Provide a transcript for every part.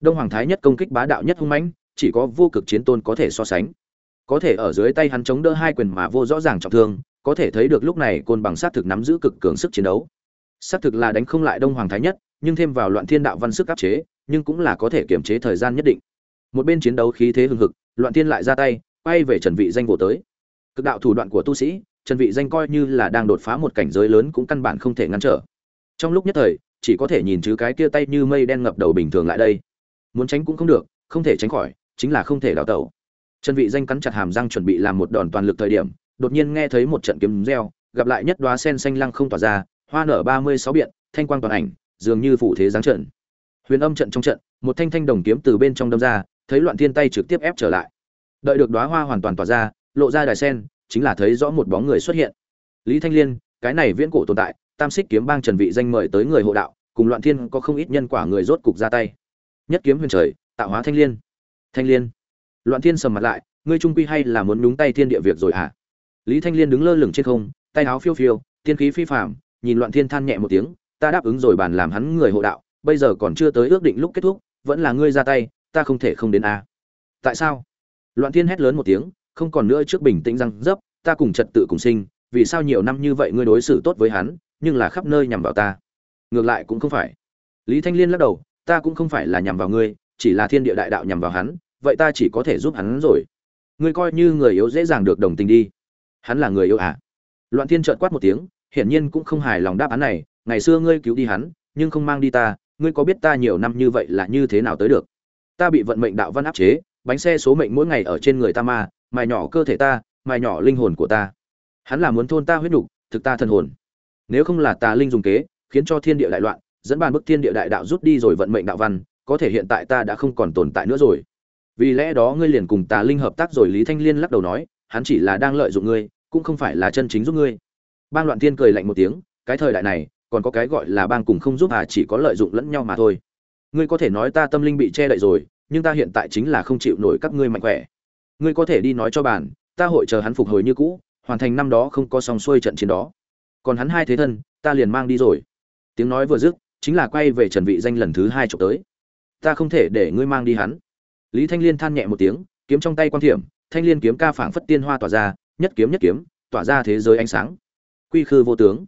đông hoàng thái nhất công kích bá đạo nhất hung mãnh, chỉ có vô cực chiến tôn có thể so sánh. Có thể ở dưới tay hắn chống đỡ hai quyền mà vô rõ ràng trọng thương, có thể thấy được lúc này côn bằng sát thực nắm giữ cực cường sức chiến đấu. Sát thực là đánh không lại đông hoàng thái nhất, nhưng thêm vào loạn thiên đạo văn sức áp chế, nhưng cũng là có thể kiểm chế thời gian nhất định. Một bên chiến đấu khí thế hừng hực, loạn thiên lại ra tay, quay về trần vị danh vô tới. Cực đạo thủ đoạn của tu sĩ, trần vị danh coi như là đang đột phá một cảnh giới lớn cũng căn bản không thể ngăn trở. Trong lúc nhất thời, chỉ có thể nhìn chứ cái kia tay như mây đen ngập đầu bình thường lại đây muốn tránh cũng không được, không thể tránh khỏi, chính là không thể đào tẩu. Trần vị danh cắn chặt hàm răng chuẩn bị làm một đòn toàn lực thời điểm, đột nhiên nghe thấy một trận kiếm reo, gặp lại nhất đóa sen xanh lăng không tỏa ra, hoa nở 36 biện, thanh quang toàn ảnh, dường như phủ thế giáng trận. Huyền âm trận trong trận, một thanh thanh đồng kiếm từ bên trong đâm ra, thấy loạn thiên tay trực tiếp ép trở lại. Đợi được đóa hoa hoàn toàn tỏa ra, lộ ra đài sen, chính là thấy rõ một bóng người xuất hiện. Lý thanh liên, cái này viễn cổ tồn tại, tam xích kiếm bang trần vị danh mời tới người hộ đạo, cùng loạn thiên có không ít nhân quả người rốt cục ra tay nhất kiếm huyền trời, tạo hóa thanh liên. Thanh liên. Loạn thiên sầm mặt lại, ngươi trung quy hay là muốn đúng tay thiên địa việc rồi hả? Lý thanh liên đứng lơ lửng trên không, tay áo phiêu phiêu, tiên khí phi phàm, nhìn loạn thiên than nhẹ một tiếng, ta đáp ứng rồi bàn làm hắn người hộ đạo, bây giờ còn chưa tới ước định lúc kết thúc, vẫn là ngươi ra tay, ta không thể không đến a. Tại sao? Loạn thiên hét lớn một tiếng, không còn nữa trước bình tĩnh răng dấp, ta cùng trật tự cùng sinh, vì sao nhiều năm như vậy ngươi đối xử tốt với hắn, nhưng là khắp nơi nhằm vào ta. Ngược lại cũng không phải. Lý thanh liên lắc đầu ta cũng không phải là nhằm vào ngươi, chỉ là thiên địa đại đạo nhằm vào hắn, vậy ta chỉ có thể giúp hắn rồi. Ngươi coi như người yếu dễ dàng được đồng tình đi. Hắn là người yêu à? Loạn thiên trợn quát một tiếng, hiển nhiên cũng không hài lòng đáp án này, ngày xưa ngươi cứu đi hắn, nhưng không mang đi ta, ngươi có biết ta nhiều năm như vậy là như thế nào tới được? Ta bị vận mệnh đạo văn áp chế, bánh xe số mệnh mỗi ngày ở trên người ta ma mài nhỏ cơ thể ta, mài nhỏ linh hồn của ta. Hắn là muốn thôn ta huyết nục thực ta thần hồn. Nếu không là tà linh dùng kế, khiến cho thiên địa đại loạn dẫn bàn bức thiên địa đại đạo rút đi rồi vận mệnh đạo văn, có thể hiện tại ta đã không còn tồn tại nữa rồi. Vì lẽ đó ngươi liền cùng tà linh hợp tác rồi, lý thanh liên lắc đầu nói, hắn chỉ là đang lợi dụng ngươi, cũng không phải là chân chính giúp ngươi. Bang loạn thiên cười lạnh một tiếng, cái thời đại này, còn có cái gọi là bang cùng không giúp à chỉ có lợi dụng lẫn nhau mà thôi. Ngươi có thể nói ta tâm linh bị che đậy rồi, nhưng ta hiện tại chính là không chịu nổi các ngươi mạnh khỏe. Ngươi có thể đi nói cho bản, ta hội chờ hắn phục hồi như cũ, hoàn thành năm đó không có song xuôi trận chiến đó. Còn hắn hai thế thân, ta liền mang đi rồi. Tiếng nói vừa dứt chính là quay về trần vị danh lần thứ hai chụp tới. Ta không thể để ngươi mang đi hắn. Lý thanh liên than nhẹ một tiếng, kiếm trong tay quan thiểm, thanh liên kiếm ca phảng phất tiên hoa tỏa ra, nhất kiếm nhất kiếm, tỏa ra thế giới ánh sáng. Quy khư vô tướng.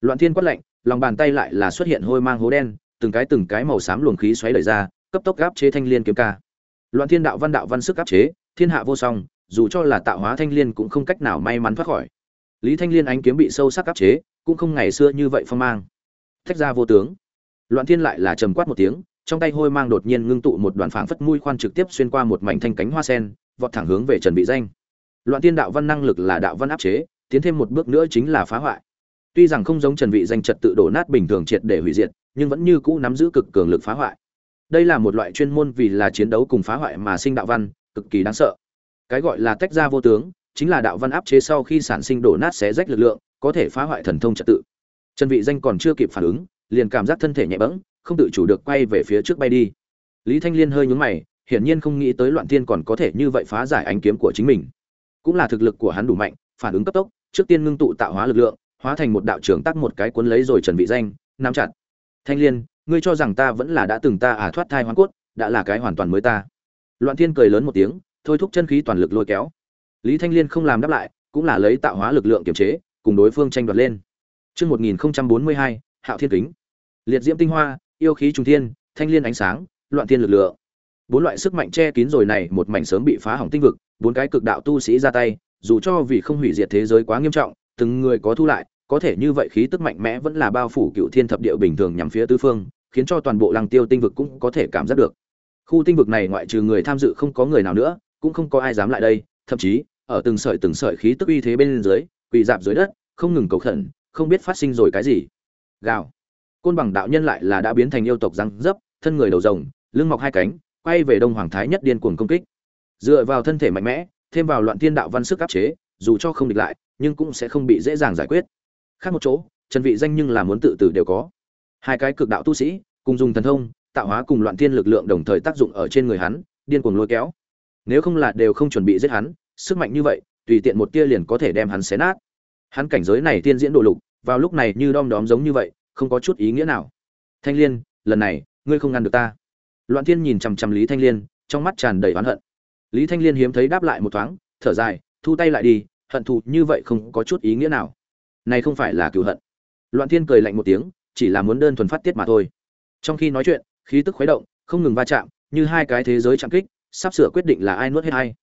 Loạn thiên quát lạnh, lòng bàn tay lại là xuất hiện hôi mang hố đen, từng cái từng cái màu xám luồng khí xoáy đẩy ra, cấp tốc áp chế thanh liên kiếm ca. Loạn thiên đạo văn đạo văn sức áp chế, thiên hạ vô song, dù cho là tạo hóa thanh liên cũng không cách nào may mắn thoát khỏi. Lý thanh liên ánh kiếm bị sâu sắc áp chế, cũng không ngày xưa như vậy phong mang. Thách ra vô tướng loạn thiên lại là trầm quát một tiếng, trong tay hôi mang đột nhiên ngưng tụ một đoàn phảng phất mũi khoan trực tiếp xuyên qua một mảnh thanh cánh hoa sen, vọt thẳng hướng về trần vị danh. Loạn thiên đạo văn năng lực là đạo văn áp chế, tiến thêm một bước nữa chính là phá hoại. Tuy rằng không giống trần vị danh trật tự đổ nát bình thường triệt để hủy diệt, nhưng vẫn như cũ nắm giữ cực cường lực phá hoại. Đây là một loại chuyên môn vì là chiến đấu cùng phá hoại mà sinh đạo văn, cực kỳ đáng sợ. Cái gọi là tách ra vô tướng, chính là đạo văn áp chế sau khi sản sinh đổ nát xé rách lực lượng, có thể phá hoại thần thông trật tự. Trần vị danh còn chưa kịp phản ứng liền cảm giác thân thể nhẹ bẫng không tự chủ được quay về phía trước bay đi. Lý thanh liên hơi nhướng mày hiển nhiên không nghĩ tới loạn thiên còn có thể như vậy phá giải ánh kiếm của chính mình. Cũng là thực lực của hắn đủ mạnh phản ứng cấp tốc trước tiên ngưng tụ tạo hóa lực lượng hóa thành một đạo trưởng tắc một cái cuốn lấy rồi trần vị danh nắm chặt. Thanh liên ngươi cho rằng ta vẫn là đã từng ta à thoát thai hoang cốt đã là cái hoàn toàn mới ta. Loạn thiên cười lớn một tiếng thôi thúc chân khí toàn lực lôi kéo. Lý thanh liên không làm đáp lại cũng là lấy tạo hóa lực lượng kiểm chế cùng đối phương tranh đoạt lên. Trước 1042, Hạo Thiên Kính. Liệt diễm tinh hoa, yêu khí Trung thiên, thanh liên ánh sáng, loạn thiên lực lượng. Bốn loại sức mạnh che kín rồi này, một mảnh sớm bị phá hỏng tinh vực, bốn cái cực đạo tu sĩ ra tay, dù cho vì không hủy diệt thế giới quá nghiêm trọng, từng người có thu lại, có thể như vậy khí tức mạnh mẽ vẫn là bao phủ cựu thiên thập địa bình thường nhằm phía tứ phương, khiến cho toàn bộ lăng tiêu tinh vực cũng có thể cảm giác được. Khu tinh vực này ngoại trừ người tham dự không có người nào nữa, cũng không có ai dám lại đây, thậm chí ở từng sợi từng sợi khí tức uy thế bên dưới, quỳ dạp dưới đất, không ngừng cầu khẩn, không biết phát sinh rồi cái gì. Gào. Côn bằng đạo nhân lại là đã biến thành yêu tộc răng dấp, thân người đầu rồng, lưng mọc hai cánh, quay về Đông Hoàng Thái nhất điên cuồng công kích. Dựa vào thân thể mạnh mẽ, thêm vào loạn thiên đạo văn sức áp chế, dù cho không địch lại, nhưng cũng sẽ không bị dễ dàng giải quyết. Khác một chỗ, Trần Vị danh nhưng là muốn tự tử đều có. Hai cái cực đạo tu sĩ, cùng dùng thần thông, tạo hóa cùng loạn thiên lực lượng đồng thời tác dụng ở trên người hắn, điên cuồng lôi kéo. Nếu không là đều không chuẩn bị giết hắn, sức mạnh như vậy, tùy tiện một tia liền có thể đem hắn xé nát. Hắn cảnh giới này tiên diễn đồ lục, vào lúc này như đom đóm giống như vậy, không có chút ý nghĩa nào. Thanh Liên, lần này, ngươi không ngăn được ta. loạn thiên nhìn chằm chằm lý thanh liên trong mắt tràn đầy oán hận. Lý thanh liên hiếm thấy đáp lại một thoáng thở dài thu tay lại đi hận thù như vậy không có chút ý nghĩa nào. Này không phải là cựu hận. Loạn thiên cười lạnh một tiếng chỉ là muốn đơn thuần phát tiết mà thôi. Trong khi nói chuyện khí tức khuấy động không ngừng va chạm như hai cái thế giới chạm kích sắp sửa quyết định là ai nuốt hết ai.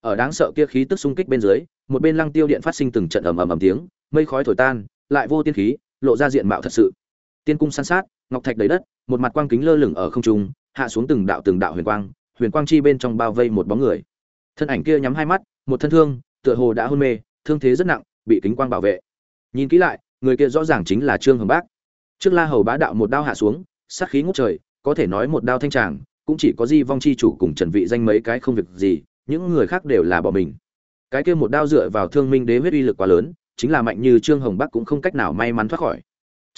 Ở đáng sợ kia khí tức xung kích bên dưới một bên lăng tiêu điện phát sinh từng trận ầm ầm ầm tiếng mây khói thổi tan lại vô tiên khí lộ ra diện mạo thật sự tiên cung san sát, ngọc thạch đầy đất, một mặt quang kính lơ lửng ở không trung, hạ xuống từng đạo từng đạo huyền quang huyền quang chi bên trong bao vây một bóng người. Thân ảnh kia nhắm hai mắt, một thân thương, tựa hồ đã hôn mê, thương thế rất nặng, bị kính quang bảo vệ. Nhìn kỹ lại, người kia rõ ràng chính là trương hồng bác. Trước la hầu bá đạo một đao hạ xuống, sát khí ngút trời, có thể nói một đao thanh tràng, cũng chỉ có di vong chi chủ cùng trần vị danh mấy cái không việc gì, những người khác đều là bỏ mình. Cái kia một đao dựa vào thương minh đế huyết uy lực quá lớn, chính là mạnh như trương hồng bắc cũng không cách nào may mắn thoát khỏi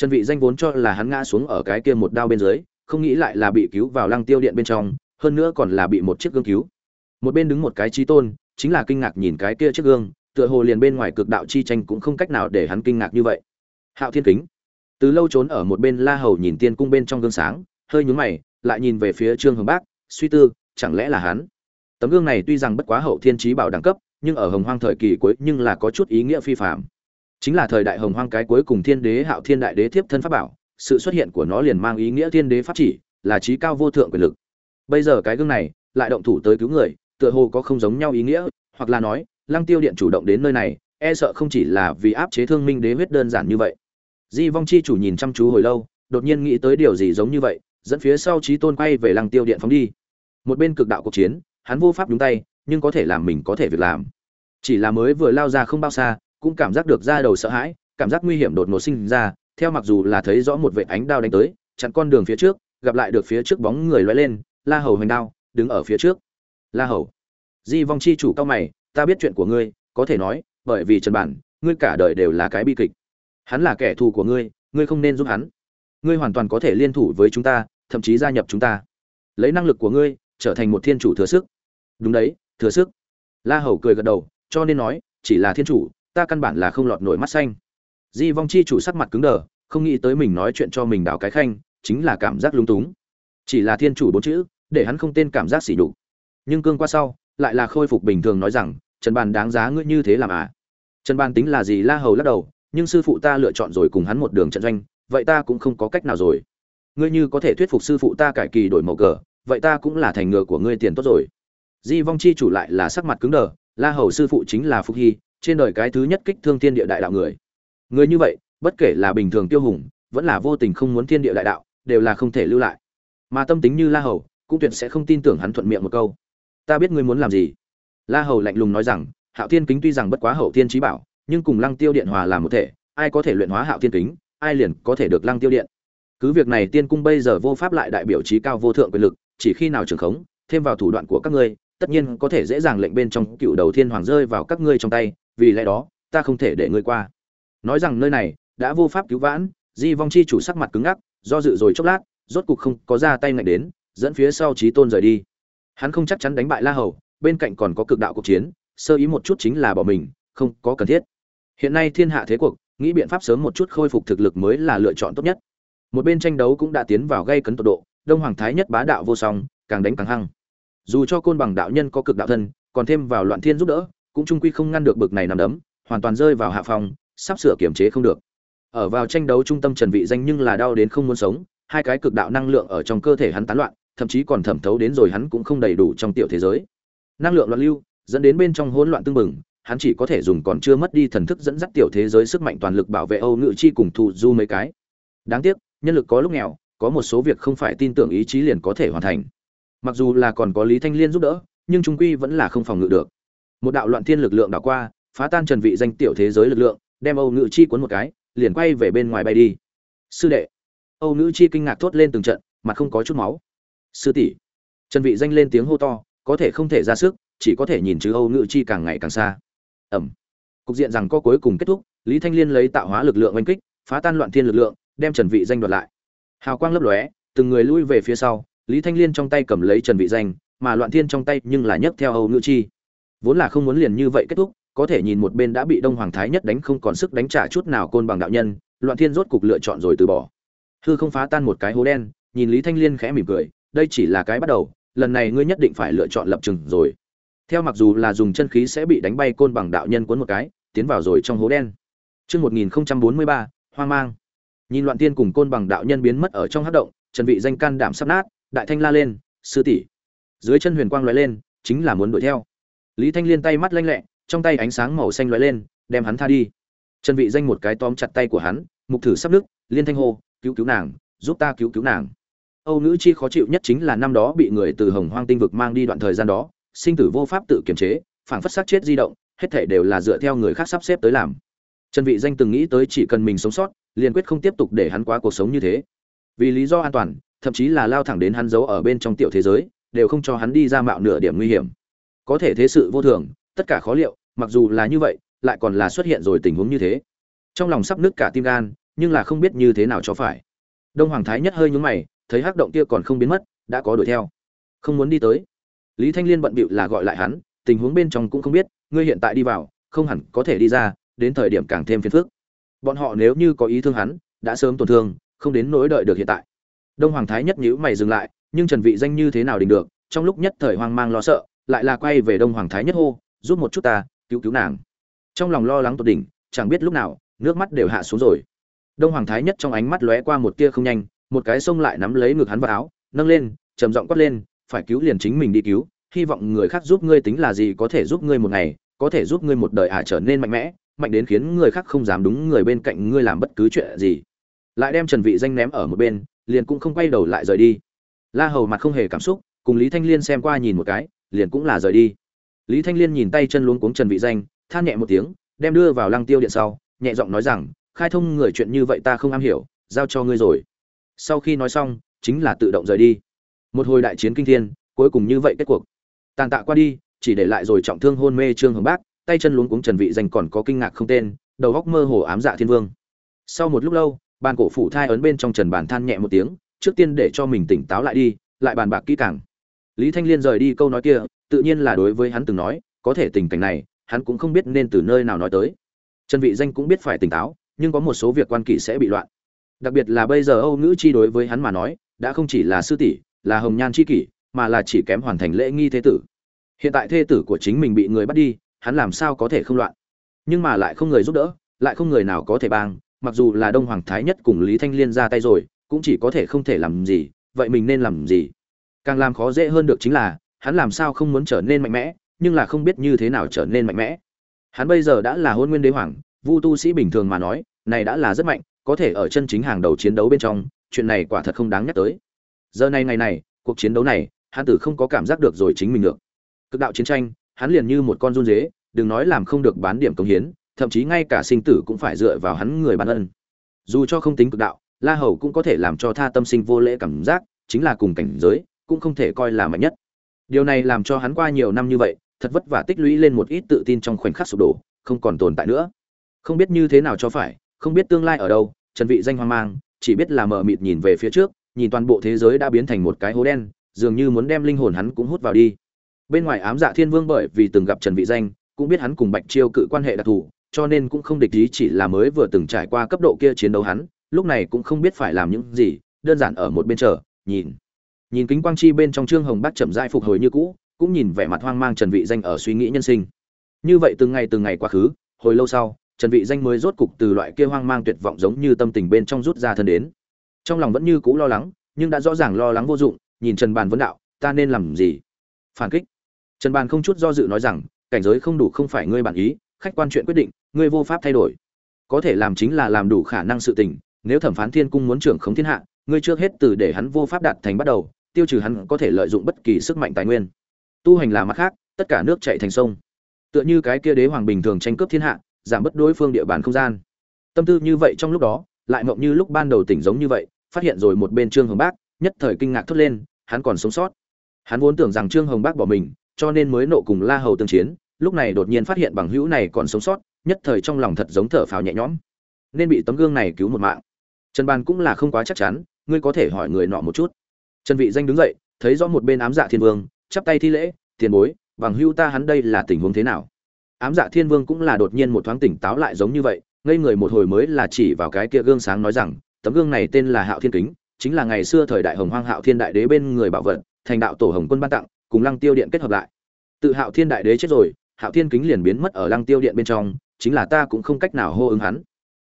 trần vị danh vốn cho là hắn ngã xuống ở cái kia một đao bên dưới, không nghĩ lại là bị cứu vào lăng tiêu điện bên trong, hơn nữa còn là bị một chiếc gương cứu. Một bên đứng một cái chi tôn, chính là kinh ngạc nhìn cái kia chiếc gương, tựa hồ liền bên ngoài cực đạo chi tranh cũng không cách nào để hắn kinh ngạc như vậy. Hạo thiên kính. Từ lâu trốn ở một bên la hầu nhìn tiên cung bên trong gương sáng, hơi nhướng mày, lại nhìn về phía trương hồng bác, suy tư, chẳng lẽ là hắn? Tấm gương này tuy rằng bất quá hậu thiên trí bảo đẳng cấp, nhưng ở hồng hoang thời kỳ cuối nhưng là có chút ý nghĩa phi phàm chính là thời đại hồng hoang cái cuối cùng thiên đế hạo thiên đại đế thiếp thân pháp bảo, sự xuất hiện của nó liền mang ý nghĩa thiên đế pháp chỉ, là trí cao vô thượng quyền lực. Bây giờ cái gương này, lại động thủ tới cứu người, tựa hồ có không giống nhau ý nghĩa, hoặc là nói, lăng tiêu điện chủ động đến nơi này e sợ không chỉ là vì áp chế thương minh đế huyết đơn giản như vậy. Di vong chi chủ nhìn chăm chú hồi lâu, đột nhiên nghĩ tới điều gì giống như vậy, dẫn phía sau trí tôn quay về lăng tiêu điện phóng đi. Một bên cực đạo cuộc chiến, hắn vô pháp nhúng tay, nhưng có thể làm mình có thể việc làm. Chỉ là mới vừa lao ra không bao xa cũng cảm giác được ra đầu sợ hãi, cảm giác nguy hiểm đột ngột sinh ra, theo mặc dù là thấy rõ một vệ ánh đao đánh tới, chặn con đường phía trước, gặp lại được phía trước bóng người loay lên, la hầu hoành đao, đứng ở phía trước. La hầu. Di vong chi chủ cao mày, ta biết chuyện của ngươi, có thể nói, bởi vì trần bản, ngươi cả đời đều là cái bi kịch. Hắn là kẻ thù của ngươi ngươi không nên giúp hắn. Ngươi hoàn toàn có thể liên thủ với chúng ta, thậm chí gia nhập chúng ta. Lấy năng lực của ngươi, trở thành một thiên chủ thừa sức. Đúng đấy, thừa sức. La hầu cười gật đầu, cho nên nói, chỉ là thiên chủ ta căn bản là không lọt nổi mắt xanh. Di vong chi chủ sắc mặt cứng đờ, không nghĩ tới mình nói chuyện cho mình đào cái khanh, chính là cảm giác lung túng. Chỉ là thiên chủ bốn chữ, để hắn không tên cảm giác xỉ nhục. nhưng cương qua sau, lại là khôi phục bình thường nói rằng, trần bàn đáng giá ngươi như thế làm à? Trần bàn tính là gì la hầu lắc đầu, nhưng sư phụ ta lựa chọn rồi cùng hắn một đường trận doanh, vậy ta cũng không có cách nào rồi. Ngươi như có thể thuyết phục sư phụ ta cải kỳ đổi màu cờ, vậy ta cũng là thành ngựa của ngươi tiền tốt rồi. Di vong chi chủ lại là sắc mặt cứng đờ, la hầu sư phụ chính là phục hy trên đời cái thứ nhất kích thương thiên địa đại đạo người. Người như vậy, bất kể là bình thường tiêu hùng, vẫn là vô tình không muốn thiên địa đại đạo, đều là không thể lưu lại. Mà tâm tính như la hầu, cũng tuyệt sẽ không tin tưởng hắn thuận miệng một câu. Ta biết ngươi muốn làm gì. La hầu lạnh lùng nói rằng, hạo thiên kính tuy rằng bất quá hậu thiên trí bảo, nhưng cùng lăng tiêu điện hòa làm một thể, ai có thể luyện hóa hạo thiên kính, ai liền có thể được lăng tiêu điện. Cứ việc này tiên cung bây giờ vô pháp lại đại biểu trí cao vô thượng quyền lực, chỉ khi nào trường khống, thêm vào thủ đoạn của các ngươi, tất nhiên có thể dễ dàng lệnh bên trong cựu đầu thiên hoàng rơi vào các ngươi trong tay vì lẽ đó, ta không thể để ngươi qua. Nói rằng nơi này đã vô pháp cứu vãn, di vong chi chủ sắc mặt cứng ngắc, do dự rồi chốc lát, rốt cục không có ra tay ngạnh đến, dẫn phía sau trí tôn rời đi. Hắn không chắc chắn đánh bại la hầu, bên cạnh còn có cực đạo cuộc chiến, sơ ý một chút chính là bỏ mình, không có cần thiết. Hiện nay thiên hạ thế cuộc, nghĩ biện pháp sớm một chút khôi phục thực lực mới là lựa chọn tốt nhất. Một bên tranh đấu cũng đã tiến vào gây cấn tột độ, đông hoàng thái nhất bá đạo vô song, càng đánh càng hăng. Dù cho côn bằng đạo nhân có cực đạo thân, còn thêm vào loạn thiên giúp đỡ cũng trung quy không ngăn được bực này nằm đấm hoàn toàn rơi vào hạ phòng sắp sửa kiểm chế không được ở vào tranh đấu trung tâm trần vị danh nhưng là đau đến không muốn sống hai cái cực đạo năng lượng ở trong cơ thể hắn tán loạn thậm chí còn thẩm thấu đến rồi hắn cũng không đầy đủ trong tiểu thế giới năng lượng loạn lưu dẫn đến bên trong hỗn loạn tương bừng, hắn chỉ có thể dùng còn chưa mất đi thần thức dẫn dắt tiểu thế giới sức mạnh toàn lực bảo vệ Âu Ngự Chi cùng thụ du mấy cái. Đáng tiếc, nhân lực có lúc nghèo, có một số việc không phải tin tưởng ý chí liền có thể hoàn thành. Mặc dù là còn có Lý Thanh Liên giúp đỡ, nhưng trung quy vẫn là không phòng ngự được. Một đạo loạn thiên lực lượng đảo qua, phá tan trần vị danh tiểu thế giới lực lượng, đem Âu ngữ Chi cuốn một cái, liền quay về bên ngoài bay đi. Sư đệ. Âu ngữ Chi kinh ngạc thốt lên từng trận, mặt không có chút máu. Sư tỷ. Trần vị danh lên tiếng hô to, có thể không thể ra sức, chỉ có thể nhìn chứ Âu ngữ Chi càng ngày càng xa ẩm cục diện rằng có cuối cùng kết thúc lý thanh liên lấy tạo hóa lực lượng oanh kích phá tan loạn thiên lực lượng đem trần vị danh đoạt lại hào quang lấp lóe từng người lui về phía sau lý thanh liên trong tay cầm lấy trần vị danh mà loạn thiên trong tay nhưng là nhấc theo âu ngữ chi vốn là không muốn liền như vậy kết thúc có thể nhìn một bên đã bị đông hoàng thái nhất đánh không còn sức đánh trả chút nào côn bằng đạo nhân loạn thiên rốt cục lựa chọn rồi từ bỏ hư không phá tan một cái hố đen nhìn lý thanh liên khẽ mỉm cười đây chỉ là cái bắt đầu lần này ngươi nhất định phải lựa chọn lập trường rồi theo mặc dù là dùng chân khí sẽ bị đánh bay côn bằng đạo nhân cuốn một cái tiến vào rồi trong hố đen Chương 1043, hoang mang. Nhìn loạn tiên cùng côn bằng đạo nhân biến mất ở trong hắc động, Trần Vị danh can đảm sắp nát, đại thanh la lên, "Sư tỷ!" Dưới chân huyền quang lóe lên, chính là muốn đuổi theo. Lý Thanh Liên tay mắt lanh lẹ, trong tay ánh sáng màu xanh lóe lên, đem hắn tha đi. Trần Vị danh một cái tóm chặt tay của hắn, mục thử sắp nước, liên thanh hô, "Cứu cứu nàng, giúp ta cứu cứu nàng." Âu nữ chi khó chịu nhất chính là năm đó bị người từ Hồng Hoang tinh vực mang đi đoạn thời gian đó, sinh tử vô pháp tự kiềm chế, phảng phất sát chết di động, hết thảy đều là dựa theo người khác sắp xếp tới làm. Trần Vị Danh từng nghĩ tới chỉ cần mình sống sót, liền quyết không tiếp tục để hắn quá cuộc sống như thế. Vì lý do an toàn, thậm chí là lao thẳng đến hắn giấu ở bên trong tiểu thế giới, đều không cho hắn đi ra mạo nửa điểm nguy hiểm. Có thể thế sự vô thường, tất cả khó liệu, mặc dù là như vậy, lại còn là xuất hiện rồi tình huống như thế. Trong lòng sắp nứt cả tim gan, nhưng là không biết như thế nào cho phải. Đông Hoàng Thái nhất hơi nhướng mày, thấy hắc động kia còn không biến mất, đã có đuổi theo. Không muốn đi tới. Lý Thanh Liên bận bịu là gọi lại hắn, tình huống bên trong cũng không biết, ngươi hiện tại đi vào, không hẳn có thể đi ra, đến thời điểm càng thêm phiền phức. Bọn họ nếu như có ý thương hắn, đã sớm tổn thương, không đến nỗi đợi được hiện tại. Đông Hoàng Thái nhất nhíu mày dừng lại, nhưng Trần Vị danh như thế nào định được, trong lúc nhất thời hoang mang lo sợ, lại là quay về Đông Hoàng Thái nhất hô, giúp một chút ta, cứu cứu nàng. Trong lòng lo lắng tột đỉnh, chẳng biết lúc nào, nước mắt đều hạ xuống rồi. Đông Hoàng Thái nhất trong ánh mắt lóe qua một tia không nhanh, một cái xông lại nắm lấy ngực hắn vào áo, nâng lên, trầm giọng quát lên, phải cứu liền chính mình đi cứu, hy vọng người khác giúp ngươi tính là gì có thể giúp ngươi một ngày, có thể giúp ngươi một đời à trở nên mạnh mẽ, mạnh đến khiến người khác không dám đúng người bên cạnh ngươi làm bất cứ chuyện gì lại đem trần vị danh ném ở một bên liền cũng không quay đầu lại rời đi la hầu mặt không hề cảm xúc cùng lý thanh liên xem qua nhìn một cái liền cũng là rời đi lý thanh liên nhìn tay chân luống cuống trần vị danh than nhẹ một tiếng đem đưa vào lăng tiêu điện sau nhẹ giọng nói rằng khai thông người chuyện như vậy ta không am hiểu giao cho ngươi rồi sau khi nói xong chính là tự động rời đi một hồi đại chiến kinh thiên cuối cùng như vậy kết cuộc tàn tạ qua đi chỉ để lại rồi trọng thương hôn mê trương hồng bác tay chân luống cuống Trần Vị Danh còn có kinh ngạc không tên, đầu óc mơ hồ ám dạ thiên vương. Sau một lúc lâu, bàn cổ phủ thai ấn bên trong Trần bàn than nhẹ một tiếng, trước tiên để cho mình tỉnh táo lại đi, lại bàn bạc kỹ càng. Lý Thanh Liên rời đi câu nói kia, tự nhiên là đối với hắn từng nói, có thể tình cảnh này, hắn cũng không biết nên từ nơi nào nói tới. Trần Vị Danh cũng biết phải tỉnh táo, nhưng có một số việc quan kỵ sẽ bị loạn. Đặc biệt là bây giờ Âu Ngữ chi đối với hắn mà nói, đã không chỉ là sư tỷ, là hồng nhan chi kỷ, mà là chỉ kém hoàn thành lễ nghi thế tử. Hiện tại thế tử của chính mình bị người bắt đi, hắn làm sao có thể không loạn nhưng mà lại không người giúp đỡ lại không người nào có thể bang mặc dù là đông hoàng thái nhất cùng lý thanh liên ra tay rồi cũng chỉ có thể không thể làm gì vậy mình nên làm gì càng làm khó dễ hơn được chính là, hắn làm sao không muốn trở nên mạnh mẽ, nhưng là không biết như thế nào trở nên mạnh mẽ. Hắn bây giờ đã là hôn nguyên đế hoàng, vu tu sĩ bình thường mà nói, này đã là rất mạnh, có thể ở chân chính hàng đầu chiến đấu bên trong, chuyện này quả thật không đáng nhắc tới. Giờ này ngày này, cuộc chiến đấu này, hắn tử không có cảm giác được rồi chính mình được. Cực đạo chiến tranh, hắn liền như một con run dế, đừng nói làm không được bán điểm công hiến, thậm chí ngay cả sinh tử cũng phải dựa vào hắn người ban ân. Dù cho không tính cực đạo, la hầu cũng có thể làm cho tha tâm sinh vô lễ cảm giác, chính là cùng cảnh giới cũng không thể coi là mạnh nhất. Điều này làm cho hắn qua nhiều năm như vậy, thật vất vả tích lũy lên một ít tự tin trong khoảnh khắc sụp đổ, không còn tồn tại nữa. Không biết như thế nào cho phải, không biết tương lai ở đâu, trần vị danh hoang mang, chỉ biết là mờ mịt nhìn về phía trước, nhìn toàn bộ thế giới đã biến thành một cái hố đen, dường như muốn đem linh hồn hắn cũng hút vào đi. Bên ngoài ám dạ thiên vương bởi vì từng gặp trần vị danh, cũng biết hắn cùng bạch chiêu cự quan hệ đặc thù, cho nên cũng không địch ý chỉ là mới vừa từng trải qua cấp độ kia chiến đấu hắn, lúc này cũng không biết phải làm những gì, đơn giản ở một bên chờ, nhìn nhìn kính quang chi bên trong trương hồng bác chậm rãi phục hồi như cũ, cũng nhìn vẻ mặt hoang mang trần vị danh ở suy nghĩ nhân sinh. Như vậy từng ngày từng ngày quá khứ, hồi lâu sau, trần vị danh mới rốt cục từ loại kia hoang mang tuyệt vọng giống như tâm tình bên trong rút ra thân đến. Trong lòng vẫn như cũ lo lắng, nhưng đã rõ ràng lo lắng vô dụng, nhìn trần bàn vấn đạo, ta nên làm gì? Phản kích. Trần bàn không chút do dự nói rằng, cảnh giới không đủ không phải ngươi bản ý, khách quan chuyện quyết định, ngươi vô pháp thay đổi. Có thể làm chính là làm đủ khả năng sự tình, nếu thẩm phán thiên cung muốn trưởng khống thiên hạ, ngươi trước hết từ để hắn vô pháp đạt thành bắt đầu tiêu trừ hắn có thể lợi dụng bất kỳ sức mạnh tài nguyên tu hành là mặt khác tất cả nước chạy thành sông tựa như cái kia đế hoàng bình thường tranh cướp thiên hạ giảm bớt đối phương địa bàn không gian tâm tư như vậy trong lúc đó lại mộng như lúc ban đầu tỉnh giống như vậy phát hiện rồi một bên trương hồng bác nhất thời kinh ngạc thốt lên hắn còn sống sót hắn vốn tưởng rằng trương hồng bác bỏ mình cho nên mới nộ cùng La Hầu tương chiến, lúc này đột nhiên phát hiện bằng hữu này còn sống sót, nhất thời trong lòng thật giống thở phào nhẹ nhõm. Nên bị tấm gương này cứu một mạng. Trần Ban cũng là không quá chắc chắn, ngươi có thể hỏi người nọ một chút. Trần Vị Danh đứng dậy, thấy rõ một bên ám dạ thiên vương, chắp tay thi lễ, tiền bối, bằng hữu ta hắn đây là tình huống thế nào? Ám dạ thiên vương cũng là đột nhiên một thoáng tỉnh táo lại giống như vậy, ngây người một hồi mới là chỉ vào cái kia gương sáng nói rằng, tấm gương này tên là Hạo Thiên Kính, chính là ngày xưa thời đại hồng hoang hạo thiên đại đế bên người bảo vật thành đạo tổ hồng quân ban tặng cùng lăng tiêu điện kết hợp lại. Tự hạo thiên đại đế chết rồi hạo thiên kính liền biến mất ở lăng tiêu điện bên trong chính là ta cũng không cách nào hô ứng hắn.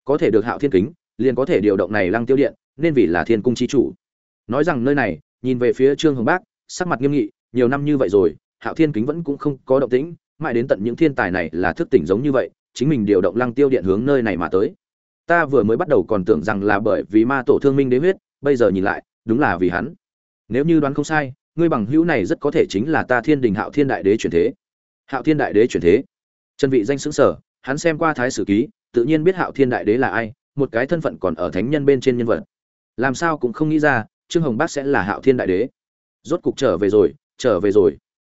Có thể được hạo thiên kính liền có thể điều động này lăng tiêu điện nên vì là thiên cung chi chủ nói rằng nơi này, nhìn về phía trương hồng bác, sắc mặt nghiêm nghị, nhiều năm như vậy rồi, hạo thiên kính vẫn cũng không có động tĩnh, mãi đến tận những thiên tài này là thức tỉnh giống như vậy, chính mình điều động lăng tiêu điện hướng nơi này mà tới. Ta vừa mới bắt đầu còn tưởng rằng là bởi vì ma tổ thương minh đế huyết, bây giờ nhìn lại, đúng là vì hắn. Nếu như đoán không sai, ngươi bằng hữu này rất có thể chính là ta thiên đình hạo thiên đại đế chuyển thế. Hạo thiên đại đế chuyển thế. Chân vị danh xứng sở, hắn xem qua thái sử ký, tự nhiên biết hạo thiên đại đế là ai, một cái thân phận còn ở thánh nhân bên trên nhân vật. Làm sao cũng không nghĩ ra trương hồng bác sẽ là hạo thiên đại đế. Rốt cục trở về rồi, trở về rồi.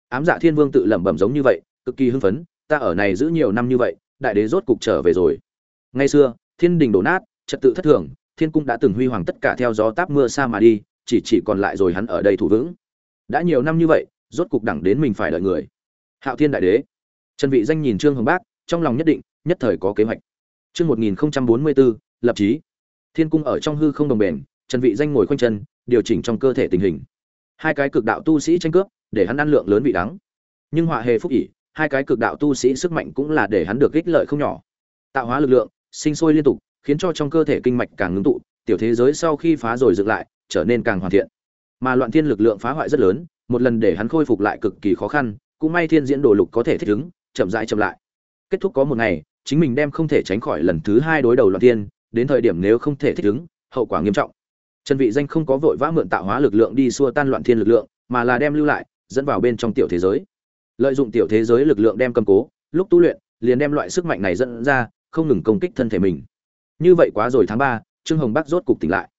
Ám dạ thiên vương tự lẩm bẩm giống như vậy, cực kỳ hưng phấn, ta ở này giữ nhiều năm như vậy, đại đế rốt cục trở về rồi. Ngày xưa, thiên đình đổ nát, trật tự thất thường, thiên cung đã từng huy hoàng tất cả theo gió táp mưa xa mà đi, chỉ chỉ còn lại rồi hắn ở đây thủ vững. Đã nhiều năm như vậy, rốt cục đẳng đến mình phải đợi người. Hạo thiên đại đế. Trần vị danh nhìn trương hồng bác, trong lòng nhất định, nhất thời có kế hoạch. Chương 1044 lập chí. Thiên cung ở trong hư không đồng bền trần vị danh ngồi khoanh chân điều chỉnh trong cơ thể tình hình. Hai cái cực đạo tu sĩ tranh cướp, để hắn ăn lượng lớn vị đắng. Nhưng họa hề phúc ỉ hai cái cực đạo tu sĩ sức mạnh cũng là để hắn được ích lợi không nhỏ. Tạo hóa lực lượng, sinh sôi liên tục, khiến cho trong cơ thể kinh mạch càng ngưng tụ, tiểu thế giới sau khi phá rồi dựng lại, trở nên càng hoàn thiện. Mà loạn thiên lực lượng phá hoại rất lớn, một lần để hắn khôi phục lại cực kỳ khó khăn, cũng may thiên diễn đồ lục có thể thích ứng, chậm rãi chậm lại. Kết thúc có một ngày, chính mình đem không thể tránh khỏi lần thứ hai đối đầu loạn thiên, đến thời điểm nếu không thể thích ứng, hậu quả nghiêm trọng trần vị danh không có vội vã mượn tạo hóa lực lượng đi xua tan loạn thiên lực lượng, mà là đem lưu lại, dẫn vào bên trong tiểu thế giới. Lợi dụng tiểu thế giới lực lượng đem cầm cố, lúc tu luyện, liền đem loại sức mạnh này dẫn ra, không ngừng công kích thân thể mình. Như vậy quá rồi tháng ba, trương hồng bắc rốt cục tỉnh lại.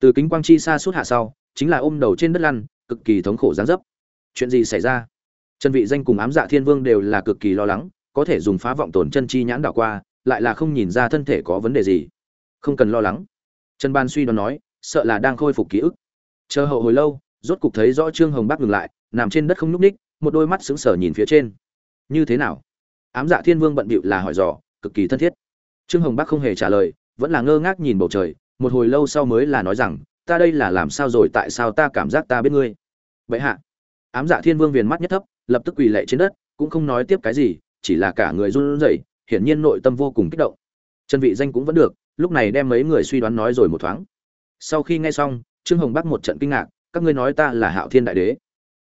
Từ kính quang chi xa suốt hạ sau, chính là ôm đầu trên đất lăn, cực kỳ thống khổ giáng dấp. Chuyện gì xảy ra? Trần vị danh cùng ám dạ thiên vương đều là cực kỳ lo lắng, có thể dùng phá vọng tổn chân chi nhãn đảo qua, lại là không nhìn ra thân thể có vấn đề gì. Không cần lo lắng. Trần ban suy đoán nói sợ là đang khôi phục ký ức. Chờ hậu hồi lâu, rốt cục thấy rõ trương hồng bắc ngừng lại, nằm trên đất không nhúc ních một đôi mắt sững sờ nhìn phía trên. Như thế nào? Ám dạ thiên vương bận bịu là hỏi dò, cực kỳ thân thiết. Trương hồng bắc không hề trả lời, vẫn là ngơ ngác nhìn bầu trời, một hồi lâu sau mới là nói rằng, ta đây là làm sao rồi, tại sao ta cảm giác ta biết ngươi? Vậy hạ. Ám dạ thiên vương viền mắt nhất thấp, lập tức quỳ lệ trên đất, cũng không nói tiếp cái gì, chỉ là cả người run rẩy, hiển nhiên nội tâm vô cùng kích động. Chân vị danh cũng vẫn được, lúc này đem mấy người suy đoán nói rồi một thoáng sau khi nghe xong, trương hồng bắc một trận kinh ngạc, các ngươi nói ta là hạo thiên đại đế.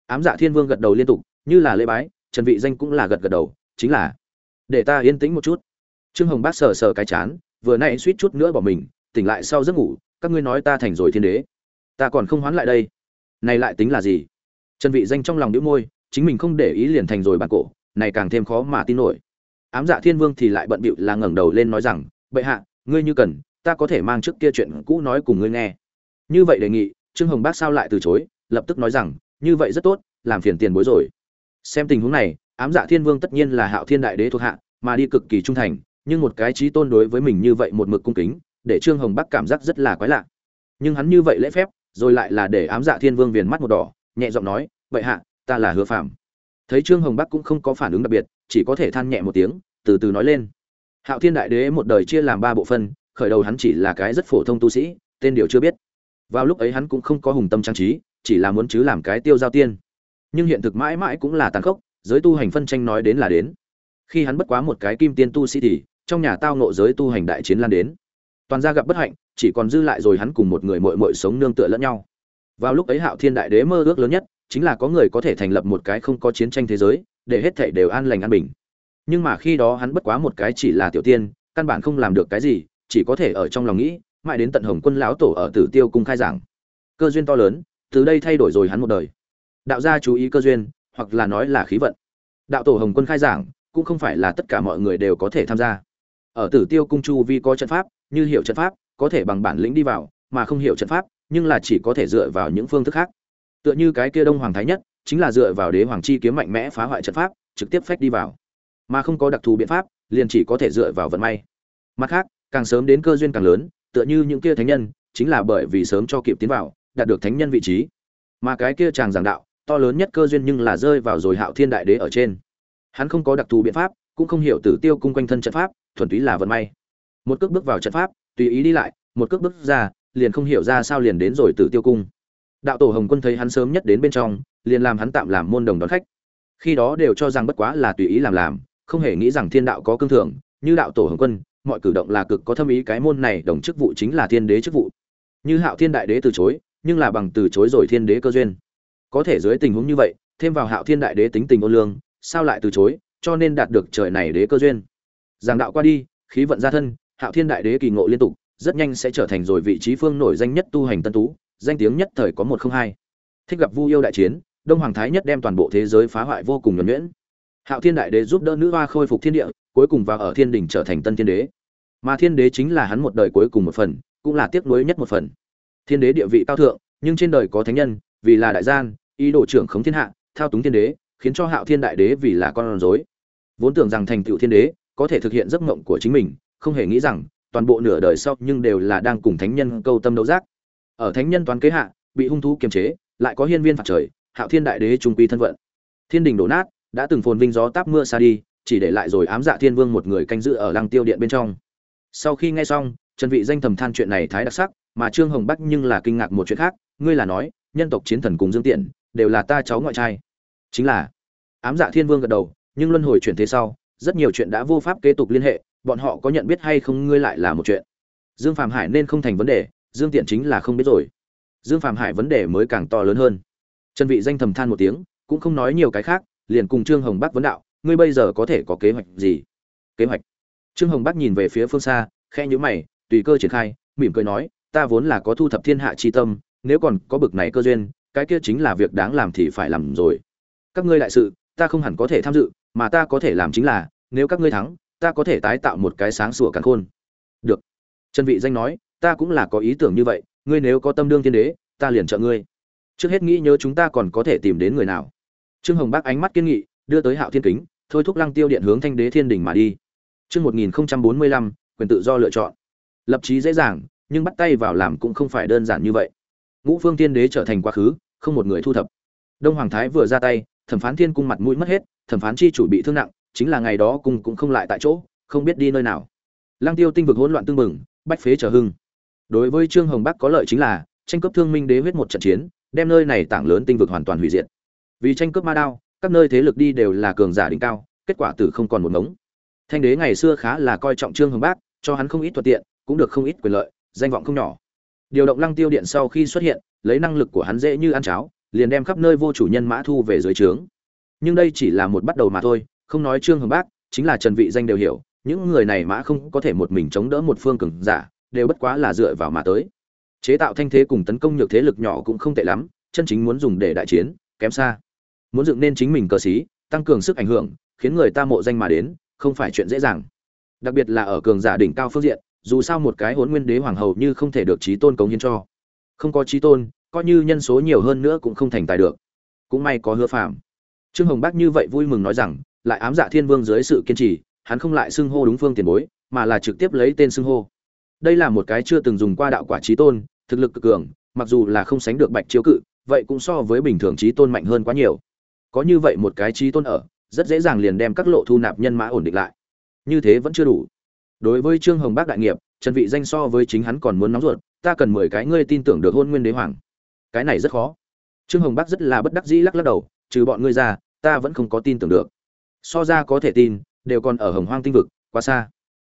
Ám dạ thiên vương gật đầu liên tục, như là lễ bái, trần vị danh cũng là gật gật đầu, chính là, để ta yên tĩnh một chút. Trương hồng bác sờ sờ cái chán, vừa nãy suýt chút nữa bỏ mình, tỉnh lại sau giấc ngủ, các ngươi nói ta thành rồi thiên đế. Ta còn không hoán lại đây. Này lại tính là gì? Trần vị danh trong lòng đĩu môi, chính mình không để ý liền thành rồi bản cổ, này càng thêm khó mà tin nổi. Ám dạ thiên vương thì lại bận bịu là ngẩng đầu lên nói rằng, bệ hạ, ngươi như cần ta có thể mang trước kia chuyện cũ nói cùng ngươi nghe. Như vậy đề nghị, trương hồng bác sao lại từ chối, lập tức nói rằng, như vậy rất tốt, làm phiền tiền bối rồi. Xem tình huống này, ám dạ thiên vương tất nhiên là hạo thiên đại đế thuộc hạ, mà đi cực kỳ trung thành, nhưng một cái trí tôn đối với mình như vậy một mực cung kính, để trương hồng bắc cảm giác rất là quái lạ. Nhưng hắn như vậy lễ phép, rồi lại là để ám dạ thiên vương viền mắt một đỏ, nhẹ giọng nói, vậy hạ, ta là hứa phạm thấy trương hồng bắc cũng không có phản ứng đặc biệt, chỉ có thể than nhẹ một tiếng, từ từ nói lên. Hạo thiên đại đế một đời chia làm ba bộ phân khởi đầu hắn chỉ là cái rất phổ thông tu sĩ, tên điều chưa biết. Vào lúc ấy hắn cũng không có hùng tâm trang trí, chỉ là muốn chứ làm cái tiêu giao tiên. Nhưng hiện thực mãi mãi cũng là tàn khốc, giới tu hành phân tranh nói đến là đến. Khi hắn bất quá một cái kim tiên tu sĩ thì, trong nhà tao nộ giới tu hành đại chiến lan đến. Toàn gia gặp bất hạnh, chỉ còn dư lại rồi hắn cùng một người mội mội sống nương tựa lẫn nhau. Vào lúc ấy hạo thiên đại đế mơ ước lớn nhất, chính là có người có thể thành lập một cái không có chiến tranh thế giới, để hết thảy đều an lành an bình. Nhưng mà khi đó hắn bất quá một cái chỉ là tiểu tiên, căn bản không làm được cái gì chỉ có thể ở trong lòng nghĩ, mãi đến tận hồng quân lão tổ ở tử tiêu cung khai giảng. Cơ duyên to lớn, từ đây thay đổi rồi hắn một đời. Đạo gia chú ý cơ duyên, hoặc là nói là khí vận. Đạo tổ hồng quân khai giảng, cũng không phải là tất cả mọi người đều có thể tham gia. Ở tử tiêu cung chu vi có trận pháp, như hiểu trận pháp, có thể bằng bản lĩnh đi vào, mà không hiểu trận pháp, nhưng là chỉ có thể dựa vào những phương thức khác. Tựa như cái kia đông hoàng thái nhất, chính là dựa vào đế hoàng chi kiếm mạnh mẽ phá hoại trận pháp, trực tiếp phách đi vào. Mà không có đặc thù biện pháp, liền chỉ có thể dựa vào vận may. Mặt khác càng sớm đến cơ duyên càng lớn tựa như những kia thánh nhân chính là bởi vì sớm cho kịp tiến vào đạt được thánh nhân vị trí mà cái kia chàng giảng đạo to lớn nhất cơ duyên nhưng là rơi vào rồi hạo thiên đại đế ở trên hắn không có đặc thù biện pháp cũng không hiểu tử tiêu cung quanh thân trận pháp thuần túy là vận may một cước bước vào trận pháp tùy ý đi lại một cước bước ra liền không hiểu ra sao liền đến rồi Tử Tiêu cung. Đạo tổ Hồng Quân thấy hắn sớm nhất đến bên trong, liền làm hắn tạm làm môn đồng đón khách. Khi đó đều cho rằng bất quá là tùy ý làm làm, không hề nghĩ rằng thiên đạo có cương thượng, như đạo tổ Hồng Quân, mọi cử động là cực có thâm ý cái môn này đồng chức vụ chính là thiên đế chức vụ. Như Hạo Thiên đại đế từ chối, nhưng là bằng từ chối rồi thiên đế cơ duyên. Có thể dưới tình huống như vậy, thêm vào Hạo Thiên đại đế tính tình ôn lương, sao lại từ chối, cho nên đạt được trời này đế cơ duyên. Giảng đạo qua đi, khí vận ra thân, Hạo Thiên đại đế kỳ ngộ liên tục, rất nhanh sẽ trở thành rồi vị trí phương nổi danh nhất tu hành tân tú, danh tiếng nhất thời có một không hai. Thích gặp Vu yêu đại chiến, Đông Hoàng thái nhất đem toàn bộ thế giới phá hoại vô cùng nhuẩn nhuyễn. Hạo Thiên đại đế giúp đỡ nữ hoa khôi phục thiên địa, cuối cùng vào ở thiên đình trở thành tân thiên đế. Mà thiên đế chính là hắn một đời cuối cùng một phần, cũng là tiếc nuối nhất một phần. Thiên đế địa vị cao thượng, nhưng trên đời có thánh nhân, vì là đại gian, ý đồ trưởng khống thiên hạ, thao túng thiên đế, khiến cho Hạo Thiên đại đế vì là con rối. Vốn tưởng rằng thành tựu thiên đế, có thể thực hiện giấc mộng của chính mình, không hề nghĩ rằng toàn bộ nửa đời sau nhưng đều là đang cùng thánh nhân câu tâm đấu giác. Ở thánh nhân toán kế hạ, bị hung thú kiềm chế, lại có hiên viên phạt trời, Hạo Thiên đại đế trung quy thân vận. Thiên đình đổ nát, đã từng phồn vinh gió táp mưa xa đi, chỉ để lại rồi ám dạ thiên vương một người canh giữ ở lăng tiêu điện bên trong. Sau khi nghe xong, Trần Vị danh thầm than chuyện này thái đặc sắc, mà Trương Hồng Bắc nhưng là kinh ngạc một chuyện khác, ngươi là nói, nhân tộc chiến thần cùng Dương Tiện đều là ta cháu ngoại trai. Chính là. Ám Dạ Thiên Vương gật đầu, nhưng luân hồi chuyển thế sau, rất nhiều chuyện đã vô pháp kế tục liên hệ, bọn họ có nhận biết hay không ngươi lại là một chuyện. Dương Phạm Hải nên không thành vấn đề, Dương Tiện chính là không biết rồi. Dương Phạm Hải vấn đề mới càng to lớn hơn. Trần Vị danh thầm than một tiếng, cũng không nói nhiều cái khác, liền cùng Trương Hồng Bắc vấn đạo, ngươi bây giờ có thể có kế hoạch gì? Kế hoạch? Trương Hồng Bắc nhìn về phía phương xa, khẽ nhíu mày, tùy cơ triển khai, mỉm cười nói, ta vốn là có thu thập thiên hạ chi tâm, nếu còn có bực này cơ duyên, cái kia chính là việc đáng làm thì phải làm rồi. Các ngươi đại sự, ta không hẳn có thể tham dự, mà ta có thể làm chính là, nếu các ngươi thắng, ta có thể tái tạo một cái sáng sủa càn khôn. Được. Trần Vị danh nói, ta cũng là có ý tưởng như vậy, ngươi nếu có tâm đương thiên đế, ta liền trợ ngươi. Trước hết nghĩ nhớ chúng ta còn có thể tìm đến người nào. Trương Hồng Bác ánh mắt kiên nghị, đưa tới Hạo Thiên Kính, thôi thúc Lăng Tiêu Điện hướng Thanh Đế Thiên Đỉnh mà đi. Chương 1045, quyền tự do lựa chọn. Lập chí dễ dàng, nhưng bắt tay vào làm cũng không phải đơn giản như vậy. Ngũ Phương Tiên Đế trở thành quá khứ, không một người thu thập. Đông Hoàng Thái vừa ra tay, Thẩm Phán Thiên cung mặt mũi mất hết, Thẩm Phán chi chủ bị thương nặng, chính là ngày đó cung cũng không lại tại chỗ, không biết đi nơi nào. Lăng Tiêu tinh vực hỗn loạn tương mừng, bách phế trở hưng. Đối với Trương Hồng Bắc có lợi chính là tranh cướp Thương Minh Đế huyết một trận chiến, đem nơi này tảng lớn tinh vực hoàn toàn hủy diệt. Vì tranh cướp ma đao, các nơi thế lực đi đều là cường giả đỉnh cao, kết quả tử không còn một ngống. Thanh đế ngày xưa khá là coi trọng Trương Hồng Bác, cho hắn không ít thuận tiện, cũng được không ít quyền lợi, danh vọng không nhỏ. Điều động Lăng Tiêu Điện sau khi xuất hiện, lấy năng lực của hắn dễ như ăn cháo, liền đem khắp nơi vô chủ nhân mã thu về dưới trướng. Nhưng đây chỉ là một bắt đầu mà thôi, không nói Trương Hồng Bác, chính là Trần Vị danh đều hiểu, những người này mã không có thể một mình chống đỡ một phương cường giả, đều bất quá là dựa vào mà tới. Chế tạo thanh thế cùng tấn công nhược thế lực nhỏ cũng không tệ lắm, chân chính muốn dùng để đại chiến, kém xa. Muốn dựng nên chính mình cờ sĩ, tăng cường sức ảnh hưởng, khiến người ta mộ danh mà đến, không phải chuyện dễ dàng. Đặc biệt là ở cường giả đỉnh cao phương diện, dù sao một cái Hỗn Nguyên Đế hoàng hầu như không thể được chí tôn cống hiến cho. Không có chí tôn, coi như nhân số nhiều hơn nữa cũng không thành tài được. Cũng may có hứa phạm. Trương Hồng Bác như vậy vui mừng nói rằng, lại ám dạ Thiên Vương dưới sự kiên trì, hắn không lại xưng hô đúng phương tiền bối, mà là trực tiếp lấy tên xưng hô. Đây là một cái chưa từng dùng qua đạo quả chí tôn, thực lực cực cường, mặc dù là không sánh được Bạch Chiếu Cự, vậy cũng so với bình thường chí tôn mạnh hơn quá nhiều. Có như vậy một cái chí tôn ở, rất dễ dàng liền đem các lộ thu nạp nhân mã ổn định lại. Như thế vẫn chưa đủ. Đối với Trương Hồng Bác đại nghiệp, Trần Vị danh so với chính hắn còn muốn nóng ruột, ta cần 10 cái ngươi tin tưởng được hôn nguyên đế hoàng. Cái này rất khó. Trương Hồng Bác rất là bất đắc dĩ lắc lắc đầu, trừ bọn ngươi ra, ta vẫn không có tin tưởng được. So ra có thể tin, đều còn ở Hồng Hoang tinh vực, quá xa.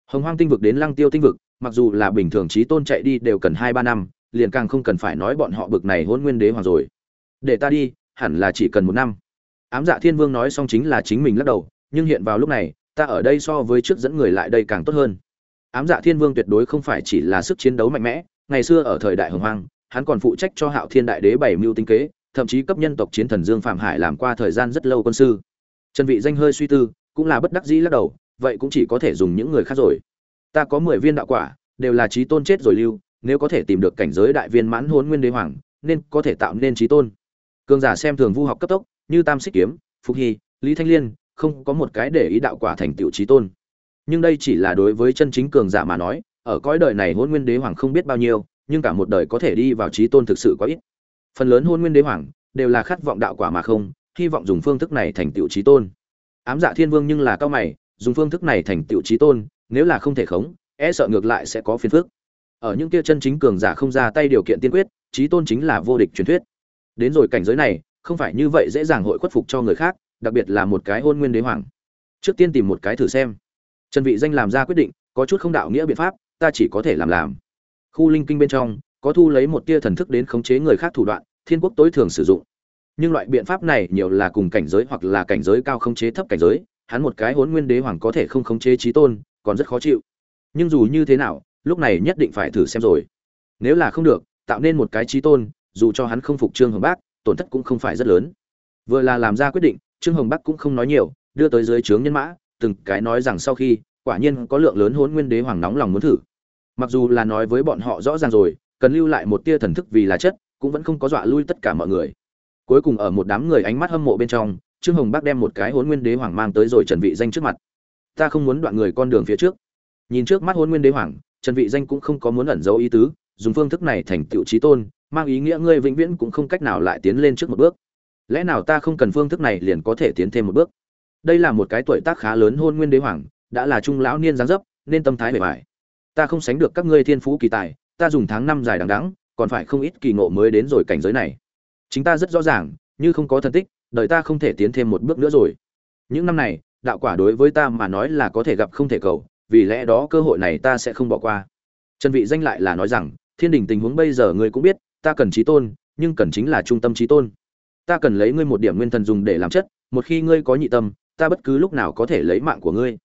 Hồng Hoang tinh vực đến Lăng Tiêu tinh vực, mặc dù là bình thường chí tôn chạy đi đều cần 2 3 năm, liền càng không cần phải nói bọn họ bực này hôn nguyên đế hoàng rồi. Để ta đi, hẳn là chỉ cần một năm. Ám Dạ Thiên Vương nói xong chính là chính mình lắc đầu, nhưng hiện vào lúc này, ta ở đây so với trước dẫn người lại đây càng tốt hơn. Ám Dạ Thiên Vương tuyệt đối không phải chỉ là sức chiến đấu mạnh mẽ, ngày xưa ở thời đại Hồng Hoang, hắn còn phụ trách cho Hạo Thiên Đại Đế bảy mưu tinh kế, thậm chí cấp nhân tộc chiến thần Dương Phạm Hải làm qua thời gian rất lâu quân sư. Trần Vị danh hơi suy tư, cũng là bất đắc dĩ lắc đầu, vậy cũng chỉ có thể dùng những người khác rồi. Ta có 10 viên đạo quả, đều là chí tôn chết rồi lưu, nếu có thể tìm được cảnh giới đại viên mãn huấn nguyên đế hoàng, nên có thể tạo nên chí tôn. Cường giả xem thường vu học cấp tốc, như Tam Xích kiếm, Phục Hy, Lý Thanh Liên, không có một cái để ý đạo quả thành tựu chí tôn. Nhưng đây chỉ là đối với chân chính cường giả mà nói, ở cõi đời này hôn nguyên đế hoàng không biết bao nhiêu, nhưng cả một đời có thể đi vào chí tôn thực sự quá ít. Phần lớn hôn nguyên đế hoàng đều là khát vọng đạo quả mà không, hy vọng dùng phương thức này thành tựu chí tôn. Ám Dạ Thiên Vương nhưng là cao mày, dùng phương thức này thành tựu chí tôn, nếu là không thể khống, e sợ ngược lại sẽ có phiền phức. ở những kia chân chính cường giả không ra tay điều kiện tiên quyết trí tôn chính là vô địch truyền thuyết đến rồi cảnh giới này không phải như vậy dễ dàng hội khuất phục cho người khác, đặc biệt là một cái hôn nguyên đế hoàng. Trước tiên tìm một cái thử xem. Trần vị danh làm ra quyết định, có chút không đạo nghĩa biện pháp, ta chỉ có thể làm làm. Khu linh kinh bên trong, có thu lấy một tia thần thức đến khống chế người khác thủ đoạn, thiên quốc tối thường sử dụng. Nhưng loại biện pháp này nhiều là cùng cảnh giới hoặc là cảnh giới cao khống chế thấp cảnh giới, hắn một cái hôn nguyên đế hoàng có thể không khống chế trí tôn, còn rất khó chịu. Nhưng dù như thế nào, lúc này nhất định phải thử xem rồi. Nếu là không được, tạo nên một cái trí tôn, dù cho hắn không phục trương hồng bác tổn thất cũng không phải rất lớn. Vừa là làm ra quyết định, trương hồng bắc cũng không nói nhiều, đưa tới dưới trướng nhân mã, từng cái nói rằng sau khi, quả nhiên có lượng lớn hỗn nguyên đế hoàng nóng lòng muốn thử. Mặc dù là nói với bọn họ rõ ràng rồi, cần lưu lại một tia thần thức vì là chất, cũng vẫn không có dọa lui tất cả mọi người. Cuối cùng ở một đám người ánh mắt hâm mộ bên trong, trương hồng bắc đem một cái hỗn nguyên đế hoàng mang tới rồi trần vị danh trước mặt. Ta không muốn đoạn người con đường phía trước. Nhìn trước mắt hỗn nguyên đế hoàng, trần vị danh cũng không có muốn ẩn giấu ý tứ, dùng phương thức này thành tựu trí tôn mang ý nghĩa ngươi vĩnh viễn cũng không cách nào lại tiến lên trước một bước. Lẽ nào ta không cần phương thức này liền có thể tiến thêm một bước? Đây là một cái tuổi tác khá lớn hôn nguyên đế hoàng, đã là trung lão niên giáng dấp, nên tâm thái bề bài ta không sánh được các ngươi thiên phú kỳ tài, ta dùng tháng năm dài đằng đẵng, còn phải không ít kỳ ngộ mới đến rồi cảnh giới này. Chính ta rất rõ ràng, như không có thần tích, đời ta không thể tiến thêm một bước nữa rồi. Những năm này, đạo quả đối với ta mà nói là có thể gặp không thể cầu, vì lẽ đó cơ hội này ta sẽ không bỏ qua. Trần vị danh lại là nói rằng, thiên đình tình huống bây giờ ngươi cũng biết ta cần trí tôn, nhưng cần chính là trung tâm trí tôn. Ta cần lấy ngươi một điểm nguyên thần dùng để làm chất, một khi ngươi có nhị tâm, ta bất cứ lúc nào có thể lấy mạng của ngươi.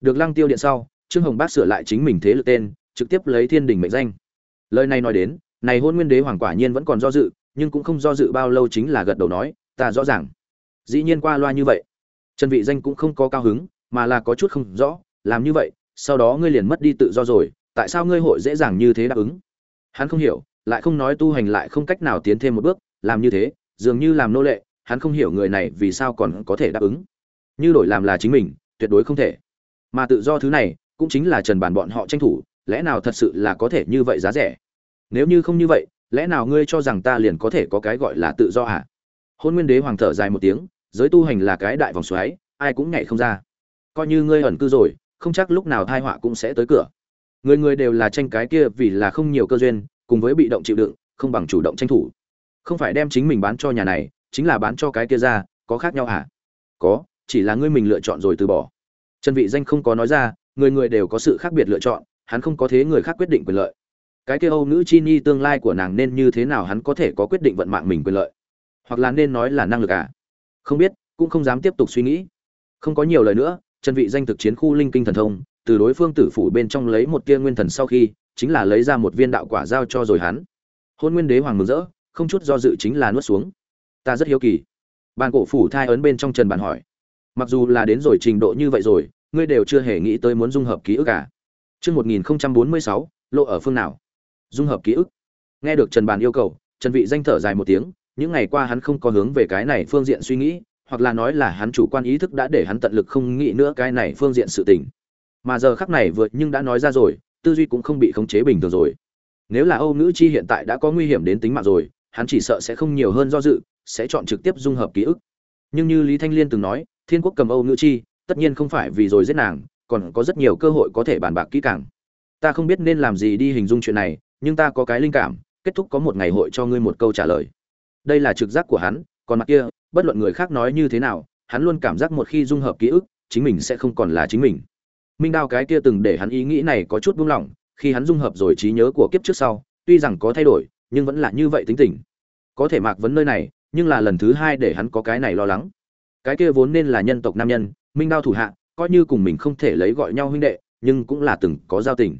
Được lăng tiêu điện sau, trương hồng bác sửa lại chính mình thế lực tên, trực tiếp lấy thiên đình mệnh danh. Lời này nói đến, này hôn nguyên đế hoàng quả nhiên vẫn còn do dự, nhưng cũng không do dự bao lâu chính là gật đầu nói, ta rõ ràng. Dĩ nhiên qua loa như vậy, trần vị danh cũng không có cao hứng, mà là có chút không rõ, làm như vậy, sau đó ngươi liền mất đi tự do rồi, tại sao ngươi hội dễ dàng như thế đáp ứng? Hắn không hiểu lại không nói tu hành lại không cách nào tiến thêm một bước, làm như thế, dường như làm nô lệ, hắn không hiểu người này vì sao còn có thể đáp ứng. Như đổi làm là chính mình, tuyệt đối không thể. Mà tự do thứ này, cũng chính là trần bản bọn họ tranh thủ, lẽ nào thật sự là có thể như vậy giá rẻ? Nếu như không như vậy, lẽ nào ngươi cho rằng ta liền có thể có cái gọi là tự do hả hôn nguyên đế hoàng thở dài một tiếng, giới tu hành là cái đại vòng xoáy, ai cũng nhảy không ra. Coi như ngươi ẩn cư rồi, không chắc lúc nào tai họa cũng sẽ tới cửa. Người người đều là tranh cái kia vì là không nhiều cơ duyên cùng với bị động chịu đựng, không bằng chủ động tranh thủ. Không phải đem chính mình bán cho nhà này, chính là bán cho cái kia ra, có khác nhau hả? Có, chỉ là ngươi mình lựa chọn rồi từ bỏ. Trần vị danh không có nói ra, người người đều có sự khác biệt lựa chọn, hắn không có thế người khác quyết định quyền lợi. Cái kia âu nữ chi ni tương lai của nàng nên như thế nào hắn có thể có quyết định vận mạng mình quyền lợi? Hoặc là nên nói là năng lực à? Không biết, cũng không dám tiếp tục suy nghĩ. Không có nhiều lời nữa, trần vị danh thực chiến khu linh kinh thần thông, từ đối phương tử phủ bên trong lấy một tia nguyên thần sau khi chính là lấy ra một viên đạo quả giao cho rồi hắn hôn nguyên đế hoàng mừng rỡ không chút do dự chính là nuốt xuống ta rất hiếu kỳ bàn cổ phủ thai ấn bên trong trần bản hỏi mặc dù là đến rồi trình độ như vậy rồi ngươi đều chưa hề nghĩ tới muốn dung hợp ký ức cả Trước 1046, lộ ở phương nào? Dung hợp ký ức. Nghe được Trần Bàn yêu cầu, Trần Vị danh thở dài một tiếng, những ngày qua hắn không có hướng về cái này phương diện suy nghĩ, hoặc là nói là hắn chủ quan ý thức đã để hắn tận lực không nghĩ nữa cái này phương diện sự tình. Mà giờ khắc này vượt nhưng đã nói ra rồi, tư duy cũng không bị khống chế bình thường rồi. Nếu là Âu nữ chi hiện tại đã có nguy hiểm đến tính mạng rồi, hắn chỉ sợ sẽ không nhiều hơn do dự, sẽ chọn trực tiếp dung hợp ký ức. Nhưng như Lý Thanh Liên từng nói, Thiên Quốc cầm Âu nữ chi, tất nhiên không phải vì rồi giết nàng, còn có rất nhiều cơ hội có thể bàn bạc kỹ càng. Ta không biết nên làm gì đi hình dung chuyện này, nhưng ta có cái linh cảm, kết thúc có một ngày hội cho ngươi một câu trả lời. Đây là trực giác của hắn, còn mặt kia, bất luận người khác nói như thế nào, hắn luôn cảm giác một khi dung hợp ký ức, chính mình sẽ không còn là chính mình. Minh Đao cái kia từng để hắn ý nghĩ này có chút buông lỏng, khi hắn dung hợp rồi trí nhớ của kiếp trước sau, tuy rằng có thay đổi, nhưng vẫn là như vậy tính tình. Có thể Mạc Vấn nơi này, nhưng là lần thứ hai để hắn có cái này lo lắng. Cái kia vốn nên là nhân tộc nam nhân, Minh Đao thủ hạ, coi như cùng mình không thể lấy gọi nhau huynh đệ, nhưng cũng là từng có giao tình.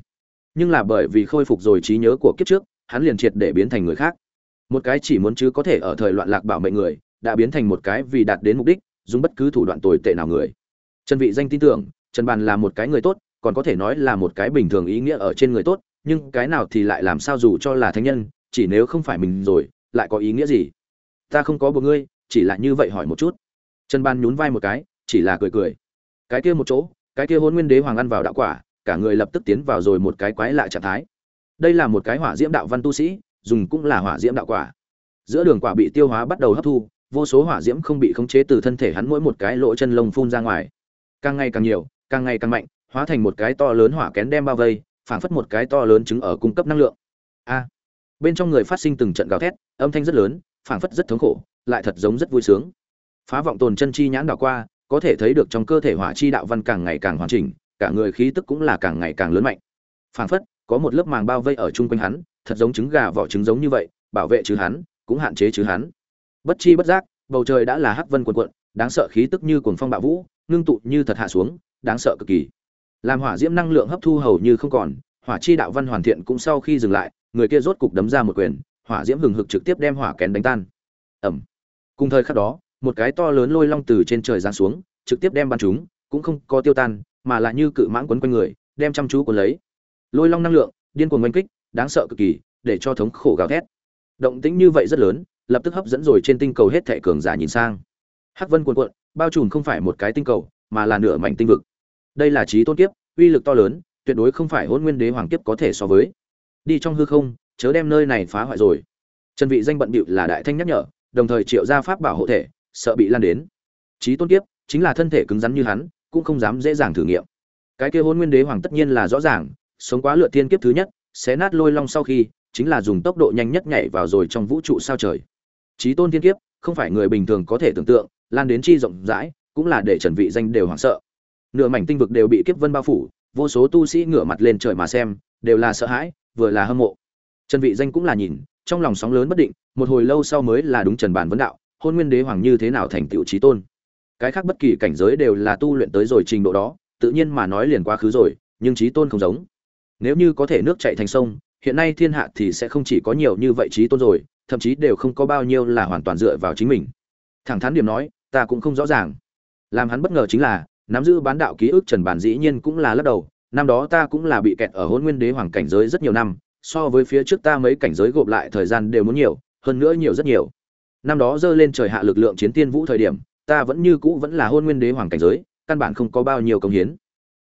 Nhưng là bởi vì khôi phục rồi trí nhớ của kiếp trước, hắn liền triệt để biến thành người khác. Một cái chỉ muốn chứ có thể ở thời loạn lạc bảo mệnh người, đã biến thành một cái vì đạt đến mục đích, dùng bất cứ thủ đoạn tồi tệ nào người. Trần Vị danh tin tưởng, Trần Bàn là một cái người tốt, còn có thể nói là một cái bình thường ý nghĩa ở trên người tốt, nhưng cái nào thì lại làm sao dù cho là thánh nhân, chỉ nếu không phải mình rồi, lại có ý nghĩa gì? Ta không có buộc ngươi, chỉ là như vậy hỏi một chút. Trần Ban nhún vai một cái, chỉ là cười cười. Cái kia một chỗ, cái kia Hỗn Nguyên Đế Hoàng ăn vào đạo quả, cả người lập tức tiến vào rồi một cái quái lạ trạng thái. Đây là một cái hỏa diễm đạo văn tu sĩ, dùng cũng là hỏa diễm đạo quả. Giữa đường quả bị tiêu hóa bắt đầu hấp thu, vô số hỏa diễm không bị khống chế từ thân thể hắn mỗi một cái lỗ chân lông phun ra ngoài càng ngày càng nhiều càng ngày càng mạnh, hóa thành một cái to lớn hỏa kén đem bao vây, phảng phất một cái to lớn trứng ở cung cấp năng lượng. A! Bên trong người phát sinh từng trận gào thét, âm thanh rất lớn, phảng phất rất thống khổ, lại thật giống rất vui sướng. Phá vọng tồn chân chi nhãn đảo qua, có thể thấy được trong cơ thể hỏa chi đạo văn càng ngày càng hoàn chỉnh, cả người khí tức cũng là càng ngày càng lớn mạnh. Phảng phất, có một lớp màng bao vây ở chung quanh hắn, thật giống trứng gà vỏ trứng giống như vậy, bảo vệ chứ hắn, cũng hạn chế chứ hắn. Bất chi bất giác, bầu trời đã là hắc vân quần quận đáng sợ khí tức như cuồng phong bạo vũ, ngưng tụ như thật hạ xuống đáng sợ cực kỳ. Làm hỏa diễm năng lượng hấp thu hầu như không còn, hỏa chi đạo văn hoàn thiện cũng sau khi dừng lại, người kia rốt cục đấm ra một quyền, hỏa diễm hừng hực trực tiếp đem hỏa kén đánh tan. Ẩm cùng thời khắc đó, một cái to lớn lôi long từ trên trời giáng xuống, trực tiếp đem bắn chúng, cũng không có tiêu tan, mà là như cự mãng quấn quanh người, đem chăm chú cuốn lấy. Lôi long năng lượng, điên cuồng oanh kích, đáng sợ cực kỳ, để cho thống khổ gào thét. Động tĩnh như vậy rất lớn, lập tức hấp dẫn rồi trên tinh cầu hết thệ cường giả nhìn sang. Hắc vân cuồn cuộn, bao trùm không phải một cái tinh cầu, mà là nửa mảnh tinh vực đây là trí tôn kiếp, uy lực to lớn, tuyệt đối không phải hôn nguyên đế hoàng kiếp có thể so với. Đi trong hư không, chớ đem nơi này phá hoại rồi. Trần vị danh bận bịu là đại thanh nhắc nhở, đồng thời triệu ra pháp bảo hộ thể, sợ bị lan đến. Trí tôn kiếp, chính là thân thể cứng rắn như hắn, cũng không dám dễ dàng thử nghiệm. Cái kia hôn nguyên đế hoàng tất nhiên là rõ ràng, sống quá lựa tiên kiếp thứ nhất, xé nát lôi long sau khi, chính là dùng tốc độ nhanh nhất nhảy vào rồi trong vũ trụ sao trời. Trí tôn thiên kiếp, không phải người bình thường có thể tưởng tượng, lan đến chi rộng rãi, cũng là để trần vị danh đều hoảng sợ nửa mảnh tinh vực đều bị kiếp vân bao phủ, vô số tu sĩ ngửa mặt lên trời mà xem, đều là sợ hãi, vừa là hâm mộ. Trần vị danh cũng là nhìn, trong lòng sóng lớn bất định, một hồi lâu sau mới là đúng trần bản vấn đạo, hôn nguyên đế hoàng như thế nào thành tựu trí tôn. Cái khác bất kỳ cảnh giới đều là tu luyện tới rồi trình độ đó, tự nhiên mà nói liền quá khứ rồi, nhưng trí tôn không giống. Nếu như có thể nước chảy thành sông, hiện nay thiên hạ thì sẽ không chỉ có nhiều như vậy trí tôn rồi, thậm chí đều không có bao nhiêu là hoàn toàn dựa vào chính mình. Thẳng thắn điểm nói, ta cũng không rõ ràng. Làm hắn bất ngờ chính là nắm giữ bán đạo ký ức trần bản dĩ nhiên cũng là lắc đầu, năm đó ta cũng là bị kẹt ở hôn nguyên đế hoàng cảnh giới rất nhiều năm, so với phía trước ta mấy cảnh giới gộp lại thời gian đều muốn nhiều, hơn nữa nhiều rất nhiều. Năm đó dơ lên trời hạ lực lượng chiến tiên vũ thời điểm, ta vẫn như cũ vẫn là hôn nguyên đế hoàng cảnh giới, căn bản không có bao nhiêu công hiến.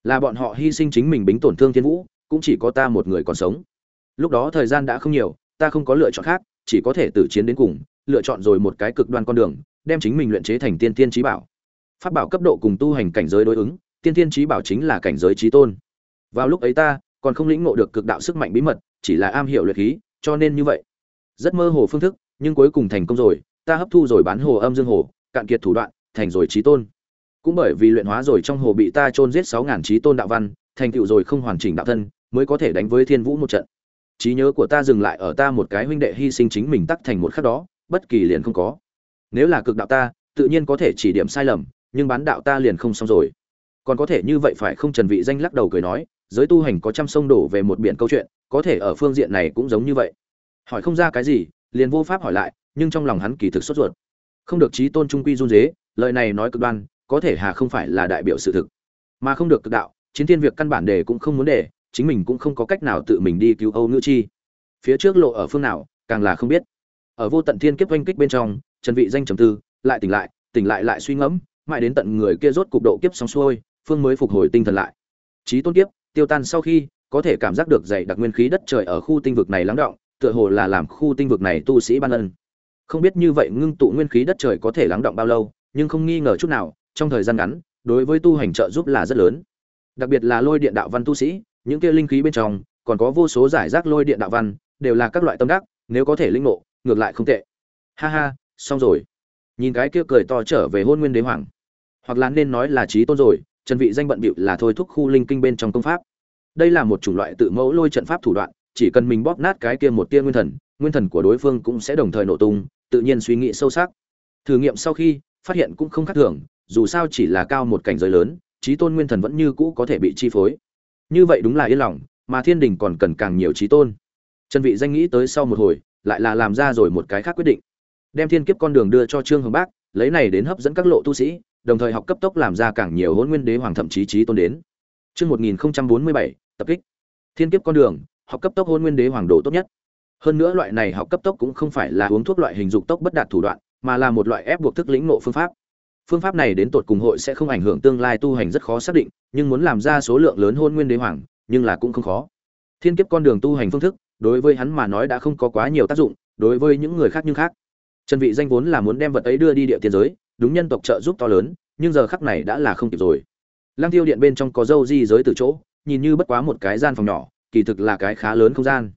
Là bọn họ hy sinh chính mình bính tổn thương thiên vũ, cũng chỉ có ta một người còn sống. Lúc đó thời gian đã không nhiều, ta không có lựa chọn khác, chỉ có thể tử chiến đến cùng, lựa chọn rồi một cái cực đoan con đường, đem chính mình luyện chế thành tiên tiên trí bảo pháp bảo cấp độ cùng tu hành cảnh giới đối ứng, tiên thiên trí bảo chính là cảnh giới trí tôn. Vào lúc ấy ta còn không lĩnh ngộ được cực đạo sức mạnh bí mật, chỉ là am hiểu luyện khí, cho nên như vậy. Rất mơ hồ phương thức, nhưng cuối cùng thành công rồi, ta hấp thu rồi bán hồ âm dương hồ, cạn kiệt thủ đoạn, thành rồi trí tôn. Cũng bởi vì luyện hóa rồi trong hồ bị ta chôn giết sáu ngàn trí tôn đạo văn, thành tựu rồi không hoàn chỉnh đạo thân, mới có thể đánh với thiên vũ một trận. Trí nhớ của ta dừng lại ở ta một cái huynh đệ hy sinh chính mình tắc thành một khắc đó, bất kỳ liền không có. Nếu là cực đạo ta, tự nhiên có thể chỉ điểm sai lầm nhưng bán đạo ta liền không xong rồi. Còn có thể như vậy phải không? Trần vị danh lắc đầu cười nói, giới tu hành có trăm sông đổ về một biển câu chuyện, có thể ở phương diện này cũng giống như vậy. Hỏi không ra cái gì, liền vô pháp hỏi lại, nhưng trong lòng hắn kỳ thực sốt ruột. Không được trí tôn trung quy run dế lời này nói cực đoan, có thể hà không phải là đại biểu sự thực. Mà không được cực đạo, chiến thiên việc căn bản đề cũng không muốn đề, chính mình cũng không có cách nào tự mình đi cứu âu ngữ chi. Phía trước lộ ở phương nào, càng là không biết. Ở vô tận thiên kiếp oanh kích bên trong, trần vị danh trầm tư, lại tỉnh lại tỉnh lại lại suy ngẫm mãi đến tận người kia rốt cục độ kiếp xong xuôi, phương mới phục hồi tinh thần lại. Chí tôn kiếp, tiêu tan sau khi, có thể cảm giác được dày đặc nguyên khí đất trời ở khu tinh vực này lắng động, tựa hồ là làm khu tinh vực này tu sĩ ban ân. Không biết như vậy ngưng tụ nguyên khí đất trời có thể lắng động bao lâu, nhưng không nghi ngờ chút nào, trong thời gian ngắn, đối với tu hành trợ giúp là rất lớn. Đặc biệt là lôi điện đạo văn tu sĩ, những kia linh khí bên trong, còn có vô số giải rác lôi điện đạo văn, đều là các loại tâm đắc, nếu có thể linh ngộ, ngược lại không tệ. Ha ha, xong rồi. Nhìn cái kia cười to trở về hôn nguyên đế hoàng hoặc là nên nói là trí tôn rồi, trần vị danh bận bịu là thôi thúc khu linh kinh bên trong công pháp. Đây là một chủng loại tự mẫu lôi trận pháp thủ đoạn, chỉ cần mình bóp nát cái kia một tia nguyên thần nguyên thần của đối phương cũng sẽ đồng thời nổ tung, tự nhiên suy nghĩ sâu sắc. Thử nghiệm sau khi, phát hiện cũng không khác thường, dù sao chỉ là cao một cảnh giới lớn, trí tôn nguyên thần vẫn như cũ có thể bị chi phối. Như vậy đúng là yên lòng, mà thiên đình còn cần càng nhiều trí tôn. Trần vị danh nghĩ tới sau một hồi, lại là làm ra rồi một cái khác quyết định. Đem thiên kiếp con đường đưa cho trương hồng bác, lấy này đến hấp dẫn các lộ tu sĩ đồng thời học cấp tốc làm ra càng nhiều hôn nguyên đế hoàng thậm chí trí tôn đến Chương 1047, tập kích. Thiên kiếp con đường, học cấp tốc hôn nguyên đế hoàng độ tốt nhất. Hơn nữa loại này học cấp tốc cũng không phải là uống thuốc loại hình dục tốc bất đạt thủ đoạn, mà là một loại ép buộc thức lĩnh ngộ phương pháp. Phương pháp này đến tột cùng hội sẽ không ảnh hưởng tương lai tu hành rất khó xác định, nhưng muốn làm ra số lượng lớn hôn nguyên đế hoàng, nhưng là cũng không khó. Thiên kiếp con đường tu hành phương thức, đối với hắn mà nói đã không có quá nhiều tác dụng, đối với những người khác nhưng khác. Trần Vị danh vốn là muốn đem vật ấy đưa đi địa tiên giới, đúng nhân tộc trợ giúp to lớn, nhưng giờ khắc này đã là không kịp rồi. Lăng Tiêu điện bên trong có dâu di giới từ chỗ, nhìn như bất quá một cái gian phòng nhỏ, kỳ thực là cái khá lớn không gian.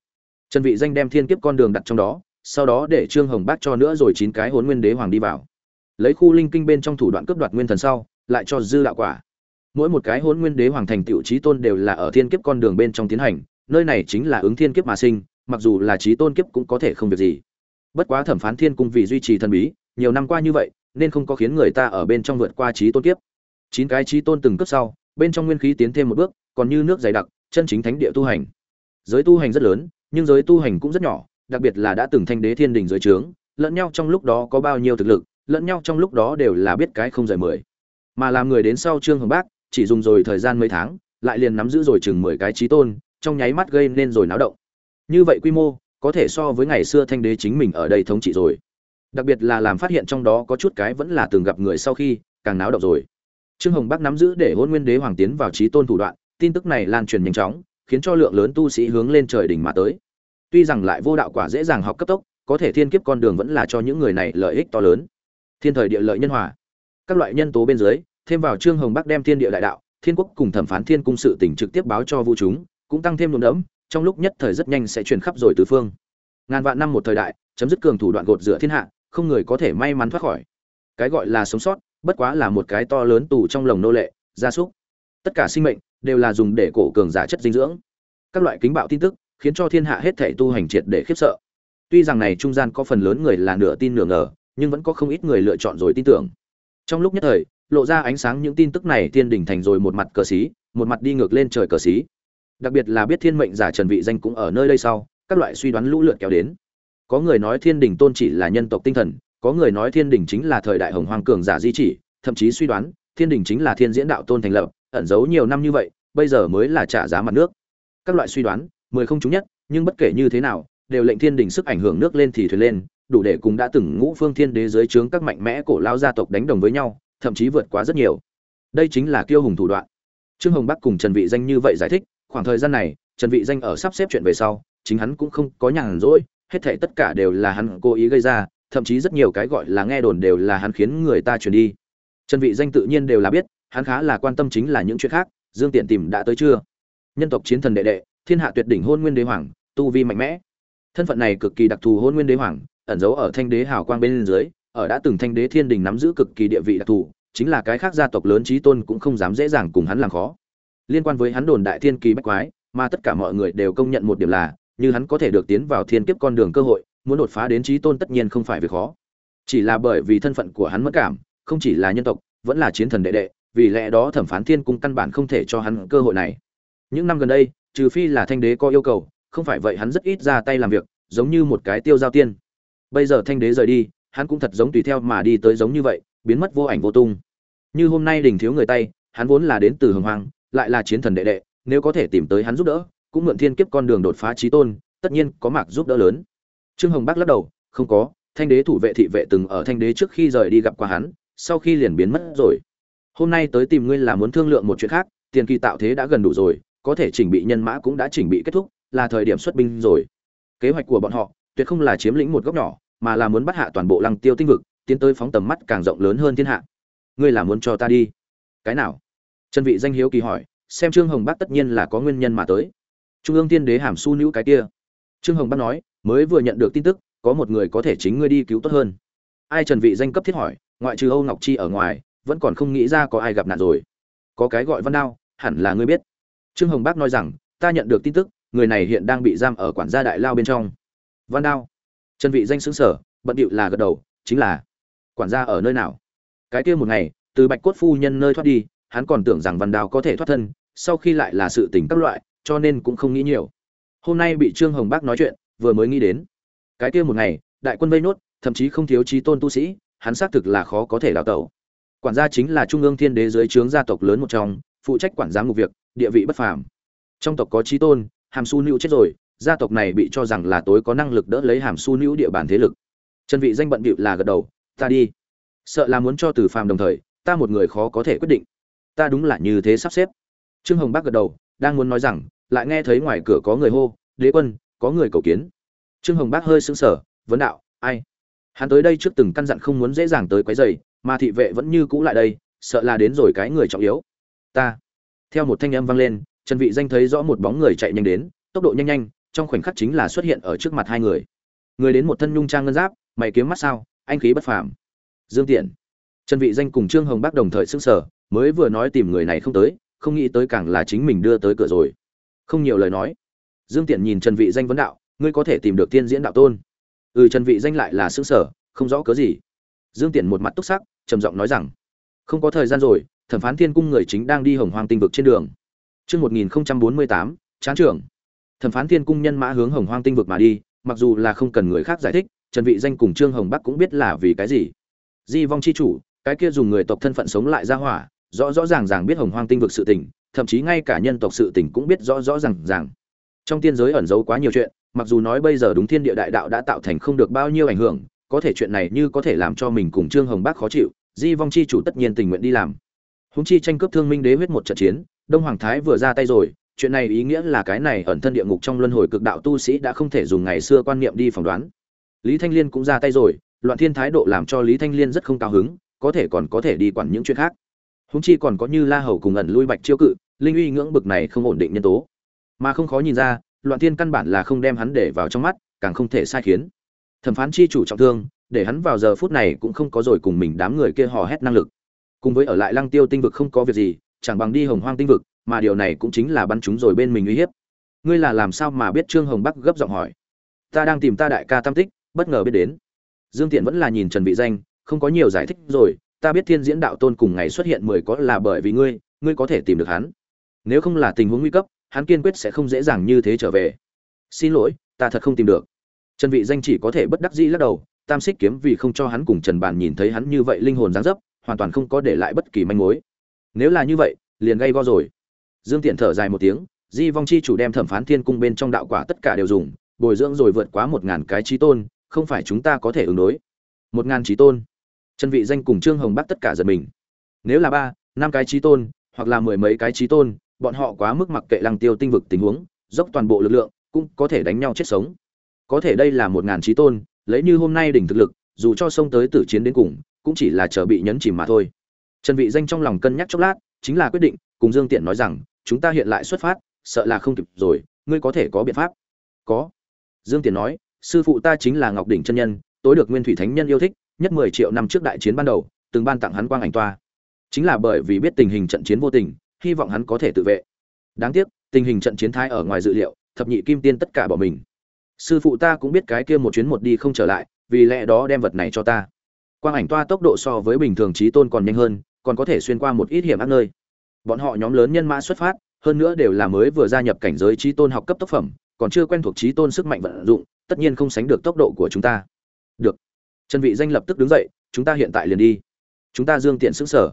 Trần vị danh đem thiên kiếp con đường đặt trong đó sau đó để trương hồng bác cho nữa rồi chín cái hồn nguyên đế hoàng đi vào. Lấy khu linh kinh bên trong thủ đoạn cướp đoạt nguyên thần sau lại cho dư đạo quả. Mỗi một cái hồn nguyên đế hoàng thành tựu trí tôn đều là ở thiên kiếp con đường bên trong tiến hành nơi này chính là ứng thiên kiếp mà sinh mặc dù là trí tôn kiếp cũng có thể không việc gì. Bất quá thẩm phán thiên cung vì duy trì thần bí nhiều năm qua như vậy nên không có khiến người ta ở bên trong vượt qua trí tôn kiếp. Chín cái trí tôn từng cấp sau, bên trong nguyên khí tiến thêm một bước, còn như nước dày đặc, chân chính thánh địa tu hành. Giới tu hành rất lớn, nhưng giới tu hành cũng rất nhỏ, đặc biệt là đã từng thanh đế thiên đình giới trướng, lẫn nhau trong lúc đó có bao nhiêu thực lực, lẫn nhau trong lúc đó đều là biết cái không rời mười. Mà làm người đến sau trương hồng bác, chỉ dùng rồi thời gian mấy tháng, lại liền nắm giữ rồi chừng mười cái trí tôn, trong nháy mắt gây nên rồi náo động. Như vậy quy mô, có thể so với ngày xưa thanh đế chính mình ở đây thống trị rồi đặc biệt là làm phát hiện trong đó có chút cái vẫn là từng gặp người sau khi, càng náo động rồi. Trương hồng bắc nắm giữ để hôn nguyên đế hoàng tiến vào trí tôn thủ đoạn, tin tức này lan truyền nhanh chóng, khiến cho lượng lớn tu sĩ hướng lên trời đỉnh mà tới. Tuy rằng lại vô đạo quả dễ dàng học cấp tốc, có thể thiên kiếp con đường vẫn là cho những người này lợi ích to lớn. Thiên thời địa lợi nhân hòa. Các loại nhân tố bên dưới, thêm vào trương hồng bắc đem thiên địa đại đạo, thiên quốc cùng thẩm phán thiên cung sự tỉnh trực tiếp báo cho vũ chúng, cũng tăng thêm nôn đẫm, trong lúc nhất thời rất nhanh sẽ truyền khắp rồi tứ phương. Ngàn vạn năm một thời đại, chấm dứt cường thủ đoạn gột rửa thiên hạ không người có thể may mắn thoát khỏi. Cái gọi là sống sót, bất quá là một cái to lớn tù trong lồng nô lệ, gia súc. Tất cả sinh mệnh đều là dùng để cổ cường giả chất dinh dưỡng. Các loại kính bạo tin tức khiến cho thiên hạ hết thể tu hành triệt để khiếp sợ. Tuy rằng này trung gian có phần lớn người là nửa tin nửa ngờ, nhưng vẫn có không ít người lựa chọn rồi tin tưởng. Trong lúc nhất thời, lộ ra ánh sáng những tin tức này thiên đỉnh thành rồi một mặt cờ xí, một mặt đi ngược lên trời cờ xí. Đặc biệt là biết thiên mệnh giả trần vị danh cũng ở nơi đây sau, các loại suy đoán lũ lượt kéo đến có người nói thiên đình tôn chỉ là nhân tộc tinh thần, có người nói thiên đình chính là thời đại hồng hoàng cường giả di chỉ, thậm chí suy đoán, thiên đình chính là thiên diễn đạo tôn thành lập, ẩn giấu nhiều năm như vậy, bây giờ mới là trả giá mặt nước. Các loại suy đoán, mười không chúng nhất, nhưng bất kể như thế nào, đều lệnh thiên đình sức ảnh hưởng nước lên thì thuyền lên, đủ để cùng đã từng ngũ phương thiên đế dưới trướng các mạnh mẽ cổ lao gia tộc đánh đồng với nhau, thậm chí vượt quá rất nhiều. Đây chính là kiêu hùng thủ đoạn. Trương hồng bắc cùng trần vị danh như vậy giải thích, khoảng thời gian này, trần vị danh ở sắp xếp chuyện về sau, chính hắn cũng không có nhàn rỗi hết thảy tất cả đều là hắn cố ý gây ra, thậm chí rất nhiều cái gọi là nghe đồn đều là hắn khiến người ta truyền đi. Chân vị danh tự nhiên đều là biết, hắn khá là quan tâm chính là những chuyện khác, dương tiện tìm đã tới chưa? Nhân tộc chiến thần đệ đệ, thiên hạ tuyệt đỉnh hôn nguyên đế hoàng, tu vi mạnh mẽ. Thân phận này cực kỳ đặc thù hôn nguyên đế hoàng, ẩn giấu ở thanh đế hào quang bên dưới, ở đã từng thanh đế thiên đình nắm giữ cực kỳ địa vị đặc thù, chính là cái khác gia tộc lớn trí tôn cũng không dám dễ dàng cùng hắn làm khó. Liên quan với hắn đồn đại thiên kỳ bách quái, mà tất cả mọi người đều công nhận một điểm là như hắn có thể được tiến vào thiên kiếp con đường cơ hội, muốn đột phá đến trí tôn tất nhiên không phải việc khó. Chỉ là bởi vì thân phận của hắn mất cảm, không chỉ là nhân tộc, vẫn là chiến thần đệ đệ, vì lẽ đó thẩm phán thiên cung căn bản không thể cho hắn cơ hội này. Những năm gần đây, trừ phi là thanh đế có yêu cầu, không phải vậy hắn rất ít ra tay làm việc, giống như một cái tiêu giao tiên. Bây giờ thanh đế rời đi, hắn cũng thật giống tùy theo mà đi tới giống như vậy, biến mất vô ảnh vô tung. Như hôm nay đình thiếu người tay, hắn vốn là đến từ hồng hoang, lại là chiến thần đệ đệ, nếu có thể tìm tới hắn giúp đỡ cũng mượn thiên kiếp con đường đột phá trí tôn, tất nhiên có mạc giúp đỡ lớn. Trương hồng bắc lắc đầu, không có, thanh đế thủ vệ thị vệ từng ở thanh đế trước khi rời đi gặp qua hắn, sau khi liền biến mất rồi. Hôm nay tới tìm ngươi là muốn thương lượng một chuyện khác, tiền kỳ tạo thế đã gần đủ rồi, có thể chỉnh bị nhân mã cũng đã chỉnh bị kết thúc, là thời điểm xuất binh rồi. Kế hoạch của bọn họ, tuyệt không là chiếm lĩnh một góc nhỏ, mà là muốn bắt hạ toàn bộ lăng tiêu tinh vực, tiến tới phóng tầm mắt càng rộng lớn hơn thiên hạ. Ngươi là muốn cho ta đi. Cái nào? Trần vị danh hiếu kỳ hỏi, xem trương hồng bắc tất nhiên là có nguyên nhân mà tới trung ương tiên đế hàm su nữ cái kia. Trương hồng bắc nói, mới vừa nhận được tin tức, có một người có thể chính ngươi đi cứu tốt hơn. Ai trần vị danh cấp thiết hỏi, ngoại trừ âu ngọc chi ở ngoài, vẫn còn không nghĩ ra có ai gặp nạn rồi. Có cái gọi văn đao, hẳn là ngươi biết. Trương hồng bác nói rằng, ta nhận được tin tức, người này hiện đang bị giam ở quản gia đại lao bên trong. Văn đao. Trần vị danh xứng sở bận điệu là gật đầu, chính là, quản gia ở nơi nào? Cái kia một ngày, từ bạch cốt phu nhân nơi thoát đi, hắn còn tưởng rằng văn đao có thể thoát thân, sau khi lại là sự tình các loại cho nên cũng không nghĩ nhiều. Hôm nay bị trương hồng bác nói chuyện, vừa mới nghĩ đến. Cái kia một ngày, đại quân vây nốt, thậm chí không thiếu trí tôn tu sĩ, hắn xác thực là khó có thể đào tẩu. Quản gia chính là trung ương thiên đế dưới trướng gia tộc lớn một trong, phụ trách quản giám ngục việc, địa vị bất phàm. Trong tộc có trí tôn, hàm su nữ chết rồi, gia tộc này bị cho rằng là tối có năng lực đỡ lấy hàm su nữ địa bàn thế lực. Chân vị danh bận bịu là gật đầu, ta đi. Sợ là muốn cho từ phàm đồng thời, ta một người khó có thể quyết định. Ta đúng là như thế sắp xếp. Trương hồng bác gật đầu đang muốn nói rằng, lại nghe thấy ngoài cửa có người hô, đế quân, có người cầu kiến. Trương hồng bác hơi sững sờ, vấn đạo, ai? Hắn tới đây trước từng căn dặn không muốn dễ dàng tới quấy rầy, mà thị vệ vẫn như cũ lại đây, sợ là đến rồi cái người trọng yếu. Ta. Theo một thanh âm vang lên, trần vị danh thấy rõ một bóng người chạy nhanh đến, tốc độ nhanh nhanh, trong khoảnh khắc chính là xuất hiện ở trước mặt hai người. Người đến một thân nhung trang ngân giáp, mày kiếm mắt sao, anh khí bất phàm. Dương tiện. Trần vị danh cùng trương hồng bác đồng thời sững sờ, mới vừa nói tìm người này không tới không nghĩ tới càng là chính mình đưa tới cửa rồi. Không nhiều lời nói. Dương tiện nhìn trần vị danh vấn đạo ngươi có thể tìm được tiên diễn đạo tôn? Ừ trần vị danh lại là sững sờ không rõ cớ gì. Dương tiện một mặt túc sắc trầm giọng nói rằng không có thời gian rồi thẩm phán thiên cung người chính đang đi hồng hoang tinh vực trên đường. Trước 1048, chán trưởng. Thẩm phán thiên cung nhân mã hướng hồng hoang tinh vực mà đi, mặc dù là không cần người khác giải thích, Trần Vị Danh cùng Trương Hồng Bắc cũng biết là vì cái gì. Di vong chi chủ, cái kia dùng người tộc thân phận sống lại ra hỏa, rõ rõ ràng ràng biết hồng hoang tinh vực sự tình, thậm chí ngay cả nhân tộc sự tình cũng biết rõ rõ ràng ràng. Trong tiên giới ẩn giấu quá nhiều chuyện, mặc dù nói bây giờ đúng thiên địa đại đạo đã tạo thành không được bao nhiêu ảnh hưởng, có thể chuyện này như có thể làm cho mình cùng Trương Hồng bác khó chịu, Di vong chi chủ tất nhiên tình nguyện đi làm. Húng chi tranh cướp thương minh đế huyết một trận chiến, Đông Hoàng Thái vừa ra tay rồi, chuyện này ý nghĩa là cái này ẩn thân địa ngục trong luân hồi cực đạo tu sĩ đã không thể dùng ngày xưa quan niệm đi phỏng đoán. Lý Thanh Liên cũng ra tay rồi, loạn thiên thái độ làm cho Lý Thanh Liên rất không cao hứng, có thể còn có thể đi quản những chuyện khác. Húng chi còn có như La Hầu cùng ẩn lui Bạch Chiêu Cự, linh uy ngưỡng bực này không ổn định nhân tố. Mà không khó nhìn ra, loạn thiên căn bản là không đem hắn để vào trong mắt, càng không thể sai khiến. Thẩm phán chi chủ trọng thương, để hắn vào giờ phút này cũng không có rồi cùng mình đám người kia hò hét năng lực. Cùng với ở lại Lăng Tiêu tinh vực không có việc gì, chẳng bằng đi Hồng Hoang tinh vực, mà điều này cũng chính là bắn chúng rồi bên mình uy hiếp ngươi là làm sao mà biết trương hồng bắc gấp giọng hỏi ta đang tìm ta đại ca tam tích bất ngờ biết đến dương tiện vẫn là nhìn trần vị danh không có nhiều giải thích rồi ta biết thiên diễn đạo tôn cùng ngày xuất hiện mười có là bởi vì ngươi ngươi có thể tìm được hắn. Nếu không là tình huống nguy cấp, hắn kiên quyết sẽ không dễ dàng như thế trở về. Xin lỗi, ta thật không tìm được. Trần vị danh chỉ có thể bất đắc dĩ lắc đầu, tam xích kiếm vì không cho hắn cùng trần bàn nhìn thấy hắn như vậy linh hồn dáng dấp, hoàn toàn không có để lại bất kỳ manh mối. Nếu là như vậy, liền gây go rồi. Dương tiện thở dài một tiếng, di vong chi chủ đem thẩm phán thiên cung bên trong đạo quả tất cả đều dùng, bồi dưỡng rồi vượt quá một ngàn cái trí tôn, không phải chúng ta có thể ứng đối. Một ngàn trí tôn chân vị danh cùng trương hồng bắc tất cả giật mình. Nếu là ba, năm cái trí tôn, hoặc là mười mấy cái trí tôn, bọn họ quá mức mặc kệ lăng tiêu tinh vực tình huống, dốc toàn bộ lực lượng, cũng có thể đánh nhau chết sống. Có thể đây là một ngàn trí tôn, lấy như hôm nay đỉnh thực lực, dù cho sông tới tử chiến đến cùng, cũng chỉ là chờ bị nhấn chìm mà thôi. Trần vị danh trong lòng cân nhắc chốc lát, chính là quyết định, cùng dương tiện nói rằng, chúng ta hiện lại xuất phát, sợ là không kịp rồi, ngươi có thể có biện pháp. Có. Dương tiện nói, sư phụ ta chính là ngọc đỉnh chân nhân, tối được nguyên thủy thánh nhân yêu thích nhất mười triệu năm trước đại chiến ban đầu, từng ban tặng hắn quang ảnh toa. Chính là bởi vì biết tình hình trận chiến vô tình, hy vọng hắn có thể tự vệ. Đáng tiếc, tình hình trận chiến thái ở ngoài dự liệu, thập nhị kim tiên tất cả bỏ mình. Sư phụ ta cũng biết cái kia một chuyến một đi không trở lại, vì lẽ đó đem vật này cho ta. Quang ảnh toa tốc độ so với bình thường trí tôn còn nhanh hơn, còn có thể xuyên qua một ít hiểm ác nơi. Bọn họ nhóm lớn nhân mã xuất phát, hơn nữa đều là mới vừa gia nhập cảnh giới trí tôn học cấp tốc phẩm, còn chưa quen thuộc trí tôn sức mạnh vận dụng, tất nhiên không sánh được tốc độ của chúng ta. Được trần vị danh lập tức đứng dậy, chúng ta hiện tại liền đi. Chúng ta dương tiện xứng sở.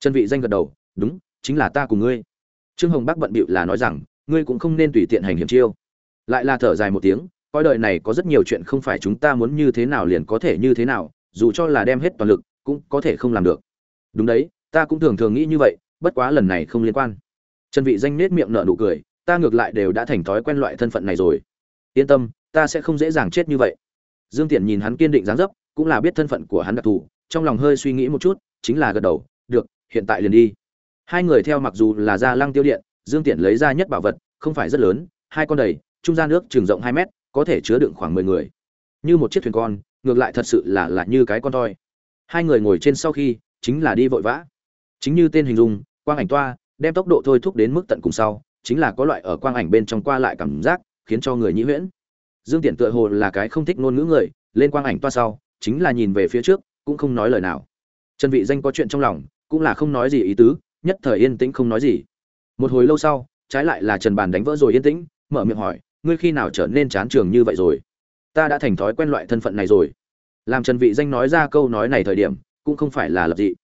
Trần vị danh gật đầu, đúng, chính là ta cùng ngươi. Trương hồng bắc bận bịu là nói rằng, ngươi cũng không nên tùy tiện hành hiểm chiêu. Lại là thở dài một tiếng, coi đời này có rất nhiều chuyện không phải chúng ta muốn như thế nào liền có thể như thế nào, dù cho là đem hết toàn lực, cũng có thể không làm được. Đúng đấy, ta cũng thường thường nghĩ như vậy, bất quá lần này không liên quan. Trần vị danh nết miệng nở nụ cười, ta ngược lại đều đã thành thói quen loại thân phận này rồi. Yên tâm, ta sẽ không dễ dàng chết như vậy dương tiện nhìn hắn kiên định dáng dấp, cũng là biết thân phận của hắn đặc thù, trong lòng hơi suy nghĩ một chút, chính là gật đầu, được, hiện tại liền đi. Hai người theo mặc dù là ra lăng tiêu điện, dương tiện lấy ra nhất bảo vật, không phải rất lớn, hai con đầy, trung gian nước trường rộng hai mét, có thể chứa đựng khoảng mười người. Như một chiếc thuyền con, ngược lại thật sự là là như cái con toy. hai người ngồi trên sau khi, chính là đi vội vã. Chính như tên hình dung, quang ảnh toa, đem tốc độ thôi thúc đến mức tận cùng sau, chính là có loại ở quang ảnh bên trong qua lại cảm giác, khiến cho người nhĩ huyễn dương tiện tựa hồ là cái không thích ngôn ngữ người, lên quang ảnh toa sau, chính là nhìn về phía trước, cũng không nói lời nào. Trần vị danh có chuyện trong lòng, cũng là không nói gì ý tứ, nhất thời yên tĩnh không nói gì. Một hồi lâu sau, trái lại là trần bàn đánh vỡ rồi yên tĩnh, mở miệng hỏi, ngươi khi nào trở nên chán trường như vậy rồi? Ta đã thành thói quen loại thân phận này rồi. Làm trần vị danh nói ra câu nói này thời điểm, cũng không phải là lập dị.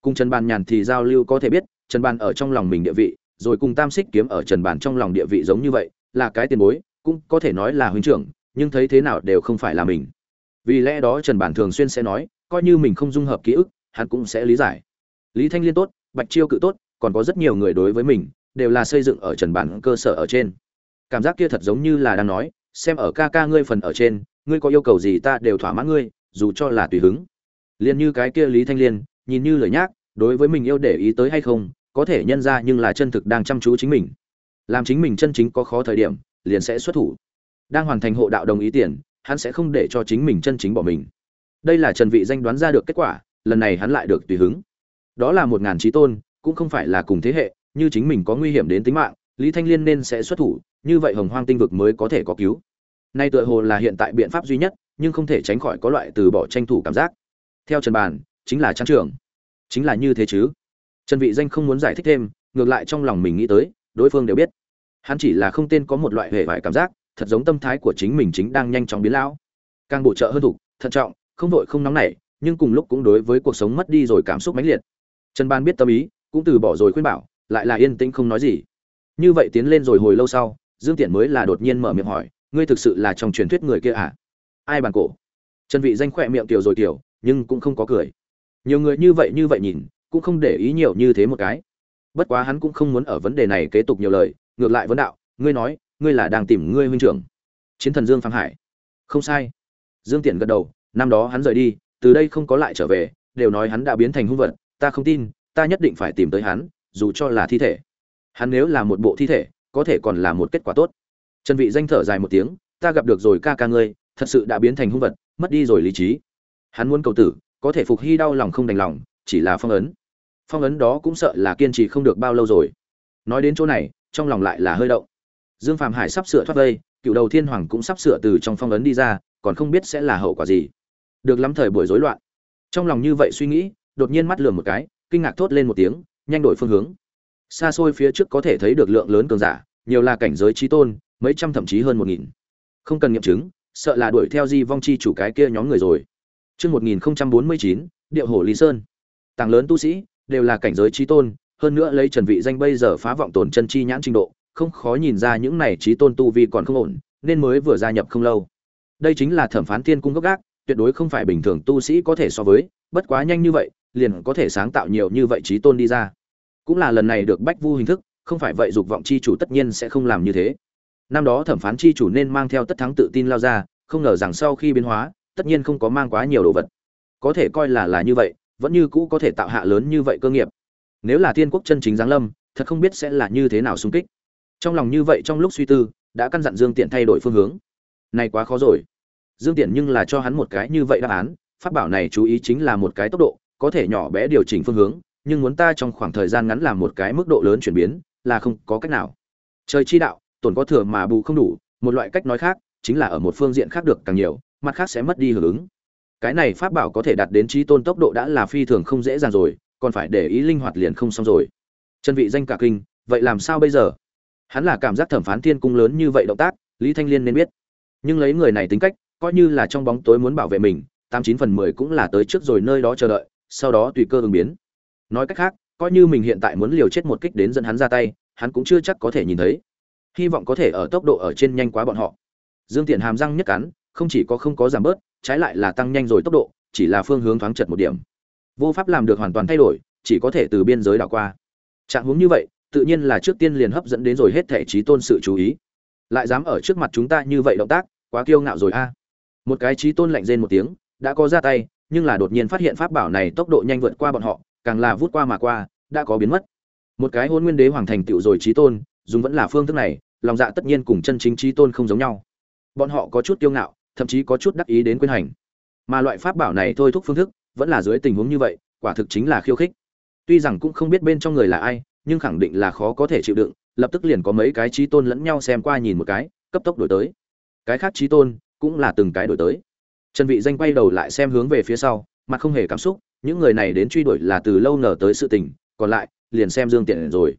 Cùng trần bàn nhàn thì giao lưu có thể biết, trần bàn ở trong lòng mình địa vị, rồi cùng tam xích kiếm ở trần bàn trong lòng địa vị giống như vậy, là cái tiền bối cũng có thể nói là huynh trưởng, nhưng thấy thế nào đều không phải là mình. Vì lẽ đó trần bản thường xuyên sẽ nói, coi như mình không dung hợp ký ức, hắn cũng sẽ lý giải. Lý thanh liên tốt, bạch chiêu cự tốt, còn có rất nhiều người đối với mình, đều là xây dựng ở trần bản cơ sở ở trên. Cảm giác kia thật giống như là đang nói, xem ở ca ca ngươi phần ở trên, ngươi có yêu cầu gì ta đều thỏa mãn ngươi, dù cho là tùy hứng. Liền như cái kia lý thanh liên, nhìn như lời nhác, đối với mình yêu để ý tới hay không, có thể nhân ra nhưng là chân thực đang chăm chú chính mình. Làm chính mình chân chính có khó thời điểm liền sẽ xuất thủ. Đang hoàn thành hộ đạo đồng ý tiền, hắn sẽ không để cho chính mình chân chính bỏ mình. Đây là trần vị danh đoán ra được kết quả, lần này hắn lại được tùy hứng. Đó là một ngàn trí tôn, cũng không phải là cùng thế hệ, như chính mình có nguy hiểm đến tính mạng, lý thanh liên nên sẽ xuất thủ, như vậy hồng hoang tinh vực mới có thể có cứu. Nay tựa hồ là hiện tại biện pháp duy nhất, nhưng không thể tránh khỏi có loại từ bỏ tranh thủ cảm giác. Theo trần bàn, chính là trang trưởng chính là như thế chứ. Trần vị danh không muốn giải thích thêm, ngược lại trong lòng mình nghĩ tới, đối phương đều biết hắn chỉ là không tên có một loại hệ vải cảm giác, thật giống tâm thái của chính mình chính đang nhanh chóng biến lão. Càng bổ trợ hơn thục thận trọng, không vội không nóng nảy, nhưng cùng lúc cũng đối với cuộc sống mất đi rồi cảm xúc mãnh liệt. Trần ban biết tâm ý, cũng từ bỏ rồi khuyên bảo, lại là yên tĩnh không nói gì. Như vậy tiến lên rồi hồi lâu sau, dương tiện mới là đột nhiên mở miệng hỏi, ngươi thực sự là trong truyền thuyết người kia à? Ai bàn cổ? Trần vị danh khỏe miệng tiểu rồi tiểu nhưng cũng không có cười. Nhiều người như vậy như vậy nhìn, cũng không để ý nhiều như thế một cái. Bất quá hắn cũng không muốn ở vấn đề này kế tục nhiều lời ngược lại vấn đạo, ngươi nói, ngươi là đang tìm ngươi huynh trưởng. Chiến thần dương phang hải. Không sai. Dương tiện gật đầu, năm đó hắn rời đi, từ đây không có lại trở về, đều nói hắn đã biến thành hung vật, ta không tin, ta nhất định phải tìm tới hắn, dù cho là thi thể. Hắn nếu là một bộ thi thể, có thể còn là một kết quả tốt. Trần vị danh thở dài một tiếng, ta gặp được rồi ca ca ngươi, thật sự đã biến thành hung vật, mất đi rồi lý trí. Hắn muốn cầu tử, có thể phục hy đau lòng không đành lòng, chỉ là phong ấn. Phong ấn đó cũng sợ là kiên trì không được bao lâu rồi. Nói đến chỗ này trong lòng lại là hơi động. Dương phạm hải sắp sửa thoát vây cựu đầu thiên hoàng cũng sắp sửa từ trong phong ấn đi ra còn không biết sẽ là hậu quả gì. Được lắm thời buổi rối loạn. Trong lòng như vậy suy nghĩ đột nhiên mắt lườm một cái kinh ngạc thốt lên một tiếng nhanh đổi phương hướng. Xa xôi phía trước có thể thấy được lượng lớn cường giả nhiều là cảnh giới trí tôn mấy trăm thậm chí hơn một nghìn. Không cần nghiệm chứng sợ là đuổi theo di vong chi chủ cái kia nhóm người rồi. Trước 1049, điệu hổ Lý Sơn. Tàng lớn tu sĩ, đều là cảnh giới trí tôn, hơn nữa lấy Trần Vị danh bây giờ phá vọng tổn chân chi nhãn trình độ, không khó nhìn ra những này trí tôn tu vi còn không ổn, nên mới vừa gia nhập không lâu. Đây chính là thẩm phán thiên cung gốc gác, tuyệt đối không phải bình thường tu sĩ có thể so với, bất quá nhanh như vậy, liền có thể sáng tạo nhiều như vậy trí tôn đi ra. Cũng là lần này được bách vu hình thức, không phải vậy dục vọng chi chủ tất nhiên sẽ không làm như thế. Năm đó thẩm phán chi chủ nên mang theo tất thắng tự tin lao ra, không ngờ rằng sau khi biến hóa, tất nhiên không có mang quá nhiều đồ vật. Có thể coi là là như vậy, vẫn như cũ có thể tạo hạ lớn như vậy cơ nghiệp. Nếu là thiên quốc chân chính giáng lâm, thật không biết sẽ là như thế nào xung kích. Trong lòng như vậy trong lúc suy tư, đã căn dặn Dương Tiện thay đổi phương hướng. Này quá khó rồi. Dương Tiện nhưng là cho hắn một cái như vậy đáp án, pháp bảo này chú ý chính là một cái tốc độ, có thể nhỏ bé điều chỉnh phương hướng, nhưng muốn ta trong khoảng thời gian ngắn làm một cái mức độ lớn chuyển biến, là không có cách nào. Trời chi đạo, tổn có thừa mà bù không đủ, một loại cách nói khác, chính là ở một phương diện khác được càng nhiều, mặt khác sẽ mất đi hưởng ứng. Cái này pháp bảo có thể đạt đến trí tôn tốc độ đã là phi thường không dễ dàng rồi, còn phải để ý linh hoạt liền không xong rồi. Chân vị danh cả kinh, vậy làm sao bây giờ? Hắn là cảm giác thẩm phán thiên cung lớn như vậy động tác, Lý Thanh Liên nên biết. Nhưng lấy người này tính cách, coi như là trong bóng tối muốn bảo vệ mình, tám chín phần mười cũng là tới trước rồi nơi đó chờ đợi, sau đó tùy cơ ứng biến. Nói cách khác, coi như mình hiện tại muốn liều chết một kích đến dẫn hắn ra tay, hắn cũng chưa chắc có thể nhìn thấy. Hy vọng có thể ở tốc độ ở trên nhanh quá bọn họ. Dương Tiện hàm răng nhất cắn, không chỉ có không có giảm bớt, trái lại là tăng nhanh rồi tốc độ, chỉ là phương hướng thoáng chật một điểm. Vô pháp làm được hoàn toàn thay đổi, chỉ có thể từ biên giới đảo qua. Trạng huống như vậy, tự nhiên là trước tiên liền hấp dẫn đến rồi hết thể trí tôn sự chú ý. Lại dám ở trước mặt chúng ta như vậy động tác, quá kiêu ngạo rồi a. Một cái trí tôn lạnh rên một tiếng, đã có ra tay, nhưng là đột nhiên phát hiện pháp bảo này tốc độ nhanh vượt qua bọn họ, càng là vút qua mà qua, đã có biến mất. Một cái hôn nguyên đế hoàng thành tựu rồi trí tôn, dùng vẫn là phương thức này, lòng dạ tất nhiên cùng chân chính trí tôn không giống nhau bọn họ có chút kiêu ngạo thậm chí có chút đắc ý đến quyền hành mà loại pháp bảo này thôi thúc phương thức vẫn là dưới tình huống như vậy, quả thực chính là khiêu khích. Tuy rằng cũng không biết bên trong người là ai, nhưng khẳng định là khó có thể chịu đựng, lập tức liền có mấy cái trí tôn lẫn nhau xem qua nhìn một cái, cấp tốc đổi tới. Cái khác trí tôn cũng là từng cái đổi tới. Trần vị danh quay đầu lại xem hướng về phía sau, mặt không hề cảm xúc, những người này đến truy đuổi là từ lâu nở tới sự tình, còn lại liền xem dương tiện rồi.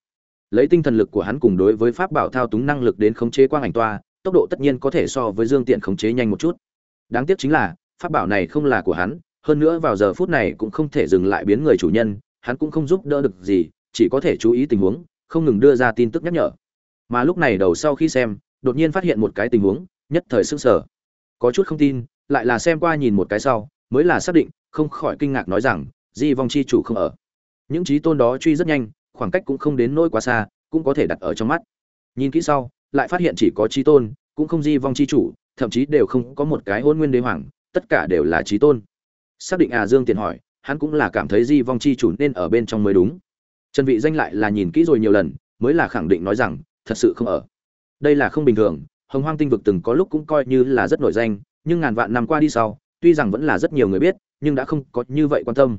Lấy tinh thần lực của hắn cùng đối với pháp bảo thao túng năng lực đến khống chế quang ảnh toa, tốc độ tất nhiên có thể so với dương tiện khống chế nhanh một chút. Đáng tiếc chính là, pháp bảo này không là của hắn hơn nữa vào giờ phút này cũng không thể dừng lại biến người chủ nhân, hắn cũng không giúp đỡ được gì, chỉ có thể chú ý tình huống, không ngừng đưa ra tin tức nhắc nhở. Mà lúc này đầu sau khi xem, đột nhiên phát hiện một cái tình huống, nhất thời sững sờ. Có chút không tin, lại là xem qua nhìn một cái sau, mới là xác định, không khỏi kinh ngạc nói rằng, di vong chi chủ không ở. Những trí tôn đó truy rất nhanh, khoảng cách cũng không đến nỗi quá xa, cũng có thể đặt ở trong mắt. Nhìn kỹ sau, lại phát hiện chỉ có trí tôn, cũng không di vong chi chủ, thậm chí đều không có một cái hôn nguyên đế hoàng, tất cả đều là trí tôn xác định à dương tiền hỏi, hắn cũng là cảm thấy di vong chi chủ nên ở bên trong mới đúng. Trần vị danh lại là nhìn kỹ rồi nhiều lần, mới là khẳng định nói rằng, thật sự không ở. Đây là không bình thường, hồng hoang tinh vực từng có lúc cũng coi như là rất nổi danh, nhưng ngàn vạn năm qua đi sau, tuy rằng vẫn là rất nhiều người biết, nhưng đã không có như vậy quan tâm.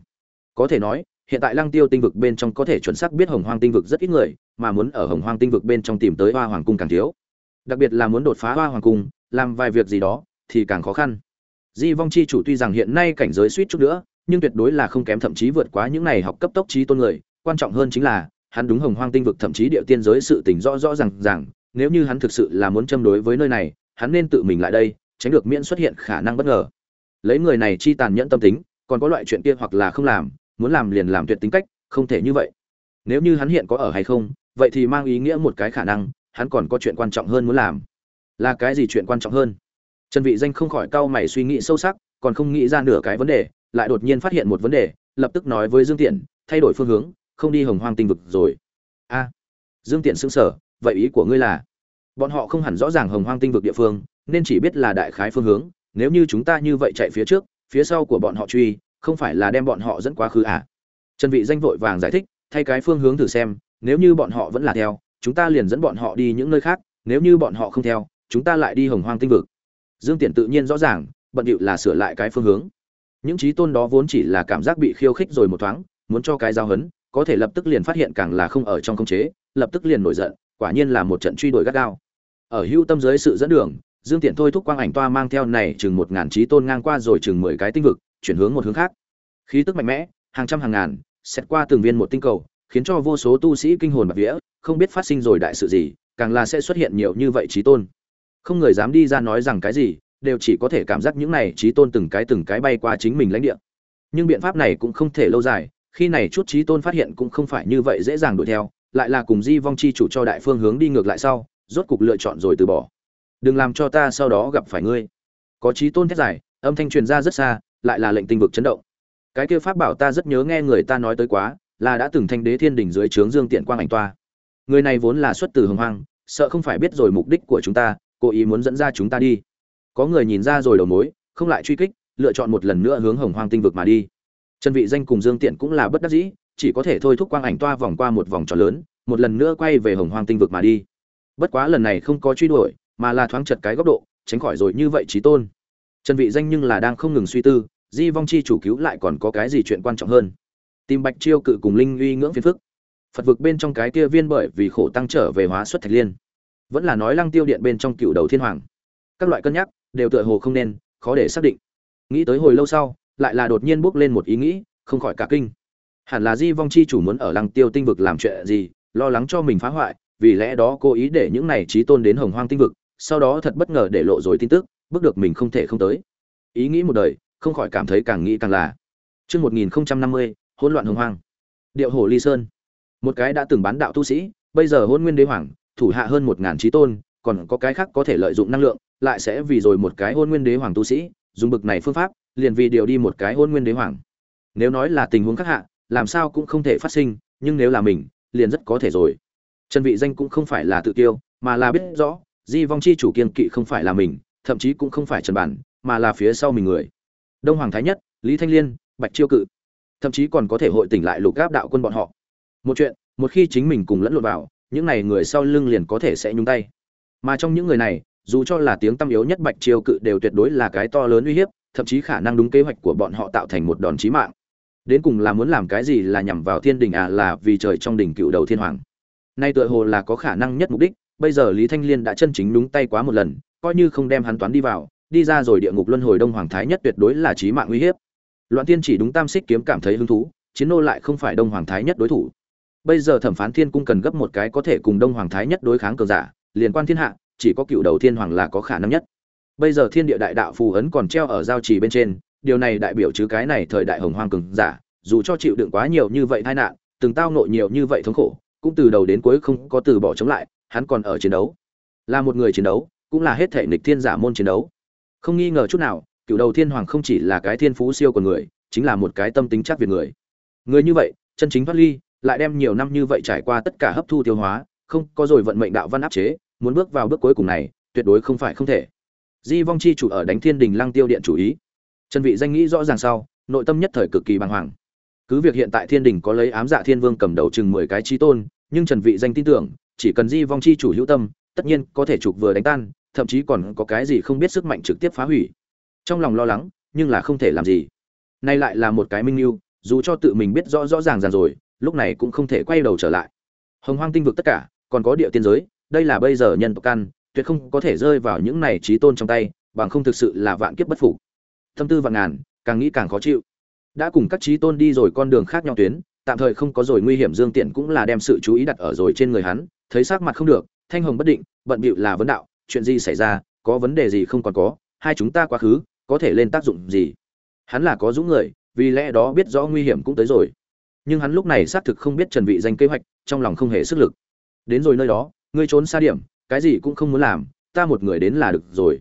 Có thể nói, hiện tại lăng tiêu tinh vực bên trong có thể chuẩn xác biết hồng hoang tinh vực rất ít người, mà muốn ở hồng hoang tinh vực bên trong tìm tới hoa hoàng cung càng thiếu. Đặc biệt là muốn đột phá hoa hoàng cung, làm vài việc gì đó, thì càng khó khăn di vong chi chủ tuy rằng hiện nay cảnh giới suýt chút nữa, nhưng tuyệt đối là không kém thậm chí vượt quá những này học cấp tốc trí tôn người. Quan trọng hơn chính là, hắn đúng hồng hoang tinh vực thậm chí địa tiên giới sự tình rõ rõ rằng rằng nếu như hắn thực sự là muốn châm đối với nơi này, hắn nên tự mình lại đây, tránh được miễn xuất hiện khả năng bất ngờ. Lấy người này chi tàn nhẫn tâm tính, còn có loại chuyện kia hoặc là không làm, muốn làm liền làm tuyệt tính cách, không thể như vậy. Nếu như hắn hiện có ở hay không, vậy thì mang ý nghĩa một cái khả năng, hắn còn có chuyện quan trọng hơn muốn làm. Là cái gì chuyện quan trọng hơn? Trần vị danh không khỏi cau mày suy nghĩ sâu sắc, còn không nghĩ ra nửa cái vấn đề, lại đột nhiên phát hiện một vấn đề, lập tức nói với dương tiện, thay đổi phương hướng, không đi hồng hoang tinh vực rồi. A, dương tiện sững sờ, vậy ý của ngươi là, bọn họ không hẳn rõ ràng hồng hoang tinh vực địa phương, nên chỉ biết là đại khái phương hướng, nếu như chúng ta như vậy chạy phía trước, phía sau của bọn họ truy, không phải là đem bọn họ dẫn quá khứ à? Trần vị danh vội vàng giải thích, thay cái phương hướng thử xem, nếu như bọn họ vẫn là theo, chúng ta liền dẫn bọn họ đi những nơi khác, nếu như bọn họ không theo, chúng ta lại đi hồng hoang tinh vực dương tiện tự nhiên rõ ràng, bận điệu là sửa lại cái phương hướng. Những trí tôn đó vốn chỉ là cảm giác bị khiêu khích rồi một thoáng, muốn cho cái giao hấn, có thể lập tức liền phát hiện càng là không ở trong khống chế, lập tức liền nổi giận, quả nhiên là một trận truy đuổi gắt gao. Ở hưu tâm dưới sự dẫn đường, dương tiện thôi thúc quang ảnh toa mang theo này chừng một ngàn trí tôn ngang qua rồi chừng mười cái tinh vực, chuyển hướng một hướng khác. Khí tức mạnh mẽ, hàng trăm hàng ngàn xét qua từng viên một tinh cầu, khiến cho vô số tu sĩ kinh hồn bạc vía, không biết phát sinh rồi đại sự gì, càng là sẽ xuất hiện nhiều như vậy trí tôn không người dám đi ra nói rằng cái gì, đều chỉ có thể cảm giác những này trí tôn từng cái từng cái bay qua chính mình lãnh địa. Nhưng biện pháp này cũng không thể lâu dài, khi này chút trí tôn phát hiện cũng không phải như vậy dễ dàng đuổi theo, lại là cùng di vong chi chủ cho đại phương hướng đi ngược lại sau, rốt cục lựa chọn rồi từ bỏ. Đừng làm cho ta sau đó gặp phải ngươi. Có trí tôn thét dài, âm thanh truyền ra rất xa, lại là lệnh tinh vực chấn động. Cái kia pháp bảo ta rất nhớ nghe người ta nói tới quá, là đã từng thanh đế thiên đỉnh dưới trướng dương tiện quang ảnh toa. Người này vốn là xuất từ hồng hoang, sợ không phải biết rồi mục đích của chúng ta cố ý muốn dẫn ra chúng ta đi. Có người nhìn ra rồi đầu mối, không lại truy kích, lựa chọn một lần nữa hướng hồng hoang tinh vực mà đi. Trần vị danh cùng dương tiện cũng là bất đắc dĩ, chỉ có thể thôi thúc quang ảnh toa vòng qua một vòng tròn lớn, một lần nữa quay về hồng hoang tinh vực mà đi. Bất quá lần này không có truy đuổi, mà là thoáng chật cái góc độ, tránh khỏi rồi như vậy trí tôn. Trần vị danh nhưng là đang không ngừng suy tư, di vong chi chủ cứu lại còn có cái gì chuyện quan trọng hơn? Tìm bạch chiêu cự cùng linh uy ngưỡng phiền phức. Phật vực bên trong cái kia viên bởi vì khổ tăng trở về hóa xuất thạch liên vẫn là nói lăng tiêu điện bên trong cựu đầu thiên hoàng. Các loại cân nhắc đều tựa hồ không nên khó để xác định. Nghĩ tới hồi lâu sau lại là đột nhiên bước lên một ý nghĩ không khỏi cả kinh. Hẳn là di vong chi chủ muốn ở lăng tiêu tinh vực làm chuyện gì lo lắng cho mình phá hoại vì lẽ đó cố ý để những này trí tôn đến hồng hoang tinh vực sau đó thật bất ngờ để lộ rồi tin tức bước được mình không thể không tới. Ý nghĩ một đời không khỏi cảm thấy càng nghĩ càng là. Trước 1050, hỗn loạn hồng hoang. Điệu hổ ly sơn. Một cái đã từng bán đạo tu sĩ, bây giờ hôn nguyên đế hoàng, thủ hạ hơn một ngàn trí tôn, còn có cái khác có thể lợi dụng năng lượng, lại sẽ vì rồi một cái hôn nguyên đế hoàng tu sĩ, dùng bực này phương pháp, liền vì điều đi một cái hôn nguyên đế hoàng. Nếu nói là tình huống khác hạ, làm sao cũng không thể phát sinh, nhưng nếu là mình, liền rất có thể rồi. Trần Vị Danh cũng không phải là tự tiêu, mà là biết rõ, Di Vong chi chủ kiên kỵ không phải là mình, thậm chí cũng không phải Trần Bản, mà là phía sau mình người. Đông Hoàng Thái Nhất, Lý Thanh Liên, Bạch Chiêu Cự, thậm chí còn có thể hội tỉnh lại lục gáp đạo quân bọn họ. Một chuyện, một khi chính mình cùng lẫn lộn vào, những này người sau lưng liền có thể sẽ nhúng tay. Mà trong những người này, dù cho là tiếng tâm yếu nhất Bạch Chiêu Cự đều tuyệt đối là cái to lớn uy hiếp, thậm chí khả năng đúng kế hoạch của bọn họ tạo thành một đòn chí mạng. Đến cùng là muốn làm cái gì là nhằm vào Thiên Đình à là vì trời trong đỉnh cựu đầu thiên hoàng. Nay tựa hồ là có khả năng nhất mục đích, bây giờ Lý Thanh Liên đã chân chính đúng tay quá một lần, coi như không đem hắn toán đi vào, đi ra rồi địa ngục luân hồi đông hoàng thái nhất tuyệt đối là chí mạng uy hiếp loạn tiên chỉ đúng tam xích kiếm cảm thấy hứng thú chiến nô lại không phải đông hoàng thái nhất đối thủ bây giờ thẩm phán thiên cung cần gấp một cái có thể cùng đông hoàng thái nhất đối kháng cường giả liên quan thiên hạ, chỉ có cựu đầu thiên hoàng là có khả năng nhất. Bây giờ thiên địa đại đạo phù ấn còn treo ở giao trì bên trên, điều này đại biểu chứ cái này thời đại hồng hoang cường giả, dù cho chịu đựng quá nhiều như vậy tai nạn, từng tao nội nhiều như vậy thống khổ, cũng từ đầu đến cuối không có từ bỏ chống lại, hắn còn ở chiến đấu. Là một người chiến đấu, cũng là hết thể nghịch thiên giả môn chiến đấu. Không nghi ngờ chút nào, cựu đầu thiên hoàng không chỉ là cái thiên phú siêu của người, chính là một cái tâm tính chắc việc người. Người như vậy, chân chính thoát ly lại đem nhiều năm như vậy trải qua tất cả hấp thu tiêu hóa, không có rồi vận mệnh đạo văn áp chế, muốn bước vào bước cuối cùng này, tuyệt đối không phải không thể. Di vong chi chủ ở đánh thiên đình lăng tiêu điện chủ ý. Trần vị danh nghĩ rõ ràng sau, nội tâm nhất thời cực kỳ bàng hoàng. Cứ việc hiện tại thiên đình có lấy ám dạ thiên vương cầm đầu chừng 10 cái chi tôn, nhưng trần vị danh tin tưởng, chỉ cần di vong chi chủ hữu tâm, tất nhiên có thể trục vừa đánh tan, thậm chí còn có cái gì không biết sức mạnh trực tiếp phá hủy. Trong lòng lo lắng, nhưng là không thể làm gì. Nay lại là một cái minh lưu dù cho tự mình biết rõ rõ ràng ràng rồi lúc này cũng không thể quay đầu trở lại. Hồng hoang tinh vực tất cả, còn có địa tiên giới, đây là bây giờ nhân tộc căn, tuyệt không có thể rơi vào những này trí tôn trong tay, bằng không thực sự là vạn kiếp bất phục. Tâm tư vạn ngàn, càng nghĩ càng khó chịu. Đã cùng các trí tôn đi rồi con đường khác nhau tuyến, tạm thời không có rồi nguy hiểm dương tiện cũng là đem sự chú ý đặt ở rồi trên người hắn, thấy sắc mặt không được, thanh hồng bất định, bận bịu là vấn đạo, chuyện gì xảy ra, có vấn đề gì không còn có, hai chúng ta quá khứ, có thể lên tác dụng gì? Hắn là có dũng người, vì lẽ đó biết rõ nguy hiểm cũng tới rồi nhưng hắn lúc này xác thực không biết trần vị danh kế hoạch, trong lòng không hề sức lực. Đến rồi nơi đó, ngươi trốn xa điểm, cái gì cũng không muốn làm, ta một người đến là được rồi.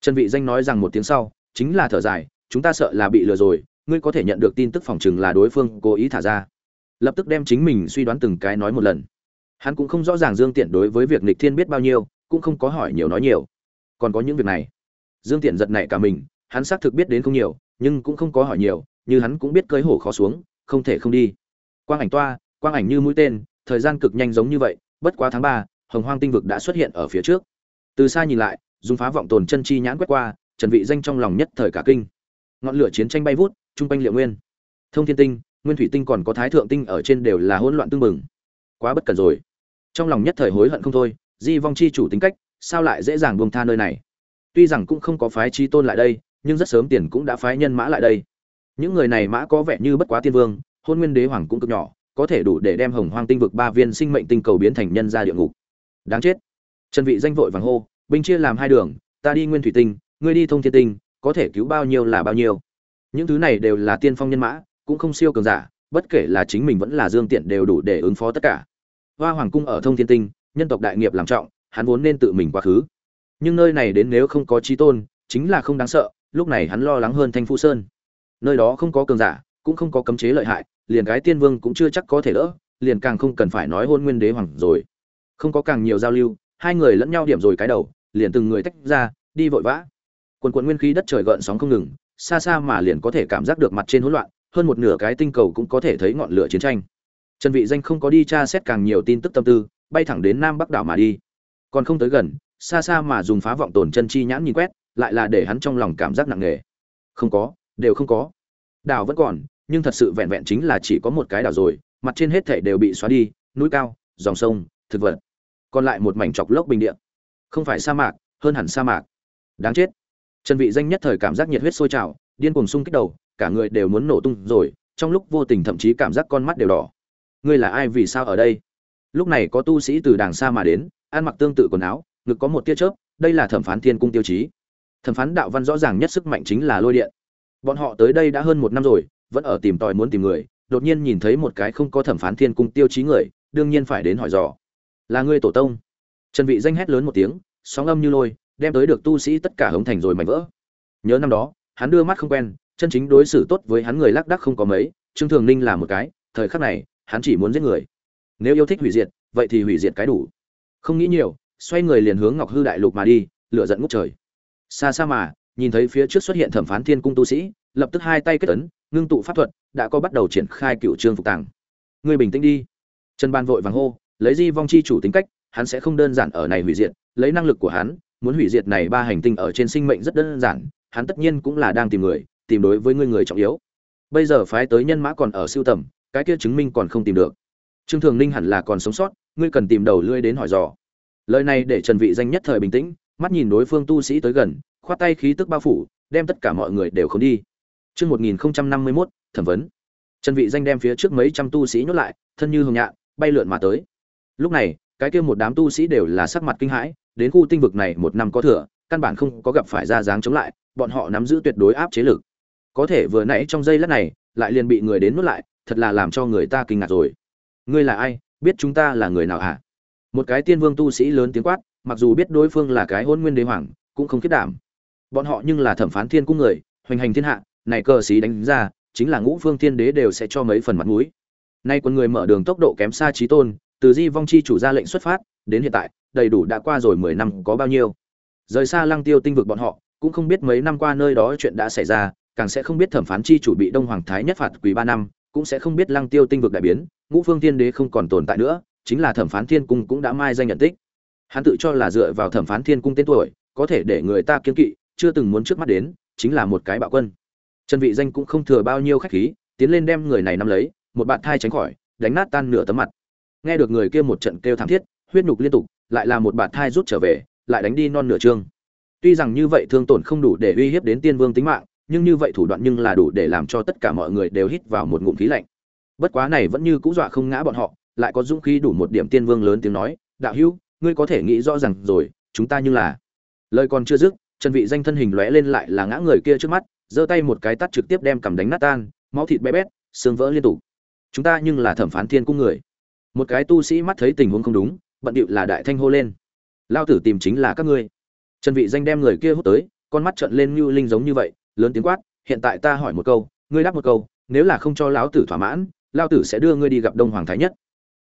Trần vị danh nói rằng một tiếng sau, chính là thở dài, chúng ta sợ là bị lừa rồi, ngươi có thể nhận được tin tức phòng chừng là đối phương cố ý thả ra. Lập tức đem chính mình suy đoán từng cái nói một lần. Hắn cũng không rõ ràng dương tiện đối với việc nịch thiên biết bao nhiêu, cũng không có hỏi nhiều nói nhiều. Còn có những việc này. Dương tiện giật nảy cả mình, hắn xác thực biết đến không nhiều, nhưng cũng không có hỏi nhiều, như hắn cũng biết cưới hổ khó xuống, không thể không đi quang ảnh toa, quang ảnh như mũi tên, thời gian cực nhanh giống như vậy, bất quá tháng ba, hồng hoang tinh vực đã xuất hiện ở phía trước. Từ xa nhìn lại, dùng phá vọng tồn chân chi nhãn quét qua, trần vị danh trong lòng nhất thời cả kinh. Ngọn lửa chiến tranh bay vút, trung quanh liệu nguyên. Thông thiên tinh, nguyên thủy tinh còn có thái thượng tinh ở trên đều là hỗn loạn tương mừng quá bất cẩn rồi. Trong lòng nhất thời hối hận không thôi, di vong chi chủ tính cách, sao lại dễ dàng buông tha nơi này? Tuy rằng cũng không có phái chi tôn lại đây, nhưng rất sớm tiền cũng đã phái nhân mã lại đây. Những người này mã có vẻ như bất quá tiên vương hôn nguyên đế hoàng cũng cực nhỏ, có thể đủ để đem hồng hoang tinh vực ba viên sinh mệnh tinh cầu biến thành nhân ra địa ngục. Đáng chết. Trần vị danh vội vàng hô, binh chia làm hai đường, ta đi nguyên thủy tinh, ngươi đi thông thiên tinh, có thể cứu bao nhiêu là bao nhiêu. Những thứ này đều là tiên phong nhân mã, cũng không siêu cường giả, bất kể là chính mình vẫn là dương tiện đều đủ để ứng phó tất cả. Hoa hoàng cung ở thông thiên tinh, nhân tộc đại nghiệp làm trọng, hắn vốn nên tự mình quá khứ. Nhưng nơi này đến nếu không có trí tôn, chính là không đáng sợ, lúc này hắn lo lắng hơn thanh phu sơn. Nơi đó không có cường giả cũng không có cấm chế lợi hại, liền cái tiên vương cũng chưa chắc có thể đỡ, liền càng không cần phải nói hôn nguyên đế hoàng rồi. Không có càng nhiều giao lưu, hai người lẫn nhau điểm rồi cái đầu, liền từng người tách ra, đi vội vã. Quần quần nguyên khí đất trời gợn sóng không ngừng, xa xa mà liền có thể cảm giác được mặt trên hỗn loạn, hơn một nửa cái tinh cầu cũng có thể thấy ngọn lửa chiến tranh. Trần vị danh không có đi tra xét càng nhiều tin tức tâm tư, bay thẳng đến nam bắc đảo mà đi. Còn không tới gần, xa xa mà dùng phá vọng tổn chân chi nhãn nhìn quét, lại là để hắn trong lòng cảm giác nặng nề. Không có, đều không có. Đảo vẫn còn nhưng thật sự vẹn vẹn chính là chỉ có một cái đảo rồi, mặt trên hết thảy đều bị xóa đi, núi cao, dòng sông, thực vật. Còn lại một mảnh chọc lốc bình địa. Không phải sa mạc, hơn hẳn sa mạc. Đáng chết. Trần vị danh nhất thời cảm giác nhiệt huyết sôi trào, điên cuồng sung kích đầu, cả người đều muốn nổ tung rồi, trong lúc vô tình thậm chí cảm giác con mắt đều đỏ. Ngươi là ai, vì sao ở đây? Lúc này có tu sĩ từ đàng xa mà đến, ăn mặc tương tự quần áo, ngực có một tia chớp, đây là thẩm phán thiên cung tiêu chí. Thẩm phán đạo văn rõ ràng nhất sức mạnh chính là lôi điện. Bọn họ tới đây đã hơn một năm rồi vẫn ở tìm tòi muốn tìm người, đột nhiên nhìn thấy một cái không có thẩm phán thiên cung tiêu chí người, đương nhiên phải đến hỏi dò. Là ngươi tổ tông? Trần vị danh hét lớn một tiếng, sóng âm như lôi, đem tới được tu sĩ tất cả hống thành rồi mảnh vỡ. Nhớ năm đó, hắn đưa mắt không quen, chân chính đối xử tốt với hắn người lác đác không có mấy, trương thường ninh là một cái, thời khắc này, hắn chỉ muốn giết người. Nếu yêu thích hủy diệt, vậy thì hủy diệt cái đủ. Không nghĩ nhiều, xoay người liền hướng ngọc hư đại lục mà đi, lửa giận ngút trời. Xa xa mà, nhìn thấy phía trước xuất hiện thẩm phán thiên cung tu sĩ, lập tức hai tay kết ấn ngưng tụ pháp thuật, đã có bắt đầu triển khai cựu trương phục tàng. Ngươi bình tĩnh đi. Trần ban vội vàng hô, lấy di vong chi chủ tính cách, hắn sẽ không đơn giản ở này hủy diệt, lấy năng lực của hắn, muốn hủy diệt này ba hành tinh ở trên sinh mệnh rất đơn giản, hắn tất nhiên cũng là đang tìm người, tìm đối với ngươi người trọng yếu. Bây giờ phái tới nhân mã còn ở siêu tầm, cái kia chứng minh còn không tìm được. Trương thường ninh hẳn là còn sống sót, ngươi cần tìm đầu lưỡi đến hỏi dò. Lời này để trần vị danh nhất thời bình tĩnh, mắt nhìn đối phương tu sĩ tới gần, khoát tay khí tức bao phủ, đem tất cả mọi người đều không đi. Chương 1051, thẩm vấn. Trần Vị danh đem phía trước mấy trăm tu sĩ nhốt lại, thân như hồng nhạn, bay lượn mà tới. Lúc này, cái kia một đám tu sĩ đều là sắc mặt kinh hãi, đến khu tinh vực này một năm có thừa, căn bản không có gặp phải ra dáng chống lại, bọn họ nắm giữ tuyệt đối áp chế lực. Có thể vừa nãy trong giây lát này, lại liền bị người đến nuốt lại, thật là làm cho người ta kinh ngạc rồi. Ngươi là ai, biết chúng ta là người nào hả? Một cái tiên vương tu sĩ lớn tiếng quát, mặc dù biết đối phương là cái hôn nguyên đế hoàng, cũng không kiết đảm. Bọn họ nhưng là thẩm phán thiên cung người, hoành hành thiên hạ, này cờ sĩ đánh ra, chính là ngũ phương thiên đế đều sẽ cho mấy phần mặt mũi. Nay quân người mở đường tốc độ kém xa trí tôn, từ Di Vong chi chủ ra lệnh xuất phát, đến hiện tại, đầy đủ đã qua rồi 10 năm có bao nhiêu. Rời xa Lăng Tiêu tinh vực bọn họ, cũng không biết mấy năm qua nơi đó chuyện đã xảy ra, càng sẽ không biết thẩm phán chi chủ bị Đông Hoàng thái nhất phạt quỷ 3 năm, cũng sẽ không biết Lăng Tiêu tinh vực đại biến, ngũ phương thiên đế không còn tồn tại nữa, chính là thẩm phán thiên cung cũng đã mai danh nhận tích. Hắn tự cho là dựa vào thẩm phán thiên cung tên tuổi, có thể để người ta kiêng kỵ chưa từng muốn trước mắt đến chính là một cái bạo quân trần vị danh cũng không thừa bao nhiêu khách khí, tiến lên đem người này nắm lấy, một bạn thai tránh khỏi, đánh nát tan nửa tấm mặt. Nghe được người kia một trận kêu thảm thiết, huyết nhục liên tục, lại là một bạn thai rút trở về, lại đánh đi non nửa trương tuy rằng như vậy thương tổn không đủ để uy hiếp đến tiên vương tính mạng, nhưng như vậy thủ đoạn nhưng là đủ để làm cho tất cả mọi người đều hít vào một ngụm khí lạnh. Bất quá này vẫn như cũ dọa không ngã bọn họ, lại có dũng khí đủ một điểm tiên vương lớn tiếng nói, đạo hữu, ngươi có thể nghĩ rõ ràng rồi, chúng ta như là lời còn chưa dứt, trần vị danh thân hình lóe lên lại là ngã người kia trước mắt giơ tay một cái tát trực tiếp đem cầm đánh nát tan, máu thịt bé bét, xương vỡ liên tục. Chúng ta nhưng là thẩm phán thiên cung người. Một cái tu sĩ mắt thấy tình huống không đúng, bận điệu là đại thanh hô lên. Lao tử tìm chính là các ngươi. Trần vị danh đem người kia hút tới, con mắt trợn lên như linh giống như vậy, lớn tiếng quát, hiện tại ta hỏi một câu, ngươi đáp một câu, nếu là không cho lão tử thỏa mãn lao tử sẽ đưa ngươi đi gặp đông hoàng thái nhất.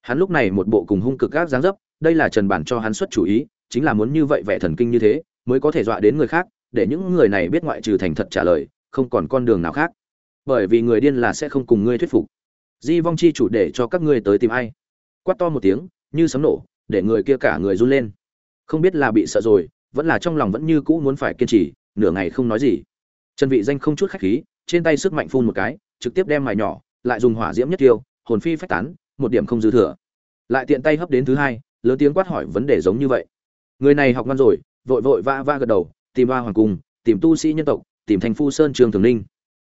Hắn lúc này một bộ cùng hung cực gác dáng dấp, đây là trần bản cho hắn xuất chủ ý, chính là muốn như vậy vẻ thần kinh như thế, mới có thể dọa đến người khác, để những người này biết ngoại trừ thành thật trả lời không còn con đường nào khác. Bởi vì người điên là sẽ không cùng ngươi thuyết phục. Di vong chi chủ để cho các ngươi tới tìm ai? Quát to một tiếng, như sấm nổ, để người kia cả người run lên. Không biết là bị sợ rồi, vẫn là trong lòng vẫn như cũ muốn phải kiên trì, nửa ngày không nói gì. Trần vị danh không chút khách khí, trên tay sức mạnh phun một cái, trực tiếp đem mài nhỏ, lại dùng hỏa diễm nhất tiêu, hồn phi phách tán, một điểm không dư thừa. Lại tiện tay hấp đến thứ hai, lớn tiếng quát hỏi vấn đề giống như vậy. Người này học ngoan rồi, vội vội va va gật đầu, tìm hoa hoàng cung, tìm tu sĩ nhân tộc tìm thành phu sơn trương thường ninh.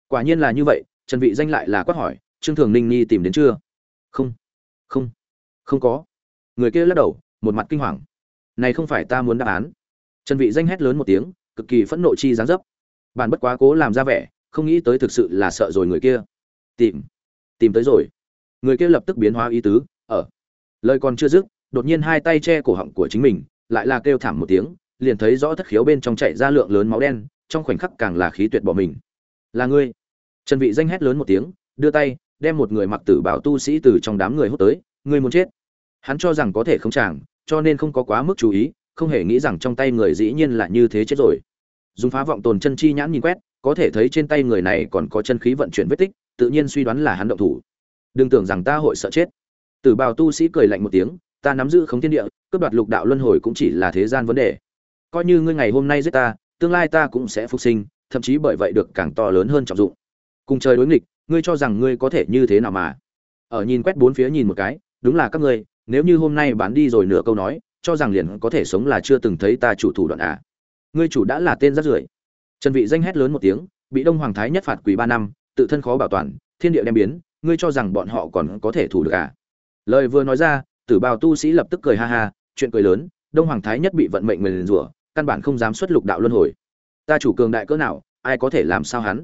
Quả nhiên là như vậy, trần vị danh lại là quát hỏi, trương thường ninh nhi tìm đến chưa? Không không không có. Người kia lắc đầu, một mặt kinh hoàng. Này không phải ta muốn đáp án. Trần vị danh hét lớn một tiếng, cực kỳ phẫn nộ chi giáng dấp. Bản bất quá cố làm ra vẻ, không nghĩ tới thực sự là sợ rồi người kia. Tìm tìm tới rồi. Người kia lập tức biến hóa ý tứ ở lời còn chưa dứt, đột nhiên hai tay che cổ họng của chính mình, lại là kêu thảm một tiếng, liền thấy rõ thất khiếu bên trong chảy ra lượng lớn máu đen trong khoảnh khắc càng là khí tuyệt bỏ mình. Là ngươi. Trần vị danh hét lớn một tiếng, đưa tay, đem một người mặc tử bảo tu sĩ từ trong đám người hút tới, ngươi muốn chết. Hắn cho rằng có thể không chàng, cho nên không có quá mức chú ý, không hề nghĩ rằng trong tay người dĩ nhiên là như thế chết rồi. Dùng phá vọng tồn chân chi nhãn nhìn quét, có thể thấy trên tay người này còn có chân khí vận chuyển vết tích, tự nhiên suy đoán là hắn động thủ. Đừng tưởng rằng ta hội sợ chết. Tử bào tu sĩ cười lạnh một tiếng, ta nắm giữ khống thiên địa, cướp đoạt lục đạo luân hồi cũng chỉ là thế gian vấn đề. Coi như ngươi ngày hôm nay giết ta tương lai ta cũng sẽ phục sinh, thậm chí bởi vậy được càng to lớn hơn trọng dụng. Cùng trời đối nghịch, ngươi cho rằng ngươi có thể như thế nào mà? Ở nhìn quét bốn phía nhìn một cái, đúng là các ngươi, nếu như hôm nay bán đi rồi nửa câu nói, cho rằng liền có thể sống là chưa từng thấy ta chủ thủ đoạn à? Ngươi chủ đã là tên rất rưởi. Trần vị danh hét lớn một tiếng, bị đông hoàng thái nhất phạt quỷ ba năm, tự thân khó bảo toàn, thiên địa đem biến, ngươi cho rằng bọn họ còn có thể thủ được à? Lời vừa nói ra, tử bào tu sĩ lập tức cười ha ha, chuyện cười lớn, đông hoàng thái nhất bị vận mệnh mình rủa căn bản không dám xuất lục đạo luân hồi. Ta chủ cường đại cỡ nào, ai có thể làm sao hắn?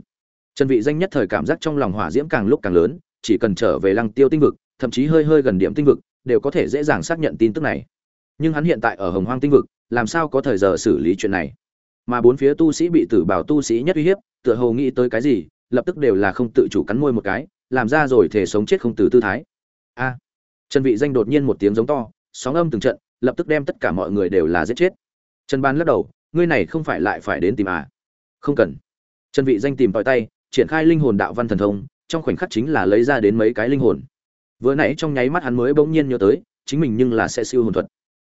Trần vị danh nhất thời cảm giác trong lòng hỏa diễm càng lúc càng lớn, chỉ cần trở về lăng tiêu tinh vực, thậm chí hơi hơi gần điểm tinh vực, đều có thể dễ dàng xác nhận tin tức này. Nhưng hắn hiện tại ở hồng hoang tinh vực, làm sao có thời giờ xử lý chuyện này? Mà bốn phía tu sĩ bị tử bảo tu sĩ nhất uy hiếp, tựa hồ nghĩ tới cái gì, lập tức đều là không tự chủ cắn môi một cái, làm ra rồi thể sống chết không từ tư thái. A! Trần vị danh đột nhiên một tiếng giống to, sóng âm từng trận, lập tức đem tất cả mọi người đều là giết chết trần ban lắc đầu, ngươi này không phải lại phải đến tìm à? Không cần. Trần vị danh tìm tòi tay, triển khai linh hồn đạo văn thần thông, trong khoảnh khắc chính là lấy ra đến mấy cái linh hồn. Vừa nãy trong nháy mắt hắn mới bỗng nhiên nhớ tới, chính mình nhưng là sẽ siêu hồn thuật.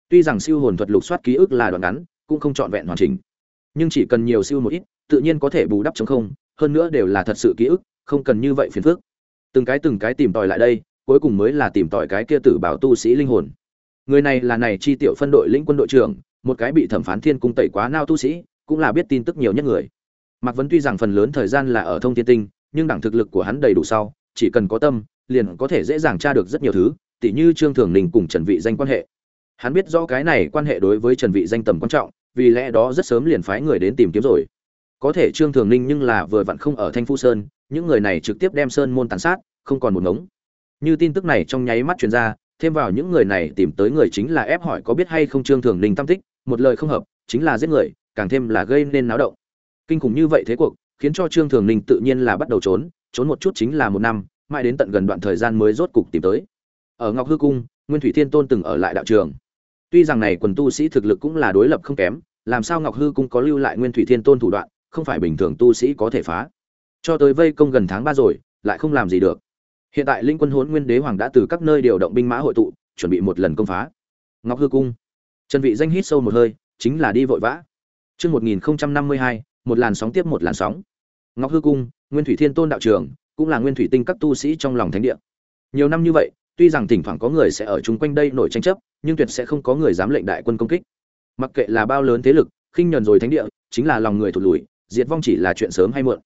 Tuy rằng siêu hồn thuật lục soát ký ức là đoạn ngắn, cũng không trọn vẹn hoàn chỉnh, nhưng chỉ cần nhiều siêu một ít, tự nhiên có thể bù đắp chống không, hơn nữa đều là thật sự ký ức, không cần như vậy phiền phức. Từng cái từng cái tìm tòi lại đây, cuối cùng mới là tìm tòi cái kia tử bảo tu sĩ linh hồn. Người này là này chi tiểu phân đội lĩnh quân đội trưởng một cái bị thẩm phán thiên cung tẩy quá nao tu sĩ, cũng là biết tin tức nhiều nhất người. Mạc vấn tuy rằng phần lớn thời gian là ở thông thiên tinh, nhưng đẳng thực lực của hắn đầy đủ sau, chỉ cần có tâm, liền có thể dễ dàng tra được rất nhiều thứ, tỉ như trương thường ninh cùng trần vị danh quan hệ. Hắn biết rõ cái này quan hệ đối với trần vị danh tầm quan trọng, vì lẽ đó rất sớm liền phái người đến tìm kiếm rồi. Có thể trương thường ninh nhưng là vừa vặn không ở thanh phu sơn, những người này trực tiếp đem sơn môn tàn sát, không còn một ngống. Như tin tức này trong nháy mắt truyền ra, thêm vào những người này tìm tới người chính là ép hỏi có biết hay không trương thường ninh tâm tích một lời không hợp, chính là giết người, càng thêm là gây nên náo động. Kinh khủng như vậy thế cuộc, khiến cho trương thường ninh tự nhiên là bắt đầu trốn trốn một chút chính là một năm, mãi đến tận gần đoạn thời gian mới rốt cục tìm tới. Ở ngọc hư cung, nguyên thủy thiên tôn từng ở lại đạo trường. Tuy rằng này quần tu sĩ thực lực cũng là đối lập không kém, làm sao ngọc hư cung có lưu lại nguyên thủy thiên tôn thủ đoạn, không phải bình thường tu sĩ có thể phá. Cho tới vây công gần tháng ba rồi, lại không làm gì được. Hiện tại linh quân hốn nguyên đế hoàng đã từ các nơi điều động binh mã hội tụ, chuẩn bị một lần công phá. Ngọc hư cung trần vị danh hít sâu một hơi chính là đi vội vã Chương 1052, một làn sóng tiếp một làn sóng. Ngọc Hư Cung, Nguyên Thủy Thiên Tôn đạo trường, cũng là Nguyên Thủy Tinh các tu sĩ trong lòng thánh địa. Nhiều năm như vậy, tuy rằng thỉnh thoảng có người sẽ ở chung quanh đây nổi tranh chấp, nhưng tuyệt sẽ không có người dám lệnh đại quân công kích. Mặc kệ là bao lớn thế lực, khinh nhẫn rồi thánh địa, chính là lòng người thụt lùi, diệt vong chỉ là chuyện sớm hay muộn.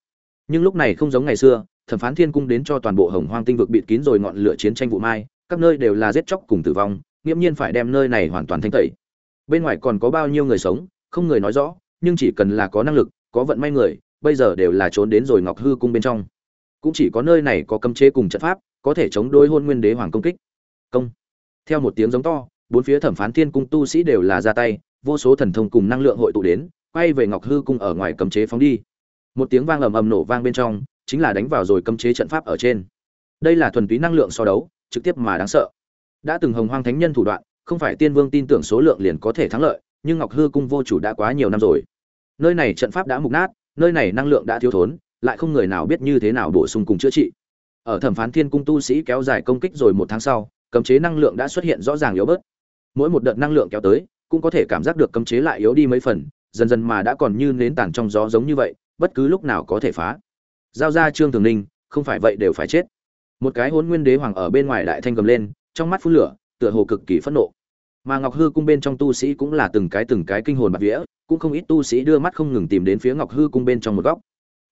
Nhưng lúc này không giống ngày xưa, Thẩm Phán Thiên Cung đến cho toàn bộ Hồng Hoang tinh vực bịt kín rồi ngọn lửa chiến tranh vụ mai, các nơi đều là giết chóc cùng tử vong, nghiêm nhiên phải đem nơi này hoàn toàn thanh tẩy. Bên ngoài còn có bao nhiêu người sống, không người nói rõ, nhưng chỉ cần là có năng lực, có vận may người, bây giờ đều là trốn đến rồi Ngọc Hư cung bên trong. Cũng chỉ có nơi này có cấm chế cùng trận pháp, có thể chống đối Hôn Nguyên Đế hoàng công kích. Công. Theo một tiếng giống to, bốn phía Thẩm Phán Thiên cung tu sĩ đều là ra tay, vô số thần thông cùng năng lượng hội tụ đến, quay về Ngọc Hư cung ở ngoài cấm chế phóng đi. Một tiếng vang ầm ầm nổ vang bên trong, chính là đánh vào rồi cấm chế trận pháp ở trên. Đây là thuần túy năng lượng so đấu, trực tiếp mà đáng sợ. Đã từng Hồng Hoang Thánh Nhân thủ đoạn, không phải Tiên Vương tin tưởng số lượng liền có thể thắng lợi, nhưng Ngọc Hư cung vô chủ đã quá nhiều năm rồi. Nơi này trận pháp đã mục nát, nơi này năng lượng đã thiếu thốn, lại không người nào biết như thế nào bổ sung cùng chữa trị. Ở Thẩm Phán Thiên cung tu sĩ kéo dài công kích rồi một tháng sau, cấm chế năng lượng đã xuất hiện rõ ràng yếu bớt. Mỗi một đợt năng lượng kéo tới, cũng có thể cảm giác được cấm chế lại yếu đi mấy phần, dần dần mà đã còn như nến tàn trong gió giống như vậy, bất cứ lúc nào có thể phá. Giao ra Trương Thường Ninh, không phải vậy đều phải chết. Một cái hôn Nguyên Đế hoàng ở bên ngoài đại thanh cầm lên, trong mắt phun lửa, tựa hồ cực kỳ phẫn nộ mà ngọc hư cung bên trong tu sĩ cũng là từng cái từng cái kinh hồn bạt vía, cũng không ít tu sĩ đưa mắt không ngừng tìm đến phía ngọc hư cung bên trong một góc.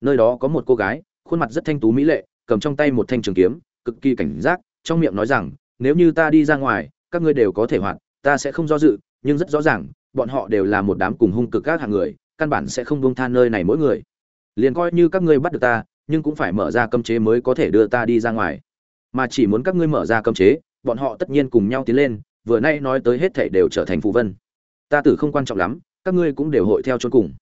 Nơi đó có một cô gái, khuôn mặt rất thanh tú mỹ lệ, cầm trong tay một thanh trường kiếm, cực kỳ cảnh giác, trong miệng nói rằng, nếu như ta đi ra ngoài, các ngươi đều có thể hoạt, ta sẽ không do dự, nhưng rất rõ ràng, bọn họ đều là một đám cùng hung cực các hạng người, căn bản sẽ không buông tha nơi này mỗi người. Liền coi như các ngươi bắt được ta, nhưng cũng phải mở ra cấm chế mới có thể đưa ta đi ra ngoài. Mà chỉ muốn các ngươi mở ra cấm chế, bọn họ tất nhiên cùng nhau tiến lên vừa nay nói tới hết thảy đều trở thành phù vân. Ta tử không quan trọng lắm, các ngươi cũng đều hội theo chôn cùng.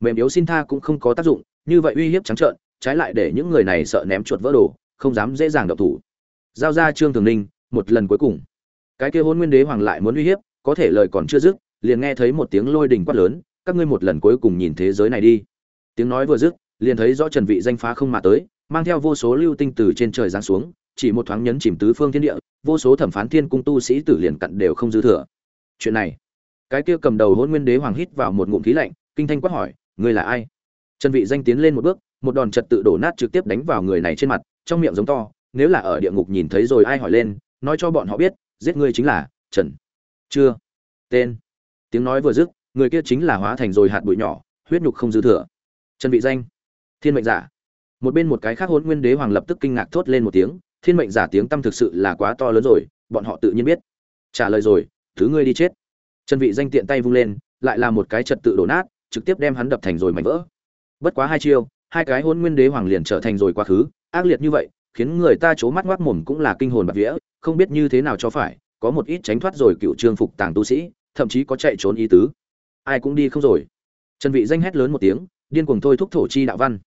Mềm yếu xin tha cũng không có tác dụng, như vậy uy hiếp trắng trợn, trái lại để những người này sợ ném chuột vỡ đồ, không dám dễ dàng động thủ. Giao ra trương thường ninh, một lần cuối cùng. Cái kia hôn nguyên đế hoàng lại muốn uy hiếp, có thể lời còn chưa dứt, liền nghe thấy một tiếng lôi đình quát lớn, các ngươi một lần cuối cùng nhìn thế giới này đi. Tiếng nói vừa dứt, liền thấy rõ trần vị danh phá không mà tới, mang theo vô số lưu tinh từ trên trời giáng xuống chỉ một thoáng nhấn chìm tứ phương thiên địa, vô số thẩm phán thiên cung tu sĩ tử liền cặn đều không dư thừa. Chuyện này, cái kia cầm đầu hỗn nguyên đế hoàng hít vào một ngụm khí lạnh, kinh thanh quát hỏi, ngươi là ai? Trần vị danh tiến lên một bước, một đòn trật tự đổ nát trực tiếp đánh vào người này trên mặt, trong miệng giống to, nếu là ở địa ngục nhìn thấy rồi ai hỏi lên, nói cho bọn họ biết, giết ngươi chính là trần. Chưa. Tên. Tiếng nói vừa dứt, người kia chính là hóa thành rồi hạt bụi nhỏ, huyết nhục không dư thừa. Trần vị danh, thiên mệnh giả. Một bên một cái khác hỗn nguyên đế hoàng lập tức kinh ngạc thốt lên một tiếng thiên mệnh giả tiếng tâm thực sự là quá to lớn rồi, bọn họ tự nhiên biết. Trả lời rồi, thứ ngươi đi chết. Chân vị danh tiện tay vung lên, lại là một cái trật tự đổ nát, trực tiếp đem hắn đập thành rồi mảnh vỡ. Bất quá hai chiêu, hai cái hôn nguyên đế hoàng liền trở thành rồi quá khứ, ác liệt như vậy, khiến người ta chố mắt ngoác mồm cũng là kinh hồn bạc vía, không biết như thế nào cho phải, có một ít tránh thoát rồi cựu trương phục tàng tu sĩ, thậm chí có chạy trốn ý tứ. Ai cũng đi không rồi. Trần vị danh hét lớn một tiếng, điên cuồng thôi thúc thổ chi đạo văn.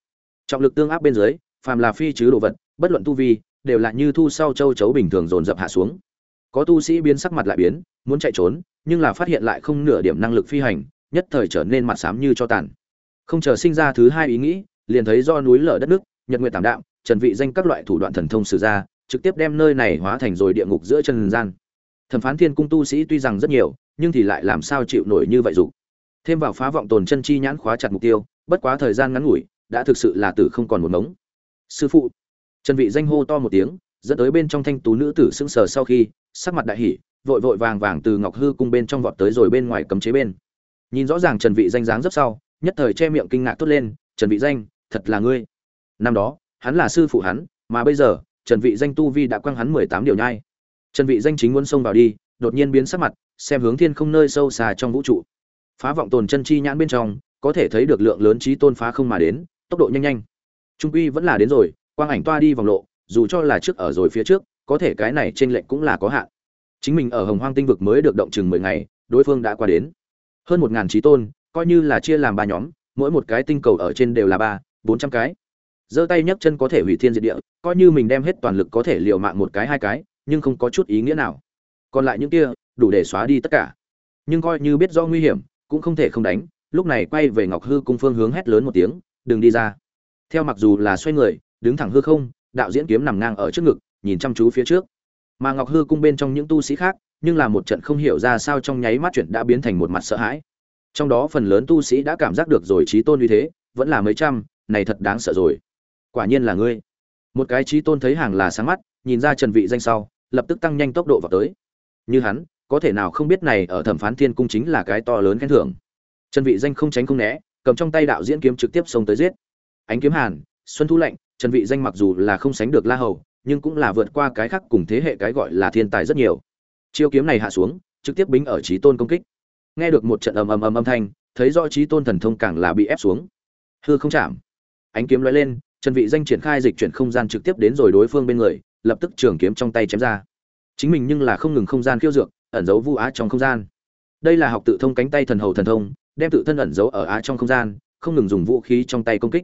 Trọng lực tương áp bên dưới, phàm là phi chứ đồ vật, bất luận tu vi đều là như thu sau châu chấu bình thường dồn dập hạ xuống. Có tu sĩ biến sắc mặt lại biến, muốn chạy trốn, nhưng là phát hiện lại không nửa điểm năng lực phi hành, nhất thời trở nên mặt xám như cho tàn. Không chờ sinh ra thứ hai ý nghĩ, liền thấy do núi lở đất nước, nhật nguyệt tảm đạm, trần vị danh các loại thủ đoạn thần thông sử ra, trực tiếp đem nơi này hóa thành rồi địa ngục giữa chân gian. Thẩm phán thiên cung tu sĩ tuy rằng rất nhiều, nhưng thì lại làm sao chịu nổi như vậy dục? Thêm vào phá vọng tồn chân chi nhãn khóa chặt mục tiêu, bất quá thời gian ngắn ngủi, đã thực sự là tử không còn một mống. Sư phụ trần vị danh hô to một tiếng, dẫn tới bên trong thanh tú nữ tử sững sờ sau khi, sắc mặt đại hỉ, vội vội vàng vàng từ ngọc hư cung bên trong vọt tới rồi bên ngoài cấm chế bên. Nhìn rõ ràng trần vị danh dáng dấp sau, nhất thời che miệng kinh ngạc tốt lên, trần vị danh, thật là ngươi. Năm đó, hắn là sư phụ hắn, mà bây giờ, trần vị danh tu vi đã quăng hắn 18 điều nhai. Trần vị danh chính muốn xông vào đi, đột nhiên biến sắc mặt, xem hướng thiên không nơi sâu xa trong vũ trụ. Phá vọng tồn chân chi nhãn bên trong, có thể thấy được lượng lớn trí tôn phá không mà đến, tốc độ nhanh nhanh. Trung quy vẫn là đến rồi quang ảnh toa đi vòng lộ, dù cho là trước ở rồi phía trước, có thể cái này trên lệnh cũng là có hạn. Chính mình ở hồng hoang tinh vực mới được động chừng mười ngày, đối phương đã qua đến. Hơn một ngàn trí tôn, coi như là chia làm ba nhóm, mỗi một cái tinh cầu ở trên đều là ba, bốn trăm cái. Giơ tay nhấc chân có thể hủy thiên diệt địa, coi như mình đem hết toàn lực có thể liều mạng một cái hai cái, nhưng không có chút ý nghĩa nào. Còn lại những kia, đủ để xóa đi tất cả. Nhưng coi như biết do nguy hiểm, cũng không thể không đánh, lúc này quay về ngọc hư cung phương hướng hét lớn một tiếng, đừng đi ra. Theo mặc dù là xoay người đứng thẳng hư không, đạo diễn kiếm nằm ngang ở trước ngực, nhìn chăm chú phía trước. Mà ngọc hư cung bên trong những tu sĩ khác, nhưng là một trận không hiểu ra sao trong nháy mắt chuyện đã biến thành một mặt sợ hãi. Trong đó phần lớn tu sĩ đã cảm giác được rồi trí tôn như thế, vẫn là mấy trăm, này thật đáng sợ rồi. Quả nhiên là ngươi. Một cái trí tôn thấy hàng là sáng mắt, nhìn ra trần vị danh sau, lập tức tăng nhanh tốc độ vào tới. Như hắn, có thể nào không biết này ở thẩm phán thiên cung chính là cái to lớn khen thưởng. Trần vị danh không tránh không né, cầm trong tay đạo diễn kiếm trực tiếp xông tới giết. Ánh kiếm hàn, xuân thu lạnh trần vị danh mặc dù là không sánh được la hầu, nhưng cũng là vượt qua cái khác cùng thế hệ cái gọi là thiên tài rất nhiều. Chiêu kiếm này hạ xuống, trực tiếp bính ở trí tôn công kích. Nghe được một trận ầm ầm ầm âm thanh, thấy rõ trí tôn thần thông càng là bị ép xuống. Hư không chạm. Ánh kiếm lóe lên, trần vị danh triển khai dịch chuyển không gian trực tiếp đến rồi đối phương bên người, lập tức trường kiếm trong tay chém ra. Chính mình nhưng là không ngừng không gian khiêu dược, ẩn giấu vu á trong không gian. Đây là học tự thông cánh tay thần hầu thần thông, đem tự thân ẩn giấu ở á trong không gian, không ngừng dùng vũ khí trong tay công kích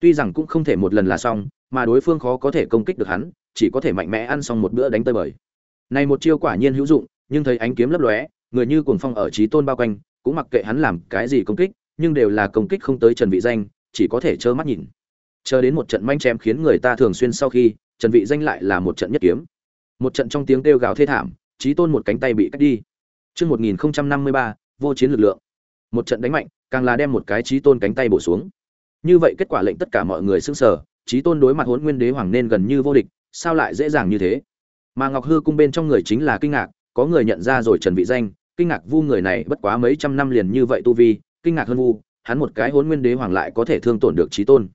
tuy rằng cũng không thể một lần là xong mà đối phương khó có thể công kích được hắn chỉ có thể mạnh mẽ ăn xong một bữa đánh tơi bời này một chiêu quả nhiên hữu dụng nhưng thấy ánh kiếm lấp lóe người như cuồng phong ở trí tôn bao quanh cũng mặc kệ hắn làm cái gì công kích nhưng đều là công kích không tới trần vị danh chỉ có thể trơ mắt nhìn chờ đến một trận manh chém khiến người ta thường xuyên sau khi trần vị danh lại là một trận nhất kiếm một trận trong tiếng kêu gào thê thảm trí tôn một cánh tay bị cắt đi Trước 1053, vô chiến lực lượng. Một trận đánh mạnh, càng là đem một cái trí tôn cánh tay bổ xuống. Như vậy kết quả lệnh tất cả mọi người sững sờ, trí tôn đối mặt huấn Nguyên Đế Hoàng nên gần như vô địch, sao lại dễ dàng như thế? Mà Ngọc Hư cung bên trong người chính là kinh ngạc, có người nhận ra rồi Trần Vị Danh, kinh ngạc vu người này bất quá mấy trăm năm liền như vậy tu vi, kinh ngạc hơn vu, hắn một cái huấn Nguyên Đế Hoàng lại có thể thương tổn được trí tôn.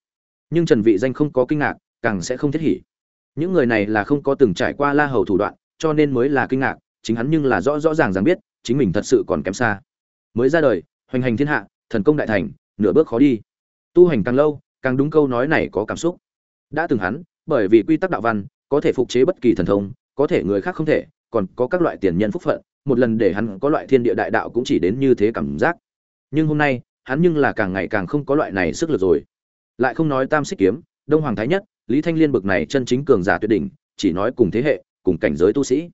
Nhưng Trần Vị Danh không có kinh ngạc, càng sẽ không thiết hỉ. Những người này là không có từng trải qua La Hầu thủ đoạn, cho nên mới là kinh ngạc, chính hắn nhưng là rõ rõ ràng ràng biết, chính mình thật sự còn kém xa. Mới ra đời, hoành hành thiên hạ, thần công đại thành, nửa bước khó đi. Tu hành càng lâu, càng đúng câu nói này có cảm xúc. Đã từng hắn, bởi vì quy tắc đạo văn, có thể phục chế bất kỳ thần thông, có thể người khác không thể, còn có các loại tiền nhân phúc phận, một lần để hắn có loại thiên địa đại đạo cũng chỉ đến như thế cảm giác. Nhưng hôm nay, hắn nhưng là càng ngày càng không có loại này sức lực rồi. Lại không nói Tam Xích kiếm, Đông Hoàng Thái Nhất, Lý Thanh Liên bực này chân chính cường giả tuyệt đỉnh, chỉ nói cùng thế hệ, cùng cảnh giới tu sĩ.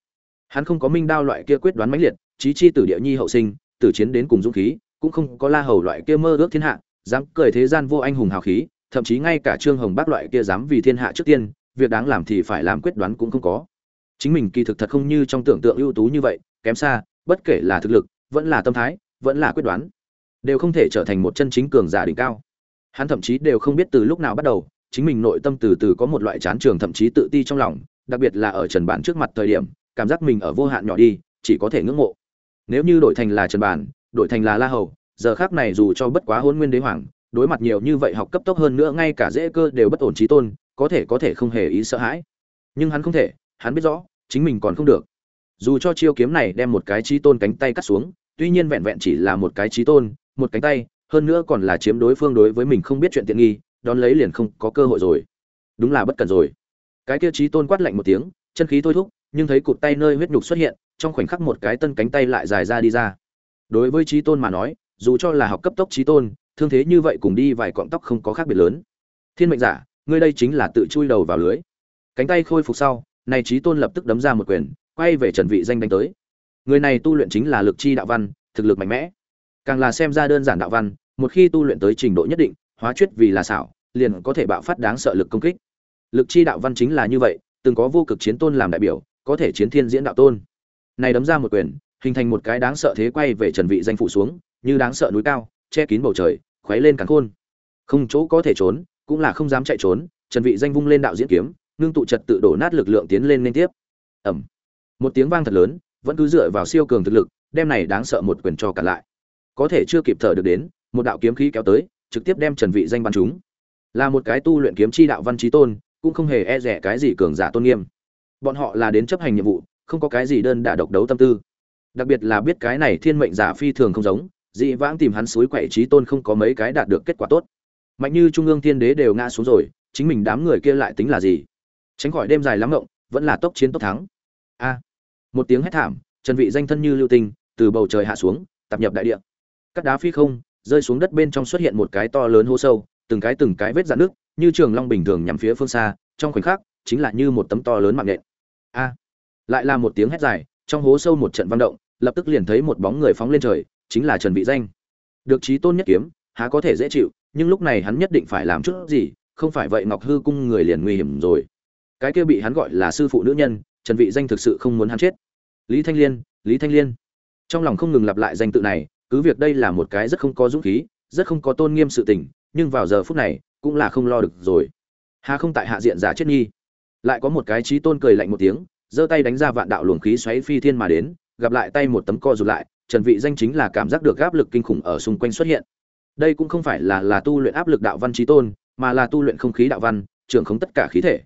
Hắn không có minh đao loại kia quyết đoán mãnh liệt, trí chi tử địa nhi hậu sinh, tử chiến đến cùng dũng khí, cũng không có La Hầu loại kia mơ ước thiên hạ, dám cười thế gian vô anh hùng hào khí, thậm chí ngay cả Trương Hồng Bác loại kia dám vì thiên hạ trước tiên, việc đáng làm thì phải làm quyết đoán cũng không có. Chính mình kỳ thực thật không như trong tưởng tượng ưu tú như vậy, kém xa, bất kể là thực lực, vẫn là tâm thái, vẫn là quyết đoán, đều không thể trở thành một chân chính cường giả đỉnh cao. Hắn thậm chí đều không biết từ lúc nào bắt đầu, chính mình nội tâm từ từ có một loại chán trường thậm chí tự ti trong lòng, đặc biệt là ở Trần Bản trước mặt thời điểm, cảm giác mình ở vô hạn nhỏ đi, chỉ có thể ngưỡng mộ. Nếu như đổi thành là Trần Bản, đổi thành là La Hầu, giờ khác này dù cho bất quá hôn Nguyên Đế Hoàng, đối mặt nhiều như vậy học cấp tốc hơn nữa ngay cả dễ cơ đều bất ổn trí tôn, có thể có thể không hề ý sợ hãi. Nhưng hắn không thể, hắn biết rõ, chính mình còn không được. Dù cho chiêu kiếm này đem một cái trí tôn cánh tay cắt xuống, tuy nhiên vẹn vẹn chỉ là một cái trí tôn, một cánh tay, hơn nữa còn là chiếm đối phương đối với mình không biết chuyện tiện nghi, đón lấy liền không có cơ hội rồi. Đúng là bất cần rồi. Cái kia trí tôn quát lạnh một tiếng, chân khí thôi thúc, nhưng thấy cụt tay nơi huyết nhục xuất hiện, trong khoảnh khắc một cái tân cánh tay lại dài ra đi ra. Đối với trí tôn mà nói, dù cho là học cấp tốc trí tôn, thương thế như vậy cùng đi vài cọng tóc không có khác biệt lớn. Thiên mệnh giả, ngươi đây chính là tự chui đầu vào lưới. Cánh tay khôi phục sau, này trí tôn lập tức đấm ra một quyền, quay về Trần Vị danh đánh tới. Người này tu luyện chính là lực chi đạo văn, thực lực mạnh mẽ. Càng là xem ra đơn giản đạo văn, một khi tu luyện tới trình độ nhất định, hóa chuyết vì là xảo, liền có thể bạo phát đáng sợ lực công kích. Lực chi đạo văn chính là như vậy, từng có vô cực chiến tôn làm đại biểu, có thể chiến thiên diễn đạo tôn. Này đấm ra một quyền, hình thành một cái đáng sợ thế quay về Trần Vị danh phủ xuống, như đáng sợ núi cao, che kín bầu trời, khuấy lên càn khôn. Không chỗ có thể trốn, cũng là không dám chạy trốn, Trần Vị danh vung lên đạo diễn kiếm, ngưng tụ trật tự đổ nát lực lượng tiến lên liên tiếp. Ầm. Một tiếng vang thật lớn, vẫn cứ dựa vào siêu cường thực lực, đem này đáng sợ một quyền cho cả lại. Có thể chưa kịp thở được đến, một đạo kiếm khí kéo tới, trực tiếp đem Trần Vị danh bắn trúng. Là một cái tu luyện kiếm chi đạo văn chí tôn, cũng không hề e dè cái gì cường giả tôn nghiêm. Bọn họ là đến chấp hành nhiệm vụ, không có cái gì đơn đả độc đấu tâm tư. Đặc biệt là biết cái này thiên mệnh giả phi thường không giống, dị vãng tìm hắn suối quậy trí tôn không có mấy cái đạt được kết quả tốt. Mạnh như trung ương thiên đế đều ngã xuống rồi, chính mình đám người kia lại tính là gì? Tránh khỏi đêm dài lắm ngộng, vẫn là tốc chiến tốc thắng. A! một tiếng hét thảm, Trần Vị danh thân như lưu tinh, từ bầu trời hạ xuống, tập nhập đại địa. Cắt đá phi không, rơi xuống đất bên trong xuất hiện một cái to lớn hố sâu, từng cái từng cái vết dạn nước, như trường long bình thường nhắm phía phương xa, trong khoảnh khắc, chính là như một tấm to lớn mạng nện. A! lại là một tiếng hét dài, trong hố sâu một trận vang động, lập tức liền thấy một bóng người phóng lên trời, chính là Trần Vị Danh. Được chí tôn nhất kiếm, há có thể dễ chịu, nhưng lúc này hắn nhất định phải làm chút gì, không phải vậy Ngọc Hư cung người liền nguy hiểm rồi. Cái kia bị hắn gọi là sư phụ nữ nhân, Trần Vị Danh thực sự không muốn hắn chết. Lý Thanh Liên, Lý Thanh Liên. Trong lòng không ngừng lặp lại danh tự này, cứ việc đây là một cái rất không có dũng khí rất không có tôn nghiêm sự tình nhưng vào giờ phút này cũng là không lo được rồi hà không tại hạ diện giả chết nghi lại có một cái trí tôn cười lạnh một tiếng giơ tay đánh ra vạn đạo luồng khí xoáy phi thiên mà đến gặp lại tay một tấm co rụt lại trần vị danh chính là cảm giác được áp lực kinh khủng ở xung quanh xuất hiện. Đây cũng không phải là là tu luyện áp lực đạo văn trí tôn, mà là tu luyện không khí đạo văn, trưởng không tất cả khí thể.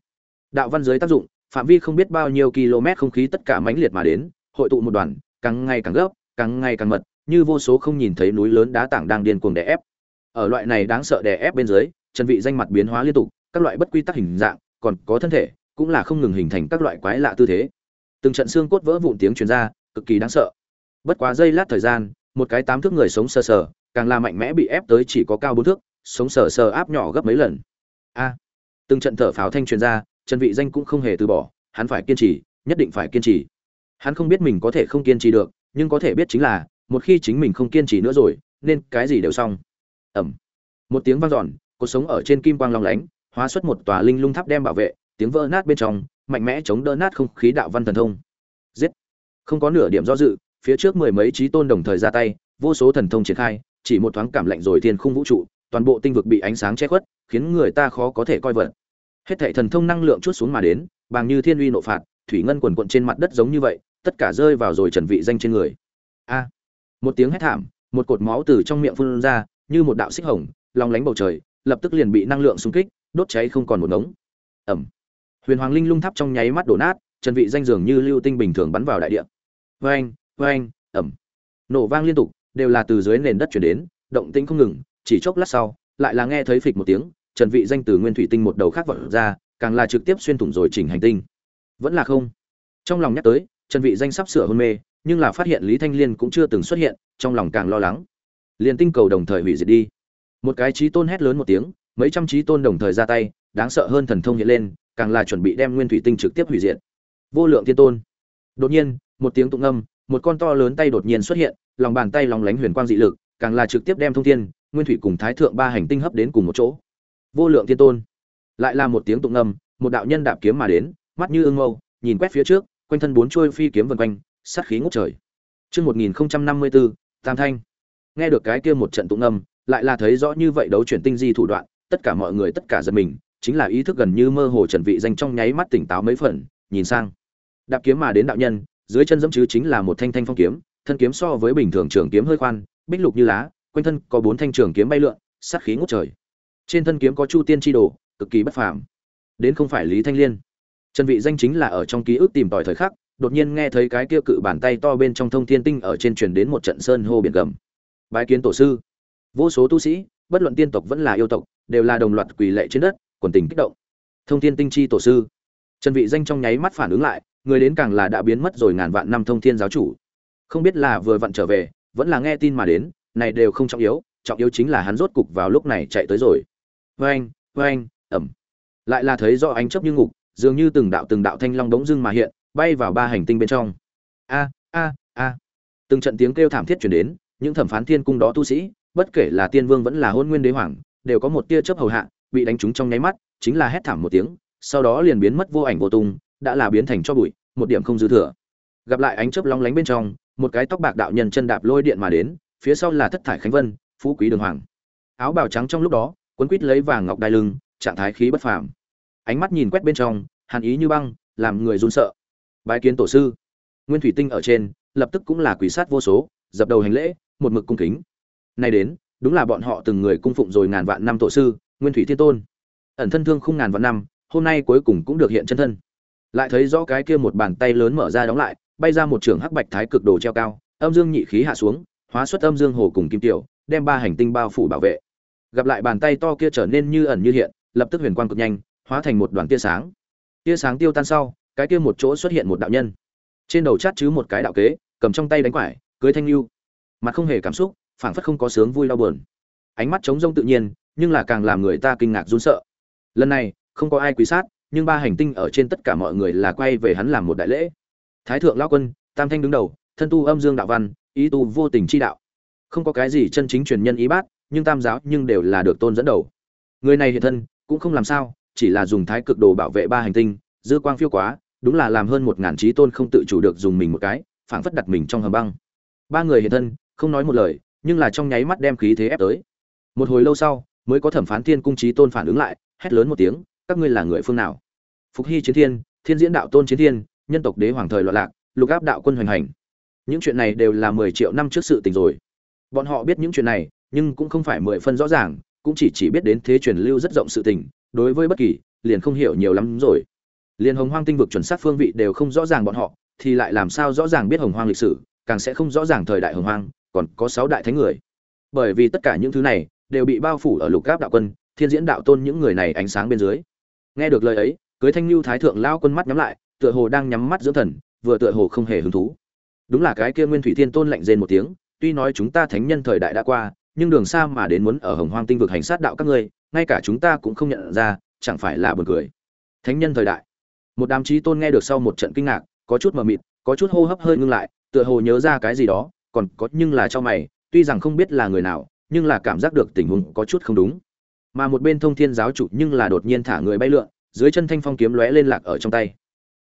Đạo văn dưới tác dụng, phạm vi không biết bao nhiêu km không khí tất cả mãnh liệt mà đến, hội tụ một đoàn, càng ngày càng gấp, càng ngày càng mật, như vô số không nhìn thấy núi lớn đá tảng đang điên cuồng đè ép. Ở loại này đáng sợ đè ép bên dưới, trần vị danh mặt biến hóa liên tục, các loại bất quy tắc hình dạng, còn có thân thể, cũng là không ngừng hình thành các loại quái lạ tư thế. Từng trận xương cốt vỡ vụn tiếng truyền ra, cực kỳ đáng sợ bất quá giây lát thời gian, một cái tám thước người sống sờ sờ, càng là mạnh mẽ bị ép tới chỉ có cao bốn thước, sống sờ sờ áp nhỏ gấp mấy lần. A. À, từng trận thở pháo thanh truyền ra, trần vị danh cũng không hề từ bỏ, hắn phải kiên trì, nhất định phải kiên trì. Hắn không biết mình có thể không kiên trì được, nhưng có thể biết chính là, một khi chính mình không kiên trì nữa rồi, nên cái gì đều xong. Ẩm. Một tiếng vang dọn, cuộc sống ở trên kim quang long lánh, hóa xuất một tòa linh lung tháp đem bảo vệ, tiếng vỡ nát bên trong, mạnh mẽ chống đỡ nát không khí đạo văn thần thông. Giết. Không có nửa điểm do dự phía trước mười mấy trí tôn đồng thời ra tay, vô số thần thông triển khai, chỉ một thoáng cảm lạnh rồi thiên khung vũ trụ, toàn bộ tinh vực bị ánh sáng che khuất, khiến người ta khó có thể coi vật. Hết thảy thần thông năng lượng chút xuống mà đến, bằng như thiên uy nộ phạt, thủy ngân quần quận trên mặt đất giống như vậy, tất cả rơi vào rồi trần vị danh trên người. A! Một tiếng hét thảm, một cột máu từ trong miệng phun ra, như một đạo xích hồng, long lánh bầu trời, lập tức liền bị năng lượng xung kích, đốt cháy không còn một ngống. Ẩm huyền hoàng linh lung tháp trong nháy mắt đổ nát, trần vị danh dường như lưu tinh bình thường bắn vào đại địa. Vang oanh, ẩm. Nổ vang liên tục đều là từ dưới nền đất truyền đến động tĩnh không ngừng chỉ chốc lát sau lại là nghe thấy phịch một tiếng trần vị danh từ nguyên thủy tinh một đầu khác vọt ra càng là trực tiếp xuyên thủng rồi chỉnh hành tinh. Vẫn là không. Trong lòng nhắc tới trần vị danh sắp sửa hôn mê nhưng là phát hiện lý thanh liên cũng chưa từng xuất hiện trong lòng càng lo lắng. Liên tinh cầu đồng thời hủy diệt đi. Một cái chí tôn hét lớn một tiếng mấy trăm chí tôn đồng thời ra tay đáng sợ hơn thần thông hiện lên càng là chuẩn bị đem nguyên thủy tinh trực tiếp hủy diệt. Vô lượng thiên tôn. Đột nhiên một tiếng tụng âm một con to lớn tay đột nhiên xuất hiện, lòng bàn tay lóng lánh huyền quang dị lực, càng là trực tiếp đem thông thiên, nguyên thủy cùng thái thượng ba hành tinh hấp đến cùng một chỗ. Vô lượng thiên tôn. Lại là một tiếng tụng âm một đạo nhân đạp kiếm mà đến, mắt như ương mâu, nhìn quét phía trước, quanh thân bốn chuôi phi kiếm vần quanh, sát khí ngút trời. Chương một nghìn năm mươi bốn tam thanh. Nghe được cái kia một trận tụng âm lại là thấy rõ như vậy đấu chuyển tinh di thủ đoạn, tất cả mọi người tất cả giật mình, chính là ý thức gần như mơ hồ trần vị danh trong nháy mắt tỉnh táo mấy phần, nhìn sang. Đạp kiếm mà đến đạo nhân dưới chân dẫm chứ chính là một thanh thanh phong kiếm, thân kiếm so với bình thường trường kiếm hơi khoan, bích lục như lá, quanh thân có bốn thanh trường kiếm bay lượn, sát khí ngút trời. Trên thân kiếm có chu tiên chi đồ, cực kỳ bất phàm. Đến không phải lý thanh liên. Trần vị danh chính là ở trong ký ức tìm tòi thời khắc, đột nhiên nghe thấy cái kia cự bàn tay to bên trong thông thiên tinh ở trên truyền đến một trận sơn hô biển gầm. Bái kiến tổ sư. Vô số tu sĩ, bất luận tiên tộc vẫn là yêu tộc, đều là đồng loạt quỳ lệ trên đất, quần tình kích động. Thông thiên tinh chi tổ sư. Trần vị danh trong nháy mắt phản ứng lại người đến càng là đã biến mất rồi ngàn vạn năm thông thiên giáo chủ. Không biết là vừa vặn trở về, vẫn là nghe tin mà đến, này đều không trọng yếu trọng yếu chính là hắn rốt cục vào lúc này chạy tới rồi. Vang vang ẩm. Lại là thấy do ánh chớp như ngục, dường như từng đạo từng đạo thanh long đống dưng mà hiện, bay vào ba hành tinh bên trong. A a a. Từng trận tiếng kêu thảm thiết truyền đến, những thẩm phán thiên cung đó tu sĩ, bất kể là tiên vương vẫn là hôn nguyên đế hoàng, đều có một tia chớp hầu hạ, bị đánh trúng trong nháy mắt, chính là hét thảm một tiếng, sau đó liền biến mất vô ảnh vô tung đã là biến thành cho bụi, một điểm không dư thừa. Gặp lại ánh chớp long lánh bên trong, một cái tóc bạc đạo nhân chân đạp lôi điện mà đến, phía sau là thất thải khánh vân, phú quý đường hoàng. Áo bào trắng trong lúc đó, quấn quít lấy vàng ngọc đai lưng, trạng thái khí bất phàm. Ánh mắt nhìn quét bên trong, hàn ý như băng, làm người run sợ. Bái kiến tổ sư. Nguyên thủy tinh ở trên, lập tức cũng là quỷ sát vô số, dập đầu hành lễ, một mực cung kính. Nay đến, đúng là bọn họ từng người cung phụng rồi ngàn vạn năm tổ sư, nguyên thủy thiên tôn. Ẩn thân thương không ngàn vạn năm, hôm nay cuối cùng cũng được hiện chân thân lại thấy rõ cái kia một bàn tay lớn mở ra đóng lại, bay ra một trường hắc bạch thái cực đồ treo cao, âm dương nhị khí hạ xuống, hóa xuất âm dương hồ cùng kim tiểu, đem ba hành tinh bao phủ bảo vệ. Gặp lại bàn tay to kia trở nên như ẩn như hiện, lập tức huyền quang cực nhanh, hóa thành một đoàn tia sáng. Tia sáng tiêu tan sau, cái kia một chỗ xuất hiện một đạo nhân. Trên đầu chát chứ một cái đạo kế, cầm trong tay đánh quải, cưới thanh lưu. Mặt không hề cảm xúc, phảng phất không có sướng vui đau buồn. Ánh mắt trống rông tự nhiên, nhưng là càng làm người ta kinh ngạc run sợ. Lần này, không có ai quý sát nhưng ba hành tinh ở trên tất cả mọi người là quay về hắn làm một đại lễ. Thái thượng lao quân, tam thanh đứng đầu, thân tu âm dương đạo văn, ý tu vô tình chi đạo. Không có cái gì chân chính truyền nhân ý bát, nhưng tam giáo nhưng đều là được tôn dẫn đầu. Người này hiện thân, cũng không làm sao, chỉ là dùng thái cực đồ bảo vệ ba hành tinh, dư quang phiêu quá, đúng là làm hơn một ngàn trí tôn không tự chủ được dùng mình một cái, phảng phất đặt mình trong hầm băng. Ba người hiện thân, không nói một lời, nhưng là trong nháy mắt đem khí thế ép tới. Một hồi lâu sau, mới có thẩm phán thiên cung trí tôn phản ứng lại, hét lớn một tiếng các ngươi là người phương nào? Phục hy chiến thiên thiên diễn đạo tôn chiến thiên, nhân tộc đế hoàng thời loạn lạc, lục áp đạo quân hoành hành. Những chuyện này đều là mười triệu năm trước sự tình rồi. Bọn họ biết những chuyện này, nhưng cũng không phải mười phân rõ ràng, cũng chỉ chỉ biết đến thế truyền lưu rất rộng sự tình, đối với bất kỳ, liền không hiểu nhiều lắm rồi. Liền hồng hoang tinh vực chuẩn xác phương vị đều không rõ ràng bọn họ, thì lại làm sao rõ ràng biết hồng hoang lịch sử, càng sẽ không rõ ràng thời đại hồng hoang, còn có sáu đại thánh người. Bởi vì tất cả những thứ này đều bị bao phủ ở lục gáp đạo quân, thiên diễn đạo tôn những người này ánh sáng bên dưới nghe được lời ấy, cưới thanh lưu thái thượng lao quân mắt nhắm lại, tựa hồ đang nhắm mắt dưỡng thần, vừa tựa hồ không hề hứng thú. Đúng là cái kia nguyên thủy thiên tôn lạnh rên một tiếng, tuy nói chúng ta thánh nhân thời đại đã qua, nhưng đường xa mà đến muốn ở hồng hoang tinh vực hành sát đạo các ngươi, ngay cả chúng ta cũng không nhận ra, chẳng phải là buồn cười. Thánh nhân thời đại. Một đám trí tôn nghe được sau một trận kinh ngạc, có chút mờ mịt, có chút hô hấp hơi ngưng lại, tựa hồ nhớ ra cái gì đó, còn có nhưng là cho mày, tuy rằng không biết là người nào, nhưng là cảm giác được tình huống có chút không đúng mà một bên thông thiên giáo chủ nhưng là đột nhiên thả người bay lượn, dưới chân thanh phong kiếm lóe lên lạc ở trong tay.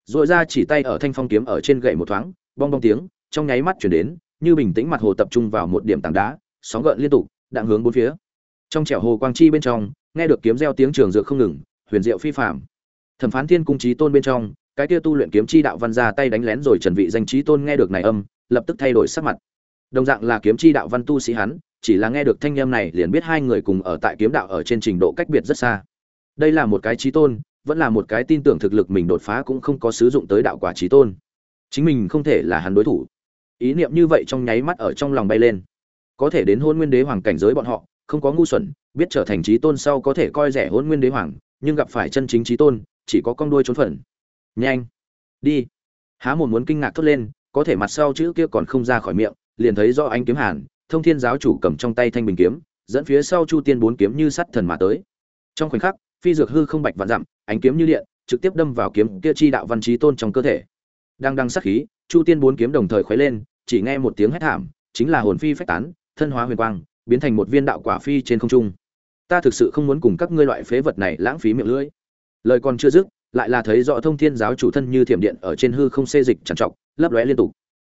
Dội ra chỉ tay ở thanh phong kiếm ở trên gậy một thoáng, bong bong tiếng, trong nháy mắt chuyển đến, như bình tĩnh mặt hồ tập trung vào một điểm tảng đá, sóng gợn liên tục đạn hướng bốn phía. Trong trẻo hồ quang chi bên trong, nghe được kiếm reo tiếng trường dược không ngừng, huyền diệu phi phạm thẩm phán thiên cung trí tôn bên trong, cái kia tu luyện kiếm chi đạo văn ra tay đánh lén rồi trần vị danh trí tôn nghe được này âm, lập tức thay đổi sắc mặt. Đồng dạng là kiếm chi đạo văn tu sĩ hắn chỉ là nghe được thanh âm này liền biết hai người cùng ở tại kiếm đạo ở trên trình độ cách biệt rất xa. Đây là một cái trí tôn, vẫn là một cái tin tưởng thực lực mình đột phá cũng không có sử dụng tới đạo quả trí tôn. Chính mình không thể là hắn đối thủ. Ý niệm như vậy trong nháy mắt ở trong lòng bay lên. Có thể đến Hỗn nguyên đế hoàng cảnh giới bọn họ, không có ngu xuẩn, biết trở thành trí tôn sau có thể coi rẻ Hỗn nguyên đế hoàng, nhưng gặp phải chân chính trí tôn, chỉ có con đuôi trốn phần nhanh, đi. Há mồm muốn kinh ngạc thốt lên, có thể mặt sau chữ kia còn không ra khỏi miệng, liền thấy do anh kiếm hàn thông thiên giáo chủ cầm trong tay thanh bình kiếm, dẫn phía sau chu tiên bốn kiếm như sắt thần mà tới. Trong khoảnh khắc, phi dược hư không bạch vạn dặm, ánh kiếm như điện, trực tiếp đâm vào kiếm kia chi đạo văn trí tôn trong cơ thể. Đang đang sắc khí, chu tiên bốn kiếm đồng thời khuấy lên, chỉ nghe một tiếng hét thảm, chính là hồn phi phách tán, thân hóa huyền quang, biến thành một viên đạo quả phi trên không trung. Ta thực sự không muốn cùng các ngươi loại phế vật này lãng phí miệng lưỡi. Lời còn chưa dứt, lại là thấy rõ thông thiên giáo chủ thân như thiểm điện ở trên hư không xê dịch trằn trọc, lấp lóe liên tục.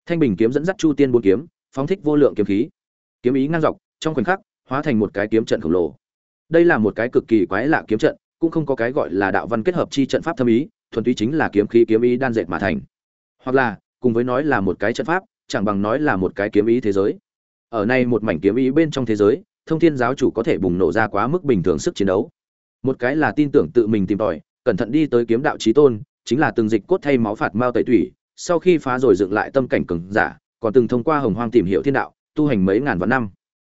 Thanh bình kiếm dẫn dắt chu tiên bốn kiếm, phóng thích vô lượng kiếm khí kiếm ý ngang dọc, trong khoảnh khắc, hóa thành một cái kiếm trận khổng lồ. Đây là một cái cực kỳ quái lạ kiếm trận, cũng không có cái gọi là đạo văn kết hợp chi trận pháp thâm ý, thuần túy chính là kiếm khí kiếm ý đan dệt mà thành. Hoặc là, cùng với nói là một cái trận pháp, chẳng bằng nói là một cái kiếm ý thế giới. Ở nay một mảnh kiếm ý bên trong thế giới, thông thiên giáo chủ có thể bùng nổ ra quá mức bình thường sức chiến đấu. Một cái là tin tưởng tự mình tìm tòi, cẩn thận đi tới kiếm đạo chí tôn, chính là từng dịch cốt thay máu phạt mao tẩy tủy, sau khi phá rồi dựng lại tâm cảnh cường giả, còn từng thông qua hồng hoang tìm hiểu thiên đạo tu hành mấy ngàn vạn năm.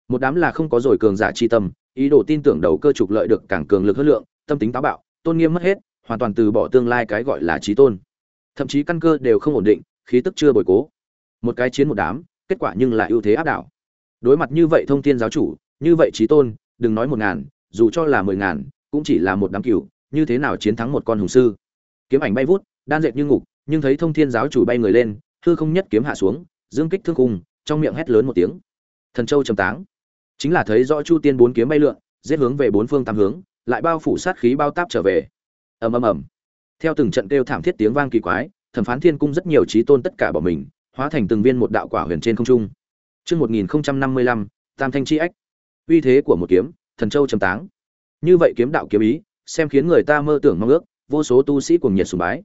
Một đám là không có rồi cường giả chi tâm, ý đồ tin tưởng đầu cơ trục lợi được càng cường lực hơn lượng, tâm tính táo bạo, tôn nghiêm mất hết, hoàn toàn từ bỏ tương lai cái gọi là chí tôn. Thậm chí căn cơ đều không ổn định, khí tức chưa bồi cố. Một cái chiến một đám, kết quả nhưng lại ưu thế áp đảo. Đối mặt như vậy thông thiên giáo chủ, như vậy chí tôn, đừng nói một ngàn, dù cho là mười ngàn, cũng chỉ là một đám cừu, như thế nào chiến thắng một con hùng sư? Kiếm ảnh bay vút, đan dệt như ngục, nhưng thấy thông thiên giáo chủ bay người lên, hư không nhất kiếm hạ xuống, dương kích thương cung trong miệng hét lớn một tiếng thần châu trầm táng chính là thấy rõ chu tiên bốn kiếm bay lượn giết hướng về bốn phương tám hướng lại bao phủ sát khí bao táp trở về ầm ầm ầm theo từng trận kêu thảm thiết tiếng vang kỳ quái thẩm phán thiên cung rất nhiều trí tôn tất cả bỏ mình hóa thành từng viên một đạo quả huyền trên không trung Trước 1055, Tam Thanh Chi Ách. Uy thế của một kiếm, thần châu trầm táng. Như vậy kiếm đạo kiếm ý, xem khiến người ta mơ tưởng mong ước, vô số tu sĩ cuồng nhiệt sùng bái.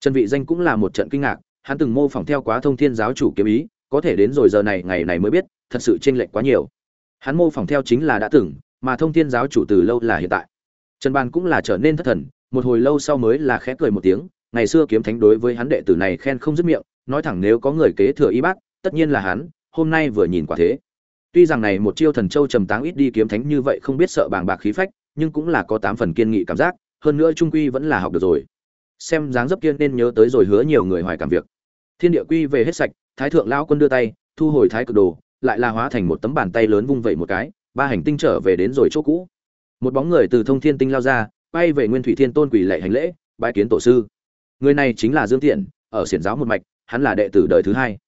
Trần Vị Danh cũng là một trận kinh ngạc, hắn từng mô phỏng theo quá thông thiên giáo chủ kiếm ý, có thể đến rồi giờ này ngày này mới biết, thật sự chênh lệch quá nhiều. Hắn mô phỏng theo chính là đã từng, mà thông thiên giáo chủ từ lâu là hiện tại. Trần Ban cũng là trở nên thất thần, một hồi lâu sau mới là khẽ cười một tiếng, ngày xưa kiếm thánh đối với hắn đệ tử này khen không dứt miệng, nói thẳng nếu có người kế thừa y bác, tất nhiên là hắn, hôm nay vừa nhìn quả thế. Tuy rằng này một chiêu thần châu trầm táng ít đi kiếm thánh như vậy không biết sợ bàng bạc khí phách, nhưng cũng là có tám phần kiên nghị cảm giác, hơn nữa trung quy vẫn là học được rồi. Xem dáng dấp kiên nên nhớ tới rồi hứa nhiều người hoài cảm việc. Thiên địa quy về hết sạch, Thái thượng lão quân đưa tay, thu hồi thái cực đồ, lại là hóa thành một tấm bàn tay lớn vung vẩy một cái, ba hành tinh trở về đến rồi chỗ cũ. Một bóng người từ thông thiên tinh lao ra, bay về Nguyên Thủy Thiên Tôn quỳ lệ hành lễ, bái kiến tổ sư. Người này chính là Dương Tiện, ở xiển giáo một mạch, hắn là đệ tử đời thứ hai.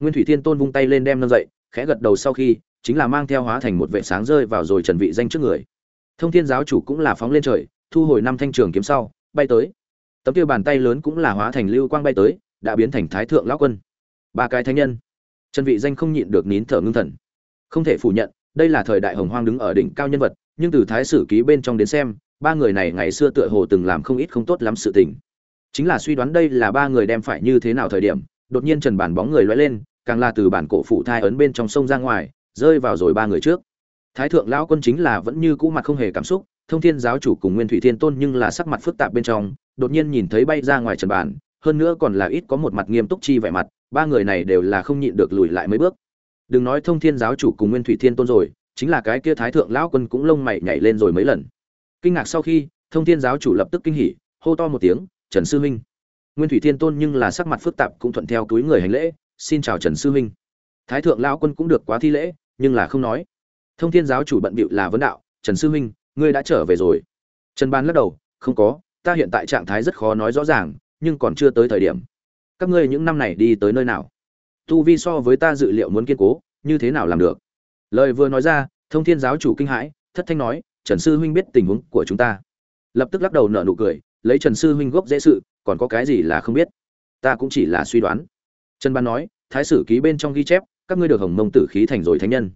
Nguyên Thủy Thiên Tôn vung tay lên đem nâng dậy, khẽ gật đầu sau khi, chính là mang theo hóa thành một vệ sáng rơi vào rồi Trần Vị danh trước người. Thông Thiên giáo chủ cũng là phóng lên trời, thu hồi năm thanh trường kiếm sau, bay tới. Tấm tiêu bàn tay lớn cũng là hóa thành lưu quang bay tới, đã biến thành Thái thượng lão quân. Ba cái thánh nhân. Trần Vị danh không nhịn được nín thở ngưng thần. không thể phủ nhận, đây là thời đại hồng hoang đứng ở đỉnh cao nhân vật, nhưng từ thái sử ký bên trong đến xem, ba người này ngày xưa tựa hồ từng làm không ít không tốt lắm sự tình chính là suy đoán đây là ba người đem phải như thế nào thời điểm, đột nhiên trần bản bóng người loay lên, càng là từ bản cổ phủ thai ấn bên trong sông ra ngoài, rơi vào rồi ba người trước thái thượng lão quân chính là vẫn như cũ mặt không hề cảm xúc, thông thiên giáo chủ cùng nguyên thủy thiên tôn nhưng là sắc mặt phức tạp bên trong, đột nhiên nhìn thấy bay ra ngoài trần bản, hơn nữa còn là ít có một mặt nghiêm túc chi vẻ mặt ba người này đều là không nhịn được lùi lại mấy bước. Đừng nói thông thiên giáo chủ cùng nguyên thủy thiên tôn rồi, chính là cái kia thái thượng lão quân cũng lông mày nhảy lên rồi mấy lần. Kinh ngạc sau khi, thông thiên giáo chủ lập tức kinh hỉ, hô to một tiếng, trần sư huynh. Nguyên thủy thiên tôn nhưng là sắc mặt phức tạp cũng thuận theo túi người hành lễ, xin chào trần sư huynh. Thái thượng lão quân cũng được quá thi lễ, nhưng là không nói. Thông thiên giáo chủ bận bịu là vấn đạo, trần sư huynh, ngươi đã trở về rồi. Trần ban lắc đầu, không có, ta hiện tại trạng thái rất khó nói rõ ràng, nhưng còn chưa tới thời điểm các ngươi những năm này đi tới nơi nào? Tu vi so với ta dự liệu muốn kiên cố, như thế nào làm được? Lời vừa nói ra, thông thiên giáo chủ kinh hãi, thất thanh nói, trần sư huynh biết tình huống của chúng ta. Lập tức lắc đầu nở nụ cười, lấy trần sư huynh gốc dễ sự, còn có cái gì là không biết? Ta cũng chỉ là suy đoán. Trần ban nói, thái sử ký bên trong ghi chép, các ngươi được hồng mông tử khí thành rồi thánh nhân.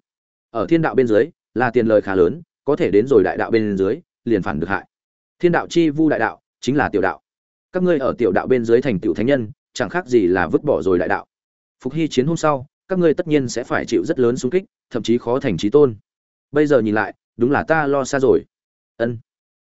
Ở thiên đạo bên dưới, là tiền lời khá lớn, có thể đến rồi đại đạo bên dưới, liền phản được hại. Thiên đạo chi vu đại đạo, chính là tiểu đạo. Các ngươi ở tiểu đạo bên dưới thành tiểu thánh nhân chẳng khác gì là vứt bỏ rồi đại đạo. Phục hy chiến hôm sau, các ngươi tất nhiên sẽ phải chịu rất lớn xung kích, thậm chí khó thành trí tôn. Bây giờ nhìn lại, đúng là ta lo xa rồi. Ân.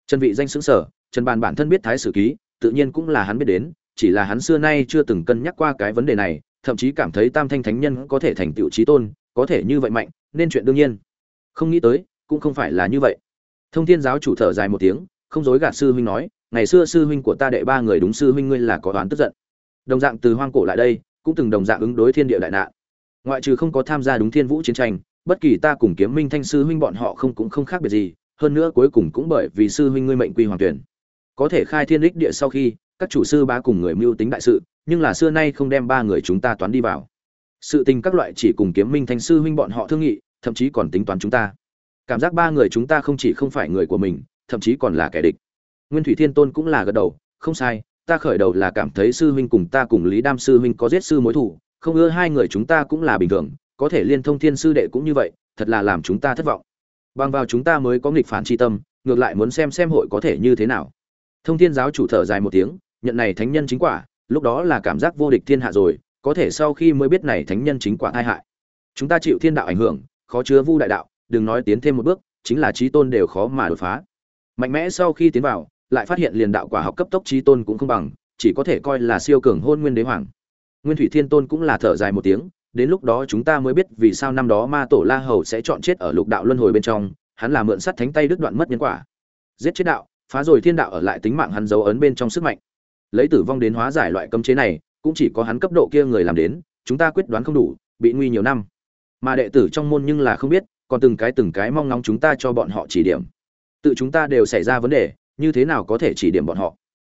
Trần vị danh xứng sở trần bàn bản thân biết thái sử ký, tự nhiên cũng là hắn biết đến, chỉ là hắn xưa nay chưa từng cân nhắc qua cái vấn đề này, thậm chí cảm thấy tam thanh thánh nhân có thể thành tựu trí tôn, có thể như vậy mạnh, nên chuyện đương nhiên. Không nghĩ tới, cũng không phải là như vậy. Thông thiên giáo chủ thở dài một tiếng, không dối gạt sư huynh nói, ngày xưa sư huynh của ta đệ ba người đúng sư huynh ngươi là có đoán tức giận đồng dạng từ hoang cổ lại đây, cũng từng đồng dạng ứng đối thiên địa đại nạn. Ngoại trừ không có tham gia đúng thiên vũ chiến tranh, bất kỳ ta cùng kiếm minh thanh sư huynh bọn họ không cũng không khác biệt gì, hơn nữa cuối cùng cũng bởi vì sư huynh ngươi mệnh quy hoàng tuyển. Có thể khai thiên đích địa sau khi, các chủ sư ba cùng người mưu tính đại sự, nhưng là xưa nay không đem ba người chúng ta toán đi vào. Sự tình các loại chỉ cùng kiếm minh thanh sư huynh bọn họ thương nghị, thậm chí còn tính toán chúng ta. Cảm giác ba người chúng ta không chỉ không phải người của mình, thậm chí còn là kẻ địch. Nguyên thủy thiên tôn cũng là gật đầu, không sai ta khởi đầu là cảm thấy sư huynh cùng ta cùng lý đam sư huynh có giết sư mối thủ, không ưa hai người chúng ta cũng là bình thường, có thể liên thông thiên sư đệ cũng như vậy, thật là làm chúng ta thất vọng. Bằng vào chúng ta mới có nghịch phản chi tâm, ngược lại muốn xem xem hội có thể như thế nào. Thông thiên giáo chủ thở dài một tiếng, nhận này thánh nhân chính quả, lúc đó là cảm giác vô địch thiên hạ rồi, có thể sau khi mới biết này thánh nhân chính quả tai hại. Chúng ta chịu thiên đạo ảnh hưởng, khó chứa vu đại đạo, đừng nói tiến thêm một bước, chính là trí tôn đều khó mà đột phá. Mạnh mẽ sau khi tiến vào lại phát hiện liền đạo quả học cấp tốc trí tôn cũng không bằng, chỉ có thể coi là siêu cường hôn nguyên đế hoàng. Nguyên thủy thiên tôn cũng là thở dài một tiếng, đến lúc đó chúng ta mới biết vì sao năm đó ma tổ la hầu sẽ chọn chết ở lục đạo luân hồi bên trong, hắn là mượn sắt thánh tay đứt đoạn mất nhân quả. Giết chết đạo, phá rồi thiên đạo ở lại tính mạng hắn dấu ấn bên trong sức mạnh. Lấy tử vong đến hóa giải loại cấm chế này, cũng chỉ có hắn cấp độ kia người làm đến, chúng ta quyết đoán không đủ, bị nguy nhiều năm. Mà đệ tử trong môn nhưng là không biết, còn từng cái từng cái mong ngóng chúng ta cho bọn họ chỉ điểm. Tự chúng ta đều xảy ra vấn đề như thế nào có thể chỉ điểm bọn họ?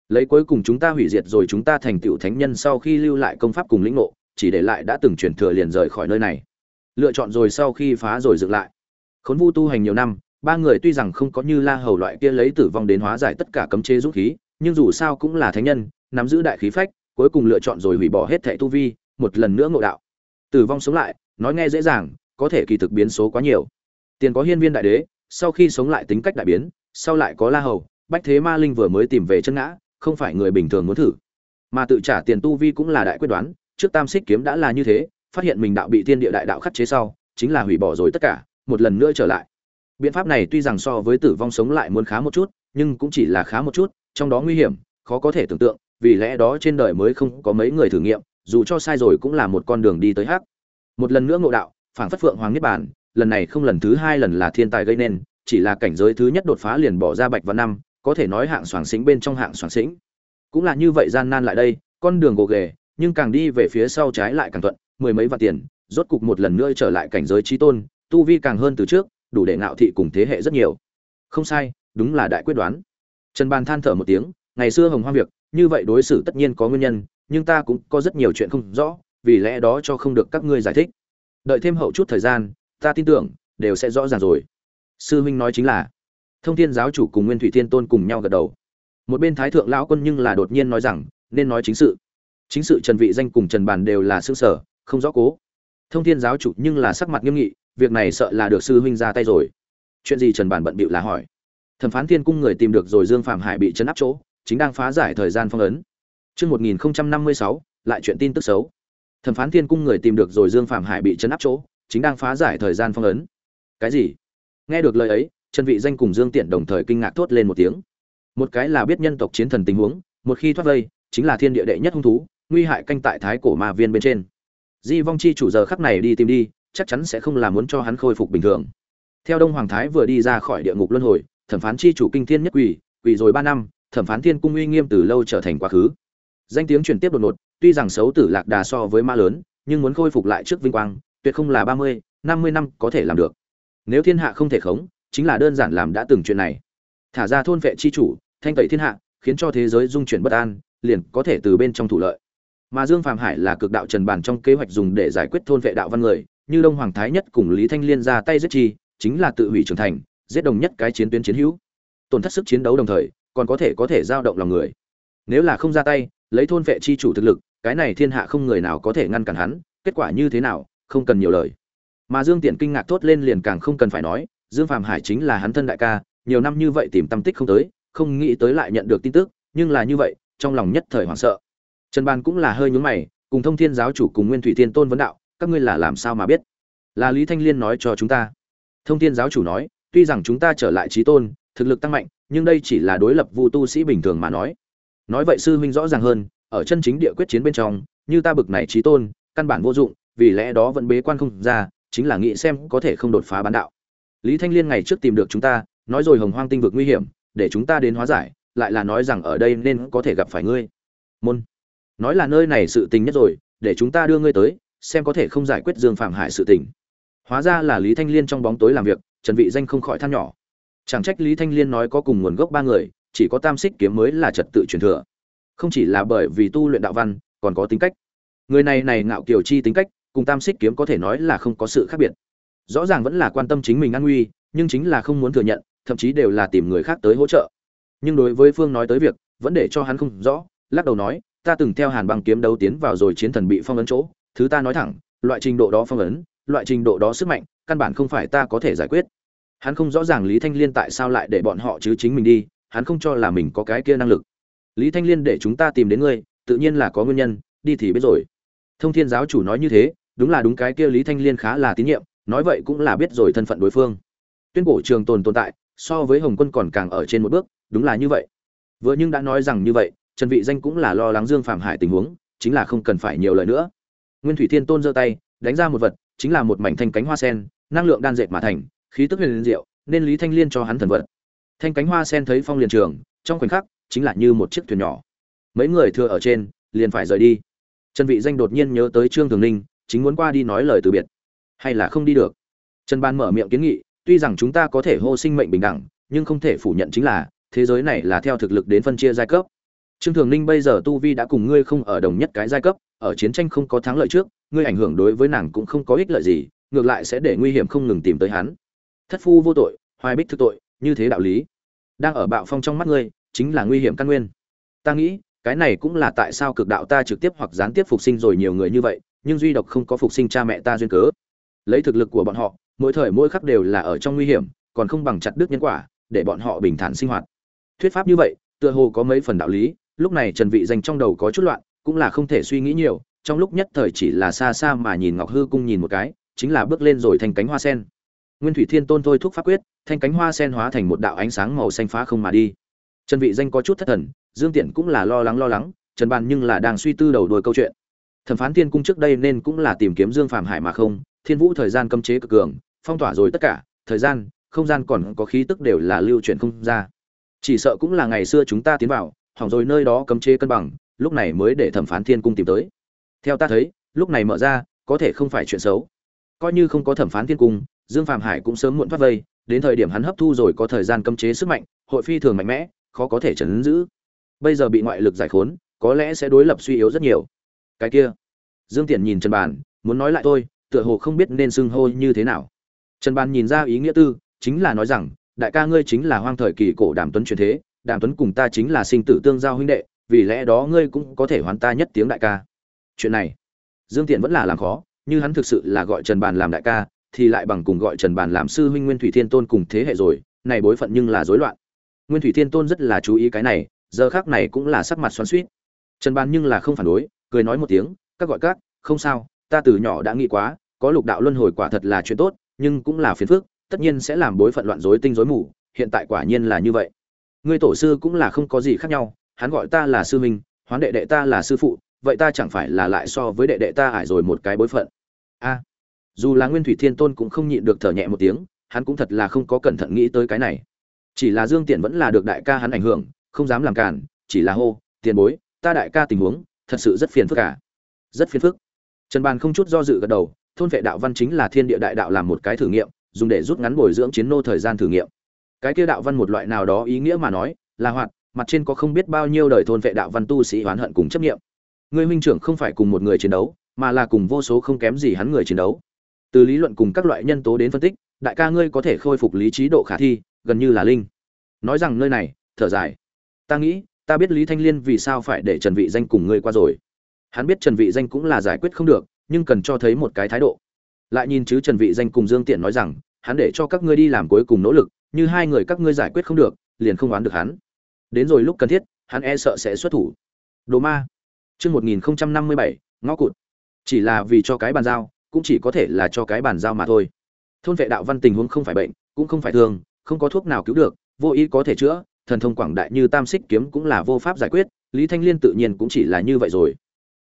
Lấy cuối cùng chúng ta hủy diệt rồi chúng ta thành tựu thánh nhân sau khi lưu lại công pháp cùng lĩnh ngộ, chỉ để lại đã từng truyền thừa liền rời khỏi nơi này. Lựa chọn rồi sau khi phá rồi dựng lại. Khốn vu tu hành nhiều năm, ba người tuy rằng không có như la hầu loại kia lấy tử vong đến hóa giải tất cả cấm chế dũng khí, nhưng dù sao cũng là thánh nhân, nắm giữ đại khí phách, cuối cùng lựa chọn rồi hủy bỏ hết thệ tu vi, một lần nữa ngộ đạo. Tử vong sống lại, nói nghe dễ dàng, có thể kỳ thực biến số quá nhiều. Tiền có hiên viên đại đế, sau khi sống lại tính cách đại biến, sau lại có la hầu bách thế ma linh vừa mới tìm về chân ngã, không phải người bình thường muốn thử. Mà tự trả tiền tu vi cũng là đại quyết đoán, trước tam xích kiếm đã là như thế, phát hiện mình đạo bị thiên địa đại đạo khắc chế sau, chính là hủy bỏ rồi tất cả, một lần nữa trở lại. Biện pháp này tuy rằng so với tử vong sống lại muốn khá một chút, nhưng cũng chỉ là khá một chút, trong đó nguy hiểm, khó có thể tưởng tượng, vì lẽ đó trên đời mới không có mấy người thử nghiệm, dù cho sai rồi cũng là một con đường đi tới hắc. Một lần nữa ngộ đạo, phảng phất phượng hoàng niết bàn, lần này không lần thứ hai lần là thiên tài gây nên, chỉ là cảnh giới thứ nhất đột phá liền bỏ ra bạch và năm có thể nói hạng soàng xính bên trong hạng soàng xính. Cũng là như vậy gian nan lại đây, con đường gồ ghề, nhưng càng đi về phía sau trái lại càng thuận, mười mấy vạn tiền, rốt cục một lần nữa trở lại cảnh giới trí tôn, tu vi càng hơn từ trước, đủ để ngạo thị cùng thế hệ rất nhiều. Không sai, đúng là đại quyết đoán. Trần bàn than thở một tiếng, ngày xưa hồng hoang việc, như vậy đối xử tất nhiên có nguyên nhân, nhưng ta cũng có rất nhiều chuyện không rõ, vì lẽ đó cho không được các ngươi giải thích. Đợi thêm hậu chút thời gian, ta tin tưởng, đều sẽ rõ ràng rồi. Sư huynh nói chính là thông thiên giáo chủ cùng nguyên thủy thiên tôn cùng nhau gật đầu một bên thái thượng lão quân nhưng là đột nhiên nói rằng nên nói chính sự chính sự trần vị danh cùng trần bàn đều là xương sở không rõ cố thông thiên giáo chủ nhưng là sắc mặt nghiêm nghị việc này sợ là được sư huynh ra tay rồi chuyện gì trần Bàn bận bịu là hỏi thẩm phán thiên cung người tìm được rồi dương phạm hải bị chấn áp chỗ chính đang phá giải thời gian phong ấn Chương 1056, lại chuyện tin tức xấu. Thẩm phán Thiên cung người tìm được rồi Dương Phạm Hải bị chấn áp chỗ, chính đang phá giải thời gian phong ấn. Cái gì? Nghe được lời ấy, Trần Vị Danh cùng Dương Tiện đồng thời kinh ngạc thốt lên một tiếng. Một cái là biết nhân tộc chiến thần tình huống, một khi thoát vây, chính là thiên địa đệ nhất hung thú, nguy hại canh tại thái cổ ma viên bên trên. Di Vong Chi chủ giờ khắc này đi tìm đi, chắc chắn sẽ không là muốn cho hắn khôi phục bình thường. Theo Đông Hoàng Thái vừa đi ra khỏi địa ngục luân hồi, thẩm phán chi chủ kinh thiên nhất quỷ, quỷ rồi 3 năm, thẩm phán thiên cung uy nghiêm từ lâu trở thành quá khứ danh tiếng truyền tiếp đột ngột tuy rằng xấu tử lạc đà so với ma lớn nhưng muốn khôi phục lại trước vinh quang tuyệt không là ba mươi năm mươi năm có thể làm được nếu thiên hạ không thể khống chính là đơn giản làm đã từng chuyện này. Thả ra thôn vệ chi chủ thanh tẩy thiên hạ khiến cho thế giới dung chuyển bất an liền có thể từ bên trong thủ lợi. Mà dương phạm hải là cực đạo trần bản trong kế hoạch dùng để giải quyết thôn vệ đạo văn người như đông hoàng thái nhất cùng lý thanh liên ra tay giết chi chính là tự hủy trưởng thành giết đồng nhất cái chiến tuyến chiến hữu. Tổn thất sức chiến đấu đồng thời còn có thể có thể giao động lòng người. Nếu là không ra tay lấy thôn vệ chi chủ thực lực, cái này thiên hạ không người nào có thể ngăn cản hắn, kết quả như thế nào, không cần nhiều lời. Mà Dương Tiện kinh ngạc thốt lên liền càng không cần phải nói, Dương Phạm Hải chính là hắn thân đại ca, nhiều năm như vậy tìm tâm tích không tới, không nghĩ tới lại nhận được tin tức, nhưng là như vậy, trong lòng nhất thời hoảng sợ. Trần Ban cũng là hơi nhướng mày, cùng Thông Thiên giáo chủ cùng Nguyên Thủy Thiên Tôn vấn đạo, các ngươi là làm sao mà biết? Là Lý Thanh Liên nói cho chúng ta. Thông Thiên giáo chủ nói, tuy rằng chúng ta trở lại chí tôn, thực lực tăng mạnh, nhưng đây chỉ là đối lập vu tu sĩ bình thường mà nói nói vậy sư huynh rõ ràng hơn ở chân chính địa quyết chiến bên trong như ta bực này trí tôn căn bản vô dụng vì lẽ đó vẫn bế quan không ra chính là nghĩ xem có thể không đột phá bán đạo lý thanh liên ngày trước tìm được chúng ta, nói rồi hồng hoang tinh vực nguy hiểm, để chúng ta đến hóa giải, lại là nói rằng ở đây nên có thể gặp phải ngươi. Môn. Nói là nơi này sự tình nhất rồi, để chúng ta đưa ngươi tới, xem có thể không giải quyết dương phạm hải sự tình. Hóa ra là lý thanh liên trong bóng tối làm việc, trần vị danh không khỏi than nhỏ. Chẳng trách lý thanh liên nói có cùng nguồn gốc ba người, chỉ có tam xích kiếm mới là trật tự truyền thừa. Không chỉ là bởi vì tu luyện đạo văn, còn có tính cách. Người này này ngạo kiều chi tính cách, cùng tam xích kiếm có thể nói là không có sự khác biệt rõ ràng vẫn là quan tâm chính mình an nguy, nhưng chính là không muốn thừa nhận, thậm chí đều là tìm người khác tới hỗ trợ. Nhưng đối với phương nói tới việc, vẫn để cho hắn không rõ, lắc đầu nói, ta từng theo hàn băng kiếm đấu tiến vào rồi chiến thần bị phong ấn chỗ. Thứ ta nói thẳng, loại trình độ đó phong ấn, loại trình độ đó sức mạnh, căn bản không phải ta có thể giải quyết. Hắn không rõ ràng lý thanh liên tại sao lại để bọn họ chứ chính mình đi, hắn không cho là mình có cái kia năng lực. Lý thanh liên để chúng ta tìm đến ngươi, tự nhiên là có nguyên nhân, đi thì biết rồi. Thông thiên giáo chủ nói như thế, đúng là đúng cái kia lý thanh liên khá là tín nhiệm nói vậy cũng là biết rồi thân phận đối phương. Tuyên cổ trường tồn tồn tại, so với hồng quân còn càng ở trên một bước, đúng là như vậy. Vừa nhưng đã nói rằng như vậy, trần vị danh cũng là lo lắng dương phạm hải tình huống, chính là không cần phải nhiều lời nữa. Nguyên thủy thiên tôn giơ tay, đánh ra một vật, chính là một mảnh thanh cánh hoa sen, năng lượng đan dệt mà thành, khí tức huyền diệu, nên lý thanh liên cho hắn thần vật. Thanh cánh hoa sen thấy phong liền trường, trong khoảnh khắc, chính là như một chiếc thuyền nhỏ. Mấy người thừa ở trên, liền phải rời đi. Trần vị danh đột nhiên nhớ tới trương thường ninh, chính muốn qua đi nói lời từ biệt hay là không đi được? Trần ban mở miệng kiến nghị, tuy rằng chúng ta có thể hô sinh mệnh bình đẳng, nhưng không thể phủ nhận chính là, thế giới này là theo thực lực đến phân chia giai cấp. Trương thường ninh bây giờ tu vi đã cùng ngươi không ở đồng nhất cái giai cấp, ở chiến tranh không có thắng lợi trước, ngươi ảnh hưởng đối với nàng cũng không có ích lợi gì, ngược lại sẽ để nguy hiểm không ngừng tìm tới hắn. Thất phu vô tội, hoài bích thực tội, như thế đạo lý. Đang ở bạo phong trong mắt ngươi, chính là nguy hiểm căn nguyên. Ta nghĩ, cái này cũng là tại sao cực đạo ta trực tiếp hoặc gián tiếp phục sinh rồi nhiều người như vậy, nhưng duy độc không có phục sinh cha mẹ ta duyên cớ lấy thực lực của bọn họ, mỗi thời mỗi khắc đều là ở trong nguy hiểm, còn không bằng chặt đứt nhân quả, để bọn họ bình thản sinh hoạt. Thuyết pháp như vậy, tựa hồ có mấy phần đạo lý, lúc này trần vị dành trong đầu có chút loạn, cũng là không thể suy nghĩ nhiều, trong lúc nhất thời chỉ là xa xa mà nhìn ngọc hư cung nhìn một cái, chính là bước lên rồi thành cánh hoa sen. Nguyên thủy thiên tôn thôi thúc pháp quyết, thanh cánh hoa sen hóa thành một đạo ánh sáng màu xanh phá không mà đi. Trần vị danh có chút thất thần, dương tiện cũng là lo lắng lo lắng, trần bàn nhưng là đang suy tư đầu đuôi câu chuyện. Thẩm phán thiên cung trước đây nên cũng là tìm kiếm dương phạm hải mà không thiên vũ thời gian cấm chế cực cường, phong tỏa rồi tất cả, thời gian, không gian còn có khí tức đều là lưu chuyển không ra. Chỉ sợ cũng là ngày xưa chúng ta tiến vào, hỏng rồi nơi đó cấm chế cân bằng, lúc này mới để thẩm phán thiên cung tìm tới. Theo ta thấy, lúc này mở ra, có thể không phải chuyện xấu. Coi như không có thẩm phán thiên cung, dương phạm hải cũng sớm muộn thoát vây, đến thời điểm hắn hấp thu rồi có thời gian cấm chế sức mạnh, hội phi thường mạnh mẽ, khó có thể chấn giữ. Bây giờ bị ngoại lực giải khốn, có lẽ sẽ đối lập suy yếu rất nhiều. Cái kia, dương tiện nhìn trần bàn muốn nói lại thôi tựa hồ không biết nên xưng hô như thế nào. Trần Ban nhìn ra ý nghĩa tư, chính là nói rằng, đại ca ngươi chính là hoang thời kỳ cổ đàm tuấn truyền thế, đàm tuấn cùng ta chính là sinh tử tương giao huynh đệ, vì lẽ đó ngươi cũng có thể hoàn ta nhất tiếng đại ca. Chuyện này, dương tiện vẫn là làm khó, như hắn thực sự là gọi trần bàn làm đại ca, thì lại bằng cùng gọi trần bàn làm sư huynh nguyên thủy thiên tôn cùng thế hệ rồi, này bối phận nhưng là rối loạn. Nguyên thủy thiên tôn rất là chú ý cái này, giờ khác này cũng là sắc mặt xoắn suýt trần bàn nhưng là không phản đối, cười nói một tiếng, các gọi các, không sao ta từ nhỏ đã nghĩ quá có lục đạo luân hồi quả thật là chuyện tốt nhưng cũng là phiền phức tất nhiên sẽ làm bối phận loạn rối tinh rối mù hiện tại quả nhiên là như vậy. Ngươi tổ sư cũng là không có gì khác nhau hắn gọi ta là sư minh, hoán đệ đệ ta là sư phụ vậy ta chẳng phải là lại so với đệ đệ ta ải rồi một cái bối phận. A dù là nguyên thủy thiên tôn cũng không nhịn được thở nhẹ một tiếng hắn cũng thật là không có cẩn thận nghĩ tới cái này. Chỉ là dương tiện vẫn là được đại ca hắn ảnh hưởng không dám làm cản chỉ là hô tiền bối ta đại ca tình huống thật sự rất phiền phức cả rất phiền phức trần bàn không chút do dự gật đầu, thôn vệ đạo văn chính là thiên địa đại đạo làm một cái thử nghiệm, dùng để rút ngắn bồi dưỡng chiến nô thời gian thử nghiệm. Cái kia đạo văn một loại nào đó ý nghĩa mà nói, là hoạt, mặt trên có không biết bao nhiêu đời thôn vệ đạo văn tu sĩ oán hận cùng chấp nghiệm người huynh trưởng không phải cùng một người chiến đấu, mà là cùng vô số không kém gì hắn người chiến đấu. Từ lý luận cùng các loại nhân tố đến phân tích, đại ca ngươi có thể khôi phục lý trí độ khả thi, gần như là linh. Nói rằng nơi này, thở dài. Ta nghĩ, ta biết lý thanh liên vì sao phải để trần vị danh cùng ngươi qua rồi hắn biết trần vị danh cũng là giải quyết không được, nhưng cần cho thấy một cái thái độ. Lại nhìn chứ trần vị danh cùng dương tiện nói rằng, hắn để cho các ngươi đi làm cuối cùng nỗ lực, như hai người các ngươi giải quyết không được, liền không oán được hắn. Đến rồi lúc cần thiết, hắn e sợ sẽ xuất thủ. Đồ ma. Chương 1057 ngõ cụt. Chỉ là vì cho cái bàn giao, cũng chỉ có thể là cho cái bàn giao mà thôi. Thôn vệ đạo văn tình huống không phải bệnh, cũng không phải thương, không có thuốc nào cứu được, vô ý có thể chữa, thần thông quảng đại như tam xích kiếm cũng là vô pháp giải quyết, lý thanh liên tự nhiên cũng chỉ là như vậy rồi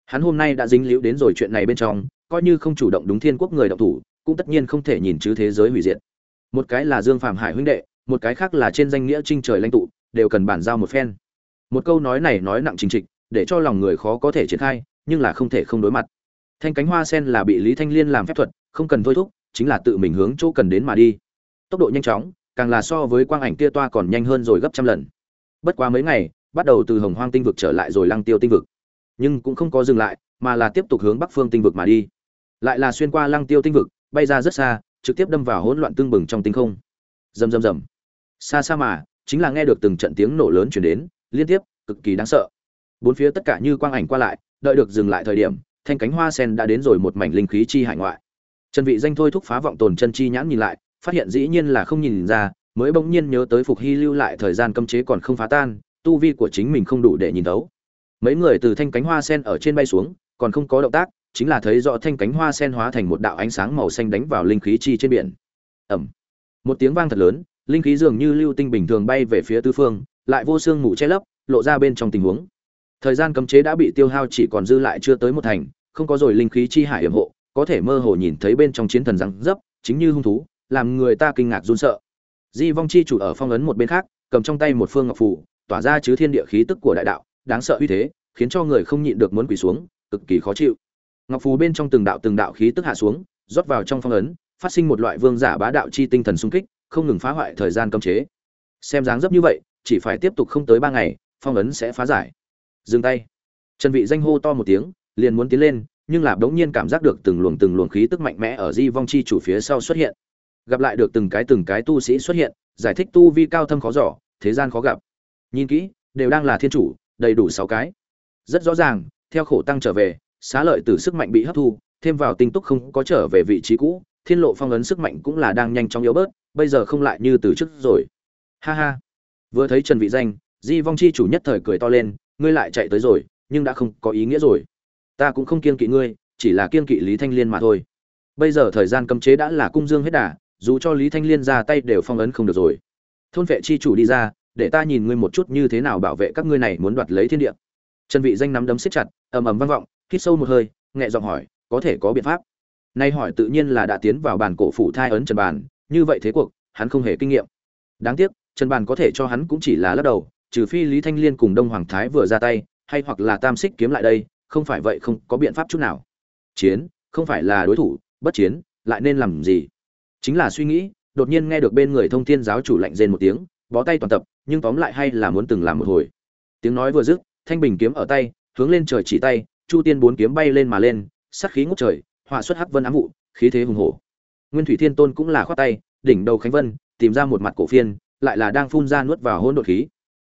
hắn hôm nay đã dính líu đến rồi chuyện này bên trong, coi như không chủ động đúng thiên quốc người đọc thủ, cũng tất nhiên không thể nhìn chứ thế giới hủy diệt. Một cái là dương phạm hải huynh đệ, một cái khác là trên danh nghĩa trinh trời lãnh tụ, đều cần bản giao một phen. Một câu nói này nói nặng chính trịch, để cho lòng người khó có thể triển khai, nhưng là không thể không đối mặt. Thanh cánh hoa sen là bị lý thanh liên làm phép thuật, không cần thôi thúc, chính là tự mình hướng chỗ cần đến mà đi. Tốc độ nhanh chóng, càng là so với quang ảnh kia toa còn nhanh hơn rồi gấp trăm lần. Bất quá mấy ngày, bắt đầu từ hồng hoang tinh vực trở lại rồi lăng tiêu tinh vực nhưng cũng không có dừng lại, mà là tiếp tục hướng bắc phương tinh vực mà đi. Lại là xuyên qua lăng tiêu tinh vực, bay ra rất xa, trực tiếp đâm vào hỗn loạn tương bừng trong tinh không. Rầm rầm rầm. Xa xa mà, chính là nghe được từng trận tiếng nổ lớn chuyển đến, liên tiếp, cực kỳ đáng sợ. Bốn phía tất cả như quang ảnh qua lại, đợi được dừng lại thời điểm, thanh cánh hoa sen đã đến rồi một mảnh linh khí chi hải ngoại. Trần vị danh thôi thúc phá vọng tồn chân chi nhãn nhìn lại, phát hiện dĩ nhiên là không nhìn ra, mới bỗng nhiên nhớ tới phục hy lưu lại thời gian cấm chế còn không phá tan, tu vi của chính mình không đủ để nhìn thấu mấy người từ thanh cánh hoa sen ở trên bay xuống, còn không có động tác, chính là thấy rõ thanh cánh hoa sen hóa thành một đạo ánh sáng màu xanh đánh vào linh khí chi trên biển. Ẩm một tiếng vang thật lớn, linh khí dường như lưu tinh bình thường bay về phía tứ phương, lại vô xương mù che lấp, lộ ra bên trong tình huống. Thời gian cấm chế đã bị tiêu hao chỉ còn dư lại chưa tới một thành, không có rồi linh khí chi hải hiểm hộ, có thể mơ hồ nhìn thấy bên trong chiến thần răng dấp, chính như hung thú, làm người ta kinh ngạc run sợ. Di vong chi chủ ở phong ấn một bên khác, cầm trong tay một phương ngọc phù, tỏa ra chứ thiên địa khí tức của đại đạo đáng sợ uy thế, khiến cho người không nhịn được muốn quỳ xuống, cực kỳ khó chịu. Ngọc phù bên trong từng đạo từng đạo khí tức hạ xuống, rót vào trong phong ấn, phát sinh một loại vương giả bá đạo chi tinh thần sung kích, không ngừng phá hoại thời gian cấm chế. Xem dáng dấp như vậy, chỉ phải tiếp tục không tới ba ngày, phong ấn sẽ phá giải. Dừng tay. Trần vị danh hô to một tiếng, liền muốn tiến lên, nhưng là đống nhiên cảm giác được từng luồng từng luồng khí tức mạnh mẽ ở di vong chi chủ phía sau xuất hiện. Gặp lại được từng cái từng cái tu sĩ xuất hiện, giải thích tu vi cao thâm khó giỏ thế gian khó gặp. Nhìn kỹ, đều đang là thiên chủ đầy đủ sáu cái. Rất rõ ràng, theo khổ tăng trở về, xá lợi từ sức mạnh bị hấp thu, thêm vào tinh túc không có trở về vị trí cũ, thiên lộ phong ấn sức mạnh cũng là đang nhanh chóng yếu bớt, bây giờ không lại như từ trước rồi. Ha ha. Vừa thấy trần vị danh, di vong chi chủ nhất thời cười to lên, ngươi lại chạy tới rồi, nhưng đã không có ý nghĩa rồi. Ta cũng không kiên kỵ ngươi, chỉ là kiên kỵ lý thanh liên mà thôi. Bây giờ thời gian cấm chế đã là cung dương hết đà, dù cho lý thanh liên ra tay đều phong ấn không được rồi. Thôn vệ chi chủ đi ra để ta nhìn ngươi một chút như thế nào bảo vệ các ngươi này muốn đoạt lấy thiên địa. Trần vị danh nắm đấm siết chặt, ầm ầm vang vọng, hít sâu một hơi, nhẹ giọng hỏi, có thể có biện pháp? Nay hỏi tự nhiên là đã tiến vào bàn cổ phủ thai ấn trần bàn, như vậy thế cuộc, hắn không hề kinh nghiệm. Đáng tiếc, trần bàn có thể cho hắn cũng chỉ là lắc đầu, trừ phi lý thanh liên cùng đông hoàng thái vừa ra tay, hay hoặc là tam xích kiếm lại đây, không phải vậy không có biện pháp chút nào. Chiến, không phải là đối thủ, bất chiến, lại nên làm gì? Chính là suy nghĩ, đột nhiên nghe được bên người thông thiên giáo chủ lạnh rên một tiếng bó tay toàn tập, nhưng tóm lại hay là muốn từng làm một hồi. Tiếng nói vừa dứt, thanh bình kiếm ở tay, hướng lên trời chỉ tay, chu tiên bốn kiếm bay lên mà lên sắc khí ngút trời, họa xuất hắc vân ám vụ khí thế hùng hổ. Nguyên thủy thiên tôn cũng là khoát tay, đỉnh đầu khánh vân, tìm ra một mặt cổ phiên, lại là đang phun ra nuốt vào hỗn độn khí.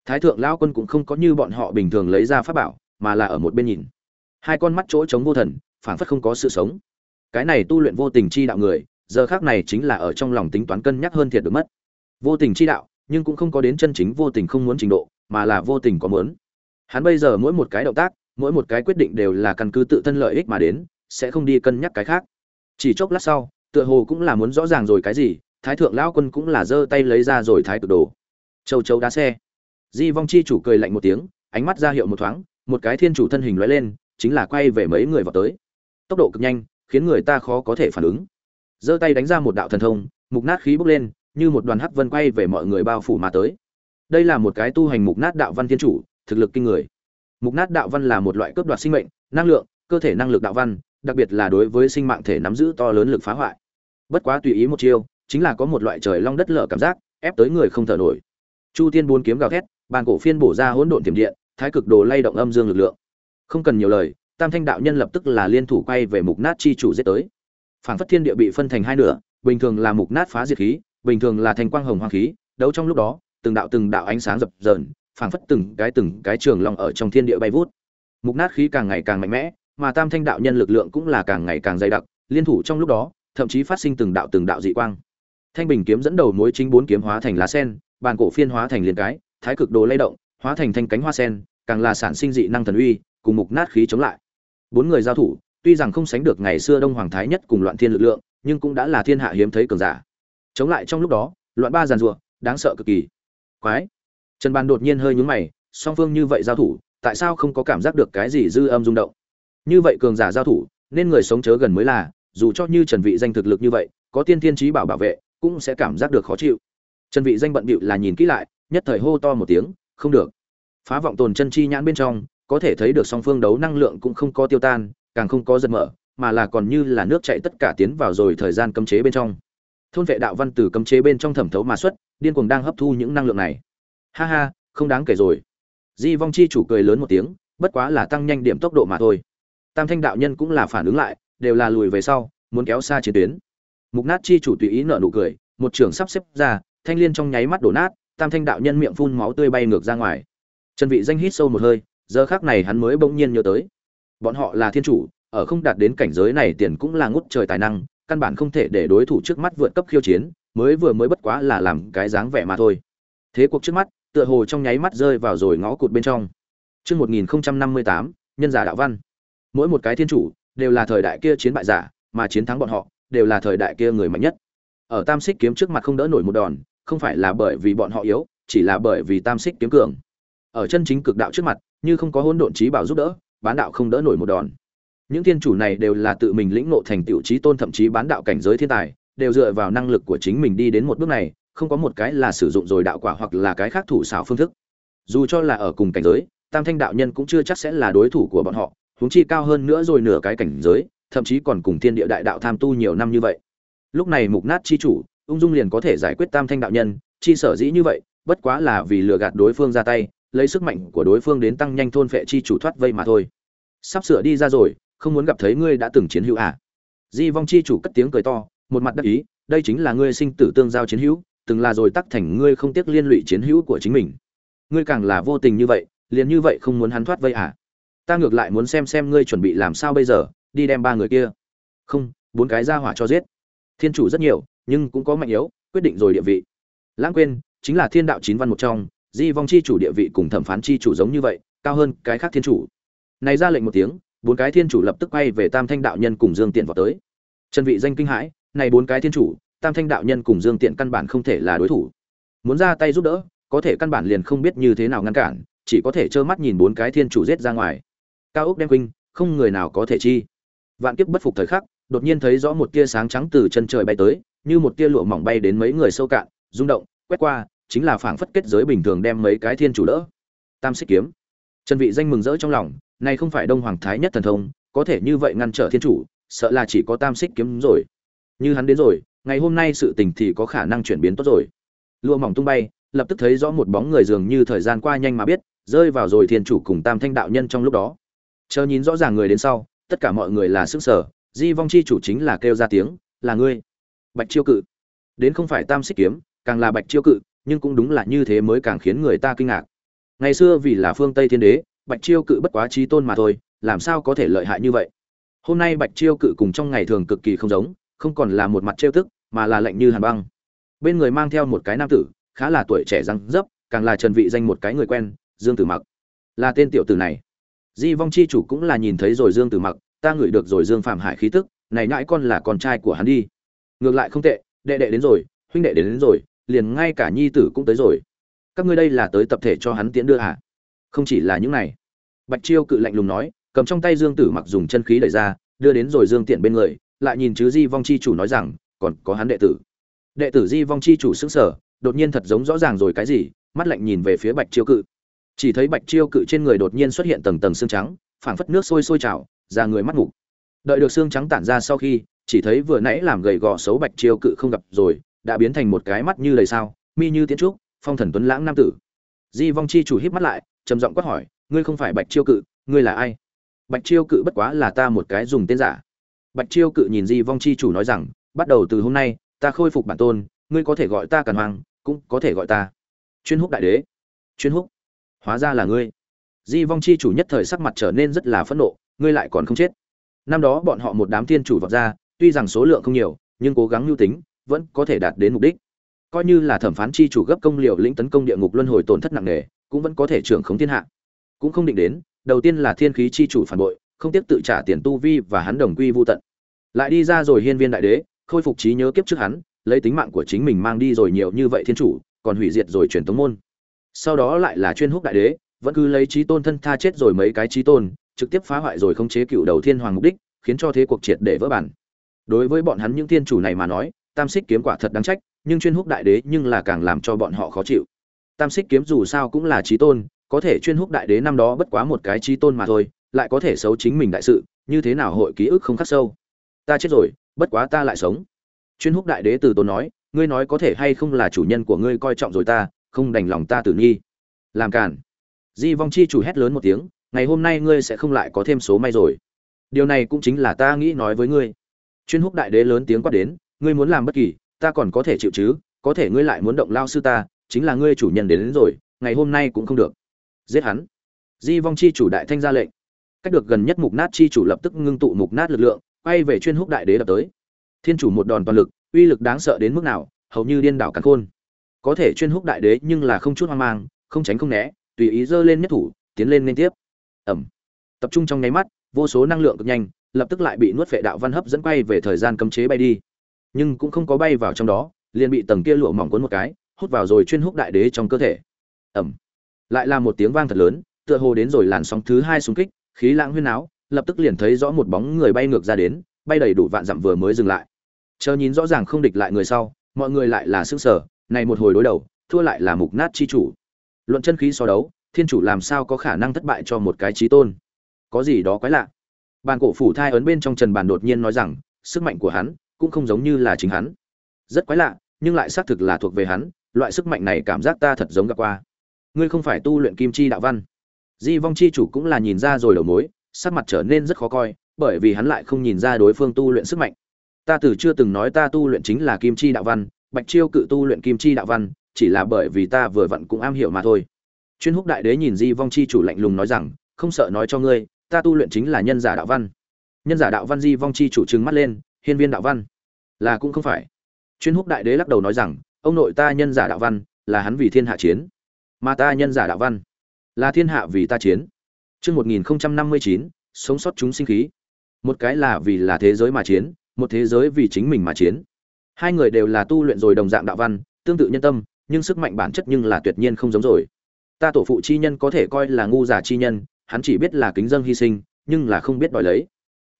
Thái thượng lão quân cũng không có như bọn họ bình thường lấy ra pháp bảo, mà là ở một bên nhìn. Hai con mắt chỗ trống vô thần, phảng phất không có sự sống. Cái này tu luyện vô tình chi đạo người, giờ khác này chính là ở trong lòng tính toán cân nhắc hơn thiệt được mất. Vô tình chi đạo nhưng cũng không có đến chân chính vô tình không muốn trình độ, mà là vô tình có muốn. Hắn bây giờ mỗi một cái động tác, mỗi một cái quyết định đều là căn cứ tự thân lợi ích mà đến, sẽ không đi cân nhắc cái khác. Chỉ chốc lát sau, tựa hồ cũng là muốn rõ ràng rồi cái gì, thái thượng lão quân cũng là giơ tay lấy ra rồi thái cực đồ. Châu châu đá xe. Di vong chi chủ cười lạnh một tiếng, ánh mắt ra hiệu một thoáng, một cái thiên chủ thân hình lóe lên, chính là quay về mấy người vào tới. Tốc độ cực nhanh, khiến người ta khó có thể phản ứng. Giơ tay đánh ra một đạo thần thông, mục nát khí bốc lên như một đoàn hắc vân quay về mọi người bao phủ mà tới. Đây là một cái tu hành mục nát đạo văn thiên chủ, thực lực kinh người. Mục nát đạo văn là một loại cướp đoạt sinh mệnh, năng lượng, cơ thể năng lực đạo văn, đặc biệt là đối với sinh mạng thể nắm giữ to lớn lực phá hoại. Bất quá tùy ý một chiêu, chính là có một loại trời long đất lở cảm giác, ép tới người không thở nổi. Chu tiên bốn kiếm gào thét, bàn cổ phiên bổ ra hỗn độn tiềm điện, thái cực đồ lay động âm dương lực lượng. Không cần nhiều lời, tam thanh đạo nhân lập tức là liên thủ quay về mục nát chi chủ giết tới. Phảng phất thiên địa bị phân thành hai nửa, bình thường là mục nát phá diệt khí bình thường là thành quang hồng hoang khí, đấu trong lúc đó, từng đạo từng đạo ánh sáng dập dờn, phảng phất từng cái từng cái trường long ở trong thiên địa bay vút. Mục nát khí càng ngày càng mạnh mẽ, mà tam thanh đạo nhân lực lượng cũng là càng ngày càng dày đặc, liên thủ trong lúc đó, thậm chí phát sinh từng đạo từng đạo dị quang. Thanh bình kiếm dẫn đầu mối chính bốn kiếm hóa thành lá sen, bàn cổ phiên hóa thành liền cái, thái cực đồ lay động, hóa thành thanh cánh hoa sen, càng là sản sinh dị năng thần uy, cùng mục nát khí chống lại. Bốn người giao thủ, tuy rằng không sánh được ngày xưa đông hoàng thái nhất cùng loạn thiên lực lượng, nhưng cũng đã là thiên hạ hiếm thấy cường giả chống lại trong lúc đó, loạn ba giàn rùa đáng sợ cực kỳ. Quái. Trần bàn đột nhiên hơi nhúng mày, song phương như vậy giao thủ, tại sao không có cảm giác được cái gì dư âm rung động? Như vậy cường giả giao thủ, nên người sống chớ gần mới là, dù cho như trần vị danh thực lực như vậy, có tiên thiên trí bảo bảo vệ, cũng sẽ cảm giác được khó chịu. Trần vị danh bận bịu là nhìn kỹ lại, nhất thời hô to một tiếng, không được. Phá vọng tồn chân chi nhãn bên trong, có thể thấy được song phương đấu năng lượng cũng không có tiêu tan, càng không có giật mở, mà là còn như là nước chảy tất cả tiến vào rồi thời gian cấm chế bên trong thôn vệ đạo văn từ cấm chế bên trong thẩm thấu mà xuất, điên cuồng đang hấp thu những năng lượng này. Ha ha, không đáng kể rồi. Di vong chi chủ cười lớn một tiếng, bất quá là tăng nhanh điểm tốc độ mà thôi. Tam thanh đạo nhân cũng là phản ứng lại, đều là lùi về sau, muốn kéo xa chiến tuyến. Mục nát chi chủ tùy ý nở nụ cười, một trường sắp xếp ra, thanh liên trong nháy mắt đổ nát, tam thanh đạo nhân miệng phun máu tươi bay ngược ra ngoài. Trần vị danh hít sâu một hơi, giờ khắc này hắn mới bỗng nhiên nhớ tới. Bọn họ là thiên chủ, ở không đạt đến cảnh giới này tiền cũng là ngút trời tài năng căn bản không thể để đối thủ trước mắt vượt cấp khiêu chiến mới vừa mới bất quá là làm cái dáng vẻ mà thôi thế cuộc trước mắt tựa hồ trong nháy mắt rơi vào rồi ngõ cụt bên trong Chương 1058, nhân giả đạo văn. Mỗi một cái thiên chủ đều là thời đại kia chiến bại giả, mà chiến thắng bọn họ đều là thời đại kia người mạnh nhất. Ở Tam Xích kiếm trước mặt không đỡ nổi một đòn, không phải là bởi vì bọn họ yếu, chỉ là bởi vì Tam Xích kiếm cường. Ở chân chính cực đạo trước mặt, như không có hỗn độn trí bảo giúp đỡ, bán đạo không đỡ nổi một đòn. Những thiên chủ này đều là tự mình lĩnh ngộ thành tiểu chí tôn thậm chí bán đạo cảnh giới thiên tài, đều dựa vào năng lực của chính mình đi đến một bước này, không có một cái là sử dụng rồi đạo quả hoặc là cái khác thủ xảo phương thức. Dù cho là ở cùng cảnh giới, Tam Thanh đạo nhân cũng chưa chắc sẽ là đối thủ của bọn họ, huống chi cao hơn nữa rồi nửa cái cảnh giới, thậm chí còn cùng thiên địa đại đạo tham tu nhiều năm như vậy. Lúc này mục nát chi chủ, ung dung liền có thể giải quyết Tam Thanh đạo nhân, chi sở dĩ như vậy, bất quá là vì lừa gạt đối phương ra tay, lấy sức mạnh của đối phương đến tăng nhanh thôn phệ chi chủ thoát vây mà thôi. Sắp sửa đi ra rồi, không muốn gặp thấy ngươi đã từng chiến hữu à? Di vong chi chủ cất tiếng cười to, một mặt đắc ý, đây chính là ngươi sinh tử tương giao chiến hữu, từng là rồi tắc thành ngươi không tiếc liên lụy chiến hữu của chính mình. Ngươi càng là vô tình như vậy, liền như vậy không muốn hắn thoát vây à? Ta ngược lại muốn xem xem ngươi chuẩn bị làm sao bây giờ, đi đem ba người kia. Không, bốn cái ra hỏa cho giết. Thiên chủ rất nhiều, nhưng cũng có mạnh yếu, quyết định rồi địa vị. Lãng quên, chính là thiên đạo chín văn một trong, di vong chi chủ địa vị cùng thẩm phán chi chủ giống như vậy, cao hơn cái khác thiên chủ. Này ra lệnh một tiếng, bốn cái thiên chủ lập tức quay về Tam Thanh đạo nhân cùng Dương Tiện vào tới. Trần vị danh kinh hãi, này bốn cái thiên chủ, Tam Thanh đạo nhân cùng Dương Tiện căn bản không thể là đối thủ. Muốn ra tay giúp đỡ, có thể căn bản liền không biết như thế nào ngăn cản, chỉ có thể trơ mắt nhìn bốn cái thiên chủ giết ra ngoài. Cao ốc đem quinh, không người nào có thể chi. Vạn kiếp bất phục thời khắc, đột nhiên thấy rõ một tia sáng trắng từ chân trời bay tới, như một tia lụa mỏng bay đến mấy người sâu cạn, rung động, quét qua, chính là phảng phất kết giới bình thường đem mấy cái thiên chủ đỡ. Tam xích kiếm. Trần Vị danh mừng rỡ trong lòng, này không phải Đông Hoàng Thái nhất thần thông, có thể như vậy ngăn trở thiên chủ, sợ là chỉ có Tam xích kiếm rồi. Như hắn đến rồi, ngày hôm nay sự tình thì có khả năng chuyển biến tốt rồi. Lụa mỏng tung bay, lập tức thấy rõ một bóng người dường như thời gian qua nhanh mà biết, rơi vào rồi thiên chủ cùng Tam Thanh đạo nhân trong lúc đó. Chờ nhìn rõ ràng người đến sau, tất cả mọi người là sức sở, Di Vong chi chủ chính là kêu ra tiếng, là ngươi. Bạch Chiêu Cự. Đến không phải Tam Xích kiếm, càng là Bạch Chiêu Cự, nhưng cũng đúng là như thế mới càng khiến người ta kinh ngạc. Ngày xưa vì là phương Tây Thiên Đế, Bạch Chiêu Cự bất quá trí tôn mà thôi, làm sao có thể lợi hại như vậy? Hôm nay Bạch Chiêu Cự cùng trong ngày thường cực kỳ không giống, không còn là một mặt trêu tức mà là lạnh như hàn băng. Bên người mang theo một cái nam tử khá là tuổi trẻ răng dấp càng là trần vị danh một cái người quen dương tử mặc. Là tên tiểu tử này. Di vong chi chủ cũng là nhìn thấy rồi dương tử mặc ta ngửi được rồi dương phạm hải khí tức này nhãi con là con trai của hắn đi. Ngược lại không tệ đệ đệ đến rồi huynh đệ đến, đến rồi liền ngay cả nhi tử cũng tới rồi. Các ngươi đây là tới tập thể cho hắn tiễn đưa à không chỉ là những này. Bạch chiêu cự lạnh lùng nói, cầm trong tay dương tử mặc dùng chân khí đẩy ra, đưa đến rồi dương tiện bên người, lại nhìn chứ di vong chi chủ nói rằng, còn có hắn đệ tử. Đệ tử di vong chi chủ xứng sở đột nhiên thật giống rõ ràng rồi cái gì, mắt lạnh nhìn về phía bạch chiêu cự. Chỉ thấy bạch chiêu cự trên người đột nhiên xuất hiện tầng tầng xương trắng, phảng phất nước sôi sôi trào ra người mắt ngủ đợi được xương trắng tản ra sau khi, chỉ thấy vừa nãy làm gầy gò xấu bạch chiêu cự không gặp rồi, đã biến thành một cái mắt như đầy sao, mi như tiến trúc, phong thần tuấn lãng nam tử. Di vong chi chủ híp mắt lại trầm giọng quát hỏi, ngươi không phải bạch chiêu cự, ngươi là ai? Bạch chiêu cự bất quá là ta một cái dùng tên giả. Bạch chiêu cự nhìn di vong chi chủ nói rằng, bắt đầu từ hôm nay, ta khôi phục bản tôn, ngươi có thể gọi ta càn hoàng, cũng có thể gọi ta chuyên húc đại đế. Chuyên húc, hóa ra là ngươi. Di vong chi chủ nhất thời sắc mặt trở nên rất là phẫn nộ, ngươi lại còn không chết. Năm đó bọn họ một đám thiên chủ vọt ra, tuy rằng số lượng không nhiều, nhưng cố gắng mưu tính, vẫn có thể đạt đến mục đích. Coi như là thẩm phán chi chủ gấp công liệu lĩnh tấn công địa ngục luân hồi tổn thất nặng nề cũng vẫn có thể trưởng khống thiên hạ. Cũng không định đến, đầu tiên là thiên khí chi chủ phản bội, không tiếp tự trả tiền tu vi và hắn đồng quy vô tận. Lại đi ra rồi hiên viên đại đế, khôi phục trí nhớ kiếp trước hắn, lấy tính mạng của chính mình mang đi rồi nhiều như vậy thiên chủ, còn hủy diệt rồi truyền tống môn. Sau đó lại là chuyên húc đại đế, vẫn cứ lấy trí tôn thân tha chết rồi mấy cái trí tôn, trực tiếp phá hoại rồi không chế cựu đầu thiên hoàng mục đích, khiến cho thế cuộc triệt để vỡ bản. Đối với bọn hắn những thiên chủ này mà nói, tam xích kiếm quả thật đáng trách, nhưng chuyên húc đại đế nhưng là càng làm cho bọn họ khó chịu tam xích kiếm dù sao cũng là trí tôn, có thể chuyên húc đại đế năm đó bất quá một cái trí tôn mà thôi, lại có thể xấu chính mình đại sự, như thế nào hội ký ức không khắc sâu? Ta chết rồi, bất quá ta lại sống. Chuyên húc đại đế từ tôn nói, ngươi nói có thể hay không là chủ nhân của ngươi coi trọng rồi ta, không đành lòng ta tử nghi. Làm cản di vong chi chủ hét lớn một tiếng, ngày hôm nay ngươi sẽ không lại có thêm số may rồi. Điều này cũng chính là ta nghĩ nói với ngươi. Chuyên húc đại đế lớn tiếng quát đến, ngươi muốn làm bất kỳ, ta còn có thể chịu chứ, có thể ngươi lại muốn động lao sư ta chính là ngươi chủ nhân đến, đến rồi ngày hôm nay cũng không được. Giết hắn. Di vong chi chủ đại thanh ra lệnh. Cách được gần nhất mục nát chi chủ lập tức ngưng tụ mục nát lực lượng quay về chuyên húc đại đế đập tới. Thiên chủ một đòn toàn lực uy lực đáng sợ đến mức nào hầu như điên đảo cắn khôn. Có thể chuyên húc đại đế nhưng là không chút hoang mang không tránh không né tùy ý giơ lên nhất thủ tiến lên liên tiếp. Ẩm tập trung trong nháy mắt vô số năng lượng cực nhanh lập tức lại bị nuốt vệ đạo văn hấp dẫn quay về thời gian cấm chế bay đi. Nhưng cũng không có bay vào trong đó liền bị tầng kia lụa mỏng cuốn một cái hút vào rồi chuyên húc đại đế trong cơ thể. Ẩm. Lại là một tiếng vang thật lớn, tựa hồ đến rồi làn sóng thứ hai xung kích, khí lãng huyên áo lập tức liền thấy rõ một bóng người bay ngược ra đến, bay đầy đủ vạn dặm vừa mới dừng lại. Chờ nhìn rõ ràng không địch lại người sau, mọi người lại là sức sở này một hồi đối đầu, thua lại là mục nát chi chủ. Luận chân khí so đấu, thiên chủ làm sao có khả năng thất bại cho một cái trí tôn? Có gì đó quái lạ? Bàn cổ phủ thai ấn bên trong trần bàn đột nhiên nói rằng, sức mạnh của hắn cũng không giống như là chính hắn. Rất quái lạ, nhưng lại xác thực là thuộc về hắn loại sức mạnh này cảm giác ta thật giống gặp qua. Ngươi không phải tu luyện kim chi đạo văn. Di vong chi chủ cũng là nhìn ra rồi đầu mối, sắc mặt trở nên rất khó coi, bởi vì hắn lại không nhìn ra đối phương tu luyện sức mạnh. Ta từ chưa từng nói ta tu luyện chính là kim chi đạo văn, bạch chiêu cự tu luyện kim chi đạo văn, chỉ là bởi vì ta vừa vặn cũng am hiểu mà thôi. Chuyên húc đại đế nhìn di vong chi chủ lạnh lùng nói rằng, không sợ nói cho ngươi, ta tu luyện chính là nhân giả đạo văn. Nhân giả đạo văn di vong chi chủ trừng mắt lên, hiên viên đạo văn? Là cũng không phải. Chuyên húc đại đế lắc đầu nói rằng ông nội ta nhân giả đạo văn là hắn vì thiên hạ chiến mà ta nhân giả đạo văn là thiên hạ vì ta chiến Chương 1059, sống sót chúng sinh khí. Một cái là vì là thế giới mà chiến, một thế giới vì chính mình mà chiến. Hai người đều là tu luyện rồi đồng dạng đạo văn, tương tự nhân tâm, nhưng sức mạnh bản chất nhưng là tuyệt nhiên không giống rồi. Ta tổ phụ chi nhân có thể coi là ngu giả chi nhân, hắn chỉ biết là kính dân hy sinh, nhưng là không biết đòi lấy.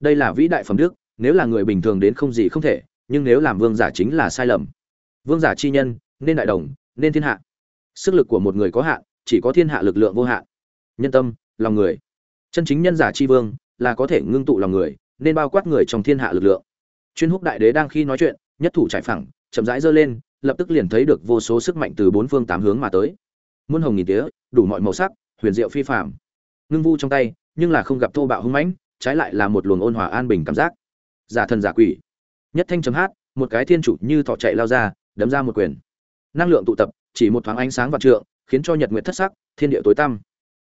Đây là vĩ đại phẩm đức, nếu là người bình thường đến không gì không thể, nhưng nếu làm vương giả chính là sai lầm. Vương giả chi nhân, nên đại đồng, nên thiên hạ. Sức lực của một người có hạn, chỉ có thiên hạ lực lượng vô hạn. Nhân tâm, lòng người. Chân chính nhân giả chi vương là có thể ngưng tụ lòng người nên bao quát người trong thiên hạ lực lượng. Chuyên húc đại đế đang khi nói chuyện nhất thủ trải phẳng chậm rãi giơ lên lập tức liền thấy được vô số sức mạnh từ bốn phương tám hướng mà tới. Muôn hồng nghìn tía đủ mọi màu sắc huyền diệu phi phạm ngưng vu trong tay nhưng là không gặp thô bạo hung mãnh trái lại là một luồng ôn hòa an bình cảm giác. Giả thần giả quỷ. Nhất thanh chấm hát một cái thiên chủ như thọ chạy lao ra đấm ra một quyền. Năng lượng tụ tập, chỉ một thoáng ánh sáng và trượng, khiến cho nhật nguyệt thất sắc, thiên địa tối tăm.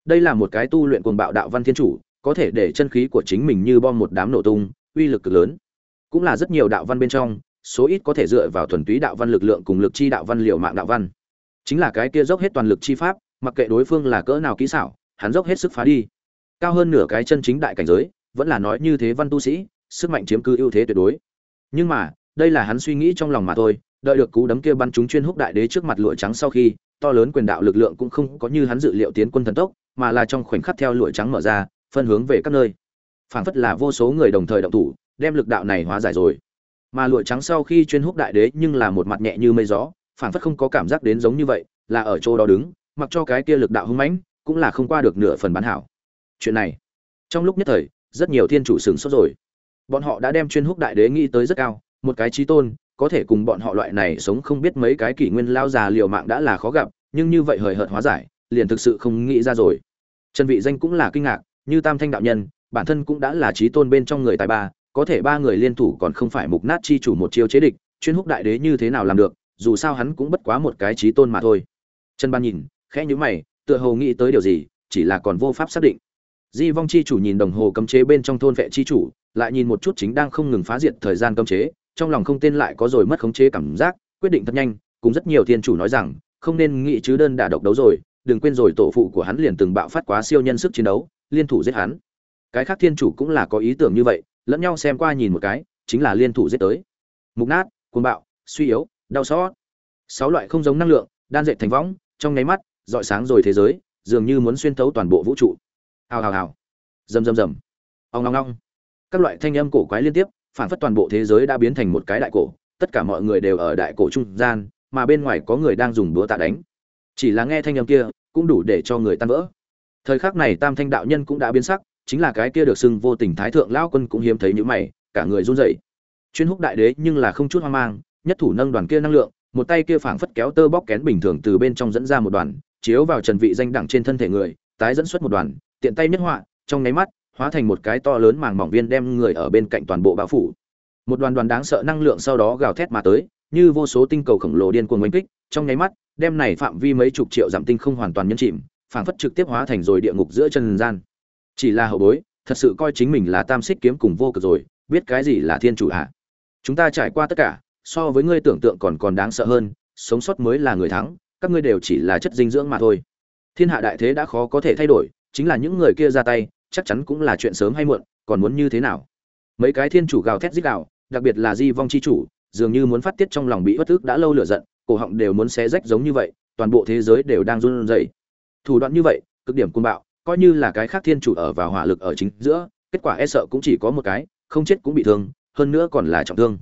Đây là một cái tu luyện cuồng bạo đạo văn thiên chủ, có thể để chân khí của chính mình như bom một đám nổ tung, uy lực cực lớn. Cũng là rất nhiều đạo văn bên trong, số ít có thể dựa vào thuần túy đạo văn lực lượng cùng lực chi đạo văn liều mạng đạo văn. Chính là cái kia dốc hết toàn lực chi pháp, mặc kệ đối phương là cỡ nào kỹ xảo, hắn dốc hết sức phá đi. Cao hơn nửa cái chân chính đại cảnh giới, vẫn là nói như thế văn tu sĩ, sức mạnh chiếm cứ ưu thế tuyệt đối. Nhưng mà, đây là hắn suy nghĩ trong lòng mà thôi đợi được cú đấm kia bắn chúng chuyên húc đại đế trước mặt lụa trắng sau khi, to lớn quyền đạo lực lượng cũng không có như hắn dự liệu tiến quân thần tốc, mà là trong khoảnh khắc theo lụa trắng mở ra, phân hướng về các nơi. Phảng phất là vô số người đồng thời động thủ, đem lực đạo này hóa giải rồi. Mà lụa trắng sau khi chuyên húc đại đế nhưng là một mặt nhẹ như mây gió, phảng phất không có cảm giác đến giống như vậy, là ở chỗ đó đứng, mặc cho cái kia lực đạo hung mãnh, cũng là không qua được nửa phần bán hảo. Chuyện này, trong lúc nhất thời, rất nhiều thiên chủ sửng sốt rồi. Bọn họ đã đem chuyên húc đại đế nghĩ tới rất cao, một cái trí tôn có thể cùng bọn họ loại này sống không biết mấy cái kỷ nguyên lao già liều mạng đã là khó gặp, nhưng như vậy hời hợt hóa giải, liền thực sự không nghĩ ra rồi. Trần vị danh cũng là kinh ngạc, như tam thanh đạo nhân, bản thân cũng đã là trí tôn bên trong người tài ba, có thể ba người liên thủ còn không phải mục nát chi chủ một chiêu chế địch, chuyên húc đại đế như thế nào làm được, dù sao hắn cũng bất quá một cái trí tôn mà thôi. Trần ban nhìn, khẽ nhíu mày, tựa hồ nghĩ tới điều gì, chỉ là còn vô pháp xác định. Di vong chi chủ nhìn đồng hồ cấm chế bên trong thôn vệ chi chủ, lại nhìn một chút chính đang không ngừng phá diệt thời gian cấm chế trong lòng không tên lại có rồi mất khống chế cảm giác, quyết định thật nhanh cũng rất nhiều thiên chủ nói rằng, không nên nghĩ chứ đơn đả độc đấu rồi, đừng quên rồi tổ phụ của hắn liền từng bạo phát quá siêu nhân sức chiến đấu, liên thủ giết hắn. Cái khác thiên chủ cũng là có ý tưởng như vậy, lẫn nhau xem qua nhìn một cái, chính là liên thủ giết tới. Mục nát, cuồng bạo, suy yếu, đau xót. Sáu loại không giống năng lượng, đan dệt thành võng, trong nháy mắt dọi sáng rồi thế giới, dường như muốn xuyên thấu toàn bộ vũ trụ. Hào hào hào. Rầm rầm rầm. Ong ong ong. Các loại thanh âm cổ quái liên tiếp phản phất toàn bộ thế giới đã biến thành một cái đại cổ, tất cả mọi người đều ở đại cổ trung gian, mà bên ngoài có người đang dùng búa tạ đánh. Chỉ là nghe thanh âm kia, cũng đủ để cho người tan vỡ. Thời khắc này tam thanh đạo nhân cũng đã biến sắc, chính là cái kia được xưng vô tình thái thượng lão quân cũng hiếm thấy những mày, cả người run rẩy. Chuyên húc đại đế nhưng là không chút hoang mang, nhất thủ nâng đoàn kia năng lượng, một tay kia phảng phất kéo tơ bóc kén bình thường từ bên trong dẫn ra một đoàn, chiếu vào trần vị danh đẳng trên thân thể người, tái dẫn xuất một đoàn, tiện tay nhất họa, trong nháy mắt hóa thành một cái to lớn màng mỏng viên đem người ở bên cạnh toàn bộ bao phủ. Một đoàn đoàn đáng sợ năng lượng sau đó gào thét mà tới, như vô số tinh cầu khổng lồ điên cuồng oanh kích, trong nháy mắt, đem này phạm vi mấy chục triệu giảm tinh không hoàn toàn nhân chìm, phảng phất trực tiếp hóa thành rồi địa ngục giữa chân gian. Chỉ là hậu bối, thật sự coi chính mình là tam xích kiếm cùng vô cực rồi, biết cái gì là thiên chủ hạ chúng ta trải qua tất cả, so với ngươi tưởng tượng còn còn đáng sợ hơn, sống sót mới là người thắng, các ngươi đều chỉ là chất dinh dưỡng mà thôi. Thiên hạ đại thế đã khó có thể thay đổi, chính là những người kia ra tay chắc chắn cũng là chuyện sớm hay muộn còn muốn như thế nào? Mấy cái thiên chủ gào thét rít gào, đặc biệt là di vong chi chủ dường như muốn phát tiết trong lòng bị bất ức đã lâu lửa giận cổ họng đều muốn xé rách giống như vậy toàn bộ thế giới đều đang run rẩy. Thủ đoạn như vậy cực điểm côn bạo coi như là cái khác thiên chủ ở vào hỏa lực ở chính giữa kết quả e sợ cũng chỉ có một cái không chết cũng bị thương hơn nữa còn là trọng thương.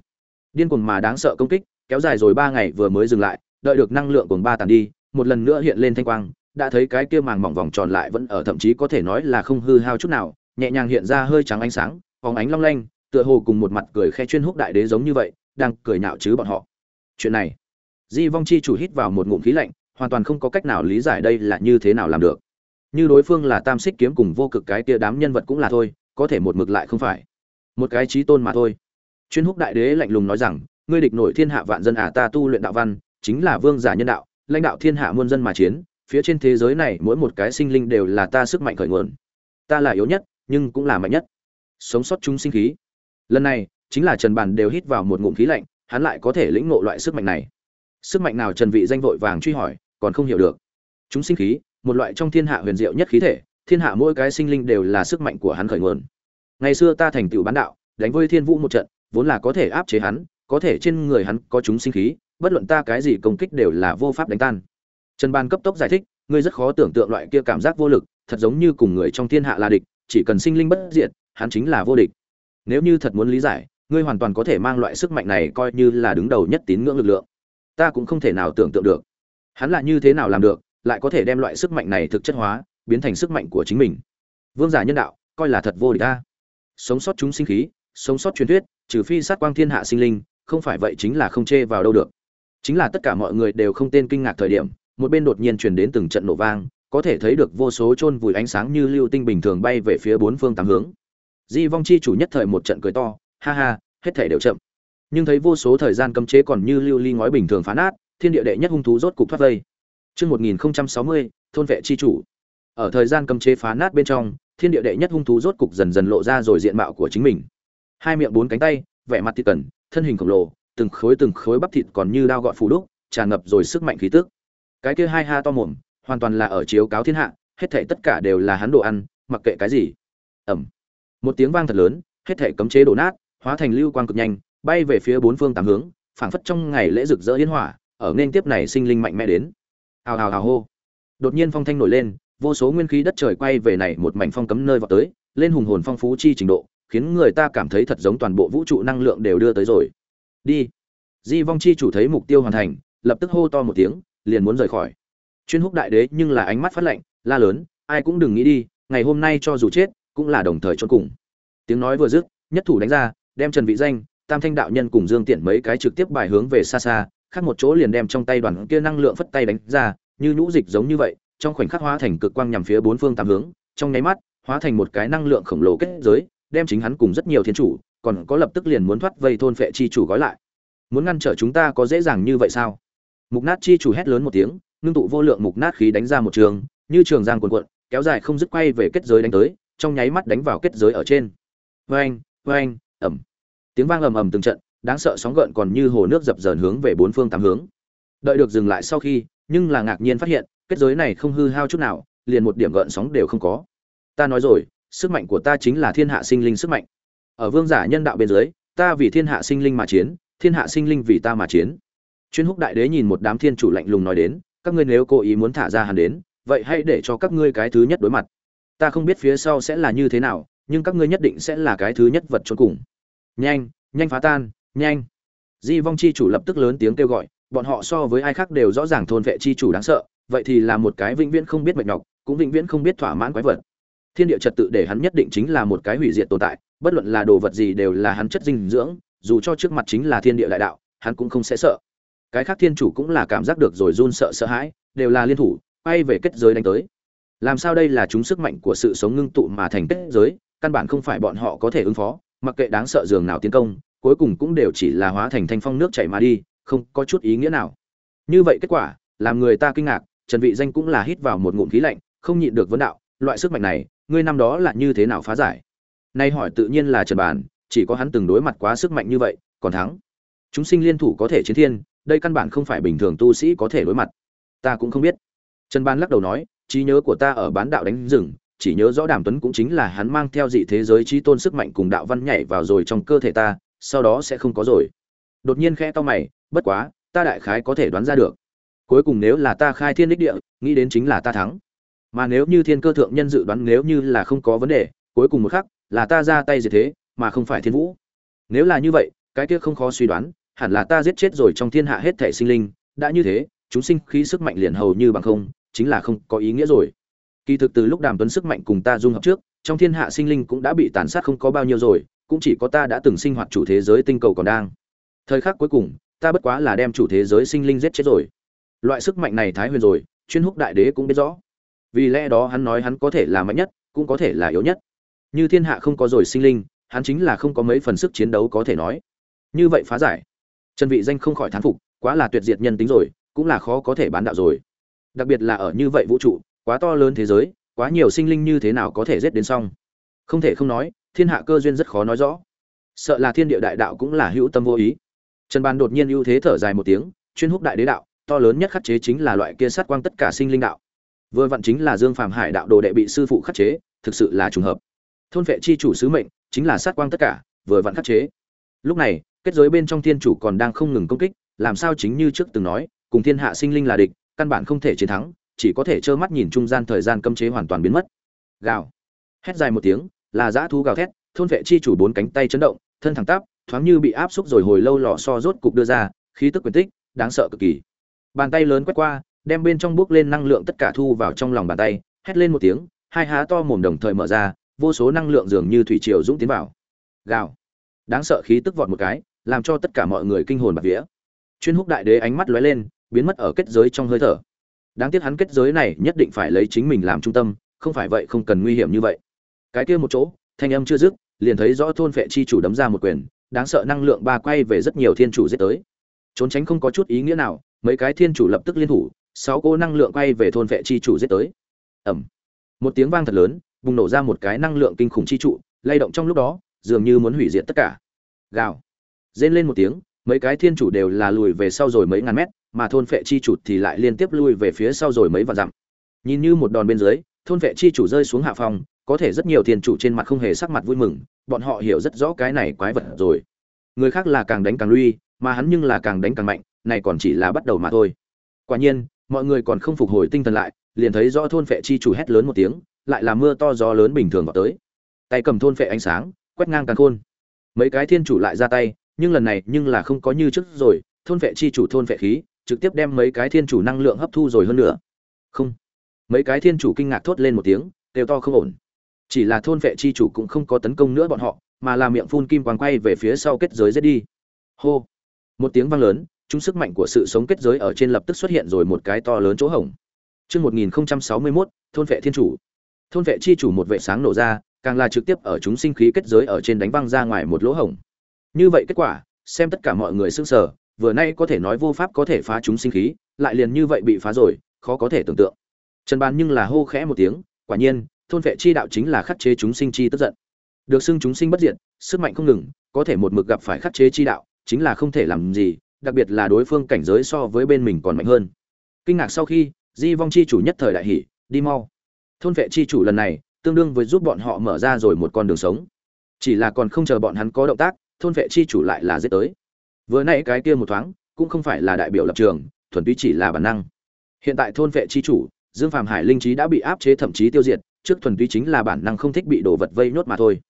Điên cuồng mà đáng sợ công kích kéo dài rồi ba ngày vừa mới dừng lại đợi được năng lượng cuồng ba tàn đi một lần nữa hiện lên thanh quang đã thấy cái kia màng mỏng vòng tròn lại vẫn ở thậm chí có thể nói là không hư hao chút nào, nhẹ nhàng hiện ra hơi trắng ánh sáng, phóng ánh long lanh, tựa hồ cùng một mặt cười khe chuyên húc đại đế giống như vậy, đang cười nhạo chứ bọn họ. Chuyện này, di vong chi chủ hít vào một ngụm khí lạnh, hoàn toàn không có cách nào lý giải đây là như thế nào làm được. Như đối phương là tam xích kiếm cùng vô cực cái kia đám nhân vật cũng là thôi, có thể một mực lại không phải. Một cái trí tôn mà thôi. Chuyên húc đại đế lạnh lùng nói rằng, ngươi địch nổi thiên hạ vạn dân à ta tu luyện đạo văn, chính là vương giả nhân đạo, lãnh đạo thiên hạ muôn dân mà chiến phía trên thế giới này mỗi một cái sinh linh đều là ta sức mạnh khởi nguồn. Ta là yếu nhất, nhưng cũng là mạnh nhất. Sống sót chúng sinh khí. Lần này, chính là trần bàn đều hít vào một ngụm khí lạnh, hắn lại có thể lĩnh ngộ loại sức mạnh này. Sức mạnh nào trần vị danh vội vàng truy hỏi, còn không hiểu được. Chúng sinh khí, một loại trong thiên hạ huyền diệu nhất khí thể, thiên hạ mỗi cái sinh linh đều là sức mạnh của hắn khởi nguồn. Ngày xưa ta thành tựu bán đạo, đánh với thiên vũ một trận, vốn là có thể áp chế hắn, có thể trên người hắn có chúng sinh khí, bất luận ta cái gì công kích đều là vô pháp đánh tan trần ban cấp tốc giải thích, ngươi rất khó tưởng tượng loại kia cảm giác vô lực, thật giống như cùng người trong thiên hạ là địch, chỉ cần sinh linh bất diệt, hắn chính là vô địch. Nếu như thật muốn lý giải, ngươi hoàn toàn có thể mang loại sức mạnh này coi như là đứng đầu nhất tín ngưỡng lực lượng. Ta cũng không thể nào tưởng tượng được. Hắn là như thế nào làm được, lại có thể đem loại sức mạnh này thực chất hóa, biến thành sức mạnh của chính mình. Vương giả nhân đạo, coi là thật vô địch ta. Sống sót chúng sinh khí, sống sót truyền thuyết, trừ phi sát quang thiên hạ sinh linh, không phải vậy chính là không chê vào đâu được. Chính là tất cả mọi người đều không tên kinh ngạc thời điểm một bên đột nhiên truyền đến từng trận nổ vang có thể thấy được vô số chôn vùi ánh sáng như lưu tinh bình thường bay về phía bốn phương tám hướng di vong chi chủ nhất thời một trận cười to ha ha hết thể đều chậm nhưng thấy vô số thời gian cấm chế còn như lưu ly ngói bình thường phá nát thiên địa đệ nhất hung thú rốt cục thoát vây Chương 1060, thôn vệ chi chủ. Ở thời gian cấm chế phá nát bên trong, thiên địa đệ nhất hung thú rốt cục dần dần lộ ra rồi diện mạo của chính mình. Hai miệng bốn cánh tay, vẻ mặt thịt cần thân hình khổng lồ từng khối từng khối bắp thịt còn như đao gọt phủ đúc tràn ngập rồi sức mạnh khí tức cái kia hai ha to mồm, hoàn toàn là ở chiếu cáo thiên hạ, hết thảy tất cả đều là hắn đồ ăn, mặc kệ cái gì. Ẩm. Một tiếng vang thật lớn, hết thảy cấm chế đổ nát, hóa thành lưu quang cực nhanh, bay về phía bốn phương tám hướng, phảng phất trong ngày lễ rực rỡ hiến hỏa, ở nên tiếp này sinh linh mạnh mẽ đến. Hào hào hào hô. Đột nhiên phong thanh nổi lên, vô số nguyên khí đất trời quay về này một mảnh phong cấm nơi vào tới, lên hùng hồn phong phú chi trình độ, khiến người ta cảm thấy thật giống toàn bộ vũ trụ năng lượng đều đưa tới rồi. Đi. Di vong chi chủ thấy mục tiêu hoàn thành, lập tức hô to một tiếng liền muốn rời khỏi. Chuyên húc đại đế nhưng là ánh mắt phát lạnh, la lớn, ai cũng đừng nghĩ đi, ngày hôm nay cho dù chết, cũng là đồng thời chôn cùng. Tiếng nói vừa dứt, nhất thủ đánh ra, đem trần vị danh, tam thanh đạo nhân cùng dương tiện mấy cái trực tiếp bài hướng về xa xa, khác một chỗ liền đem trong tay đoàn kia năng lượng phất tay đánh ra, như nhũ dịch giống như vậy, trong khoảnh khắc hóa thành cực quang nhằm phía bốn phương tám hướng, trong nháy mắt, hóa thành một cái năng lượng khổng lồ kết giới, đem chính hắn cùng rất nhiều thiên chủ, còn có lập tức liền muốn thoát vây thôn phệ chi chủ gói lại. Muốn ngăn trở chúng ta có dễ dàng như vậy sao? Mục nát chi chủ hét lớn một tiếng, ngưng tụ vô lượng mục nát khí đánh ra một trường, như trường giang cuồn cuộn, kéo dài không dứt quay về kết giới đánh tới, trong nháy mắt đánh vào kết giới ở trên. Vang vang ầm. Tiếng vang ầm ầm từng trận, đáng sợ sóng gợn còn như hồ nước dập dờn hướng về bốn phương tám hướng. Đợi được dừng lại sau khi, nhưng là ngạc nhiên phát hiện, kết giới này không hư hao chút nào, liền một điểm gợn sóng đều không có. Ta nói rồi, sức mạnh của ta chính là thiên hạ sinh linh sức mạnh. Ở vương giả nhân đạo bên dưới, ta vì thiên hạ sinh linh mà chiến, thiên hạ sinh linh vì ta mà chiến chuyên húc đại đế nhìn một đám thiên chủ lạnh lùng nói đến, các ngươi nếu cố ý muốn thả ra hắn đến, vậy hãy để cho các ngươi cái thứ nhất đối mặt. Ta không biết phía sau sẽ là như thế nào, nhưng các ngươi nhất định sẽ là cái thứ nhất vật trốn cùng. Nhanh nhanh phá tan, nhanh. Di vong chi chủ lập tức lớn tiếng kêu gọi, bọn họ so với ai khác đều rõ ràng thôn vệ chi chủ đáng sợ, vậy thì là một cái vĩnh viễn không biết mệt nhọc, cũng vĩnh viễn không biết thỏa mãn quái vật. Thiên địa trật tự để hắn nhất định chính là một cái hủy diệt tồn tại, bất luận là đồ vật gì đều là hắn chất dinh dưỡng, dù cho trước mặt chính là thiên địa đại đạo, hắn cũng không sẽ sợ cái khác thiên chủ cũng là cảm giác được rồi run sợ sợ hãi, đều là liên thủ bay về kết giới đánh tới. Làm sao đây là chúng sức mạnh của sự sống ngưng tụ mà thành kết giới, căn bản không phải bọn họ có thể ứng phó, mặc kệ đáng sợ dường nào tiến công, cuối cùng cũng đều chỉ là hóa thành thanh phong nước chảy mà đi, không có chút ý nghĩa nào. Như vậy kết quả, làm người ta kinh ngạc, trần vị danh cũng là hít vào một ngụm khí lạnh, không nhịn được vấn đạo, loại sức mạnh này, ngươi năm đó là như thế nào phá giải? Nay hỏi tự nhiên là trần bản, chỉ có hắn từng đối mặt quá sức mạnh như vậy, còn thắng. Chúng sinh liên thủ có thể chiến thiên đây căn bản không phải bình thường tu sĩ có thể đối mặt. Ta cũng không biết. Trần ban lắc đầu nói, trí nhớ của ta ở bán đạo đánh rừng, chỉ nhớ rõ đàm tuấn cũng chính là hắn mang theo dị thế giới trí tôn sức mạnh cùng đạo văn nhảy vào rồi trong cơ thể ta, sau đó sẽ không có rồi. Đột nhiên khẽ to mày, bất quá, ta đại khái có thể đoán ra được. Cuối cùng nếu là ta khai thiên đích địa, nghĩ đến chính là ta thắng. Mà nếu như thiên cơ thượng nhân dự đoán nếu như là không có vấn đề, cuối cùng một khắc, là ta ra tay dị thế, mà không phải thiên vũ. Nếu là như vậy, cái kia không khó suy đoán hẳn là ta giết chết rồi trong thiên hạ hết thể sinh linh, đã như thế, chúng sinh khí sức mạnh liền hầu như bằng không, chính là không có ý nghĩa rồi. Kỳ thực từ lúc đàm tuấn sức mạnh cùng ta dung hợp trước, trong thiên hạ sinh linh cũng đã bị tàn sát không có bao nhiêu rồi, cũng chỉ có ta đã từng sinh hoạt chủ thế giới tinh cầu còn đang. Thời khắc cuối cùng, ta bất quá là đem chủ thế giới sinh linh giết chết rồi. Loại sức mạnh này thái huyền rồi, chuyên húc đại đế cũng biết rõ. Vì lẽ đó hắn nói hắn có thể là mạnh nhất, cũng có thể là yếu nhất. Như thiên hạ không có rồi sinh linh, hắn chính là không có mấy phần sức chiến đấu có thể nói. Như vậy phá giải trần vị danh không khỏi thán phục, quá là tuyệt diệt nhân tính rồi, cũng là khó có thể bán đạo rồi. Đặc biệt là ở như vậy vũ trụ, quá to lớn thế giới, quá nhiều sinh linh như thế nào có thể giết đến xong? Không thể không nói, thiên hạ cơ duyên rất khó nói rõ. Sợ là thiên địa đại đạo cũng là hữu tâm vô ý. Trần bàn đột nhiên ưu thế thở dài một tiếng, chuyên húc đại đế đạo, to lớn nhất khắc chế chính là loại kia sát quang tất cả sinh linh đạo. Vừa vặn chính là dương phàm hải đạo đồ đệ bị sư phụ khắc chế, thực sự là trùng hợp. Thôn vệ chi chủ sứ mệnh, chính là sát quang tất cả, vừa vặn khắc chế lúc này, kết giới bên trong thiên chủ còn đang không ngừng công kích, làm sao chính như trước từng nói, cùng thiên hạ sinh linh là địch, căn bản không thể chiến thắng, chỉ có thể trơ mắt nhìn trung gian thời gian cấm chế hoàn toàn biến mất. Gào. Hét dài một tiếng, là dã thú gào thét, thôn vệ chi chủ bốn cánh tay chấn động, thân thẳng tắp, thoáng như bị áp xúc rồi hồi lâu lò so rốt cục đưa ra, khí tức quyền tích, đáng sợ cực kỳ. Bàn tay lớn quét qua, đem bên trong bước lên năng lượng tất cả thu vào trong lòng bàn tay, hét lên một tiếng, hai há to mồm đồng thời mở ra, vô số năng lượng dường như thủy triều dũng tiến vào. Gào đáng sợ khí tức vọt một cái, làm cho tất cả mọi người kinh hồn bạt vía. Chuyên húc đại đế ánh mắt lóe lên, biến mất ở kết giới trong hơi thở. Đáng tiếc hắn kết giới này nhất định phải lấy chính mình làm trung tâm, không phải vậy không cần nguy hiểm như vậy. Cái kia một chỗ, thanh âm chưa dứt, liền thấy rõ thôn vệ chi chủ đấm ra một quyền, đáng sợ năng lượng ba quay về rất nhiều thiên chủ giết tới. Trốn tránh không có chút ý nghĩa nào, mấy cái thiên chủ lập tức liên thủ, sáu cô năng lượng quay về thôn vệ chi chủ giết tới. Ẩm một tiếng vang thật lớn, bùng nổ ra một cái năng lượng kinh khủng chi trụ, lay động trong lúc đó dường như muốn hủy diệt tất cả. Gào. Rên lên một tiếng, mấy cái thiên chủ đều là lùi về sau rồi mấy ngàn mét, mà thôn phệ chi chủ thì lại liên tiếp lui về phía sau rồi mấy vạn dặm. Nhìn như một đòn bên dưới, thôn vệ chi chủ rơi xuống hạ phòng có thể rất nhiều thiên chủ trên mặt không hề sắc mặt vui mừng, bọn họ hiểu rất rõ cái này quái vật rồi. Người khác là càng đánh càng lui, mà hắn nhưng là càng đánh càng mạnh, này còn chỉ là bắt đầu mà thôi. Quả nhiên, mọi người còn không phục hồi tinh thần lại, liền thấy rõ thôn vệ chi chủ hét lớn một tiếng, lại là mưa to gió lớn bình thường vào tới. Tay cầm thôn vệ ánh sáng quét ngang càng khôn. Mấy cái thiên chủ lại ra tay nhưng lần này nhưng là không có như trước rồi thôn vệ chi chủ thôn vệ khí trực tiếp đem mấy cái thiên chủ năng lượng hấp thu rồi hơn nữa. Không. Mấy cái thiên chủ kinh ngạc thốt lên một tiếng đều to không ổn. Chỉ là thôn vệ chi chủ cũng không có tấn công nữa bọn họ mà là miệng phun kim quang quay về phía sau kết giới giết đi. Hô. Một tiếng vang lớn chúng sức mạnh của sự sống kết giới ở trên lập tức xuất hiện rồi một cái to lớn chỗ hổng. Trước 1061, thôn vệ thiên chủ. Thôn vệ chi chủ một vệ sáng nổ ra, càng là trực tiếp ở chúng sinh khí kết giới ở trên đánh văng ra ngoài một lỗ hổng. Như vậy kết quả, xem tất cả mọi người sững sờ, vừa nay có thể nói vô pháp có thể phá chúng sinh khí, lại liền như vậy bị phá rồi, khó có thể tưởng tượng. Trần Bàn nhưng là hô khẽ một tiếng, quả nhiên, thôn vệ chi đạo chính là khắc chế chúng sinh chi tức giận. Được xưng chúng sinh bất diệt, sức mạnh không ngừng, có thể một mực gặp phải khắc chế chi đạo, chính là không thể làm gì, đặc biệt là đối phương cảnh giới so với bên mình còn mạnh hơn. Kinh ngạc sau khi, Di Vong chi chủ nhất thời đại hỉ, đi mau. Thôn vệ chi chủ lần này, tương đương với giúp bọn họ mở ra rồi một con đường sống. Chỉ là còn không chờ bọn hắn có động tác, thôn vệ chi chủ lại là giết tới. Vừa nãy cái kia một thoáng, cũng không phải là đại biểu lập trường, thuần túy chỉ là bản năng. Hiện tại thôn vệ chi chủ, Dương Phàm Hải linh trí đã bị áp chế thậm chí tiêu diệt, trước thuần túy chính là bản năng không thích bị đồ vật vây nhốt mà thôi.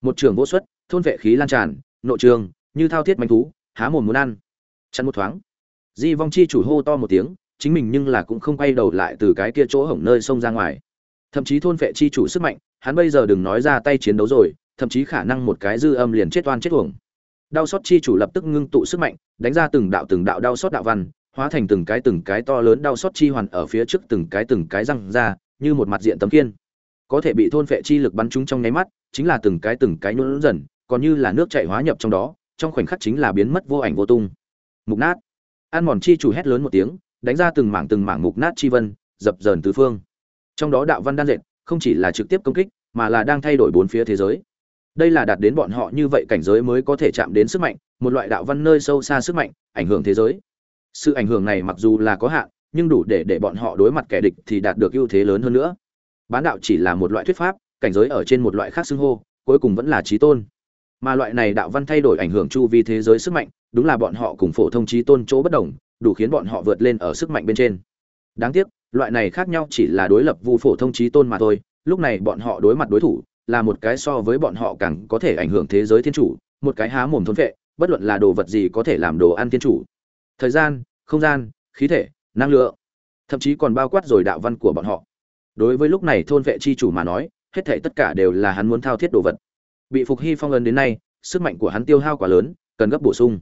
Một trường vô xuất, thôn vệ khí lan tràn, nội trường, như thao thiết manh thú, há mồm muốn ăn. chăn một thoáng. Di Vong chi chủ hô to một tiếng, chính mình nhưng là cũng không quay đầu lại từ cái kia chỗ hổng nơi xông ra ngoài. Thậm chí thôn vệ chi chủ sức mạnh, hắn bây giờ đừng nói ra tay chiến đấu rồi, thậm chí khả năng một cái dư âm liền chết oan chết uổng. Đau xót chi chủ lập tức ngưng tụ sức mạnh, đánh ra từng đạo từng đạo đau xót đạo văn, hóa thành từng cái từng cái to lớn đau xót chi hoàn ở phía trước từng cái từng cái răng ra, như một mặt diện tấm kiên. Có thể bị thôn phệ chi lực bắn trúng trong nháy mắt, chính là từng cái từng cái nhũn dần, còn như là nước chảy hóa nhập trong đó, trong khoảnh khắc chính là biến mất vô ảnh vô tung. Mục nát. An mòn chi chủ hét lớn một tiếng, đánh ra từng mảng từng mảng mục nát chi vân, dập dờn tứ phương. Trong đó đạo văn đan dệt, không chỉ là trực tiếp công kích, mà là đang thay đổi bốn phía thế giới. Đây là đạt đến bọn họ như vậy cảnh giới mới có thể chạm đến sức mạnh, một loại đạo văn nơi sâu xa sức mạnh, ảnh hưởng thế giới. Sự ảnh hưởng này mặc dù là có hạn nhưng đủ để để bọn họ đối mặt kẻ địch thì đạt được ưu thế lớn hơn nữa. Bán đạo chỉ là một loại thuyết pháp cảnh giới ở trên một loại khác xưng hô cuối cùng vẫn là trí tôn. Mà loại này đạo văn thay đổi ảnh hưởng chu vi thế giới sức mạnh đúng là bọn họ cùng phổ thông trí tôn chỗ bất đồng đủ khiến bọn họ vượt lên ở sức mạnh bên trên. Đáng tiếc loại này khác nhau chỉ là đối lập vu phổ thông trí tôn mà thôi, lúc này bọn họ đối mặt đối thủ là một cái so với bọn họ càng có thể ảnh hưởng thế giới thiên chủ, một cái há mồm thôn vệ bất luận là đồ vật gì có thể làm đồ ăn thiên chủ. Thời gian, không gian, khí thể, năng lượng, thậm chí còn bao quát rồi đạo văn của bọn họ. Đối với lúc này thôn vệ chi chủ mà nói, hết thể tất cả đều là hắn muốn thao thiết đồ vật. Bị phục hy phong ấn đến nay, sức mạnh của hắn tiêu hao quá lớn, cần gấp bổ sung.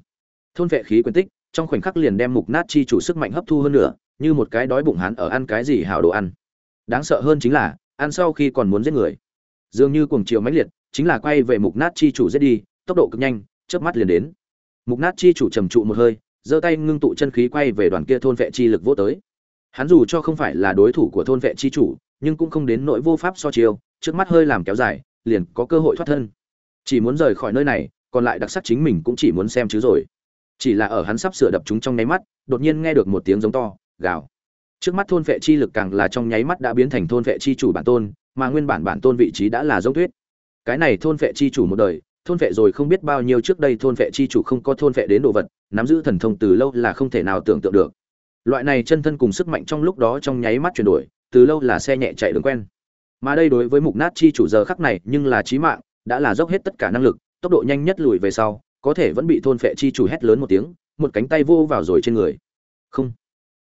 Thôn vệ khí quyền tích, trong khoảnh khắc liền đem mục nát chi chủ sức mạnh hấp thu hơn nữa như một cái đói bụng hắn ở ăn cái gì hảo đồ ăn đáng sợ hơn chính là ăn sau khi còn muốn giết người dường như cuồng chiều mãnh liệt chính là quay về mục nát chi chủ giết đi tốc độ cực nhanh chớp mắt liền đến mục nát chi chủ trầm trụ một hơi giơ tay ngưng tụ chân khí quay về đoàn kia thôn vệ chi lực vô tới. Hắn dù cho không phải là đối thủ của thôn vệ chi chủ, nhưng cũng không đến nỗi vô pháp so chiêu, trước mắt hơi làm kéo dài, liền có cơ hội thoát thân. Chỉ muốn rời khỏi nơi này, còn lại đặc sắc chính mình cũng chỉ muốn xem chứ rồi. Chỉ là ở hắn sắp sửa đập chúng trong nháy mắt, đột nhiên nghe được một tiếng giống to, gào. Trước mắt thôn vệ chi lực càng là trong nháy mắt đã biến thành thôn vệ chi chủ bản tôn, mà nguyên bản bản tôn vị trí đã là giống tuyết. Cái này thôn vệ chi chủ một đời, thôn vệ rồi không biết bao nhiêu trước đây thôn vệ chi chủ không có thôn vệ đến đồ vật, nắm giữ thần thông từ lâu là không thể nào tưởng tượng được. Loại này chân thân cùng sức mạnh trong lúc đó trong nháy mắt chuyển đổi, từ lâu là xe nhẹ chạy đường quen. Mà đây đối với mục nát chi chủ giờ khắc này nhưng là chí mạng, đã là dốc hết tất cả năng lực, tốc độ nhanh nhất lùi về sau, có thể vẫn bị thôn vệ chi chủ hét lớn một tiếng, một cánh tay vô vào rồi trên người. Không.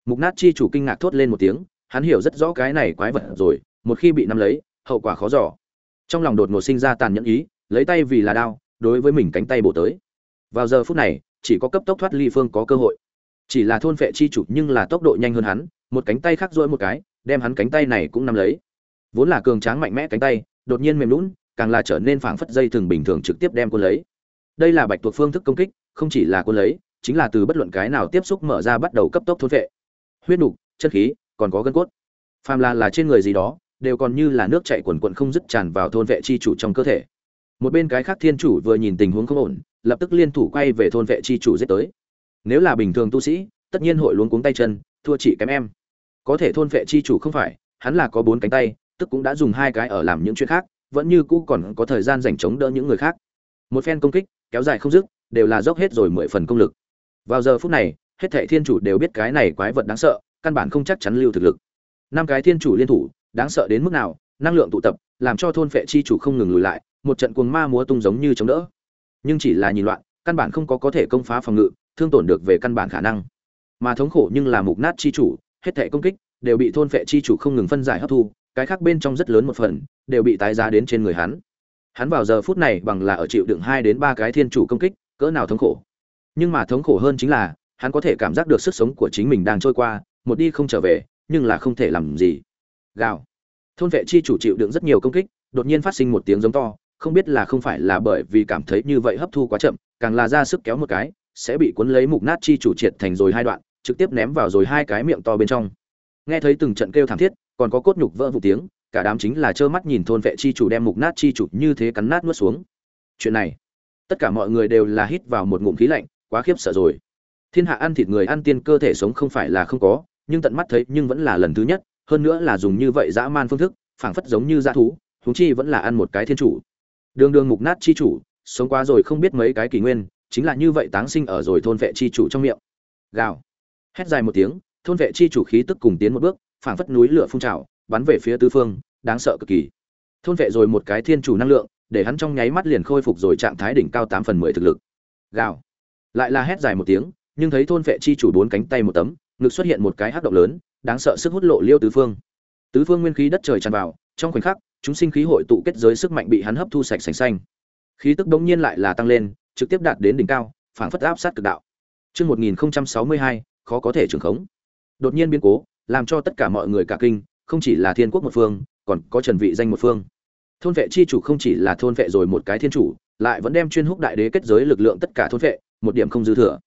Mục nát chi chủ kinh ngạc thốt lên một tiếng, hắn hiểu rất rõ cái này quái vật rồi, một khi bị nắm lấy, hậu quả khó giỏ Trong lòng đột ngột sinh ra tàn nhẫn ý, lấy tay vì là đao, đối với mình cánh tay bổ tới. Vào giờ phút này, chỉ có cấp tốc thoát ly phương có cơ hội. Chỉ là thôn vệ chi chủ nhưng là tốc độ nhanh hơn hắn một cánh tay khác duỗi một cái đem hắn cánh tay này cũng nắm lấy. Vốn là cường tráng mạnh mẽ cánh tay đột nhiên mềm lún càng là trở nên phảng phất dây thường bình thường trực tiếp đem quân lấy. Đây là bạch tuộc phương thức công kích không chỉ là quân lấy chính là từ bất luận cái nào tiếp xúc mở ra bắt đầu cấp tốc thôn vệ huyết nục chân khí, còn có gân cốt. Phàm là là trên người gì đó, đều còn như là nước chảy quần quần không dứt tràn vào thôn vệ chi chủ trong cơ thể. Một bên cái khác thiên chủ vừa nhìn tình huống không ổn, lập tức liên thủ quay về thôn vệ chi chủ giết tới. Nếu là bình thường tu sĩ, tất nhiên hội luống cuống tay chân, thua chỉ kém em. Có thể thôn vệ chi chủ không phải, hắn là có bốn cánh tay, tức cũng đã dùng hai cái ở làm những chuyện khác, vẫn như cũ còn có thời gian dành chống đỡ những người khác. Một phen công kích, kéo dài không dứt, đều là dốc hết rồi mười phần công lực. Vào giờ phút này hết thệ thiên chủ đều biết cái này quái vật đáng sợ, căn bản không chắc chắn lưu thực lực. Năm cái thiên chủ liên thủ, đáng sợ đến mức nào, năng lượng tụ tập, làm cho thôn phệ chi chủ không ngừng lùi lại, một trận cuồng ma múa tung giống như chống đỡ. Nhưng chỉ là nhìn loạn, căn bản không có có thể công phá phòng ngự, thương tổn được về căn bản khả năng. Mà thống khổ nhưng là mục nát chi chủ, hết thể công kích đều bị thôn phệ chi chủ không ngừng phân giải hấp thu, cái khác bên trong rất lớn một phần đều bị tái giá đến trên người hắn. Hắn vào giờ phút này bằng là ở chịu đựng hai đến ba cái thiên chủ công kích, cỡ nào thống khổ. Nhưng mà thống khổ hơn chính là hắn có thể cảm giác được sức sống của chính mình đang trôi qua, một đi không trở về, nhưng là không thể làm gì. Gào. Thôn vệ chi chủ chịu đựng rất nhiều công kích, đột nhiên phát sinh một tiếng giống to, không biết là không phải là bởi vì cảm thấy như vậy hấp thu quá chậm, càng là ra sức kéo một cái, sẽ bị cuốn lấy mục nát chi chủ triệt thành rồi hai đoạn, trực tiếp ném vào rồi hai cái miệng to bên trong. Nghe thấy từng trận kêu thảm thiết, còn có cốt nhục vỡ vụ tiếng, cả đám chính là trơ mắt nhìn thôn vệ chi chủ đem mục nát chi chủ như thế cắn nát nuốt xuống. Chuyện này, tất cả mọi người đều là hít vào một ngụm khí lạnh, quá khiếp sợ rồi thiên hạ ăn thịt người ăn tiên cơ thể sống không phải là không có, nhưng tận mắt thấy nhưng vẫn là lần thứ nhất, hơn nữa là dùng như vậy dã man phương thức, phảng phất giống như dã thú, huống chi vẫn là ăn một cái thiên chủ. Đường đường mục nát chi chủ, sống quá rồi không biết mấy cái kỷ nguyên, chính là như vậy táng sinh ở rồi thôn vệ chi chủ trong miệng. Gào. Hét dài một tiếng, thôn vệ chi chủ khí tức cùng tiến một bước, phảng phất núi lửa phun trào, bắn về phía tứ phương, đáng sợ cực kỳ. Thôn vệ rồi một cái thiên chủ năng lượng, để hắn trong nháy mắt liền khôi phục rồi trạng thái đỉnh cao tám phần mười thực lực. Gào. Lại là hét dài một tiếng nhưng thấy thôn vệ chi chủ bốn cánh tay một tấm ngực xuất hiện một cái hắc động lớn đáng sợ sức hút lộ liêu tứ phương tứ phương nguyên khí đất trời tràn vào trong khoảnh khắc chúng sinh khí hội tụ kết giới sức mạnh bị hắn hấp thu sạch sành xanh khí tức bỗng nhiên lại là tăng lên trực tiếp đạt đến đỉnh cao phảng phất áp sát cực đạo chương 1062, khó có thể trường khống. Đột nhiên biến cố, làm cho tất cả mọi người cả kinh, không chỉ là thiên quốc một phương, còn có trần vị danh một phương. Thôn vệ chi chủ không chỉ là thôn vệ rồi một cái thiên chủ, lại vẫn đem chuyên húc đại đế kết giới lực lượng tất cả thôn vệ, một điểm không dư thừa.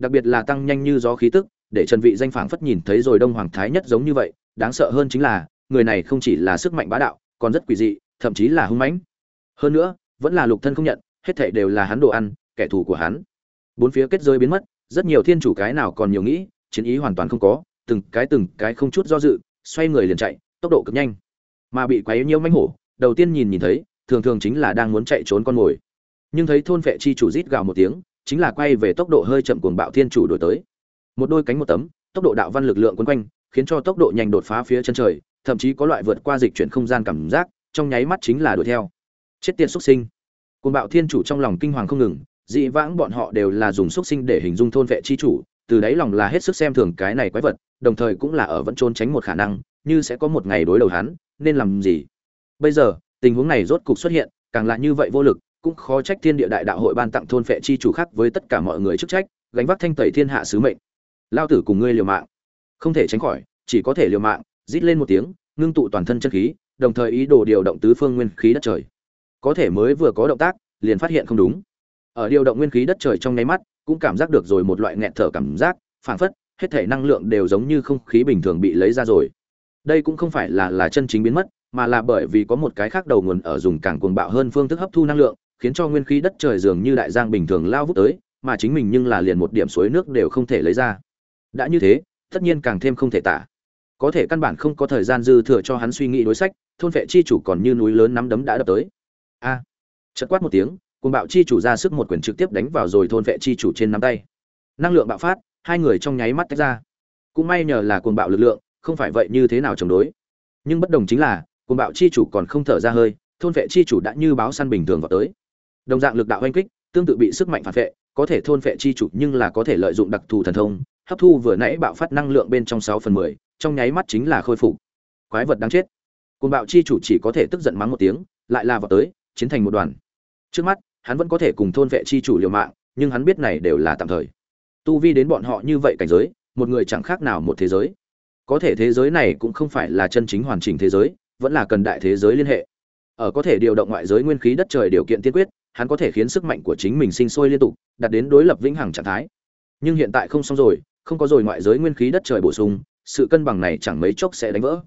Đặc biệt là tăng nhanh như gió khí tức, để trần vị danh phảng phất nhìn thấy rồi đông hoàng thái nhất giống như vậy, đáng sợ hơn chính là, người này không chỉ là sức mạnh bá đạo, còn rất quỷ dị, thậm chí là hung mãnh. Hơn nữa, vẫn là lục thân không nhận, hết thảy đều là hắn đồ ăn, kẻ thù của hắn. Bốn phía kết giới biến mất, rất nhiều thiên chủ cái nào còn nhiều nghĩ, chiến ý hoàn toàn không có, từng cái từng cái không chút do dự, xoay người liền chạy, tốc độ cực nhanh. Mà bị quấy nhiễu mãnh hổ, đầu tiên nhìn nhìn thấy, thường thường chính là đang muốn chạy trốn con mồi. Nhưng thấy thôn vệ chi chủ rít gào một tiếng, chính là quay về tốc độ hơi chậm cuồng bạo thiên chủ đổi tới. Một đôi cánh một tấm, tốc độ đạo văn lực lượng quấn quanh, khiến cho tốc độ nhanh đột phá phía chân trời, thậm chí có loại vượt qua dịch chuyển không gian cảm giác, trong nháy mắt chính là đuổi theo. Chết tiệt xuất sinh. Cuồng bạo thiên chủ trong lòng kinh hoàng không ngừng, dị vãng bọn họ đều là dùng xuất sinh để hình dung thôn vệ chi chủ, từ đấy lòng là hết sức xem thường cái này quái vật, đồng thời cũng là ở vẫn trốn tránh một khả năng, như sẽ có một ngày đối đầu hắn, nên làm gì? Bây giờ, tình huống này rốt cục xuất hiện, càng là như vậy vô lực, cũng khó trách Thiên Địa Đại Đạo hội ban tặng thôn phệ chi chủ khác với tất cả mọi người chức trách, gánh vác thanh tẩy thiên hạ sứ mệnh. Lao tử cùng ngươi liều mạng, không thể tránh khỏi, chỉ có thể liều mạng, rít lên một tiếng, ngưng tụ toàn thân chân khí, đồng thời ý đồ điều động tứ phương nguyên khí đất trời. Có thể mới vừa có động tác, liền phát hiện không đúng ở điều động nguyên khí đất trời trong nháy mắt cũng cảm giác được rồi một loại nghẹt thở cảm giác phảng phất hết thể năng lượng đều giống như không khí bình thường bị lấy ra rồi đây cũng không phải là là chân chính biến mất mà là bởi vì có một cái khác đầu nguồn ở dùng càng cuồng bạo hơn phương thức hấp thu năng lượng khiến cho nguyên khí đất trời dường như đại giang bình thường lao vút tới mà chính mình nhưng là liền một điểm suối nước đều không thể lấy ra. Đã như thế tất nhiên càng thêm không thể tả. Có thể căn bản không có thời gian dư thừa cho hắn suy nghĩ đối sách thôn vệ chi chủ còn như núi lớn nắm đấm đã đập tới. A! À, chợt quát một tiếng cuồng bạo chi chủ ra sức một quyền trực tiếp đánh vào rồi thôn vệ chi chủ trên nắm tay. Năng lượng bạo phát hai người trong nháy mắt tách ra. Cũng may nhờ là cuồng bạo lực lượng không phải vậy như thế nào chống đối. Nhưng bất đồng chính là cuồng bạo chi chủ còn không thở ra hơi thôn vệ chi chủ đã như báo săn bình thường vào tới đồng dạng lực đạo oanh kích tương tự bị sức mạnh phản vệ có thể thôn vệ chi chủ nhưng là có thể lợi dụng đặc thù thần thông hấp thu vừa nãy bạo phát năng lượng bên trong sáu phần mười trong nháy mắt chính là khôi phục quái vật đáng chết côn bạo chi chủ chỉ có thể tức giận mắng một tiếng lại là vào tới chiến thành một đoàn trước mắt hắn vẫn có thể cùng thôn vệ chi chủ liều mạng, nhưng hắn biết này đều là tạm thời. Tu vi đến bọn họ như vậy cảnh giới, một người chẳng khác nào một thế giới. Có thể thế giới này cũng không phải là chân chính hoàn chỉnh thế giới, vẫn là cần đại thế giới liên hệ. Ở có thể điều động ngoại giới nguyên khí đất trời điều kiện tiên quyết, hắn có thể khiến sức mạnh của chính mình sinh sôi liên tục, đạt đến đối lập vĩnh hằng trạng thái. Nhưng hiện tại không xong rồi, không có rồi ngoại giới nguyên khí đất trời bổ sung, sự cân bằng này chẳng mấy chốc sẽ đánh vỡ.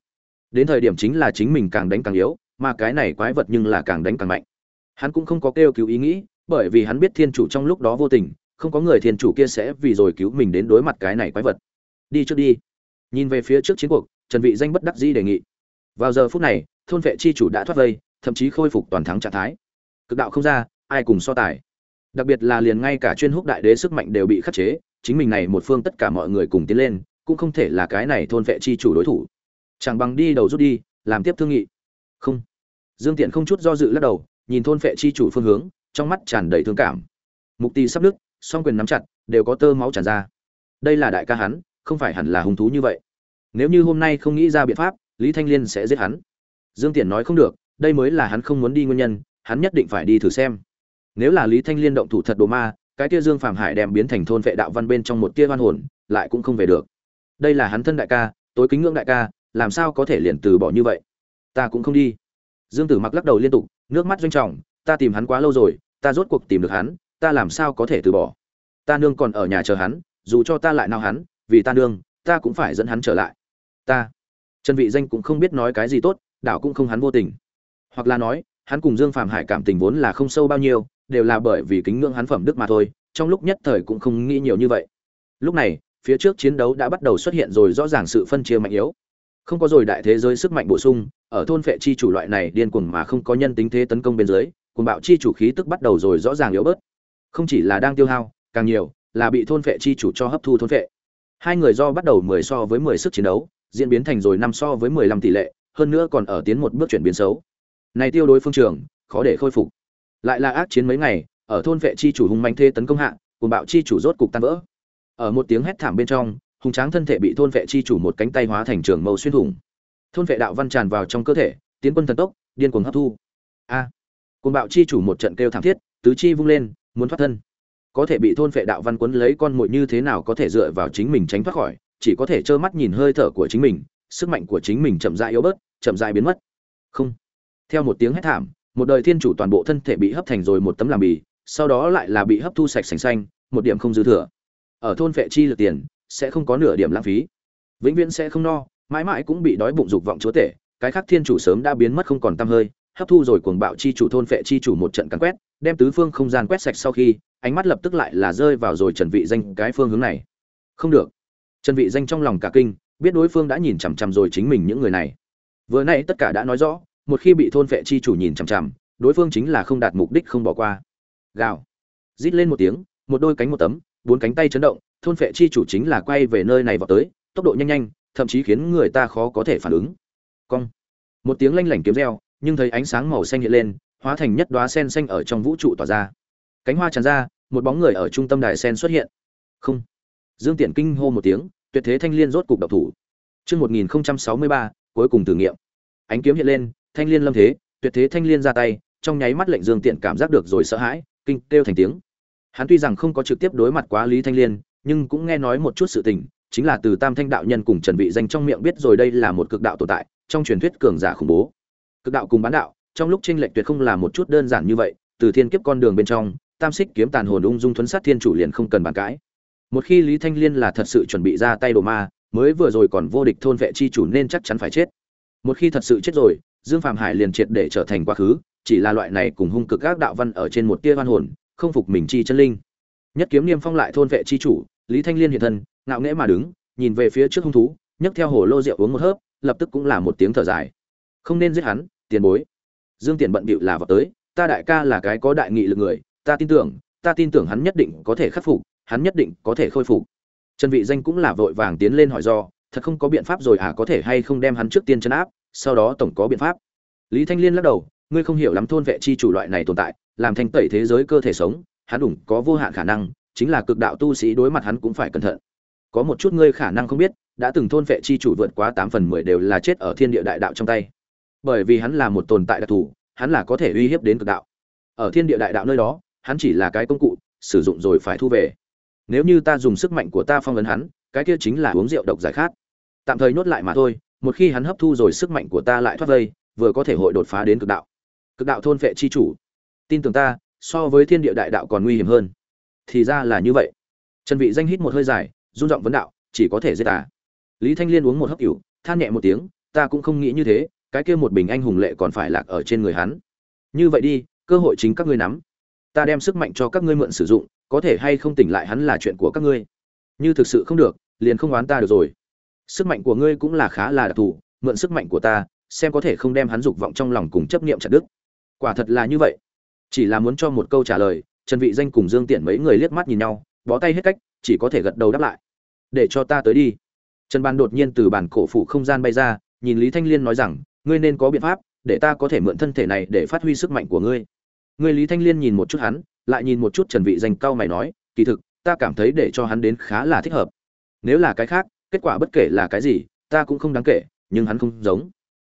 Đến thời điểm chính là chính mình càng đánh càng yếu, mà cái này quái vật nhưng là càng đánh càng mạnh. Hắn cũng không có kêu cứu ý nghĩ bởi vì hắn biết thiên chủ trong lúc đó vô tình không có người thiên chủ kia sẽ vì rồi cứu mình đến đối mặt cái này quái vật. Đi trước đi. Nhìn về phía trước chiến cuộc trần vị danh bất đắc dĩ đề nghị. Vào giờ phút này thôn vệ chi chủ đã thoát vây thậm chí khôi phục toàn thắng trạng thái. Cực đạo không ra ai cùng so tài. Đặc biệt là liền ngay cả chuyên húc đại đế sức mạnh đều bị khắc chế chính mình này một phương tất cả mọi người cùng tiến lên cũng không thể là cái này thôn vệ chi chủ đối thủ. Chẳng bằng đi đầu rút đi làm tiếp thương nghị. Không. Dương tiện không chút do dự lắc đầu nhìn thôn vệ chi chủ phương hướng trong mắt tràn đầy thương cảm. Mục tiêu sắp đứt, song quyền nắm chặt đều có tơ máu tràn ra. Đây là đại ca hắn không phải hẳn là hung thú như vậy. Nếu như hôm nay không nghĩ ra biện pháp lý thanh liên sẽ giết hắn. Dương tiện nói không được đây mới là hắn không muốn đi nguyên nhân hắn nhất định phải đi thử xem nếu là lý thanh liên động thủ thật đồ ma, cái kia dương phàm hải đem biến thành thôn vệ đạo văn bên trong một tia văn hồn, lại cũng không về được. Đây là hắn thân đại ca, tối kính ngưỡng đại ca, làm sao có thể liền từ bỏ như vậy? Ta cũng không đi. Dương tử mặc lắc đầu liên tục, nước mắt doanh trọng, ta tìm hắn quá lâu rồi, ta rốt cuộc tìm được hắn, ta làm sao có thể từ bỏ? Ta nương còn ở nhà chờ hắn, dù cho ta lại nào hắn, vì ta nương, ta cũng phải dẫn hắn trở lại. Ta, trần vị danh cũng không biết nói cái gì tốt, đảo cũng không hắn vô tình. Hoặc là nói, hắn cùng dương phạm hải cảm tình vốn là không sâu bao nhiêu đều là bởi vì kính ngưỡng hắn phẩm đức mà thôi, trong lúc nhất thời cũng không nghĩ nhiều như vậy. Lúc này, phía trước chiến đấu đã bắt đầu xuất hiện rồi rõ ràng sự phân chia mạnh yếu. Không có rồi đại thế giới sức mạnh bổ sung, ở thôn phệ chi chủ loại này điên cuồng mà không có nhân tính thế tấn công bên dưới, cuồng bạo chi chủ khí tức bắt đầu rồi rõ ràng yếu bớt. Không chỉ là đang tiêu hao, càng nhiều là bị thôn phệ chi chủ cho hấp thu thôn phệ. Hai người do bắt đầu 10 so với 10 sức chiến đấu, diễn biến thành rồi năm so với 15 tỷ lệ, hơn nữa còn ở tiến một bước chuyển biến xấu. Này tiêu đối phương trường, khó để khôi phục lại là ác chiến mấy ngày ở thôn vệ chi chủ hung mạnh thê tấn công hạ cùng bạo chi chủ rốt cục tan vỡ. Ở một tiếng hét thảm bên trong hùng tráng thân thể bị thôn vệ chi chủ một cánh tay hóa thành trường mâu xuyên thủng. Thôn vệ đạo văn tràn vào trong cơ thể tiến quân thần tốc điên cuồng hấp thu. A! À, cùng bạo chi chủ một trận kêu thảm thiết tứ chi vung lên muốn thoát thân. Có thể bị thôn vệ đạo văn quấn lấy con muội như thế nào có thể dựa vào chính mình tránh thoát khỏi chỉ có thể trơ mắt nhìn hơi thở của chính mình sức mạnh của chính mình chậm rãi yếu bớt chậm rãi biến mất. Không. Theo một tiếng hét thảm một đời thiên chủ toàn bộ thân thể bị hấp thành rồi một tấm làm bì, sau đó lại là bị hấp thu sạch sành xanh, một điểm không dư thừa. Ở thôn vệ chi lực tiền, sẽ không có nửa điểm lãng phí. Vĩnh viễn sẽ không no, mãi mãi cũng bị đói bụng dục vọng chúa tể, cái khác thiên chủ sớm đã biến mất không còn tăm hơi, hấp thu rồi cuồng bạo chi chủ thôn vệ chi chủ một trận cắn quét, đem tứ phương không gian quét sạch sau khi, ánh mắt lập tức lại là rơi vào rồi trần vị danh cái phương hướng này. Không được. Trần vị danh trong lòng cả kinh, biết đối phương đã nhìn chằm chằm rồi chính mình những người này. Vừa nãy tất cả đã nói rõ một khi bị thôn vệ chi chủ nhìn chằm chằm đối phương chính là không đạt mục đích không bỏ qua. Gào. Rít lên một tiếng một đôi cánh một tấm bốn cánh tay chấn động thôn vệ chi chủ chính là quay về nơi này vào tới tốc độ nhanh nhanh thậm chí khiến người ta khó có thể phản ứng. Cong. Một tiếng lanh lảnh kiếm reo nhưng thấy ánh sáng màu xanh hiện lên hóa thành nhất đóa sen xanh ở trong vũ trụ tỏa ra. Cánh hoa tràn ra một bóng người ở trung tâm đài sen xuất hiện. Không. Dương tiện kinh hô một tiếng tuyệt thế thanh liên rốt cục độc thủ. Trước 1063, cuối cùng thử nghiệm. Ánh kiếm hiện lên, thanh liên lâm thế, tuyệt thế thanh liên ra tay, trong nháy mắt lệnh Dương Tiện cảm giác được rồi sợ hãi, kinh kêu thành tiếng. Hắn tuy rằng không có trực tiếp đối mặt quá Lý Thanh Liên, nhưng cũng nghe nói một chút sự tình, chính là từ Tam Thanh đạo nhân cùng Trần Vị danh trong miệng biết rồi đây là một cực đạo tồn tại, trong truyền thuyết cường giả khủng bố. Cực đạo cùng bán đạo, trong lúc chênh lệch tuyệt không là một chút đơn giản như vậy, từ thiên kiếp con đường bên trong, Tam Xích kiếm tàn hồn ung dung thuấn sát thiên chủ liền không cần bàn cãi. Một khi Lý Thanh Liên là thật sự chuẩn bị ra tay đồ ma, mới vừa rồi còn vô địch thôn vệ chi chủ nên chắc chắn phải chết. Một khi thật sự chết rồi, Dương Phạm Hải liền triệt để trở thành quá khứ, chỉ là loại này cùng hung cực các đạo văn ở trên một tia văn hồn, không phục mình chi chân linh. Nhất kiếm niêm phong lại thôn vệ chi chủ, Lý Thanh Liên hiện thân, ngạo nghễ mà đứng, nhìn về phía trước hung thú, nhấc theo hồ lô rượu uống một hớp, lập tức cũng là một tiếng thở dài. Không nên giết hắn, tiền bối. Dương Tiền bận bịu là vào tới, ta đại ca là cái có đại nghị lực người, ta tin tưởng, ta tin tưởng hắn nhất định có thể khắc phục, hắn nhất định có thể khôi phục. Trần Vị Danh cũng là vội vàng tiến lên hỏi do, thật không có biện pháp rồi à có thể hay không đem hắn trước tiên trấn áp, sau đó tổng có biện pháp. Lý thanh liên lắc đầu, ngươi không hiểu lắm thôn vệ chi chủ loại này tồn tại, làm thanh tẩy thế giới cơ thể sống, hắn đủ có vô hạn khả năng, chính là cực đạo tu sĩ đối mặt hắn cũng phải cẩn thận. Có một chút ngươi khả năng không biết, đã từng thôn vệ chi chủ vượt quá tám phần mười đều là chết ở thiên địa đại đạo trong tay. Bởi vì hắn là một tồn tại đặc thù, hắn là có thể uy hiếp đến cực đạo. Ở thiên địa đại đạo nơi đó, hắn chỉ là cái công cụ, sử dụng rồi phải thu về. Nếu như ta dùng sức mạnh của ta phong ấn hắn, cái kia chính là uống rượu độc giải khát. Tạm thời nhốt lại mà thôi một khi hắn hấp thu rồi sức mạnh của ta lại thoát vây, vừa có thể hội đột phá đến cực đạo. Cực đạo thôn vệ chi chủ. Tin tưởng ta, so với thiên địa đại đạo còn nguy hiểm hơn. Thì ra là như vậy. Trần vị danh hít một hơi dài, run giọng vấn đạo, chỉ có thể giết ta. Lý thanh liên uống một hớp cửu than nhẹ một tiếng, ta cũng không nghĩ như thế, cái kia một bình anh hùng lệ còn phải lạc ở trên người hắn. Như vậy đi, cơ hội chính các ngươi nắm. Ta đem sức mạnh cho các ngươi mượn sử dụng, có thể hay không tỉnh lại hắn là chuyện của các ngươi. Như thực sự không được, liền không oán ta được rồi sức mạnh của ngươi cũng là khá là đặc thù, mượn sức mạnh của ta, xem có thể không đem hắn dục vọng trong lòng cùng chấp niệm chặt đứt. Quả thật là như vậy. Chỉ là muốn cho một câu trả lời, trần vị danh cùng dương tiện mấy người liếc mắt nhìn nhau, bó tay hết cách, chỉ có thể gật đầu đáp lại. Để cho ta tới đi. Trần ban đột nhiên từ bản cổ phủ không gian bay ra, nhìn lý thanh liên nói rằng, ngươi nên có biện pháp, để ta có thể mượn thân thể này để phát huy sức mạnh của ngươi. Ngươi lý thanh liên nhìn một chút hắn, lại nhìn một chút trần vị danh cao mày nói, kỳ thực, ta cảm thấy để cho hắn đến khá là thích hợp. Nếu là cái khác kết quả bất kể là cái gì, ta cũng không đáng kể, nhưng hắn không giống.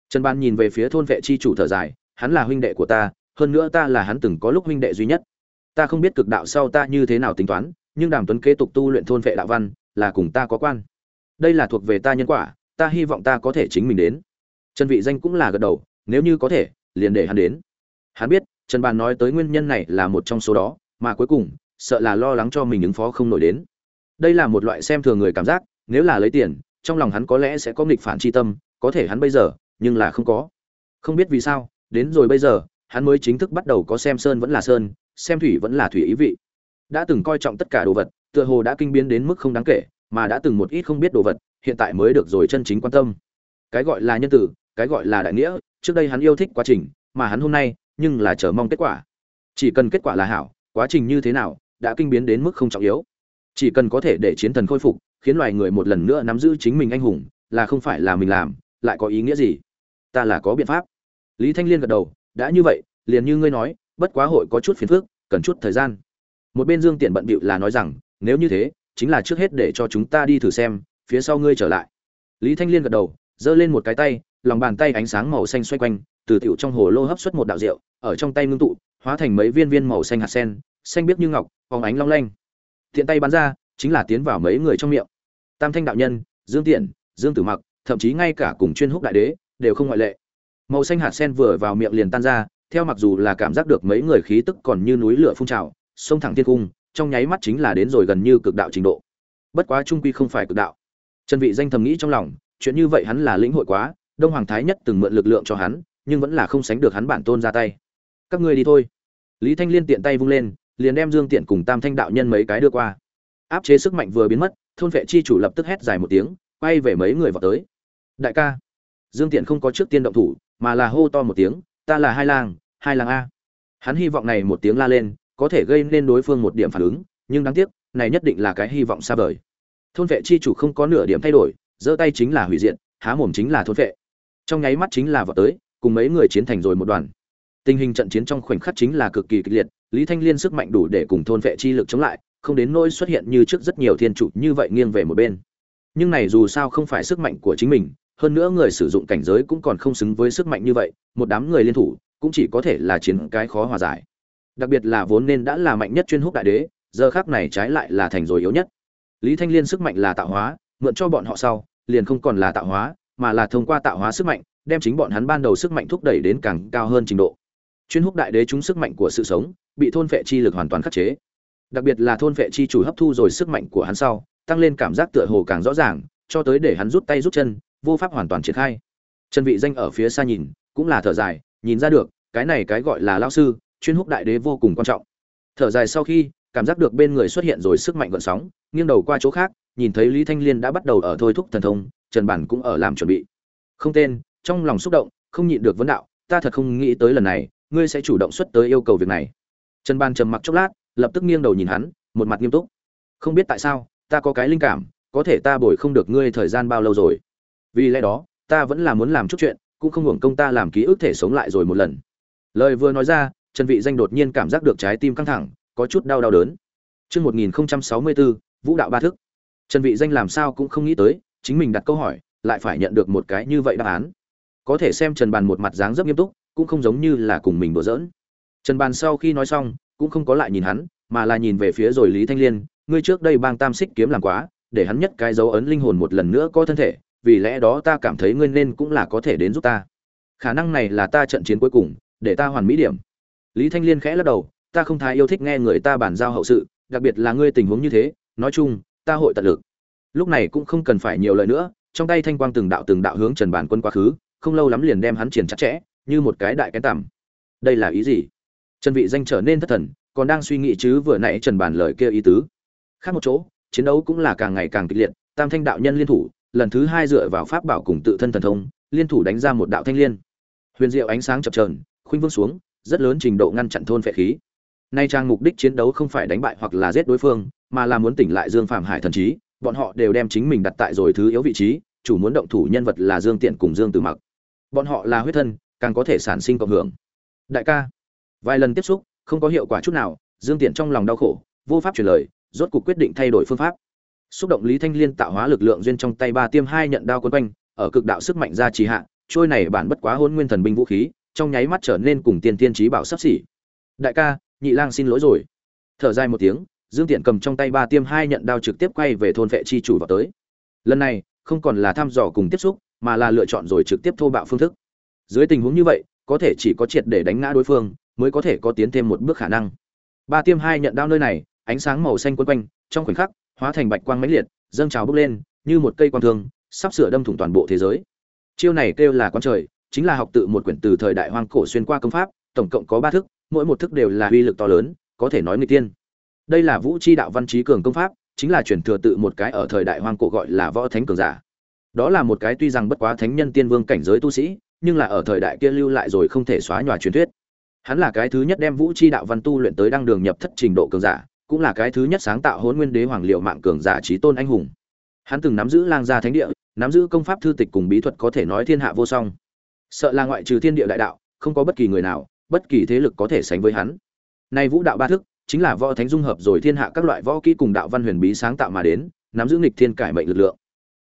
Trần ban nhìn về phía thôn vệ chi chủ thở dài, hắn là huynh đệ của ta, hơn nữa ta là hắn từng có lúc huynh đệ duy nhất. Ta không biết cực đạo sau ta như thế nào tính toán, nhưng đàm tuấn kế tục tu luyện thôn vệ đạo văn, là cùng ta có quan. Đây là thuộc về ta nhân quả, ta hy vọng ta có thể chính mình đến. Trần vị danh cũng là gật đầu, nếu như có thể, liền để hắn đến. Hắn biết, trần bàn nói tới nguyên nhân này là một trong số đó, mà cuối cùng, sợ là lo lắng cho mình ứng phó không nổi đến. Đây là một loại xem thường người cảm giác nếu là lấy tiền, trong lòng hắn có lẽ sẽ có nghịch phản chi tâm, có thể hắn bây giờ, nhưng là không có. Không biết vì sao, đến rồi bây giờ, hắn mới chính thức bắt đầu có xem sơn vẫn là sơn, xem thủy vẫn là thủy ý vị. Đã từng coi trọng tất cả đồ vật, tựa hồ đã kinh biến đến mức không đáng kể, mà đã từng một ít không biết đồ vật, hiện tại mới được rồi chân chính quan tâm. Cái gọi là nhân tử, cái gọi là đại nghĩa, trước đây hắn yêu thích quá trình, mà hắn hôm nay, nhưng là chờ mong kết quả. Chỉ cần kết quả là hảo, quá trình như thế nào, đã kinh biến đến mức không trọng yếu. Chỉ cần có thể để chiến thần khôi phục khiến loài người một lần nữa nắm giữ chính mình anh hùng, là không phải là mình làm, lại có ý nghĩa gì? Ta là có biện pháp. Lý thanh liên gật đầu, đã như vậy, liền như ngươi nói, bất quá hội có chút phiền phức, cần chút thời gian. Một bên dương tiện bận bịu là nói rằng, nếu như thế, chính là trước hết để cho chúng ta đi thử xem, phía sau ngươi trở lại. Lý thanh liên gật đầu, giơ lên một cái tay, lòng bàn tay ánh sáng màu xanh xoay quanh, từ tiểu trong hồ lô hấp xuất một đạo rượu, ở trong tay ngưng tụ, hóa thành mấy viên viên màu xanh hạt sen, xanh biếc như ngọc, phóng ánh long lanh. Thiện tay bắn ra chính là tiến vào mấy người trong miệng. Tam thanh đạo nhân, dương tiện dương tử mặc, thậm chí ngay cả cùng chuyên húc đại đế, đều không ngoại lệ. Màu xanh hạt sen vừa vào miệng liền tan ra, theo mặc dù là cảm giác được mấy người khí tức còn như núi lửa phun trào, sông thẳng thiên cung, trong nháy mắt chính là đến rồi gần như cực đạo trình độ. Bất quá trung quy không phải cực đạo. Trần vị danh thầm nghĩ trong lòng, chuyện như vậy hắn là lĩnh hội quá, đông hoàng thái nhất từng mượn lực lượng cho hắn, nhưng vẫn là không sánh được hắn bản tôn ra tay. Các ngươi đi thôi. Lý thanh liên tiện tay vung lên, liền đem dương tiện cùng tam thanh đạo nhân mấy cái đưa qua áp chế sức mạnh vừa biến mất, thôn vệ chi chủ lập tức hét dài một tiếng, quay về mấy người vào tới. Đại ca, dương tiện không có trước tiên động thủ, mà là hô to một tiếng, ta là hai lang hai lang a. Hắn hy vọng này một tiếng la lên, có thể gây nên đối phương một điểm phản ứng, nhưng đáng tiếc, này nhất định là cái hy vọng xa vời. Thôn vệ chi chủ không có nửa điểm thay đổi, giơ tay chính là hủy diệt, há mồm chính là thôn vệ. Trong nháy mắt chính là vào tới, cùng mấy người chiến thành rồi một đoàn. Tình hình trận chiến trong khoảnh khắc chính là cực kỳ kịch liệt, lý thanh liên sức mạnh đủ để cùng thôn vệ chi lực chống lại không đến nỗi xuất hiện như trước rất nhiều thiên chủ như vậy nghiêng về một bên. Nhưng này dù sao không phải sức mạnh của chính mình, hơn nữa người sử dụng cảnh giới cũng còn không xứng với sức mạnh như vậy, một đám người liên thủ cũng chỉ có thể là chiến cái khó hòa giải. Đặc biệt là vốn nên đã là mạnh nhất chuyên húc đại đế, giờ khác này trái lại là thành rồi yếu nhất. Lý thanh liên sức mạnh là tạo hóa, mượn cho bọn họ sau, liền không còn là tạo hóa, mà là thông qua tạo hóa sức mạnh, đem chính bọn hắn ban đầu sức mạnh thúc đẩy đến càng cao hơn trình độ. Chuyên húc đại đế chúng sức mạnh của sự sống, bị thôn phệ chi lực hoàn toàn khắc chế đặc biệt là thôn vệ chi chủ hấp thu rồi sức mạnh của hắn sau, tăng lên cảm giác tựa hồ càng rõ ràng, cho tới để hắn rút tay rút chân, vô pháp hoàn toàn triển khai. Chân vị danh ở phía xa nhìn, cũng là thở dài, nhìn ra được, cái này cái gọi là lao sư, chuyên húc đại đế vô cùng quan trọng. Thở dài sau khi, cảm giác được bên người xuất hiện rồi sức mạnh gợn sóng, nghiêng đầu qua chỗ khác, nhìn thấy lý thanh liên đã bắt đầu ở thôi thúc thần thông, trần bản cũng ở làm chuẩn bị. Không tên, trong lòng xúc động, không nhịn được vấn đạo, ta thật không nghĩ tới lần này, ngươi sẽ chủ động xuất tới yêu cầu việc này. Trần bản trầm mặc chốc lát lập tức nghiêng đầu nhìn hắn một mặt nghiêm túc không biết tại sao ta có cái linh cảm có thể ta bồi không được ngươi thời gian bao lâu rồi vì lẽ đó ta vẫn là muốn làm chút chuyện cũng không hưởng công ta làm ký ức thể sống lại rồi một lần lời vừa nói ra trần vị danh đột nhiên cảm giác được trái tim căng thẳng có chút đau đau đớn chương 1064, Vũ đạo ba thức. Trần Vị Danh làm sao cũng không nghĩ tới, chính mình đặt câu hỏi, lại phải nhận được một cái như vậy đáp án. Có thể xem Trần Bàn một mặt dáng rất nghiêm túc, cũng không giống như là cùng mình đùa giỡn. Trần Bàn sau khi nói xong, cũng không có lại nhìn hắn, mà là nhìn về phía rồi Lý Thanh Liên, ngươi trước đây bang Tam Xích kiếm làm quá, để hắn nhất cái dấu ấn linh hồn một lần nữa có thân thể, vì lẽ đó ta cảm thấy ngươi nên cũng là có thể đến giúp ta. Khả năng này là ta trận chiến cuối cùng, để ta hoàn mỹ điểm. Lý Thanh Liên khẽ lắc đầu, ta không thái yêu thích nghe người ta bàn giao hậu sự, đặc biệt là ngươi tình huống như thế, nói chung, ta hội tận lực. Lúc này cũng không cần phải nhiều lời nữa, trong tay thanh quang từng đạo từng đạo hướng Trần Bản Quân quá khứ, không lâu lắm liền đem hắn triển chặt chẽ, như một cái đại cái tằm. Đây là ý gì? Trần Vị danh trở nên thất thần, còn đang suy nghĩ chứ vừa nãy trần bàn lời kia ý tứ. Khác một chỗ chiến đấu cũng là càng ngày càng kịch liệt tam thanh đạo nhân liên thủ lần thứ hai dựa vào pháp bảo cùng tự thân thần thông liên thủ đánh ra một đạo thanh liên. Huyền diệu ánh sáng chập chờn khuynh vương xuống rất lớn trình độ ngăn chặn thôn phệ khí. Nay trang mục đích chiến đấu không phải đánh bại hoặc là giết đối phương mà là muốn tỉnh lại dương phạm hải thần trí bọn họ đều đem chính mình đặt tại rồi thứ yếu vị trí chủ muốn động thủ nhân vật là dương tiện cùng dương tử mặc. Bọn họ là huyết thân càng có thể sản sinh cộng hưởng. Đại ca vài lần tiếp xúc, không có hiệu quả chút nào, dương tiện trong lòng đau khổ, vô pháp truyền lời, rốt cuộc quyết định thay đổi phương pháp. Xúc động lý thanh liên tạo hóa lực lượng duyên trong tay ba tiêm hai nhận đao quấn quanh, ở cực đạo sức mạnh ra trì hạ, trôi này bản bất quá hôn nguyên thần binh vũ khí, trong nháy mắt trở nên cùng tiên tiên trí bảo sắp xỉ. Đại ca, nhị lang xin lỗi rồi. Thở dài một tiếng, dương tiện cầm trong tay ba tiêm hai nhận đao trực tiếp quay về thôn vệ chi chủ vào tới. Lần này, không còn là thăm dò cùng tiếp xúc, mà là lựa chọn rồi trực tiếp thô bạo phương thức. Dưới tình huống như vậy, có thể chỉ có triệt để đánh ngã đối phương mới có thể có tiến thêm một bước khả năng. Ba tiêm hai nhận đao nơi này, ánh sáng màu xanh quấn quanh, trong khoảnh khắc, hóa thành bạch quang mãnh liệt, dâng trào bốc lên, như một cây quang thương, sắp sửa đâm thủng toàn bộ thế giới. Chiêu này kêu là quan trời, chính là học tự một quyển từ thời đại hoang cổ xuyên qua công pháp, tổng cộng có ba thức, mỗi một thức đều là uy lực to lớn, có thể nói người tiên. Đây là vũ chi đạo văn trí cường công pháp, chính là truyền thừa tự một cái ở thời đại hoang cổ gọi là võ thánh cường giả. Đó là một cái tuy rằng bất quá thánh nhân tiên vương cảnh giới tu sĩ, nhưng là ở thời đại kia lưu lại rồi không thể xóa nhòa truyền thuyết hắn là cái thứ nhất đem vũ chi đạo văn tu luyện tới đăng đường nhập thất trình độ cường giả, cũng là cái thứ nhất sáng tạo hôn nguyên đế hoàng liệu mạng cường giả trí tôn anh hùng. Hắn từng nắm giữ lang gia thánh địa, nắm giữ công pháp thư tịch cùng bí thuật có thể nói thiên hạ vô song. Sợ là ngoại trừ thiên địa đại đạo, không có bất kỳ người nào, bất kỳ thế lực có thể sánh với hắn. Nay vũ đạo ba thức, chính là võ thánh dung hợp rồi thiên hạ các loại võ kỹ cùng đạo văn huyền bí sáng tạo mà đến, nắm giữ nghịch thiên cải mệnh lực lượng.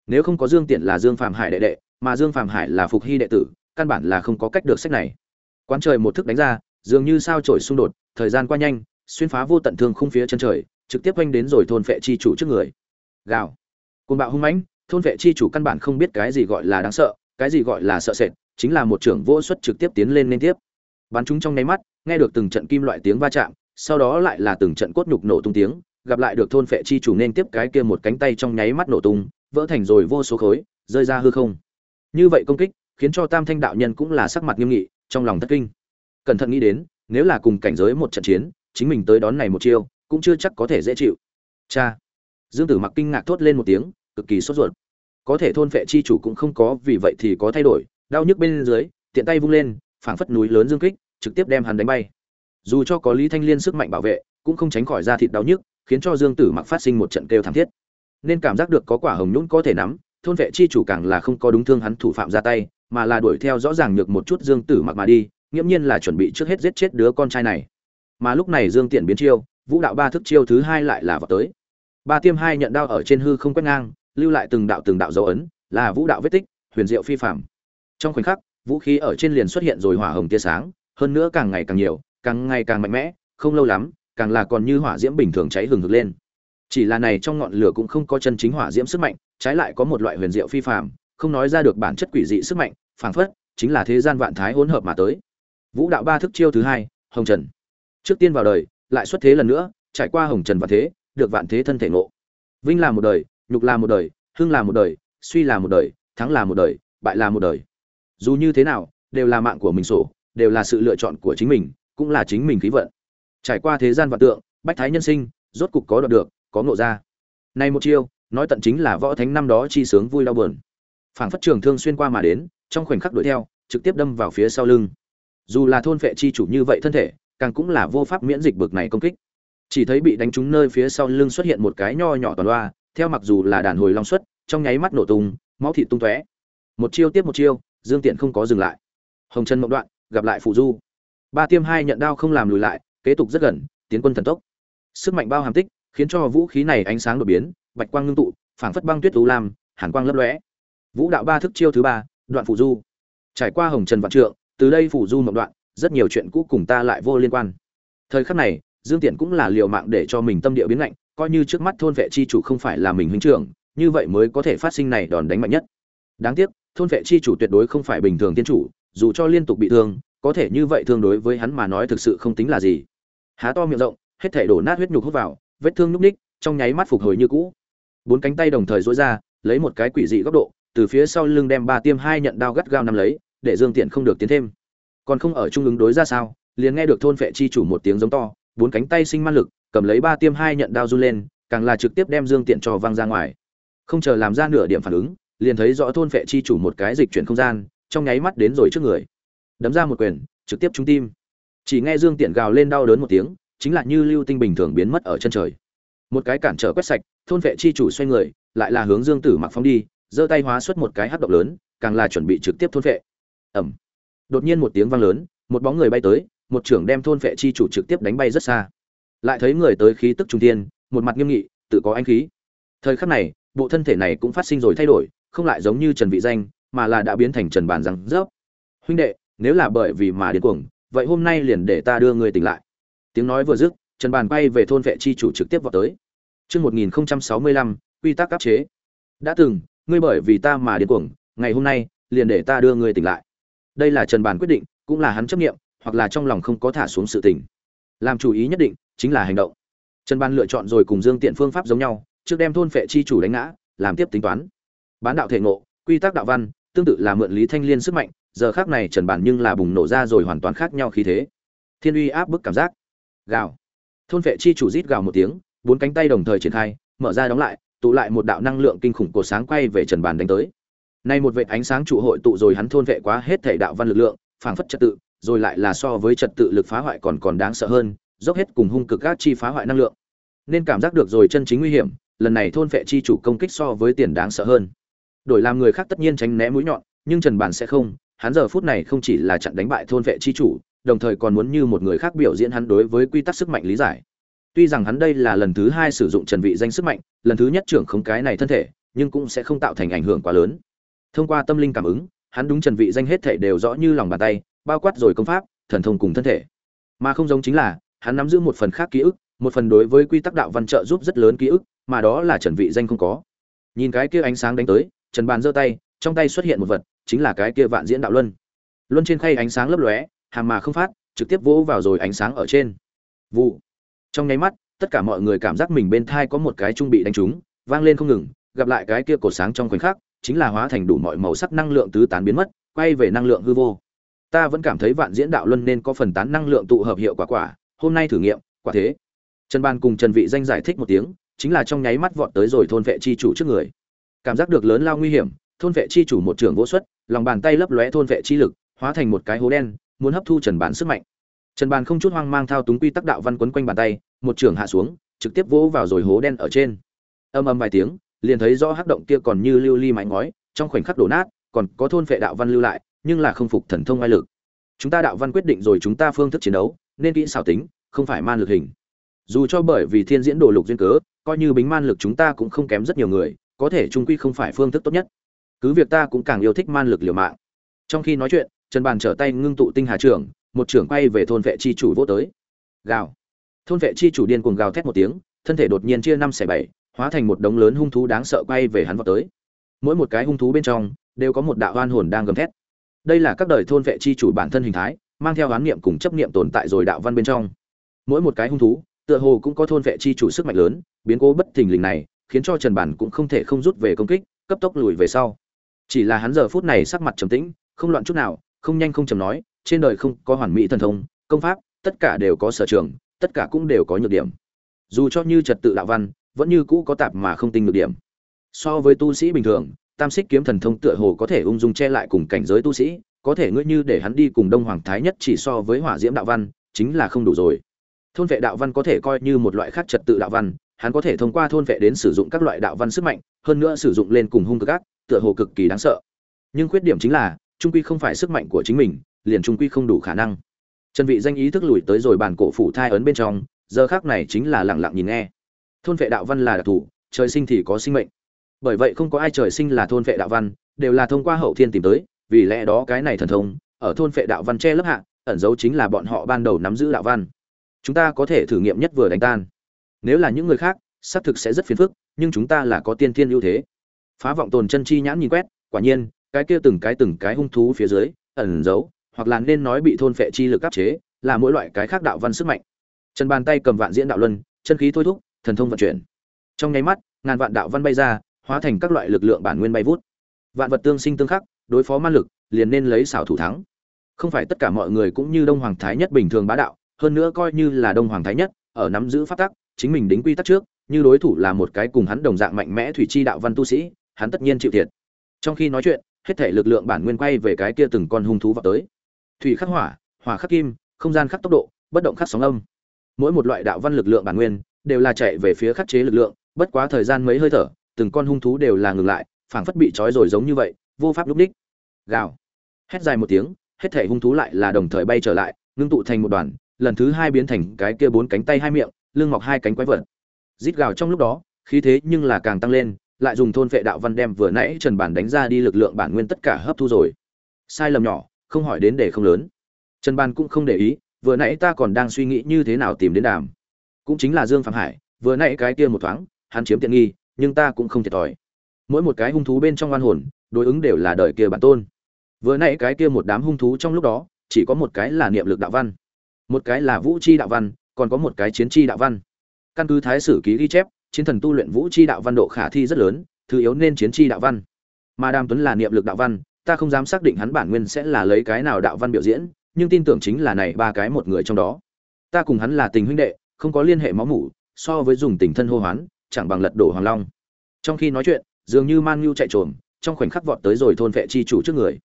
Nếu không có dương tiện là dương phàm hải đệ đệ, mà dương phàm hải là phục hy đệ tử, căn bản là không có cách được sách này. Quán trời một thức đánh ra dường như sao trổi xung đột, thời gian qua nhanh, xuyên phá vô tận thương khung phía chân trời, trực tiếp quanh đến rồi thôn phệ chi chủ trước người. Gào. Côn bạo hung mãnh, thôn vệ chi chủ căn bản không biết cái gì gọi là đáng sợ, cái gì gọi là sợ sệt, chính là một trưởng vô suất trực tiếp tiến lên liên tiếp. Bắn chúng trong nháy mắt, nghe được từng trận kim loại tiếng va chạm, sau đó lại là từng trận cốt nhục nổ tung tiếng, gặp lại được thôn vệ chi chủ nên tiếp cái kia một cánh tay trong nháy mắt nổ tung, vỡ thành rồi vô số khối, rơi ra hư không. Như vậy công kích, khiến cho tam thanh đạo nhân cũng là sắc mặt nghiêm nghị, trong lòng thất kinh cẩn thận nghĩ đến, nếu là cùng cảnh giới một trận chiến, chính mình tới đón này một chiêu, cũng chưa chắc có thể dễ chịu. Cha. Dương tử mặc kinh ngạc thốt lên một tiếng, cực kỳ sốt ruột. Có thể thôn phệ chi chủ cũng không có, vì vậy thì có thay đổi. Đau nhức bên dưới, tiện tay vung lên, phảng phất núi lớn dương kích, trực tiếp đem hắn đánh bay. Dù cho có lý thanh liên sức mạnh bảo vệ, cũng không tránh khỏi da thịt đau nhức, khiến cho dương tử mặc phát sinh một trận kêu thảm thiết. Nên cảm giác được có quả hồng nhún có thể nắm, thôn vệ chi chủ càng là không có đúng thương hắn thủ phạm ra tay, mà là đuổi theo rõ ràng nhược một chút dương tử mặc mà đi nghiễm nhiên là chuẩn bị trước hết giết chết đứa con trai này. Mà lúc này dương tiện biến chiêu, vũ đạo ba thức chiêu thứ hai lại là vào tới. Ba tiêm hai nhận đao ở trên hư không quét ngang, lưu lại từng đạo từng đạo dấu ấn, là vũ đạo vết tích, huyền diệu phi phạm trong khoảnh khắc, vũ khí ở trên liền xuất hiện rồi hỏa hồng tia sáng, hơn nữa càng ngày càng nhiều, càng ngày càng mạnh mẽ, không lâu lắm, càng là còn như hỏa diễm bình thường cháy hừng hực lên. Chỉ là này trong ngọn lửa cũng không có chân chính hỏa diễm sức mạnh, trái lại có một loại huyền diệu phi phạm không nói ra được bản chất quỷ dị sức mạnh, phảng phất chính là thế gian vạn thái hỗn hợp mà tới vũ đạo ba thức chiêu thứ hai, hồng trần. Trước tiên vào đời, lại xuất thế lần nữa, trải qua hồng trần và thế, được vạn thế thân thể ngộ. Vinh là một đời, nhục là một đời, hưng là một đời, suy là một đời, thắng là một đời, bại là một đời. Dù như thế nào, đều là mạng của mình sổ, đều là sự lựa chọn của chính mình, cũng là chính mình khí vận. Trải qua thế gian vạn tượng, bách thái nhân sinh, rốt cục có đoạt được, có ngộ ra. Nay một chiêu, nói tận chính là võ thánh năm đó chi sướng vui đau buồn. Phảng phất trường thương xuyên qua mà đến, trong khoảnh khắc đuổi theo, trực tiếp đâm vào phía sau lưng dù là thôn vệ chi chủ như vậy thân thể, càng cũng là vô pháp miễn dịch bực này công kích. Chỉ thấy bị đánh trúng nơi phía sau lưng xuất hiện một cái nho nhỏ toàn loa, theo mặc dù là đàn hồi long xuất, trong nháy mắt nổ tung, máu thịt tung tóe. Một chiêu tiếp một chiêu, dương tiện không có dừng lại. Hồng chân mộng đoạn, gặp lại phụ du. Ba tiêm hai nhận đao không làm lùi lại, kế tục rất gần, tiến quân thần tốc. Sức mạnh bao hàm tích, khiến cho vũ khí này ánh sáng đột biến, bạch quang ngưng tụ, phảng phất băng tuyết tú lam, hàn quang lấp lóe. Vũ đạo ba thức chiêu thứ ba, đoạn phụ du. Trải qua hồng trần vạn trượng từ đây phủ du mộng đoạn, rất nhiều chuyện cũ cùng ta lại vô liên quan. Thời khắc này, dương tiện cũng là liều mạng để cho mình tâm địa biến lạnh, coi như trước mắt thôn vệ chi chủ không phải là mình huynh trưởng, như vậy mới có thể phát sinh này đòn đánh mạnh nhất. Đáng tiếc, thôn vệ chi chủ tuyệt đối không phải bình thường tiên chủ, dù cho liên tục bị thương, có thể như vậy thương đối với hắn mà nói thực sự không tính là gì. Há to miệng rộng, hết thể đổ nát huyết nhục hút vào, vết thương núc ních, trong nháy mắt phục hồi như cũ. Bốn cánh tay đồng thời dối ra, lấy một cái quỷ dị góc độ, từ phía sau lưng đem ba tiêm hai nhận đao gắt gao nằm lấy để dương tiện không được tiến thêm. Còn không ở trung ứng đối ra sao, liền nghe được thôn vệ chi chủ một tiếng giống to, bốn cánh tay sinh man lực, cầm lấy ba tiêm hai nhận đao run lên, càng là trực tiếp đem dương tiện cho văng ra ngoài. Không chờ làm ra nửa điểm phản ứng, liền thấy rõ thôn vệ chi chủ một cái dịch chuyển không gian, trong nháy mắt đến rồi trước người. Đấm ra một quyền, trực tiếp trúng tim. Chỉ nghe dương tiện gào lên đau đớn một tiếng, chính là như lưu tinh bình thường biến mất ở chân trời. Một cái cản trở quét sạch, thôn vệ chi chủ xoay người, lại là hướng dương tử mặc phóng đi, giơ tay hóa xuất một cái hắc động lớn, càng là chuẩn bị trực tiếp thôn vệ ẩm. Đột nhiên một tiếng vang lớn một bóng người bay tới một trưởng đem thôn vệ chi chủ trực tiếp đánh bay rất xa. Lại thấy người tới khí tức trung tiên một mặt nghiêm nghị tự có anh khí. Thời khắc này bộ thân thể này cũng phát sinh rồi thay đổi không lại giống như trần vị danh mà là đã biến thành trần bàn rằng rớp huynh đệ nếu là bởi vì mà điên cuồng vậy hôm nay liền để ta đưa người tỉnh lại. Tiếng nói vừa dứt trần bàn bay về thôn vệ chi chủ trực tiếp vào tới. Trước 1065, quy tắc áp chế. Đã từng, ngươi bởi vì ta mà điên cuồng, ngày hôm nay, liền để ta đưa ngươi tỉnh lại. Đây là Trần Bàn quyết định, cũng là hắn chấp niệm, hoặc là trong lòng không có thả xuống sự tình. Làm chủ ý nhất định, chính là hành động. Trần Bàn lựa chọn rồi cùng Dương Tiện phương pháp giống nhau, trước đem thôn phệ chi chủ đánh ngã, làm tiếp tính toán. Bán đạo thể ngộ, quy tắc đạo văn, tương tự là mượn Lý Thanh Liên sức mạnh, giờ khác này Trần Bàn nhưng là bùng nổ ra rồi hoàn toàn khác nhau khí thế. Thiên uy áp bức cảm giác. Gào. Thôn phệ chi chủ rít gào một tiếng, bốn cánh tay đồng thời triển khai, mở ra đóng lại, tụ lại một đạo năng lượng kinh khủng cổ sáng quay về Trần Bàn đánh tới. Nay một vệt ánh sáng trụ hội tụ rồi hắn thôn vệ quá hết thể đạo văn lực lượng, phảng phất trật tự, rồi lại là so với trật tự lực phá hoại còn còn đáng sợ hơn, dốc hết cùng hung cực các chi phá hoại năng lượng. Nên cảm giác được rồi chân chính nguy hiểm, lần này thôn vệ chi chủ công kích so với tiền đáng sợ hơn. Đổi làm người khác tất nhiên tránh né mũi nhọn, nhưng Trần bản sẽ không, hắn giờ phút này không chỉ là chặn đánh bại thôn vệ chi chủ, đồng thời còn muốn như một người khác biểu diễn hắn đối với quy tắc sức mạnh lý giải. Tuy rằng hắn đây là lần thứ hai sử dụng Trần Vị danh sức mạnh, lần thứ nhất trưởng không cái này thân thể, nhưng cũng sẽ không tạo thành ảnh hưởng quá lớn. Thông qua tâm linh cảm ứng, hắn đúng Trần Vị danh hết thể đều rõ như lòng bàn tay, bao quát rồi công pháp, thần thông cùng thân thể. Mà không giống chính là, hắn nắm giữ một phần khác ký ức, một phần đối với quy tắc đạo văn trợ giúp rất lớn ký ức, mà đó là Trần Vị danh không có. Nhìn cái kia ánh sáng đánh tới, Trần Bàn giơ tay, trong tay xuất hiện một vật, chính là cái kia vạn diễn đạo luân. Luân trên khay ánh sáng lấp lóe, hàm mà không phát, trực tiếp vỗ vào rồi ánh sáng ở trên. Vụ. Trong nháy mắt, tất cả mọi người cảm giác mình bên thai có một cái trung bị đánh trúng, vang lên không ngừng, gặp lại cái kia cổ sáng trong khoảnh khắc, chính là hóa thành đủ mọi màu sắc năng lượng tứ tán biến mất, quay về năng lượng hư vô. Ta vẫn cảm thấy vạn diễn đạo luân nên có phần tán năng lượng tụ hợp hiệu quả quả, hôm nay thử nghiệm, quả thế. Trần Ban cùng Trần Vị danh giải thích một tiếng, chính là trong nháy mắt vọt tới rồi thôn vệ chi chủ trước người. Cảm giác được lớn lao nguy hiểm, thôn vệ chi chủ một trường vỗ xuất, lòng bàn tay lấp lóe thôn vệ chi lực, hóa thành một cái hố đen, muốn hấp thu Trần Ban sức mạnh. Trần Ban không chút hoang mang thao túng quy tắc đạo văn quấn quanh bàn tay, một trường hạ xuống, trực tiếp vỗ vào rồi hố đen ở trên. Âm ầm vài tiếng, liền thấy rõ hắc động kia còn như lưu ly li mái ngói, trong khoảnh khắc đổ nát, còn có thôn vệ đạo văn lưu lại, nhưng là không phục thần thông ai lực. Chúng ta đạo văn quyết định rồi chúng ta phương thức chiến đấu, nên kỹ xảo tính, không phải man lực hình. Dù cho bởi vì thiên diễn đồ lục duyên cớ, coi như bính man lực chúng ta cũng không kém rất nhiều người, có thể trung quy không phải phương thức tốt nhất. Cứ việc ta cũng càng yêu thích man lực liều mạng. Trong khi nói chuyện, Trần Bàn trở tay ngưng tụ tinh hà trưởng, một trưởng quay về thôn vệ chi chủ vô tới. Gào. Thôn vệ chi chủ điên cuồng gào thét một tiếng, thân thể đột nhiên chia năm xẻ bảy, hóa thành một đống lớn hung thú đáng sợ quay về hắn vọt tới. Mỗi một cái hung thú bên trong đều có một đạo oan hồn đang gầm thét. Đây là các đời thôn vệ chi chủ bản thân hình thái, mang theo oán niệm cùng chấp niệm tồn tại rồi đạo văn bên trong. Mỗi một cái hung thú, tựa hồ cũng có thôn vệ chi chủ sức mạnh lớn, biến cố bất thình lình này, khiến cho Trần Bản cũng không thể không rút về công kích, cấp tốc lùi về sau. Chỉ là hắn giờ phút này sắc mặt trầm tĩnh, không loạn chút nào, không nhanh không chậm nói, trên đời không có hoàn mỹ thần thông, công pháp, tất cả đều có sở trường, tất cả cũng đều có nhược điểm. Dù cho như trật tự đạo văn, vẫn như cũ có tạp mà không tinh được điểm. So với tu sĩ bình thường, Tam Xích kiếm thần thông tựa hồ có thể ung dung che lại cùng cảnh giới tu sĩ, có thể ngươi như để hắn đi cùng Đông Hoàng Thái nhất chỉ so với Hỏa Diễm đạo văn, chính là không đủ rồi. Thôn vệ đạo văn có thể coi như một loại khác trật tự đạo văn, hắn có thể thông qua thôn vệ đến sử dụng các loại đạo văn sức mạnh, hơn nữa sử dụng lên cùng hung cực ác, tựa hồ cực kỳ đáng sợ. Nhưng khuyết điểm chính là, trung quy không phải sức mạnh của chính mình, liền trung quy không đủ khả năng. Trần Vị danh ý thức lùi tới rồi bàn cổ phủ thai ấn bên trong, giờ khắc này chính là lặng lặng nhìn nghe. Thôn vệ đạo văn là đặc thù, trời sinh thì có sinh mệnh. Bởi vậy không có ai trời sinh là thôn vệ đạo văn, đều là thông qua hậu thiên tìm tới, vì lẽ đó cái này thần thông, ở thôn vệ đạo văn che lớp hạ, ẩn dấu chính là bọn họ ban đầu nắm giữ đạo văn. Chúng ta có thể thử nghiệm nhất vừa đánh tan. Nếu là những người khác, xác thực sẽ rất phiền phức, nhưng chúng ta là có tiên thiên ưu thế. Phá vọng tồn chân chi nhãn nhìn quét, quả nhiên, cái kia từng cái từng cái hung thú phía dưới, ẩn giấu, hoặc là nên nói bị thôn phệ chi lực áp chế, là mỗi loại cái khác đạo văn sức mạnh. Chân bàn tay cầm vạn diễn đạo luân, chân khí thôi thúc, thần thông vận chuyển. Trong nháy mắt, ngàn vạn đạo văn bay ra, hóa thành các loại lực lượng bản nguyên bay vút. Vạn vật tương sinh tương khắc, đối phó man lực, liền nên lấy xảo thủ thắng. Không phải tất cả mọi người cũng như Đông Hoàng Thái nhất bình thường bá đạo, hơn nữa coi như là đông hoàng thái nhất ở nắm giữ pháp tắc chính mình đính quy tắc trước như đối thủ là một cái cùng hắn đồng dạng mạnh mẽ thủy chi đạo văn tu sĩ hắn tất nhiên chịu thiệt trong khi nói chuyện hết thể lực lượng bản nguyên quay về cái kia từng con hung thú vào tới thủy khắc hỏa hỏa khắc kim không gian khắc tốc độ bất động khắc sóng âm mỗi một loại đạo văn lực lượng bản nguyên đều là chạy về phía khắc chế lực lượng, bất quá thời gian mấy hơi thở, từng con hung thú đều là ngừng lại, phảng phất bị trói rồi giống như vậy, vô pháp lúc đích. Gào. Hét dài một tiếng, hết thể hung thú lại là đồng thời bay trở lại, ngưng tụ thành một đoàn, lần thứ hai biến thành cái kia bốn cánh tay hai miệng, lưng mọc hai cánh quái vật. Rít gào trong lúc đó, khí thế nhưng là càng tăng lên, lại dùng thôn vệ đạo văn đem vừa nãy trần bản đánh ra đi lực lượng bản nguyên tất cả hấp thu rồi. Sai lầm nhỏ, không hỏi đến để không lớn. Trần bản cũng không để ý, vừa nãy ta còn đang suy nghĩ như thế nào tìm đến đàm cũng chính là dương phạm hải, vừa nãy cái kia một thoáng, hắn chiếm tiện nghi, nhưng ta cũng không thiệt thòi. Mỗi một cái hung thú bên trong oan hồn, đối ứng đều là đời kia bản tôn. Vừa nãy cái kia một đám hung thú trong lúc đó, chỉ có một cái là niệm lực đạo văn. Một cái là vũ chi đạo văn, còn có một cái chiến chi đạo văn. Căn cứ thái sử ký ghi chép, chiến thần tu luyện vũ chi đạo văn độ khả thi rất lớn, thứ yếu nên chiến chi đạo văn. Mà đàm tuấn là niệm lực đạo văn, ta không dám xác định hắn bản nguyên sẽ là lấy cái nào đạo văn biểu diễn, nhưng tin tưởng chính là này ba cái một người trong đó. Ta cùng hắn là tình huynh đệ không có liên hệ máu mủ, so với dùng tình thân hô hoán, chẳng bằng lật đổ hoàng long. Trong khi nói chuyện, dường như man nhu chạy trồm, trong khoảnh khắc vọt tới rồi thôn vệ chi chủ trước người.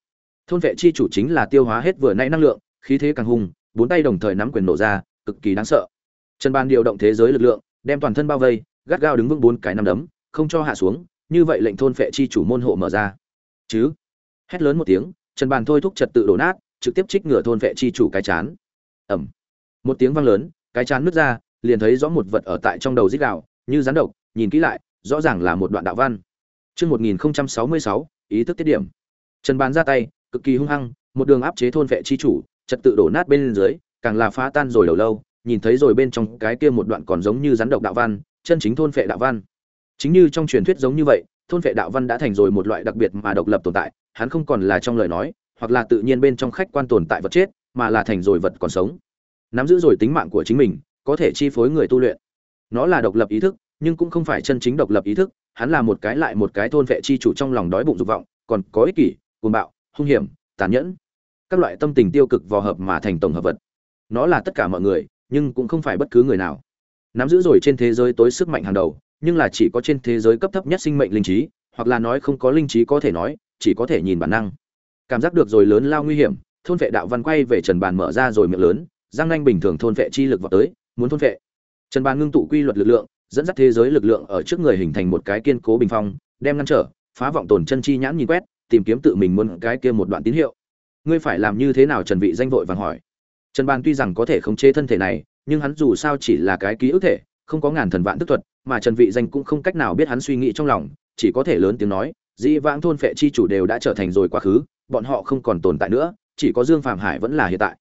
Thôn vệ chi chủ chính là tiêu hóa hết vừa nãy năng lượng, khí thế càng hung bốn tay đồng thời nắm quyền nổ ra, cực kỳ đáng sợ. Trần ban điều động thế giới lực lượng, đem toàn thân bao vây, gắt gao đứng vững bốn cái nắm đấm, không cho hạ xuống, như vậy lệnh thôn vệ chi chủ môn hộ mở ra. Chứ? Hét lớn một tiếng, trần bàn thôi thúc trật tự đổ nát, trực tiếp trích ngửa thôn vệ chi chủ cái chán. Ẩm một tiếng vang lớn cái chán nứt ra liền thấy rõ một vật ở tại trong đầu dít đạo như rắn độc nhìn kỹ lại rõ ràng là một đoạn đạo văn trước 1066, ý thức tiết điểm. Trần Bán ra tay, cực kỳ hung hăng, một đường áp chế thôn vệ chi chủ, trật tự đổ nát bên dưới, càng là phá tan rồi đầu lâu, nhìn thấy rồi bên trong cái kia một đoạn còn giống như rắn độc đạo văn, chân chính thôn vệ đạo văn. Chính như trong truyền thuyết giống như vậy, thôn vệ đạo văn đã thành rồi một loại đặc biệt mà độc lập tồn tại, hắn không còn là trong lời nói, hoặc là tự nhiên bên trong khách quan tồn tại vật chết, mà là thành rồi vật còn sống. Nắm giữ rồi tính mạng của chính mình, có thể chi phối người tu luyện. Nó là độc lập ý thức, nhưng cũng không phải chân chính độc lập ý thức, hắn là một cái lại một cái thôn vệ chi chủ trong lòng đói bụng dục vọng, còn có ích kỷ, cuồng bạo, hung hiểm, tàn nhẫn. Các loại tâm tình tiêu cực vò hợp mà thành tổng hợp vật. Nó là tất cả mọi người, nhưng cũng không phải bất cứ người nào. Nắm giữ rồi trên thế giới tối sức mạnh hàng đầu, nhưng là chỉ có trên thế giới cấp thấp nhất sinh mệnh linh trí, hoặc là nói không có linh trí có thể nói, chỉ có thể nhìn bản năng. Cảm giác được rồi lớn lao nguy hiểm, thôn vệ đạo văn quay về Trần Bàn mở ra rồi miệng lớn, Giang nanh bình thường thôn vệ chi lực vào tới, muốn thôn vệ. Trần Bàn ngưng tụ quy luật lực lượng, dẫn dắt thế giới lực lượng ở trước người hình thành một cái kiên cố bình phong đem ngăn trở phá vọng tồn chân chi nhãn nhìn quét tìm kiếm tự mình muốn cái kia một đoạn tín hiệu. Ngươi phải làm như thế nào trần vị danh vội vàng hỏi. Trần bàn tuy rằng có thể khống chế thân thể này nhưng hắn dù sao chỉ là cái ký ức thể không có ngàn thần vạn tức thuật mà trần vị danh cũng không cách nào biết hắn suy nghĩ trong lòng chỉ có thể lớn tiếng nói dĩ vãng thôn phệ chi chủ đều đã trở thành rồi quá khứ bọn họ không còn tồn tại nữa chỉ có dương phạm hải vẫn là hiện tại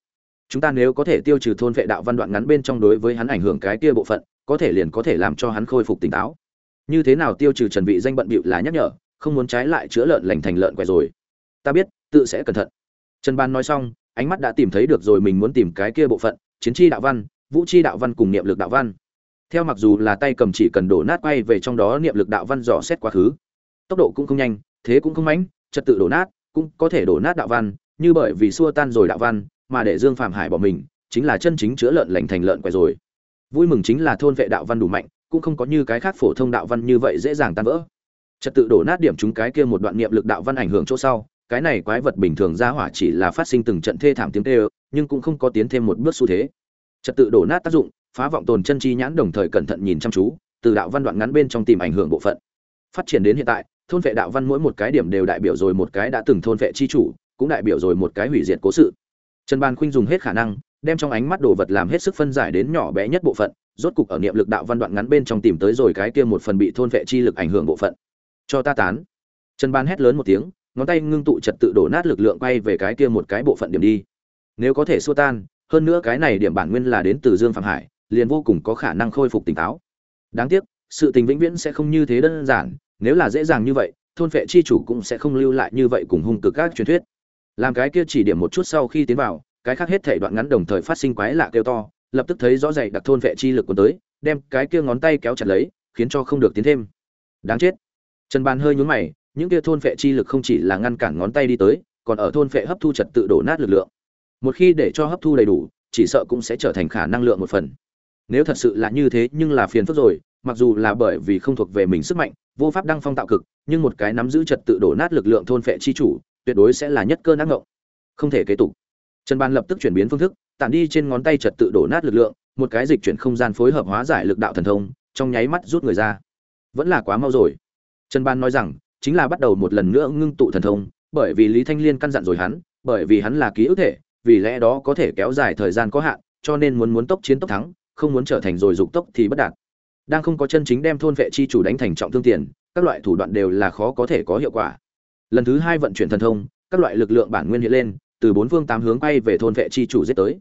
chúng ta nếu có thể tiêu trừ thôn vệ đạo văn đoạn ngắn bên trong đối với hắn ảnh hưởng cái kia bộ phận, có thể liền có thể làm cho hắn khôi phục tỉnh táo. Như thế nào tiêu trừ trần vị danh bận bịu là nhắc nhở, không muốn trái lại chữa lợn lành thành lợn quẻ rồi. Ta biết, tự sẽ cẩn thận. Trần ban nói xong, ánh mắt đã tìm thấy được rồi mình muốn tìm cái kia bộ phận, chiến chi đạo văn, vũ chi đạo văn cùng niệm lực đạo văn. Theo mặc dù là tay cầm chỉ cần đổ nát quay về trong đó niệm lực đạo văn dò xét quá khứ, tốc độ cũng không nhanh, thế cũng không mãnh, trật tự đổ nát cũng có thể đổ nát đạo văn, như bởi vì xua tan rồi đạo văn mà để dương phạm hải bỏ mình, chính là chân chính chữa lợn lành thành lợn quay rồi. Vui mừng chính là thôn vệ đạo văn đủ mạnh, cũng không có như cái khác phổ thông đạo văn như vậy dễ dàng tan vỡ. Trật tự đổ nát điểm chúng cái kia một đoạn niệm lực đạo văn ảnh hưởng chỗ sau, cái này quái vật bình thường ra hỏa chỉ là phát sinh từng trận thê thảm tiếng kêu nhưng cũng không có tiến thêm một bước xu thế. Trật tự đổ nát tác dụng, phá vọng tồn chân chi nhãn đồng thời cẩn thận nhìn chăm chú, từ đạo văn đoạn ngắn bên trong tìm ảnh hưởng bộ phận. Phát triển đến hiện tại, thôn vệ đạo văn mỗi một cái điểm đều đại biểu rồi một cái đã từng thôn vệ chi chủ, cũng đại biểu rồi một cái hủy diệt cố sự trần ban khuynh dùng hết khả năng, đem trong ánh mắt đồ vật làm hết sức phân giải đến nhỏ bé nhất bộ phận, rốt cục ở niệm lực đạo văn đoạn ngắn bên trong tìm tới rồi cái kia một phần bị thôn vệ chi lực ảnh hưởng bộ phận. Cho ta tán. Trần ban hét lớn một tiếng, ngón tay ngưng tụ trật tự đổ nát lực lượng quay về cái kia một cái bộ phận điểm đi. Nếu có thể xua tan, hơn nữa cái này điểm bản nguyên là đến từ dương phạm hải, liền vô cùng có khả năng khôi phục tỉnh táo. Đáng tiếc, sự tình vĩnh viễn sẽ không như thế đơn giản, nếu là dễ dàng như vậy, thôn vệ chi chủ cũng sẽ không lưu lại như vậy cùng hung cực các truyền thuyết làm cái kia chỉ điểm một chút sau khi tiến vào, cái khác hết thể đoạn ngắn đồng thời phát sinh quái lạ kêu to, lập tức thấy rõ ràng đặc thôn vệ chi lực cuốn tới, đem cái kia ngón tay kéo chặt lấy, khiến cho không được tiến thêm. Đáng chết. Trần bàn hơi nhún mày, những kia thôn vệ chi lực không chỉ là ngăn cản ngón tay đi tới, còn ở thôn vệ hấp thu trật tự đổ nát lực lượng. Một khi để cho hấp thu đầy đủ, chỉ sợ cũng sẽ trở thành khả năng lượng một phần. Nếu thật sự là như thế nhưng là phiền phức rồi, mặc dù là bởi vì không thuộc về mình sức mạnh, vô pháp đăng phong tạo cực, nhưng một cái nắm giữ trật tự đổ nát lực lượng thôn phệ chi chủ tuyệt đối sẽ là nhất cơn ác ngộng. Không thể kế tục. Trần ban lập tức chuyển biến phương thức, tản đi trên ngón tay trật tự đổ nát lực lượng, một cái dịch chuyển không gian phối hợp hóa giải lực đạo thần thông, trong nháy mắt rút người ra. Vẫn là quá mau rồi. Trần ban nói rằng, chính là bắt đầu một lần nữa ngưng tụ thần thông, bởi vì lý thanh liên căn dặn rồi hắn, bởi vì hắn là ký ức thể, vì lẽ đó có thể kéo dài thời gian có hạn, cho nên muốn muốn tốc chiến tốc thắng, không muốn trở thành rồi dục tốc thì bất đạt. Đang không có chân chính đem thôn vệ chi chủ đánh thành trọng thương tiền, các loại thủ đoạn đều là khó có thể có hiệu quả lần thứ hai vận chuyển thần thông, các loại lực lượng bản nguyên hiện lên, từ bốn phương tám hướng bay về thôn vệ chi chủ giết tới.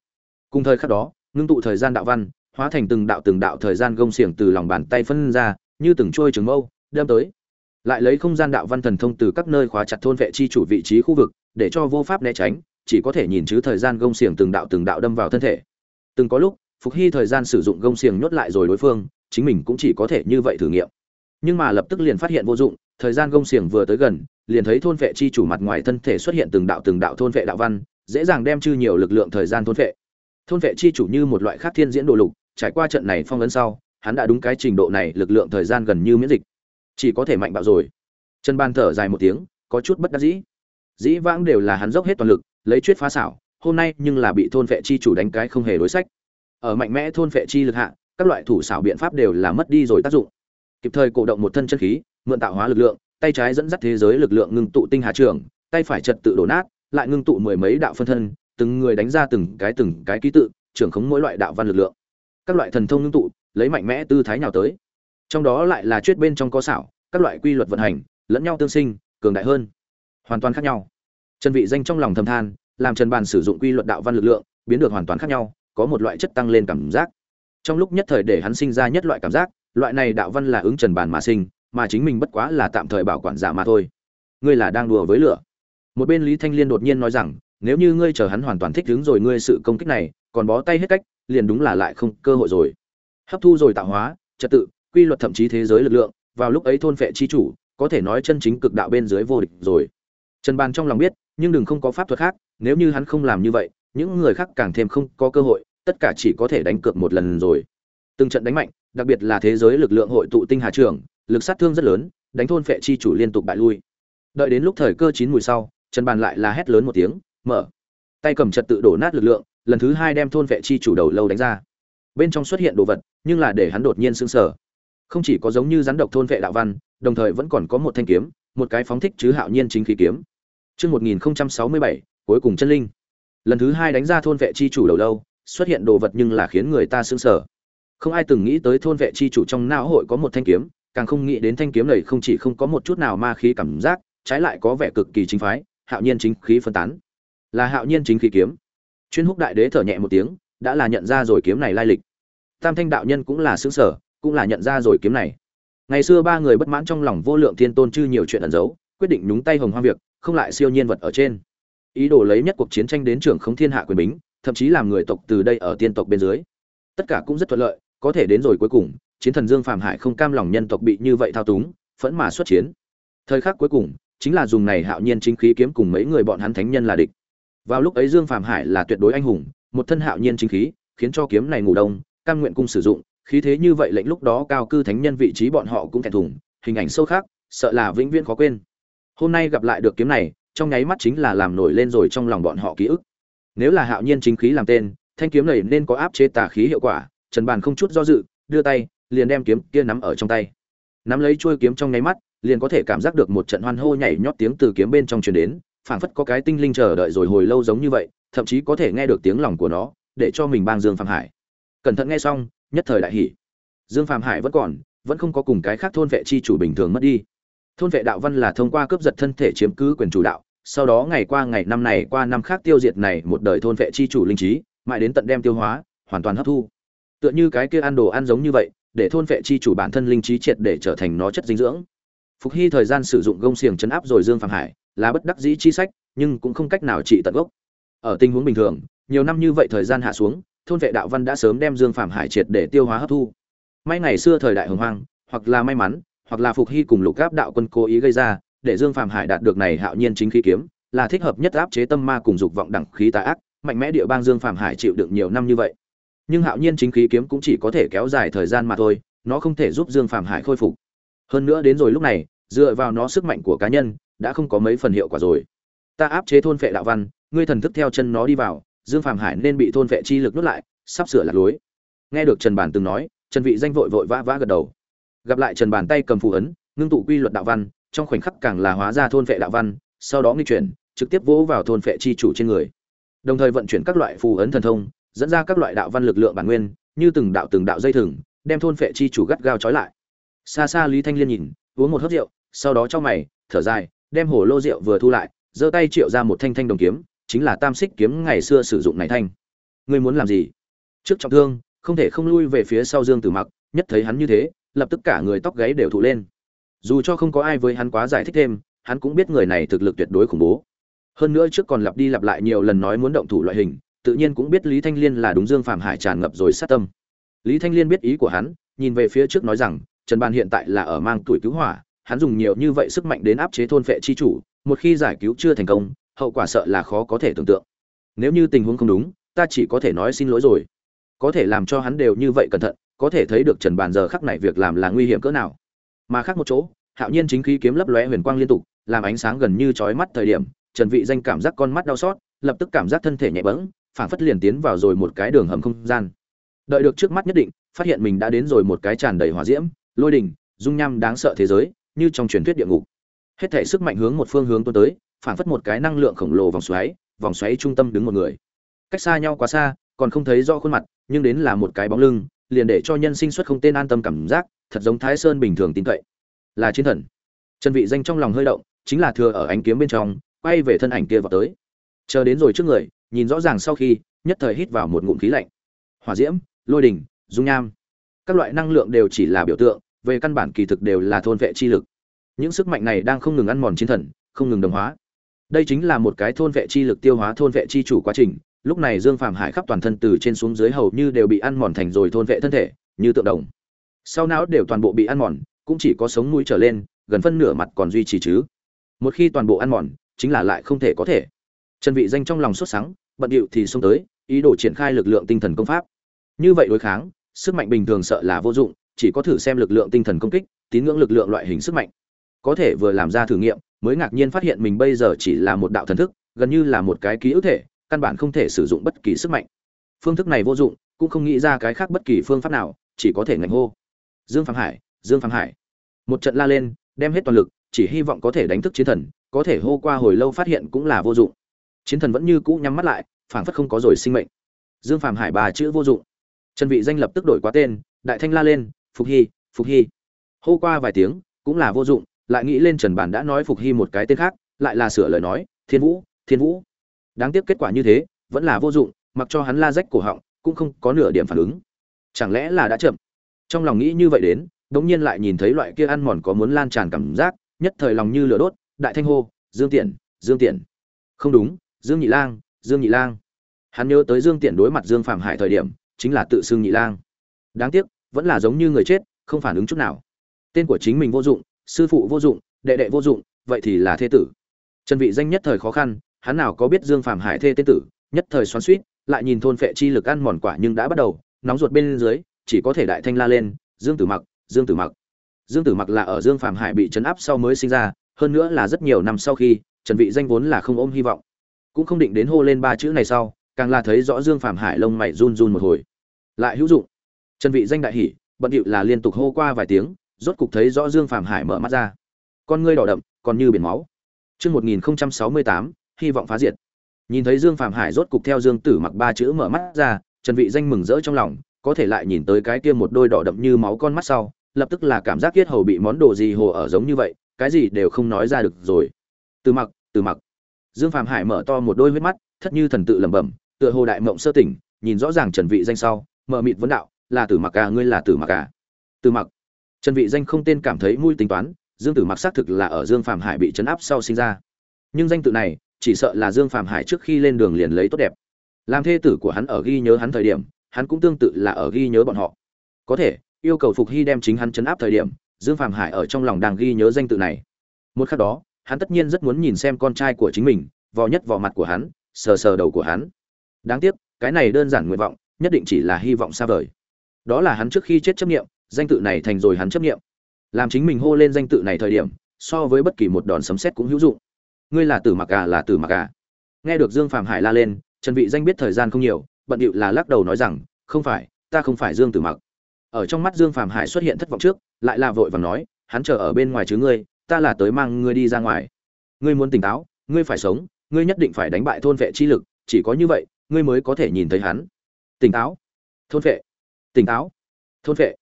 Cùng thời khắc đó, ngưng tụ thời gian đạo văn, hóa thành từng đạo từng đạo thời gian gông xiềng từ lòng bàn tay phân ra, như từng trôi trường mâu đâm tới. Lại lấy không gian đạo văn thần thông từ các nơi khóa chặt thôn vệ chi chủ vị trí khu vực, để cho vô pháp né tránh, chỉ có thể nhìn chứ thời gian gông xiềng từng đạo từng đạo đâm vào thân thể. Từng có lúc, phục hy thời gian sử dụng gông xiềng nhốt lại rồi đối phương, chính mình cũng chỉ có thể như vậy thử nghiệm. Nhưng mà lập tức liền phát hiện vô dụng, thời gian gông xiềng vừa tới gần liền thấy thôn vệ chi chủ mặt ngoài thân thể xuất hiện từng đạo từng đạo thôn vệ đạo văn, dễ dàng đem chư nhiều lực lượng thời gian thôn vệ. Thôn vệ chi chủ như một loại khác thiên diễn đồ lục, trải qua trận này phong ấn sau, hắn đã đúng cái trình độ này lực lượng thời gian gần như miễn dịch. Chỉ có thể mạnh bạo rồi. Chân ban thở dài một tiếng, có chút bất đắc dĩ. Dĩ vãng đều là hắn dốc hết toàn lực, lấy chuyết phá xảo, hôm nay nhưng là bị thôn vệ chi chủ đánh cái không hề đối sách. Ở mạnh mẽ thôn vệ chi lực hạ, các loại thủ xảo biện pháp đều là mất đi rồi tác dụng. Kịp thời cổ động một thân chân khí, mượn tạo hóa lực lượng tay trái dẫn dắt thế giới lực lượng ngưng tụ tinh hà trường, tay phải trật tự đổ nát, lại ngưng tụ mười mấy đạo phân thân, từng người đánh ra từng cái từng cái ký tự, trưởng khống mỗi loại đạo văn lực lượng. Các loại thần thông ngưng tụ, lấy mạnh mẽ tư thái nào tới. Trong đó lại là chuyết bên trong có xảo, các loại quy luật vận hành, lẫn nhau tương sinh, cường đại hơn. Hoàn toàn khác nhau. Trần vị danh trong lòng thầm than, làm trần bàn sử dụng quy luật đạo văn lực lượng, biến được hoàn toàn khác nhau, có một loại chất tăng lên cảm giác. Trong lúc nhất thời để hắn sinh ra nhất loại cảm giác, loại này đạo văn là ứng trần bàn mà sinh mà chính mình bất quá là tạm thời bảo quản giả mà thôi. Ngươi là đang đùa với lửa. Một bên lý thanh liên đột nhiên nói rằng, nếu như ngươi chờ hắn hoàn toàn thích đứng rồi ngươi sự công kích này, còn bó tay hết cách, liền đúng là lại không cơ hội rồi. Hấp thu rồi tạo hóa, trật tự, quy luật thậm chí thế giới lực lượng, vào lúc ấy thôn phệ chi chủ, có thể nói chân chính cực đạo bên dưới vô địch rồi. Trần bàn trong lòng biết, nhưng đừng không có pháp thuật khác, nếu như hắn không làm như vậy, những người khác càng thêm không có cơ hội, tất cả chỉ có thể đánh cược một lần rồi. Từng trận đánh mạnh, đặc biệt là thế giới lực lượng hội tụ tinh hà trường lực sát thương rất lớn, đánh thôn phệ chi chủ liên tục bại lui. Đợi đến lúc thời cơ chín mùi sau, trần bàn lại là hét lớn một tiếng, mở! Tay cầm trật tự đổ nát lực lượng, lần thứ hai đem thôn vệ chi chủ đầu lâu đánh ra. Bên trong xuất hiện đồ vật, nhưng là để hắn đột nhiên sững sờ. Không chỉ có giống như rắn độc thôn vệ đạo văn, đồng thời vẫn còn có một thanh kiếm, một cái phóng thích chứ hạo nhiên chính khí kiếm. Chương một nghìn sáu mươi bảy, cuối cùng chân linh. Lần thứ hai đánh ra thôn vệ chi chủ đầu lâu, xuất hiện đồ vật nhưng là khiến người ta sững sờ. Không ai từng nghĩ tới thôn vệ chi chủ trong não hội có một thanh kiếm càng không nghĩ đến thanh kiếm này không chỉ không có một chút nào ma khí cảm giác, trái lại có vẻ cực kỳ chính phái, hạo nhiên chính khí phân tán. Là hạo nhiên chính khí kiếm. Chuyên húc đại đế thở nhẹ một tiếng, đã là nhận ra rồi kiếm này lai lịch. Tam thanh đạo nhân cũng là xứng sở, cũng là nhận ra rồi kiếm này. Ngày xưa ba người bất mãn trong lòng vô lượng thiên tôn chư nhiều chuyện ẩn giấu, quyết định nhúng tay hồng hoang việc, không lại siêu nhiên vật ở trên. Ý đồ lấy nhất cuộc chiến tranh đến trưởng không thiên hạ quyền bính, thậm chí làm người tộc từ đây ở tiên tộc bên dưới. Tất cả cũng rất thuận lợi, có thể đến rồi cuối cùng chiến thần dương phạm hải không cam lòng nhân tộc bị như vậy thao túng, phẫn mà xuất chiến. Thời khắc cuối cùng, chính là dùng này hạo nhiên chính khí kiếm cùng mấy người bọn hắn thánh nhân là địch. Vào lúc ấy dương phạm hải là tuyệt đối anh hùng, một thân hạo nhiên chính khí, khiến cho kiếm này ngủ đông, cam nguyện cung sử dụng, khí thế như vậy lệnh lúc đó cao cư thánh nhân vị trí bọn họ cũng thẹn thùng, hình ảnh sâu khác, sợ là vĩnh viễn khó quên. Hôm nay gặp lại được kiếm này, trong nháy mắt chính là làm nổi lên rồi trong lòng bọn họ ký ức. Nếu là hạo nhiên chính khí làm tên, thanh kiếm này nên có áp chế tà khí hiệu quả, trần bàn không chút do dự, đưa tay liền đem kiếm kia nắm ở trong tay. Nắm lấy chuôi kiếm trong nháy mắt, liền có thể cảm giác được một trận hoan hô nhảy nhót tiếng từ kiếm bên trong truyền đến, phảng phất có cái tinh linh chờ đợi rồi hồi lâu giống như vậy, thậm chí có thể nghe được tiếng lòng của nó, để cho mình bang dương phạm hải. Cẩn thận nghe xong, nhất thời đại hỉ. Dương phạm hải vẫn còn, vẫn không có cùng cái khác thôn vệ chi chủ bình thường mất đi. Thôn vệ đạo văn là thông qua cướp giật thân thể chiếm cứ quyền chủ đạo, sau đó ngày qua ngày năm này qua năm khác tiêu diệt này một đời thôn vệ chi chủ linh trí, mãi đến tận đem tiêu hóa, hoàn toàn hấp thu. Tựa như cái kia ăn đồ ăn giống như vậy để thôn vệ chi chủ bản thân linh trí triệt để trở thành nó chất dinh dưỡng. Phục hy thời gian sử dụng gông xiềng chấn áp rồi dương phạm hải, là bất đắc dĩ chi sách, nhưng cũng không cách nào trị tận gốc. Ở tình huống bình thường, nhiều năm như vậy thời gian hạ xuống, thôn vệ đạo văn đã sớm đem dương phạm hải triệt để tiêu hóa hấp thu. May ngày xưa thời đại hồng hoang, hoặc là may mắn, hoặc là phục hy cùng lục gáp đạo quân cố ý gây ra, để dương phạm hải đạt được này hạo nhiên chính khí kiếm, là thích hợp nhất áp chế tâm ma cùng dục vọng đẳng khí tà ác, mạnh mẽ địa bang dương phạm hải chịu đựng nhiều năm như vậy nhưng hạo nhiên chính khí kiếm cũng chỉ có thể kéo dài thời gian mà thôi, nó không thể giúp dương phạm hải khôi phục. Hơn nữa đến rồi lúc này, dựa vào nó sức mạnh của cá nhân, đã không có mấy phần hiệu quả rồi. Ta áp chế thôn phệ đạo văn, ngươi thần thức theo chân nó đi vào, dương phạm hải nên bị thôn phệ chi lực nuốt lại, sắp sửa lạc lối. Nghe được trần bản từng nói, trần vị danh vội vội vã vã gật đầu. Gặp lại trần bàn tay cầm phù ấn, ngưng tụ quy luật đạo văn, trong khoảnh khắc càng là hóa ra thôn phệ đạo văn, sau đó nghi chuyển, trực tiếp vỗ vào thôn phệ chi chủ trên người. Đồng thời vận chuyển các loại phù ấn thần thông dẫn ra các loại đạo văn lực lượng bản nguyên, như từng đạo từng đạo dây thừng, đem thôn phệ chi chủ gắt gao trói lại. Xa xa lý thanh liên nhìn, uống một hớp rượu, sau đó cho mày, thở dài, đem hồ lô rượu vừa thu lại, giơ tay triệu ra một thanh thanh đồng kiếm, chính là tam xích kiếm ngày xưa sử dụng này thanh. Ngươi muốn làm gì? Trước trọng thương, không thể không lui về phía sau dương tử mặc, nhất thấy hắn như thế, lập tức cả người tóc gáy đều thụ lên. Dù cho không có ai với hắn quá giải thích thêm, hắn cũng biết người này thực lực tuyệt đối khủng bố. Hơn nữa trước còn lặp đi lặp lại nhiều lần nói muốn động thủ loại hình tự nhiên cũng biết lý thanh liên là đúng dương phạm hải tràn ngập rồi sát tâm. Lý thanh liên biết ý của hắn, nhìn về phía trước nói rằng, trần ban hiện tại là ở mang tuổi cứu hỏa, hắn dùng nhiều như vậy sức mạnh đến áp chế thôn phệ chi chủ, một khi giải cứu chưa thành công, hậu quả sợ là khó có thể tưởng tượng. Nếu như tình huống không đúng, ta chỉ có thể nói xin lỗi rồi. Có thể làm cho hắn đều như vậy cẩn thận, có thể thấy được trần bàn giờ khắc này việc làm là nguy hiểm cỡ nào. Mà khác một chỗ, hạo nhiên chính khí kiếm lấp lóe huyền quang liên tục, làm ánh sáng gần như chói mắt thời điểm, trần vị danh cảm giác con mắt đau xót, lập tức cảm giác thân thể nhẹ bẫng phảng phất liền tiến vào rồi một cái đường hầm không gian. Đợi được trước mắt nhất định, phát hiện mình đã đến rồi một cái tràn đầy hỏa diễm, lôi đỉnh dung nham đáng sợ thế giới, như trong truyền thuyết địa ngục. Hết thể sức mạnh hướng một phương hướng tuôn tới, phảng phất một cái năng lượng khổng lồ vòng xoáy vòng xoáy trung tâm đứng một người. Cách xa nhau quá xa, còn không thấy rõ khuôn mặt, nhưng đến là một cái bóng lưng, liền để cho nhân sinh xuất không tên an tâm cảm giác, thật giống thái sơn bình thường tin cậy. Là chiến thần. Trần vị danh trong lòng hơi động, chính là thừa ở ánh kiếm bên trong, quay về thân ảnh kia vào tới. Chờ đến rồi trước người nhìn rõ ràng sau khi, nhất thời hít vào một ngụm khí lạnh. Hỏa diễm, lôi đình, dung nham. Các loại năng lượng đều chỉ là biểu tượng, về căn bản kỳ thực đều là thôn vệ chi lực. Những sức mạnh này đang không ngừng ăn mòn chiến thần, không ngừng đồng hóa. Đây chính là một cái thôn vệ chi lực tiêu hóa thôn vệ chi chủ quá trình. Lúc này dương phàm hải khắp toàn thân từ trên xuống dưới hầu như đều bị ăn mòn thành rồi thôn vệ thân thể, như tượng đồng. Sau não đều toàn bộ bị ăn mòn, cũng chỉ có sống mũi trở lên, gần phân nửa mặt còn duy trì chứ. Một khi toàn bộ ăn mòn, chính là lại không thể có thể. Trần vị danh trong lòng xuất sáng bận điệu thì xông tới, ý đồ triển khai lực lượng tinh thần công pháp. Như vậy đối kháng, sức mạnh bình thường sợ là vô dụng, chỉ có thử xem lực lượng tinh thần công kích, tín ngưỡng lực lượng loại hình sức mạnh. Có thể vừa làm ra thử nghiệm, mới ngạc nhiên phát hiện mình bây giờ chỉ là một đạo thần thức, gần như là một cái ký ức thể, căn bản không thể sử dụng bất kỳ sức mạnh. Phương thức này vô dụng, cũng không nghĩ ra cái khác bất kỳ phương pháp nào, chỉ có thể ngành hô. Dương phạm hải, dương phạm hải. Một trận la lên, đem hết toàn lực, chỉ hy vọng có thể đánh thức chiến thần, có thể hô qua hồi lâu phát hiện cũng là vô dụng chiến thần vẫn như cũ nhắm mắt lại, phảng phất không có rồi sinh mệnh. Dương phạm hải bà chữ vô dụng. Trần vị danh lập tức đổi quá tên, đại thanh la lên, phục hy phục hy. Hô qua vài tiếng, cũng là vô dụng, lại nghĩ lên trần bản đã nói phục hy một cái tên khác, lại là sửa lời nói, thiên vũ thiên vũ. Đáng tiếc kết quả như thế, vẫn là vô dụng, mặc cho hắn la rách cổ họng, cũng không có nửa điểm phản ứng. Chẳng lẽ là đã chậm? Trong lòng nghĩ như vậy đến, đống nhiên lại nhìn thấy loại kia ăn mòn có muốn lan tràn cảm giác, nhất thời lòng như lửa đốt, đại thanh hô, dương tiện dương tiện. Không đúng dương nhị lang dương nhị lang. Hắn nhớ tới dương tiện đối mặt dương phạm hải thời điểm chính là tự xưng nhị lang. Đáng tiếc vẫn là giống như người chết không phản ứng chút nào. Tên của chính mình vô dụng sư phụ vô dụng đệ đệ vô dụng vậy thì là thế tử. Trần vị danh nhất thời khó khăn hắn nào có biết Dương Phạm Hải thê tên tử, nhất thời xoắn xuýt, lại nhìn thôn phệ chi lực ăn mòn quả nhưng đã bắt đầu, nóng ruột bên dưới, chỉ có thể đại thanh la lên, Dương Tử Mặc, Dương Tử Mặc. Dương Tử Mặc là ở Dương Phạm Hải bị trấn áp sau mới sinh ra, hơn nữa là rất nhiều năm sau khi, Trần Vị danh vốn là không ôm hy vọng, cũng không định đến hô lên ba chữ này sau, càng là thấy rõ Dương Phạm Hải lông mày run run một hồi. Lại hữu dụng. Trần Vị danh đại hỉ, bận điệu là liên tục hô qua vài tiếng, rốt cục thấy rõ Dương Phạm Hải mở mắt ra. Con ngươi đỏ đậm, còn như biển máu. Chương 1068, hy vọng phá diệt nhìn thấy dương phạm hải rốt cục theo dương tử mặc ba chữ mở mắt ra trần vị danh mừng rỡ trong lòng có thể lại nhìn tới cái kia một đôi đỏ đậm như máu con mắt sau lập tức là cảm giác kiết hầu bị món đồ gì hồ ở giống như vậy cái gì đều không nói ra được rồi từ mặc từ mặc dương phạm hải mở to một đôi huyết mắt thất như thần tự lẩm bẩm tựa hồ đại mộng sơ tỉnh nhìn rõ ràng trần vị danh sau mở mịt vấn đạo là tử mặc à ngươi là tử mặc à Tử mặc trần vị danh không tên cảm thấy mũi tính toán dương tử mặc xác thực là ở dương phạm hải bị chấn áp sau sinh ra nhưng danh tự này chỉ sợ là Dương Phạm Hải trước khi lên đường liền lấy tốt đẹp. Làm thê tử của hắn ở ghi nhớ hắn thời điểm, hắn cũng tương tự là ở ghi nhớ bọn họ. Có thể, yêu cầu Phục Hy đem chính hắn chấn áp thời điểm, Dương Phạm Hải ở trong lòng đang ghi nhớ danh tự này. Một khắc đó, hắn tất nhiên rất muốn nhìn xem con trai của chính mình, vò nhất vò mặt của hắn, sờ sờ đầu của hắn. đáng tiếc cái này đơn giản nguyện vọng nhất định chỉ là hy vọng xa vời. Đó là hắn trước khi chết chấp nghiệm danh tự này thành rồi hắn chấp nghiệm làm chính mình hô lên danh tự này thời điểm so với bất kỳ một đòn sấm sét cũng hữu dụng. Ngươi là tử mặc à là tử mặc à. Nghe được dương phạm hải la lên trần vị danh biết thời gian không nhiều bận điệu là lắc đầu nói rằng không phải ta không phải dương tử mặc. Ở trong mắt dương phạm hải xuất hiện thất vọng trước lại là vội vàng nói hắn chờ ở bên ngoài chứ ngươi ta là tới mang ngươi đi ra ngoài. Ngươi muốn tỉnh táo, ngươi phải sống, ngươi nhất định phải đánh bại thôn vệ chi lực, chỉ có như vậy, ngươi mới có thể nhìn thấy hắn. Tỉnh táo. Thôn vệ. Tỉnh táo. Thôn vệ.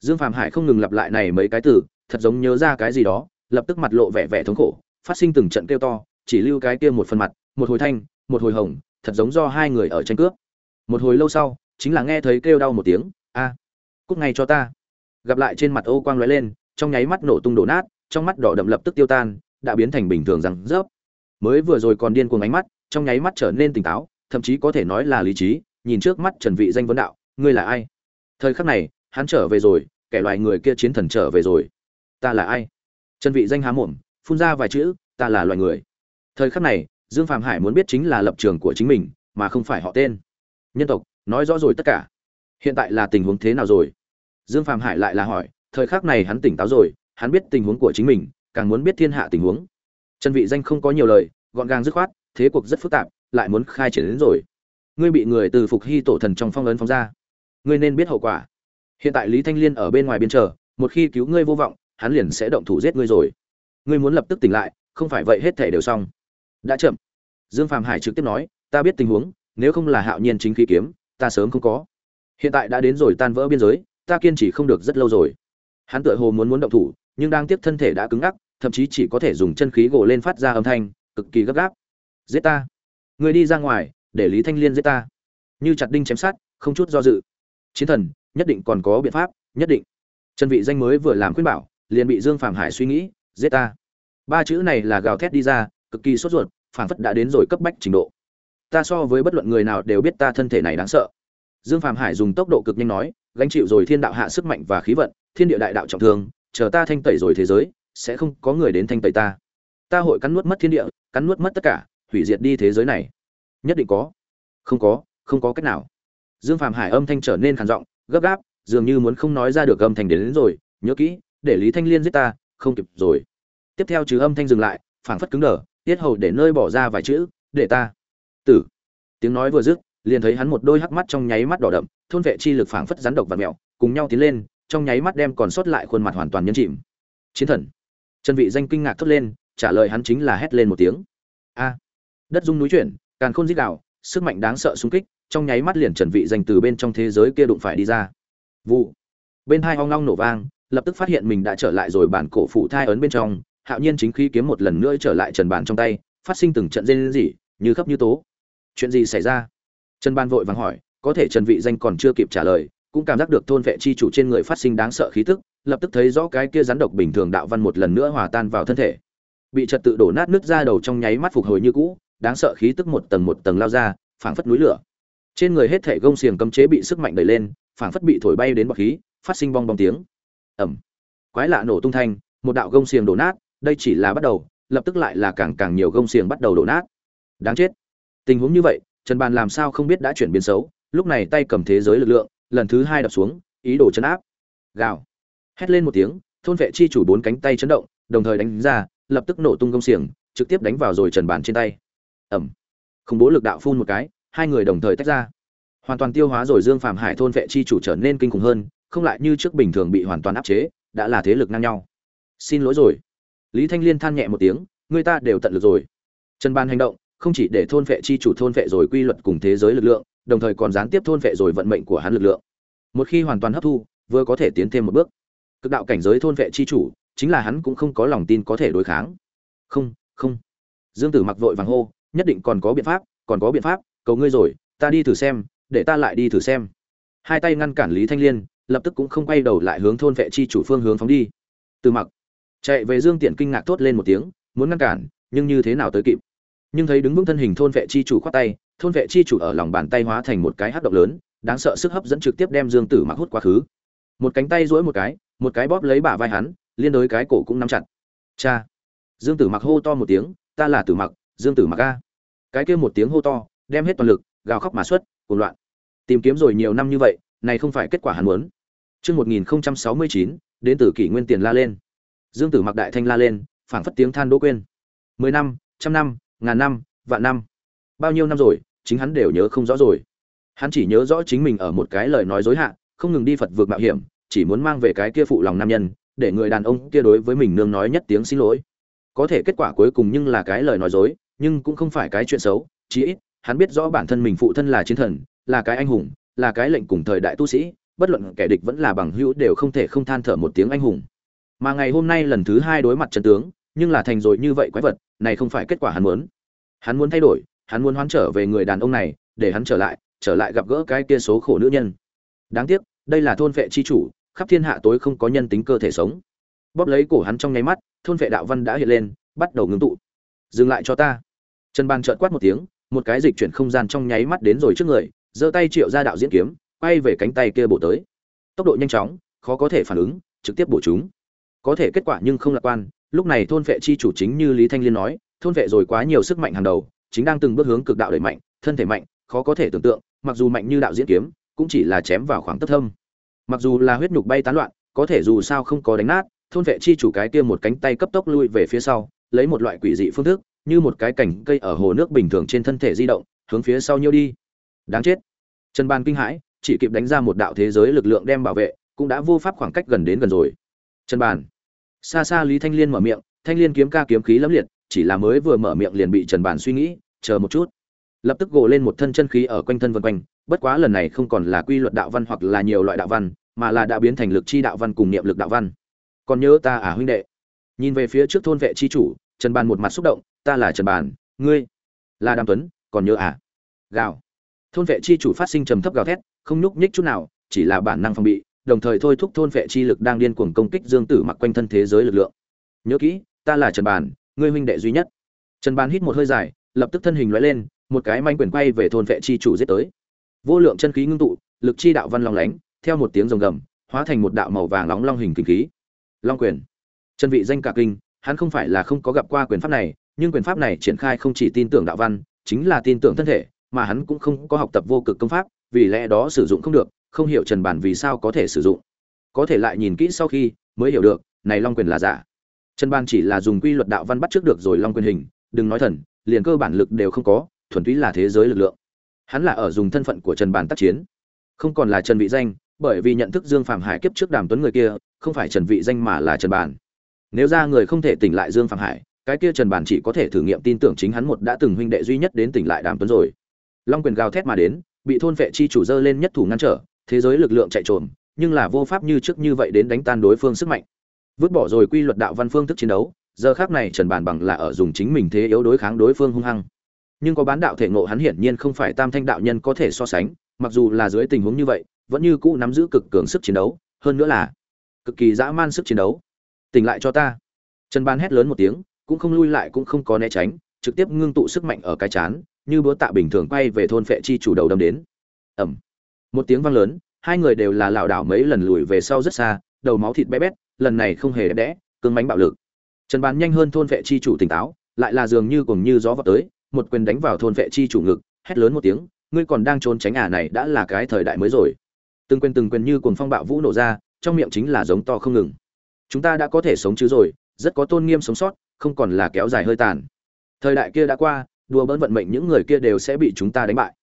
Dương phạm hải không ngừng lặp lại này mấy cái từ, thật giống nhớ ra cái gì đó, lập tức mặt lộ vẻ vẻ thống khổ, phát sinh từng trận kêu to, chỉ lưu cái kia một phần mặt, một hồi thanh, một hồi hồng, thật giống do hai người ở tranh cướp. Một hồi lâu sau, chính là nghe thấy kêu đau một tiếng, a, cút ngay cho ta. Gặp lại trên mặt ô quang lóe lên, trong nháy mắt nổ tung đổ nát trong mắt đỏ đậm lập tức tiêu tan, đã biến thành bình thường rằng rớp. Mới vừa rồi còn điên cuồng ánh mắt, trong nháy mắt trở nên tỉnh táo, thậm chí có thể nói là lý trí, nhìn trước mắt trần vị danh vấn đạo, ngươi là ai? Thời khắc này, hắn trở về rồi, kẻ loài người kia chiến thần trở về rồi. Ta là ai? Trần vị danh há mồm, phun ra vài chữ, ta là loài người. Thời khắc này, dương phạm hải muốn biết chính là lập trường của chính mình, mà không phải họ tên. Nhân tộc, nói rõ rồi tất cả. Hiện tại là tình huống thế nào rồi? Dương phạm hải lại là hỏi, thời khắc này hắn tỉnh táo rồi hắn biết tình huống của chính mình, càng muốn biết thiên hạ tình huống. Trần vị danh không có nhiều lời, gọn gàng dứt khoát, thế cuộc rất phức tạp, lại muốn khai triển đến rồi. Ngươi bị người từ phục hy tổ thần trong phong ấn phóng ra. Ngươi nên biết hậu quả. Hiện tại lý thanh liên ở bên ngoài biên chờ, một khi cứu ngươi vô vọng, hắn liền sẽ động thủ giết ngươi rồi. Ngươi muốn lập tức tỉnh lại, không phải vậy hết thể đều xong. Đã chậm. Dương phạm hải trực tiếp nói, ta biết tình huống, nếu không là hạo nhiên chính khí kiếm, ta sớm không có. Hiện tại đã đến rồi tan vỡ biên giới, ta kiên trì không được rất lâu rồi. Hắn tựa hồ muốn muốn động thủ nhưng đang tiếp thân thể đã cứng ngắc, thậm chí chỉ có thể dùng chân khí gồ lên phát ra âm thanh, cực kỳ gấp gáp. Giết ta. Người đi ra ngoài, để lý thanh liên giết ta. Như chặt đinh chém sát không chút do dự. Chiến thần, nhất định còn có biện pháp, nhất định. Trần vị danh mới vừa làm khuyên bảo, liền bị dương phạm hải suy nghĩ, giết ta. Ba chữ này là gào thét đi ra, cực kỳ sốt ruột phản phất đã đến rồi cấp bách trình độ. Ta so với bất luận người nào đều biết ta thân thể này đáng sợ. Dương phạm hải dùng tốc độ cực nhanh nói, gánh chịu rồi thiên đạo hạ sức mạnh và khí vận, thiên địa đại đạo trọng thương chờ ta thanh tẩy rồi thế giới sẽ không có người đến thanh tẩy ta. Ta hội cắn nuốt mất thiên địa cắn nuốt mất tất cả hủy diệt đi thế giới này. Nhất định có. Không có không có cách nào. Dương phạm hải âm thanh trở nên khàn giọng gấp gáp dường như muốn không nói ra được âm thanh đến, đến rồi nhớ kỹ để lý thanh liên giết ta không kịp rồi. Tiếp theo chứ âm thanh dừng lại phảng phất cứng đờ tiết hầu để nơi bỏ ra vài chữ để ta. Tử. Tiếng nói vừa dứt liền thấy hắn một đôi hắc mắt trong nháy mắt đỏ đậm thôn vệ chi lực phảng phất rắn độc và mẹo cùng nhau tiến lên trong nháy mắt đem còn sót lại khuôn mặt hoàn toàn nhấn chìm. Chiến thần. Trần vị danh kinh ngạc thốt lên, trả lời hắn chính là hét lên một tiếng. A. Đất rung núi chuyển, càn khôn giết đạo sức mạnh đáng sợ xung kích, trong nháy mắt liền trần vị danh từ bên trong thế giới kia đụng phải đi ra. Vụ. Bên hai hoang long nổ vang, lập tức phát hiện mình đã trở lại rồi bản cổ phủ thai ấn bên trong, hạo nhiên chính khí kiếm một lần nữa trở lại trần bàn trong tay, phát sinh từng trận rên rỉ, như khắp như tố. Chuyện gì xảy ra? Trần ban vội vàng hỏi, có thể trần vị danh còn chưa kịp trả lời cũng cảm giác được thôn vệ chi chủ trên người phát sinh đáng sợ khí tức lập tức thấy rõ cái kia rắn độc bình thường đạo văn một lần nữa hòa tan vào thân thể. Bị trật tự đổ nát nứt ra đầu trong nháy mắt phục hồi như cũ đáng sợ khí tức một tầng một tầng lao ra phảng phất núi lửa. Trên người hết thể gông xiềng cấm chế bị sức mạnh đẩy lên phảng phất bị thổi bay đến bọt khí phát sinh bong bong tiếng. Ầm, quái lạ nổ tung thanh một đạo gông xiềng đổ nát đây chỉ là bắt đầu lập tức lại là càng càng nhiều gông xiềng bắt đầu đổ nát. Đáng chết. Tình huống như vậy trần bàn làm sao không biết đã chuyển biến xấu lúc này tay cầm thế giới lực lượng lần thứ hai đập xuống, ý đồ chấn áp. Gào. Hét lên một tiếng, thôn vệ chi chủ bốn cánh tay chấn động, đồng thời đánh ra, lập tức nổ tung công xiềng, trực tiếp đánh vào rồi trần bàn trên tay. Ẩm khủng bố lực đạo phun một cái, hai người đồng thời tách ra. Hoàn toàn tiêu hóa rồi dương phạm hải thôn vệ chi chủ trở nên kinh khủng hơn, không lại như trước bình thường bị hoàn toàn áp chế, đã là thế lực ngang nhau. Xin lỗi rồi. Lý thanh liên than nhẹ một tiếng, người ta đều tận lực rồi. Trần bàn hành động, không chỉ để thôn vệ chi chủ thôn vệ rồi quy luật cùng thế giới lực lượng đồng thời còn gián tiếp thôn vệ rồi vận mệnh của hắn lực lượng. Một khi hoàn toàn hấp thu, vừa có thể tiến thêm một bước. Cực đạo cảnh giới thôn vệ chi chủ, chính là hắn cũng không có lòng tin có thể đối kháng. Không không. Dương tử mặc vội vàng hô, nhất định còn có biện pháp, còn có biện pháp, cầu ngươi rồi, ta đi thử xem, để ta lại đi thử xem. Hai tay ngăn cản lý thanh liên, lập tức cũng không quay đầu lại hướng thôn vệ chi chủ phương hướng phóng đi. Từ mặc chạy về dương tiện kinh ngạc thốt lên một tiếng, muốn ngăn cản, nhưng như thế nào tới kịp? Nhưng thấy đứng vững thân hình thôn vệ chi chủ khoát tay thôn vệ chi chủ ở lòng bàn tay hóa thành một cái hắc động lớn đáng sợ sức hấp dẫn trực tiếp đem dương tử mặc hút quá khứ một cánh tay duỗi một cái một cái bóp lấy bả vai hắn liên đối cái cổ cũng nắm chặt cha dương tử mặc hô to một tiếng ta là tử mặc dương tử mặc a cái kia một tiếng hô to đem hết toàn lực gào khóc mà xuất cuồng loạn tìm kiếm rồi nhiều năm như vậy này không phải kết quả hắn muốn Chương 1069, đến từ kỷ nguyên tiền la lên. Dương Tử mặc đại thanh la lên, phảng phất tiếng than đỗ quên. Mười năm, trăm năm, ngàn năm, vạn năm. Bao nhiêu năm rồi, chính hắn đều nhớ không rõ rồi. Hắn chỉ nhớ rõ chính mình ở một cái lời nói dối hạ, không ngừng đi Phật vượt mạo hiểm, chỉ muốn mang về cái kia phụ lòng nam nhân, để người đàn ông kia đối với mình nương nói nhất tiếng xin lỗi. Có thể kết quả cuối cùng nhưng là cái lời nói dối, nhưng cũng không phải cái chuyện xấu, chí ít, hắn biết rõ bản thân mình phụ thân là chiến thần, là cái anh hùng, là cái lệnh cùng thời đại tu sĩ, bất luận kẻ địch vẫn là bằng hữu đều không thể không than thở một tiếng anh hùng. Mà ngày hôm nay lần thứ hai đối mặt trần tướng, nhưng là thành rồi như vậy quái vật, này không phải kết quả hắn muốn. Hắn muốn thay đổi, hắn muốn hoán trở về người đàn ông này, để hắn trở lại, trở lại gặp gỡ cái kia số khổ nữ nhân. Đáng tiếc, đây là thôn vệ chi chủ, khắp thiên hạ tối không có nhân tính cơ thể sống. Bóp lấy cổ hắn trong nháy mắt, thôn vệ đạo văn đã hiện lên, bắt đầu ngưng tụ. Dừng lại cho ta. Trần Ban chợt quát một tiếng, một cái dịch chuyển không gian trong nháy mắt đến rồi trước người, giơ tay triệu ra đạo diễn kiếm, quay về cánh tay kia bổ tới. Tốc độ nhanh chóng, khó có thể phản ứng, trực tiếp bổ chúng. Có thể kết quả nhưng không lạc quan, lúc này thôn vệ chi chủ chính như Lý Thanh Liên nói, thôn vệ rồi quá nhiều sức mạnh hàng đầu, chính đang từng bước hướng cực đạo đẩy mạnh, thân thể mạnh, khó có thể tưởng tượng, mặc dù mạnh như đạo diễn kiếm, cũng chỉ là chém vào khoảng tấc thâm. Mặc dù là huyết nhục bay tán loạn, có thể dù sao không có đánh nát, thôn vệ chi chủ cái kia một cánh tay cấp tốc lui về phía sau, lấy một loại quỷ dị phương thức, như một cái cảnh cây ở hồ nước bình thường trên thân thể di động, hướng phía sau nhiêu đi. Đáng chết. Trần Ban kinh hãi, chỉ kịp đánh ra một đạo thế giới lực lượng đem bảo vệ, cũng đã vô pháp khoảng cách gần đến gần rồi. Trần Bàn. Xa xa Lý Thanh Liên mở miệng, Thanh Liên kiếm ca kiếm khí lẫm liệt, chỉ là mới vừa mở miệng liền bị Trần Bàn suy nghĩ, chờ một chút. Lập tức gồ lên một thân chân khí ở quanh thân vân quanh, bất quá lần này không còn là quy luật đạo văn hoặc là nhiều loại đạo văn, mà là đã biến thành lực chi đạo văn cùng niệm lực đạo văn. Còn nhớ ta à huynh đệ? Nhìn về phía trước thôn vệ chi chủ, Trần Bàn một mặt xúc động, ta là Trần Bàn, ngươi là Đàm Tuấn, còn nhớ à? Gào. Thôn vệ chi chủ phát sinh trầm thấp gào thét, không nhúc nhích chút nào, chỉ là bản năng phòng bị, đồng thời thôi thúc thôn vệ chi lực đang điên cuồng công kích Dương Tử mặc quanh thân thế giới lực lượng. Nhớ kỹ, ta là Trần Bàn, ngươi huynh đệ duy nhất. Trần Bàn hít một hơi dài, lập tức thân hình lóe lên, một cái manh quyền quay về thôn vệ chi chủ giết tới. Vô lượng chân khí ngưng tụ, lực chi đạo văn long lánh, theo một tiếng rồng gầm, hóa thành một đạo màu vàng nóng long hình kinh khí. Long quyền. Chân vị danh cả kinh, hắn không phải là không có gặp qua quyền pháp này, nhưng quyền pháp này triển khai không chỉ tin tưởng đạo văn, chính là tin tưởng thân thể, mà hắn cũng không có học tập vô cực công pháp, vì lẽ đó sử dụng không được, không hiểu Trần Bản vì sao có thể sử dụng. Có thể lại nhìn kỹ sau khi mới hiểu được, này long quyền là giả. Trần Bản chỉ là dùng quy luật đạo văn bắt trước được rồi long quyền hình, đừng nói thần, liền cơ bản lực đều không có, thuần túy là thế giới lực lượng. Hắn là ở dùng thân phận của Trần Bàn tác chiến, không còn là Trần Vị Danh, bởi vì nhận thức Dương Phạm Hải kiếp trước Đàm Tuấn người kia, không phải Trần Vị Danh mà là Trần Bàn. Nếu ra người không thể tỉnh lại Dương Phạm Hải, cái kia Trần Bàn chỉ có thể thử nghiệm tin tưởng chính hắn một đã từng huynh đệ duy nhất đến tỉnh lại Đàm Tuấn rồi. Long quyền gào thét mà đến, bị thôn vệ chi chủ dơ lên nhất thủ ngăn trở, thế giới lực lượng chạy trộm, nhưng là vô pháp như trước như vậy đến đánh tan đối phương sức mạnh. Vứt bỏ rồi quy luật đạo văn phương thức chiến đấu, giờ khác này Trần Bàn bằng là ở dùng chính mình thế yếu đối kháng đối phương hung hăng. Nhưng có bán đạo thể ngộ hắn hiển nhiên không phải tam thanh đạo nhân có thể so sánh, mặc dù là dưới tình huống như vậy, vẫn như cũ nắm giữ cực cường sức chiến đấu, hơn nữa là cực kỳ dã man sức chiến đấu. Tỉnh lại cho ta. Trần Ban hét lớn một tiếng, cũng không lui lại cũng không có né tránh, trực tiếp ngưng tụ sức mạnh ở cái chán, như búa tạ bình thường quay về thôn phệ chi chủ đầu đâm đến. Ầm một tiếng vang lớn hai người đều là lảo đảo mấy lần lùi về sau rất xa đầu máu thịt bé bét lần này không hề đẹp đẽ cứng mánh bạo lực trần bàn nhanh hơn thôn vệ chi chủ tỉnh táo, lại là dường như cùng như gió vọt tới, một quyền đánh vào thôn vệ chi chủ ngực, hét lớn một tiếng, ngươi còn đang trốn tránh ả à này đã là cái thời đại mới rồi. Từng quyền từng quyền như cuồng phong bạo vũ nổ ra, trong miệng chính là giống to không ngừng. Chúng ta đã có thể sống chứ rồi, rất có tôn nghiêm sống sót, không còn là kéo dài hơi tàn. Thời đại kia đã qua, đùa bỡn vận mệnh những người kia đều sẽ bị chúng ta đánh bại.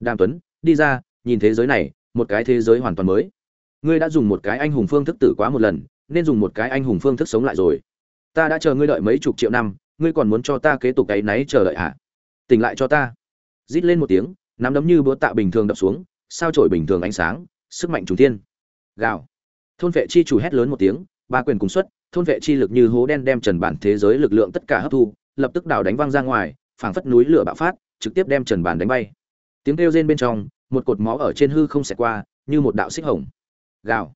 Đàm tuấn, đi ra, nhìn thế giới này, một cái thế giới hoàn toàn mới. Ngươi đã dùng một cái anh hùng phương thức tử quá một lần, nên dùng một cái anh hùng phương thức sống lại rồi ta đã chờ ngươi đợi mấy chục triệu năm, ngươi còn muốn cho ta kế tục cái náy chờ đợi hả? Tỉnh lại cho ta. Rít lên một tiếng, nắm đấm như búa tạ bình thường đập xuống, sao trổi bình thường ánh sáng, sức mạnh trùng thiên. Gào. Thôn vệ chi chủ hét lớn một tiếng, ba quyền cùng xuất, thôn vệ chi lực như hố đen đem trần bản thế giới lực lượng tất cả hấp thu, lập tức đào đánh văng ra ngoài, phảng phất núi lửa bạo phát, trực tiếp đem trần bản đánh bay. Tiếng kêu rên bên trong, một cột máu ở trên hư không xẹt qua, như một đạo xích hồng. Gào.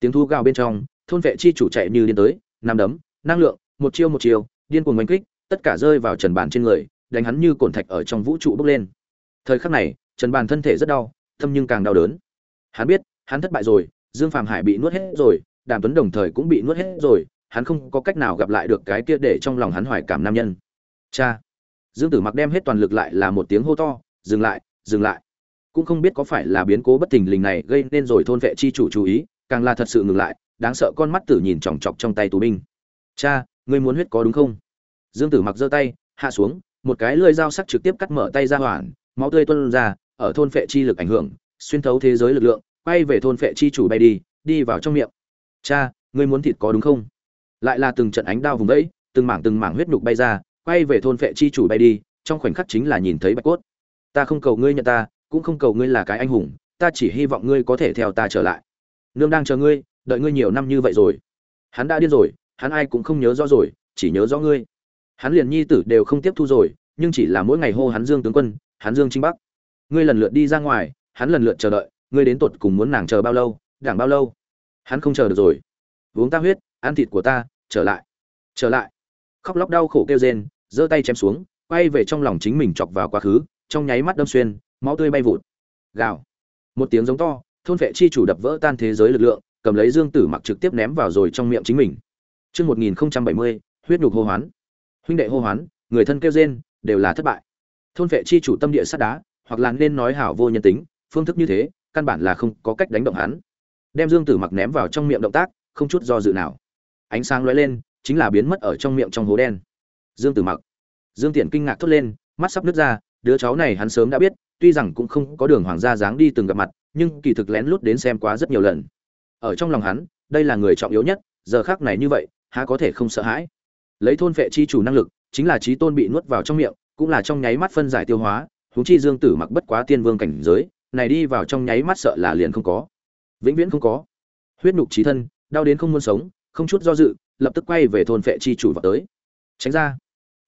Tiếng thu gào bên trong, thôn vệ chi chủ chạy như điên tới nằm đấm, năng lượng một chiêu một chiêu, điên cuồng oanh kích, tất cả rơi vào trần bàn trên người, đánh hắn như cồn thạch ở trong vũ trụ bốc lên. Thời khắc này, trần bàn thân thể rất đau, thâm nhưng càng đau đớn. Hắn biết, hắn thất bại rồi, dương phàm hải bị nuốt hết rồi, đàm tuấn đồng thời cũng bị nuốt hết rồi, hắn không có cách nào gặp lại được cái kia để trong lòng hắn hoài cảm nam nhân. Cha! Dương tử mặc đem hết toàn lực lại là một tiếng hô to, dừng lại dừng lại. Cũng không biết có phải là biến cố bất thình lình này gây nên rồi thôn vệ chi chủ chú ý, càng là thật sự ngừng lại, đáng sợ con mắt tử nhìn chòng chọc trong tay tù binh. Cha ngươi muốn huyết có đúng không? Dương tử mặc giơ tay, hạ xuống, một cái lưỡi dao sắc trực tiếp cắt mở tay ra hoàn, máu tươi tuôn ra, ở thôn phệ chi lực ảnh hưởng, xuyên thấu thế giới lực lượng, quay về thôn phệ chi chủ bay đi đi vào trong miệng. Cha, ngươi muốn thịt có đúng không? Lại là từng trận ánh đao vùng vẫy, từng mảng từng mảng huyết nhục bay ra, quay về thôn phệ chi chủ bay đi, trong khoảnh khắc chính là nhìn thấy bạch cốt. Ta không cầu ngươi nhận ta, cũng không cầu ngươi là cái anh hùng, ta chỉ hy vọng ngươi có thể theo ta trở lại. Nương đang chờ ngươi, đợi ngươi nhiều năm như vậy rồi. Hắn đã điên rồi hắn ai cũng không nhớ rõ rồi, chỉ nhớ rõ ngươi. Hắn liền nhi tử đều không tiếp thu rồi, nhưng chỉ là mỗi ngày hô hắn dương tướng quân, hắn dương trinh bắc. Ngươi lần lượt đi ra ngoài, hắn lần lượt chờ đợi, ngươi đến tột cùng muốn nàng chờ bao lâu, đảng bao lâu? Hắn không chờ được rồi. Uống ta huyết, ăn thịt của ta, trở lại. Trở lại. Khóc lóc đau khổ kêu rên, giơ tay chém xuống, quay về trong lòng chính mình chọc vào quá khứ, trong nháy mắt đâm xuyên, máu tươi bay vụt. Gào. Một tiếng giống to, thôn vệ chi chủ đập vỡ tan thế giới lực lượng, cầm lấy dương tử mặc trực tiếp ném vào rồi trong miệng chính mình. Trước 1070, huyết nhục hô hoán. Huynh đệ hô hoán, người thân kêu rên, đều là thất bại. Thôn vệ chi chủ tâm địa sắt đá, hoặc là nên nói hảo vô nhân tính, phương thức như thế, căn bản là không có cách đánh động hắn. Đem Dương Tử Mặc ném vào trong miệng động tác, không chút do dự nào. Ánh sáng lóe lên, chính là biến mất ở trong miệng trong hố đen. Dương Tử Mặc. Dương Tiện kinh ngạc thốt lên, mắt sắp nứt ra, đứa cháu này hắn sớm đã biết, tuy rằng cũng không có đường hoàng gia dáng đi từng gặp mặt, nhưng kỳ thực lén lút đến xem quá rất nhiều lần. Ở trong lòng hắn, đây là người trọng yếu nhất, giờ khắc này như vậy, há có thể không sợ hãi. Lấy thôn vệ chi chủ năng lực, chính là trí tôn bị nuốt vào trong miệng, cũng là trong nháy mắt phân giải tiêu hóa, huống chi Dương Tử mặc bất quá tiên vương cảnh giới, này đi vào trong nháy mắt sợ là liền không có. Vĩnh viễn không có. Huyết nhục chí thân, đau đến không muốn sống, không chút do dự, lập tức quay về thôn vệ chi chủ vào tới. Tránh ra.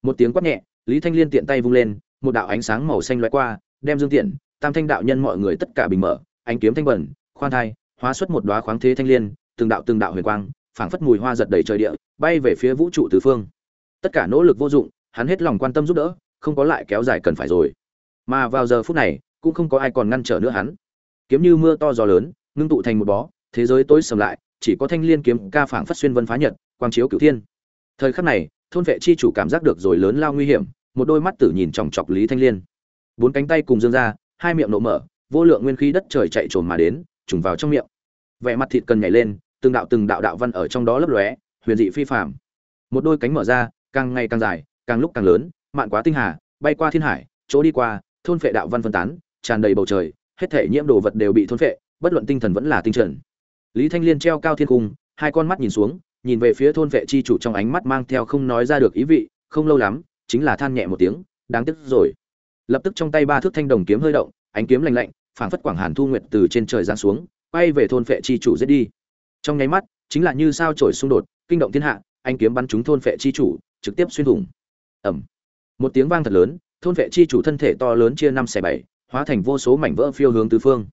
Một tiếng quát nhẹ, Lý Thanh Liên tiện tay vung lên, một đạo ánh sáng màu xanh lóe qua, đem Dương Tiện, Tam Thanh đạo nhân mọi người tất cả bình mở, ánh kiếm thanh bẩn, khoan thai, hóa xuất một đóa khoáng thế thanh liên, từng đạo từng đạo huyền quang, phảng phất mùi hoa giật đầy trời địa, bay về phía vũ trụ tứ phương. Tất cả nỗ lực vô dụng, hắn hết lòng quan tâm giúp đỡ, không có lại kéo dài cần phải rồi. Mà vào giờ phút này, cũng không có ai còn ngăn trở nữa hắn. Kiếm như mưa to gió lớn, ngưng tụ thành một bó, thế giới tối sầm lại, chỉ có thanh liên kiếm ca phảng phất xuyên vân phá nhật, quang chiếu cửu thiên. Thời khắc này, thôn vệ chi chủ cảm giác được rồi lớn lao nguy hiểm, một đôi mắt tử nhìn chòng chọc Lý Thanh Liên. Bốn cánh tay cùng dương ra, hai miệng nổ mở, vô lượng nguyên khí đất trời chạy trồn mà đến, trùng vào trong miệng. Vẻ mặt thịt cần nhảy lên, từng đạo từng đạo đạo văn ở trong đó lấp lóe, huyền dị phi phàm. Một đôi cánh mở ra, càng ngày càng dài, càng lúc càng lớn, mạn quá tinh hà, bay qua thiên hải, chỗ đi qua, thôn phệ đạo văn phân tán, tràn đầy bầu trời, hết thể nhiễm đồ vật đều bị thôn phệ, bất luận tinh thần vẫn là tinh trần. Lý Thanh Liên treo cao thiên cung, hai con mắt nhìn xuống, nhìn về phía thôn vệ chi chủ trong ánh mắt mang theo không nói ra được ý vị, không lâu lắm, chính là than nhẹ một tiếng, đáng tiếc rồi. Lập tức trong tay ba thước thanh đồng kiếm hơi động, ánh kiếm lạnh lạnh, phảng phất quảng hàn thu nguyệt từ trên trời giáng xuống, bay về thôn vệ chi chủ giết đi. Trong nháy mắt, chính là như sao chổi xung đột, kinh động thiên hạ, anh kiếm bắn trúng thôn vệ chi chủ, trực tiếp xuyên thủng. Ầm. Một tiếng vang thật lớn, thôn vệ chi chủ thân thể to lớn chia năm xẻ bảy, hóa thành vô số mảnh vỡ phiêu hướng tứ phương.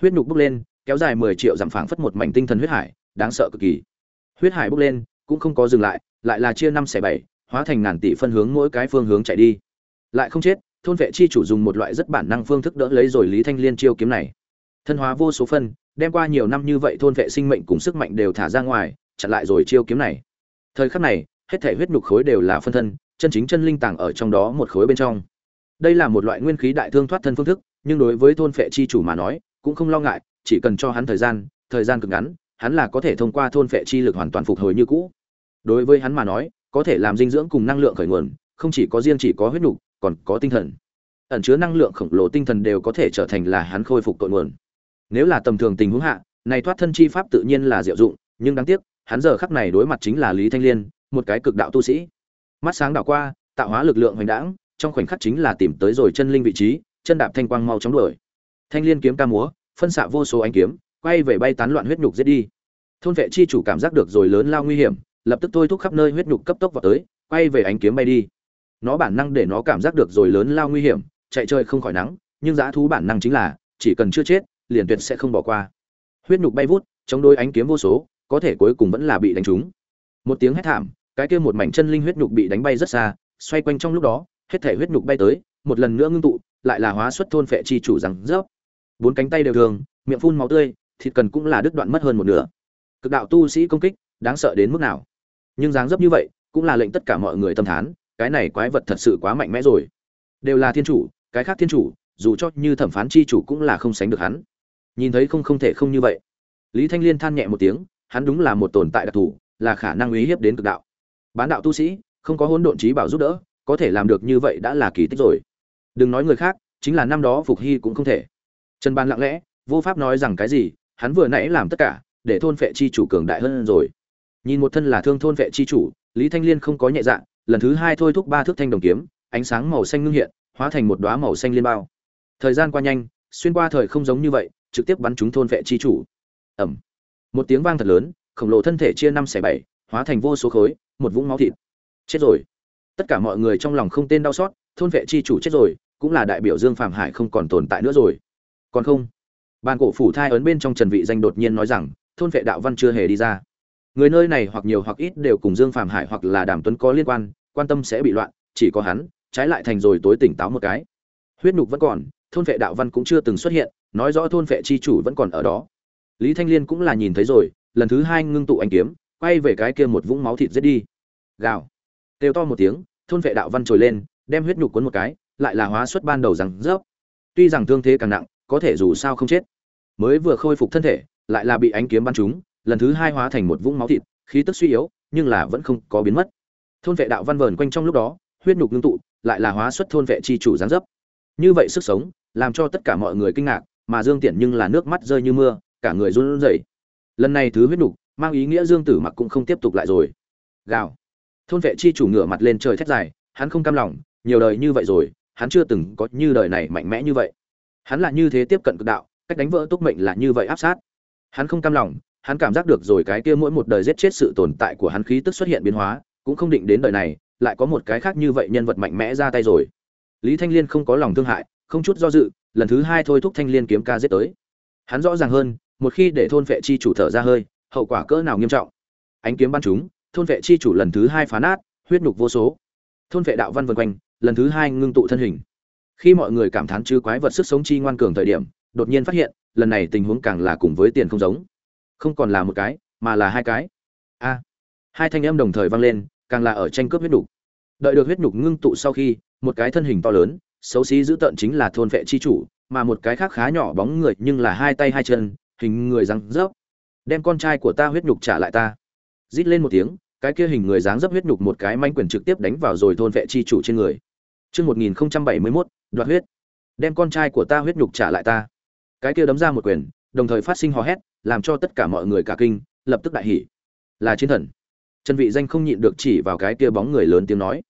Huyết nhục bốc lên, kéo dài mười triệu dặm phảng phất một mảnh tinh thần huyết hải, đáng sợ cực kỳ. Huyết hải bốc lên, cũng không có dừng lại, lại là chia năm xẻ bảy, hóa thành ngàn tỷ phân hướng mỗi cái phương hướng chạy đi. Lại không chết, thôn vệ chi chủ dùng một loại rất bản năng phương thức đỡ lấy rồi Lý Thanh Liên chiêu kiếm này. Thân hóa vô số phân, đem qua nhiều năm như vậy thôn vệ sinh mệnh cùng sức mạnh đều thả ra ngoài, chặn lại rồi chiêu kiếm này. Thời khắc này, hết thể huyết nhục khối đều là phân thân, chân chính chân linh tàng ở trong đó một khối bên trong. Đây là một loại nguyên khí đại thương thoát thân phương thức, nhưng đối với thôn phệ chi chủ mà nói, cũng không lo ngại, chỉ cần cho hắn thời gian, thời gian cực ngắn, hắn là có thể thông qua thôn phệ chi lực hoàn toàn phục hồi như cũ. Đối với hắn mà nói, có thể làm dinh dưỡng cùng năng lượng khởi nguồn, không chỉ có riêng chỉ có huyết nhục, còn có tinh thần. Ẩn chứa năng lượng khổng lồ tinh thần đều có thể trở thành là hắn khôi phục tội nguồn. Nếu là tầm thường tình huống hạ, này thoát thân chi pháp tự nhiên là diệu dụng, nhưng đáng tiếc, hắn giờ khắc này đối mặt chính là Lý Thanh Liên, một cái cực đạo tu sĩ. Mắt sáng đảo qua tạo hóa lực lượng hoành đãng trong khoảnh khắc chính là tìm tới rồi chân linh vị trí chân đạp thanh quang mau chóng đuổi. Thanh liên kiếm ca múa phân xạ vô số ánh kiếm quay về bay tán loạn huyết nhục giết đi. Thôn vệ chi chủ cảm giác được rồi lớn lao nguy hiểm lập tức thôi thúc khắp nơi huyết nhục cấp tốc vào tới quay về ánh kiếm bay đi. Nó bản năng để nó cảm giác được rồi lớn lao nguy hiểm chạy chơi không khỏi nắng nhưng giá thú bản năng chính là chỉ cần chưa chết liền tuyệt sẽ không bỏ qua. Huyết nhục bay vút, chống đôi ánh kiếm vô số, có thể cuối cùng vẫn là bị đánh trúng. Một tiếng hét thảm, cái kia một mảnh chân linh huyết nhục bị đánh bay rất xa, xoay quanh trong lúc đó, hết thể huyết nhục bay tới, một lần nữa ngưng tụ, lại là hóa xuất thôn phệ chi chủ rằng rớp. Bốn cánh tay đều thường, miệng phun máu tươi, thịt cần cũng là đứt đoạn mất hơn một nửa. Cực đạo tu sĩ công kích, đáng sợ đến mức nào? Nhưng dáng dấp như vậy, cũng là lệnh tất cả mọi người tâm thán, cái này quái vật thật sự quá mạnh mẽ rồi. Đều là thiên chủ, cái khác thiên chủ, dù cho như thẩm phán chi chủ cũng là không sánh được hắn nhìn thấy không không thể không như vậy. Lý thanh liên than nhẹ một tiếng, hắn đúng là một tồn tại đặc thù, là khả năng uy hiếp đến cực đạo. Bán đạo tu sĩ, không có hỗn độn trí bảo giúp đỡ, có thể làm được như vậy đã là kỳ tích rồi. Đừng nói người khác, chính là năm đó phục hy cũng không thể. Trần ban lặng lẽ, vô pháp nói rằng cái gì, hắn vừa nãy làm tất cả, để thôn vệ chi chủ cường đại hơn rồi. Nhìn một thân là thương thôn vệ chi chủ, lý thanh liên không có nhẹ dạ lần thứ hai thôi thúc ba thước thanh đồng kiếm, ánh sáng màu xanh ngưng hiện, hóa thành một đóa màu xanh liên bao. Thời gian qua nhanh, xuyên qua thời không giống như vậy trực tiếp bắn trúng thôn vệ chi chủ. Ẩm một tiếng vang thật lớn, khổng lồ thân thể chia năm xẻ bảy, hóa thành vô số khối, một vũng máu thịt. Chết rồi. Tất cả mọi người trong lòng không tên đau xót, thôn vệ chi chủ chết rồi, cũng là đại biểu dương phạm hải không còn tồn tại nữa rồi. Còn không? Bàn cổ phủ thai ấn bên trong trần vị danh đột nhiên nói rằng, thôn vệ đạo văn chưa hề đi ra. Người nơi này hoặc nhiều hoặc ít đều cùng dương phạm hải hoặc là đàm tuấn có liên quan quan tâm sẽ bị loạn, chỉ có hắn, trái lại thành rồi tối tỉnh táo một cái. Huyết nhục vẫn còn, thôn vệ đạo văn cũng chưa từng xuất hiện nói rõ thôn vệ chi chủ vẫn còn ở đó. Lý thanh liên cũng là nhìn thấy rồi, lần thứ hai ngưng tụ ánh kiếm, quay về cái kia một vũng máu thịt giết đi. Gào. Kêu to một tiếng, thôn vệ đạo văn trồi lên, đem huyết nhục cuốn một cái, lại là hóa xuất ban đầu rằng rớp. Tuy rằng thương thế càng nặng, có thể dù sao không chết. Mới vừa khôi phục thân thể, lại là bị ánh kiếm bắn trúng, lần thứ hai hóa thành một vũng máu thịt, khí tức suy yếu, nhưng là vẫn không có biến mất. Thôn vệ đạo văn vờn quanh trong lúc đó, huyết nhục ngưng tụ, lại là hóa xuất thôn vệ chi chủ giáng dấp. Như vậy sức sống, làm cho tất cả mọi người kinh ngạc mà dương tiện nhưng là nước mắt rơi như mưa cả người run rẩy. Lần này thứ huyết nục, mang ý nghĩa dương tử mặc cũng không tiếp tục lại rồi. Gào. Thôn vệ chi chủ ngửa mặt lên trời thét dài hắn không cam lòng nhiều đời như vậy rồi hắn chưa từng có như đời này mạnh mẽ như vậy. Hắn là như thế tiếp cận cực đạo cách đánh vỡ túc mệnh là như vậy áp sát. Hắn không cam lòng hắn cảm giác được rồi cái kia mỗi một đời giết chết sự tồn tại của hắn khí tức xuất hiện biến hóa cũng không định đến đời này lại có một cái khác như vậy nhân vật mạnh mẽ ra tay rồi. Lý thanh liên không có lòng thương hại không chút do dự, lần thứ hai thôi thúc thanh liên kiếm ca giết tới. Hắn rõ ràng hơn, một khi để thôn vệ chi chủ thở ra hơi, hậu quả cỡ nào nghiêm trọng. Ánh kiếm bắn chúng thôn vệ chi chủ lần thứ hai phá nát, huyết nhục vô số. Thôn vệ đạo văn vân quanh, lần thứ hai ngưng tụ thân hình. Khi mọi người cảm thán chứ quái vật sức sống chi ngoan cường thời điểm, đột nhiên phát hiện, lần này tình huống càng là cùng với tiền không giống. Không còn là một cái, mà là hai cái. A! Hai thanh âm đồng thời vang lên, càng là ở tranh cướp huyết nhục. Đợi được huyết nhục ngưng tụ sau khi, một cái thân hình to lớn xấu xí dữ tợn chính là thôn vệ chi chủ mà một cái khác khá nhỏ bóng người nhưng là hai tay hai chân hình người răng rớp đem con trai của ta huyết nhục trả lại ta rít lên một tiếng cái kia hình người dáng dấp huyết nhục một cái manh quyền trực tiếp đánh vào rồi thôn vệ chi chủ trên người Chương 1071, đoạt huyết. Đem con trai của ta huyết nhục trả lại ta. Cái kia đấm ra một quyền, đồng thời phát sinh hò hét, làm cho tất cả mọi người cả kinh, lập tức đại hỉ. Là chiến thần. Trần Vị Danh không nhịn được chỉ vào cái kia bóng người lớn tiếng nói.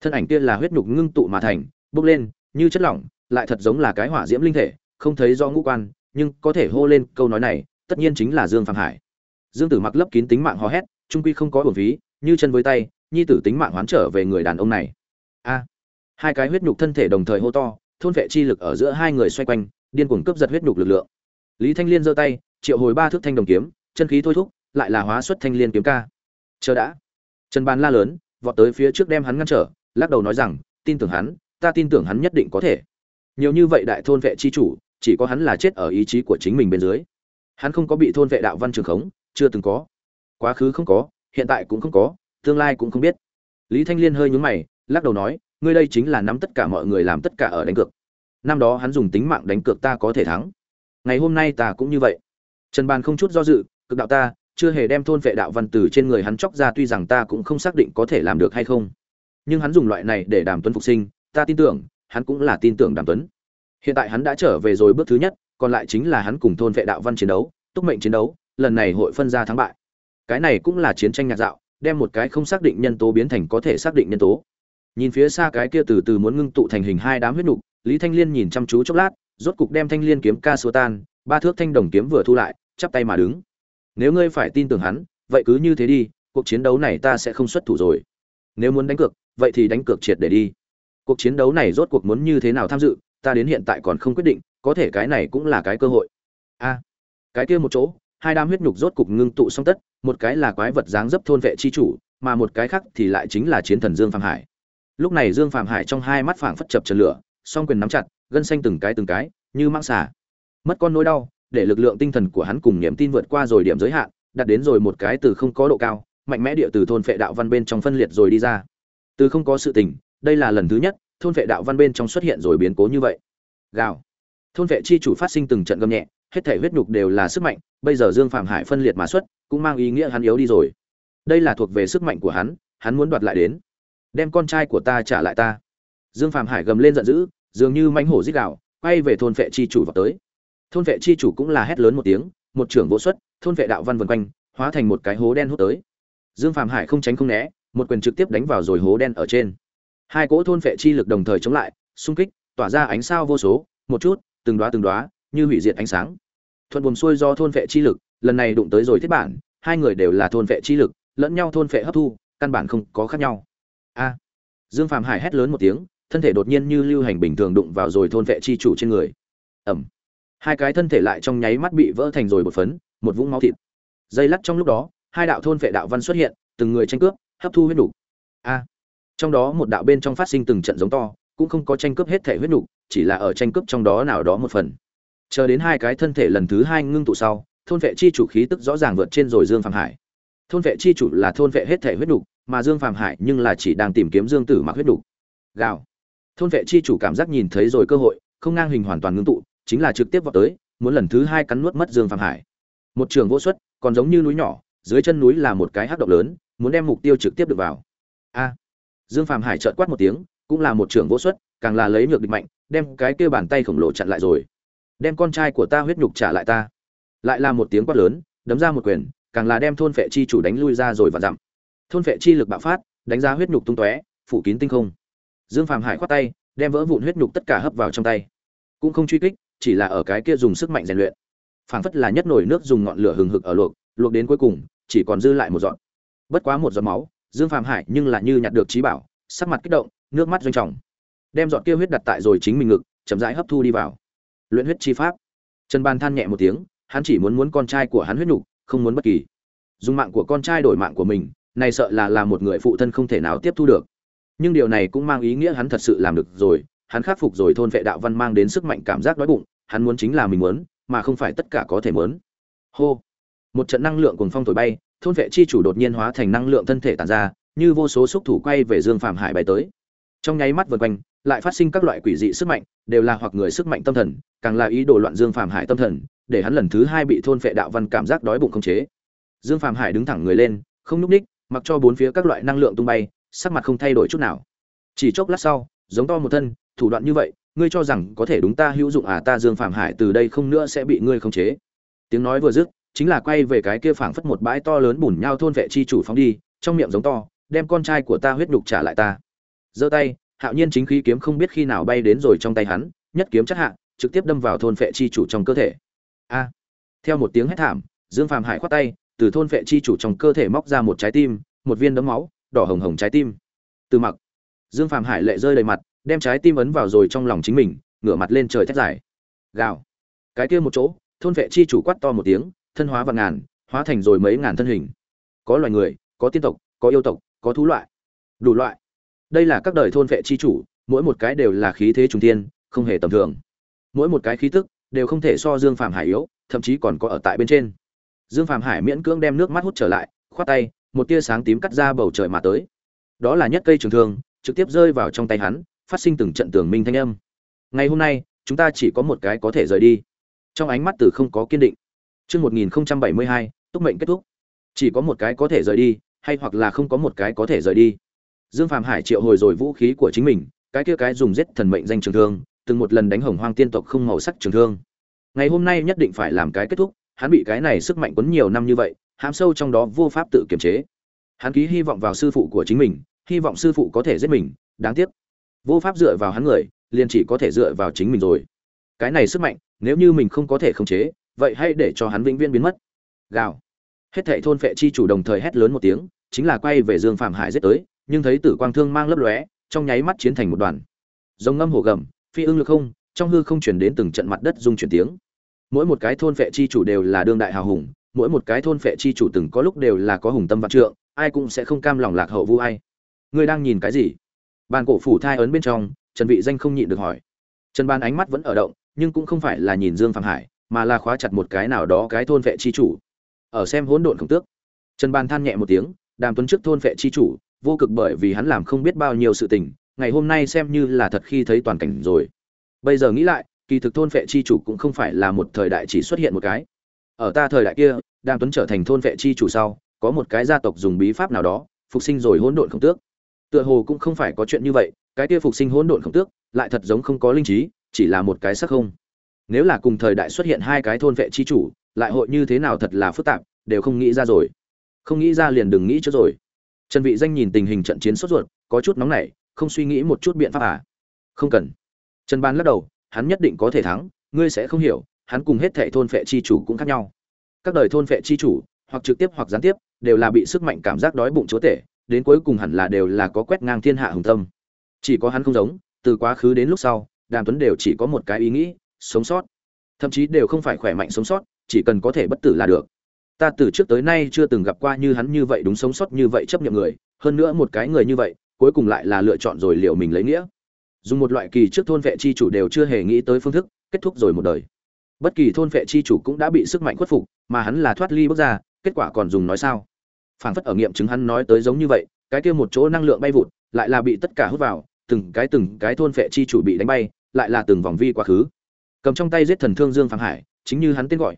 Thân ảnh kia là huyết nhục ngưng tụ mà thành, bốc lên, như chất lỏng, lại thật giống là cái hỏa diễm linh thể, không thấy rõ ngũ quan, nhưng có thể hô lên câu nói này, tất nhiên chính là Dương phạm Hải. Dương Tử mặc lấp kín tính mạng hò hét, trung quy không có uổng phí, như chân với tay, nhi tử tính mạng hoán trở về người đàn ông này. A hai cái huyết nhục thân thể đồng thời hô to thôn vệ chi lực ở giữa hai người xoay quanh điên cuồng cướp giật huyết nhục lực lượng lý thanh liên giơ tay triệu hồi ba thước thanh đồng kiếm chân khí thôi thúc lại là hóa xuất thanh liên kiếm ca chờ đã trần bàn la lớn vọt tới phía trước đem hắn ngăn trở lắc đầu nói rằng tin tưởng hắn ta tin tưởng hắn nhất định có thể. Nhiều như vậy đại thôn vệ chi chủ, chỉ có hắn là chết ở ý chí của chính mình bên dưới. Hắn không có bị thôn vệ đạo văn trường khống, chưa từng có. Quá khứ không có, hiện tại cũng không có, tương lai cũng không biết. Lý thanh liên hơi nhún mày, lắc đầu nói, ngươi đây chính là nắm tất cả mọi người làm tất cả ở đánh cược. Năm đó hắn dùng tính mạng đánh cược ta có thể thắng. Ngày hôm nay ta cũng như vậy. Trần bàn không chút do dự, cực đạo ta, chưa hề đem thôn vệ đạo văn từ trên người hắn chóc ra tuy rằng ta cũng không xác định có thể làm được hay không. Nhưng hắn dùng loại này để đàm tuấn phục sinh ta tin tưởng, hắn cũng là tin tưởng đàm tuấn. Hiện tại hắn đã trở về rồi bước thứ nhất, còn lại chính là hắn cùng thôn vệ đạo văn chiến đấu, túc mệnh chiến đấu, lần này hội phân ra thắng bại. Cái này cũng là chiến tranh nhạc dạo, đem một cái không xác định nhân tố biến thành có thể xác định nhân tố. Nhìn phía xa cái kia từ từ muốn ngưng tụ thành hình hai đám huyết nục, lý thanh liên nhìn chăm chú chốc lát, rốt cục đem thanh liên kiếm ca xua tan, ba thước thanh đồng kiếm vừa thu lại, chắp tay mà đứng. Nếu ngươi phải tin tưởng hắn, vậy cứ như thế đi, cuộc chiến đấu này ta sẽ không xuất thủ rồi. Nếu muốn đánh cược, vậy thì đánh cược triệt để đi cuộc chiến đấu này rốt cuộc muốn như thế nào tham dự, ta đến hiện tại còn không quyết định, có thể cái này cũng là cái cơ hội. A, cái kia một chỗ, hai đám huyết nhục rốt cục ngưng tụ xong tất, một cái là quái vật dáng dấp thôn vệ chi chủ, mà một cái khác thì lại chính là chiến thần dương phạm hải. Lúc này dương phạm hải trong hai mắt phảng phất chập trần lửa, song quyền nắm chặt, gân xanh từng cái từng cái, như mang xả mất con nỗi đau, để lực lượng tinh thần của hắn cùng niềm tin vượt qua rồi điểm giới hạn, đạt đến rồi một cái từ không có độ cao, mạnh mẽ địa từ thôn phệ đạo văn bên trong phân liệt rồi đi ra. Từ không có sự tình đây là lần thứ nhất, thôn vệ đạo văn bên trong xuất hiện rồi biến cố như vậy. Gào. Thôn vệ chi chủ phát sinh từng trận gầm nhẹ, hết thể huyết nhục đều là sức mạnh, bây giờ dương phạm hải phân liệt mà xuất, cũng mang ý nghĩa hắn yếu đi rồi. Đây là thuộc về sức mạnh của hắn hắn muốn đoạt lại đến. Đem con trai của ta trả lại ta. Dương phạm hải gầm lên giận dữ, dường như mãnh hổ giết gạo quay về thôn vệ chi chủ vào tới. Thôn vệ chi chủ cũng là hét lớn một tiếng, một trưởng vỗ xuất, thôn vệ đạo văn vần quanh, hóa thành một cái hố đen hút tới. Dương phạm hải không tránh không né, một quyền trực tiếp đánh vào rồi hố đen ở trên hai cỗ thôn vệ chi lực đồng thời chống lại, xung kích, tỏa ra ánh sao vô số, một chút, từng đóa từng đóa, như hủy diệt ánh sáng. Thuận buồm xuôi do thôn vệ chi lực, lần này đụng tới rồi thiết bản, hai người đều là thôn vệ chi lực, lẫn nhau thôn vệ hấp thu, căn bản không có khác nhau. A! Dương phạm hải hét lớn một tiếng, thân thể đột nhiên như lưu hành bình thường đụng vào rồi thôn vệ chi chủ trên người. Ẩm hai cái thân thể lại trong nháy mắt bị vỡ thành rồi một phấn, một vũng máu thịt. Dây lắt trong lúc đó, hai đạo thôn vệ đạo văn xuất hiện, từng người tranh cướp, hấp thu huyết đủ. a! Trong đó một đạo bên trong phát sinh từng trận giống to cũng không có tranh cướp hết thể huyết đủ, chỉ là ở tranh cướp trong đó nào đó một phần. Chờ đến hai cái thân thể lần thứ hai ngưng tụ sau thôn vệ chi chủ khí tức rõ ràng vượt trên rồi dương phạm hải. Thôn vệ chi chủ là thôn vệ hết thể huyết đủ, mà dương phạm hải nhưng là chỉ đang tìm kiếm dương tử mặc huyết đủ. gào. Thôn vệ chi chủ cảm giác nhìn thấy rồi cơ hội không ngang hình hoàn toàn ngưng tụ chính là trực tiếp vào tới muốn lần thứ hai cắn nuốt mất dương phạm hải. Một trường vô suất còn giống như núi nhỏ dưới chân núi là một cái hắc động lớn muốn đem mục tiêu trực tiếp được vào. A dương phạm hải trợn quát một tiếng, cũng là một trường vô suất càng là lấy nhược địch mạnh, đem cái kia bàn tay khổng lồ chặn lại rồi. Đem con trai của ta huyết nhục trả lại ta. Lại là một tiếng quát lớn, đấm ra một quyền, càng là đem thôn vệ chi chủ đánh lui ra rồi và dặm. Thôn vệ chi lực bạo phát, đánh ra huyết nhục tung tóe, phủ kín tinh không. Dương phàm hải khoát tay, đem vỡ vụn huyết nhục tất cả hấp vào trong tay. Cũng không truy kích, chỉ là ở cái kia dùng sức mạnh rèn luyện. Phảng phất là nhất nổi nước dùng ngọn lửa hừng hực ở luộc luộc đến cuối cùng, chỉ còn dư lại một giọt. Bất quá một giọt máu dương Phạm hải nhưng là như nhặt được trí bảo, sắc mặt kích động, nước mắt doanh trọng. Đem giọt kia huyết đặt tại rồi chính mình ngực, chậm rãi hấp thu đi vào. Luyện huyết chi pháp. Trần ban than nhẹ một tiếng, hắn chỉ muốn muốn con trai của hắn huyết nhục, không muốn bất kỳ. Dùng mạng của con trai đổi mạng của mình, này sợ là là một người phụ thân không thể nào tiếp thu được. Nhưng điều này cũng mang ý nghĩa hắn thật sự làm được rồi, hắn khắc phục rồi thôn vệ đạo văn mang đến sức mạnh cảm giác đói bụng, hắn muốn chính là mình muốn, mà không phải tất cả có thể muốn. Hô. Một trận năng lượng cuồng phong thổi bay thôn vệ chi chủ đột nhiên hóa thành năng lượng thân thể tản ra, như vô số xúc thủ quay về dương phàm hải bay tới. Trong nháy mắt vần quanh, lại phát sinh các loại quỷ dị sức mạnh, đều là hoặc người sức mạnh tâm thần, càng là ý đồ loạn dương phàm hải tâm thần, để hắn lần thứ hai bị thôn vệ đạo văn cảm giác đói bụng không chế. Dương phàm hải đứng thẳng người lên, không nhúc ních, mặc cho bốn phía các loại năng lượng tung bay, sắc mặt không thay đổi chút nào. Chỉ chốc lát sau, giống to một thân, thủ đoạn như vậy, ngươi cho rằng có thể đúng ta hữu dụng à ta dương phạm hải từ đây không nữa sẽ bị ngươi khống chế. Tiếng nói vừa dứt chính là quay về cái kia phảng phất một bãi to lớn bùn nhau thôn vệ chi chủ phóng đi, trong miệng giống to, đem con trai của ta huyết nhục trả lại ta. Giơ tay, hạo nhiên chính khí kiếm không biết khi nào bay đến rồi trong tay hắn, nhất kiếm chắc hạ, trực tiếp đâm vào thôn vệ chi chủ trong cơ thể. A. Theo một tiếng hét thảm, dương phàm hải khoát tay, từ thôn vệ chi chủ trong cơ thể móc ra một trái tim, một viên đấm máu, đỏ hồng hồng trái tim. Từ mặc. Dương phàm hải lệ rơi đầy mặt, đem trái tim ấn vào rồi trong lòng chính mình, ngửa mặt lên trời thét dài. Gào. Cái kia một chỗ, thôn vệ chi chủ quát to một tiếng thân hóa vạn ngàn, hóa thành rồi mấy ngàn thân hình. Có loài người, có tiên tộc, có yêu tộc, có thú loại. Đủ loại. Đây là các đời thôn vệ chi chủ, mỗi một cái đều là khí thế trung tiên không hề tầm thường. Mỗi một cái khí tức đều không thể so dương Phạm hải yếu, thậm chí còn có ở tại bên trên. Dương Phạm hải miễn cưỡng đem nước mắt hút trở lại, khoát tay, một tia sáng tím cắt ra bầu trời mà tới. Đó là nhất cây trường thương, trực tiếp rơi vào trong tay hắn, phát sinh từng trận tường minh thanh âm. Ngày hôm nay, chúng ta chỉ có một cái có thể rời đi. Trong ánh mắt từ không có kiên định. Trước 1072, túc mệnh kết thúc. Chỉ có một cái có thể rời đi, hay hoặc là không có một cái có thể rời đi. Dương Phạm Hải triệu hồi rồi vũ khí của chính mình, cái kia cái dùng giết thần mệnh danh trường thương, từng một lần đánh hồng hoang tiên tộc không màu sắc trường thương. Ngày hôm nay nhất định phải làm cái kết thúc, hắn bị cái này sức mạnh quấn nhiều năm như vậy, hãm sâu trong đó vô pháp tự kiềm chế. Hắn ký hy vọng vào sư phụ của chính mình, hy vọng sư phụ có thể giết mình, đáng tiếc, vô pháp dựa vào hắn người, liền chỉ có thể dựa vào chính mình rồi. Cái này sức mạnh, nếu như mình không có thể khống chế, vậy hãy để cho hắn vĩnh viễn biến mất. Gào. Hết thảy thôn phệ chi chủ đồng thời hét lớn một tiếng, chính là quay về Dương Phạm Hải giết tới, nhưng thấy Tử Quang Thương mang lấp lóe, trong nháy mắt chiến thành một đoàn. Rồng ngâm hổ gầm, phi ưng lực không, trong hư không truyền đến từng trận mặt đất rung chuyển tiếng. Mỗi một cái thôn phệ chi chủ đều là đương đại hào hùng, mỗi một cái thôn phệ chi chủ từng có lúc đều là có hùng tâm vạn trượng, ai cũng sẽ không cam lòng lạc hậu vu ai. Ngươi đang nhìn cái gì? Bàn cổ phủ thai ấn bên trong, Trần Vị Danh không nhịn được hỏi. Trần Ban ánh mắt vẫn ở động, nhưng cũng không phải là nhìn Dương Phạm Hải, mà là khóa chặt một cái nào đó cái thôn vệ chi chủ. Ở xem hỗn độn không tước. Trần Ban than nhẹ một tiếng, Đàm Tuấn trước thôn vệ chi chủ, vô cực bởi vì hắn làm không biết bao nhiêu sự tình, ngày hôm nay xem như là thật khi thấy toàn cảnh rồi. Bây giờ nghĩ lại, kỳ thực thôn vệ chi chủ cũng không phải là một thời đại chỉ xuất hiện một cái ở ta thời đại kia đàm tuấn trở thành thôn vệ chi chủ sau có một cái gia tộc dùng bí pháp nào đó phục sinh rồi hỗn độn khổng tước tựa hồ cũng không phải có chuyện như vậy cái kia phục sinh hỗn độn khổng tước lại thật giống không có linh trí chỉ là một cái sắc không nếu là cùng thời đại xuất hiện hai cái thôn vệ chi chủ, lại hội như thế nào thật là phức tạp, đều không nghĩ ra rồi. Không nghĩ ra liền đừng nghĩ cho rồi. Trần vị danh nhìn tình hình trận chiến sốt ruột, có chút nóng nảy, không suy nghĩ một chút biện pháp à? Không cần. Trần ban lắc đầu, hắn nhất định có thể thắng, ngươi sẽ không hiểu, hắn cùng hết thệ thôn phệ chi chủ cũng khác nhau. Các đời thôn phệ chi chủ, hoặc trực tiếp hoặc gián tiếp, đều là bị sức mạnh cảm giác đói bụng chúa tể, đến cuối cùng hẳn là đều là có quét ngang thiên hạ hùng tâm. Chỉ có hắn không giống, từ quá khứ đến lúc sau, đàm tuấn đều chỉ có một cái ý nghĩ sống sót. Thậm chí đều không phải khỏe mạnh sống sót, chỉ cần có thể bất tử là được. Ta từ trước tới nay chưa từng gặp qua như hắn như vậy đúng sống sót như vậy chấp nhận người, hơn nữa một cái người như vậy, cuối cùng lại là lựa chọn rồi liệu mình lấy nghĩa. Dùng một loại kỳ trước thôn vệ chi chủ đều chưa hề nghĩ tới phương thức, kết thúc rồi một đời. Bất kỳ thôn vệ chi chủ cũng đã bị sức mạnh khuất phục, mà hắn là thoát ly bước ra, kết quả còn dùng nói sao? Phảng phất ở nghiệm chứng hắn nói tới giống như vậy, cái kia một chỗ năng lượng bay vụt, lại là bị tất cả hút vào, từng cái từng cái thôn vệ chi chủ bị đánh bay, lại là từng vòng vi quá khứ cầm trong tay giết thần thương dương phàng hải, chính như hắn tên gọi.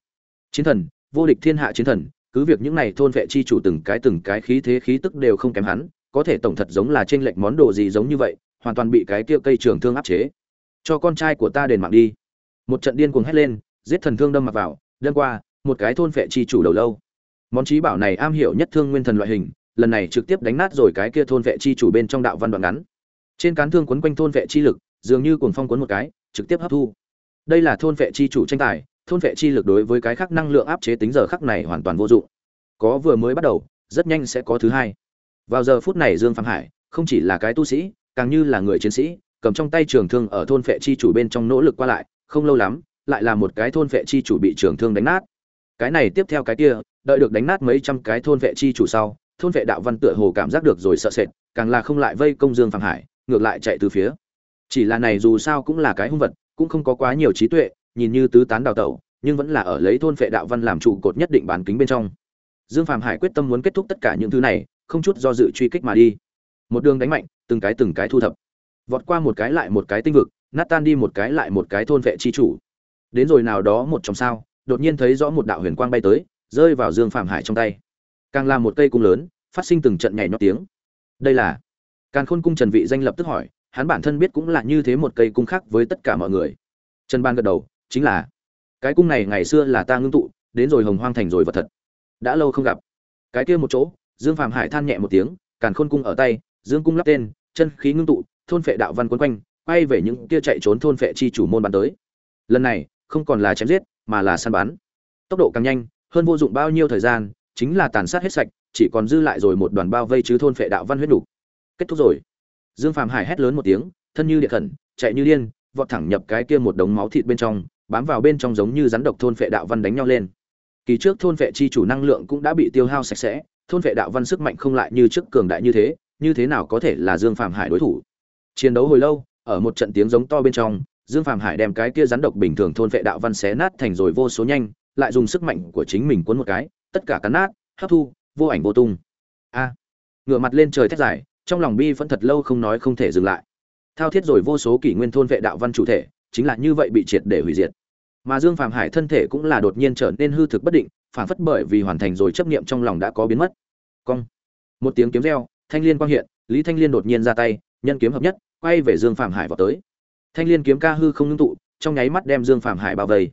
Chiến thần, vô địch thiên hạ chiến thần, cứ việc những này thôn vệ chi chủ từng cái từng cái khí thế khí tức đều không kém hắn, có thể tổng thật giống là trên lệnh món đồ gì giống như vậy, hoàn toàn bị cái kia cây trường thương áp chế. Cho con trai của ta đền mạng đi. Một trận điên cuồng hét lên, giết thần thương đâm mặt vào, đâm qua, một cái thôn vệ chi chủ đầu lâu. Món trí bảo này am hiểu nhất thương nguyên thần loại hình, lần này trực tiếp đánh nát rồi cái kia thôn vệ chi chủ bên trong đạo văn đoạn ngắn. Trên cán thương quấn quanh thôn vệ chi lực, dường như cuồng phong quấn một cái, trực tiếp hấp thu đây là thôn vệ chi chủ tranh tài, thôn vệ chi lực đối với cái khác năng lượng áp chế tính giờ khắc này hoàn toàn vô dụng. Có vừa mới bắt đầu, rất nhanh sẽ có thứ hai. Vào giờ phút này dương phạm hải, không chỉ là cái tu sĩ, càng như là người chiến sĩ, cầm trong tay trường thương ở thôn vệ chi chủ bên trong nỗ lực qua lại, không lâu lắm, lại là một cái thôn vệ chi chủ bị trường thương đánh nát. Cái này tiếp theo cái kia, đợi được đánh nát mấy trăm cái thôn vệ chi chủ sau, thôn vệ đạo văn tựa hồ cảm giác được rồi sợ sệt, càng là không lại vây công dương phạm hải, ngược lại chạy từ phía. Chỉ là này dù sao cũng là cái hung vật cũng không có quá nhiều trí tuệ, nhìn như tứ tán đào tẩu, nhưng vẫn là ở lấy thôn vệ đạo văn làm trụ cột nhất định bán kính bên trong. Dương phạm hải quyết tâm muốn kết thúc tất cả những thứ này, không chút do dự truy kích mà đi. Một đường đánh mạnh, từng cái từng cái thu thập. Vọt qua một cái lại một cái tinh vực nát tan đi một cái lại một cái thôn vệ chi chủ. Đến rồi nào đó một trong sao, đột nhiên thấy rõ một đạo huyền quang bay tới, rơi vào dương phạm hải trong tay. Càng làm một cây cung lớn, phát sinh từng trận nhảy nhót tiếng. Đây là càn khôn cung trần vị danh lập tức hỏi hắn bản thân biết cũng là như thế một cây cung khác với tất cả mọi người. Trần ban gật đầu, chính là, cái cung này ngày xưa là ta ngưng tụ, đến rồi hồng hoang thành rồi vật thật. Đã lâu không gặp. Cái kia một chỗ, dương phạm hải than nhẹ một tiếng, càn khôn cung ở tay, dương cung lắp tên, chân khí ngưng tụ, thôn phệ đạo văn quấn quanh, quay về những kia chạy trốn thôn phệ chi chủ môn bắn tới. Lần này, không còn là chém giết, mà là săn bắn. Tốc độ càng nhanh, hơn vô dụng bao nhiêu thời gian, chính là tàn sát hết sạch, chỉ còn dư lại rồi một đoàn bao vây chứ thôn phệ đạo văn huyết đủ. kết thúc rồi dương phàm hải hét lớn một tiếng thân như địa thần chạy như điên vọt thẳng nhập cái kia một đống máu thịt bên trong bám vào bên trong giống như rắn độc thôn phệ đạo văn đánh nhau lên kỳ trước thôn phệ chi chủ năng lượng cũng đã bị tiêu hao sạch sẽ thôn phệ đạo văn sức mạnh không lại như trước cường đại như thế như thế nào có thể là Dương Phàm Hải đối thủ. Chiến đấu hồi lâu, ở một trận tiếng giống to bên trong, Dương Phàm Hải đem cái kia rắn độc bình thường thôn vệ đạo văn xé nát thành rồi vô số nhanh, lại dùng sức mạnh của chính mình cuốn một cái, tất cả cắn nát, hấp thu, vô ảnh vô tung. A! ngửa mặt lên trời thét dài, trong lòng bi vẫn thật lâu không nói không thể dừng lại. Thao thiết rồi vô số kỷ nguyên thôn vệ đạo văn chủ thể, chính là như vậy bị triệt để hủy diệt. Mà Dương Phàm Hải thân thể cũng là đột nhiên trở nên hư thực bất định, phản phất bởi vì hoàn thành rồi chấp niệm trong lòng đã có biến mất. Cong. Một tiếng kiếm reo, thanh liên quang hiện lý thanh liên đột nhiên ra tay nhân kiếm hợp nhất quay về dương phạm hải vào tới thanh liên kiếm ca hư không ngưng tụ trong nháy mắt đem dương phạm hải bao vây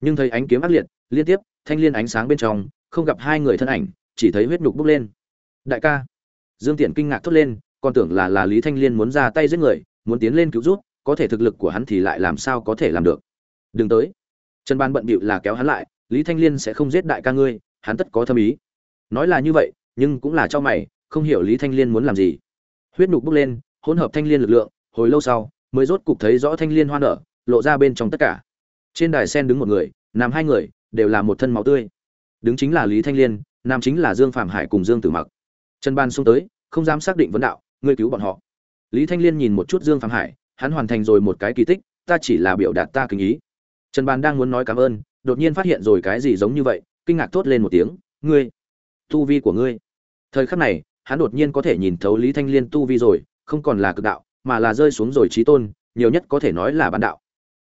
nhưng thấy ánh kiếm ác liệt liên tiếp thanh liên ánh sáng bên trong không gặp hai người thân ảnh chỉ thấy huyết nhục bốc lên đại ca dương tiện kinh ngạc thốt lên còn tưởng là là lý thanh liên muốn ra tay giết người muốn tiến lên cứu giúp, có thể thực lực của hắn thì lại làm sao có thể làm được. Đừng tới. Trần ban bận bịu là kéo hắn lại lý thanh liên sẽ không giết đại ca ngươi hắn tất có thâm ý. Nói là như vậy nhưng cũng là cho mày không hiểu lý thanh liên muốn làm gì. Huyết nục bốc lên hỗn hợp thanh liên lực lượng hồi lâu sau mới rốt cục thấy rõ thanh liên hoa nở lộ ra bên trong tất cả. Trên đài sen đứng một người nằm hai người đều là một thân máu tươi. Đứng chính là lý thanh liên nam chính là dương phạm hải cùng dương tử mặc trần ban xuống tới không dám xác định vấn đạo ngươi cứu bọn họ. Lý thanh liên nhìn một chút dương phạm hải hắn hoàn thành rồi một cái kỳ tích ta chỉ là biểu đạt ta kính ý. Trần ban đang muốn nói cảm ơn đột nhiên phát hiện rồi cái gì giống như vậy kinh ngạc thốt lên một tiếng ngươi tu vi của ngươi. Thời khắc này hắn đột nhiên có thể nhìn thấu Lý Thanh Liên tu vi rồi, không còn là cực đạo, mà là rơi xuống rồi trí tôn, nhiều nhất có thể nói là bán đạo.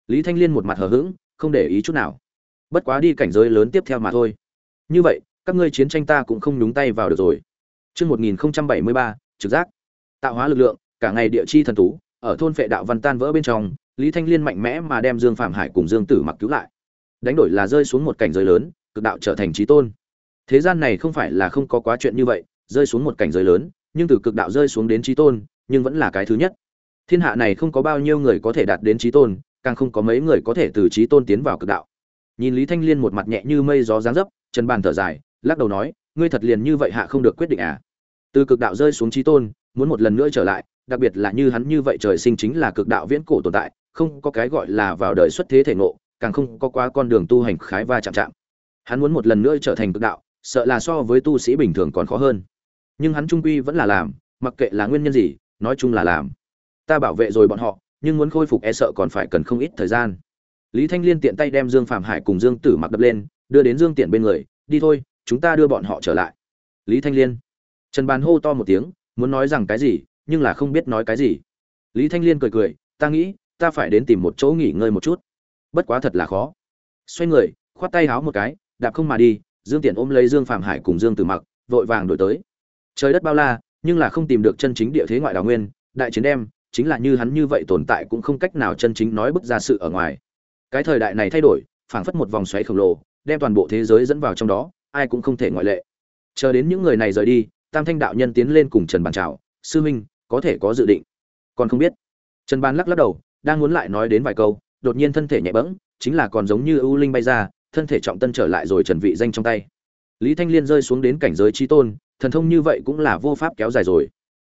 lý thanh liên một mặt hờ hững không để ý chút nào. Bất quá đi cảnh giới lớn tiếp theo mà thôi. Như vậy các ngươi chiến tranh ta cũng không nhúng tay vào được rồi chương một nghìn bảy mươi ba, trực giác. Tạo hóa lực lượng, cả ngày địa chi thần tú ở thôn phệ đạo văn tan vỡ bên trong, lý thanh liên mạnh mẽ mà đem dương phạm hải cùng dương tử mặc cứu lại. Đánh đổi là rơi xuống một cảnh giới lớn, cực đạo trở thành trí tôn. Thế gian này không phải là không có quá chuyện như vậy, rơi xuống một cảnh giới lớn, nhưng từ cực đạo rơi xuống đến trí tôn, nhưng vẫn là cái thứ nhất. Thiên hạ này không có bao nhiêu người có thể đạt đến trí tôn, càng không có mấy người có thể từ trí tôn tiến vào cực đạo. Nhìn lý thanh liên một mặt nhẹ như mây gió dáng dấp, chân bàn thở dài, lắc đầu nói, ngươi thật liền như vậy hạ không được quyết định à? Từ cực đạo rơi xuống trí tôn, muốn một lần nữa trở lại, đặc biệt là như hắn như vậy trời sinh chính là cực đạo viễn cổ tồn tại, không có cái gọi là vào đời xuất thế thể ngộ, càng không có quá con đường tu hành khái va chạm chạm. Hắn muốn một lần nữa trở thành cực đạo, sợ là so với tu sĩ bình thường còn khó hơn. Nhưng hắn trung quy vẫn là làm, mặc kệ là nguyên nhân gì, nói chung là làm. Ta bảo vệ rồi bọn họ, nhưng muốn khôi phục e sợ còn phải cần không ít thời gian. Lý thanh liên tiện tay đem dương phạm hải cùng dương tử mặc đập lên, đưa đến dương tiện bên người, đi thôi, chúng ta đưa bọn họ trở lại. Lý thanh liên trần bàn hô to một tiếng, muốn nói rằng cái gì, nhưng là không biết nói cái gì. Lý thanh liên cười cười, ta nghĩ, ta phải đến tìm một chỗ nghỉ ngơi một chút. Bất quá thật là khó. Xoay người, khoát tay háo một cái, đạp không mà đi, dương tiện ôm lấy dương phạm hải cùng dương tử mặc, vội vàng đổi tới. Trời đất bao la, nhưng là không tìm được chân chính địa thế ngoại đảo nguyên, đại chiến đem chính là như hắn như vậy tồn tại cũng không cách nào chân chính nói bức ra sự ở ngoài. Cái thời đại này thay đổi, phảng phất một vòng xoáy khổng lồ, đem toàn bộ thế giới dẫn vào trong đó, ai cũng không thể ngoại lệ. Chờ đến những người này rời đi tam thanh đạo nhân tiến lên cùng trần bàn chào. sư huynh, có thể có dự định? Còn không biết. Trần bàn lắc lắc đầu, đang muốn lại nói đến vài câu, đột nhiên thân thể nhẹ bẫng, chính là còn giống như ưu linh bay ra, thân thể trọng tân trở lại rồi trần vị danh trong tay. Lý thanh liên rơi xuống đến cảnh giới trí tôn, thần thông như vậy cũng là vô pháp kéo dài rồi.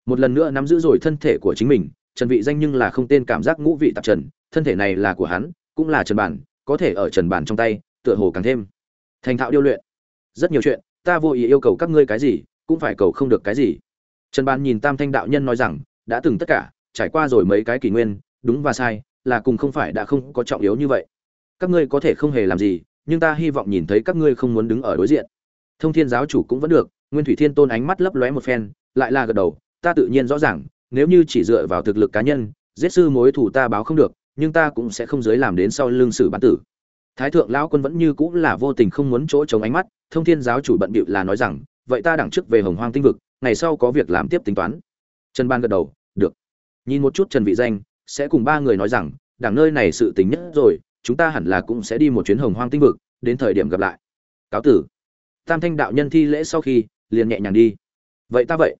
Một lần nữa nắm giữ rồi thân thể của chính mình, trần vị danh nhưng là không tên cảm giác ngũ vị tạp trần, thân thể này là của hắn, cũng là trần bản, có thể ở trần bản trong tay, tựa hồ càng thêm thành thạo điêu luyện. Rất nhiều chuyện, ta vô ý yêu cầu các ngươi cái gì cũng phải cầu không được cái gì. Trần Ban nhìn tam thanh đạo nhân nói rằng, đã từng tất cả, trải qua rồi mấy cái kỷ nguyên, đúng và sai, là cùng không phải đã không có trọng yếu như vậy. Các ngươi có thể không hề làm gì, nhưng ta hy vọng nhìn thấy các ngươi không muốn đứng ở đối diện. Thông thiên giáo chủ cũng vẫn được, nguyên thủy thiên tôn ánh mắt lấp lóe một phen, lại là gật đầu, ta tự nhiên rõ ràng, nếu như chỉ dựa vào thực lực cá nhân, giết sư mối thủ ta báo không được, nhưng ta cũng sẽ không giới làm đến sau lưng sử bản tử. Thái thượng lão quân vẫn như cũng là vô tình không muốn chỗ chống ánh mắt, thông thiên giáo chủ bận bịu là nói rằng vậy ta đẳng trước về hồng hoang tinh vực, ngày sau có việc làm tiếp tính toán. Trần ban gật đầu, được. Nhìn một chút trần vị danh, sẽ cùng ba người nói rằng, đảng nơi này sự tình nhất rồi, chúng ta hẳn là cũng sẽ đi một chuyến hồng hoang tinh vực, đến thời điểm gặp lại. Cáo tử. Tam thanh đạo nhân thi lễ sau khi, liền nhẹ nhàng đi. Vậy ta vậy.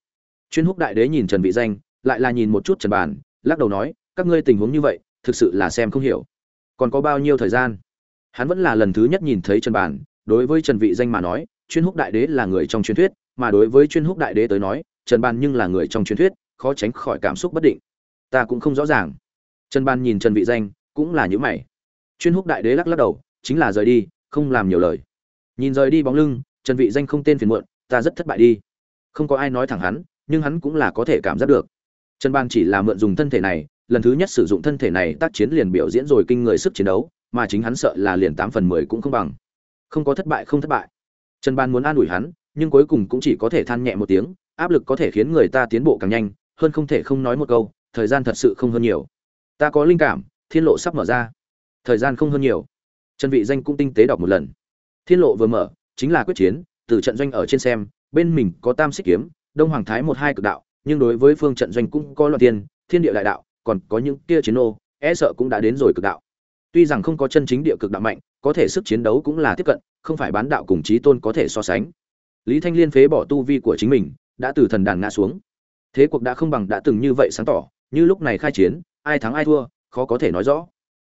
Chuyên húc đại đế nhìn trần vị danh, lại là nhìn một chút trần bàn lắc đầu nói, các ngươi tình huống như vậy, thực sự là xem không hiểu. Còn có bao nhiêu thời gian? Hắn vẫn là lần thứ nhất nhìn thấy trần bàn đối với trần vị danh mà nói chuyên húc đại đế là người trong truyền thuyết, mà đối với chuyên húc đại đế tới nói, trần Ban nhưng là người trong truyền thuyết, khó tránh khỏi cảm xúc bất định. Ta cũng không rõ ràng. Trần Ban nhìn trần vị danh, cũng là những mày. Chuyên húc đại đế lắc lắc đầu, chính là rời đi, không làm nhiều lời. Nhìn rời đi bóng lưng, trần vị danh không tên phiền muộn, ta rất thất bại đi. Không có ai nói thẳng hắn, nhưng hắn cũng là có thể cảm giác được. Trần ban chỉ là mượn dùng thân thể này, lần thứ nhất sử dụng thân thể này tác chiến liền biểu diễn rồi kinh người sức chiến đấu, mà chính hắn sợ là liền tám phần mười cũng không bằng. Không có thất bại, không thất bại trần ban muốn an ủi hắn, nhưng cuối cùng cũng chỉ có thể than nhẹ một tiếng, áp lực có thể khiến người ta tiến bộ càng nhanh, hơn không thể không nói một câu, thời gian thật sự không hơn nhiều. Ta có linh cảm, thiên lộ sắp mở ra. Thời gian không hơn nhiều. Trần vị danh cũng tinh tế đọc một lần. Thiên lộ vừa mở, chính là quyết chiến, từ trận doanh ở trên xem, bên mình có tam xích kiếm, đông hoàng thái một hai cực đạo, nhưng đối với phương trận doanh cũng có loạn tiên, thiên địa đại đạo, còn có những kia chiến ô e sợ cũng đã đến rồi cực đạo. Tuy rằng không có chân chính địa cực đạo mạnh có thể sức chiến đấu cũng là tiếp cận, không phải bán đạo cùng chí tôn có thể so sánh. Lý thanh liên phế bỏ tu vi của chính mình, đã từ thần đàn ngã xuống. Thế cuộc đã không bằng đã từng như vậy sáng tỏ, như lúc này khai chiến, ai thắng ai thua, khó có thể nói rõ.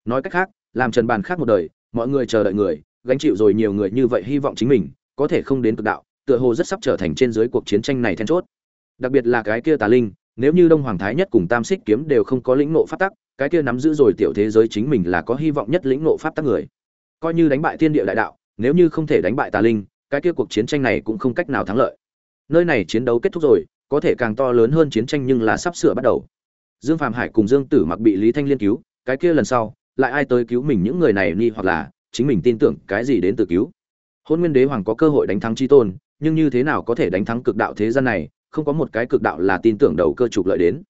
Nói cách khác, làm trần bàn khác một đời, mọi người chờ đợi người, gánh chịu rồi nhiều người như vậy hy vọng chính mình, có thể không đến cực đạo, tựa hồ rất sắp trở thành trên dưới cuộc chiến tranh này then chốt. Đặc biệt là cái kia tà linh, nếu như đông hoàng thái nhất cùng tam xích kiếm đều không có lĩnh ngộ pháp tắc, cái kia nắm giữ rồi tiểu thế giới chính mình là có hy vọng nhất lĩnh ngộ pháp tắc người coi như đánh bại thiên địa đại đạo, nếu như không thể đánh bại tà linh, cái kia cuộc chiến tranh này cũng không cách nào thắng lợi. Nơi này chiến đấu kết thúc rồi, có thể càng to lớn hơn chiến tranh nhưng là sắp sửa bắt đầu. Dương phạm hải cùng dương tử mặc bị lý thanh liên cứu, cái kia lần sau, lại ai tới cứu mình những người này ni hoặc là, chính mình tin tưởng cái gì đến từ cứu. Hôn nguyên đế hoàng có cơ hội đánh thắng chi tôn, nhưng như thế nào có thể đánh thắng cực đạo thế gian này, không có một cái cực đạo là tin tưởng đầu cơ trục lợi đến.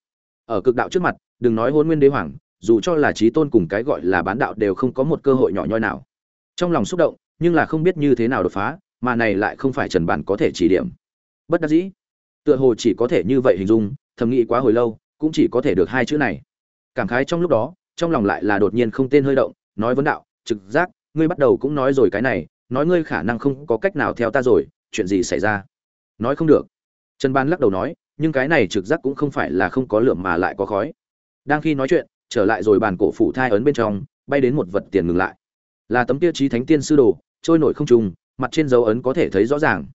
Ở cực đạo trước mặt, đừng nói hôn nguyên đế hoàng, dù cho là trí tôn cùng cái gọi là bán đạo đều không có một cơ hội nhỏ nhoi nào trong lòng xúc động, nhưng là không biết như thế nào đột phá, mà này lại không phải trần bản có thể chỉ điểm. Bất đắc dĩ. Tựa hồ chỉ có thể như vậy hình dung, thầm nghĩ quá hồi lâu, cũng chỉ có thể được hai chữ này. Cảm khái trong lúc đó, trong lòng lại là đột nhiên không tên hơi động, nói vấn đạo, trực giác, ngươi bắt đầu cũng nói rồi cái này, nói ngươi khả năng không có cách nào theo ta rồi, chuyện gì xảy ra? Nói không được. Trần ban lắc đầu nói, nhưng cái này trực giác cũng không phải là không có lượm mà lại có khói. Đang khi nói chuyện, trở lại rồi bàn cổ phủ thai ấn bên trong, bay đến một vật tiền ngừng lại là tấm tiêu chí thánh tiên sư đồ, trôi nổi không trùng, mặt trên dấu ấn có thể thấy rõ ràng.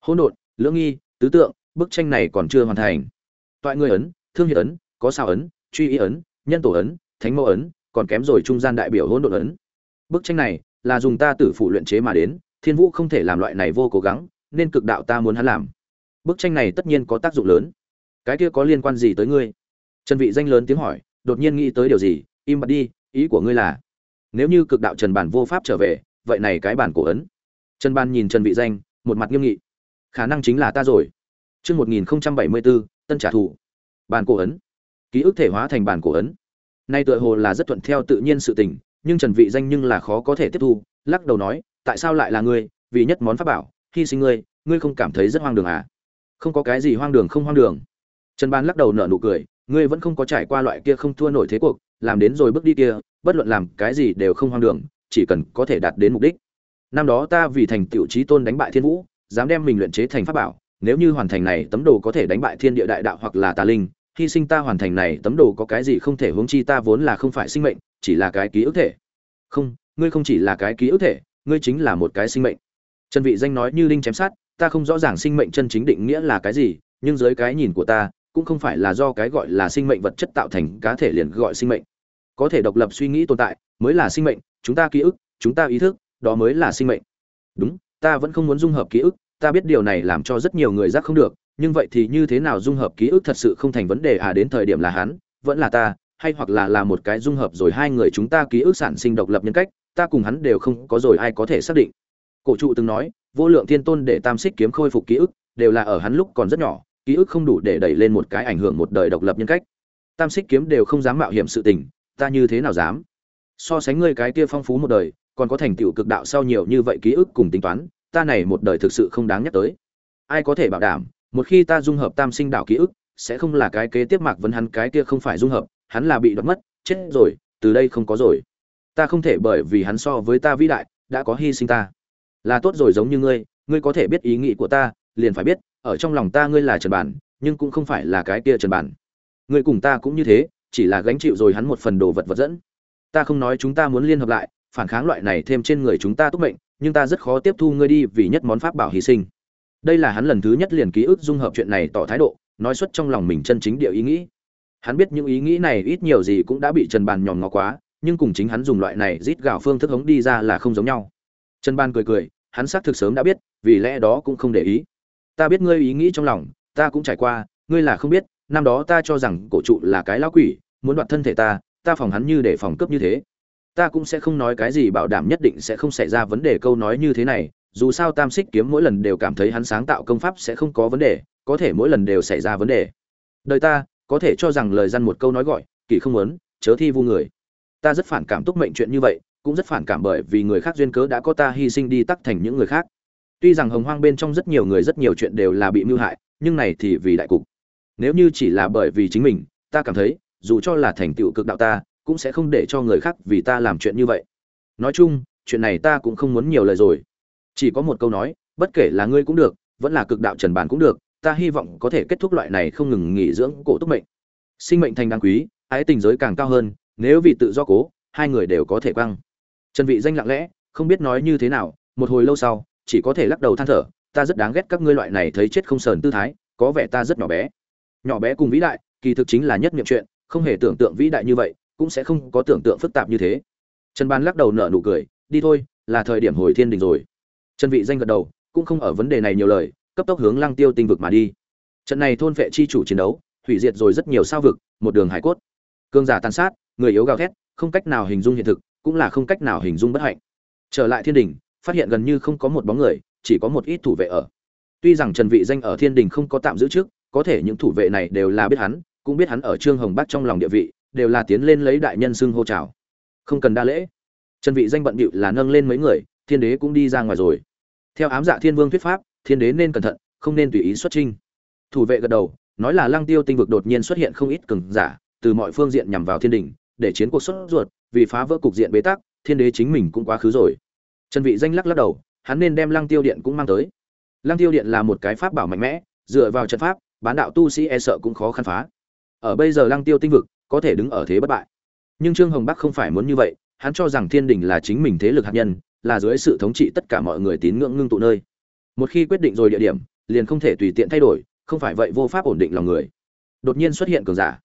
Hỗn độn, lưỡng nghi, tứ tượng, bức tranh này còn chưa hoàn thành. Toại người ấn, thương hiệt ấn, có sao ấn, truy ý ấn, nhân tổ ấn, thánh mẫu ấn, còn kém rồi trung gian đại biểu hỗn độn ấn. Bức tranh này là dùng ta tử phụ luyện chế mà đến, thiên vũ không thể làm loại này vô cố gắng, nên cực đạo ta muốn hắn làm. Bức tranh này tất nhiên có tác dụng lớn. Cái kia có liên quan gì tới ngươi? Trần vị danh lớn tiếng hỏi, đột nhiên nghĩ tới điều gì, im bặt đi, ý của ngươi là nếu như cực đạo trần bản vô pháp trở về, vậy này cái bản cổ ấn. Trần ban nhìn trần vị danh, một mặt nghiêm nghị. Khả năng chính là ta rồi. Chương 1074 tân trả thù. Bản cổ ấn. Ký ức thể hóa thành bản cổ ấn. Nay tựa hồ là rất thuận theo tự nhiên sự tình, nhưng trần vị danh nhưng là khó có thể tiếp thu, lắc đầu nói, tại sao lại là ngươi? Vì nhất món pháp bảo, hy sinh ngươi ngươi không cảm thấy rất hoang đường à? Không có cái gì hoang đường không hoang đường. Trần ban lắc đầu nở nụ cười, ngươi vẫn không có trải qua loại kia không thua nổi thế cuộc làm đến rồi bước đi kia, bất luận làm cái gì đều không hoang đường, chỉ cần có thể đạt đến mục đích. Năm đó ta vì thành tựu trí tôn đánh bại thiên vũ, dám đem mình luyện chế thành pháp bảo, nếu như hoàn thành này tấm đồ có thể đánh bại thiên địa đại đạo hoặc là tà linh, hy sinh ta hoàn thành này tấm đồ có cái gì không thể hướng chi ta vốn là không phải sinh mệnh, chỉ là cái ký ức thể. Không, ngươi không chỉ là cái ký ức thể, ngươi chính là một cái sinh mệnh. Trần vị danh nói như linh chém sát, ta không rõ ràng sinh mệnh chân chính định nghĩa là cái gì, nhưng dưới cái nhìn của ta, cũng không phải là do cái gọi là sinh mệnh vật chất tạo thành cá thể liền gọi sinh mệnh có thể độc lập suy nghĩ tồn tại, mới là sinh mệnh, chúng ta ký ức, chúng ta ý thức, đó mới là sinh mệnh. Đúng, ta vẫn không muốn dung hợp ký ức, ta biết điều này làm cho rất nhiều người giác không được, nhưng vậy thì như thế nào dung hợp ký ức thật sự không thành vấn đề à đến thời điểm là hắn, vẫn là ta, hay hoặc là là một cái dung hợp rồi hai người chúng ta ký ức sản sinh độc lập nhân cách, ta cùng hắn đều không có rồi ai có thể xác định. Cổ trụ từng nói, vô lượng thiên tôn để tam xích kiếm khôi phục ký ức, đều là ở hắn lúc còn rất nhỏ, ký ức không đủ để đẩy lên một cái ảnh hưởng một đời độc lập nhân cách. Tam xích kiếm đều không dám mạo hiểm sự tình ta như thế nào dám? So sánh ngươi cái kia phong phú một đời, còn có thành tựu cực đạo sau nhiều như vậy ký ức cùng tính toán, ta này một đời thực sự không đáng nhắc tới. Ai có thể bảo đảm, một khi ta dung hợp tam sinh đạo ký ức, sẽ không là cái kế tiếp mạc vấn hắn cái kia không phải dung hợp, hắn là bị đoạt mất, chết rồi, từ đây không có rồi. Ta không thể bởi vì hắn so với ta vĩ đại, đã có hy sinh ta. Là tốt rồi giống như ngươi ngươi có thể biết ý nghĩ của ta, liền phải biết, ở trong lòng ta ngươi là trần bản, nhưng cũng không phải là cái kia trần bản. Ngươi cùng ta cũng như thế chỉ là gánh chịu rồi hắn một phần đồ vật vật dẫn. Ta không nói chúng ta muốn liên hợp lại, phản kháng loại này thêm trên người chúng ta túc mệnh, nhưng ta rất khó tiếp thu ngươi đi vì nhất món pháp bảo hy sinh. Đây là hắn lần thứ nhất liền ký ức dung hợp chuyện này tỏ thái độ, nói xuất trong lòng mình chân chính địa ý nghĩ. Hắn biết những ý nghĩ này ít nhiều gì cũng đã bị trần bàn nhòm ngó quá, nhưng cùng chính hắn dùng loại này rít gạo phương thức hống đi ra là không giống nhau. Trần bàn cười cười, hắn xác thực sớm đã biết, vì lẽ đó cũng không để ý. Ta biết ngươi ý nghĩ trong lòng, ta cũng trải qua, ngươi là không biết năm đó ta cho rằng cổ trụ là cái lão quỷ, muốn đoạt thân thể ta ta phòng hắn như để phòng cướp như thế. Ta cũng sẽ không nói cái gì bảo đảm nhất định sẽ không xảy ra vấn đề câu nói như thế này, dù sao tam xích kiếm mỗi lần đều cảm thấy hắn sáng tạo công pháp sẽ không có vấn đề, có thể mỗi lần đều xảy ra vấn đề. Đời ta, có thể cho rằng lời dân một câu nói gọi, kỳ không muốn, chớ thi vu người. Ta rất phản cảm túc mệnh chuyện như vậy, cũng rất phản cảm bởi vì người khác duyên cớ đã có ta hy sinh đi tắc thành những người khác. Tuy rằng hồng hoang bên trong rất nhiều người rất nhiều chuyện đều là bị mưu hại, nhưng này thì vì đại cục nếu như chỉ là bởi vì chính mình, ta cảm thấy, dù cho là thành tựu cực đạo ta, cũng sẽ không để cho người khác vì ta làm chuyện như vậy. Nói chung, chuyện này ta cũng không muốn nhiều lời rồi. Chỉ có một câu nói, bất kể là ngươi cũng được, vẫn là cực đạo trần bản cũng được, ta hy vọng có thể kết thúc loại này không ngừng nghỉ dưỡng cổ túc mệnh. Sinh mệnh thành đáng quý, ái tình giới càng cao hơn, nếu vì tự do cố, hai người đều có thể quăng. Trần vị danh lặng lẽ, không biết nói như thế nào, một hồi lâu sau, chỉ có thể lắc đầu than thở, ta rất đáng ghét các ngươi loại này thấy chết không sờn tư thái, có vẻ ta rất nhỏ bé nhỏ bé cùng vĩ đại, kỳ thực chính là nhất niệm chuyện, không hề tưởng tượng vĩ đại như vậy, cũng sẽ không có tưởng tượng phức tạp như thế. Trần ban lắc đầu nở nụ cười, đi thôi, là thời điểm hồi thiên đình rồi. Trần vị danh gật đầu, cũng không ở vấn đề này nhiều lời, cấp tốc hướng lăng tiêu tinh vực mà đi. Trận này thôn vệ chi chủ chiến đấu, hủy diệt rồi rất nhiều sao vực, một đường hải cốt. Cương giả tàn sát, người yếu gào thét, không cách nào hình dung hiện thực, cũng là không cách nào hình dung bất hạnh. Trở lại thiên đình, phát hiện gần như không có một bóng người, chỉ có một ít thủ vệ ở. Tuy rằng trần vị danh ở thiên đình không có tạm giữ trước có thể những thủ vệ này đều là biết hắn, cũng biết hắn ở trương hồng bắc trong lòng địa vị, đều là tiến lên lấy đại nhân xưng hô chào. Không cần đa lễ. Trần vị danh bận bịu là nâng lên mấy người, thiên đế cũng đi ra ngoài rồi. Theo ám dạ thiên vương thuyết pháp, thiên đế nên cẩn thận, không nên tùy ý xuất trinh thủ vệ gật đầu, nói là lăng tiêu tinh vực đột nhiên xuất hiện không ít cường giả, từ mọi phương diện nhằm vào thiên đình, để chiến cuộc xuất ruột, vì phá vỡ cục diện bế tắc, thiên đế chính mình cũng quá khứ rồi. Trần vị danh lắc lắc đầu, hắn nên đem lăng tiêu điện cũng mang tới. Lăng tiêu điện là một cái pháp bảo mạnh mẽ, dựa vào trận pháp bán đạo tu sĩ e sợ cũng khó khăn phá. Ở bây giờ lăng tiêu tinh vực có thể đứng ở thế bất bại. Nhưng trương hồng bắc không phải muốn như vậy, hắn cho rằng thiên đình là chính mình thế lực hạt nhân, là dưới sự thống trị tất cả mọi người tín ngưỡng ngưng tụ nơi. Một khi quyết định rồi địa điểm, liền không thể tùy tiện thay đổi, không phải vậy vô pháp ổn định lòng người. Đột nhiên xuất hiện cường giả.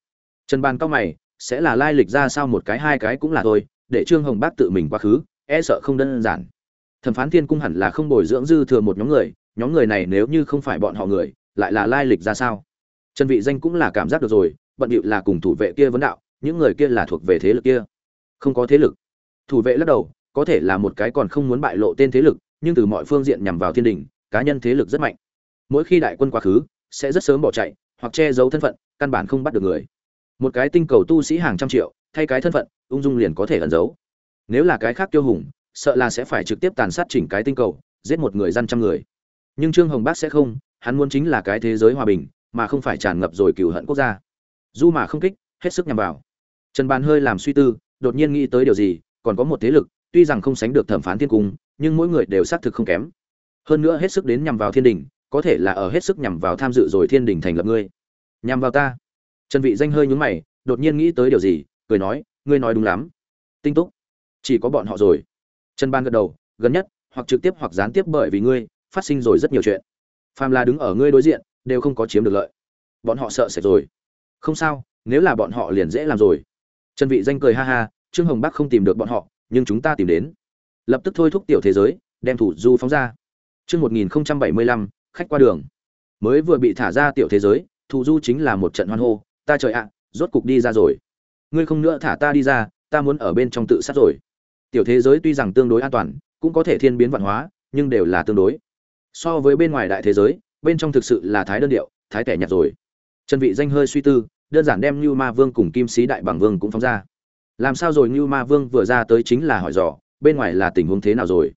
Trần bàn cao mày, sẽ là lai lịch ra sao một cái, hai cái cũng là thôi, để trương hồng bác tự mình quá khứ e sợ không đơn giản. Thẩm phán thiên cung hẳn là không bồi dưỡng dư thừa một nhóm người nhóm người này nếu như không phải bọn họ người lại là lai lịch ra sao? Trần vị danh cũng là cảm giác được rồi, bận điệu là cùng thủ vệ kia vấn đạo, những người kia là thuộc về thế lực kia. Không có thế lực. Thủ vệ lắc đầu, có thể là một cái còn không muốn bại lộ tên thế lực, nhưng từ mọi phương diện nhằm vào thiên đình, cá nhân thế lực rất mạnh. Mỗi khi đại quân quá khứ, sẽ rất sớm bỏ chạy, hoặc che giấu thân phận, căn bản không bắt được người. Một cái tinh cầu tu sĩ hàng trăm triệu, thay cái thân phận, ung dung liền có thể ẩn giấu. Nếu là cái khác tiêu hùng, sợ là sẽ phải trực tiếp tàn sát chỉnh cái tinh cầu, giết một người dân trăm người. Nhưng trương hồng bác sẽ không hắn muốn chính là cái thế giới hòa bình, mà không phải tràn ngập rồi cừu hận quốc gia. Du mà không kích, hết sức nhằm vào. Trần bàn hơi làm suy tư, đột nhiên nghĩ tới điều gì, còn có một thế lực, tuy rằng không sánh được thẩm phán thiên cung, nhưng mỗi người đều xác thực không kém. Hơn nữa hết sức đến nhằm vào thiên đình, có thể là ở hết sức nhằm vào tham dự rồi thiên đình thành lập ngươi. Nhằm vào ta. Trần vị danh hơi nhướng mày, đột nhiên nghĩ tới điều gì, cười nói, ngươi nói đúng lắm. Tinh túc. Chỉ có bọn họ rồi. Trần ban gật đầu, gần nhất, hoặc trực tiếp hoặc gián tiếp bởi vì ngươi, phát sinh rồi rất nhiều chuyện phàm là đứng ở ngươi đối diện đều không có chiếm được lợi. Bọn họ sợ sệt rồi. Không sao nếu là bọn họ liền dễ làm rồi. Trần vị danh cười ha ha trương hồng bắc không tìm được bọn họ nhưng chúng ta tìm đến. Lập tức thôi thúc tiểu thế giới đem thủ du phóng ra. Chương 1075, khách qua đường. Mới vừa bị thả ra tiểu thế giới thủ du chính là một trận hoan hô ta trời ạ rốt cục đi ra rồi. Ngươi không nữa thả ta đi ra ta muốn ở bên trong tự sát rồi. Tiểu thế giới tuy rằng tương đối an toàn cũng có thể thiên biến vạn hóa nhưng đều là tương đối so với bên ngoài đại thế giới, bên trong thực sự là thái đơn điệu, thái tẻ nhạt rồi. Trần vị danh hơi suy tư, đơn giản đem như ma vương cùng kim sĩ đại bằng vương cũng phóng ra. Làm sao rồi như ma vương vừa ra tới chính là hỏi dò, bên ngoài là tình huống thế nào rồi?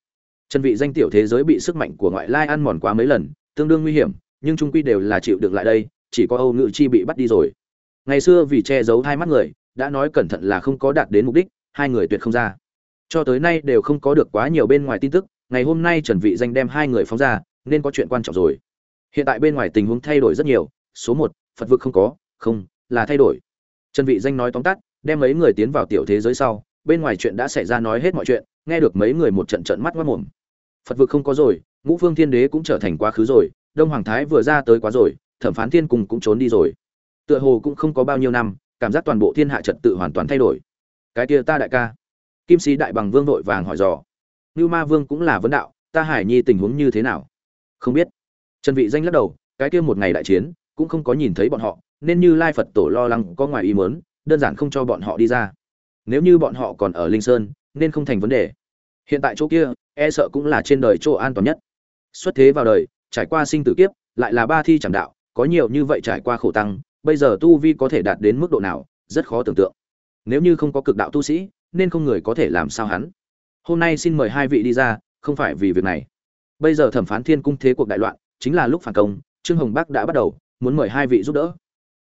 Trần vị danh tiểu thế giới bị sức mạnh của ngoại lai ăn mòn quá mấy lần, tương đương nguy hiểm, nhưng trung quy đều là chịu được lại đây, chỉ có âu ngự chi bị bắt đi rồi. Ngày xưa vì che giấu hai mắt người, đã nói cẩn thận là không có đạt đến mục đích, hai người tuyệt không ra. Cho tới nay đều không có được quá nhiều bên ngoài tin tức, ngày hôm nay trần vị danh đem hai người phóng ra nên có chuyện quan trọng rồi. Hiện tại bên ngoài tình huống thay đổi rất nhiều, số một, phật vực không có, không, là thay đổi. Trần vị danh nói tóm tắt, đem mấy người tiến vào tiểu thế giới sau, bên ngoài chuyện đã xảy ra nói hết mọi chuyện, nghe được mấy người một trận trận mắt quát mồm. Phật vực không có rồi, ngũ phương thiên đế cũng trở thành quá khứ rồi, đông hoàng thái vừa ra tới quá rồi, thẩm phán thiên cùng cũng trốn đi rồi. Tựa hồ cũng không có bao nhiêu năm, cảm giác toàn bộ thiên hạ trật tự hoàn toàn thay đổi. Cái kia ta đại ca. Kim sĩ đại bằng vương vội vàng hỏi dò. Như ma vương cũng là vấn đạo, ta hải nhi tình huống như thế nào? Không biết. Trần vị danh lắc đầu, cái kia một ngày đại chiến, cũng không có nhìn thấy bọn họ, nên như lai phật tổ lo lắng có ngoài ý muốn, đơn giản không cho bọn họ đi ra. Nếu như bọn họ còn ở linh sơn, nên không thành vấn đề. Hiện tại chỗ kia e sợ cũng là trên đời chỗ an toàn nhất. Xuất thế vào đời, trải qua sinh tử kiếp, lại là ba thi chẳng đạo, có nhiều như vậy trải qua khổ tăng, bây giờ tu vi có thể đạt đến mức độ nào, rất khó tưởng tượng. Nếu như không có cực đạo tu sĩ, nên không người có thể làm sao hắn. Hôm nay xin mời hai vị đi ra, không phải vì việc này bây giờ thẩm phán thiên cung thế cuộc đại loạn, chính là lúc phản công, trương hồng bắc đã bắt đầu, muốn mời hai vị giúp đỡ.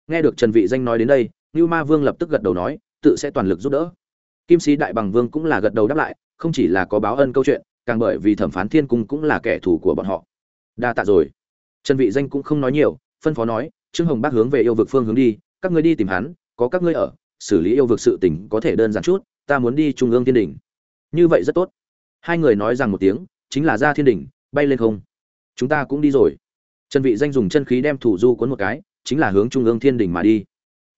Nghe được trần vị danh nói đến đây lưu ma vương lập tức gật đầu nói, tự sẽ toàn lực giúp đỡ. Kim sĩ đại bằng vương cũng là gật đầu đáp lại, không chỉ là có báo ân câu chuyện, càng bởi vì thẩm phán thiên cung cũng là kẻ thù của bọn họ. Đa tạ rồi. Trần vị danh cũng không nói nhiều, phân phó nói, trương hồng bắc hướng về yêu vực phương hướng đi, các ngươi đi tìm hắn, có các ngươi ở, xử lý yêu vực sự tình có thể đơn giản chút, ta muốn đi trung ương thiên đỉnh như vậy rất tốt. Hai người nói rằng một tiếng, chính là ra thiên đỉnh bay lên không? Chúng ta cũng đi rồi. Trần vị danh dùng chân khí đem thủ du cuốn một cái, chính là hướng trung ương thiên đỉnh mà đi.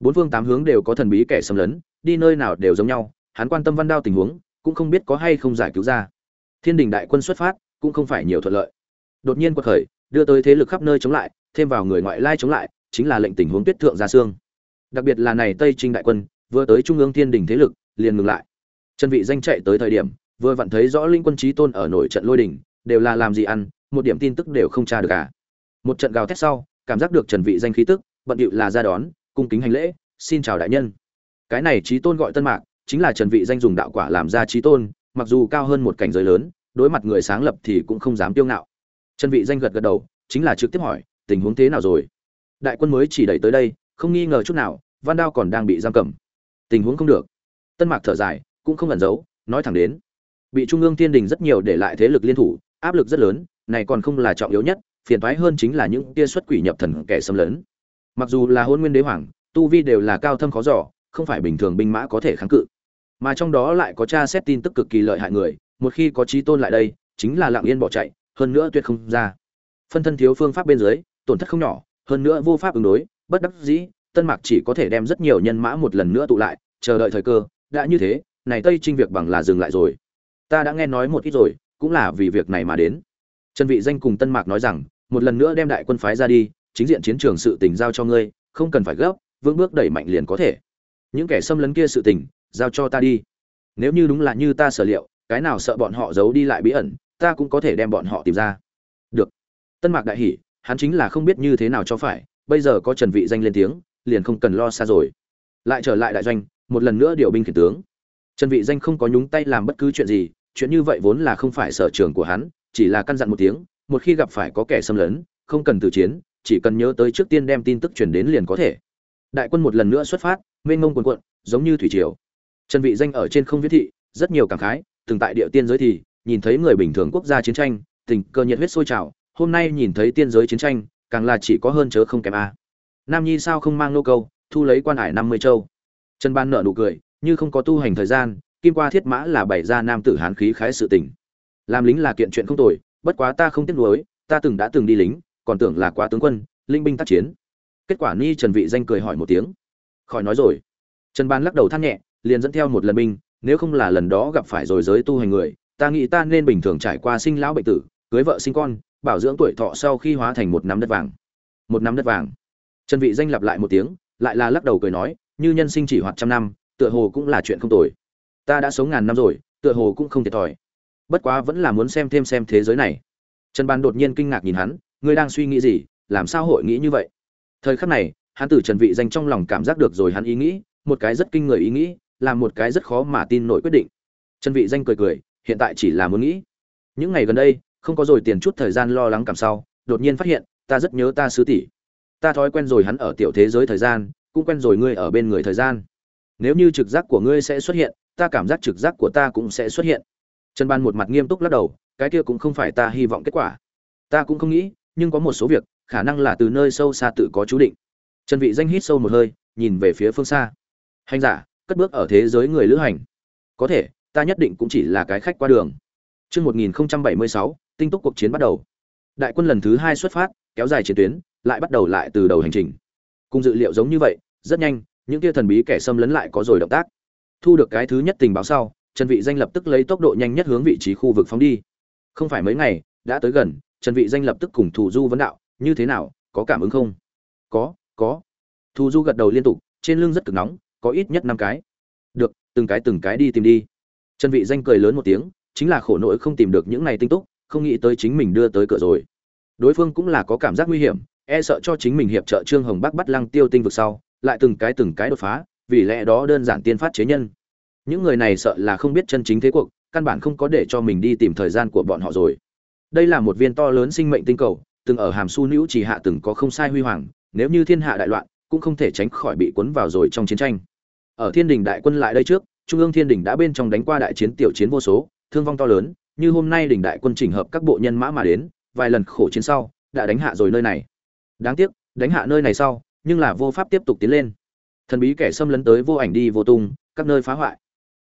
Bốn phương tám hướng đều có thần bí kẻ xâm lấn, đi nơi nào đều giống nhau, hắn quan tâm văn đao tình huống, cũng không biết có hay không giải cứu ra. Thiên đình đại quân xuất phát, cũng không phải nhiều thuận lợi. Đột nhiên quật khởi, đưa tới thế lực khắp nơi chống lại, thêm vào người ngoại lai chống lại, chính là lệnh tình huống tuyết thượng ra xương. Đặc biệt là này tây trinh đại quân, vừa tới trung ương thiên đình thế lực, liền ngừng lại. Trần vị danh chạy tới thời điểm, vừa vặn thấy rõ linh quân trí tôn ở nổi trận lôi đỉnh đều là làm gì ăn, một điểm tin tức đều không tra được cả một trận gào thét sau, cảm giác được trần vị danh khí tức, bận điệu là ra đón, cung kính hành lễ, xin chào đại nhân. Cái này trí tôn gọi tân mạc, chính là trần vị danh dùng đạo quả làm ra trí tôn, mặc dù cao hơn một cảnh giới lớn, đối mặt người sáng lập thì cũng không dám tiêu ngạo. Trần vị danh gật gật đầu, chính là trực tiếp hỏi, tình huống thế nào rồi? Đại quân mới chỉ đẩy tới đây, không nghi ngờ chút nào, văn đao còn đang bị giam cầm. Tình huống không được. Tân mạc thở dài, cũng không ẩn giấu, nói thẳng đến. Bị trung ương thiên đình rất nhiều để lại thế lực liên thủ áp lực rất lớn, này còn không là trọng yếu nhất, phiền toái hơn chính là những tia xuất quỷ nhập thần kẻ xâm lấn. Mặc dù là hôn nguyên đế hoàng, tu vi đều là cao thâm khó giỏ không phải bình thường binh mã có thể kháng cự. Mà trong đó lại có tra xét tin tức cực kỳ lợi hại người, một khi có trí tôn lại đây, chính là lặng yên bỏ chạy, hơn nữa tuyệt không ra. Phân thân thiếu phương pháp bên dưới, tổn thất không nhỏ, hơn nữa vô pháp ứng đối, bất đắc dĩ, tân mạc chỉ có thể đem rất nhiều nhân mã một lần nữa tụ lại, chờ đợi thời cơ, đã như thế, này tây trinh việc bằng là dừng lại rồi. Ta đã nghe nói một ít rồi cũng là vì việc này mà đến. Trần vị danh cùng tân mạc nói rằng, một lần nữa đem đại quân phái ra đi, chính diện chiến trường sự tình giao cho ngươi, không cần phải gấp, vững bước đẩy mạnh liền có thể. Những kẻ xâm lấn kia sự tình, giao cho ta đi. Nếu như đúng là như ta sở liệu, cái nào sợ bọn họ giấu đi lại bí ẩn, ta cũng có thể đem bọn họ tìm ra. Được. Tân mạc đại hỉ, hắn chính là không biết như thế nào cho phải, bây giờ có trần vị danh lên tiếng, liền không cần lo xa rồi. Lại trở lại đại doanh, một lần nữa điều binh khiển tướng. Trần vị danh không có nhúng tay làm bất cứ chuyện gì chuyện như vậy vốn là không phải sở trường của hắn, chỉ là căn dặn một tiếng, một khi gặp phải có kẻ xâm lấn, không cần từ chiến, chỉ cần nhớ tới trước tiên đem tin tức truyền đến liền có thể. Đại quân một lần nữa xuất phát, mênh mông cuồn cuộn, giống như thủy triều. Trần vị danh ở trên không viết thị, rất nhiều cảm khái, từng tại địa tiên giới thì, nhìn thấy người bình thường quốc gia chiến tranh, tình cơ nhiệt huyết sôi trào, hôm nay nhìn thấy tiên giới chiến tranh, càng là chỉ có hơn chớ không kém a. Nam nhi sao không mang nô câu, thu lấy quan hải năm mươi châu. Trần ban nở nụ cười, như không có tu hành thời gian kim qua thiết mã là bày ra nam tử hán khí khái sự tình. Làm lính là kiện chuyện không tồi, bất quá ta không tiếc nuối, ta từng đã từng đi lính, còn tưởng là quá tướng quân, linh binh tác chiến. Kết quả ni trần vị danh cười hỏi một tiếng. Khỏi nói rồi. Trần ban lắc đầu than nhẹ, liền dẫn theo một lần binh, nếu không là lần đó gặp phải rồi giới tu hành người, ta nghĩ ta nên bình thường trải qua sinh lão bệnh tử, cưới vợ sinh con, bảo dưỡng tuổi thọ sau khi hóa thành một nắm đất vàng. Một nắm đất vàng. Trần vị danh lặp lại một tiếng, lại là lắc đầu cười nói, như nhân sinh chỉ hoạt trăm năm, tựa hồ cũng là chuyện không tồi ta đã sống ngàn năm rồi, tựa hồ cũng không thiệt thòi. Bất quá vẫn là muốn xem thêm xem thế giới này. Trần ban đột nhiên kinh ngạc nhìn hắn, ngươi đang suy nghĩ gì, làm sao hội nghĩ như vậy? Thời khắc này, hắn từ trần vị danh trong lòng cảm giác được rồi hắn ý nghĩ, một cái rất kinh người ý nghĩ, là một cái rất khó mà tin nổi quyết định. Trần vị danh cười cười, hiện tại chỉ là muốn nghĩ. Những ngày gần đây, không có rồi tiền chút thời gian lo lắng cảm sau, đột nhiên phát hiện, ta rất nhớ ta sứ tỷ. Ta thói quen rồi hắn ở tiểu thế giới thời gian, cũng quen rồi ngươi ở bên người thời gian. Nếu như trực giác của ngươi sẽ xuất hiện ta cảm giác trực giác của ta cũng sẽ xuất hiện trần ban một mặt nghiêm túc lắc đầu cái kia cũng không phải ta hy vọng kết quả ta cũng không nghĩ nhưng có một số việc khả năng là từ nơi sâu xa tự có chú định trần vị danh hít sâu một hơi nhìn về phía phương xa hành giả cất bước ở thế giới người lữ hành có thể ta nhất định cũng chỉ là cái khách qua đường Trước 1076, tinh túc cuộc chiến bắt đầu. Đại quân lần thứ hai xuất phát, kéo dài chiến tuyến, lại bắt đầu lại từ đầu hành trình. Cùng dự liệu giống như vậy, rất nhanh, những kia thần bí kẻ xâm lấn lại có rồi động tác. Thu được cái thứ nhất tình báo sau, Trần Vị Danh lập tức lấy tốc độ nhanh nhất hướng vị trí khu vực phóng đi. Không phải mấy ngày, đã tới gần, Trần Vị Danh lập tức cùng Thủ Du vấn đạo, như thế nào, có cảm ứng không? Có, có. Thủ Du gật đầu liên tục, trên lưng rất cực nóng, có ít nhất năm cái. Được, từng cái từng cái đi tìm đi. Trần Vị Danh cười lớn một tiếng, chính là khổ nỗi không tìm được những này tinh túc, không nghĩ tới chính mình đưa tới cửa rồi. Đối phương cũng là có cảm giác nguy hiểm, e sợ cho chính mình hiệp trợ Trương Hồng Bắc bắt Lăng Tiêu tinh vực sau, lại từng cái từng cái đột phá, vì lẽ đó đơn giản tiên phát chế nhân. Những người này sợ là không biết chân chính thế cuộc, căn bản không có để cho mình đi tìm thời gian của bọn họ rồi. Đây là một viên to lớn sinh mệnh tinh cầu, từng ở hàm su nữ chỉ hạ từng có không sai huy hoàng, nếu như thiên hạ đại loạn, cũng không thể tránh khỏi bị cuốn vào rồi trong chiến tranh. Ở Thiên Đình đại quân lại đây trước, Trung ương Thiên Đình đã bên trong đánh qua đại chiến tiểu chiến vô số, thương vong to lớn, như hôm nay đỉnh đại quân chỉnh hợp các bộ nhân mã mà đến, vài lần khổ chiến sau, đã đánh hạ rồi nơi này. Đáng tiếc, đánh hạ nơi này sau, nhưng là vô pháp tiếp tục tiến lên. Thần bí kẻ xâm lấn tới vô ảnh đi vô tung, các nơi phá hoại.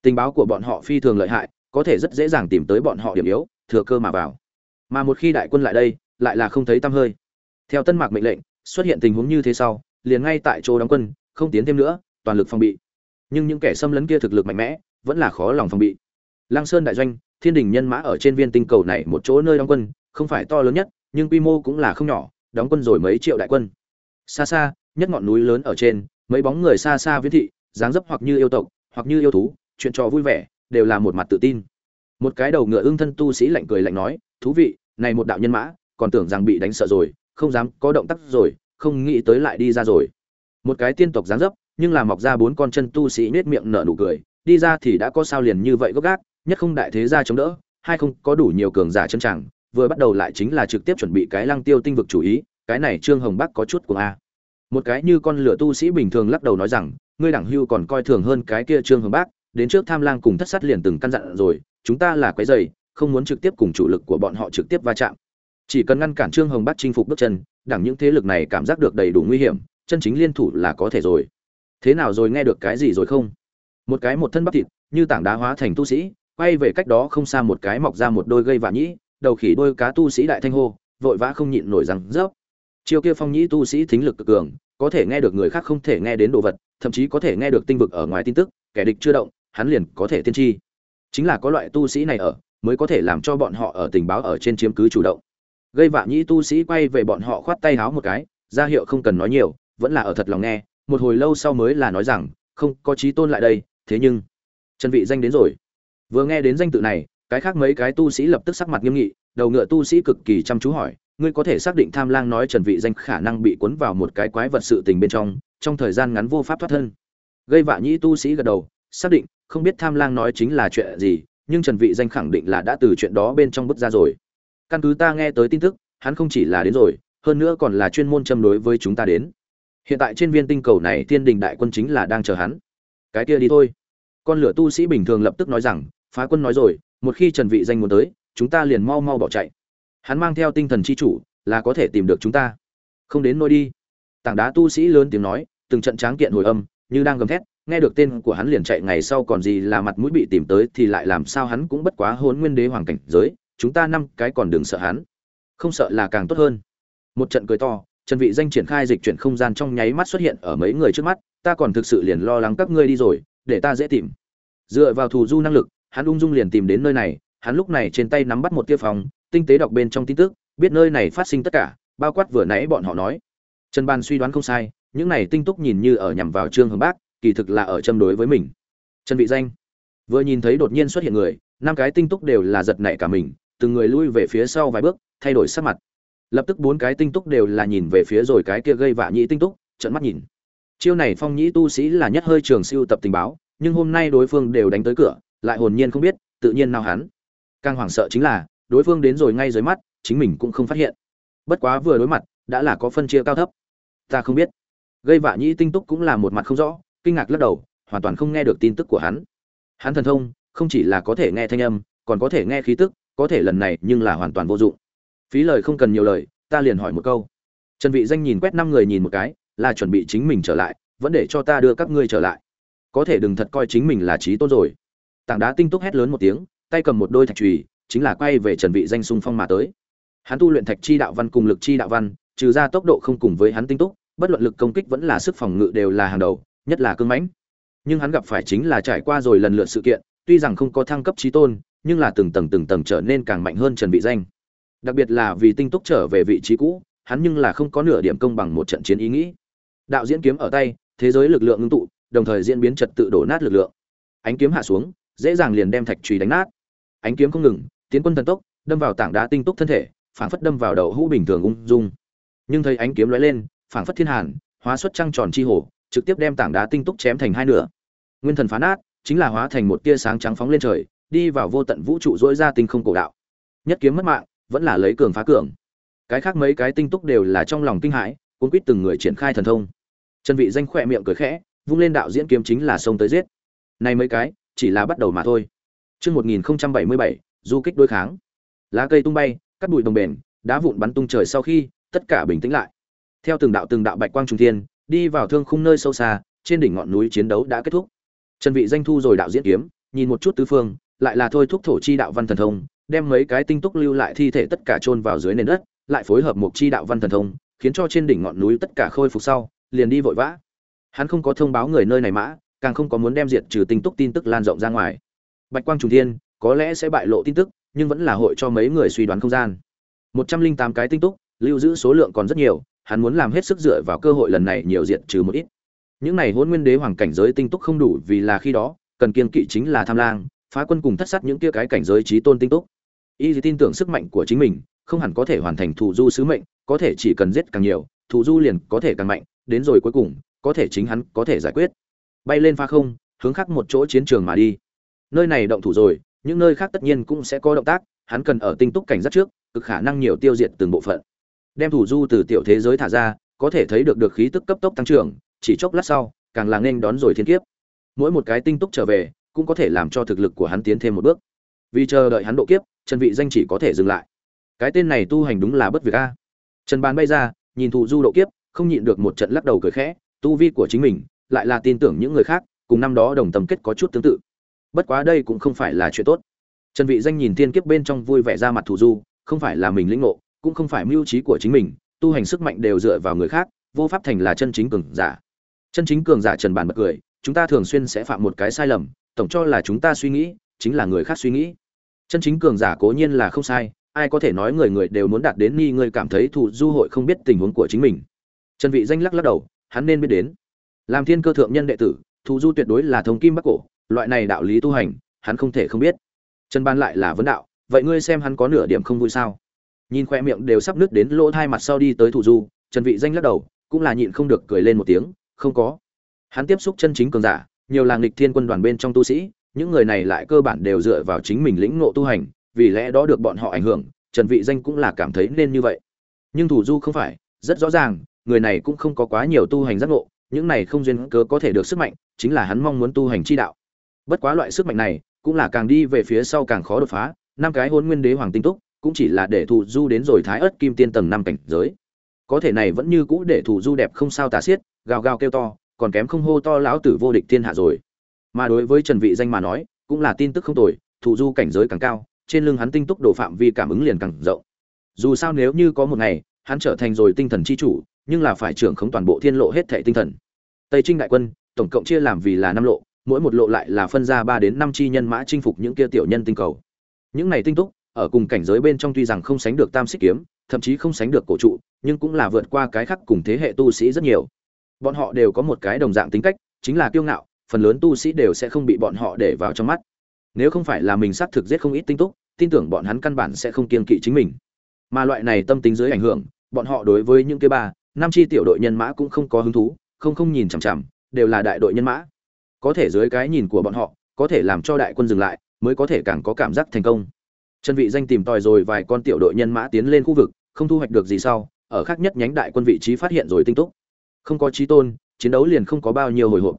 Tình báo của bọn họ phi thường lợi hại, có thể rất dễ dàng tìm tới bọn họ điểm yếu, thừa cơ mà vào. Mà một khi đại quân lại đây, lại là không thấy tăm hơi. Theo Tân Mạc mệnh lệnh, xuất hiện tình huống như thế sau, liền ngay tại chỗ đóng quân, không tiến thêm nữa, toàn lực phòng bị. Nhưng những kẻ xâm lấn kia thực lực mạnh mẽ, vẫn là khó lòng phòng bị. lang Sơn đại doanh, Thiên đình nhân mã ở trên viên tinh cầu này một chỗ nơi đóng quân, không phải to lớn nhất, nhưng quy mô cũng là không nhỏ, đóng quân rồi mấy triệu đại quân. Xa xa, nhất ngọn núi lớn ở trên, mấy bóng người xa xa viễn thị, dáng dấp hoặc như yêu tộc, hoặc như yêu thú, chuyện trò vui vẻ, đều là một mặt tự tin. Một cái đầu ngựa ưng thân tu sĩ lạnh cười lạnh nói, thú vị, này một đạo nhân mã, còn tưởng rằng bị đánh sợ rồi, không dám có động tác rồi, không nghĩ tới lại đi ra rồi. Một cái tiên tộc dáng dấp, nhưng là mọc ra bốn con chân tu sĩ nết miệng nở nụ cười đi ra thì đã có sao liền như vậy gốc gác nhất không đại thế gia chống đỡ hai không có đủ nhiều cường giả chân chẳng vừa bắt đầu lại chính là trực tiếp chuẩn bị cái lăng tiêu tinh vực chủ ý cái này trương hồng bắc có chút của a một cái như con lửa tu sĩ bình thường lắc đầu nói rằng, ngươi đẳng hưu còn coi thường hơn cái kia trương hồng bác, đến trước tham lang cùng thất sát liền từng căn dặn rồi, chúng ta là quái dày không muốn trực tiếp cùng chủ lực của bọn họ trực tiếp va chạm. Chỉ cần ngăn cản trương hồng bác chinh phục bước chân, đẳng những thế lực này cảm giác được đầy đủ nguy hiểm, chân chính liên thủ là có thể rồi. Thế nào rồi nghe được cái gì rồi không? Một cái một thân bắp thịt, như tảng đá hóa thành tu sĩ, quay về cách đó không xa một cái mọc ra một đôi gây vạ nhĩ, đầu khỉ đôi cá tu sĩ đại thanh hô, vội vã không nhịn nổi rằng rớp chiêu kia phong nhĩ tu sĩ thính lực cực cường, có thể nghe được người khác không thể nghe đến đồ vật, thậm chí có thể nghe được tinh vực ở ngoài tin tức, kẻ địch chưa động, hắn liền có thể tiên tri. Chính là có loại tu sĩ này ở, mới có thể làm cho bọn họ ở tình báo ở trên chiếm cứ chủ động. Gây vạ nhĩ tu sĩ quay về bọn họ khoát tay háo một cái, ra hiệu không cần nói nhiều, vẫn là ở thật lòng nghe, một hồi lâu sau mới là nói rằng, không, có trí tôn lại đây, thế nhưng trần vị danh đến rồi. Vừa nghe đến danh tự này, cái khác mấy cái tu sĩ lập tức sắc mặt nghiêm nghị, đầu ngựa tu sĩ cực kỳ chăm chú hỏi ngươi có thể xác định tham lang nói trần vị danh khả năng bị cuốn vào một cái quái vật sự tình bên trong trong thời gian ngắn vô pháp thoát thân. Gây vạ nhĩ tu sĩ gật đầu, xác định, không biết tham lang nói chính là chuyện gì, nhưng trần vị danh khẳng định là đã từ chuyện đó bên trong bước ra rồi. Căn cứ ta nghe tới tin tức, hắn không chỉ là đến rồi, hơn nữa còn là chuyên môn châm đối với chúng ta đến. Hiện tại trên viên tinh cầu này thiên đình đại quân chính là đang chờ hắn. Cái kia đi thôi. Con lửa tu sĩ bình thường lập tức nói rằng, phá quân nói rồi, một khi trần vị danh muốn tới, chúng ta liền mau mau bỏ chạy hắn mang theo tinh thần chi chủ, là có thể tìm được chúng ta. Không đến nôi đi. Tảng đá tu sĩ lớn tiếng nói, từng trận tráng kiện hồi âm, như đang gầm thét, nghe được tên của hắn liền chạy, ngày sau còn gì là mặt mũi bị tìm tới thì lại làm sao hắn cũng bất quá hôn nguyên đế hoàng cảnh giới, chúng ta năm cái còn đừng sợ hắn. Không sợ là càng tốt hơn. Một trận cười to, trần vị danh triển khai dịch chuyển không gian trong nháy mắt xuất hiện ở mấy người trước mắt, ta còn thực sự liền lo lắng các ngươi đi rồi, để ta dễ tìm. Dựa vào thù du năng lực, hắn ung dung liền tìm đến nơi này hắn lúc này trên tay nắm bắt một tia phòng, tinh tế đọc bên trong tin tức, biết nơi này phát sinh tất cả, bao quát vừa nãy bọn họ nói. Trần ban suy đoán không sai, những này tinh túc nhìn như ở nhằm vào trương hồng bác, kỳ thực là ở châm đối với mình. Trần vị danh. Vừa nhìn thấy đột nhiên xuất hiện người, năm cái tinh túc đều là giật nảy cả mình, từng người lui về phía sau vài bước, thay đổi sắc mặt. Lập tức bốn cái tinh túc đều là nhìn về phía rồi cái kia gây vạ nhĩ tinh túc, trợn mắt nhìn. Chiêu này phong nhĩ tu sĩ là nhất hơi trường siêu tập tình báo, nhưng hôm nay đối phương đều đánh tới cửa, lại hồn nhiên không biết, tự nhiên nào hắn càng hoảng sợ chính là, đối phương đến rồi ngay dưới mắt, chính mình cũng không phát hiện. Bất quá vừa đối mặt, đã là có phân chia cao thấp. Ta không biết. Gây vạ nhĩ tinh túc cũng là một mặt không rõ, kinh ngạc lắc đầu, hoàn toàn không nghe được tin tức của hắn. Hắn thần thông, không chỉ là có thể nghe thanh âm, còn có thể nghe khí tức, có thể lần này nhưng là hoàn toàn vô dụng. Phí lời không cần nhiều lời, ta liền hỏi một câu. Trần vị danh nhìn quét năm người nhìn một cái, là chuẩn bị chính mình trở lại, vẫn để cho ta đưa các ngươi trở lại. Có thể đừng thật coi chính mình là trí tôn rồi. Tảng đá tinh túc hét lớn một tiếng tay cầm một đôi thạch chùy, chính là quay về trần vị danh xung phong mà tới. Hắn tu luyện thạch chi đạo văn cùng lực chi đạo văn, trừ ra tốc độ không cùng với hắn tinh túc, bất luận lực công kích vẫn là sức phòng ngự đều là hàng đầu, nhất là cương mãnh. Nhưng hắn gặp phải chính là trải qua rồi lần lượt sự kiện, tuy rằng không có thăng cấp chí tôn, nhưng là từng tầng từng tầng trở nên càng mạnh hơn trần vị danh. Đặc biệt là vì tinh túc trở về vị trí cũ, hắn nhưng là không có nửa điểm công bằng một trận chiến ý nghĩ. Đạo diễn kiếm ở tay, thế giới lực lượng ngưng tụ, đồng thời diễn biến trật tự đổ nát lực lượng. Ánh kiếm hạ xuống, dễ dàng liền đem thạch chùy đánh nát ánh kiếm không ngừng, tiến quân thần tốc, đâm vào tảng đá tinh túc thân thể, phảng phất đâm vào đầu hũ bình thường ung dung. Nhưng thấy ánh kiếm lóe lên, phảng phất thiên hàn, hóa xuất trăng tròn chi hổ trực tiếp đem tảng đá tinh túc chém thành hai nửa. Nguyên thần phá nát, chính là hóa thành một tia sáng trắng phóng lên trời, đi vào vô tận vũ trụ dỗi ra tinh không cổ đạo. Nhất kiếm mất mạng, vẫn là lấy cường phá cường. Cái khác mấy cái tinh túc đều là trong lòng kinh hãi, cuốn quýt từng người triển khai thần thông. Chân vị danh khỏe miệng cười khẽ, vung lên đạo diễn kiếm chính là xông tới giết. Này mấy cái, chỉ là bắt đầu mà thôi chương 1077 du kích đối kháng. Lá cây tung bay, cắt bụi đồng bền, đá vụn bắn tung trời sau khi, tất cả bình tĩnh lại. Theo từng đạo từng đạo bạch quang trung thiên, đi vào thương khung nơi sâu xa, trên đỉnh ngọn núi chiến đấu đã kết thúc. Trần vị danh thu rồi đạo diễn kiếm, nhìn một chút tứ phương, lại là thôi thúc thổ chi đạo văn thần thông, đem mấy cái tinh túc lưu lại thi thể tất cả chôn vào dưới nền đất, lại phối hợp một chi đạo văn thần thông, khiến cho trên đỉnh ngọn núi tất cả khôi phục sau, liền đi vội vã. Hắn không có thông báo người nơi này mã, càng không có muốn đem diệt trừ tinh túc tin tức lan rộng ra ngoài bạch quang trùng thiên, có lẽ sẽ bại lộ tin tức, nhưng vẫn là hội cho mấy người suy đoán không gian. Một trăm linh tám cái tinh túc, lưu giữ số lượng còn rất nhiều, hắn muốn làm hết sức dựa vào cơ hội lần này nhiều diệt trừ một ít. Những này hôn nguyên đế hoàng cảnh giới tinh túc không đủ vì là khi đó, cần kiên kỵ chính là tham lang, phá quân cùng thất sát những kia cái cảnh giới trí tôn tinh túc. Y tin tưởng sức mạnh của chính mình, không hẳn có thể hoàn thành thủ du sứ mệnh, có thể chỉ cần giết càng nhiều thủ du liền có thể càng mạnh, đến rồi cuối cùng, có thể chính hắn có thể giải quyết. Bay lên pha không, hướng khác một chỗ chiến trường mà đi nơi này động thủ rồi, những nơi khác tất nhiên cũng sẽ có động tác, hắn cần ở tinh túc cảnh giác trước, cực khả năng nhiều tiêu diệt từng bộ phận. Đem thủ du từ tiểu thế giới thả ra, có thể thấy được được khí tức cấp tốc tăng trưởng, chỉ chốc lát sau, càng là nên đón rồi thiên kiếp. Mỗi một cái tinh túc trở về, cũng có thể làm cho thực lực của hắn tiến thêm một bước. Vì chờ đợi hắn độ kiếp, trần vị danh chỉ có thể dừng lại. Cái tên này tu hành đúng là bất việc a. Trần bàn bay ra, nhìn thủ du độ kiếp, không nhịn được một trận lắc đầu cười khẽ, tu vi của chính mình, lại là tin tưởng những người khác, cùng năm đó đồng tâm kết có chút tương tự bất quá đây cũng không phải là chuyện tốt. Trần vị danh nhìn tiên kiếp bên trong vui vẻ ra mặt thủ du, không phải là mình lĩnh ngộ, cũng không phải mưu trí của chính mình, tu hành sức mạnh đều dựa vào người khác, vô pháp thành là chân chính cường giả. Chân chính cường giả trần bản bật cười, chúng ta thường xuyên sẽ phạm một cái sai lầm, tổng cho là chúng ta suy nghĩ, chính là người khác suy nghĩ. Chân chính cường giả cố nhiên là không sai, ai có thể nói người người đều muốn đạt đến ni người cảm thấy thủ du hội không biết tình huống của chính mình. Trần vị danh lắc lắc đầu, hắn nên biết đến. Làm thiên cơ thượng nhân đệ tử, thủ du tuyệt đối là thông kim bắc cổ loại này đạo lý tu hành, hắn không thể không biết. Trần ban lại là vấn đạo, vậy ngươi xem hắn có nửa điểm không vui sao? Nhìn khoe miệng đều sắp nứt đến lỗ tai mặt sau đi tới thủ du, trần vị danh lắc đầu, cũng là nhịn không được cười lên một tiếng, không có. Hắn tiếp xúc chân chính cường giả, nhiều làng nghịch thiên quân đoàn bên trong tu sĩ, những người này lại cơ bản đều dựa vào chính mình lĩnh ngộ tu hành, vì lẽ đó được bọn họ ảnh hưởng, trần vị danh cũng là cảm thấy nên như vậy. Nhưng thủ du không phải, rất rõ ràng, người này cũng không có quá nhiều tu hành giác ngộ, những này không duyên cớ có thể được sức mạnh, chính là hắn mong muốn tu hành chi đạo bất quá loại sức mạnh này cũng là càng đi về phía sau càng khó đột phá, năm cái hôn nguyên đế hoàng tinh túc cũng chỉ là để thủ du đến rồi thái ớt kim tiên tầng năm cảnh giới. Có thể này vẫn như cũ để thủ du đẹp không sao tà xiết, gào gào kêu to, còn kém không hô to lão tử vô địch thiên hạ rồi. Mà đối với trần vị danh mà nói, cũng là tin tức không tồi thủ du cảnh giới càng cao, trên lưng hắn tinh túc đồ phạm vi cảm ứng liền càng rộng. Dù sao nếu như có một ngày, hắn trở thành rồi tinh thần chi chủ, nhưng là phải trưởng khống toàn bộ thiên lộ hết thảy tinh thần. Tây trinh đại quân, tổng cộng chia làm vì là năm lộ mỗi một lộ lại là phân ra ba đến năm chi nhân mã chinh phục những kia tiểu nhân tinh cầu. Những này tinh túc, ở cùng cảnh giới bên trong tuy rằng không sánh được tam xích kiếm, thậm chí không sánh được cổ trụ, nhưng cũng là vượt qua cái khác cùng thế hệ tu sĩ rất nhiều. Bọn họ đều có một cái đồng dạng tính cách, chính là kiêu ngạo, phần lớn tu sĩ đều sẽ không bị bọn họ để vào trong mắt. Nếu không phải là mình xác thực giết không ít tinh túc, tin tưởng bọn hắn căn bản sẽ không kiên kỵ chính mình. Mà loại này tâm tính dưới ảnh hưởng, bọn họ đối với những cái ba, năm chi tiểu đội nhân mã cũng không có hứng thú, không không nhìn chằm chằm, đều là đại đội nhân mã có thể dưới cái nhìn của bọn họ, có thể làm cho đại quân dừng lại, mới có thể càng có cảm giác thành công. Chân vị danh tìm tòi rồi vài con tiểu đội nhân mã tiến lên khu vực, không thu hoạch được gì sau, ở khác nhất nhánh đại quân vị trí phát hiện rồi tinh túc. Không có trí tôn, chiến đấu liền không có bao nhiêu hồi hộp.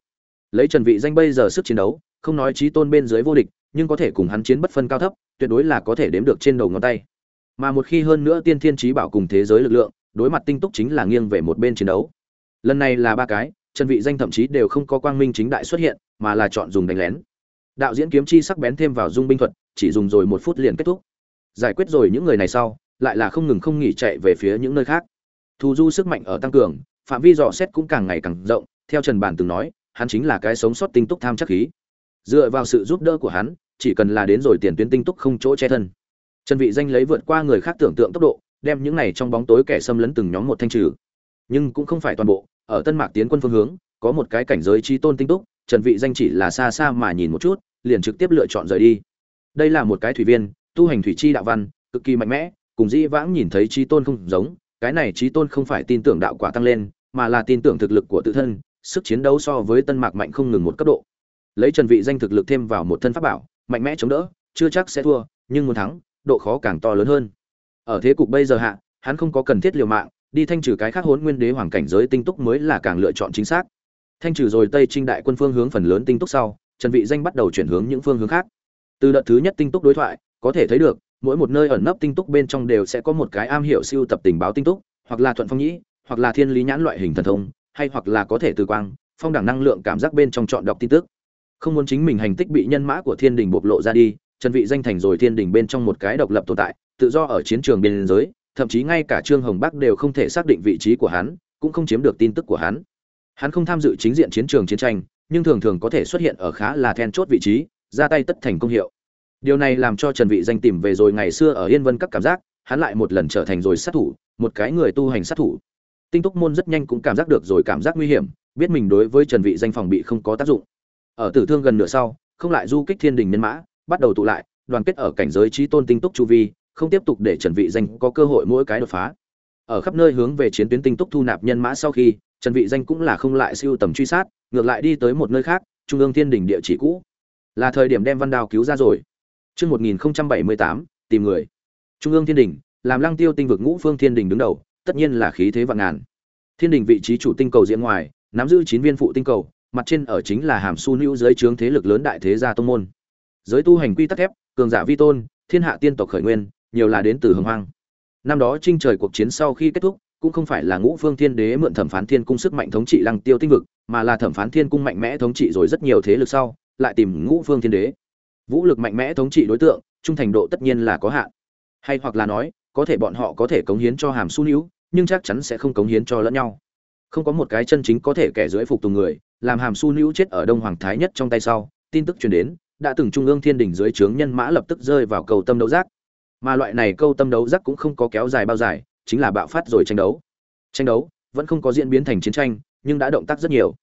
Lấy trần vị danh bây giờ sức chiến đấu, không nói trí tôn bên dưới vô địch, nhưng có thể cùng hắn chiến bất phân cao thấp, tuyệt đối là có thể đếm được trên đầu ngón tay. Mà một khi hơn nữa tiên thiên trí bảo cùng thế giới lực lượng, đối mặt tinh túc chính là nghiêng về một bên chiến đấu. Lần này là ba cái trần vị danh thậm chí đều không có quang minh chính đại xuất hiện, mà là chọn dùng đánh lén. Đạo diễn kiếm chi sắc bén thêm vào dung binh thuật, chỉ dùng rồi một phút liền kết thúc. Giải quyết rồi những người này sau, lại là không ngừng không nghỉ chạy về phía những nơi khác. Thù du sức mạnh ở tăng cường, phạm vi dò xét cũng càng ngày càng rộng, theo trần bản từng nói, hắn chính là cái sống sót tinh túc tham chắc khí. Dựa vào sự giúp đỡ của hắn, chỉ cần là đến rồi tiền tuyến tinh túc không chỗ che thân. Trần vị danh lấy vượt qua người khác tưởng tượng tốc độ, đem những này trong bóng tối kẻ xâm lấn từng nhóm một thanh trừ. Nhưng cũng không phải toàn bộ ở tân mạc tiến quân phương hướng, có một cái cảnh giới trí tôn tinh túc, trần vị danh chỉ là xa xa mà nhìn một chút, liền trực tiếp lựa chọn rời đi. Đây là một cái thủy viên, tu hành thủy chi đạo văn, cực kỳ mạnh mẽ, cùng dĩ vãng nhìn thấy trí tôn không giống, cái này trí tôn không phải tin tưởng đạo quả tăng lên, mà là tin tưởng thực lực của tự thân, sức chiến đấu so với tân mạc mạnh không ngừng một cấp độ. Lấy trần vị danh thực lực thêm vào một thân pháp bảo, mạnh mẽ chống đỡ, chưa chắc sẽ thua, nhưng muốn thắng, độ khó càng to lớn hơn. Ở thế cục bây giờ hạ, hắn không có cần thiết liều mạng đi thanh trừ cái khác hỗn nguyên đế hoàng cảnh giới tinh túc mới là càng lựa chọn chính xác. Thanh trừ rồi tây trinh đại quân phương hướng phần lớn tinh túc sau, trần vị danh bắt đầu chuyển hướng những phương hướng khác. Từ đợt thứ nhất tinh túc đối thoại, có thể thấy được, mỗi một nơi ẩn nấp tinh túc bên trong đều sẽ có một cái am hiểu siêu tập tình báo tinh túc, hoặc là thuận phong nhĩ, hoặc là thiên lý nhãn loại hình thần thông, hay hoặc là có thể từ quang, phong đẳng năng lượng cảm giác bên trong chọn đọc tin tức. Không muốn chính mình hành tích bị nhân mã của thiên đình bộc lộ ra đi, trần vị danh thành rồi thiên đình bên trong một cái độc lập tồn tại, tự do ở chiến trường biên giới thậm chí ngay cả trương hồng bắc đều không thể xác định vị trí của hắn, cũng không chiếm được tin tức của hắn. Hắn không tham dự chính diện chiến trường chiến tranh, nhưng thường thường có thể xuất hiện ở khá là then chốt vị trí, ra tay tất thành công hiệu. Điều này làm cho trần vị danh tìm về rồi ngày xưa ở yên vân các cảm giác, hắn lại một lần trở thành rồi sát thủ, một cái người tu hành sát thủ. Tinh túc môn rất nhanh cũng cảm giác được rồi cảm giác nguy hiểm, biết mình đối với trần vị danh phòng bị không có tác dụng. Ở tử thương gần nửa sau, không lại du kích thiên đình nhân mã, bắt đầu tụ lại, đoàn kết ở cảnh giới trí tôn tinh túc chu vi không tiếp tục để trần vị danh có cơ hội mỗi cái đột phá ở khắp nơi hướng về chiến tuyến tinh túc thu nạp nhân mã sau khi trần vị danh cũng là không lại siêu tầm truy sát ngược lại đi tới một nơi khác trung ương thiên đình địa chỉ cũ là thời điểm đem văn đào cứu ra rồi Trước 1078, tìm người. Trung ương thiên đình, làm lăng tiêu tinh vực ngũ phương thiên đình đứng đầu, tất nhiên là khí thế vạn ngàn. Thiên đình vị trí chủ tinh cầu diện ngoài, nắm giữ chín viên phụ tinh cầu, mặt trên ở chính là hàm su nữ dưới trướng thế lực lớn đại thế gia tông môn. Giới tu hành quy tắc thép, cường giả vi tôn, thiên hạ tiên tộc khởi nguyên, nhiều là đến từ hồng hoang. Năm đó trinh trời cuộc chiến sau khi kết thúc, cũng không phải là ngũ phương thiên đế mượn thẩm phán thiên cung sức mạnh thống trị lăng tiêu tinh vực, mà là thẩm phán thiên cung mạnh mẽ thống trị rồi rất nhiều thế lực sau, lại tìm ngũ phương thiên đế. Vũ lực mạnh mẽ thống trị đối tượng trung thành độ tất nhiên là có hạn. Hay hoặc là nói có thể bọn họ có thể cống hiến cho hàm su níu nhưng chắc chắn sẽ không cống hiến cho lẫn nhau. Không có một cái chân chính có thể kẻ dưới phục tùng người làm hàm su níu chết ở đông hoàng thái nhất trong tay sau tin tức truyền đến đã từng trung ương thiên đình dưới trướng nhân mã lập tức rơi vào cầu tâm đấu giác mà loại này câu tâm đấu giác cũng không có kéo dài bao dài, chính là bạo phát rồi tranh đấu. Tranh đấu vẫn không có diễn biến thành chiến tranh, nhưng đã động tác rất nhiều.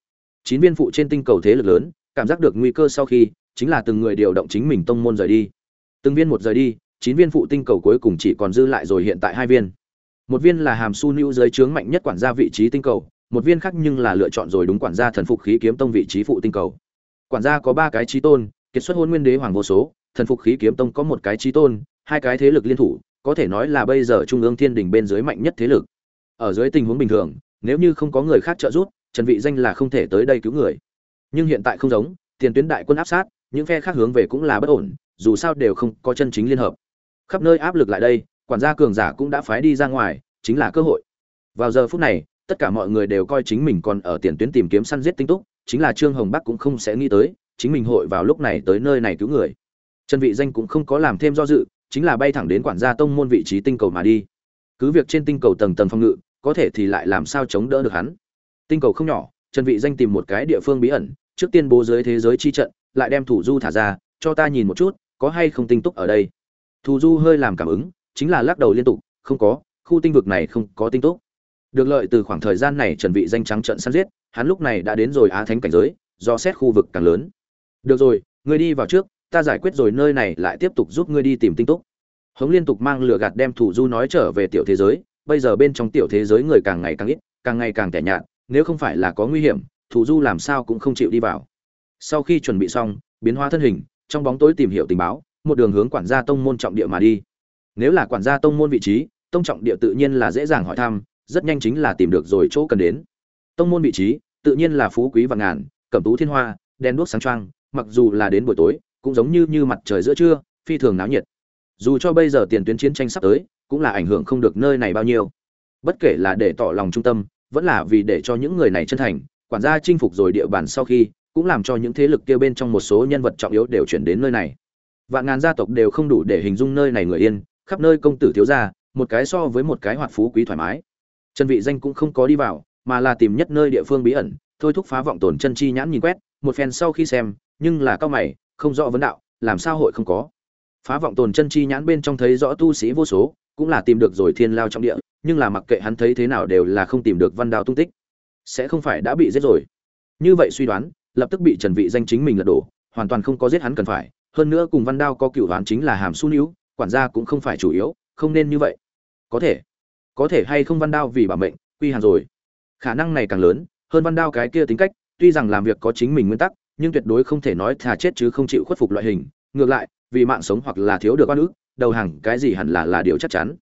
Chín viên phụ trên tinh cầu thế lực lớn, cảm giác được nguy cơ sau khi, chính là từng người điều động chính mình tông môn rời đi. Từng viên một rời đi, chín viên phụ tinh cầu cuối cùng chỉ còn dư lại rồi hiện tại hai viên. Một viên là hàm su nữ dưới trướng mạnh nhất quản gia vị trí tinh cầu, một viên khác nhưng là lựa chọn rồi đúng quản gia thần phục khí kiếm tông vị trí phụ tinh cầu. Quản gia có ba cái trí tôn, kiệt xuất hôn nguyên đế hoàng vô số, thần phục khí kiếm tông có một cái trí tôn hai cái thế lực liên thủ, có thể nói là bây giờ trung ương thiên đình bên dưới mạnh nhất thế lực. Ở dưới tình huống bình thường, nếu như không có người khác trợ giúp, trần vị danh là không thể tới đây cứu người. Nhưng hiện tại không giống, tiền tuyến đại quân áp sát, những phe khác hướng về cũng là bất ổn, dù sao đều không có chân chính liên hợp. Khắp nơi áp lực lại đây, quản gia cường giả cũng đã phái đi ra ngoài, chính là cơ hội. Vào giờ phút này, tất cả mọi người đều coi chính mình còn ở tiền tuyến tìm kiếm săn giết tinh túc, chính là trương hồng bắc cũng không sẽ nghĩ tới, chính mình hội vào lúc này tới nơi này cứu người. Trần vị danh cũng không có làm thêm do dự chính là bay thẳng đến quản gia tông môn vị trí tinh cầu mà đi. Cứ việc trên tinh cầu tầng tầng phòng ngự, có thể thì lại làm sao chống đỡ được hắn? Tinh cầu không nhỏ, trần vị danh tìm một cái địa phương bí ẩn, trước tiên bố giới thế giới chi trận, lại đem thủ du thả ra, cho ta nhìn một chút, có hay không tinh túc ở đây. Thủ du hơi làm cảm ứng, chính là lắc đầu liên tục, không có, khu tinh vực này không có tinh túc. Được lợi từ khoảng thời gian này trần vị danh trắng trận săn giết, hắn lúc này đã đến rồi á thánh cảnh giới, do xét khu vực càng lớn. Được rồi, ngươi đi vào trước ta giải quyết rồi nơi này lại tiếp tục giúp ngươi đi tìm tinh túc. Hống liên tục mang lửa gạt đem thủ du nói trở về tiểu thế giới. Bây giờ bên trong tiểu thế giới người càng ngày càng ít càng ngày càng tẻ nhạt. Nếu không phải là có nguy hiểm thủ du làm sao cũng không chịu đi vào. Sau khi chuẩn bị xong biến hóa thân hình trong bóng tối tìm hiểu tình báo một đường hướng quản gia tông môn trọng địa mà đi. Nếu là quản gia tông môn vị trí tông trọng địa tự nhiên là dễ dàng hỏi thăm rất nhanh chính là tìm được rồi chỗ cần đến. Tông môn vị trí tự nhiên là phú quý và ngàn cẩm tú thiên hoa đen đuốc sáng trang, mặc dù là đến buổi tối cũng giống như như mặt trời giữa trưa, phi thường náo nhiệt. Dù cho bây giờ tiền tuyến chiến tranh sắp tới, cũng là ảnh hưởng không được nơi này bao nhiêu. Bất kể là để tỏ lòng trung tâm, vẫn là vì để cho những người này chân thành, quản gia chinh phục rồi địa bàn sau khi, cũng làm cho những thế lực kia bên trong một số nhân vật trọng yếu đều chuyển đến nơi này. Vạn ngàn gia tộc đều không đủ để hình dung nơi này người yên, khắp nơi công tử thiếu gia, một cái so với một cái hoạt phú quý thoải mái. Chân vị danh cũng không có đi vào, mà là tìm nhất nơi địa phương bí ẩn, thôi thúc phá vọng tổn chân chi nhãn nhìn quét, một phen sau khi xem, nhưng là cao mày không rõ vấn đạo, làm sao hội không có. Phá vọng tồn chân chi nhãn bên trong thấy rõ tu sĩ vô số, cũng là tìm được rồi thiên lao trong địa, nhưng là mặc kệ hắn thấy thế nào đều là không tìm được văn đao tung tích. Sẽ không phải đã bị giết rồi. Như vậy suy đoán, lập tức bị trần vị danh chính mình lật đổ, hoàn toàn không có giết hắn cần phải. Hơn nữa cùng văn đao có cựu đoán chính là hàm su níu, quản gia cũng không phải chủ yếu, không nên như vậy. Có thể. Có thể hay không văn đao vì bảo mệnh, quy hàng rồi. Khả năng này càng lớn, hơn văn đao cái kia tính cách, tuy rằng làm việc có chính mình nguyên tắc nhưng tuyệt đối không thể nói thà chết chứ không chịu khuất phục loại hình. Ngược lại, vì mạng sống hoặc là thiếu được oan ức, đầu hàng cái gì hẳn là là điều chắc chắn.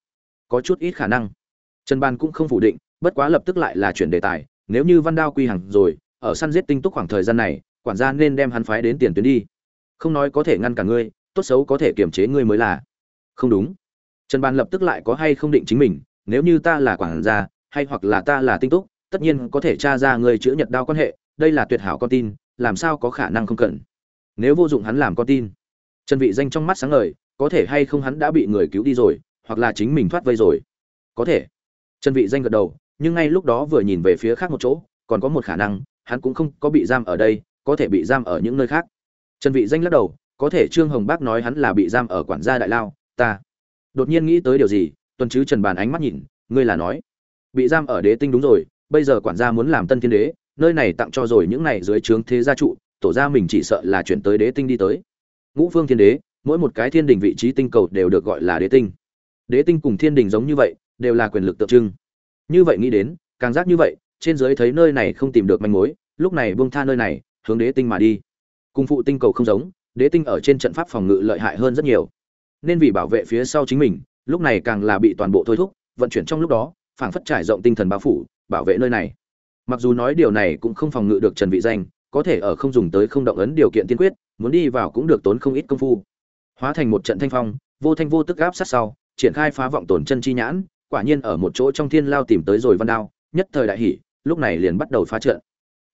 Có chút ít khả năng. Trần ban cũng không phủ định, bất quá lập tức lại là chuyển đề tài. Nếu như văn đao quy hàng rồi, ở săn giết tinh túc khoảng thời gian này, quản gia nên đem hắn phái đến tiền tuyến đi. Không nói có thể ngăn cả ngươi, tốt xấu có thể kiềm chế ngươi mới là. Không đúng. Trần ban lập tức lại có hay không định chính mình, nếu như ta là quản gia, hay hoặc là ta là tinh túc, tất nhiên có thể tra ra ngươi chữ nhật đao quan hệ, đây là tuyệt hảo con tin làm sao có khả năng không cần? Nếu vô dụng hắn làm con tin. Trần vị danh trong mắt sáng ngời, có thể hay không hắn đã bị người cứu đi rồi, hoặc là chính mình thoát vây rồi? Có thể. Trần vị danh gật đầu, nhưng ngay lúc đó vừa nhìn về phía khác một chỗ, còn có một khả năng, hắn cũng không có bị giam ở đây, có thể bị giam ở những nơi khác. Trần vị danh lắc đầu, có thể trương hồng bác nói hắn là bị giam ở quản gia đại lao, ta. Đột nhiên nghĩ tới điều gì, tuần chứ trần bàn ánh mắt nhìn, ngươi là nói. Bị giam ở đế tinh đúng rồi, bây giờ quản gia muốn làm tân thiên đế nơi này tặng cho rồi những này dưới trướng thế gia trụ, tổ gia mình chỉ sợ là chuyển tới đế tinh đi tới. Ngũ phương thiên đế, mỗi một cái thiên đình vị trí tinh cầu đều được gọi là đế tinh. Đế tinh cùng thiên đình giống như vậy, đều là quyền lực tượng trưng. Như vậy nghĩ đến, càng giác như vậy, trên dưới thấy nơi này không tìm được manh mối, lúc này buông tha nơi này, hướng đế tinh mà đi. Cung phụ tinh cầu không giống, đế tinh ở trên trận pháp phòng ngự lợi hại hơn rất nhiều. Nên vì bảo vệ phía sau chính mình, lúc này càng là bị toàn bộ thôi thúc, vận chuyển trong lúc đó, phảng phất trải rộng tinh thần bao phủ, bảo vệ nơi này mặc dù nói điều này cũng không phòng ngự được trần vị danh, có thể ở không dùng tới không động ấn điều kiện tiên quyết, muốn đi vào cũng được tốn không ít công phu. Hóa thành một trận thanh phong, vô thanh vô tức áp sát sau, triển khai phá vọng tổn chân chi nhãn, quả nhiên ở một chỗ trong thiên lao tìm tới rồi văn đao, nhất thời đại hỉ, lúc này liền bắt đầu phá trận.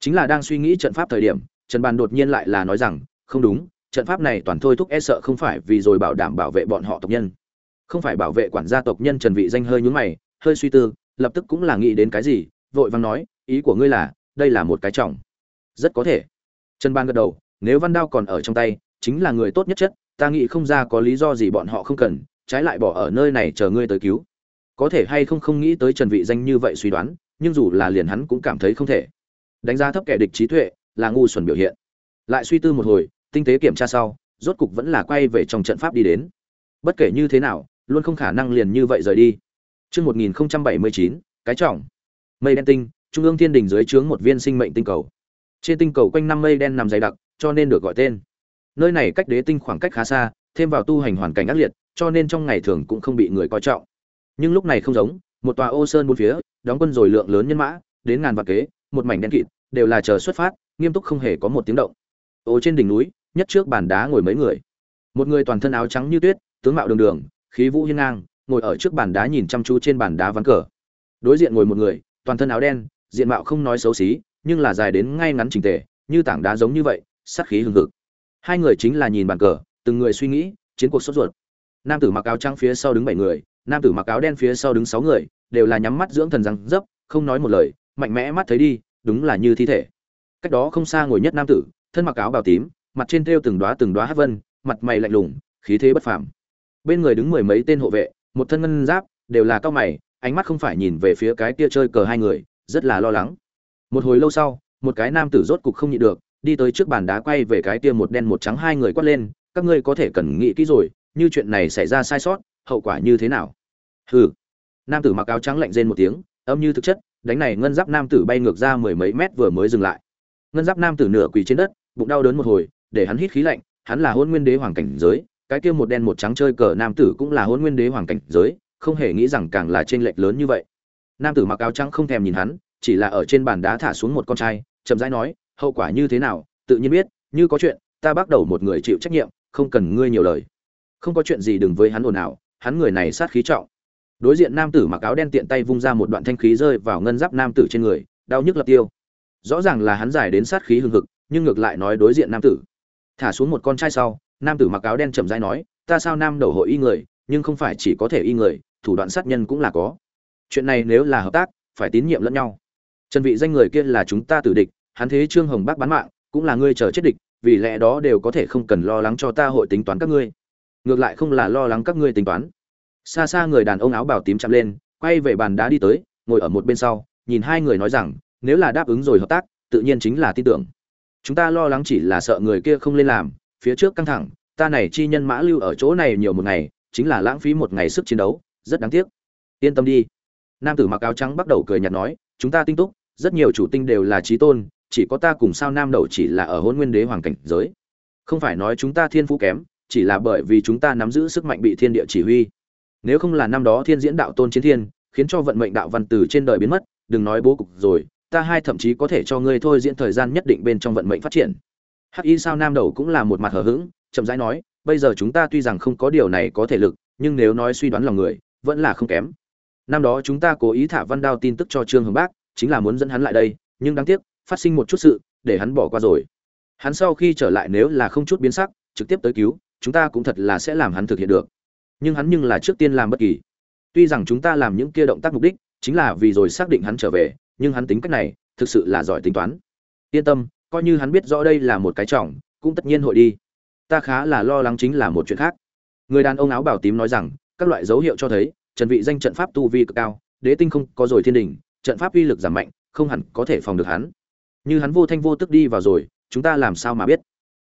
Chính là đang suy nghĩ trận pháp thời điểm, trần bàn đột nhiên lại là nói rằng, không đúng, trận pháp này toàn thôi thúc e sợ không phải vì rồi bảo đảm bảo vệ bọn họ tộc nhân. Không phải bảo vệ quản gia tộc nhân trần vị danh hơi nhún mày, hơi suy tư, lập tức cũng là nghĩ đến cái gì, vội vàng nói ý của ngươi là đây là một cái trọng. Rất có thể. Trần ban gật đầu nếu văn đao còn ở trong tay chính là người tốt nhất chất ta nghĩ không ra có lý do gì bọn họ không cần trái lại bỏ ở nơi này chờ ngươi tới cứu. Có thể hay không không nghĩ tới trần vị danh như vậy suy đoán nhưng dù là liền hắn cũng cảm thấy không thể. Đánh giá thấp kẻ địch trí tuệ là ngu xuẩn biểu hiện. Lại suy tư một hồi tinh tế kiểm tra sau rốt cục vẫn là quay về trong trận pháp đi đến. Bất kể như thế nào luôn không khả năng liền như vậy rời đi. Trước 1079, cái trọng. Mây đen tinh, trung ương thiên Đình dưới trướng một viên sinh mệnh tinh cầu. Trên tinh cầu quanh năm mây đen nằm dày đặc, cho nên được gọi tên. Nơi này cách đế tinh khoảng cách khá xa, thêm vào tu hành hoàn cảnh ác liệt, cho nên trong ngày thường cũng không bị người coi trọng. Nhưng lúc này không giống, một tòa ô sơn bốn phía, đóng quân rồi lượng lớn nhân mã, đến ngàn vạn kế, một mảnh đen kịt, đều là chờ xuất phát, nghiêm túc không hề có một tiếng động. Ô trên đỉnh núi, nhất trước bàn đá ngồi mấy người. Một người toàn thân áo trắng như tuyết, tướng mạo đường đường, khí vũ hiên ngang, ngồi ở trước bàn đá nhìn chăm chú trên bàn đá ván cờ. Đối diện ngồi một người, toàn thân áo đen, diện mạo không nói xấu xí, nhưng là dài đến ngay ngắn chỉnh tề, như tảng đá giống như vậy, sát khí hừng hực. Hai người chính là nhìn bàn cờ, từng người suy nghĩ, chiến cuộc sốt ruột. Nam tử mặc áo trắng phía sau đứng bảy người, nam tử mặc áo đen phía sau đứng sáu người, đều là nhắm mắt dưỡng thần răng dấp, không nói một lời, mạnh mẽ mắt thấy đi, đúng là như thi thể. Cách đó không xa ngồi nhất nam tử, thân mặc áo bào tím, mặt trên treo từng đóa từng đóa hắc vân, mặt mày lạnh lùng, khí thế bất phàm. Bên người đứng mười mấy tên hộ vệ, một thân ngân giáp, đều là cao mày, ánh mắt không phải nhìn về phía cái kia chơi cờ hai người, rất là lo lắng. Một hồi lâu sau, một cái nam tử rốt cục không nhịn được, đi tới trước bàn đá quay về cái kia một đen một trắng hai người quát lên, các ngươi có thể cần nghĩ kỹ rồi, như chuyện này xảy ra sai sót, hậu quả như thế nào? Hừ. Nam tử mặc áo trắng lạnh rên một tiếng, âm như thực chất, đánh này ngân giáp nam tử bay ngược ra mười mấy mét vừa mới dừng lại. Ngân giáp nam tử nửa quỳ trên đất, bụng đau đớn một hồi, để hắn hít khí lạnh, hắn là Hỗn Nguyên Đế hoàng cảnh giới, cái kia một đen một trắng chơi cờ nam tử cũng là Hỗn Nguyên Đế hoàng cảnh giới, không hề nghĩ rằng càng là chênh lệch lớn như vậy. Nam tử mặc áo trắng không thèm nhìn hắn, chỉ là ở trên bàn đá thả xuống một con trai, chậm rãi nói, hậu quả như thế nào, tự nhiên biết, như có chuyện, ta bắt đầu một người chịu trách nhiệm, không cần ngươi nhiều lời. Không có chuyện gì đừng với hắn ồn ào, hắn người này sát khí trọng. Đối diện nam tử mặc áo đen tiện tay vung ra một đoạn thanh khí rơi vào ngân giáp nam tử trên người, đau nhức lập tiêu. Rõ ràng là hắn giải đến sát khí hừng hực, nhưng ngược lại nói đối diện nam tử. Thả xuống một con trai sau, nam tử mặc áo đen chậm rãi nói, ta sao nam đầu hội y người, nhưng không phải chỉ có thể y người, thủ đoạn sát nhân cũng là có. Chuyện này nếu là hợp tác, phải tín nhiệm lẫn nhau. Trần vị danh người kia là chúng ta tử địch, hắn thế Trương Hồng Bác bán mạng, cũng là ngươi chờ chết địch, vì lẽ đó đều có thể không cần lo lắng cho ta hội tính toán các ngươi. Ngược lại không là lo lắng các ngươi tính toán. Xa xa người đàn ông áo bào tím chạm lên, quay về bàn đá đi tới, ngồi ở một bên sau, nhìn hai người nói rằng, nếu là đáp ứng rồi hợp tác, tự nhiên chính là tin tưởng. Chúng ta lo lắng chỉ là sợ người kia không lên làm, phía trước căng thẳng, ta này chi nhân mã lưu ở chỗ này nhiều một ngày, chính là lãng phí một ngày sức chiến đấu, rất đáng tiếc. Yên tâm đi. Nam tử mặc áo trắng bắt đầu cười nhạt nói, chúng ta tinh túc, rất nhiều chủ tinh đều là chí tôn, chỉ có ta cùng sao nam đầu chỉ là ở hôn nguyên đế hoàng cảnh giới. Không phải nói chúng ta thiên phú kém chỉ là bởi vì chúng ta nắm giữ sức mạnh bị thiên địa chỉ huy. Nếu không là năm đó thiên diễn đạo tôn chiến thiên khiến cho vận mệnh đạo văn từ trên đời biến mất đừng nói bố cục rồi ta hai thậm chí có thể cho ngươi thôi diễn thời gian nhất định bên trong vận mệnh phát triển. Hắc y sao nam đầu cũng là một mặt hờ hững chậm rãi nói bây giờ chúng ta tuy rằng không có điều này có thể lực nhưng nếu nói suy đoán lòng người vẫn là không kém năm đó chúng ta cố ý thả văn đao tin tức cho trương hồng bác, chính là muốn dẫn hắn lại đây, nhưng đáng tiếc, phát sinh một chút sự, để hắn bỏ qua rồi. Hắn sau khi trở lại nếu là không chút biến sắc, trực tiếp tới cứu, chúng ta cũng thật là sẽ làm hắn thực hiện được. Nhưng hắn nhưng là trước tiên làm bất kỳ. Tuy rằng chúng ta làm những kia động tác mục đích, chính là vì rồi xác định hắn trở về, nhưng hắn tính cách này, thực sự là giỏi tính toán. Yên tâm, coi như hắn biết rõ đây là một cái trọng, cũng tất nhiên hội đi. Ta khá là lo lắng chính là một chuyện khác. Người đàn ông áo bảo tím nói rằng, các loại dấu hiệu cho thấy trần vị danh trận pháp tu vi cực cao, đế tinh không có rồi thiên đình trận pháp uy lực giảm mạnh, không hẳn có thể phòng được hắn. Như hắn vô thanh vô tức đi vào rồi, chúng ta làm sao mà biết?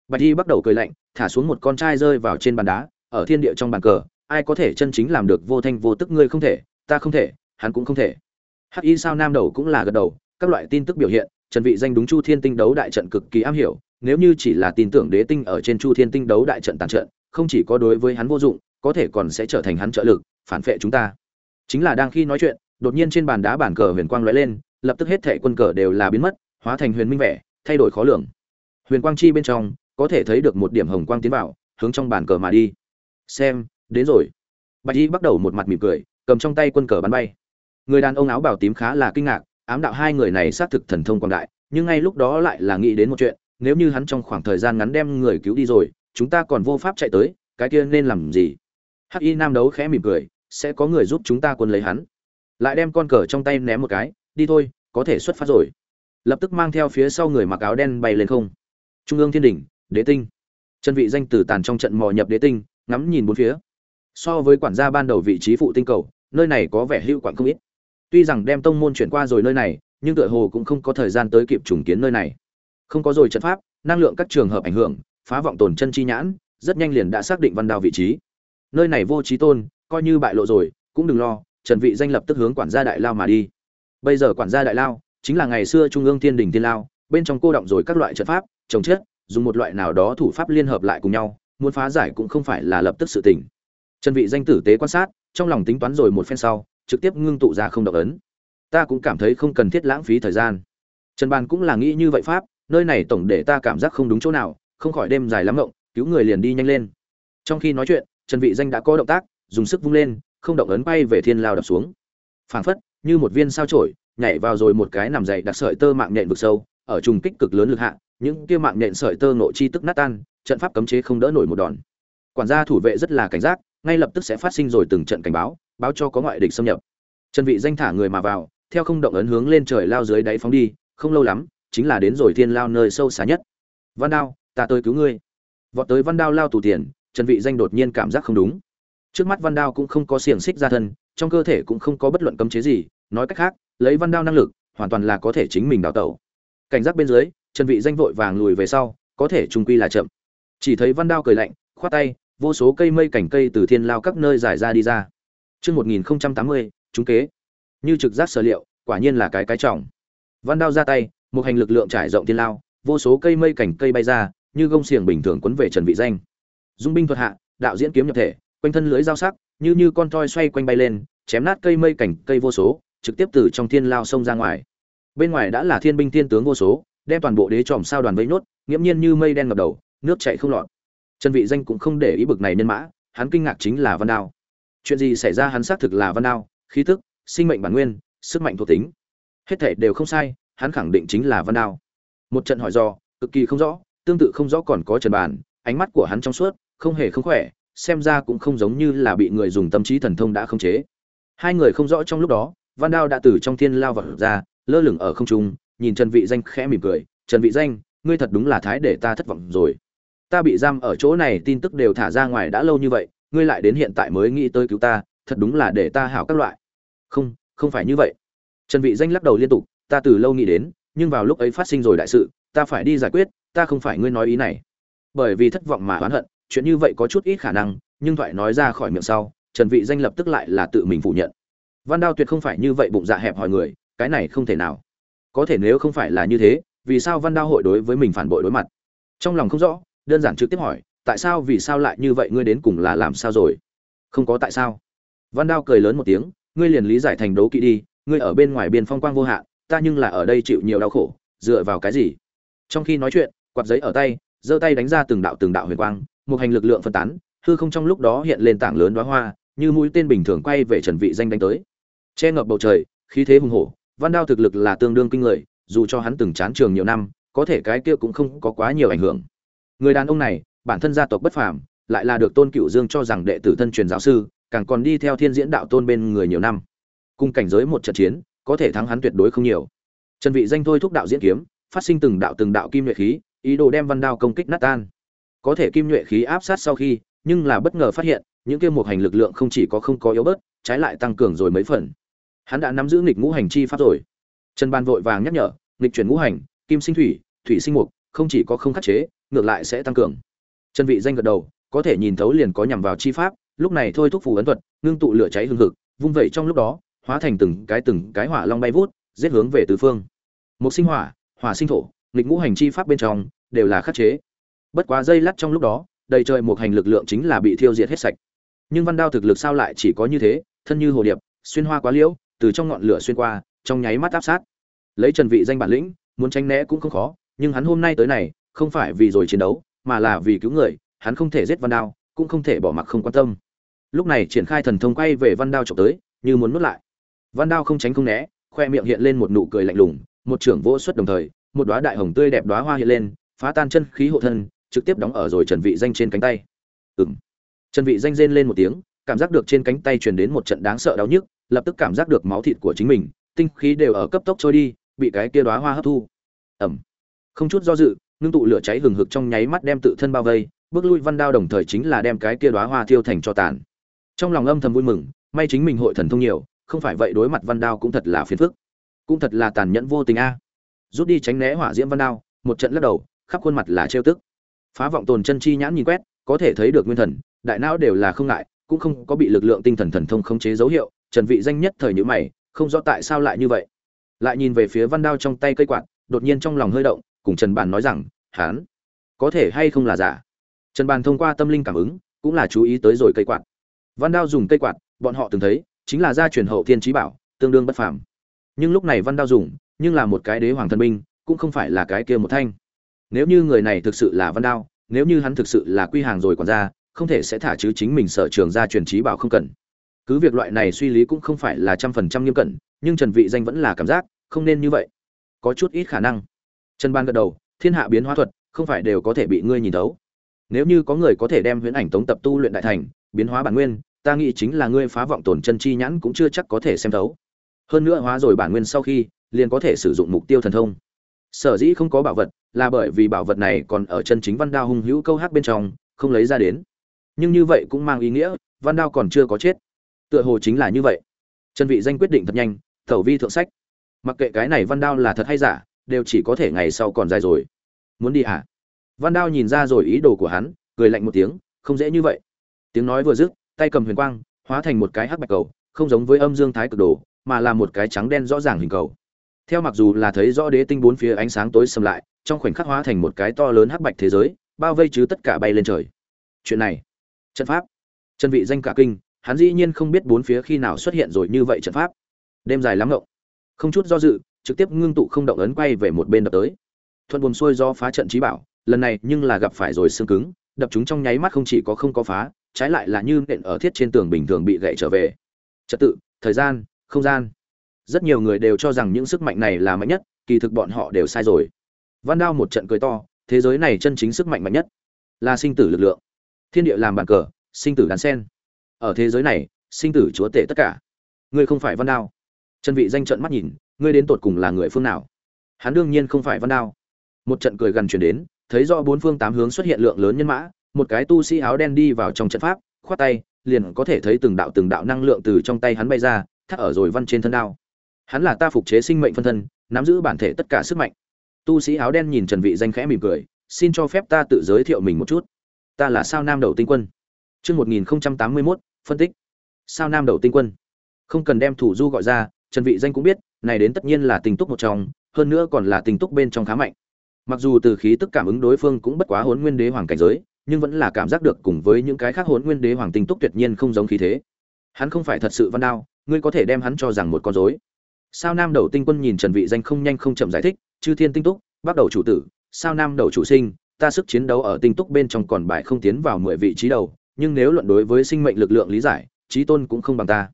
Bạch y bắt đầu cười lạnh, thả xuống một con trai rơi vào trên bàn đá, ở thiên địa trong bàn cờ, ai có thể chân chính làm được vô thanh vô tức ngươi không thể, ta không thể, hắn cũng không thể. Hắc y sao nam đầu cũng là gật đầu, các loại tin tức biểu hiện, trần vị danh đúng chu thiên tinh đấu đại trận cực kỳ am hiểu, nếu như chỉ là tin tưởng đế tinh ở trên chu thiên tinh đấu đại trận tàn trận, không chỉ có đối với hắn vô dụng có thể còn sẽ trở thành hắn trợ lực, phản vệ chúng ta. Chính là đang khi nói chuyện, đột nhiên trên bàn đá bản cờ huyền quang lóe lên, lập tức hết thệ quân cờ đều là biến mất, hóa thành huyền minh vẻ, thay đổi khó lường. Huyền quang chi bên trong, có thể thấy được một điểm hồng quang tiến vào, hướng trong bàn cờ mà đi. Xem, đến rồi. Bạch y bắt đầu một mặt mỉm cười, cầm trong tay quân cờ bắn bay. Người đàn ông áo bảo tím khá là kinh ngạc, ám đạo hai người này xác thực thần thông quảng đại, nhưng ngay lúc đó lại là nghĩ đến một chuyện, nếu như hắn trong khoảng thời gian ngắn đem người cứu đi rồi, chúng ta còn vô pháp chạy tới, cái kia nên làm gì? Hắc y nam đấu khẽ mỉm cười, sẽ có người giúp chúng ta quân lấy hắn. Lại đem con cờ trong tay ném một cái, đi thôi, có thể xuất phát rồi. Lập tức mang theo phía sau người mặc áo đen bay lên không. Trung ương thiên đỉnh đế tinh. Chân vị danh tử tàn trong trận mò nhập đế tinh, ngắm nhìn bốn phía. So với quản gia ban đầu vị trí phụ tinh cầu, nơi này có vẻ hữu quản không ít. Tuy rằng đem tông môn chuyển qua rồi nơi này, nhưng tựa hồ cũng không có thời gian tới kịp trùng kiến nơi này. Không có rồi trận pháp, năng lượng các trường hợp ảnh hưởng, phá vọng tồn chân chi nhãn, rất nhanh liền đã xác định văn đao vị trí nơi này vô trí tôn, coi như bại lộ rồi, cũng đừng lo, trần vị danh lập tức hướng quản gia đại lao mà đi. Bây giờ quản gia đại lao chính là ngày xưa trung ương thiên đình tiên lao, bên trong cô động rồi các loại trận pháp, trồng chết dùng một loại nào đó thủ pháp liên hợp lại cùng nhau, muốn phá giải cũng không phải là lập tức sự tình. trần vị danh tử tế quan sát, trong lòng tính toán rồi một phen sau, trực tiếp ngưng tụ ra không động ấn. Ta cũng cảm thấy không cần thiết lãng phí thời gian. Trần ban cũng là nghĩ như vậy pháp, nơi này tổng để ta cảm giác không đúng chỗ nào, không khỏi đêm dài lắm ngộng, cứu người liền đi nhanh lên. Trong khi nói chuyện trần vị danh đã có động tác, dùng sức vung lên, không động ấn bay về thiên lao đập xuống. Phảng phất, như một viên sao chổi nhảy vào rồi một cái nằm dậy đặt sợi tơ mạng nhện vực sâu, ở trùng kích cực lớn lực hạ, những kia mạng nhện sợi tơ nội chi tức nát tan, trận pháp cấm chế không đỡ nổi một đòn. Quản gia thủ vệ rất là cảnh giác, ngay lập tức sẽ phát sinh rồi từng trận cảnh báo báo cho có ngoại địch xâm nhập. Trần vị danh thả người mà vào, theo không động ấn hướng lên trời lao dưới đáy phóng đi, không lâu lắm, chính là đến rồi thiên lao nơi sâu xa nhất. Văn đao, ta tới cứu ngươi. Vọt tới văn đao lao tù tiền trần vị danh đột nhiên cảm giác không đúng trước mắt văn đao cũng không có xiềng xích ra thân trong cơ thể cũng không có bất luận cấm chế gì nói cách khác lấy văn đao năng lực hoàn toàn là có thể chính mình đào tẩu cảnh giác bên dưới trần vị danh vội vàng lùi về sau có thể trung quy là chậm chỉ thấy văn đao cười lạnh khoát tay vô số cây mây cảnh cây từ thiên lao các nơi giải ra đi ra Trước 1080, chúng kế. Như trực giác sở liệu, quả nhiên là cái cái trọng. Văn đao ra tay, một hành lực lượng trải rộng thiên lao, vô số cây mây cảnh cây bay ra, như gông xiềng bình thường quấn về Trần Vị Danh. Dung binh thuật hạ, đạo diễn kiếm nhập thể, quanh thân lưới dao sắc, như như con toy xoay quanh bay lên, chém nát cây mây cảnh cây vô số, trực tiếp từ trong thiên lao sông ra ngoài. Bên ngoài đã là thiên binh thiên tướng vô số, đem toàn bộ đế tròm sao đoàn vây nốt, nghiễm nhiên như mây đen ngập đầu, nước chảy không lọt. Trần Vị Danh cũng không để ý bực này nhân mã, hắn kinh ngạc chính là Văn Đao. Chuyện gì xảy ra hắn xác thực là Văn Đao, khí tức, sinh mệnh bản nguyên, sức mạnh thuộc tính, hết thảy đều không sai, hắn khẳng định chính là Văn Đao. Một trận hỏi do, cực kỳ không rõ, tương tự không rõ còn có Trần Bàn, ánh mắt của hắn trong suốt, không hề không khỏe, xem ra cũng không giống như là bị người dùng tâm trí thần thông đã khống chế. Hai người không rõ trong lúc đó, Văn Đao đã từ trong thiên lao vật ra, lơ lửng ở không trung, nhìn Trần Vị Danh khẽ mỉm cười, "Trần Vị Danh, ngươi thật đúng là thái để ta thất vọng rồi." ta bị giam ở chỗ này tin tức đều thả ra ngoài đã lâu như vậy ngươi lại đến hiện tại mới nghĩ tới cứu ta thật đúng là để ta hảo các loại không không phải như vậy trần vị danh lắc đầu liên tục ta từ lâu nghĩ đến nhưng vào lúc ấy phát sinh rồi đại sự ta phải đi giải quyết ta không phải ngươi nói ý này bởi vì thất vọng mà oán hận chuyện như vậy có chút ít khả năng, nhưng thoại nói ra khỏi miệng sau, trần vị danh lập tức lại là tự mình phủ nhận. Văn đao tuyệt không phải như vậy bụng dạ hẹp hòi người, cái này không thể nào. Có thể nếu không phải là như thế, vì sao văn đao hội đối với mình phản bội đối mặt? Trong lòng không rõ, đơn giản trực tiếp hỏi, tại sao vì sao lại như vậy ngươi đến cùng là làm sao rồi? Không có tại sao. Văn đao cười lớn một tiếng, ngươi liền lý giải thành đấu kỵ đi, ngươi ở bên ngoài biên phong quang vô hạn, ta nhưng là ở đây chịu nhiều đau khổ, dựa vào cái gì? Trong khi nói chuyện, quạt giấy ở tay, giơ tay đánh ra từng đạo từng đạo huyền quang một hành lực lượng phân tán, hư không trong lúc đó hiện lên tảng lớn đóa hoa, như mũi tên bình thường quay về trần vị danh đánh tới. Che ngập bầu trời, khí thế hùng hổ, văn đao thực lực là tương đương kinh người, dù cho hắn từng chán trường nhiều năm, có thể cái kia cũng không có quá nhiều ảnh hưởng. Người đàn ông này, bản thân gia tộc bất phàm, lại là được tôn cựu dương cho rằng đệ tử thân truyền giáo sư, càng còn đi theo thiên diễn đạo tôn bên người nhiều năm. Cùng cảnh giới một trận chiến, có thể thắng hắn tuyệt đối không nhiều. Trần vị danh thôi thúc đạo diễn kiếm, phát sinh từng đạo từng đạo kim nhuệ khí, ý đồ đem văn đao công kích nát tan có thể kim nhuệ khí áp sát sau khi, nhưng là bất ngờ phát hiện, những kia một hành lực lượng không chỉ có không có yếu bớt, trái lại tăng cường rồi mấy phần. Hắn đã nắm giữ nghịch ngũ hành chi pháp rồi. Trần ban vội vàng nhắc nhở, nghịch chuyển ngũ hành, kim sinh thủy thủy sinh mục, không chỉ có không khắc chế, ngược lại sẽ tăng cường. Chân vị danh gật đầu, có thể nhìn thấu liền có nhằm vào chi pháp, lúc này thôi thúc phù ấn thuật, ngưng tụ lửa cháy hừng hực, vung vẩy trong lúc đó, hóa thành từng cái từng cái hỏa long bay vút, giết hướng về tứ phương. Một sinh hỏa hỏa sinh thổ, nghịch ngũ hành chi pháp bên trong, đều là khắc chế bất quá dây lắt trong lúc đó, đầy trời một hành lực lượng chính là bị thiêu diệt hết sạch. Nhưng văn đao thực lực sao lại chỉ có như thế, thân như hồ điệp, xuyên hoa quá liễu, từ trong ngọn lửa xuyên qua, trong nháy mắt áp sát. Lấy trần vị danh bản lĩnh, muốn tránh né cũng không khó, nhưng hắn hôm nay tới này, không phải vì rồi chiến đấu, mà là vì cứu người, hắn không thể giết văn đao, cũng không thể bỏ mặc không quan tâm. Lúc này triển khai thần thông quay về văn đao chụp tới, như muốn nuốt lại. Văn đao không tránh không né, khoe miệng hiện lên một nụ cười lạnh lùng, một trưởng vô xuất đồng thời, một đóa đại hồng tươi đẹp đóa hoa hiện lên, phá tan chân khí hộ thân trực tiếp đóng ở rồi trần vị danh trên cánh tay. Ừm. Trần vị danh rên lên một tiếng, cảm giác được trên cánh tay truyền đến một trận đáng sợ đau nhức, lập tức cảm giác được máu thịt của chính mình, tinh khí đều ở cấp tốc trôi đi, bị cái kia đóa hoa hấp thu. Ẩm không chút do dự, ngưng tụ lửa cháy hừng hực trong nháy mắt đem tự thân bao vây, bước lui văn đao đồng thời chính là đem cái kia đóa hoa thiêu thành cho tàn. Trong lòng âm thầm vui mừng, may chính mình hội thần thông nhiều, không phải vậy đối mặt văn đao cũng thật là phiền phức. Cũng thật là tàn nhẫn vô tình a. Rút đi tránh né hỏa diễm văn đao, một trận lắc đầu, khắp khuôn mặt là trêu tức phá vọng tồn chân chi nhãn nhìn quét, có thể thấy được nguyên thần, đại não đều là không ngại, cũng không có bị lực lượng tinh thần thần thông khống chế dấu hiệu, trần vị danh nhất thời nhữ mày, không rõ tại sao lại như vậy. Lại nhìn về phía văn đao trong tay cây quạt, đột nhiên trong lòng hơi động, cùng trần bàn nói rằng hắn có thể hay không là giả? Trần bàn thông qua tâm linh cảm ứng, cũng là chú ý tới rồi cây quạt. Văn đao dùng cây quạt, bọn họ từng thấy, chính là gia truyền hậu thiên trí bảo, tương đương bất phàm. Nhưng lúc này văn đao dùng, nhưng là một cái đế hoàng thần binh, cũng không phải là cái kia một thanh nếu như người này thực sự là văn đao, nếu như hắn thực sự là quy hàng rồi còn ra không thể sẽ thả chứ chính mình sở trường ra truyền trí bảo không cần. Cứ việc loại này suy lý cũng không phải là trăm phần trăm nghiêm cẩn, nhưng trần vị danh vẫn là cảm giác không nên như vậy. Có chút ít khả năng. Trần ban gật đầu, thiên hạ biến hóa thuật, không phải đều có thể bị ngươi nhìn thấu. Nếu như có người có thể đem huyễn ảnh tống tập tu luyện đại thành, biến hóa bản nguyên, ta nghĩ chính là ngươi phá vọng tổn chân chi nhãn cũng chưa chắc có thể xem thấu. Hơn nữa hóa rồi bản nguyên sau khi, liền có thể sử dụng mục tiêu thần thông sở dĩ không có bảo vật là bởi vì bảo vật này còn ở chân chính văn đao hung hữu câu hát bên trong, không lấy ra đến. Nhưng như vậy cũng mang ý nghĩa, văn đao còn chưa có chết. Tựa hồ chính là như vậy. Trần vị danh quyết định thật nhanh, thầu vi thượng sách. Mặc kệ cái này văn đao là thật hay giả, đều chỉ có thể ngày sau còn dài rồi. Muốn đi à? Văn đao nhìn ra rồi ý đồ của hắn, cười lạnh một tiếng, không dễ như vậy. Tiếng nói vừa dứt, tay cầm huyền quang, hóa thành một cái hắc bạch cầu, không giống với âm dương thái cực đồ, mà là một cái trắng đen rõ ràng hình cầu theo mặc dù là thấy rõ đế tinh bốn phía ánh sáng tối sầm lại, trong khoảnh khắc hóa thành một cái to lớn hắc bạch thế giới, bao vây chứ tất cả bay lên trời. Chuyện này, trận pháp. Chân vị danh cả kinh, hắn dĩ nhiên không biết bốn phía khi nào xuất hiện rồi như vậy trận pháp. Đêm dài lắm ngộng. Không chút do dự, trực tiếp ngưng tụ không động ấn quay về một bên đập tới. Thuận buồn xuôi do phá trận trí bảo, lần này nhưng là gặp phải rồi xương cứng, đập chúng trong nháy mắt không chỉ có không có phá, trái lại là như nện ở thiết trên tường bình thường bị gãy trở về. Trật tự, thời gian, không gian rất nhiều người đều cho rằng những sức mạnh này là mạnh nhất, kỳ thực bọn họ đều sai rồi. Văn đao một trận cười to, thế giới này chân chính sức mạnh mạnh nhất là sinh tử lực lượng. Thiên địa làm bàn cờ, sinh tử đàn sen. Ở thế giới này, sinh tử chúa tể tất cả. Ngươi không phải văn đao. Chân vị danh trận mắt nhìn, ngươi đến tột cùng là người phương nào? Hắn đương nhiên không phải văn đao. Một trận cười gần chuyển đến, thấy do bốn phương tám hướng xuất hiện lượng lớn nhân mã, một cái tu sĩ áo đen đi vào trong trận pháp, khoát tay, liền có thể thấy từng đạo từng đạo năng lượng từ trong tay hắn bay ra, thắt ở rồi văn trên thân đao hắn là ta phục chế sinh mệnh phân thân nắm giữ bản thể tất cả sức mạnh. Tu sĩ áo đen nhìn trần vị danh khẽ mỉm cười xin cho phép ta tự giới thiệu mình một chút. Ta là sao nam đầu tinh quân. Chương 1081, phân tích. Sao nam đầu tinh quân. Không cần đem thủ du gọi ra trần vị danh cũng biết này đến tất nhiên là tình túc một trong hơn nữa còn là tình túc bên trong khá mạnh. Mặc dù từ khí tức cảm ứng đối phương cũng bất quá huấn nguyên đế hoàng cảnh giới nhưng vẫn là cảm giác được cùng với những cái khác huấn nguyên đế hoàng tinh túc tuyệt nhiên không giống khí thế. Hắn không phải thật sự văn đao ngươi có thể đem hắn cho rằng một con rối sao nam đầu tinh quân nhìn trần vị danh không nhanh không chậm giải thích, chư thiên tinh túc, bắt đầu chủ tử, sao nam đầu chủ sinh, ta sức chiến đấu ở tinh túc bên trong còn bại không tiến vào mười vị trí đầu, nhưng nếu luận đối với sinh mệnh lực lượng lý giải trí tôn cũng không bằng ta.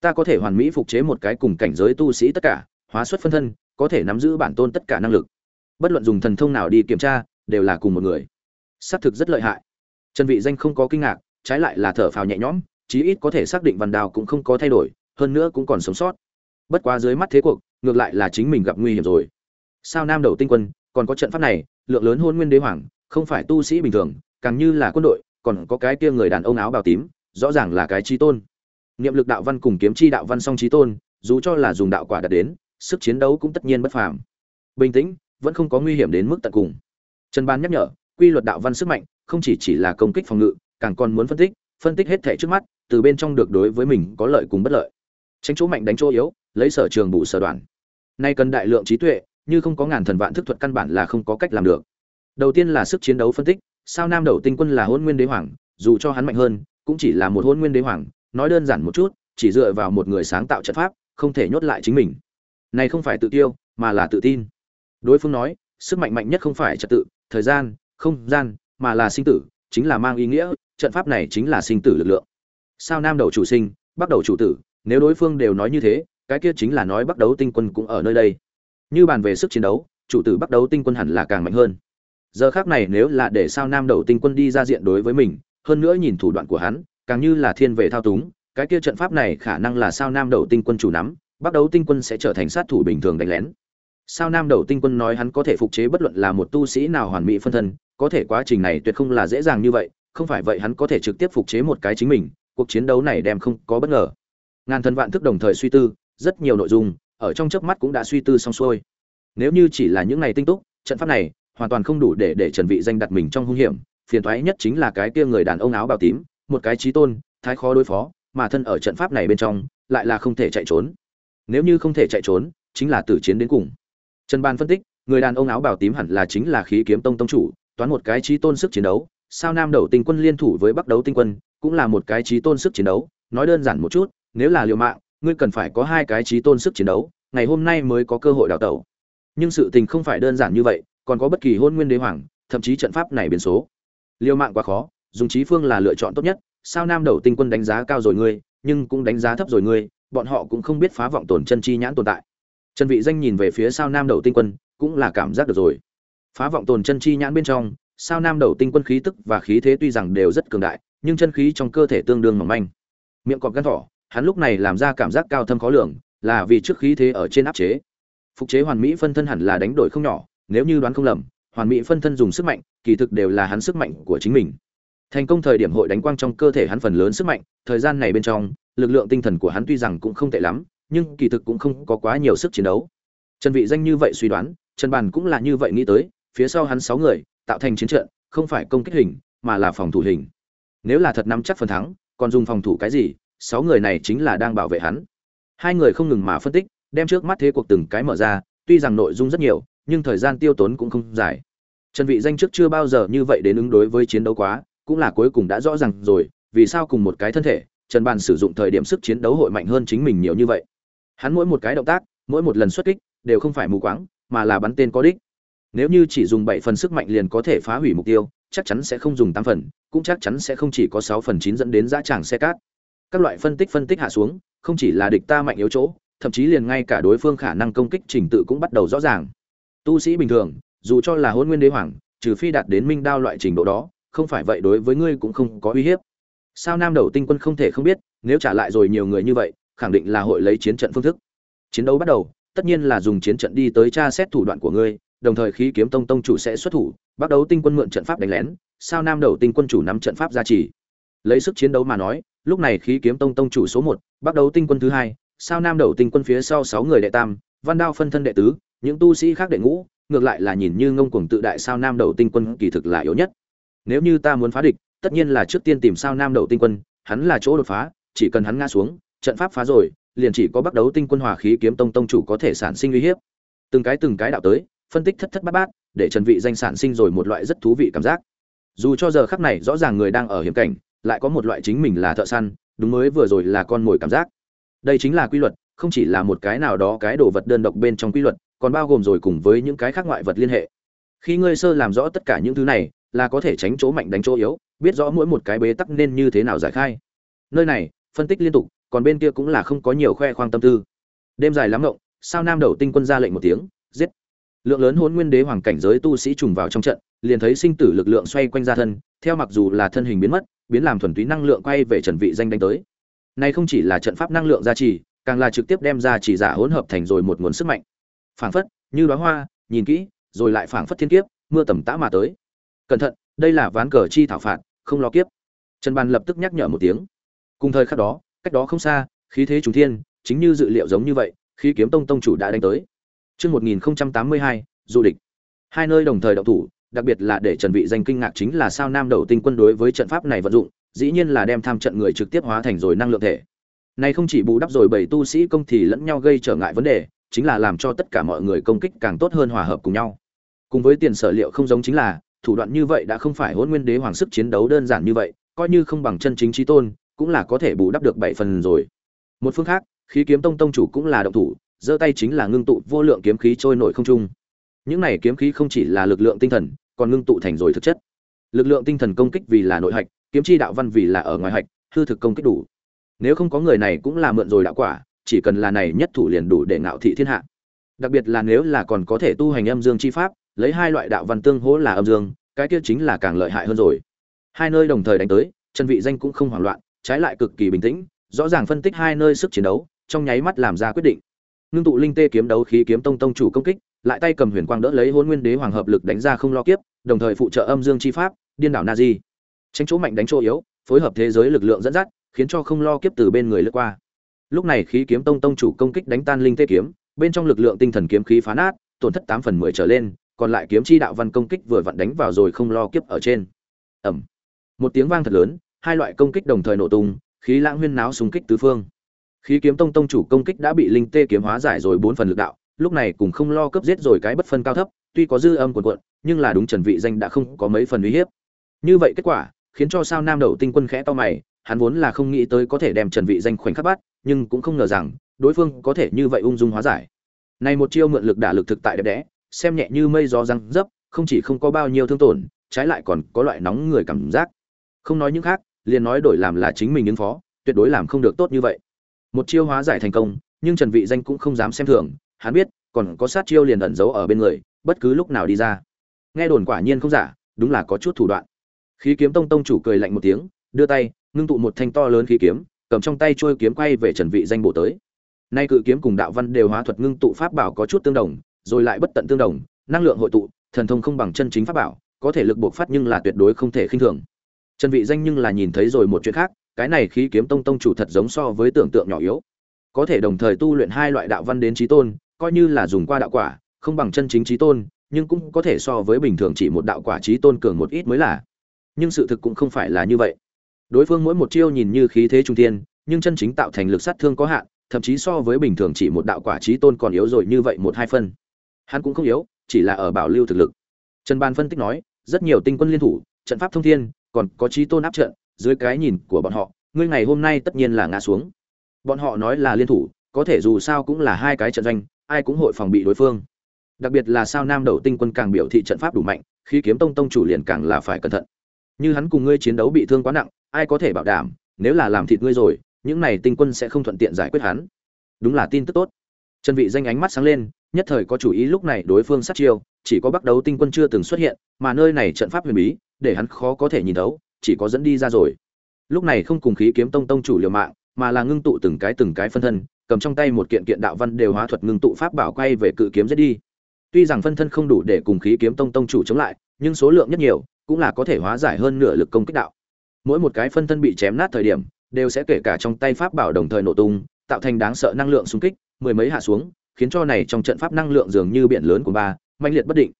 Ta có thể hoàn mỹ phục chế một cái cùng cảnh giới tu sĩ tất cả, hóa xuất phân thân, có thể nắm giữ bản tôn tất cả năng lực. Bất luận dùng thần thông nào đi kiểm tra, đều là cùng một người. Xác thực rất lợi hại. Trần vị danh không có kinh ngạc, trái lại là thở phào nhẹ nhõm, chí ít có thể xác định văn đào cũng không có thay đổi, hơn nữa cũng còn sống sót bất quá dưới mắt thế cuộc, ngược lại là chính mình gặp nguy hiểm rồi. Sao nam đầu tinh quân, còn có trận pháp này, lượng lớn hôn nguyên đế hoàng, không phải tu sĩ bình thường, càng như là quân đội, còn có cái kia người đàn ông áo bào tím, rõ ràng là cái trí tôn. Niệm lực đạo văn cùng kiếm chi đạo văn song trí tôn, dù cho là dùng đạo quả đạt đến, sức chiến đấu cũng tất nhiên bất phàm. Bình tĩnh, vẫn không có nguy hiểm đến mức tận cùng. Trần ban nhắc nhở, quy luật đạo văn sức mạnh, không chỉ chỉ là công kích phòng ngự, càng còn muốn phân tích phân tích hết thể trước mắt, từ bên trong được đối với mình có lợi cùng bất lợi. Tránh chỗ mạnh đánh chỗ yếu lấy sở trường bù sở đoạn. Nay cần đại lượng trí tuệ, như không có ngàn thần vạn thức thuật căn bản là không có cách làm được. Đầu tiên là sức chiến đấu phân tích, sao nam đầu tinh quân là hôn nguyên đế hoàng, dù cho hắn mạnh hơn, cũng chỉ là một hôn nguyên đế hoàng, nói đơn giản một chút, chỉ dựa vào một người sáng tạo trận pháp, không thể nhốt lại chính mình. Này không phải tự tiêu, mà là tự tin. Đối phương nói, sức mạnh mạnh nhất không phải trật tự, thời gian, không gian, mà là sinh tử, chính là mang ý nghĩa, trận pháp này chính là sinh tử lực lượng. Sao nam đầu chủ sinh bắt đầu chủ tử, nếu đối phương đều nói như thế cái kia chính là nói bắt đấu tinh quân cũng ở nơi đây. Như bàn về sức chiến đấu, chủ tử bắt đấu tinh quân hẳn là càng mạnh hơn. Giờ khác này nếu là để sao nam đầu tinh quân đi ra diện đối với mình, hơn nữa nhìn thủ đoạn của hắn, càng như là thiên về thao túng, cái kia trận pháp này khả năng là sao nam đầu tinh quân chủ nắm bắt đấu tinh quân sẽ trở thành sát thủ bình thường đánh lén. Sao nam đầu tinh quân nói hắn có thể phục chế bất luận là một tu sĩ nào hoàn mỹ phân thân, có thể quá trình này tuyệt không là dễ dàng như vậy, không phải vậy hắn có thể trực tiếp phục chế một cái chính mình, cuộc chiến đấu này đem không có bất ngờ. Ngàn thần vạn thức đồng thời suy tư rất nhiều nội dung, ở trong chớp mắt cũng đã suy tư xong xuôi. Nếu như chỉ là những ngày tinh túc, trận pháp này hoàn toàn không đủ để để trần vị danh đặt mình trong hung hiểm, phiền toái nhất chính là cái kia người đàn ông áo bào tím, một cái trí tôn, thái khó đối phó, mà thân ở trận pháp này bên trong, lại là không thể chạy trốn. Nếu như không thể chạy trốn, chính là tử chiến đến cùng. Trần ban phân tích, người đàn ông áo bào tím hẳn là chính là khí kiếm tông tông chủ, toán một cái trí tôn sức chiến đấu, sao nam đầu tinh quân liên thủ với bắc đấu tinh quân, cũng là một cái trí tôn sức chiến đấu. Nói đơn giản một chút, nếu là liều mạng ngươi cần phải có hai cái trí tôn sức chiến đấu, ngày hôm nay mới có cơ hội đào tẩu. Nhưng sự tình không phải đơn giản như vậy, còn có bất kỳ hôn nguyên đế hoàng, thậm chí trận pháp này biến số. Liều mạng quá khó, dùng trí phương là lựa chọn tốt nhất, sao nam đầu tinh quân đánh giá cao rồi ngươi, nhưng cũng đánh giá thấp rồi ngươi, bọn họ cũng không biết phá vọng tổn chân chi nhãn tồn tại. Trần vị danh nhìn về phía sao nam đầu tinh quân, cũng là cảm giác được rồi. Phá vọng tồn chân chi nhãn bên trong, sao nam đầu tinh quân khí tức và khí thế tuy rằng đều rất cường đại, nhưng chân khí trong cơ thể tương đương mỏng manh. Miệng cọp gan thỏ hắn lúc này làm ra cảm giác cao thâm khó lường, là vì trước khí thế ở trên áp chế. Phục chế hoàn mỹ phân thân hẳn là đánh đổi không nhỏ, nếu như đoán không lầm, hoàn mỹ phân thân dùng sức mạnh, kỳ thực đều là hắn sức mạnh của chính mình. Thành công thời điểm hội đánh quang trong cơ thể hắn phần lớn sức mạnh, thời gian này bên trong, lực lượng tinh thần của hắn tuy rằng cũng không tệ lắm, nhưng kỳ thực cũng không có quá nhiều sức chiến đấu. Trần vị danh như vậy suy đoán, trần bàn cũng là như vậy nghĩ tới, phía sau hắn sáu người, tạo thành chiến trận, không phải công kích hình, mà là phòng thủ hình. Nếu là thật nắm chắc phần thắng, còn dùng phòng thủ cái gì? Sáu người này chính là đang bảo vệ hắn. Hai người không ngừng mà phân tích, đem trước mắt thế cuộc từng cái mở ra, tuy rằng nội dung rất nhiều, nhưng thời gian tiêu tốn cũng không dài. Trần vị danh trước chưa bao giờ như vậy đến ứng đối với chiến đấu quá, cũng là cuối cùng đã rõ ràng rồi, vì sao cùng một cái thân thể, trần bàn sử dụng thời điểm sức chiến đấu hội mạnh hơn chính mình nhiều như vậy. Hắn mỗi một cái động tác, mỗi một lần xuất kích, đều không phải mù quáng, mà là bắn tên có đích. Nếu như chỉ dùng bảy phần sức mạnh liền có thể phá hủy mục tiêu, chắc chắn sẽ không dùng tám phần, cũng chắc chắn sẽ không chỉ có sáu phần chín dẫn đến dã tràng xe cát các loại phân tích phân tích hạ xuống, không chỉ là địch ta mạnh yếu chỗ, thậm chí liền ngay cả đối phương khả năng công kích trình tự cũng bắt đầu rõ ràng. Tu sĩ bình thường, dù cho là hôn nguyên đế hoàng, trừ phi đạt đến minh đao loại trình độ đó, không phải vậy đối với ngươi cũng không có uy hiếp. Sao nam đầu tinh quân không thể không biết, nếu trả lại rồi nhiều người như vậy, khẳng định là hội lấy chiến trận phương thức. Chiến đấu bắt đầu, tất nhiên là dùng chiến trận đi tới tra xét thủ đoạn của ngươi, đồng thời khí kiếm tông tông chủ sẽ xuất thủ, bắt đầu tinh quân mượn trận pháp đánh lén, sao nam đầu tinh quân chủ nắm trận pháp gia trì. Lấy sức chiến đấu mà nói lúc này khí kiếm tông tông chủ số một bắt đầu tinh quân thứ hai, sao nam đầu tinh quân phía sau sáu người đệ tam, văn đao phân thân đệ tứ, những tu sĩ khác đệ ngũ, ngược lại là nhìn như ngông cuồng tự đại sao nam đầu tinh quân kỳ thực là yếu nhất. Nếu như ta muốn phá địch, tất nhiên là trước tiên tìm sao nam đầu tinh quân, hắn là chỗ đột phá, chỉ cần hắn ngã xuống, trận pháp phá rồi, liền chỉ có bắt đầu tinh quân hòa khí kiếm tông tông chủ có thể sản sinh uy hiếp. Từng cái từng cái đạo tới, phân tích thất thất bát bát, để trần vị danh sản sinh rồi một loại rất thú vị cảm giác. Dù cho giờ khắc này rõ ràng người đang ở hiểm cảnh lại có một loại chính mình là thợ săn, đúng mới vừa rồi là con mồi cảm giác. Đây chính là quy luật, không chỉ là một cái nào đó cái đồ vật đơn độc bên trong quy luật, còn bao gồm rồi cùng với những cái khác ngoại vật liên hệ. Khi ngươi sơ làm rõ tất cả những thứ này, là có thể tránh chỗ mạnh đánh chỗ yếu, biết rõ mỗi một cái bế tắc nên như thế nào giải khai. Nơi này, phân tích liên tục, còn bên kia cũng là không có nhiều khoe khoang tâm tư. Đêm dài lắm ngộng, sao nam đầu tinh quân ra lệnh một tiếng, giết lượng lớn hôn nguyên đế hoàng cảnh giới tu sĩ trùng vào trong trận, liền thấy sinh tử lực lượng xoay quanh ra thân, theo mặc dù là thân hình biến mất, biến làm thuần túy năng lượng quay về trần vị danh đánh tới. Này không chỉ là trận pháp năng lượng gia trì, càng là trực tiếp đem ra chỉ giả hỗn hợp thành rồi một nguồn sức mạnh. Phảng phất, như đóa hoa, nhìn kỹ, rồi lại phảng phất thiên kiếp, mưa tầm tã mà tới. Cẩn thận, đây là ván cờ chi thảo phạt, không lo kiếp. Trần ban lập tức nhắc nhở một tiếng. Cùng thời khắc đó, cách đó không xa, khí thế trùng thiên, chính như dự liệu giống như vậy, khí kiếm tông tông chủ đã đánh tới. Chương 1082, du địch. Hai nơi đồng thời động thủ, đặc biệt là để Trần Vị danh kinh ngạc chính là sao Nam Đầu Tinh quân đối với trận pháp này vận dụng, dĩ nhiên là đem tham trận người trực tiếp hóa thành rồi năng lượng thể. Này không chỉ bù đắp rồi bảy tu sĩ công thì lẫn nhau gây trở ngại vấn đề, chính là làm cho tất cả mọi người công kích càng tốt hơn hòa hợp cùng nhau cùng với tiền sở liệu không giống chính là thủ đoạn như vậy đã không phải hỗn nguyên đế hoàng sức chiến đấu đơn giản như vậy coi như không bằng chân chính trí tôn cũng là có thể bù đắp được bảy phần rồi một phương khác khí kiếm tông tông chủ cũng là động thủ giơ tay chính là ngưng tụ vô lượng kiếm khí trôi nổi không trung. Những này kiếm khí không chỉ là lực lượng tinh thần, còn ngưng tụ thành rồi thực chất. Lực lượng tinh thần công kích vì là nội hạch, kiếm chi đạo văn vì là ở ngoài hạch, hư thực công kích đủ. Nếu không có người này cũng là mượn rồi đạo quả, chỉ cần là này nhất thủ liền đủ để ngạo thị thiên hạ. Đặc biệt là nếu là còn có thể tu hành âm dương chi pháp, lấy hai loại đạo văn tương hỗ là âm dương, cái kia chính là càng lợi hại hơn rồi. Hai nơi đồng thời đánh tới trần vị danh cũng không hoảng loạn, trái lại cực kỳ bình tĩnh, rõ ràng phân tích hai nơi sức chiến đấu, trong nháy mắt làm ra quyết định ngưng tụ linh tê kiếm đấu khí kiếm tông tông chủ công kích, lại tay cầm huyền quang đỡ lấy hôn nguyên đế hoàng hợp lực đánh ra không lo kiếp, đồng thời phụ trợ âm dương chi pháp, điên đảo na di tránh chỗ mạnh đánh chỗ yếu, phối hợp thế giới lực lượng dẫn dắt, khiến cho không lo kiếp từ bên người lướt qua. Lúc này khí kiếm tông tông chủ công kích đánh tan linh tê kiếm, bên trong lực lượng tinh thần kiếm khí phá nát, tổn thất tám phần mười trở lên, còn lại kiếm chi đạo văn công kích vừa vặn đánh vào rồi không lo kiếp ở trên. Ẩm một tiếng vang thật lớn, hai loại công kích đồng thời nổ tung, khí lãng huyên náo xung kích tứ phương khí kiếm tông tông chủ công kích đã bị linh tê kiếm hóa giải rồi bốn phần lực đạo, lúc này cũng không lo cấp giết rồi cái bất phân cao thấp, tuy có dư âm cuồn cuộn, nhưng là đúng trần vị danh đã không có mấy phần uy hiếp. Như vậy kết quả, khiến cho sao nam đầu tinh quân khẽ to mày, hắn vốn là không nghĩ tới có thể đem trần vị danh khoảnh khắc bắt, nhưng cũng không ngờ rằng, đối phương có thể như vậy ung dung hóa giải. Này một chiêu mượn lực đả lực thực tại đẹp đẽ, xem nhẹ như mây gió răng dấp, không chỉ không có bao nhiêu thương tổn, trái lại còn có loại nóng người cảm giác. Không nói những khác, liền nói đổi làm là chính mình ứng phó, tuyệt đối làm không được tốt như vậy một chiêu hóa giải thành công, nhưng trần vị danh cũng không dám xem thường, hắn biết, còn có sát chiêu liền ẩn giấu ở bên người, bất cứ lúc nào đi ra. Nghe đồn quả nhiên không giả, đúng là có chút thủ đoạn. Khí kiếm tông tông chủ cười lạnh một tiếng, đưa tay, ngưng tụ một thanh to lớn khí kiếm, cầm trong tay trôi kiếm quay về trần vị danh bổ tới. Nay cự kiếm cùng đạo văn đều hóa thuật ngưng tụ pháp bảo có chút tương đồng, rồi lại bất tận tương đồng, năng lượng hội tụ, thần thông không bằng chân chính pháp bảo, có thể lực buộc phát nhưng là tuyệt đối không thể khinh thường. Trần vị danh nhưng là nhìn thấy rồi một chuyện khác cái này khí kiếm tông tông chủ thật giống so với tưởng tượng nhỏ yếu. Có thể đồng thời tu luyện hai loại đạo văn đến trí tôn, coi như là dùng qua đạo quả, không bằng chân chính trí tôn, nhưng cũng có thể so với bình thường chỉ một đạo quả trí tôn cường một ít mới là. Nhưng sự thực cũng không phải là như vậy. Đối phương mỗi một chiêu nhìn như khí thế trung thiên, nhưng chân chính tạo thành lực sát thương có hạn, thậm chí so với bình thường chỉ một đạo quả trí tôn còn yếu rồi như vậy một hai phân. Hắn cũng không yếu, chỉ là ở bảo lưu thực lực. Trần ban phân tích nói, rất nhiều tinh quân liên thủ, trận pháp thông thiên, còn có trí tôn áp trận dưới cái nhìn của bọn họ, ngươi ngày hôm nay tất nhiên là ngã xuống. Bọn họ nói là liên thủ, có thể dù sao cũng là hai cái trận doanh, ai cũng hội phòng bị đối phương. Đặc biệt là sao nam đầu tinh quân càng biểu thị trận pháp đủ mạnh, khi kiếm tông tông chủ liền càng là phải cẩn thận. Như hắn cùng ngươi chiến đấu bị thương quá nặng, ai có thể bảo đảm, nếu là làm thịt ngươi rồi, những này tinh quân sẽ không thuận tiện giải quyết hắn. Đúng là tin tức tốt. Trần vị danh ánh mắt sáng lên, nhất thời có chủ ý lúc này đối phương sát chiêu, chỉ có bắt đầu tinh quân chưa từng xuất hiện, mà nơi này trận pháp huyền bí, để hắn khó có thể nhìn thấu chỉ có dẫn đi ra rồi. Lúc này không cùng khí kiếm tông tông chủ liều mạng, mà là ngưng tụ từng cái từng cái phân thân, cầm trong tay một kiện kiện đạo văn đều hóa thuật ngưng tụ pháp bảo quay về cự kiếm giết đi. Tuy rằng phân thân không đủ để cùng khí kiếm tông tông chủ chống lại, nhưng số lượng nhất nhiều, cũng là có thể hóa giải hơn nửa lực công kích đạo. Mỗi một cái phân thân bị chém nát thời điểm, đều sẽ kể cả trong tay pháp bảo đồng thời nổ tung, tạo thành đáng sợ năng lượng xung kích, mười mấy hạ xuống, khiến cho này trong trận pháp năng lượng dường như biển lớn của ba, mãnh liệt bất định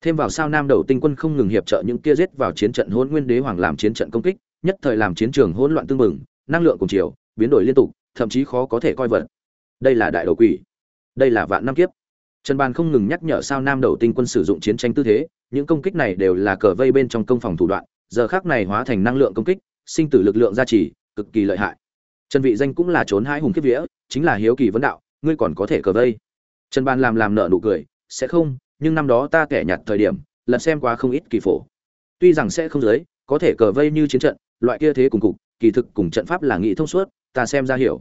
thêm vào sao nam đầu tinh quân không ngừng hiệp trợ những kia giết vào chiến trận hỗn nguyên đế hoàng làm chiến trận công kích, nhất thời làm chiến trường hỗn loạn tương mừng năng lượng cùng chiều, biến đổi liên tục, thậm chí khó có thể coi vật. Đây là đại đầu quỷ. Đây là vạn năm kiếp. Trần bàn không ngừng nhắc nhở sao nam đầu tinh quân sử dụng chiến tranh tư thế, những công kích này đều là cờ vây bên trong công phòng thủ đoạn, giờ khác này hóa thành năng lượng công kích, sinh tử lực lượng gia trì, cực kỳ lợi hại. Trần vị danh cũng là trốn hai hùng kiếp vía, chính là hiếu kỳ vấn đạo, ngươi còn có thể cờ vây. Trần bàn làm làm nợ nụ cười, sẽ không nhưng năm đó ta kẻ nhặt thời điểm lần xem quá không ít kỳ phổ. Tuy rằng sẽ không dưới có thể cờ vây như chiến trận, loại kia thế cùng cục, kỳ thực cùng trận pháp là nghị thông suốt, ta xem ra hiểu.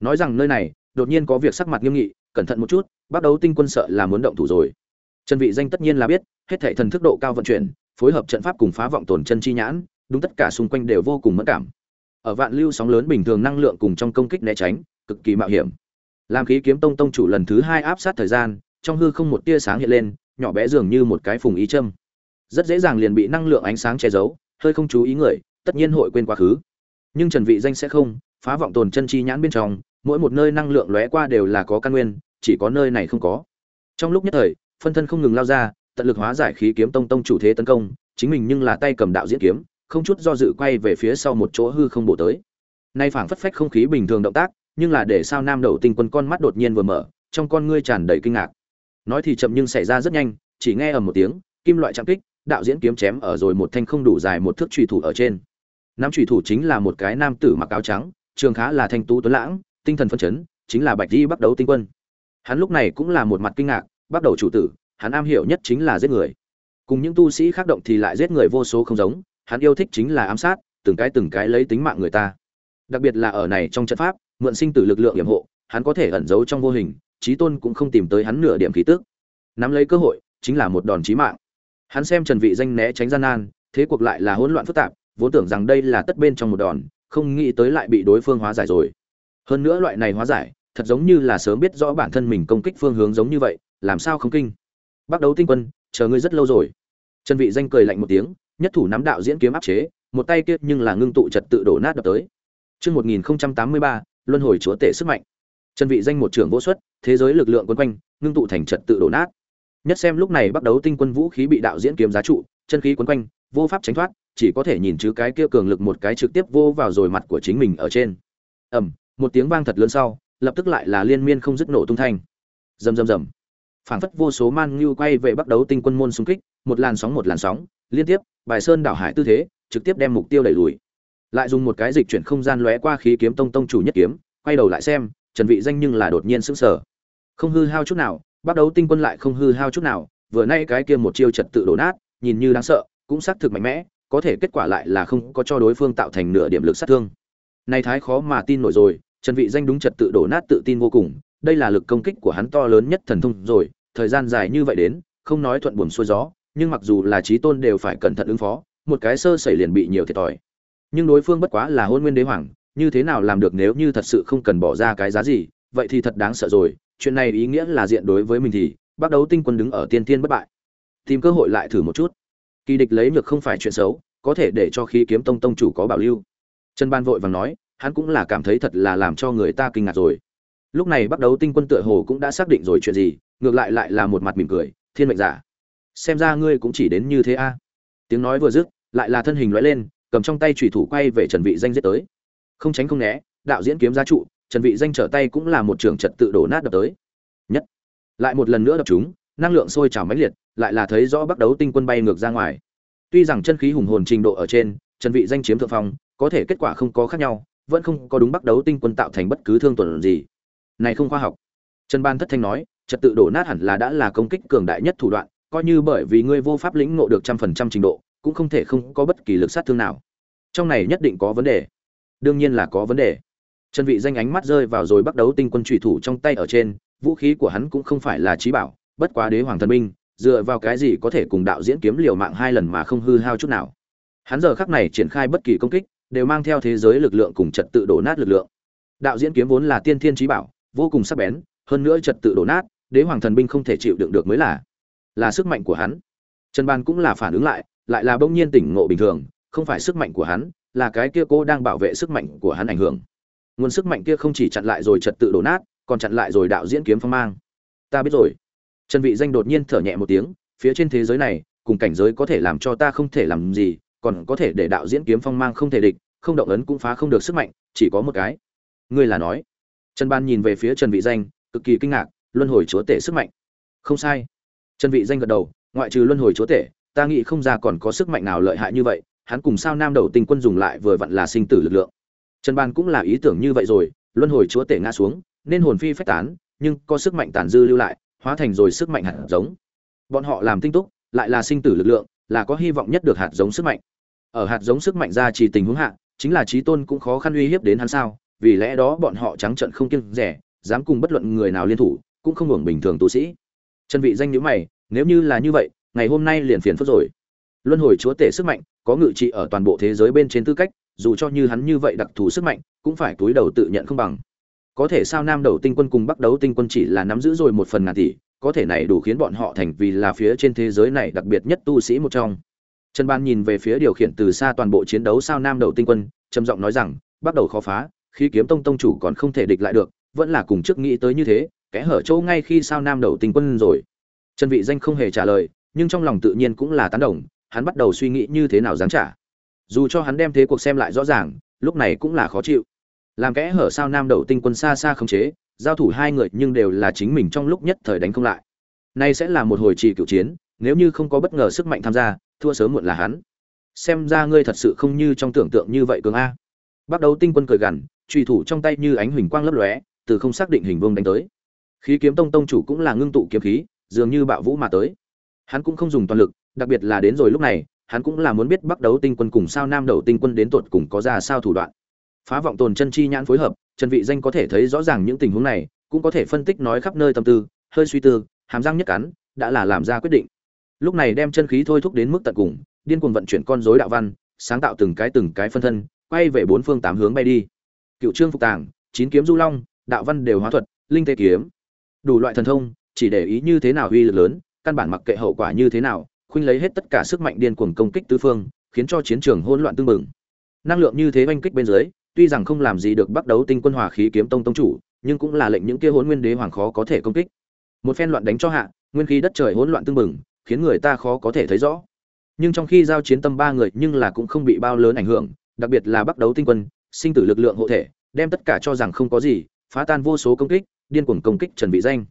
Nói rằng nơi này, đột nhiên có việc sắc mặt nghiêm nghị, cẩn thận một chút, bắt đầu tinh quân sợ là muốn động thủ rồi. Trần vị danh tất nhiên là biết, hết thảy thần thức độ cao vận chuyển, phối hợp trận pháp cùng phá vọng tổn chân chi nhãn, đúng tất cả xung quanh đều vô cùng mẫn cảm. Ở vạn lưu sóng lớn bình thường năng lượng cùng trong công kích né tránh, cực kỳ mạo hiểm. Làm khí kiếm tông tông chủ lần thứ hai áp sát thời gian trong hư không một tia sáng hiện lên, nhỏ bé dường như một cái phùng ý châm. Rất dễ dàng liền bị năng lượng ánh sáng che giấu, hơi không chú ý người, tất nhiên hội quên quá khứ. Nhưng trần vị danh sẽ không, phá vọng tồn chân chi nhãn bên trong, mỗi một nơi năng lượng lóe qua đều là có căn nguyên, chỉ có nơi này không có. Trong lúc nhất thời, phân thân không ngừng lao ra, tận lực hóa giải khí kiếm tông tông chủ thế tấn công, chính mình nhưng là tay cầm đạo diễn kiếm, không chút do dự quay về phía sau một chỗ hư không bổ tới. Nay phảng phất phách không khí bình thường động tác, nhưng là để sao nam đầu tinh quân con mắt đột nhiên vừa mở, trong con ngươi tràn đầy kinh ngạc nói thì chậm nhưng xảy ra rất nhanh, chỉ nghe ầm một tiếng, kim loại chạm kích, đạo diễn kiếm chém ở rồi một thanh không đủ dài một thước trùy thủ ở trên. Nam trùy thủ chính là một cái nam tử mặc áo trắng, trường khá là thanh tú tuấn lãng, tinh thần phân chấn, chính là bạch di bắt đầu tinh quân. Hắn lúc này cũng là một mặt kinh ngạc, bắt đầu chủ tử, hắn am hiểu nhất chính là giết người. Cùng những tu sĩ khác động thì lại giết người vô số không giống, hắn yêu thích chính là ám sát, từng cái từng cái lấy tính mạng người ta. Đặc biệt là ở này trong trận pháp, mượn sinh tử lực lượng hiểm hộ, hắn có thể ẩn giấu trong vô hình trí tôn cũng không tìm tới hắn nửa điểm khí tức. Nắm lấy cơ hội chính là một đòn chí mạng. Hắn xem trần vị danh né tránh gian nan thế cuộc lại là hỗn loạn phức tạp vốn tưởng rằng đây là tất bên trong một đòn không nghĩ tới lại bị đối phương hóa giải rồi. Hơn nữa loại này hóa giải thật giống như là sớm biết rõ bản thân mình công kích phương hướng giống như vậy làm sao không kinh. Bắt đầu tinh quân chờ ngươi rất lâu rồi. Trần vị danh cười lạnh một tiếng nhất thủ nắm đạo diễn kiếm áp chế một tay kia nhưng là ngưng tụ trật tự đổ nát đập tới. Chương 1083, luân hồi chúa tể sức mạnh. Trần vị danh một trưởng vô xuất, thế giới lực lượng quấn quanh, ngưng tụ thành trật tự đổ nát. Nhất xem lúc này bắt đấu tinh quân vũ khí bị đạo diễn kiếm giá trụ, chân khí quấn quanh, vô pháp tránh thoát, chỉ có thể nhìn chứ cái kia cường lực một cái trực tiếp vô vào rồi mặt của chính mình ở trên. Ầm, một tiếng vang thật lớn sau, lập tức lại là liên miên không dứt nổ tung thanh. Rầm rầm rầm. Phảng phất vô số man như quay về bắt đấu tinh quân môn xung kích, một làn sóng một làn sóng, liên tiếp, bài sơn đảo hải tư thế, trực tiếp đem mục tiêu đẩy lùi lại dùng một cái dịch chuyển không gian lóe qua khí kiếm tông tông chủ nhất kiếm quay đầu lại xem trần vị danh nhưng là đột nhiên sững sờ. Không hư hao chút nào bắt đấu tinh quân lại không hư hao chút nào, vừa nay cái kia một chiêu trật tự đổ nát, nhìn như đáng sợ, cũng xác thực mạnh mẽ, có thể kết quả lại là không có cho đối phương tạo thành nửa điểm lực sát thương. Này thái khó mà tin nổi rồi, trần vị danh đúng trật tự đổ nát tự tin vô cùng, đây là lực công kích của hắn to lớn nhất thần thông rồi, thời gian dài như vậy đến, không nói thuận buồm xuôi gió, nhưng mặc dù là trí tôn đều phải cẩn thận ứng phó, một cái sơ sẩy liền bị nhiều thiệt thòi. Nhưng đối phương bất quá là hôn nguyên đế hoàng như thế nào làm được nếu như thật sự không cần bỏ ra cái giá gì, vậy thì thật đáng sợ rồi, chuyện này ý nghĩa là diện đối với mình thì bắt đấu tinh quân đứng ở tiên tiên bất bại. Tìm cơ hội lại thử một chút. Kỳ địch lấy nhược không phải chuyện xấu, có thể để cho khí kiếm tông tông chủ có bảo lưu. Trần ban vội vàng nói, hắn cũng là cảm thấy thật là làm cho người ta kinh ngạc rồi. Lúc này bắt đấu tinh quân tựa hồ cũng đã xác định rồi chuyện gì, ngược lại lại là một mặt mỉm cười, thiên mệnh giả. Xem ra ngươi cũng chỉ đến như thế a. Tiếng nói vừa dứt, lại là thân hình lóe lên, cầm trong tay chủy thủ quay về Trần Vị Danh giết tới. Không tránh không né, đạo diễn kiếm giá trụ, Trần Vị Danh trở tay cũng là một trường trật tự đổ nát đập tới. Nhất, lại một lần nữa đập chúng, năng lượng sôi trào mãnh liệt, lại là thấy rõ bắt đấu tinh quân bay ngược ra ngoài. Tuy rằng chân khí hùng hồn trình độ ở trên, Trần Vị Danh chiếm thượng phong, có thể kết quả không có khác nhau, vẫn không có đúng bắt đấu tinh quân tạo thành bất cứ thương tổn gì. Này không khoa học. Trần Ban thất thanh nói, trật tự đổ nát hẳn là đã là công kích cường đại nhất thủ đoạn, coi như bởi vì ngươi vô pháp lĩnh ngộ được trăm phần trăm trình độ, cũng không thể không có bất kỳ lực sát thương nào trong này nhất định có vấn đề đương nhiên là có vấn đề. Trần vị danh ánh mắt rơi vào rồi bắt đấu tinh quân trùy thủ trong tay ở trên, vũ khí của hắn cũng không phải là trí bảo, bất quá đế hoàng thần minh, dựa vào cái gì có thể cùng đạo diễn kiếm liều mạng hai lần mà không hư hao chút nào. Hắn giờ khắc này triển khai bất kỳ công kích, đều mang theo thế giới lực lượng cùng trật tự đổ nát lực lượng. Đạo diễn kiếm vốn là tiên thiên trí bảo, vô cùng sắc bén, hơn nữa trật tự đổ nát, đế hoàng thần binh không thể chịu đựng được mới là là sức mạnh của hắn. Trần ban cũng là phản ứng lại lại là bỗng nhiên tỉnh ngộ bình thường, không phải sức mạnh của hắn là cái kia cô đang bảo vệ sức mạnh của hắn ảnh hưởng. Nguồn sức mạnh kia không chỉ chặn lại rồi trật tự đổ nát, còn chặn lại rồi đạo diễn kiếm phong mang. Ta biết rồi. Trần vị danh đột nhiên thở nhẹ một tiếng, phía trên thế giới này, cùng cảnh giới có thể làm cho ta không thể làm gì, còn có thể để đạo diễn kiếm phong mang không thể địch, không động ấn cũng phá không được sức mạnh, chỉ có một cái. Ngươi là nói. Trần ban nhìn về phía trần vị danh, cực kỳ kinh ngạc, luân hồi chúa tể sức mạnh. Không sai. Trần vị danh gật đầu, ngoại trừ luân hồi chúa tể, ta nghĩ không ra còn có sức mạnh nào lợi hại như vậy hắn cùng sao nam đầu tinh quân dùng lại vừa vặn là sinh tử lực lượng. Trần ban cũng là ý tưởng như vậy rồi, luân hồi chúa tể ngã xuống, nên hồn phi phách tán, nhưng có sức mạnh tàn dư lưu lại, hóa thành rồi sức mạnh hạt giống. Bọn họ làm tinh túc, lại là sinh tử lực lượng, là có hy vọng nhất được hạt giống sức mạnh. Ở hạt giống sức mạnh ra chỉ tình huống hạ, chính là trí tôn cũng khó khăn uy hiếp đến hắn sao, vì lẽ đó bọn họ trắng trận không kiêng rẻ, dám cùng bất luận người nào liên thủ, cũng không hưởng bình thường tu sĩ. Chân vị danh nhữ mày, nếu như là như vậy, ngày hôm nay liền phiền phức rồi luân hồi chúa tể sức mạnh, có ngự trị ở toàn bộ thế giới bên trên tư cách, dù cho như hắn như vậy đặc thù sức mạnh, cũng phải túi đầu tự nhận không bằng. Có thể sao nam đầu tinh quân cùng bắc đấu tinh quân chỉ là nắm giữ rồi một phần ngàn tỷ, có thể này đủ khiến bọn họ thành vì là phía trên thế giới này đặc biệt nhất tu sĩ một trong. Trần ban nhìn về phía điều khiển từ xa toàn bộ chiến đấu sao nam đầu tinh quân, trầm giọng nói rằng bắt đầu khó phá khi kiếm tông tông chủ còn không thể địch lại được, vẫn là cùng trước nghĩ tới như thế, kẽ hở chỗ ngay khi sao nam đầu tinh quân rồi. Trần vị danh không hề trả lời, nhưng trong lòng tự nhiên cũng là tán đồng hắn bắt đầu suy nghĩ như thế nào giáng trả. Dù cho hắn đem thế cuộc xem lại rõ ràng, lúc này cũng là khó chịu. Làm kẽ hở sao nam đầu tinh quân xa xa không chế, giao thủ hai người nhưng đều là chính mình trong lúc nhất thời đánh không lại. Nay sẽ là một hồi trì cựu chiến, nếu như không có bất ngờ sức mạnh tham gia, thua sớm muộn là hắn. Xem ra ngươi thật sự không như trong tưởng tượng như vậy cường a. Bắt đầu tinh quân cười gằn trùy thủ trong tay như ánh huỳnh quang lấp lóe, từ không xác định hình vương đánh tới. Khí kiếm tông tông chủ cũng là ngưng tụ kiếm khí, dường như bạo vũ mà tới. Hắn cũng không dùng toàn lực đặc biệt là đến rồi lúc này, hắn cũng là muốn biết bắt đấu tinh quân cùng sao nam đầu tinh quân đến tột cùng có ra sao thủ đoạn. Phá vọng tồn chân chi nhãn phối hợp, trần vị danh có thể thấy rõ ràng những tình huống này, cũng có thể phân tích nói khắp nơi tâm tư, hơi suy tư, hàm răng nhất cắn, đã là làm ra quyết định. Lúc này đem chân khí thôi thúc đến mức tận cùng, điên cuồng vận chuyển con rối đạo văn, sáng tạo từng cái từng cái phân thân, quay về bốn phương tám hướng bay đi. Cựu trương phục tàng, chín kiếm du long, đạo văn đều hóa thuật, linh tê kiếm. Đủ loại thần thông, chỉ để ý như thế nào uy lực lớn, căn bản mặc kệ hậu quả như thế nào khuynh lấy hết tất cả sức mạnh điên cuồng công kích tứ phương, khiến cho chiến trường hỗn loạn tương mừng năng lượng như thế oanh kích bên dưới, tuy rằng không làm gì được bắt đấu tinh quân hỏa khí kiếm tông tông chủ, nhưng cũng là lệnh những kia hỗn nguyên đế hoàng khó có thể công kích. Một phen loạn đánh cho hạ, nguyên khí đất trời hỗn loạn tương mừng khiến người ta khó có thể thấy rõ. Nhưng trong khi giao chiến tâm ba người nhưng là cũng không bị bao lớn ảnh hưởng, đặc biệt là bắt đấu tinh quân, sinh tử lực lượng hộ thể, đem tất cả cho rằng không có gì, phá tan vô số công kích, điên cuồng công kích trần vị danh.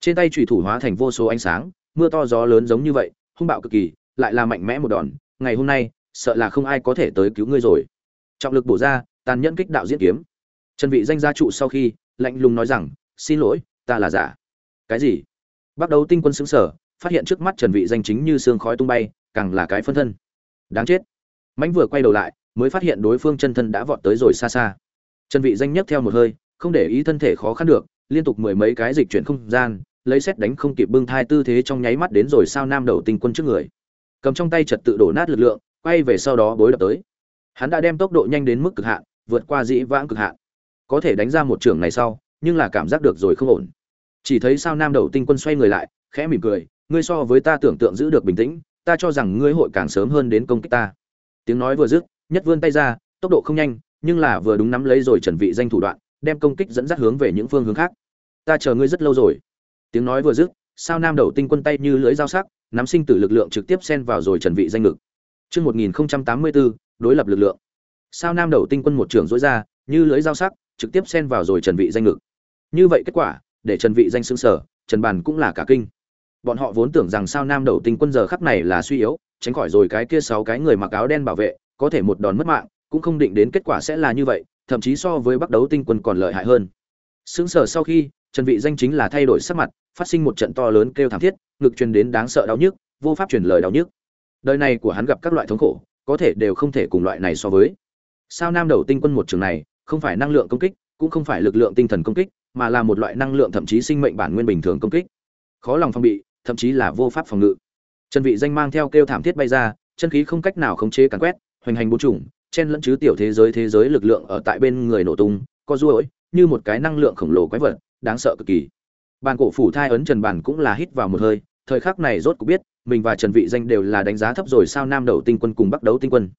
Trên tay chủy thủ hóa thành vô số ánh sáng, mưa to gió lớn giống như vậy hung bạo cực kỳ, lại là mạnh mẽ một đòn, ngày hôm nay, sợ là không ai có thể tới cứu ngươi rồi. Trọng lực bổ ra, tàn nhẫn kích đạo diễn kiếm. Trần vị danh gia trụ sau khi, lạnh lùng nói rằng, xin lỗi, ta là giả. Cái gì? Bắt đầu tinh quân sững sờ, phát hiện trước mắt trần vị danh chính như sương khói tung bay, càng là cái phân thân. Đáng chết. Mãnh vừa quay đầu lại, mới phát hiện đối phương chân thân đã vọt tới rồi xa xa. Trần vị danh nhấc theo một hơi, không để ý thân thể khó khăn được, liên tục mười mấy cái dịch chuyển không gian lấy xét đánh không kịp bưng thai tư thế trong nháy mắt đến rồi sao nam đầu tinh quân trước người. Cầm trong tay trật tự đổ nát lực lượng, quay về sau đó bối đập tới. Hắn đã đem tốc độ nhanh đến mức cực hạn, vượt qua dĩ vãng cực hạn. Có thể đánh ra một trường này sau, nhưng là cảm giác được rồi không ổn. Chỉ thấy sao nam đầu tinh quân xoay người lại, khẽ mỉm cười, ngươi so với ta tưởng tượng giữ được bình tĩnh, ta cho rằng ngươi hội càng sớm hơn đến công kích ta. Tiếng nói vừa dứt, nhất vươn tay ra, tốc độ không nhanh, nhưng là vừa đúng nắm lấy rồi chuẩn vị danh thủ đoạn, đem công kích dẫn dắt hướng về những phương hướng khác. Ta chờ ngươi rất lâu rồi tiếng nói vừa dứt sao nam đầu tinh quân tay như lưỡi dao sắc nắm sinh tử lực lượng trực tiếp xen vào rồi trần vị danh ngực Trước 1084, đối lập lực lượng. Sao nam đầu tinh quân một trường rối ra, như lưỡi dao sắc, trực tiếp xen vào rồi trần vị danh ngực. Như vậy kết quả, để trần vị danh sững sở, trần bàn cũng là cả kinh. Bọn họ vốn tưởng rằng sao nam đầu tinh quân giờ khắc này là suy yếu, tránh khỏi rồi cái kia sáu cái người mặc áo đen bảo vệ, có thể một đòn mất mạng, cũng không định đến kết quả sẽ là như vậy, thậm chí so với Bắc đấu tinh quân còn lợi hại hơn. Sững sở sau khi, Trần Vị danh chính là thay đổi sắc mặt, phát sinh một trận to lớn kêu thảm thiết, ngực truyền đến đáng sợ đau nhức, vô pháp truyền lời đau nhức. Đời này của hắn gặp các loại thống khổ, có thể đều không thể cùng loại này so với. Sao Nam đầu tinh quân một trường này, không phải năng lượng công kích, cũng không phải lực lượng tinh thần công kích, mà là một loại năng lượng thậm chí sinh mệnh bản nguyên bình thường công kích. Khó lòng phòng bị, thậm chí là vô pháp phòng ngự. chân Vị danh mang theo kêu thảm thiết bay ra, chân khí không cách nào khống chế càn quét, hoành hành bốn chủng, chen lẫn chứ tiểu thế giới thế giới lực lượng ở tại bên người nổ tung, co duỗi, như một cái năng lượng khổng lồ quái vật, đáng sợ cực kỳ. Bàn cổ phủ thai ấn Trần Bản cũng là hít vào một hơi, thời khắc này rốt cũng biết, mình và Trần Vị Danh đều là đánh giá thấp rồi sao Nam Đầu Tinh Quân cùng Bắc Đấu Tinh Quân.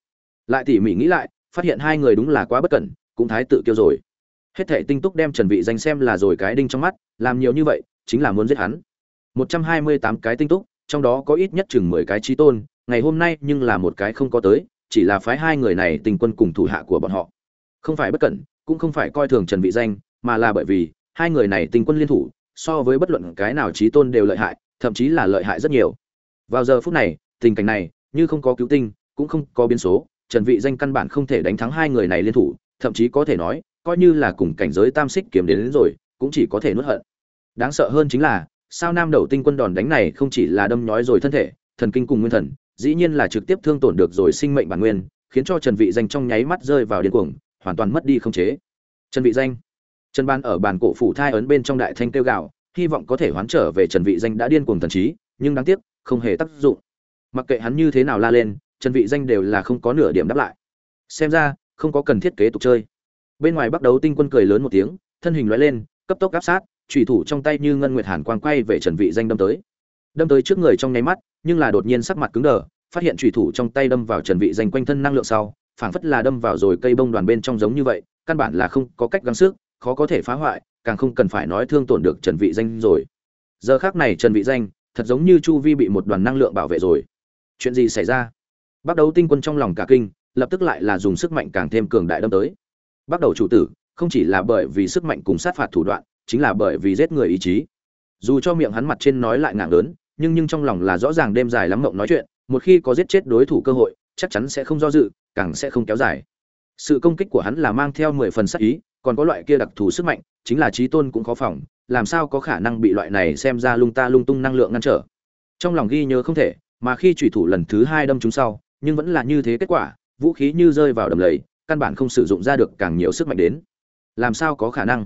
Lại tỉ mỉ nghĩ lại, phát hiện hai người đúng là quá bất cẩn, cũng thái tự kiêu rồi. Hết thảy tinh túc đem Trần Vị Danh xem là rồi cái đinh trong mắt, làm nhiều như vậy, chính là muốn giết hắn. 128 cái tinh túc, trong đó có ít nhất chừng 10 cái chí tôn, ngày hôm nay nhưng là một cái không có tới, chỉ là phái hai người này tình quân cùng thủ hạ của bọn họ. Không phải bất cẩn, cũng không phải coi thường Trần Vị Danh, mà là bởi vì hai người này tình quân liên thủ, so với bất luận cái nào trí tôn đều lợi hại, thậm chí là lợi hại rất nhiều. Vào giờ phút này, tình cảnh này, như không có cứu tinh, cũng không có biến số, Trần Vị Danh căn bản không thể đánh thắng hai người này liên thủ, thậm chí có thể nói, coi như là cùng cảnh giới tam xích kiếm đến, đến rồi, cũng chỉ có thể nuốt hận. Đáng sợ hơn chính là, sao nam đầu tinh quân đòn đánh này không chỉ là đâm nhói rồi thân thể, thần kinh cùng nguyên thần, dĩ nhiên là trực tiếp thương tổn được rồi sinh mệnh bản nguyên, khiến cho Trần Vị Danh trong nháy mắt rơi vào điên cuồng, hoàn toàn mất đi không chế. Trần Vị Danh, Trần Ban ở bàn cổ phủ thai ấn bên trong đại thanh tiêu gạo, hy vọng có thể hoán trở về Trần Vị Danh đã điên cuồng thần trí, nhưng đáng tiếc, không hề tác dụng. Mặc kệ hắn như thế nào la lên, Trần Vị Danh đều là không có nửa điểm đáp lại. Xem ra, không có cần thiết kế tục chơi. Bên ngoài bắt đầu tinh quân cười lớn một tiếng, thân hình lóe lên, cấp tốc áp sát, chủy thủ trong tay như ngân nguyệt hàn quang quay về Trần Vị Danh đâm tới. Đâm tới trước người trong nháy mắt, nhưng là đột nhiên sắc mặt cứng đờ, phát hiện chủy thủ trong tay đâm vào Trần Vị Danh quanh thân năng lượng sau, phảng phất là đâm vào rồi cây bông đoàn bên trong giống như vậy, căn bản là không có cách gắng sức, khó có thể phá hoại, càng không cần phải nói thương tổn được Trần Vị Danh rồi. Giờ khắc này Trần Vị Danh, thật giống như chu vi bị một đoàn năng lượng bảo vệ rồi. Chuyện gì xảy ra? Bắt đầu tinh quân trong lòng cả kinh, lập tức lại là dùng sức mạnh càng thêm cường đại đâm tới. Bắt đầu chủ tử, không chỉ là bởi vì sức mạnh cùng sát phạt thủ đoạn, chính là bởi vì giết người ý chí dù cho miệng hắn mặt trên nói lại ngạng lớn nhưng nhưng trong lòng là rõ ràng đêm dài lắm mộng nói chuyện một khi có giết chết đối thủ cơ hội chắc chắn sẽ không do dự càng sẽ không kéo dài sự công kích của hắn là mang theo mười phần sắc ý còn có loại kia đặc thù sức mạnh, chính là trí tôn cũng khó phòng, làm sao có khả năng bị loại này xem ra lung ta lung tung năng lượng ngăn trở. Trong lòng ghi nhớ không thể, mà khi trùy thủ lần thứ hai đâm chúng sau, nhưng vẫn là như thế kết quả, vũ khí như rơi vào đầm lầy, căn bản không sử dụng ra được càng nhiều sức mạnh đến. Làm sao có khả năng?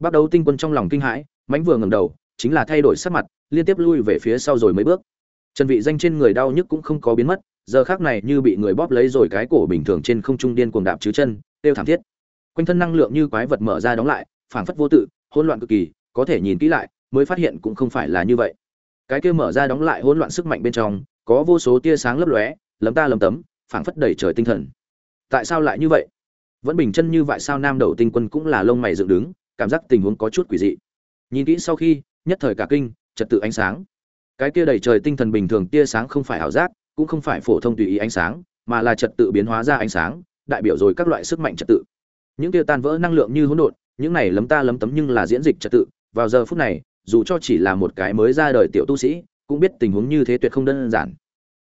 Bắt đầu tinh quân trong lòng kinh hãi, mãnh vừa ngẩng đầu, chính là thay đổi sắc mặt, liên tiếp lui về phía sau rồi mấy bước. Trần vị danh trên người đau nhức cũng không có biến mất, giờ khắc này như bị người bóp lấy rồi cái cổ bình thường trên không trung điên cuồng đạp chứ chân tiêu thảm thiết quanh thân năng lượng như quái vật mở ra đóng lại, phảng phất vô tự, hỗn loạn cực kỳ, có thể nhìn kỹ lại, mới phát hiện cũng không phải là như vậy. Cái kia mở ra đóng lại hỗn loạn sức mạnh bên trong, có vô số tia sáng lấp lóe, lấm ta lấm tấm, phảng phất đầy trời tinh thần. Tại sao lại như vậy? Vẫn bình chân như vậy sao nam đầu tinh quân cũng là lông mày dựng đứng, cảm giác tình huống có chút quỷ dị. Nhìn kỹ sau khi, nhất thời cả kinh, trật tự ánh sáng. Cái kia đầy trời tinh thần bình thường tia sáng không phải ảo giác, cũng không phải phổ thông tùy ý ánh sáng, mà là trật tự biến hóa ra ánh sáng, đại biểu rồi các loại sức mạnh trật tự những tiêu tan vỡ năng lượng như hỗn độn, những này lấm ta lấm tấm nhưng là diễn dịch trật tự. Vào giờ phút này, dù cho chỉ là một cái mới ra đời tiểu tu sĩ, cũng biết tình huống như thế tuyệt không đơn giản.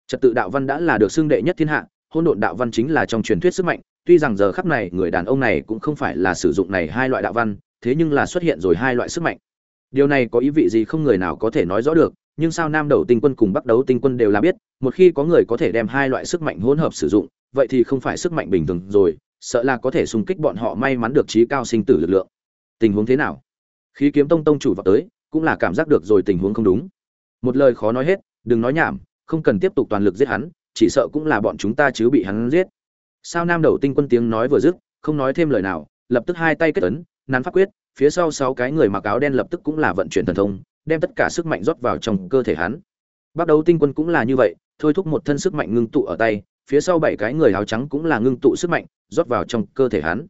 Trật tự đạo văn đã là được xưng đệ nhất thiên hạ, hỗn độn đạo văn chính là trong truyền thuyết sức mạnh. Tuy rằng giờ khắc này, người đàn ông này cũng không phải là sử dụng này hai loại đạo văn, thế nhưng là xuất hiện rồi hai loại sức mạnh. Điều này có ý vị gì không người nào có thể nói rõ được, nhưng sao nam đầu tinh quân cùng bắc đấu tinh quân đều là biết, một khi có người có thể đem hai loại sức mạnh hỗn hợp sử dụng, vậy thì không phải sức mạnh bình thường rồi sợ là có thể xung kích bọn họ may mắn được trí cao sinh tử lực lượng. Tình huống thế nào? Khí kiếm tông tông chủ vào tới, cũng là cảm giác được rồi tình huống không đúng. Một lời khó nói hết, đừng nói nhảm, không cần tiếp tục toàn lực giết hắn, chỉ sợ cũng là bọn chúng ta chứ bị hắn giết. Sao nam đầu tinh quân tiếng nói vừa dứt, không nói thêm lời nào, lập tức hai tay kết ấn, nắn pháp quyết, phía sau sáu cái người mặc áo đen lập tức cũng là vận chuyển thần thông, đem tất cả sức mạnh rót vào trong cơ thể hắn. Bắt đầu tinh quân cũng là như vậy, thôi thúc một thân sức mạnh ngưng tụ ở tay, phía sau bảy cái người áo trắng cũng là ngưng tụ sức mạnh rót vào trong cơ thể hắn.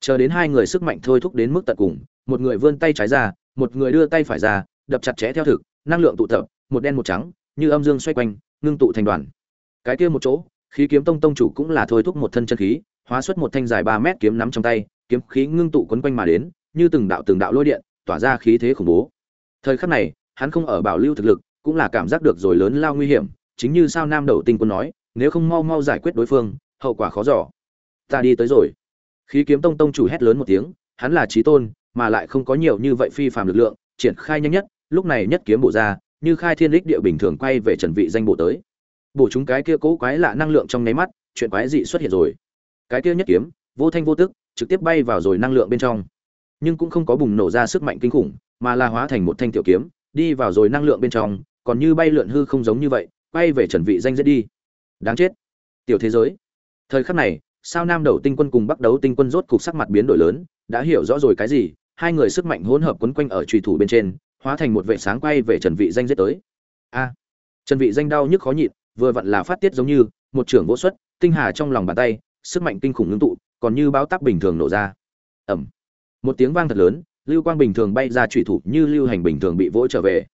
Chờ đến hai người sức mạnh thôi thúc đến mức tận cùng, một người vươn tay trái ra, một người đưa tay phải ra, đập chặt chẽ theo thực, năng lượng tụ tập, một đen một trắng, như âm dương xoay quanh, ngưng tụ thành đoàn. Cái kia một chỗ, khí kiếm tông tông chủ cũng là thôi thúc một thân chân khí, hóa xuất một thanh dài ba mét kiếm nắm trong tay, kiếm khí ngưng tụ quấn quanh mà đến, như từng đạo từng đạo lôi điện, tỏa ra khí thế khủng bố. Thời khắc này, hắn không ở bảo lưu thực lực, cũng là cảm giác được rồi lớn lao nguy hiểm, chính như sao nam đầu tinh quân nói, nếu không mau mau giải quyết đối phương, hậu quả khó giỏ ta đi tới rồi. Khí kiếm tông tông chủ hét lớn một tiếng, hắn là trí tôn, mà lại không có nhiều như vậy phi phàm lực lượng, triển khai nhanh nhất, lúc này nhất kiếm bộ ra, như khai thiên lích địa bình thường quay về trần vị danh bộ tới. Bổ chúng cái kia cố quái lạ năng lượng trong nháy mắt, chuyện quái dị xuất hiện rồi. Cái kia nhất kiếm, vô thanh vô tức, trực tiếp bay vào rồi năng lượng bên trong. Nhưng cũng không có bùng nổ ra sức mạnh kinh khủng, mà là hóa thành một thanh tiểu kiếm, đi vào rồi năng lượng bên trong, còn như bay lượn hư không giống như vậy, quay về trần vị danh dễ đi. Đáng chết. Tiểu thế giới. Thời khắc này sao nam đầu tinh quân cùng bắc đấu tinh quân rốt cục sắc mặt biến đổi lớn đã hiểu rõ rồi cái gì hai người sức mạnh hỗn hợp quấn quanh ở trùy thủ bên trên hóa thành một vệ sáng quay về trần vị danh giết tới. A! Trần vị danh đau nhức khó nhịn vừa vặn là phát tiết giống như một trưởng vỗ xuất tinh hà trong lòng bàn tay sức mạnh kinh khủng ngưng tụ còn như báo táp bình thường nổ ra. Ầm! Một tiếng vang thật lớn lưu quang bình thường bay ra trùy thủ như lưu hành bình thường bị vỗ trở về.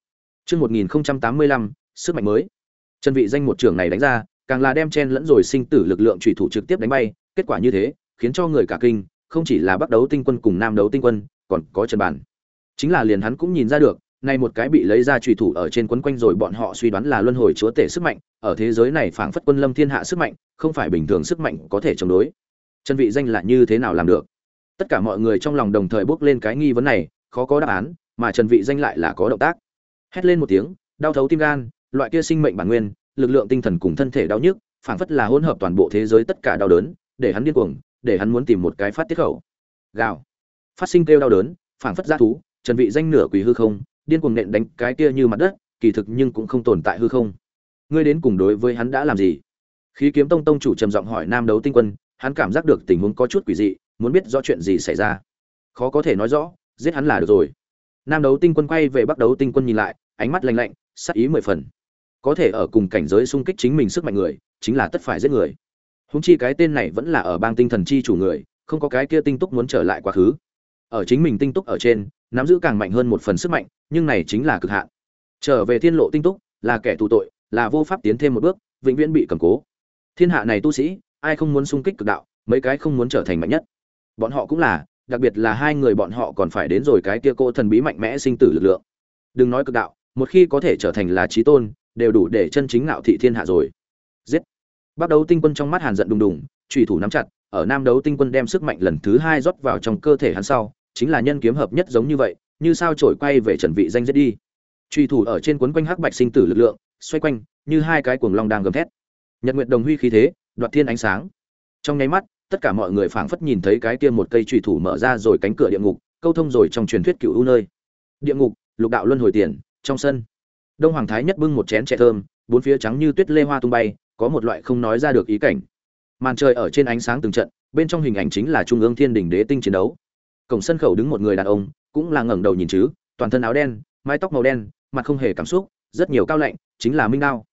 Chương 1085, sức mạnh mới. trần vị danh một trưởng này đánh ra, càng là đem chen lẫn rồi sinh tử lực lượng trụy thủ trực tiếp đánh bay, kết quả như thế, khiến cho người cả kinh, không chỉ là Bắc đấu tinh quân cùng Nam đấu tinh quân, còn có Trần Bản. Chính là liền hắn cũng nhìn ra được, nay một cái bị lấy ra trùy thủ ở trên quấn quanh rồi bọn họ suy đoán là luân hồi chúa tể sức mạnh, ở thế giới này phảng phất quân lâm thiên hạ sức mạnh, không phải bình thường sức mạnh có thể chống đối. Chân vị danh là như thế nào làm được? Tất cả mọi người trong lòng đồng thời bước lên cái nghi vấn này, khó có đáp án, mà Trần Vị danh lại là có động tác. Hét lên một tiếng, đau thấu tim gan, loại kia sinh mệnh bản nguyên, lực lượng tinh thần cùng thân thể đau nhức, phảng phất là hỗn hợp toàn bộ thế giới tất cả đau đớn, để hắn điên cuồng, để hắn muốn tìm một cái phát tiết khẩu. Gào. Phát sinh kêu đau đớn, phảng phất ra thú, Trần Vị danh nửa quỷ hư không, điên cuồng nện đánh cái kia như mặt đất, kỳ thực nhưng cũng không tồn tại hư không. Ngươi đến cùng đối với hắn đã làm gì? Khí kiếm tông tông chủ trầm giọng hỏi Nam đấu tinh quân, hắn cảm giác được tình huống có chút quỷ dị, muốn biết rõ chuyện gì xảy ra. Khó có thể nói rõ, giết hắn là được rồi. Nam đấu tinh quân quay về Bắc đấu tinh quân nhìn lại, ánh mắt lạnh lạnh, sắc ý mười phần. Có thể ở cùng cảnh giới xung kích chính mình sức mạnh người, chính là tất phải giết người. Húng chi cái tên này vẫn là ở bang tinh thần chi chủ người, không có cái kia tinh túc muốn trở lại quá khứ. Ở chính mình tinh túc ở trên, nắm giữ càng mạnh hơn một phần sức mạnh nhưng này chính là cực hạn trở về thiên lộ tinh túc là kẻ tù tội là vô pháp tiến thêm một bước vĩnh viễn bị cầm cố thiên hạ này tu sĩ ai không muốn sung kích cực đạo mấy cái không muốn trở thành mạnh nhất bọn họ cũng là đặc biệt là hai người bọn họ còn phải đến rồi cái kia cô thần bí mạnh mẽ sinh tử lực lượng đừng nói cực đạo một khi có thể trở thành là trí tôn đều đủ để chân chính ngạo thị thiên hạ rồi. Giết! Bắt đầu tinh quân trong mắt hàn giận đùng đùng trùy thủ nắm chặt, ở nam đấu tinh quân đem sức mạnh lần thứ hai rót vào trong cơ thể hắn sau, chính là nhân kiếm hợp nhất giống như vậy, như sao trổi quay về trần vị danh giết đi. Truy thủ ở trên cuốn quanh hắc bạch sinh tử lực lượng, xoay quanh, như hai cái cuồng long đang gầm thét. Nhật nguyệt đồng huy khí thế, đoạt thiên ánh sáng. Trong nháy mắt, tất cả mọi người phảng phất nhìn thấy cái kia một cây truy thủ mở ra rồi cánh cửa địa ngục, câu thông rồi trong truyền thuyết cựu u nơi. Địa ngục, lục đạo luân hồi tiền, trong sân đông hoàng thái nhất bưng một chén chè thơm, bốn phía trắng như tuyết lê hoa tung bay, có một loại không nói ra được ý cảnh. Màn trời ở trên ánh sáng từng trận, bên trong hình ảnh chính là trung ương thiên đỉnh đế tinh chiến đấu. Cổng sân khẩu đứng một người đàn ông, cũng là ngẩng đầu nhìn chứ, toàn thân áo đen, mái tóc màu đen, mặt không hề cảm xúc, rất nhiều cao lạnh, chính là minh đao.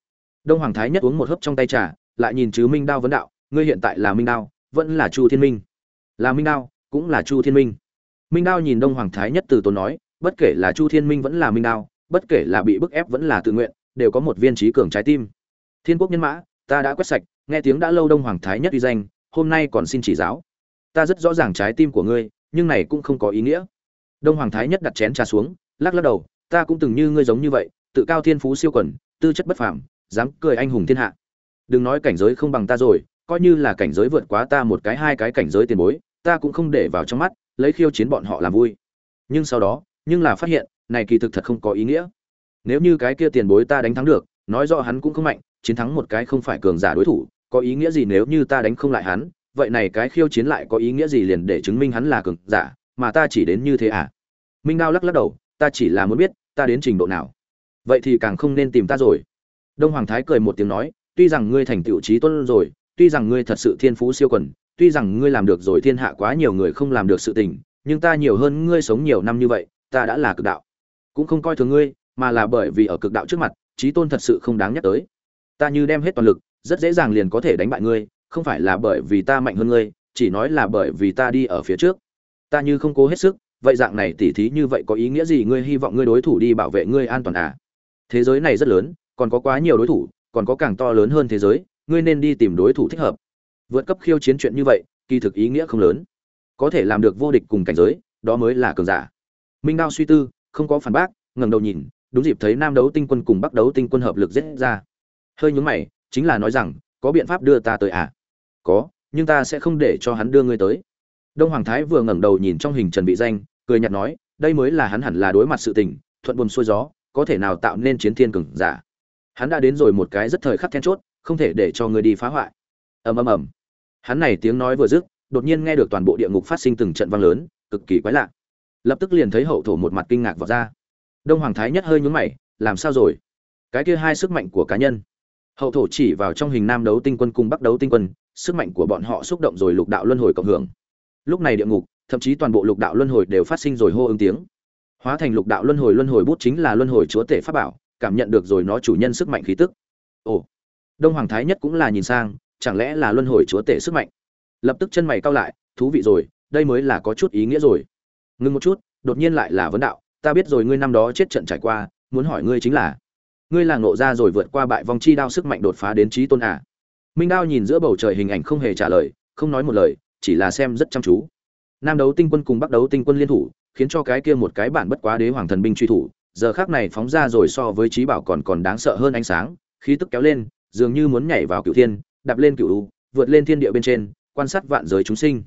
Đông hoàng thái nhất uống một hớp trong tay trà, lại nhìn chứ minh đao vấn đạo, ngươi hiện tại là minh đao, vẫn là chu thiên minh? Là minh đao, cũng là chu thiên minh. Minh đao nhìn đông hoàng thái nhất từ tốn nói, bất kể là chu thiên minh vẫn là minh đao bất kể là bị bức ép vẫn là tự nguyện, đều có một viên trí cường trái tim. Thiên quốc nhân mã, ta đã quét sạch, nghe tiếng đã lâu đông hoàng thái nhất uy danh, hôm nay còn xin chỉ giáo. Ta rất rõ ràng trái tim của ngươi, nhưng này cũng không có ý nghĩa. Đông hoàng thái nhất đặt chén trà xuống, lắc lắc đầu, ta cũng từng như ngươi giống như vậy, tự cao thiên phú siêu quần, tư chất bất phàm, dám cười anh hùng thiên hạ. Đừng nói cảnh giới không bằng ta rồi, coi như là cảnh giới vượt quá ta một cái hai cái cảnh giới tiền bối, ta cũng không để vào trong mắt, lấy khiêu chiến bọn họ làm vui. Nhưng sau đó, nhưng là phát hiện này kỳ thực thật không có ý nghĩa. Nếu như cái kia tiền bối ta đánh thắng được, nói rõ hắn cũng không mạnh, chiến thắng một cái không phải cường giả đối thủ, có ý nghĩa gì nếu như ta đánh không lại hắn? Vậy này cái khiêu chiến lại có ý nghĩa gì liền để chứng minh hắn là cường giả, mà ta chỉ đến như thế à? Minh đao lắc lắc đầu, ta chỉ là muốn biết, ta đến trình độ nào. Vậy thì càng không nên tìm ta rồi. Đông hoàng thái cười một tiếng nói, tuy rằng ngươi thành tựu trí tuân rồi, tuy rằng ngươi thật sự thiên phú siêu quần, tuy rằng ngươi làm được rồi thiên hạ quá nhiều người không làm được sự tình, nhưng ta nhiều hơn ngươi sống nhiều năm như vậy, ta đã là cực đạo cũng không coi thường ngươi, mà là bởi vì ở cực đạo trước mặt, trí tôn thật sự không đáng nhắc tới. Ta như đem hết toàn lực, rất dễ dàng liền có thể đánh bại ngươi, không phải là bởi vì ta mạnh hơn ngươi, chỉ nói là bởi vì ta đi ở phía trước. Ta như không cố hết sức, vậy dạng này tỉ thí như vậy có ý nghĩa gì? Ngươi hy vọng ngươi đối thủ đi bảo vệ ngươi an toàn à? Thế giới này rất lớn, còn có quá nhiều đối thủ, còn có càng to lớn hơn thế giới, ngươi nên đi tìm đối thủ thích hợp. Vượt cấp khiêu chiến chuyện như vậy, kỳ thực ý nghĩa không lớn. Có thể làm được vô địch cùng cảnh giới, đó mới là cường giả. Minh đao suy tư không có phản bác, ngẩng đầu nhìn, đúng dịp thấy nam đấu tinh quân cùng bắc đấu tinh quân hợp lực giết ra. Hơi nhúng mày, chính là nói rằng, có biện pháp đưa ta tới à? Có, nhưng ta sẽ không để cho hắn đưa ngươi tới. Đông hoàng thái vừa ngẩng đầu nhìn trong hình trần bị danh, cười nhạt nói, đây mới là hắn hẳn là đối mặt sự tình, thuận buồm xuôi gió, có thể nào tạo nên chiến thiên cường giả? Hắn đã đến rồi một cái rất thời khắc then chốt, không thể để cho người đi phá hoại. Ầm ầm ầm. Hắn này tiếng nói vừa dứt, đột nhiên nghe được toàn bộ địa ngục phát sinh từng trận vang lớn, cực kỳ quái lạ lập tức liền thấy hậu thổ một mặt kinh ngạc vào ra. Đông hoàng thái nhất hơi nhướng mày, làm sao rồi? Cái kia hai sức mạnh của cá nhân. Hậu thổ chỉ vào trong hình nam đấu tinh quân cùng bắc đấu tinh quân, sức mạnh của bọn họ xúc động rồi lục đạo luân hồi cộng hưởng. Lúc này địa ngục, thậm chí toàn bộ lục đạo luân hồi đều phát sinh rồi hô ứng tiếng. Hóa thành lục đạo luân hồi luân hồi bút chính là luân hồi chúa tể pháp bảo, cảm nhận được rồi nó chủ nhân sức mạnh khí tức. Ồ, đông hoàng thái nhất cũng là nhìn sang, chẳng lẽ là luân hồi chúa tể sức mạnh? Lập tức chân mày cao lại, thú vị rồi, đây mới là có chút ý nghĩa rồi ngưng một chút, đột nhiên lại là vấn đạo, ta biết rồi, ngươi năm đó chết trận trải qua, muốn hỏi ngươi chính là, ngươi là ngộ ra rồi vượt qua bại vong chi đao sức mạnh đột phá đến trí tôn à. minh đao nhìn giữa bầu trời hình ảnh không hề trả lời, không nói một lời, chỉ là xem rất chăm chú nam đấu tinh quân cùng bắc đấu tinh quân liên thủ, khiến cho cái kia một cái bản bất quá đế hoàng thần binh truy thủ, giờ khác này phóng ra rồi so với trí bảo còn còn đáng sợ hơn ánh sáng, khí tức kéo lên, dường như muốn nhảy vào cựu thiên, đạp lên cựu vượt lên thiên địa bên trên, quan sát vạn giới chúng sinh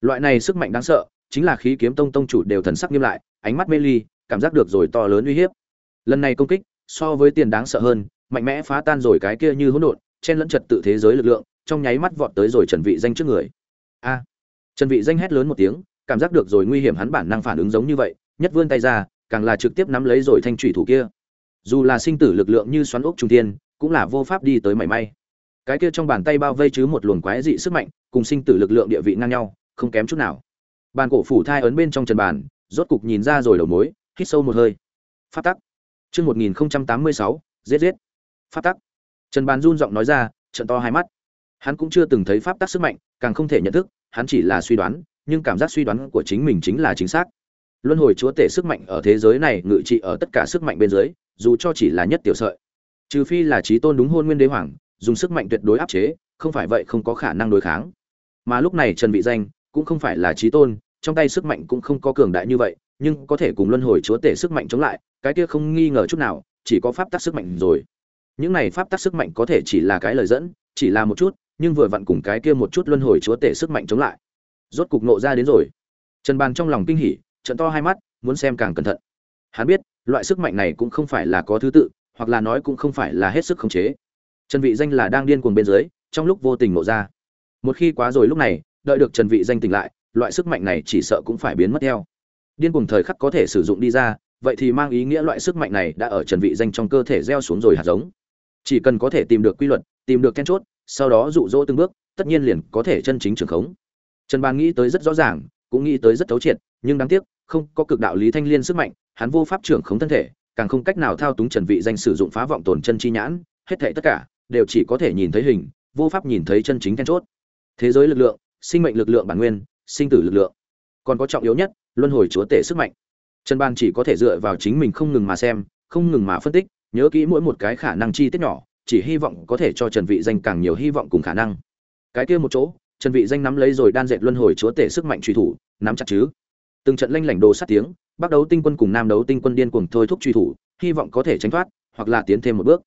loại này sức mạnh đáng sợ chính là khí kiếm tông tông chủ đều thần sắc nghiêm lại, ánh mắt mê ly, cảm giác được rồi to lớn uy hiếp. Lần này công kích, so với tiền đáng sợ hơn, mạnh mẽ phá tan rồi cái kia như hỗn độn, chen lẫn trật tự thế giới lực lượng, trong nháy mắt vọt tới rồi trần vị danh trước người. A! Trần vị danh hét lớn một tiếng, cảm giác được rồi nguy hiểm hắn bản năng phản ứng giống như vậy, nhất vươn tay ra, càng là trực tiếp nắm lấy rồi thanh thủy thủ kia. Dù là sinh tử lực lượng như xoắn ốc trung thiên, cũng là vô pháp đi tới mảy may. Cái kia trong bàn tay bao vây chứ một luồng quái dị sức mạnh, cùng sinh tử lực lượng địa vị ngang nhau, không kém chút nào bàn cổ phủ thai ấn bên trong trần bàn, rốt cục nhìn ra rồi đầu mối, hít sâu một hơi. Phát tắc. Chương một nghìn tám mươi sáu, giết giết. Phát tắc. Trần bàn run giọng nói ra, trận to hai mắt. Hắn cũng chưa từng thấy pháp tắc sức mạnh, càng không thể nhận thức, hắn chỉ là suy đoán, nhưng cảm giác suy đoán của chính mình chính là chính xác. Luân hồi chúa tể sức mạnh ở thế giới này ngự trị ở tất cả sức mạnh bên dưới, dù cho chỉ là nhất tiểu sợi. Trừ phi là trí tôn đúng hôn nguyên đế hoàng, dùng sức mạnh tuyệt đối áp chế, không phải vậy không có khả năng đối kháng. Mà lúc này trần vị danh cũng không phải là trí tôn, trong tay sức mạnh cũng không có cường đại như vậy, nhưng có thể cùng luân hồi chúa tể sức mạnh chống lại, cái kia không nghi ngờ chút nào, chỉ có pháp tắc sức mạnh rồi. Những này pháp tắc sức mạnh có thể chỉ là cái lời dẫn, chỉ là một chút, nhưng vừa vặn cùng cái kia một chút luân hồi chúa tể sức mạnh chống lại. Rốt cục nộ ra đến rồi. Trần bàn trong lòng kinh hỉ, trận to hai mắt, muốn xem càng cẩn thận. Hắn biết, loại sức mạnh này cũng không phải là có thứ tự, hoặc là nói cũng không phải là hết sức khống chế. Trần vị danh là đang điên cuồng bên dưới, trong lúc vô tình nộ ra. Một khi quá rồi lúc này đợi được trần vị danh tỉnh lại, loại sức mạnh này chỉ sợ cũng phải biến mất theo. Điên cuồng thời khắc có thể sử dụng đi ra, vậy thì mang ý nghĩa loại sức mạnh này đã ở trần vị danh trong cơ thể gieo xuống rồi hạt giống. Chỉ cần có thể tìm được quy luật, tìm được then chốt, sau đó dụ dỗ từng bước, tất nhiên liền có thể chân chính trường khống. Trần bang nghĩ tới rất rõ ràng, cũng nghĩ tới rất thấu triệt, nhưng đáng tiếc, không có cực đạo lý thanh liên sức mạnh, hắn vô pháp trưởng khống thân thể, càng không cách nào thao túng trần vị danh sử dụng phá vọng tổn chân chi nhãn, hết thảy tất cả đều chỉ có thể nhìn thấy hình, vô pháp nhìn thấy chân chính then chốt. Thế giới lực lượng sinh mệnh lực lượng bản nguyên, sinh tử lực lượng. Còn có trọng yếu nhất, luân hồi chúa tể sức mạnh. Trần ban chỉ có thể dựa vào chính mình không ngừng mà xem, không ngừng mà phân tích, nhớ kỹ mỗi một cái khả năng chi tiết nhỏ, chỉ hy vọng có thể cho trần vị danh càng nhiều hy vọng cùng khả năng. Cái kia một chỗ, trần vị danh nắm lấy rồi đan dệt luân hồi chúa tể sức mạnh truy thủ, nắm chặt chứ. Từng trận lanh lảnh đồ sát tiếng bắt đấu tinh quân cùng nam đấu tinh quân điên cuồng thôi thúc truy thủ, hy vọng có thể tránh thoát, hoặc là tiến thêm một bước.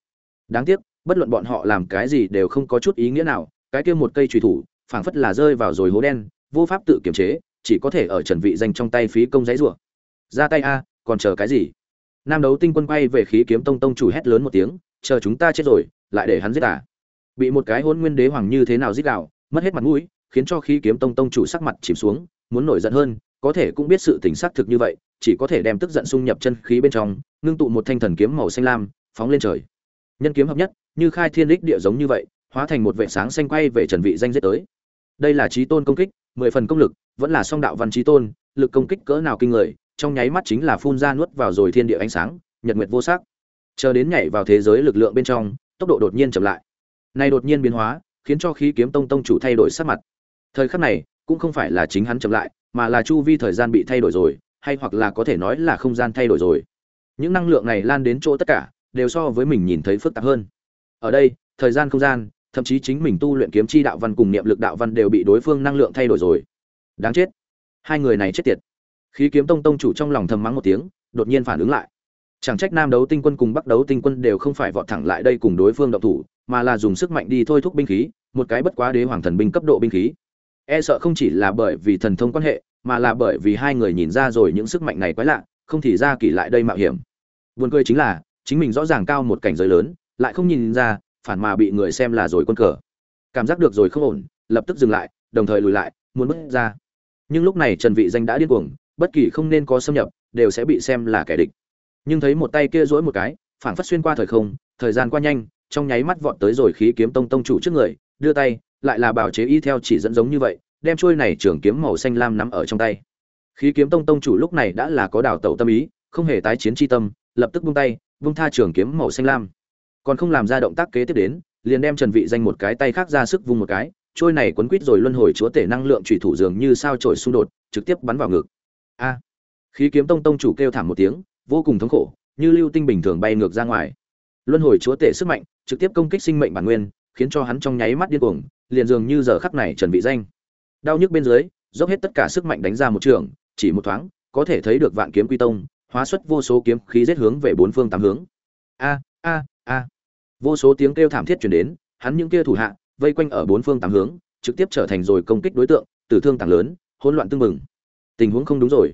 Đáng tiếc, bất luận bọn họ làm cái gì đều không có chút ý nghĩa nào, cái kia một cây truy thủ phảng phất là rơi vào rồi hố đen, vô pháp tự kiểm chế, chỉ có thể ở trần vị danh trong tay phí công giấy rủa. Ra tay a, còn chờ cái gì? Nam đấu tinh quân quay về khí kiếm tông tông chủ hét lớn một tiếng, chờ chúng ta chết rồi, lại để hắn giết à. Bị một cái hôn nguyên đế hoàng như thế nào giết đạo mất hết mặt mũi, khiến cho khí kiếm tông tông chủ sắc mặt chìm xuống, muốn nổi giận hơn, có thể cũng biết sự tình xác thực như vậy, chỉ có thể đem tức giận xung nhập chân khí bên trong, ngưng tụ một thanh thần kiếm màu xanh lam, phóng lên trời. Nhân kiếm hợp nhất, như khai thiên đích địa giống như vậy, hóa thành một vệ sáng xanh quay về trần vị danh giết tới đây là trí tôn công kích, mười phần công lực, vẫn là song đạo văn trí tôn, lực công kích cỡ nào kinh người, trong nháy mắt chính là phun ra nuốt vào rồi thiên địa ánh sáng, nhật nguyệt vô sắc. Chờ đến nhảy vào thế giới lực lượng bên trong, tốc độ đột nhiên chậm lại. Này đột nhiên biến hóa, khiến cho khí kiếm tông tông chủ thay đổi sắc mặt. Thời khắc này, cũng không phải là chính hắn chậm lại, mà là chu vi thời gian bị thay đổi rồi, hay hoặc là có thể nói là không gian thay đổi rồi. Những năng lượng này lan đến chỗ tất cả, đều so với mình nhìn thấy phức tạp hơn. Ở đây, thời gian không gian thậm chí chính mình tu luyện kiếm chi đạo văn cùng niệm lực đạo văn đều bị đối phương năng lượng thay đổi rồi. Đáng chết. Hai người này chết tiệt. Khí kiếm tông tông chủ trong lòng thầm mắng một tiếng, đột nhiên phản ứng lại. Chẳng trách nam đấu tinh quân cùng bắc đấu tinh quân đều không phải vọt thẳng lại đây cùng đối phương động thủ, mà là dùng sức mạnh đi thôi thúc binh khí, một cái bất quá đế hoàng thần binh cấp độ binh khí. E sợ không chỉ là bởi vì thần thông quan hệ, mà là bởi vì hai người nhìn ra rồi những sức mạnh này quái lạ, không thì ra kỳ lại đây mạo hiểm. Buồn cười chính là, chính mình rõ ràng cao một cảnh giới lớn, lại không nhìn ra phản mà bị người xem là rồi quân cờ. Cảm giác được rồi không ổn, lập tức dừng lại, đồng thời lùi lại, muốn bước ra. Nhưng lúc này trần vị danh đã điên cuồng, bất kỳ không nên có xâm nhập, đều sẽ bị xem là kẻ địch. Nhưng thấy một tay kia duỗi một cái phản phất xuyên qua thời không, thời gian qua nhanh, trong nháy mắt vọt tới rồi khí kiếm tông tông chủ trước người, đưa tay, lại là bảo chế y theo chỉ dẫn giống như vậy, đem chuôi này trường kiếm màu xanh lam nắm ở trong tay. Khí kiếm tông tông chủ lúc này đã là có đào tẩu tâm ý, không hề tái chiến chi tâm, lập tức buông tay, buông tha trường kiếm màu xanh lam còn không làm ra động tác kế tiếp đến, liền đem trần vị danh một cái tay khác ra sức vung một cái, trôi này quấn quít rồi luân hồi chúa tể năng lượng chủy thủ dường như sao trổi xung đột, trực tiếp bắn vào ngực. A! Khí kiếm tông tông chủ kêu thảm một tiếng, vô cùng thống khổ, như lưu tinh bình thường bay ngược ra ngoài. Luân hồi chúa tể sức mạnh, trực tiếp công kích sinh mệnh bản nguyên, khiến cho hắn trong nháy mắt điên cuồng, liền dường như giờ khắc này trần vị danh. Đau nhức bên dưới, dốc hết tất cả sức mạnh đánh ra một trường, chỉ một thoáng, có thể thấy được vạn kiếm quy tông, hóa xuất vô số kiếm khí giết hướng về bốn phương tám hướng. A a a vô số tiếng kêu thảm thiết truyền đến, hắn những kia thủ hạ, vây quanh ở bốn phương tám hướng, trực tiếp trở thành rồi công kích đối tượng, tử thương tăng lớn, hỗn loạn tương mừng tình huống không đúng rồi.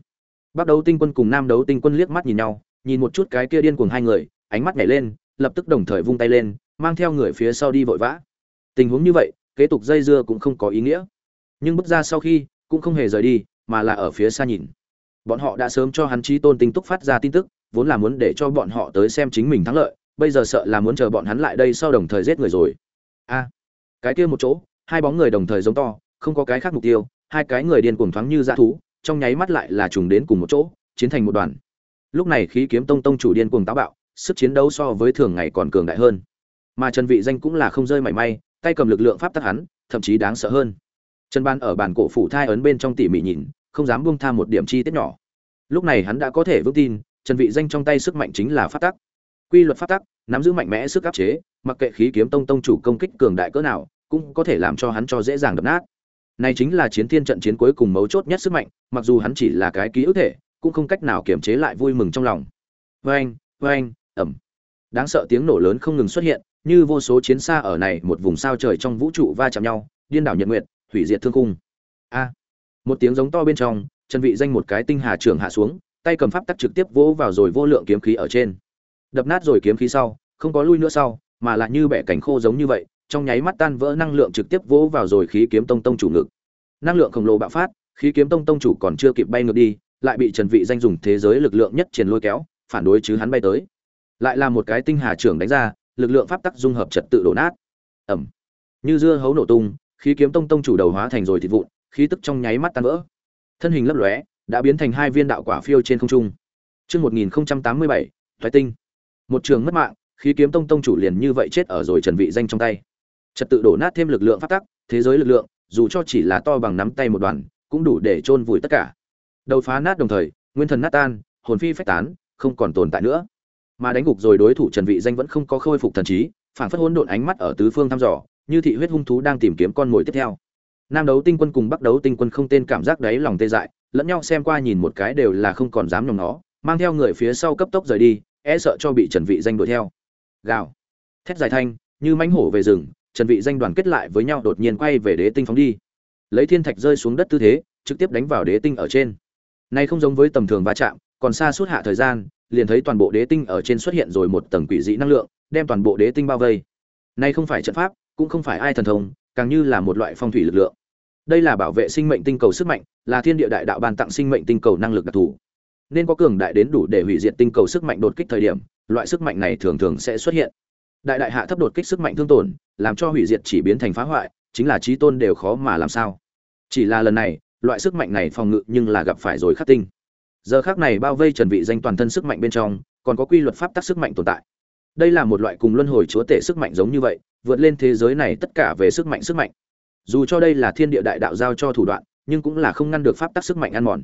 Bắt đấu tinh quân cùng nam đấu tinh quân liếc mắt nhìn nhau, nhìn một chút cái kia điên cuồng hai người, ánh mắt nhảy lên, lập tức đồng thời vung tay lên, mang theo người phía sau đi vội vã. Tình huống như vậy, kế tục dây dưa cũng không có ý nghĩa. Nhưng bước ra sau khi, cũng không hề rời đi, mà là ở phía xa nhìn. Bọn họ đã sớm cho hắn trí tôn tinh túc phát ra tin tức, vốn là muốn để cho bọn họ tới xem chính mình thắng lợi bây giờ sợ là muốn chờ bọn hắn lại đây sau đồng thời giết người rồi. A, cái kia một chỗ, hai bóng người đồng thời giống to, không có cái khác mục tiêu, hai cái người điên cuồng thoáng như dã thú, trong nháy mắt lại là trùng đến cùng một chỗ, chiến thành một đoàn. Lúc này khí kiếm tông tông chủ điên cuồng táo bạo, sức chiến đấu so với thường ngày còn cường đại hơn. Mà trần vị danh cũng là không rơi mảy may, tay cầm lực lượng pháp tắc hắn, thậm chí đáng sợ hơn. Trần ban ở bàn cổ phủ thai ấn bên trong tỉ mỉ nhìn, không dám buông tha một điểm chi tiết nhỏ. Lúc này hắn đã có thể vững tin, trần vị danh trong tay sức mạnh chính là pháp tắc quy luật pháp tắc, nắm giữ mạnh mẽ sức áp chế, mặc kệ khí kiếm tông tông chủ công kích cường đại cỡ nào, cũng có thể làm cho hắn cho dễ dàng đập nát. Này chính là chiến thiên trận chiến cuối cùng mấu chốt nhất sức mạnh, mặc dù hắn chỉ là cái ký ức thể, cũng không cách nào kiềm chế lại vui mừng trong lòng. Vang vang ẩm. Đáng sợ tiếng nổ lớn không ngừng xuất hiện, như vô số chiến xa ở này một vùng sao trời trong vũ trụ va chạm nhau, điên đảo nhật nguyệt, hủy diệt thương cung a. Một tiếng giống to bên trong, chân vị danh một cái tinh hà trưởng hạ xuống, tay cầm pháp tắc trực tiếp vỗ vào rồi vô lượng kiếm khí ở trên đập nát rồi kiếm khí sau, không có lui nữa sau, mà lại như bẻ cảnh khô giống như vậy, trong nháy mắt tan vỡ năng lượng trực tiếp vỗ vào rồi khí kiếm tông tông chủ ngực. Năng lượng khổng lồ bạo phát, khí kiếm tông tông chủ còn chưa kịp bay ngược đi, lại bị trần vị danh dùng thế giới lực lượng nhất triển lôi kéo, phản đối chứ hắn bay tới. Lại là một cái tinh hà trưởng đánh ra, lực lượng pháp tắc dung hợp trật tự đổ nát. Ẩm. Như dưa hấu nổ tung, khí kiếm tông tông chủ đầu hóa thành rồi thịt vụn, khí tức trong nháy mắt tan vỡ. Thân hình lấp lóe, đã biến thành hai viên đạo quả phiêu trên không trung. Chương 1087 thoái tinh một trường mất mạng, khí kiếm tông tông chủ liền như vậy chết ở rồi trần vị danh trong tay. Trật tự đổ nát thêm lực lượng pháp tắc, thế giới lực lượng, dù cho chỉ là to bằng nắm tay một đoàn, cũng đủ để chôn vùi tất cả. Đầu phá nát đồng thời, nguyên thần nát tan, hồn phi phách tán, không còn tồn tại nữa. Mà đánh gục rồi đối thủ trần vị danh vẫn không có khôi phục thần trí, phản phất hỗn độn ánh mắt ở tứ phương thăm dò, như thị huyết hung thú đang tìm kiếm con mồi tiếp theo. Nam đấu tinh quân cùng bắc đấu tinh quân không tên cảm giác đáy lòng tê dại, lẫn nhau xem qua nhìn một cái đều là không còn dám nhòm nó, mang theo người phía sau cấp tốc rời đi e sợ cho bị trần vị danh đuổi theo. Gào. Thét dài thanh, như mãnh hổ về rừng, trần vị danh đoàn kết lại với nhau đột nhiên quay về đế tinh phóng đi. Lấy thiên thạch rơi xuống đất tư thế, trực tiếp đánh vào đế tinh ở trên. Này không giống với tầm thường va chạm, còn xa suốt hạ thời gian, liền thấy toàn bộ đế tinh ở trên xuất hiện rồi một tầng quỷ dị năng lượng, đem toàn bộ đế tinh bao vây. Này không phải trận pháp, cũng không phải ai thần thông, càng như là một loại phong thủy lực lượng. Đây là bảo vệ sinh mệnh tinh cầu sức mạnh, là thiên địa đại đạo ban tặng sinh mệnh tinh cầu năng lực đặc thù nên có cường đại đến đủ để hủy diệt tinh cầu sức mạnh đột kích thời điểm, loại sức mạnh này thường thường sẽ xuất hiện. Đại đại hạ thấp đột kích sức mạnh thương tổn, làm cho hủy diệt chỉ biến thành phá hoại, chính là trí tôn đều khó mà làm sao. Chỉ là lần này, loại sức mạnh này phòng ngự nhưng là gặp phải rồi khắc tinh. Giờ khác này bao vây trần vị danh toàn thân sức mạnh bên trong, còn có quy luật pháp tắc sức mạnh tồn tại. Đây là một loại cùng luân hồi chúa tể sức mạnh giống như vậy, vượt lên thế giới này tất cả về sức mạnh sức mạnh. Dù cho đây là thiên địa đại đạo giao cho thủ đoạn, nhưng cũng là không ngăn được pháp tắc sức mạnh ăn mòn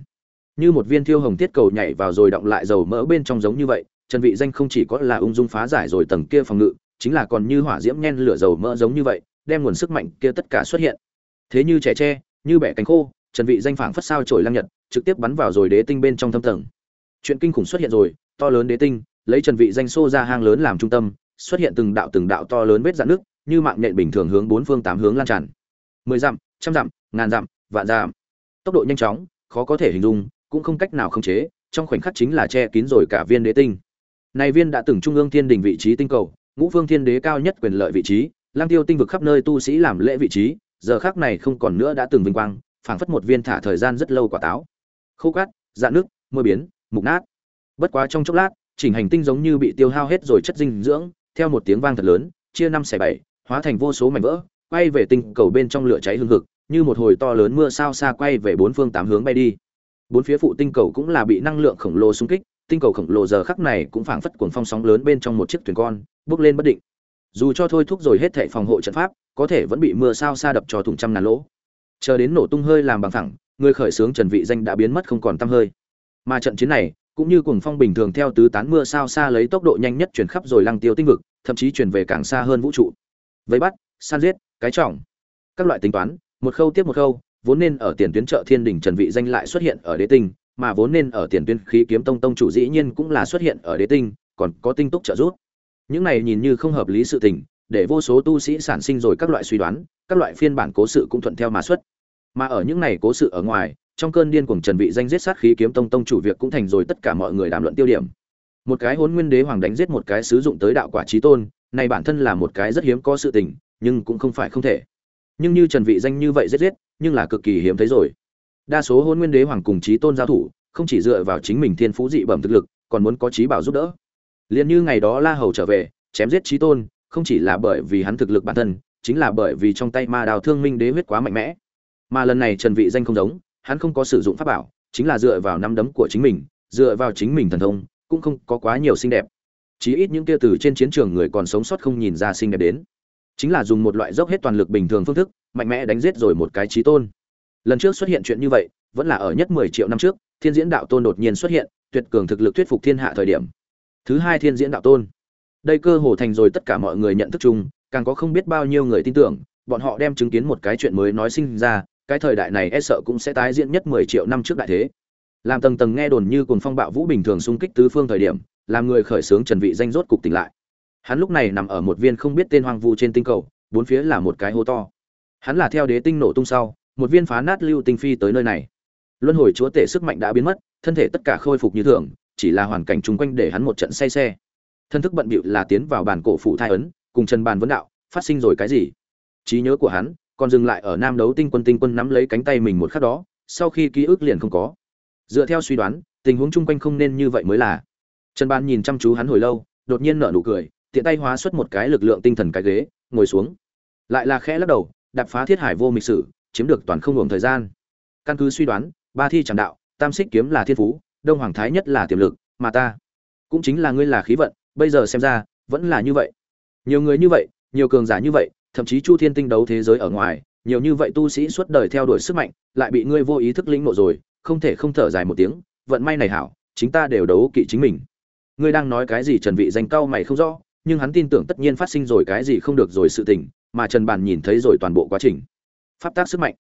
như một viên thiêu hồng tiết cầu nhảy vào rồi động lại dầu mỡ bên trong giống như vậy, trần vị danh không chỉ có là ung dung phá giải rồi tầng kia phòng ngự, chính là còn như hỏa diễm nhen lửa dầu mỡ giống như vậy, đem nguồn sức mạnh kia tất cả xuất hiện. Thế như trẻ tre, như bẻ cánh khô, trần vị danh phảng phất sao trổi lăng nhật, trực tiếp bắn vào rồi đế tinh bên trong thâm tầng. Chuyện kinh khủng xuất hiện rồi, to lớn đế tinh, lấy trần vị danh xô ra hang lớn làm trung tâm, xuất hiện từng đạo từng đạo to lớn vết dạn nước như mạng nhện bình thường hướng bốn phương tám hướng lan tràn. Mười dặm, trăm dặm, ngàn dặm, vạn dặm. Tốc độ nhanh chóng, khó có thể hình dung cũng không cách nào khống chế, trong khoảnh khắc chính là che kín rồi cả viên đế tinh. Này viên đã từng trung ương thiên đình vị trí tinh cầu, ngũ phương thiên đế cao nhất quyền lợi vị trí, lang tiêu tinh vực khắp nơi tu sĩ làm lễ vị trí, giờ khắc này không còn nữa đã từng vinh quang, phảng phất một viên thả thời gian rất lâu quả táo. Khô cát dạn nước, mưa biến, mục nát. Bất quá trong chốc lát, chỉnh hành tinh giống như bị tiêu hao hết rồi chất dinh dưỡng, theo một tiếng vang thật lớn, chia năm xẻ bảy, hóa thành vô số mảnh vỡ, quay về tinh cầu bên trong lửa cháy hương hực, như một hồi to lớn mưa sao xa quay về bốn phương tám hướng bay đi bốn phía phụ tinh cầu cũng là bị năng lượng khổng lồ xung kích, tinh cầu khổng lồ giờ khắc này cũng phảng phất cuồng phong sóng lớn bên trong một chiếc thuyền con, bước lên bất định. Dù cho thôi thúc rồi hết thệ phòng hộ trận pháp, có thể vẫn bị mưa sao xa đập cho thùng trăm ngàn lỗ. Chờ đến nổ tung hơi làm bằng thẳng người khởi xướng trần vị danh đã biến mất không còn tăm hơi. Mà trận chiến này, cũng như cuồng phong bình thường theo tứ tán mưa sao xa lấy tốc độ nhanh nhất chuyển khắp rồi lăng tiêu tinh vực, thậm chí chuyển về càng xa hơn vũ trụ. Vây bắt, san giết, cái trọng. Các loại tính toán, một khâu tiếp một khâu vốn nên ở tiền tuyến trợ thiên đình trần vị danh lại xuất hiện ở đế tinh, mà vốn nên ở tiền tuyến khí kiếm tông tông chủ dĩ nhiên cũng là xuất hiện ở đế tinh, còn có tinh túc trợ giúp. Những này nhìn như không hợp lý sự tình, để vô số tu sĩ sản sinh rồi các loại suy đoán, các loại phiên bản cố sự cũng thuận theo mà xuất. Mà ở những này cố sự ở ngoài, trong cơn điên cuồng trần vị danh giết sát khí kiếm tông tông chủ việc cũng thành rồi tất cả mọi người đàm luận tiêu điểm. Một cái huấn nguyên đế hoàng đánh giết một cái sử dụng tới đạo quả chí tôn, này bản thân là một cái rất hiếm có sự tình, nhưng cũng không phải không thể nhưng như trần vị danh như vậy giết giết, nhưng là cực kỳ hiếm thấy rồi. Đa số hôn nguyên đế hoàng cùng chí tôn giao thủ, không chỉ dựa vào chính mình thiên phú dị bẩm thực lực, còn muốn có trí bảo giúp đỡ. Liền như ngày đó la hầu trở về, chém giết chí tôn, không chỉ là bởi vì hắn thực lực bản thân, chính là bởi vì trong tay ma đào thương minh đế huyết quá mạnh mẽ. Mà lần này trần vị danh không giống, hắn không có sử dụng pháp bảo, chính là dựa vào năm đấm của chính mình, dựa vào chính mình thần thông, cũng không có quá nhiều xinh đẹp. Chí ít những kia từ trên chiến trường người còn sống sót không nhìn ra xinh đẹp đến chính là dùng một loại dốc hết toàn lực bình thường phương thức, mạnh mẽ đánh giết rồi một cái chí tôn. Lần trước xuất hiện chuyện như vậy, vẫn là ở nhất 10 triệu năm trước, thiên diễn đạo tôn đột nhiên xuất hiện, tuyệt cường thực lực thuyết phục thiên hạ thời điểm. Thứ hai thiên diễn đạo tôn. Đây cơ hồ thành rồi tất cả mọi người nhận thức chung, càng có không biết bao nhiêu người tin tưởng, bọn họ đem chứng kiến một cái chuyện mới nói sinh ra, cái thời đại này e sợ cũng sẽ tái diễn nhất mười triệu năm trước đại thế. Làm tầng tầng nghe đồn như cùng phong bạo vũ bình thường xung kích tứ phương thời điểm, làm người khởi xướng trần vị danh rốt cục tỉnh lại hắn lúc này nằm ở một viên không biết tên hoang vu trên tinh cầu, bốn phía là một cái hố to. Hắn là theo đế tinh nổ tung sau, một viên phá nát lưu tinh phi tới nơi này. Luân hồi chúa tể sức mạnh đã biến mất, thân thể tất cả khôi phục như thường, chỉ là hoàn cảnh chung quanh để hắn một trận say xe. Thân thức bận bịu là tiến vào bàn cổ phụ thai ấn, cùng trần bàn vấn đạo, phát sinh rồi cái gì? Trí nhớ của hắn, còn dừng lại ở nam đấu tinh quân tinh quân nắm lấy cánh tay mình một khắc đó, sau khi ký ức liền không có. Dựa theo suy đoán, tình huống chung quanh không nên như vậy mới là. Trần Ban nhìn chăm chú hắn hồi lâu, đột nhiên nở nụ cười tiện tay hóa xuất một cái lực lượng tinh thần cái ghế, ngồi xuống. Lại là khẽ lắc đầu, đạp phá thiết hải vô mịch sử, chiếm được toàn không ngừng thời gian. Căn cứ suy đoán, ba thi chẳng đạo, tam xích kiếm là thiên phú, đông hoàng thái nhất là tiềm lực, mà ta cũng chính là ngươi là khí vận, bây giờ xem ra, vẫn là như vậy. Nhiều người như vậy, nhiều cường giả như vậy, thậm chí chu thiên tinh đấu thế giới ở ngoài, nhiều như vậy tu sĩ suốt đời theo đuổi sức mạnh, lại bị ngươi vô ý thức lĩnh nộ rồi, không thể không thở dài một tiếng, vận may này hảo, chính ta đều đấu kỵ chính mình. Ngươi đang nói cái gì trần vị danh cao mày không rõ nhưng hắn tin tưởng tất nhiên phát sinh rồi cái gì không được rồi sự tình, mà trần bàn nhìn thấy rồi toàn bộ quá trình. Pháp tác sức mạnh.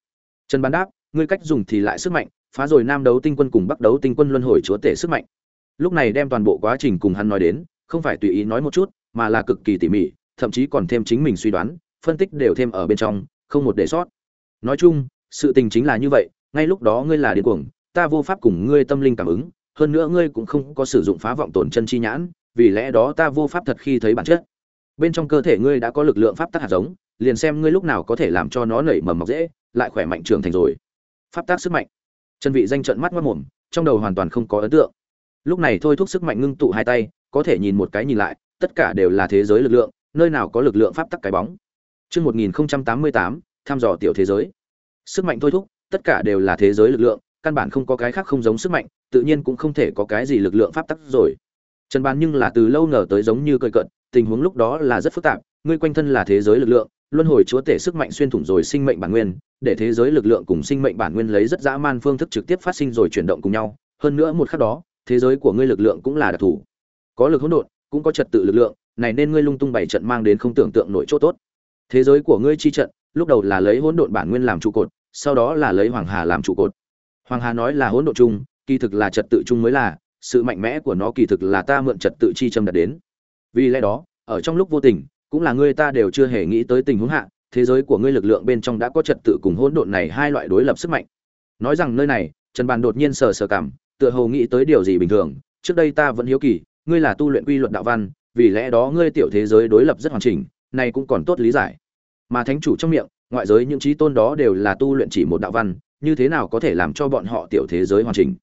Trần bàn đáp, ngươi cách dùng thì lại sức mạnh, phá rồi nam đấu tinh quân cùng bắc đấu tinh quân luân hồi chúa tể sức mạnh. Lúc này đem toàn bộ quá trình cùng hắn nói đến, không phải tùy ý nói một chút, mà là cực kỳ tỉ mỉ, thậm chí còn thêm chính mình suy đoán, phân tích đều thêm ở bên trong, không một để sót. Nói chung, sự tình chính là như vậy, ngay lúc đó ngươi là điên cuồng, ta vô pháp cùng ngươi tâm linh cảm ứng, hơn nữa ngươi cũng không có sử dụng phá vọng tổn chân chi nhãn vì lẽ đó ta vô pháp thật khi thấy bản chất. Bên trong cơ thể ngươi đã có lực lượng pháp tắc hạt giống liền xem ngươi lúc nào có thể làm cho nó nảy mầm mọc dễ lại khỏe mạnh trưởng thành rồi. Pháp tác sức mạnh. Chân vị danh trận mắt mất mồm trong đầu hoàn toàn không có ấn tượng. Lúc này thôi thúc sức mạnh ngưng tụ hai tay có thể nhìn một cái nhìn lại tất cả đều là thế giới lực lượng nơi nào có lực lượng pháp tắc cái bóng. Trước 1088, tham dò tiểu thế giới. Sức mạnh thôi thúc, tất cả đều là thế giới lực lượng, căn bản không có cái khác không giống sức mạnh, tự nhiên cũng không thể có cái gì lực lượng pháp tắc rồi. Trần Ban nhưng là từ lâu ngờ tới giống như cười cận, tình huống lúc đó là rất phức tạp, ngươi quanh thân là thế giới lực lượng, luân hồi chúa tể sức mạnh xuyên thủng rồi sinh mệnh bản nguyên, để thế giới lực lượng cùng sinh mệnh bản nguyên lấy rất dã man phương thức trực tiếp phát sinh rồi chuyển động cùng nhau, hơn nữa một khắc đó, thế giới của ngươi lực lượng cũng là đặc thù. Có lực hỗn độn, cũng có trật tự lực lượng, này nên ngươi lung tung bảy trận mang đến không tưởng tượng nổi chỗ tốt. Thế giới của ngươi chi trận, lúc đầu là lấy hỗn độn bản nguyên làm trụ cột, sau đó là lấy hoàng hà làm trụ cột. Hoàng hà nói là hỗn độn chung, kỳ thực là trật tự chung mới là, sự mạnh mẽ của nó kỳ thực là ta mượn trật tự chi châm đạt đến. Vì lẽ đó, ở trong lúc vô tình, cũng là ngươi ta đều chưa hề nghĩ tới tình huống hạ, thế giới của ngươi lực lượng bên trong đã có trật tự cùng hỗn độn này hai loại đối lập sức mạnh. Nói rằng nơi này, Trần Bàn đột nhiên sờ sờ cảm, tựa hồ nghĩ tới điều gì bình thường, trước đây ta vẫn hiếu kỳ, ngươi là tu luyện quy luật đạo văn, vì lẽ đó ngươi tiểu thế giới đối lập rất hoàn chỉnh, này cũng còn tốt lý giải. Mà thánh chủ trong miệng, ngoại giới những trí tôn đó đều là tu luyện chỉ một đạo văn, như thế nào có thể làm cho bọn họ tiểu thế giới hoàn chỉnh?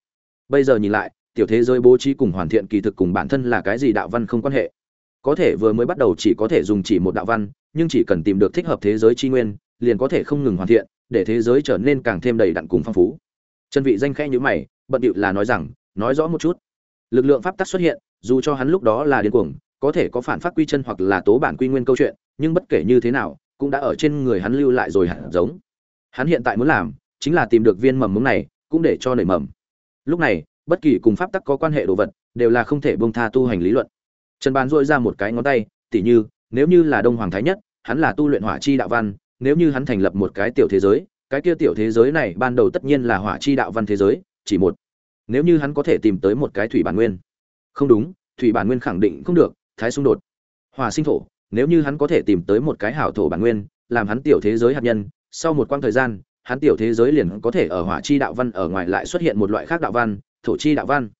Bây giờ nhìn lại, tiểu thế giới bố trí cùng hoàn thiện kỳ thực cùng bản thân là cái gì đạo văn không quan hệ. Có thể vừa mới bắt đầu chỉ có thể dùng chỉ một đạo văn, nhưng chỉ cần tìm được thích hợp thế giới chi nguyên, liền có thể không ngừng hoàn thiện, để thế giới trở nên càng thêm đầy đặn cùng phong phú. Chân vị danh khẽ như mày, bận điệu là nói rằng, nói rõ một chút. Lực lượng pháp tắc xuất hiện, dù cho hắn lúc đó là điên cuồng, có thể có phản phát quy chân hoặc là tố bản quy nguyên câu chuyện, nhưng bất kể như thế nào, cũng đã ở trên người hắn lưu lại rồi hẳn giống. Hắn hiện tại muốn làm, chính là tìm được viên mầm mống này, cũng để cho nảy mầm. Lúc này, bất kỳ cùng pháp tắc có quan hệ đồ vật, đều là không thể bông tha tu hành lý luận. Trần Bán dội ra một cái ngón tay, tỉ như, nếu như là Đông Hoàng Thái Nhất, hắn là tu luyện hỏa chi đạo văn, nếu như hắn thành lập một cái tiểu thế giới, cái kia tiểu thế giới này ban đầu tất nhiên là hỏa chi đạo văn thế giới, chỉ một. Nếu như hắn có thể tìm tới một cái thủy bản nguyên. Không đúng, thủy bản nguyên khẳng định không được, thái xung đột. hòa sinh thổ, nếu như hắn có thể tìm tới một cái hảo thổ bản nguyên, làm hắn tiểu thế giới hạt nhân, sau một quãng thời gian, hắn tiểu thế giới liền có thể ở hỏa chi đạo văn ở ngoài lại xuất hiện một loại khác đạo văn, thổ chi đạo văn.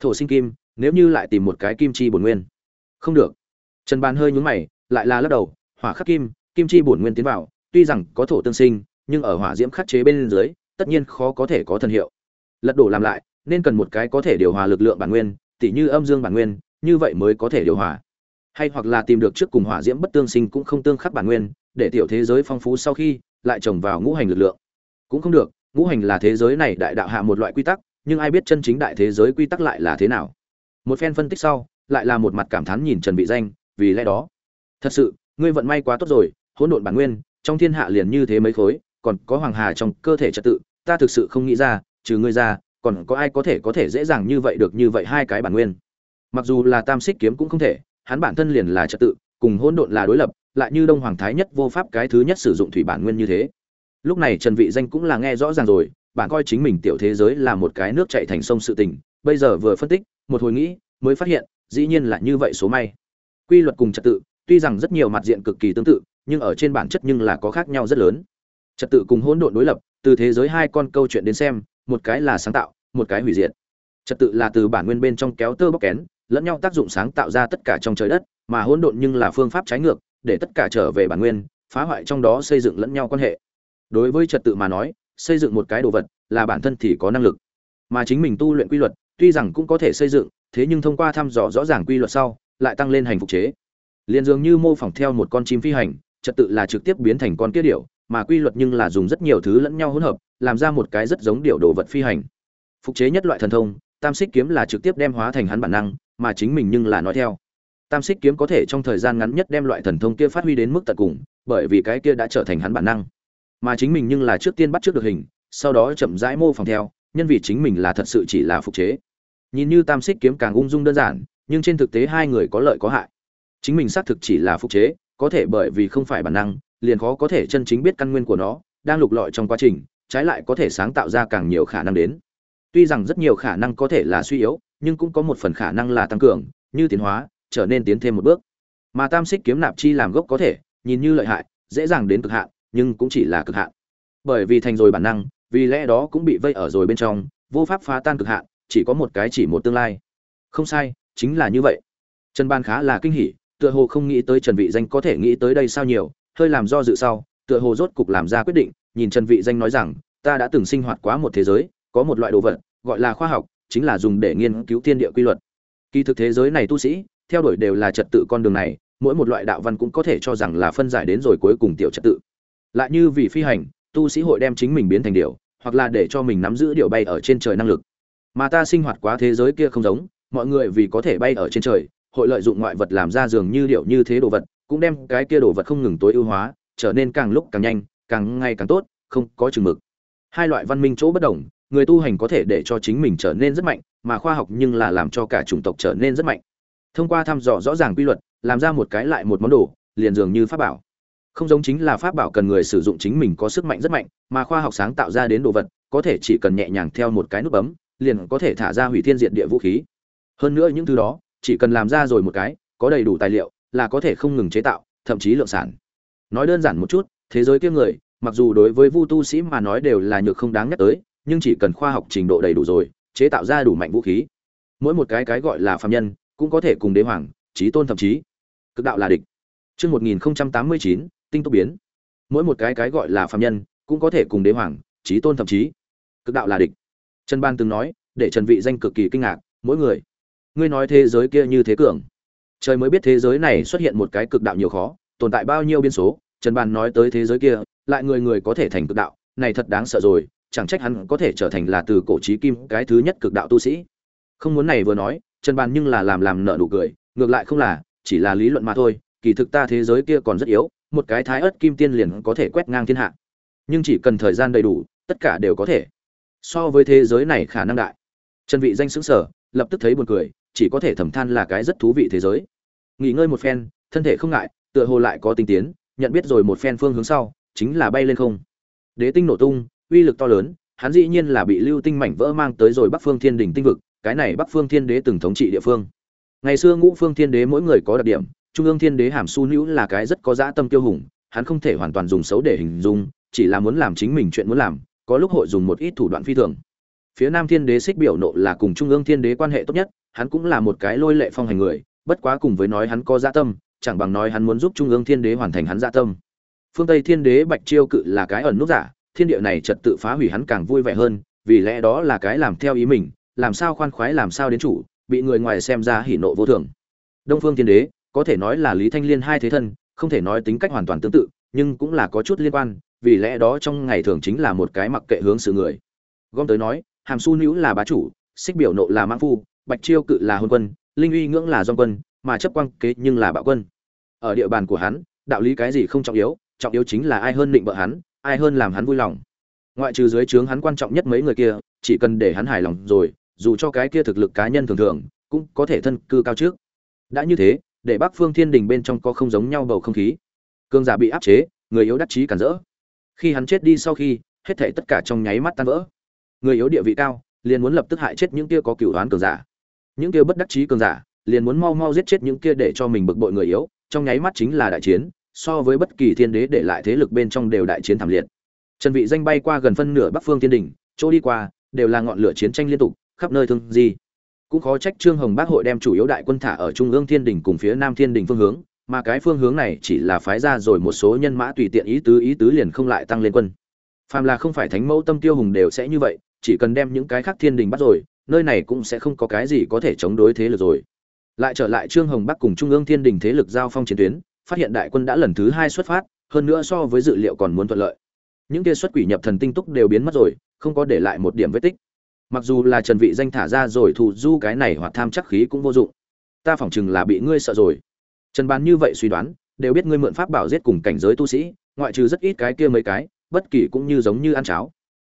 Thổ sinh kim, nếu như lại tìm một cái kim chi bổn nguyên. Không được. Trần Ban hơi nhún mày, lại là lắc đầu, hỏa khắc kim, kim chi bổn nguyên tiến vào, tuy rằng có thổ tương sinh, nhưng ở hỏa diễm khắc chế bên dưới, tất nhiên khó có thể có thần hiệu. Lật đổ làm lại, nên cần một cái có thể điều hòa lực lượng bản nguyên, tỉ như âm dương bản nguyên, như vậy mới có thể điều hòa. Hay hoặc là tìm được trước cùng hỏa diễm bất tương sinh cũng không tương khắc bản nguyên, để tiểu thế giới phong phú sau khi lại trồng vào ngũ hành lực lượng. Cũng không được, ngũ hành là thế giới này đại đạo hạ một loại quy tắc, nhưng ai biết chân chính đại thế giới quy tắc lại là thế nào. Một phen phân tích sau, lại là một mặt cảm thán nhìn Trần Vị Danh, vì lẽ đó, thật sự, ngươi vận may quá tốt rồi, hỗn độn bản nguyên, trong thiên hạ liền như thế mấy khối, còn có hoàng hà trong cơ thể trật tự, ta thực sự không nghĩ ra, trừ ngươi ra, còn có ai có thể có thể dễ dàng như vậy được như vậy hai cái bản nguyên. Mặc dù là Tam Xích kiếm cũng không thể, hắn bản thân liền là trật tự, cùng hỗn độn là đối lập, lại như Đông Hoàng Thái nhất vô pháp cái thứ nhất sử dụng thủy bản nguyên như thế. lúc này trần vị danh cũng là nghe rõ ràng rồi bạn coi chính mình tiểu thế giới là một cái nước chảy thành sông sự tình, bây giờ vừa phân tích, một hồi nghĩ, mới phát hiện, dĩ nhiên là như vậy số may. Quy luật cùng trật tự, tuy rằng rất nhiều mặt diện cực kỳ tương tự, nhưng ở trên bản chất nhưng là có khác nhau rất lớn. Trật tự cùng hỗn độn đối lập, từ thế giới hai con câu chuyện đến xem, một cái là sáng tạo, một cái hủy diệt. Trật tự là từ bản nguyên bên trong kéo tơ bóc kén, lẫn nhau tác dụng sáng tạo ra tất cả trong trời đất, mà hỗn độn nhưng là phương pháp trái ngược, để tất cả trở về bản nguyên, phá hoại trong đó xây dựng lẫn nhau quan hệ. Đối với trật tự mà nói xây dựng một cái đồ vật, là bản thân thì có năng lực. Mà chính mình tu luyện quy luật, tuy rằng cũng có thể xây dựng, thế nhưng thông qua thăm dò rõ ràng quy luật sau, lại tăng lên hành phục chế. Liền dường như mô phỏng theo một con chim phi hành, trật tự là trực tiếp biến thành con kia điểu, mà quy luật nhưng là dùng rất nhiều thứ lẫn nhau hỗn hợp, làm ra một cái rất giống điểu đồ vật phi hành. Phục chế nhất loại thần thông, tam xích kiếm là trực tiếp đem hóa thành hắn bản năng, mà chính mình nhưng là nói theo. Tam xích kiếm có thể trong thời gian ngắn nhất đem loại thần thông kia phát huy đến mức tận cùng, bởi vì cái kia đã trở thành hắn bản năng mà chính mình nhưng là trước tiên bắt trước được hình, sau đó chậm rãi mô phỏng theo, nhân vì chính mình là thật sự chỉ là phục chế. Nhìn như tam xích kiếm càng ung dung đơn giản, nhưng trên thực tế hai người có lợi có hại. Chính mình xác thực chỉ là phục chế, có thể bởi vì không phải bản năng, liền khó có thể chân chính biết căn nguyên của nó, đang lục lọi trong quá trình, trái lại có thể sáng tạo ra càng nhiều khả năng đến. Tuy rằng rất nhiều khả năng có thể là suy yếu, nhưng cũng có một phần khả năng là tăng cường, như tiến hóa, trở nên tiến thêm một bước. Mà tam xích kiếm nạp chi làm gốc có thể, nhìn như lợi hại, dễ dàng đến cực hạn nhưng cũng chỉ là cực hạn. Bởi vì thành rồi bản năng, vì lẽ đó cũng bị vây ở rồi bên trong, vô pháp phá tan cực hạn, chỉ có một cái chỉ một tương lai. Không sai, chính là như vậy. Trần ban khá là kinh hỉ, tựa hồ không nghĩ tới trần vị danh có thể nghĩ tới đây sao nhiều, hơi làm do dự sau, tựa hồ rốt cục làm ra quyết định, nhìn trần vị danh nói rằng, ta đã từng sinh hoạt quá một thế giới, có một loại đồ vật, gọi là khoa học, chính là dùng để nghiên cứu thiên địa quy luật. Kỳ thực thế giới này tu sĩ, theo đuổi đều là trật tự con đường này, mỗi một loại đạo văn cũng có thể cho rằng là phân giải đến rồi cuối cùng tiểu trật tự lại như vì phi hành, tu sĩ hội đem chính mình biến thành điều hoặc là để cho mình nắm giữ điều bay ở trên trời năng lực. Mà ta sinh hoạt quá thế giới kia không giống, mọi người vì có thể bay ở trên trời, hội lợi dụng ngoại vật làm ra dường như điệu như thế đồ vật, cũng đem cái kia đồ vật không ngừng tối ưu hóa, trở nên càng lúc càng nhanh, càng ngày càng tốt, không có chừng mực. Hai loại văn minh chỗ bất đồng, người tu hành có thể để cho chính mình trở nên rất mạnh, mà khoa học nhưng là làm cho cả chủng tộc trở nên rất mạnh. Thông qua thăm dò rõ ràng quy luật, làm ra một cái lại một món đồ, liền dường như pháp bảo không giống chính là pháp bảo cần người sử dụng chính mình có sức mạnh rất mạnh mà khoa học sáng tạo ra đến đồ vật có thể chỉ cần nhẹ nhàng theo một cái nút bấm liền có thể thả ra hủy thiên diện địa vũ khí. Hơn nữa những thứ đó chỉ cần làm ra rồi một cái có đầy đủ tài liệu là có thể không ngừng chế tạo thậm chí lượng sản. Nói đơn giản một chút thế giới kia người mặc dù đối với vu tu sĩ mà nói đều là nhược không đáng nhắc tới nhưng chỉ cần khoa học trình độ đầy đủ rồi chế tạo ra đủ mạnh vũ khí. Mỗi một cái cái gọi là phạm nhân cũng có thể cùng đế hoàng trí tôn thậm chí. Cực đạo là địch. Trước 1089, tinh tốc biến. Mỗi một cái cái gọi là phạm nhân cũng có thể cùng đế hoàng, trí tôn thậm chí cực đạo là địch. Trần Ban từng nói, để Trần Vị danh cực kỳ kinh ngạc, mỗi người. Ngươi nói thế giới kia như thế cường. Trời mới biết thế giới này xuất hiện một cái cực đạo nhiều khó, tồn tại bao nhiêu biến số, Trần Ban nói tới thế giới kia, lại người người có thể thành cực đạo, này thật đáng sợ rồi, chẳng trách hắn có thể trở thành là từ cổ chí kim cái thứ nhất cực đạo tu sĩ. Không muốn này vừa nói, Trần Ban nhưng là làm làm nợ nụ cười, ngược lại không là, chỉ là lý luận mà thôi, kỳ thực ta thế giới kia còn rất yếu, một cái thái ớt kim tiên liền có thể quét ngang thiên hạ. Nhưng chỉ cần thời gian đầy đủ, tất cả đều có thể. So với thế giới này khả năng đại. Trần Vị danh sững sở, lập tức thấy buồn cười, chỉ có thể thầm than là cái rất thú vị thế giới. Nghỉ ngơi một phen, thân thể không ngại, tựa hồ lại có tinh tiến, nhận biết rồi một phen phương hướng sau, chính là bay lên không. Đế tinh nổ tung, uy lực to lớn, hắn dĩ nhiên là bị lưu tinh mảnh vỡ mang tới rồi Bắc Phương Thiên đỉnh tinh vực, cái này Bắc Phương Thiên Đế từng thống trị địa phương. Ngày xưa Ngũ Phương Thiên Đế mỗi người có đặc điểm, Trung ương Thiên Đế Hàm Su nữ là cái rất có dã tâm kiêu hùng, hắn không thể hoàn toàn dùng xấu để hình dung, chỉ là muốn làm chính mình chuyện muốn làm, có lúc hội dùng một ít thủ đoạn phi thường. Phía Nam Thiên Đế xích biểu nộ là cùng Trung ương Thiên Đế quan hệ tốt nhất, hắn cũng là một cái lôi lệ phong hành người, bất quá cùng với nói hắn có dã tâm, chẳng bằng nói hắn muốn giúp Trung ương Thiên Đế hoàn thành hắn dã tâm. Phương Tây Thiên Đế Bạch Chiêu cự là cái ẩn nút giả, thiên địa này trật tự phá hủy hắn càng vui vẻ hơn, vì lẽ đó là cái làm theo ý mình, làm sao khoan khoái làm sao đến chủ, bị người ngoài xem ra hỉ nộ vô thường. Đông Phương Thiên Đế, có thể nói là Lý Thanh Liên hai thế thân, không thể nói tính cách hoàn toàn tương tự, nhưng cũng là có chút liên quan, vì lẽ đó trong ngày thường chính là một cái mặc kệ hướng sự người. Gom tới nói, Hàm Su Nữu là bá chủ, Xích Biểu Nộ là mãng phu, Bạch Chiêu Cự là hôn quân, Linh Uy Ngưỡng là doanh quân, mà chấp quang kế nhưng là bạo quân. Ở địa bàn của hắn, đạo lý cái gì không trọng yếu, trọng yếu chính là ai hơn định vợ hắn, ai hơn làm hắn vui lòng. Ngoại trừ dưới trướng hắn quan trọng nhất mấy người kia, chỉ cần để hắn hài lòng rồi, dù cho cái kia thực lực cá nhân thường thường, cũng có thể thân cư cao trước. Đã như thế, để Bắc Phương Thiên Đình bên trong có không giống nhau bầu không khí. Cương giả bị áp chế, người yếu đắc chí cản rỡ. khi hắn chết đi sau khi hết thảy tất cả trong nháy mắt tan vỡ người yếu địa vị cao liền muốn lập tức hại chết những kia có cửu đoán cường giả những kia bất đắc chí cường giả liền muốn mau mau giết chết những kia để cho mình bực bội người yếu trong nháy mắt chính là đại chiến so với bất kỳ thiên đế để lại thế lực bên trong đều đại chiến thảm liệt trần vị danh bay qua gần phân nửa bắc phương thiên đỉnh chỗ đi qua đều là ngọn lửa chiến tranh liên tục khắp nơi thương gì cũng khó trách trương hồng bác hội đem chủ yếu đại quân thả ở trung ương thiên đỉnh cùng phía nam thiên đỉnh phương hướng, mà cái phương hướng này chỉ là phái ra rồi một số nhân mã tùy tiện ý tứ ý tứ liền không lại tăng lên quân. Phàm là không phải thánh mẫu tâm tiêu hùng đều sẽ như vậy, chỉ cần đem những cái khác thiên đình bắt rồi, nơi này cũng sẽ không có cái gì có thể chống đối thế lực rồi. Lại trở lại trương hồng bắc cùng trung ương thiên đình thế lực giao phong chiến tuyến, phát hiện đại quân đã lần thứ hai xuất phát, hơn nữa so với dự liệu còn muốn thuận lợi. Những kia xuất quỷ nhập thần tinh túc đều biến mất rồi, không có để lại một điểm vết tích mặc dù là trần vị danh thả ra rồi thù du cái này hoặc tham chắc khí cũng vô dụng. Ta phỏng chừng là bị ngươi sợ rồi. Trần bán như vậy suy đoán, đều biết ngươi mượn pháp bảo giết cùng cảnh giới tu sĩ, ngoại trừ rất ít cái kia mấy cái, bất kỳ cũng như giống như ăn cháo.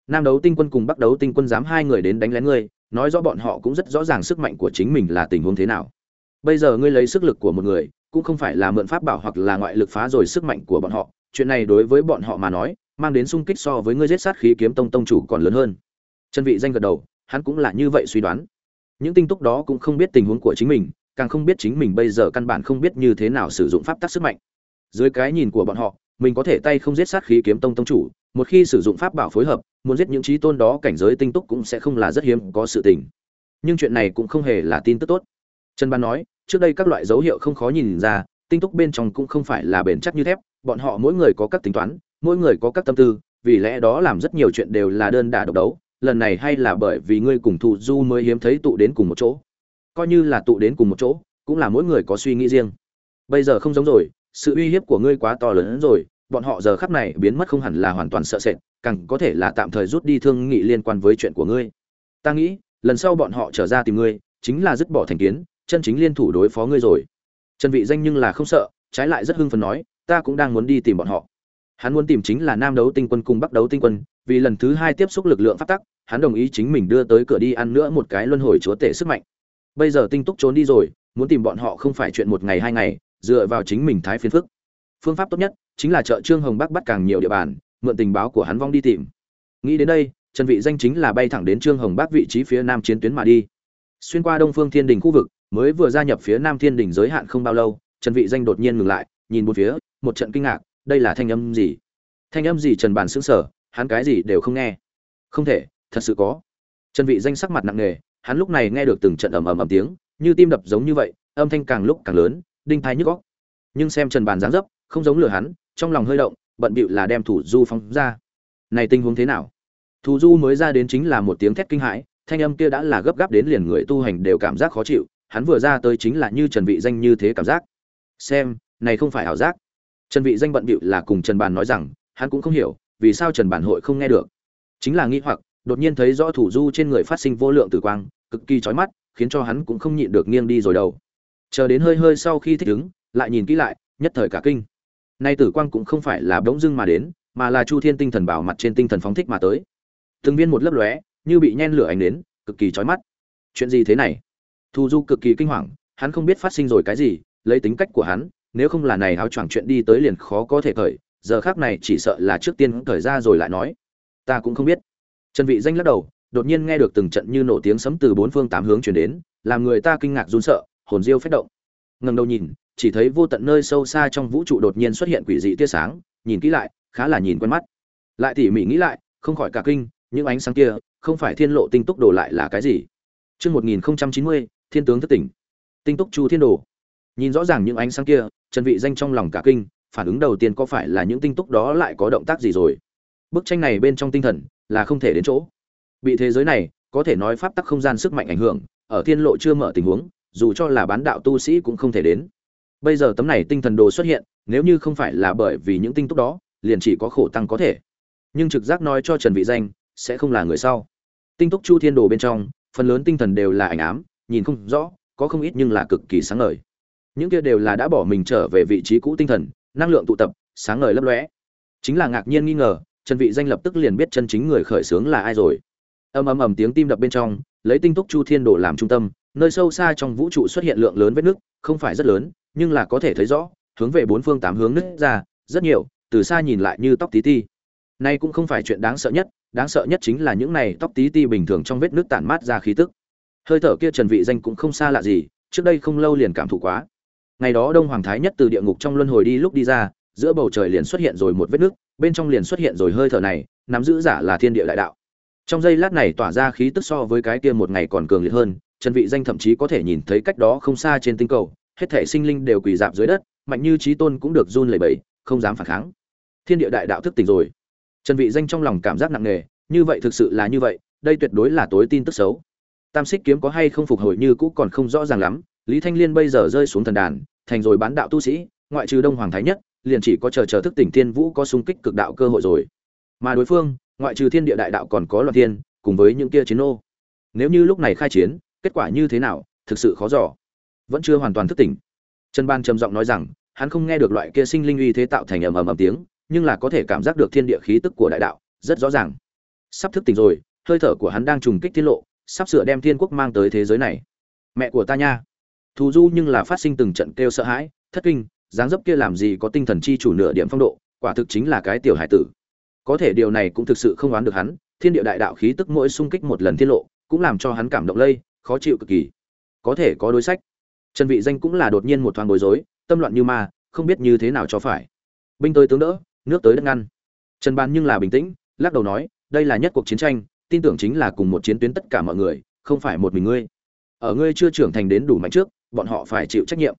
Nam đấu tinh quân cùng bắc đấu tinh quân dám hai người đến đánh lén ngươi, nói rõ bọn họ cũng rất rõ ràng sức mạnh của chính mình là tình huống thế nào. Bây giờ ngươi lấy sức lực của một người, cũng không phải là mượn pháp bảo hoặc là ngoại lực phá rồi sức mạnh của bọn họ. Chuyện này đối với bọn họ mà nói, mang đến sung kích so với ngươi giết sát khí kiếm tông tông chủ còn lớn hơn chân vị danh gật đầu, hắn cũng là như vậy suy đoán. Những tinh túc đó cũng không biết tình huống của chính mình, càng không biết chính mình bây giờ căn bản không biết như thế nào sử dụng pháp tắc sức mạnh. Dưới cái nhìn của bọn họ, mình có thể tay không giết sát khí kiếm tông tông chủ, một khi sử dụng pháp bảo phối hợp, muốn giết những trí tôn đó cảnh giới tinh túc cũng sẽ không là rất hiếm có sự tình. Nhưng chuyện này cũng không hề là tin tức tốt. Trần ban nói, trước đây các loại dấu hiệu không khó nhìn ra, tinh túc bên trong cũng không phải là bền chắc như thép, bọn họ mỗi người có các tính toán, mỗi người có các tâm tư, vì lẽ đó làm rất nhiều chuyện đều là đơn đả độc đấu lần này hay là bởi vì ngươi cùng thụ du mới hiếm thấy tụ đến cùng một chỗ? Coi như là tụ đến cùng một chỗ, cũng là mỗi người có suy nghĩ riêng. Bây giờ không giống rồi, sự uy hiếp của ngươi quá to lớn rồi, bọn họ giờ khắc này biến mất không hẳn là hoàn toàn sợ sệt, càng có thể là tạm thời rút đi thương nghị liên quan với chuyện của ngươi. Ta nghĩ, lần sau bọn họ trở ra tìm ngươi, chính là dứt bỏ thành kiến, chân chính liên thủ đối phó ngươi rồi. Trần vị danh nhưng là không sợ, trái lại rất hưng phấn nói, ta cũng đang muốn đi tìm bọn họ. Hắn muốn tìm chính là nam đấu tinh quân cùng bắc đấu tinh quân vì lần thứ hai tiếp xúc lực lượng phát tắc, hắn đồng ý chính mình đưa tới cửa đi ăn nữa một cái luân hồi chúa tể sức mạnh. Bây giờ tinh túc trốn đi rồi, muốn tìm bọn họ không phải chuyện một ngày hai ngày, dựa vào chính mình thái phiền phức. Phương pháp tốt nhất chính là trợ trương hồng bắc bắt càng nhiều địa bàn, mượn tình báo của hắn vong đi tìm. Nghĩ đến đây, trần vị danh chính là bay thẳng đến trương hồng bắc vị trí phía nam chiến tuyến mà đi. Xuyên qua đông phương thiên đình khu vực, mới vừa gia nhập phía nam thiên đình giới hạn không bao lâu, trần vị danh đột nhiên ngừng lại, nhìn một phía, một trận kinh ngạc, đây là thanh âm gì? Thanh âm gì trần bản sững sờ hắn cái gì đều không nghe. Không thể, thật sự có. Trần vị danh sắc mặt nặng nề, hắn lúc này nghe được từng trận ầm ầm ầm tiếng, như tim đập giống như vậy, âm thanh càng lúc càng lớn, đinh thái nhức óc. Nhưng xem trần bàn dáng dấp, không giống lừa hắn, trong lòng hơi động, bận bịu là đem thủ du phóng ra. Này tình huống thế nào? Thủ du mới ra đến chính là một tiếng thét kinh hãi, thanh âm kia đã là gấp gáp đến liền người tu hành đều cảm giác khó chịu, hắn vừa ra tới chính là như trần vị danh như thế cảm giác. Xem, này không phải ảo giác. Trần vị danh bận bịu là cùng trần bàn nói rằng, hắn cũng không hiểu vì sao trần bản hội không nghe được? Chính là nghi hoặc, đột nhiên thấy rõ thủ du trên người phát sinh vô lượng tử quang, cực kỳ chói mắt, khiến cho hắn cũng không nhịn được nghiêng đi rồi đầu. Chờ đến hơi hơi sau khi thích ứng, lại nhìn kỹ lại, nhất thời cả kinh. Nay tử quang cũng không phải là bỗng dưng mà đến, mà là chu thiên tinh thần bảo mặt trên tinh thần phóng thích mà tới. Từng viên một lấp lóe, như bị nhen lửa ánh đến, cực kỳ chói mắt. Chuyện gì thế này? Thù du cực kỳ kinh hoàng, hắn không biết phát sinh rồi cái gì, lấy tính cách của hắn, nếu không là này áo choàng chuyện đi tới liền khó có thể cởi giờ khác này chỉ sợ là trước tiên thời ra rồi lại nói. Ta cũng không biết. Trần vị danh lắc đầu đột nhiên nghe được từng trận như nổ tiếng sấm từ bốn phương tám hướng truyền đến làm người ta kinh ngạc run sợ hồn diêu phách động. Ngẩng đầu nhìn chỉ thấy vô tận nơi sâu xa trong vũ trụ đột nhiên xuất hiện quỷ dị tia sáng nhìn kỹ lại khá là nhìn quen mắt. Lại tỉ mỉ nghĩ lại không khỏi cả kinh những ánh sáng kia không phải thiên lộ tinh túc đồ lại là cái gì? Chương 1090, Thiên tướng thất tỉnh. Tinh túc chu thiên đồ. Nhìn rõ ràng những ánh sáng kia, Trần Vị danh trong lòng cả kinh, phản ứng đầu tiên có phải là những tinh túc đó lại có động tác gì rồi? Bức tranh này bên trong tinh thần là không thể đến chỗ. Bị thế giới này, có thể nói pháp tắc không gian sức mạnh ảnh hưởng, ở thiên lộ chưa mở tình huống, dù cho là bán đạo tu sĩ cũng không thể đến. Bây giờ tấm này tinh thần đồ xuất hiện, nếu như không phải là bởi vì những tinh túc đó, liền chỉ có khổ tăng có thể. Nhưng trực giác nói cho Trần Vị Danh, sẽ không là người sau. Tinh túc chu thiên đồ bên trong, phần lớn tinh thần đều là ảnh ám, nhìn không rõ, có không ít nhưng là cực kỳ sáng ngời. Những kia đều là đã bỏ mình trở về vị trí cũ tinh thần, năng lượng tụ tập, sáng ngời lấp lóe. Chính là ngạc nhiên nghi ngờ, Trần Vị Danh lập tức liền biết chân chính người khởi sướng là ai rồi. Ầm ầm ầm tiếng tim đập bên trong, lấy tinh túc chu thiên đồ làm trung tâm, nơi sâu xa trong vũ trụ xuất hiện lượng lớn vết nứt, không phải rất lớn, nhưng là có thể thấy rõ, hướng về bốn phương tám hướng nứt ra, rất nhiều, từ xa nhìn lại như tóc tí ti. Nay cũng không phải chuyện đáng sợ nhất, đáng sợ nhất chính là những này tóc tí ti bình thường trong vết nước tản mát ra khí tức. Hơi thở kia Trần Vị Danh cũng không xa lạ gì, trước đây không lâu liền cảm thụ quá. Ngày đó Đông Hoàng Thái nhất từ địa ngục trong luân hồi đi lúc đi ra, giữa bầu trời liền xuất hiện rồi một vết nước, bên trong liền xuất hiện rồi hơi thở này, nắm giữ giả là thiên địa đại đạo. Trong giây lát này tỏa ra khí tức so với cái kia một ngày còn cường liệt hơn, Trần Vị Danh thậm chí có thể nhìn thấy cách đó không xa trên tinh cầu, hết thảy sinh linh đều quỳ dạp dưới đất, mạnh như chí tôn cũng được run lẩy bẩy, không dám phản kháng. Thiên địa đại đạo thức tỉnh rồi. Trần Vị Danh trong lòng cảm giác nặng nề, như vậy thực sự là như vậy, đây tuyệt đối là tối tin tức xấu. Tam Xích kiếm có hay không phục hồi như cũ còn không rõ ràng lắm, Lý Thanh Liên bây giờ rơi xuống thần đàn, thành rồi bán đạo tu sĩ, ngoại trừ Đông Hoàng Thái Nhất, liền chỉ có chờ chờ thức tỉnh Thiên Vũ có xung kích cực đạo cơ hội rồi. Mà đối phương, ngoại trừ Thiên Địa Đại Đạo còn có Loạn Thiên, cùng với những kia chiến ô. Nếu như lúc này khai chiến, kết quả như thế nào, thực sự khó dò. Vẫn chưa hoàn toàn thức tỉnh. Trần Ban trầm giọng nói rằng, hắn không nghe được loại kia sinh linh uy thế tạo thành ầm ầm ầm tiếng, nhưng là có thể cảm giác được thiên địa khí tức của đại đạo, rất rõ ràng. Sắp thức tỉnh rồi, hơi thở của hắn đang trùng kích tiết lộ, sắp sửa đem thiên quốc mang tới thế giới này. Mẹ của ta nha. Thù Du nhưng là phát sinh từng trận kêu sợ hãi, thất kinh, dáng dấp kia làm gì có tinh thần chi chủ nửa điểm phong độ, quả thực chính là cái tiểu hải tử. Có thể điều này cũng thực sự không đoán được hắn, thiên địa đại đạo khí tức mỗi xung kích một lần tiết lộ, cũng làm cho hắn cảm động lây, khó chịu cực kỳ. Có thể có đối sách. Trần Vị Danh cũng là đột nhiên một thoáng bối rối, tâm loạn như ma, không biết như thế nào cho phải. Binh tới tướng đỡ, nước tới đất ngăn. Trần Ban nhưng là bình tĩnh, lắc đầu nói, đây là nhất cuộc chiến tranh, tin tưởng chính là cùng một chiến tuyến tất cả mọi người, không phải một mình ngươi. Ở ngươi chưa trưởng thành đến đủ mạnh trước, bọn họ phải chịu trách nhiệm.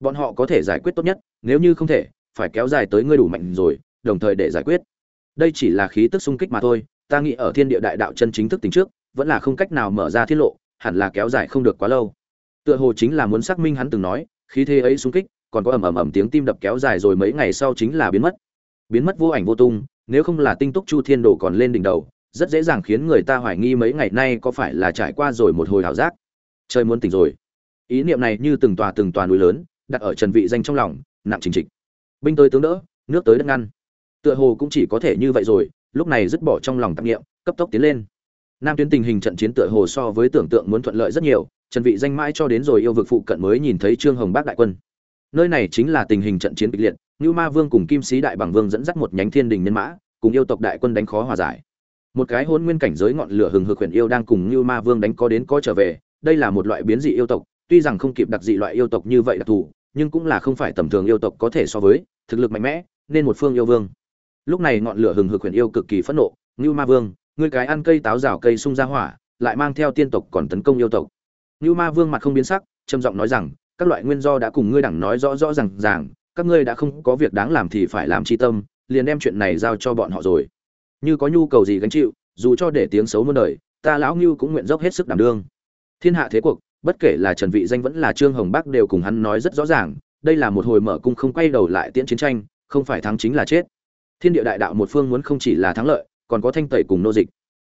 Bọn họ có thể giải quyết tốt nhất, nếu như không thể, phải kéo dài tới ngươi đủ mạnh rồi, đồng thời để giải quyết. Đây chỉ là khí tức xung kích mà thôi, ta nghĩ ở thiên địa đại đạo chân chính thức tính trước, vẫn là không cách nào mở ra thiên lộ, hẳn là kéo dài không được quá lâu. Tựa hồ chính là muốn xác minh hắn từng nói, khí thế ấy xung kích, còn có ầm ầm ầm tiếng tim đập kéo dài rồi mấy ngày sau chính là biến mất. Biến mất vô ảnh vô tung, nếu không là tinh túc chu thiên đồ còn lên đỉnh đầu, rất dễ dàng khiến người ta hoài nghi mấy ngày nay có phải là trải qua rồi một hồi ảo giác. Trời muốn tỉnh rồi. Ý niệm này như từng tòa từng tòa núi lớn, đặt ở Trần Vị danh trong lòng, nặng trình trịch. Binh tới tướng đỡ, nước tới đất ngăn. Tựa hồ cũng chỉ có thể như vậy rồi, lúc này dứt bỏ trong lòng tạp niệm, cấp tốc tiến lên. Nam tuyến tình hình trận chiến tựa hồ so với tưởng tượng muốn thuận lợi rất nhiều, Trần Vị danh mãi cho đến rồi yêu vực phụ cận mới nhìn thấy Trương Hồng Bác đại quân. Nơi này chính là tình hình trận chiến kịch liệt, như Ma Vương cùng Kim Sĩ Đại Bằng Vương dẫn dắt một nhánh Thiên Đình nhân mã, cùng yêu tộc đại quân đánh khó hòa giải. Một cái hôn nguyên cảnh giới ngọn lửa hừng hực huyền yêu đang cùng như Ma Vương đánh có đến có trở về, đây là một loại biến dị yêu tộc, tuy rằng không kịp đặc dị loại yêu tộc như vậy đặc thù, nhưng cũng là không phải tầm thường yêu tộc có thể so với, thực lực mạnh mẽ, nên một phương yêu vương. Lúc này ngọn lửa hừng hực huyền yêu cực kỳ phẫn nộ, Nưu Ma Vương, ngươi cái ăn cây táo rào cây sung ra hỏa, lại mang theo tiên tộc còn tấn công yêu tộc. Nưu Ma Vương mặt không biến sắc, trầm giọng nói rằng, các loại nguyên do đã cùng ngươi đẳng nói rõ rõ ràng ràng, các ngươi đã không có việc đáng làm thì phải làm chi tâm, liền đem chuyện này giao cho bọn họ rồi. Như có nhu cầu gì gánh chịu, dù cho để tiếng xấu muôn đời, ta lão ngưu cũng nguyện dốc hết sức đảm đương. Thiên hạ thế cuộc, bất kể là Trần Vị danh vẫn là Trương Hồng Bắc đều cùng hắn nói rất rõ ràng, đây là một hồi mở cung không quay đầu lại tiễn chiến tranh, không phải thắng chính là chết. Thiên địa đại đạo một phương muốn không chỉ là thắng lợi, còn có thanh tẩy cùng nô dịch.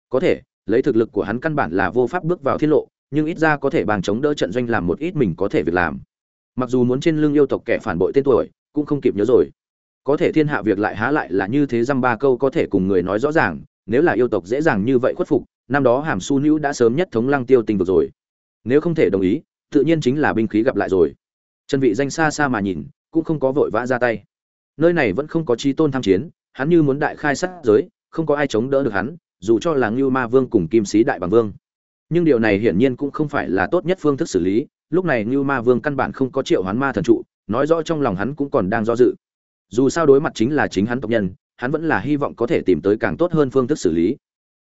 Có thể, lấy thực lực của hắn căn bản là vô pháp bước vào thiên lộ, nhưng ít ra có thể bằng chống đỡ trận doanh làm một ít mình có thể việc làm mặc dù muốn trên lưng yêu tộc kẻ phản bội tên tuổi cũng không kịp nhớ rồi có thể thiên hạ việc lại há lại là như thế dăm ba câu có thể cùng người nói rõ ràng nếu là yêu tộc dễ dàng như vậy khuất phục năm đó hàm su nữ đã sớm nhất thống lăng tiêu tình vực rồi nếu không thể đồng ý, tự nhiên chính là binh khí gặp lại rồi. Trần vị danh xa xa mà nhìn, cũng không có vội vã ra tay. Nơi này vẫn không có chi tôn tham chiến, hắn như muốn đại khai sát giới, không có ai chống đỡ được hắn, dù cho là ngưu ma vương cùng kim sĩ đại bằng vương. Nhưng điều này hiển nhiên cũng không phải là tốt nhất phương thức xử lý, lúc này như ma vương căn bản không có triệu hoán ma thần trụ, nói rõ trong lòng hắn cũng còn đang do dự. Dù sao đối mặt chính là chính hắn tộc nhân, hắn vẫn là hy vọng có thể tìm tới càng tốt hơn phương thức xử lý.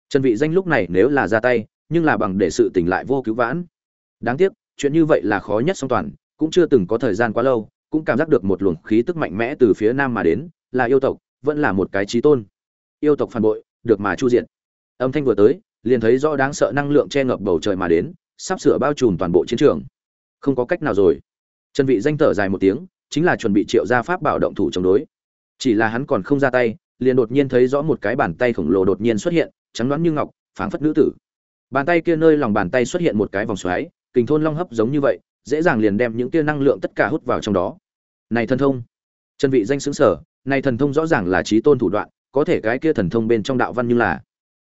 Trần vị danh lúc này nếu là ra tay, nhưng là bằng để sự tỉnh lại vô cứu vãn đáng tiếc, chuyện như vậy là khó nhất song toàn, cũng chưa từng có thời gian quá lâu, cũng cảm giác được một luồng khí tức mạnh mẽ từ phía nam mà đến, là yêu tộc, vẫn là một cái trí tôn. Yêu tộc phản bội, được mà chu diện âm thanh vừa tới, liền thấy rõ đáng sợ năng lượng che ngập bầu trời mà đến, sắp sửa bao trùm toàn bộ chiến trường. Không có cách nào rồi. Trần vị danh thở dài một tiếng, chính là chuẩn bị triệu ra pháp bảo động thủ chống đối. Chỉ là hắn còn không ra tay, liền đột nhiên thấy rõ một cái bàn tay khổng lồ đột nhiên xuất hiện, trắng đoán như ngọc, phảng phất nữ tử. Bàn tay kia nơi lòng bàn tay xuất hiện một cái vòng xoáy kình thôn long hấp giống như vậy, dễ dàng liền đem những tia năng lượng tất cả hút vào trong đó. Này thần thông. Chân vị danh xứng sở, này thần thông rõ ràng là trí tôn thủ đoạn, có thể cái kia thần thông bên trong đạo văn như là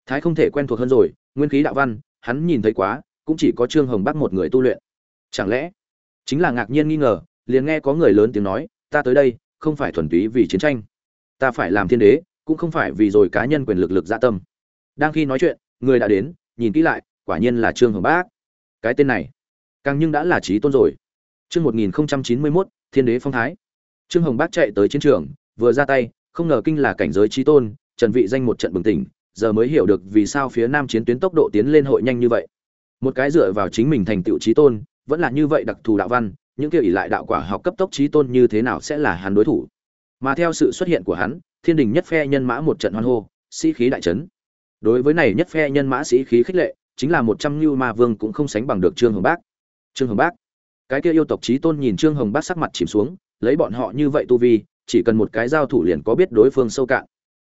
thái không thể quen thuộc hơn rồi, nguyên khí đạo văn, hắn nhìn thấy quá, cũng chỉ có trương hồng bắc một người tu luyện. Chẳng lẽ chính là ngạc nhiên nghi ngờ, liền nghe có người lớn tiếng nói, ta tới đây, không phải thuần túy vì chiến tranh. Ta phải làm thiên đế, cũng không phải vì rồi cá nhân quyền lực lực dạ tâm. Đang khi nói chuyện, người đã đến, nhìn kỹ lại, quả nhiên là trương hồng bác cái tên này. Càng nhưng đã là trí tôn rồi. Chương một nghìn chín mươi mốt, thiên đế phong thái. Trương hồng bác chạy tới chiến trường, vừa ra tay, không ngờ kinh là cảnh giới trí tôn, trần vị danh một trận bừng tỉnh, giờ mới hiểu được vì sao phía nam chiến tuyến tốc độ tiến lên hội nhanh như vậy. Một cái dựa vào chính mình thành tựu trí tôn, vẫn là như vậy đặc thù đạo văn, những kia ỷ lại đạo quả học cấp tốc trí tôn như thế nào sẽ là hắn đối thủ. Mà theo sự xuất hiện của hắn, thiên đình nhất phe nhân mã một trận hoan hô, sĩ khí đại trấn đối với này nhất phe nhân mã sĩ khí khích lệ chính là một trăm lưu ma vương cũng không sánh bằng được trương hồng bác. Trương hồng bác? Cái kia yêu tộc trí tôn nhìn trương hồng bác sắc mặt chìm xuống, lấy bọn họ như vậy tu vi, chỉ cần một cái giao thủ liền có biết đối phương sâu cạn.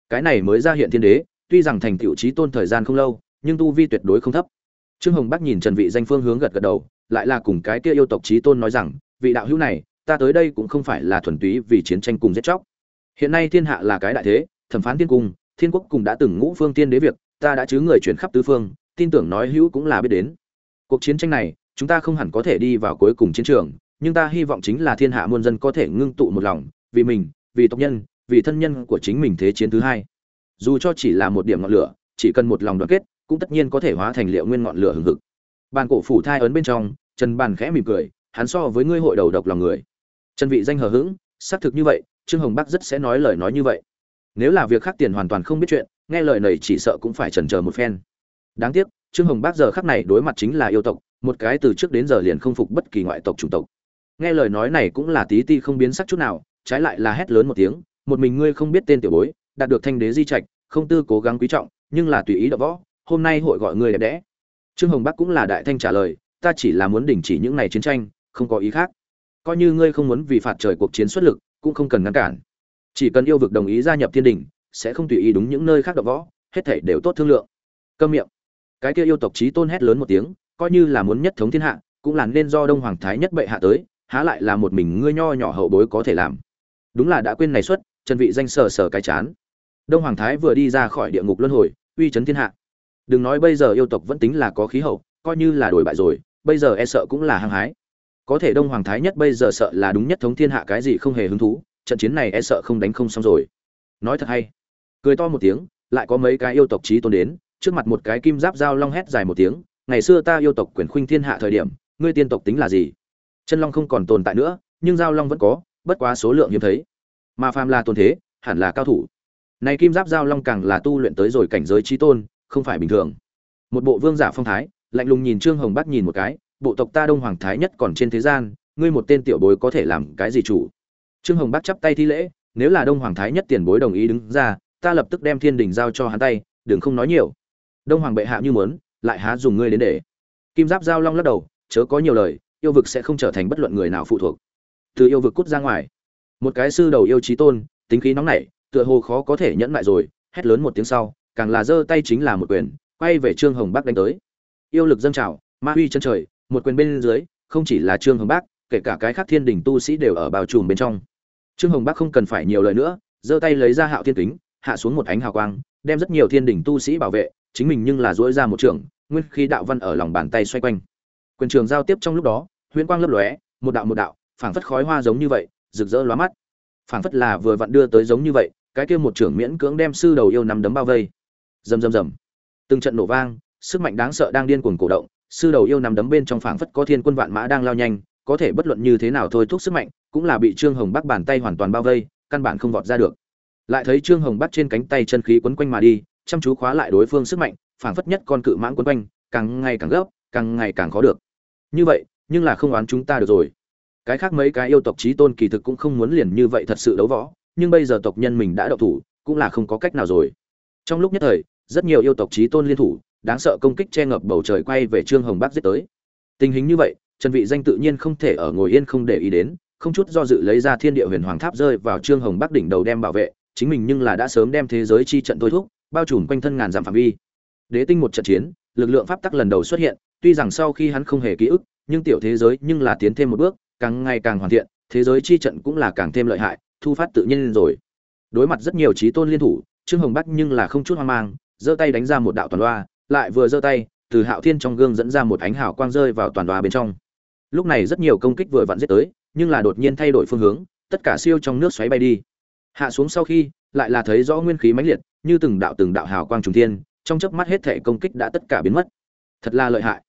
Cái này mới ra hiện thiên đế, tuy rằng thành tựu trí tôn thời gian không lâu, nhưng tu vi tuyệt đối không thấp. Trương hồng bác nhìn trần vị danh phương hướng gật gật đầu, lại là cùng cái kia yêu tộc trí tôn nói rằng, vị đạo hữu này, ta tới đây cũng không phải là thuần túy vì chiến tranh cùng giết chóc. Hiện nay thiên hạ là cái đại thế, thẩm phán thiên cung, thiên quốc cùng đã từng ngũ phương tiên đế việc, ta đã chứ người chuyển khắp tứ phương tin tưởng nói hữu cũng là biết đến. Cuộc chiến tranh này, chúng ta không hẳn có thể đi vào cuối cùng chiến trường, nhưng ta hy vọng chính là thiên hạ muôn dân có thể ngưng tụ một lòng, vì mình, vì tộc nhân, vì thân nhân của chính mình thế chiến thứ hai. Dù cho chỉ là một điểm ngọn lửa, chỉ cần một lòng đoàn kết, cũng tất nhiên có thể hóa thành liệu nguyên ngọn lửa hừng hực. Bàn cổ phủ thai ấn bên trong, trần bàn khẽ mỉm cười, hắn so với ngươi hội đầu độc lòng người. Trần vị danh hờ hững, xác thực như vậy, trương hồng bắc rất sẽ nói lời nói như vậy. Nếu là việc khác tiền hoàn toàn không biết chuyện, nghe lời này chỉ sợ cũng phải chần chờ một phen đáng tiếc, trương hồng bác giờ khắc này đối mặt chính là yêu tộc, một cái từ trước đến giờ liền không phục bất kỳ ngoại tộc chủng tộc. Nghe lời nói này cũng là tí ti không biến sắc chút nào, trái lại là hét lớn một tiếng, một mình ngươi không biết tên tiểu bối, đạt được thanh đế di trạch, không tư cố gắng quý trọng, nhưng là tùy ý đọ võ, hôm nay hội gọi ngươi đẹp đẽ. Trương hồng bắc cũng là đại thanh trả lời, ta chỉ là muốn đình chỉ những ngày chiến tranh, không có ý khác. Coi như ngươi không muốn vì phạt trời cuộc chiến xuất lực, cũng không cần ngăn cản. Chỉ cần yêu vực đồng ý gia nhập thiên đình, sẽ không tùy ý đúng những nơi khác đọ võ, hết thảy đều tốt thương lượng. Câm miệng cái kia yêu tộc chí tôn hét lớn một tiếng, coi như là muốn nhất thống thiên hạ, cũng là nên do đông hoàng thái nhất bệ hạ tới, há lại là một mình ngươi nho nhỏ hậu bối có thể làm. Đúng là đã quên này xuất, trần vị danh sờ sờ cái chán. Đông hoàng thái vừa đi ra khỏi địa ngục luân hồi, uy chấn thiên hạ. Đừng nói bây giờ yêu tộc vẫn tính là có khí hậu, coi như là đổi bại rồi, bây giờ e sợ cũng là hăng hái. Có thể đông hoàng thái nhất bây giờ sợ là đúng nhất thống thiên hạ cái gì không hề hứng thú, trận chiến này e sợ không đánh không xong rồi. Nói thật hay. Cười to một tiếng, lại có mấy cái yêu tộc trí tôn đến trước mặt một cái kim giáp dao long hét dài một tiếng, ngày xưa ta yêu tộc quyền khuynh thiên hạ thời điểm, ngươi tiên tộc tính là gì? Chân long không còn tồn tại nữa, nhưng dao long vẫn có, bất quá số lượng hiếm thấy. Mà phàm là tồn thế, hẳn là cao thủ. Này kim giáp dao long càng là tu luyện tới rồi cảnh giới trí tôn, không phải bình thường. Một bộ vương giả phong thái, lạnh lùng nhìn trương hồng bắc nhìn một cái, bộ tộc ta đông hoàng thái nhất còn trên thế gian, ngươi một tên tiểu bối có thể làm cái gì chủ? Trương hồng bắc chắp tay thi lễ, nếu là đông hoàng thái nhất tiền bối đồng ý đứng ra, ta lập tức đem thiên đình giao cho hắn tay, đừng không nói nhiều đông hoàng bệ hạ như muốn, lại há dùng ngươi đến để. Kim giáp giao long lắc đầu, chớ có nhiều lời, yêu vực sẽ không trở thành bất luận người nào phụ thuộc. Từ yêu vực cút ra ngoài. Một cái sư đầu yêu trí tôn, tính khí nóng nảy, tựa hồ khó có thể nhẫn lại rồi, hét lớn một tiếng sau, càng là giơ tay chính là một quyền, quay về trương hồng bắc đánh tới. Yêu lực dâng trào, ma huy chân trời, một quyền bên dưới, không chỉ là trương hồng bắc kể cả cái khác thiên đình tu sĩ đều ở bao trùm bên trong. Trương hồng bắc không cần phải nhiều lời nữa, giơ tay lấy ra hạo thiên kính, hạ xuống một ánh hào quang, đem rất nhiều thiên đình tu sĩ bảo vệ chính mình nhưng là dỗi ra một trường, nguyên khí đạo văn ở lòng bàn tay xoay quanh. Quyền trường giao tiếp trong lúc đó, huyễn quang lấp lóe, một đạo một đạo, phảng phất khói hoa giống như vậy, rực rỡ lóa mắt. Phảng phất là vừa vặn đưa tới giống như vậy, cái kia một trưởng miễn cưỡng đem sư đầu yêu nắm đấm bao vây. Rầm rầm rầm. Từng trận nổ vang, sức mạnh đáng sợ đang điên cuồng cổ động, sư đầu yêu nắm đấm bên trong phảng phất có thiên quân vạn mã đang lao nhanh, có thể bất luận như thế nào thôi thúc sức mạnh, cũng là bị trương hồng bắc bàn tay hoàn toàn bao vây, căn bản không vọt ra được. Lại thấy trương hồng bắc trên cánh tay chân khí quấn quanh mà đi chăm chú khóa lại đối phương sức mạnh, phảng phất nhất con cự mãng quấn quanh, càng ngày càng gấp, càng ngày càng khó được. Như vậy, nhưng là không oán chúng ta được rồi. Cái khác mấy cái yêu tộc trí tôn kỳ thực cũng không muốn liền như vậy thật sự đấu võ, nhưng bây giờ tộc nhân mình đã đậu thủ, cũng là không có cách nào rồi. Trong lúc nhất thời, rất nhiều yêu tộc trí tôn liên thủ, đáng sợ công kích che ngập bầu trời quay về trương hồng bắc giết tới. Tình hình như vậy, trần vị danh tự nhiên không thể ở ngồi yên không để ý đến, không chút do dự lấy ra thiên địa huyền hoàng tháp rơi vào trương hồng bắc đỉnh đầu đem bảo vệ, chính mình nhưng là đã sớm đem thế giới chi trận thôi thúc bao trùm quanh thân ngàn dặm phạm vi. Đế tinh một trận chiến, lực lượng pháp tắc lần đầu xuất hiện, tuy rằng sau khi hắn không hề ký ức, nhưng tiểu thế giới nhưng là tiến thêm một bước, càng ngày càng hoàn thiện, thế giới chi trận cũng là càng thêm lợi hại, thu phát tự nhiên rồi. Đối mặt rất nhiều trí tôn liên thủ, trương hồng bắc nhưng là không chút hoang mang, giơ tay đánh ra một đạo toàn loa lại vừa giơ tay, từ hạo thiên trong gương dẫn ra một ánh hào quang rơi vào toàn loa bên trong. Lúc này rất nhiều công kích vừa vặn giết tới, nhưng là đột nhiên thay đổi phương hướng, tất cả siêu trong nước xoáy bay đi. Hạ xuống sau khi, lại là thấy rõ nguyên khí mãnh liệt như từng đạo từng đạo hào quang trùng thiên, trong chớp mắt hết thể công kích đã tất cả biến mất. Thật là lợi hại.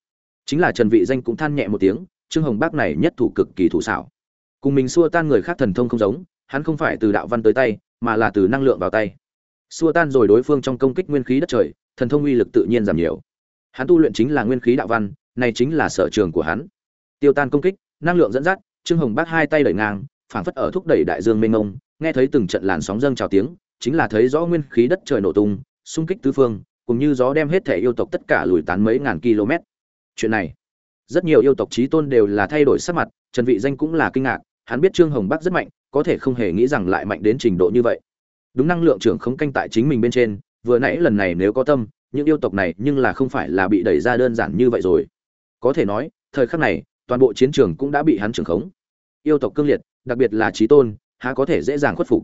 Chính là trần vị danh cũng than nhẹ một tiếng, trương hồng bác này nhất thủ cực kỳ thủ xảo. Cùng mình xua tan người khác thần thông không giống, hắn không phải từ đạo văn tới tay, mà là từ năng lượng vào tay. Xua tan rồi đối phương trong công kích nguyên khí đất trời, thần thông uy lực tự nhiên giảm nhiều. Hắn tu luyện chính là nguyên khí đạo văn, này chính là sở trường của hắn. Tiêu tan công kích, năng lượng dẫn dắt, trương hồng bác hai tay đẩy ngang, phảng phất ở thúc đẩy đại dương mênh mông, nghe thấy từng trận làn sóng dâng trào tiếng chính là thấy rõ nguyên khí đất trời nổ tung, xung kích tứ phương, cùng như gió đem hết thể yêu tộc tất cả lùi tán mấy ngàn km. Chuyện này, rất nhiều yêu tộc trí tôn đều là thay đổi sắc mặt, trần vị danh cũng là kinh ngạc, hắn biết trương hồng bắc rất mạnh, có thể không hề nghĩ rằng lại mạnh đến trình độ như vậy. Đúng năng lượng trưởng không canh tại chính mình bên trên, vừa nãy lần này nếu có tâm, những yêu tộc này nhưng là không phải là bị đẩy ra đơn giản như vậy rồi. Có thể nói, thời khắc này, toàn bộ chiến trường cũng đã bị hắn trưởng khống. Yêu tộc cương liệt, đặc biệt là trí tôn, há có thể dễ dàng khuất phục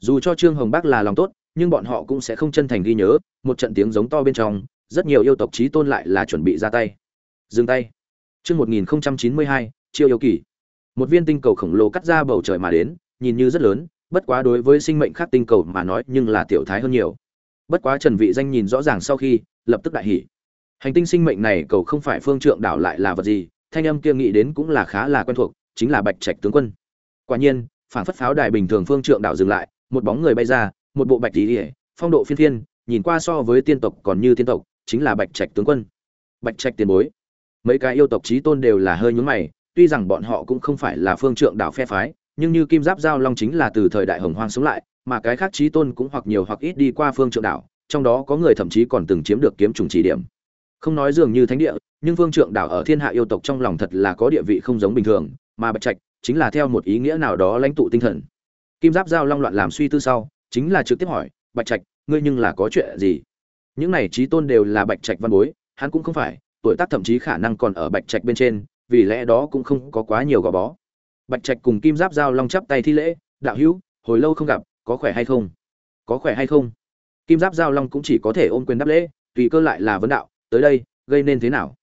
dù cho trương hồng bác là lòng tốt, nhưng bọn họ cũng sẽ không chân thành ghi nhớ, một trận tiếng giống to bên trong, rất nhiều yêu tộc trí tôn lại là chuẩn bị ra tay. Dừng tay. Chương một nghìn chín mươi hai, chiêu yêu kỳ. Một viên tinh cầu khổng lồ cắt ra bầu trời mà đến, nhìn như rất lớn, bất quá đối với sinh mệnh khác tinh cầu mà nói, nhưng là tiểu thái hơn nhiều. Bất quá trần vị danh nhìn rõ ràng sau khi, lập tức đại hỉ. Hành tinh sinh mệnh này cầu không phải phương trượng đảo lại là vật gì, thanh âm kia nghĩ đến cũng là khá là quen thuộc, chính là bạch trạch tướng quân. Quả nhiên phản phất pháo đài bình thường phương trượng đảo dừng lại một bóng người bay ra một bộ bạch tỷ phong độ phiên thiên, nhìn qua so với tiên tộc còn như tiên tộc chính là bạch trạch tướng quân. Bạch trạch tiền bối. Mấy cái yêu tộc trí tôn đều là hơi nhướng mày tuy rằng bọn họ cũng không phải là phương trượng đảo phe phái nhưng như kim giáp giao long chính là từ thời đại hồng hoang sống lại mà cái khác trí tôn cũng hoặc nhiều hoặc ít đi qua phương trượng đảo trong đó có người thậm chí còn từng chiếm được kiếm trùng chỉ điểm. Không nói dường như thánh địa nhưng phương trượng đảo ở thiên hạ yêu tộc trong lòng thật là có địa vị không giống bình thường mà bạch trạch chính là theo một ý nghĩa nào đó lãnh tụ tinh thần kim giáp giao long loạn làm suy tư sau, chính là trực tiếp hỏi, bạch trạch, ngươi nhưng là có chuyện gì? Những này trí tôn đều là bạch trạch văn bối, hắn cũng không phải, tuổi tác thậm chí khả năng còn ở bạch trạch bên trên, vì lẽ đó cũng không có quá nhiều gò bó. Bạch trạch cùng kim giáp giao long chắp tay thi lễ, đạo hữu, hồi lâu không gặp, có khỏe hay không? Có khỏe hay không? Kim giáp giao long cũng chỉ có thể ôm quyền đáp lễ, tùy cơ lại là vấn đạo, tới đây, gây nên thế nào?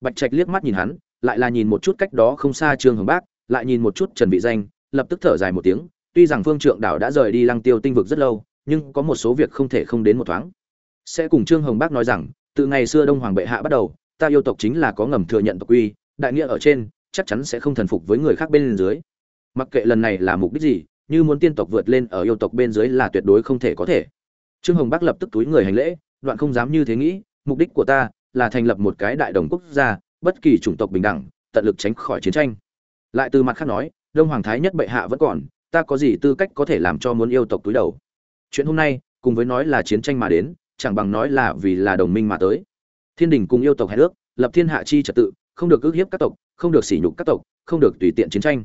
Bạch trạch liếc mắt nhìn hắn, lại là nhìn một chút cách đó không xa trương hồng bác, lại nhìn một chút trần vị danh, lập tức thở dài một tiếng tuy rằng phương trượng đảo đã rời đi lăng tiêu tinh vực rất lâu, nhưng có một số việc không thể không đến một thoáng. Sẽ cùng trương hồng bác nói rằng, từ ngày xưa đông hoàng bệ hạ bắt đầu, ta yêu tộc chính là có ngầm thừa nhận tộc quy đại nghĩa ở trên, chắc chắn sẽ không thần phục với người khác bên dưới. Mặc kệ lần này là mục đích gì, như muốn tiên tộc vượt lên ở yêu tộc bên dưới là tuyệt đối không thể có thể. Trương hồng bác lập tức túi người hành lễ, đoạn không dám như thế nghĩ, mục đích của ta là thành lập một cái đại đồng quốc gia, bất kỳ chủng tộc bình đẳng, tận lực tránh khỏi chiến tranh. Lại từ mặt khác nói, đông hoàng thái nhất bệ hạ vẫn còn ta có gì tư cách có thể làm cho muốn yêu tộc túi đầu? Chuyện hôm nay, cùng với nói là chiến tranh mà đến, chẳng bằng nói là vì là đồng minh mà tới. Thiên đình cùng yêu tộc hai nước lập thiên hạ chi trật tự, không được ước hiếp các tộc, không được sỉ nhục các tộc, không được tùy tiện chiến tranh.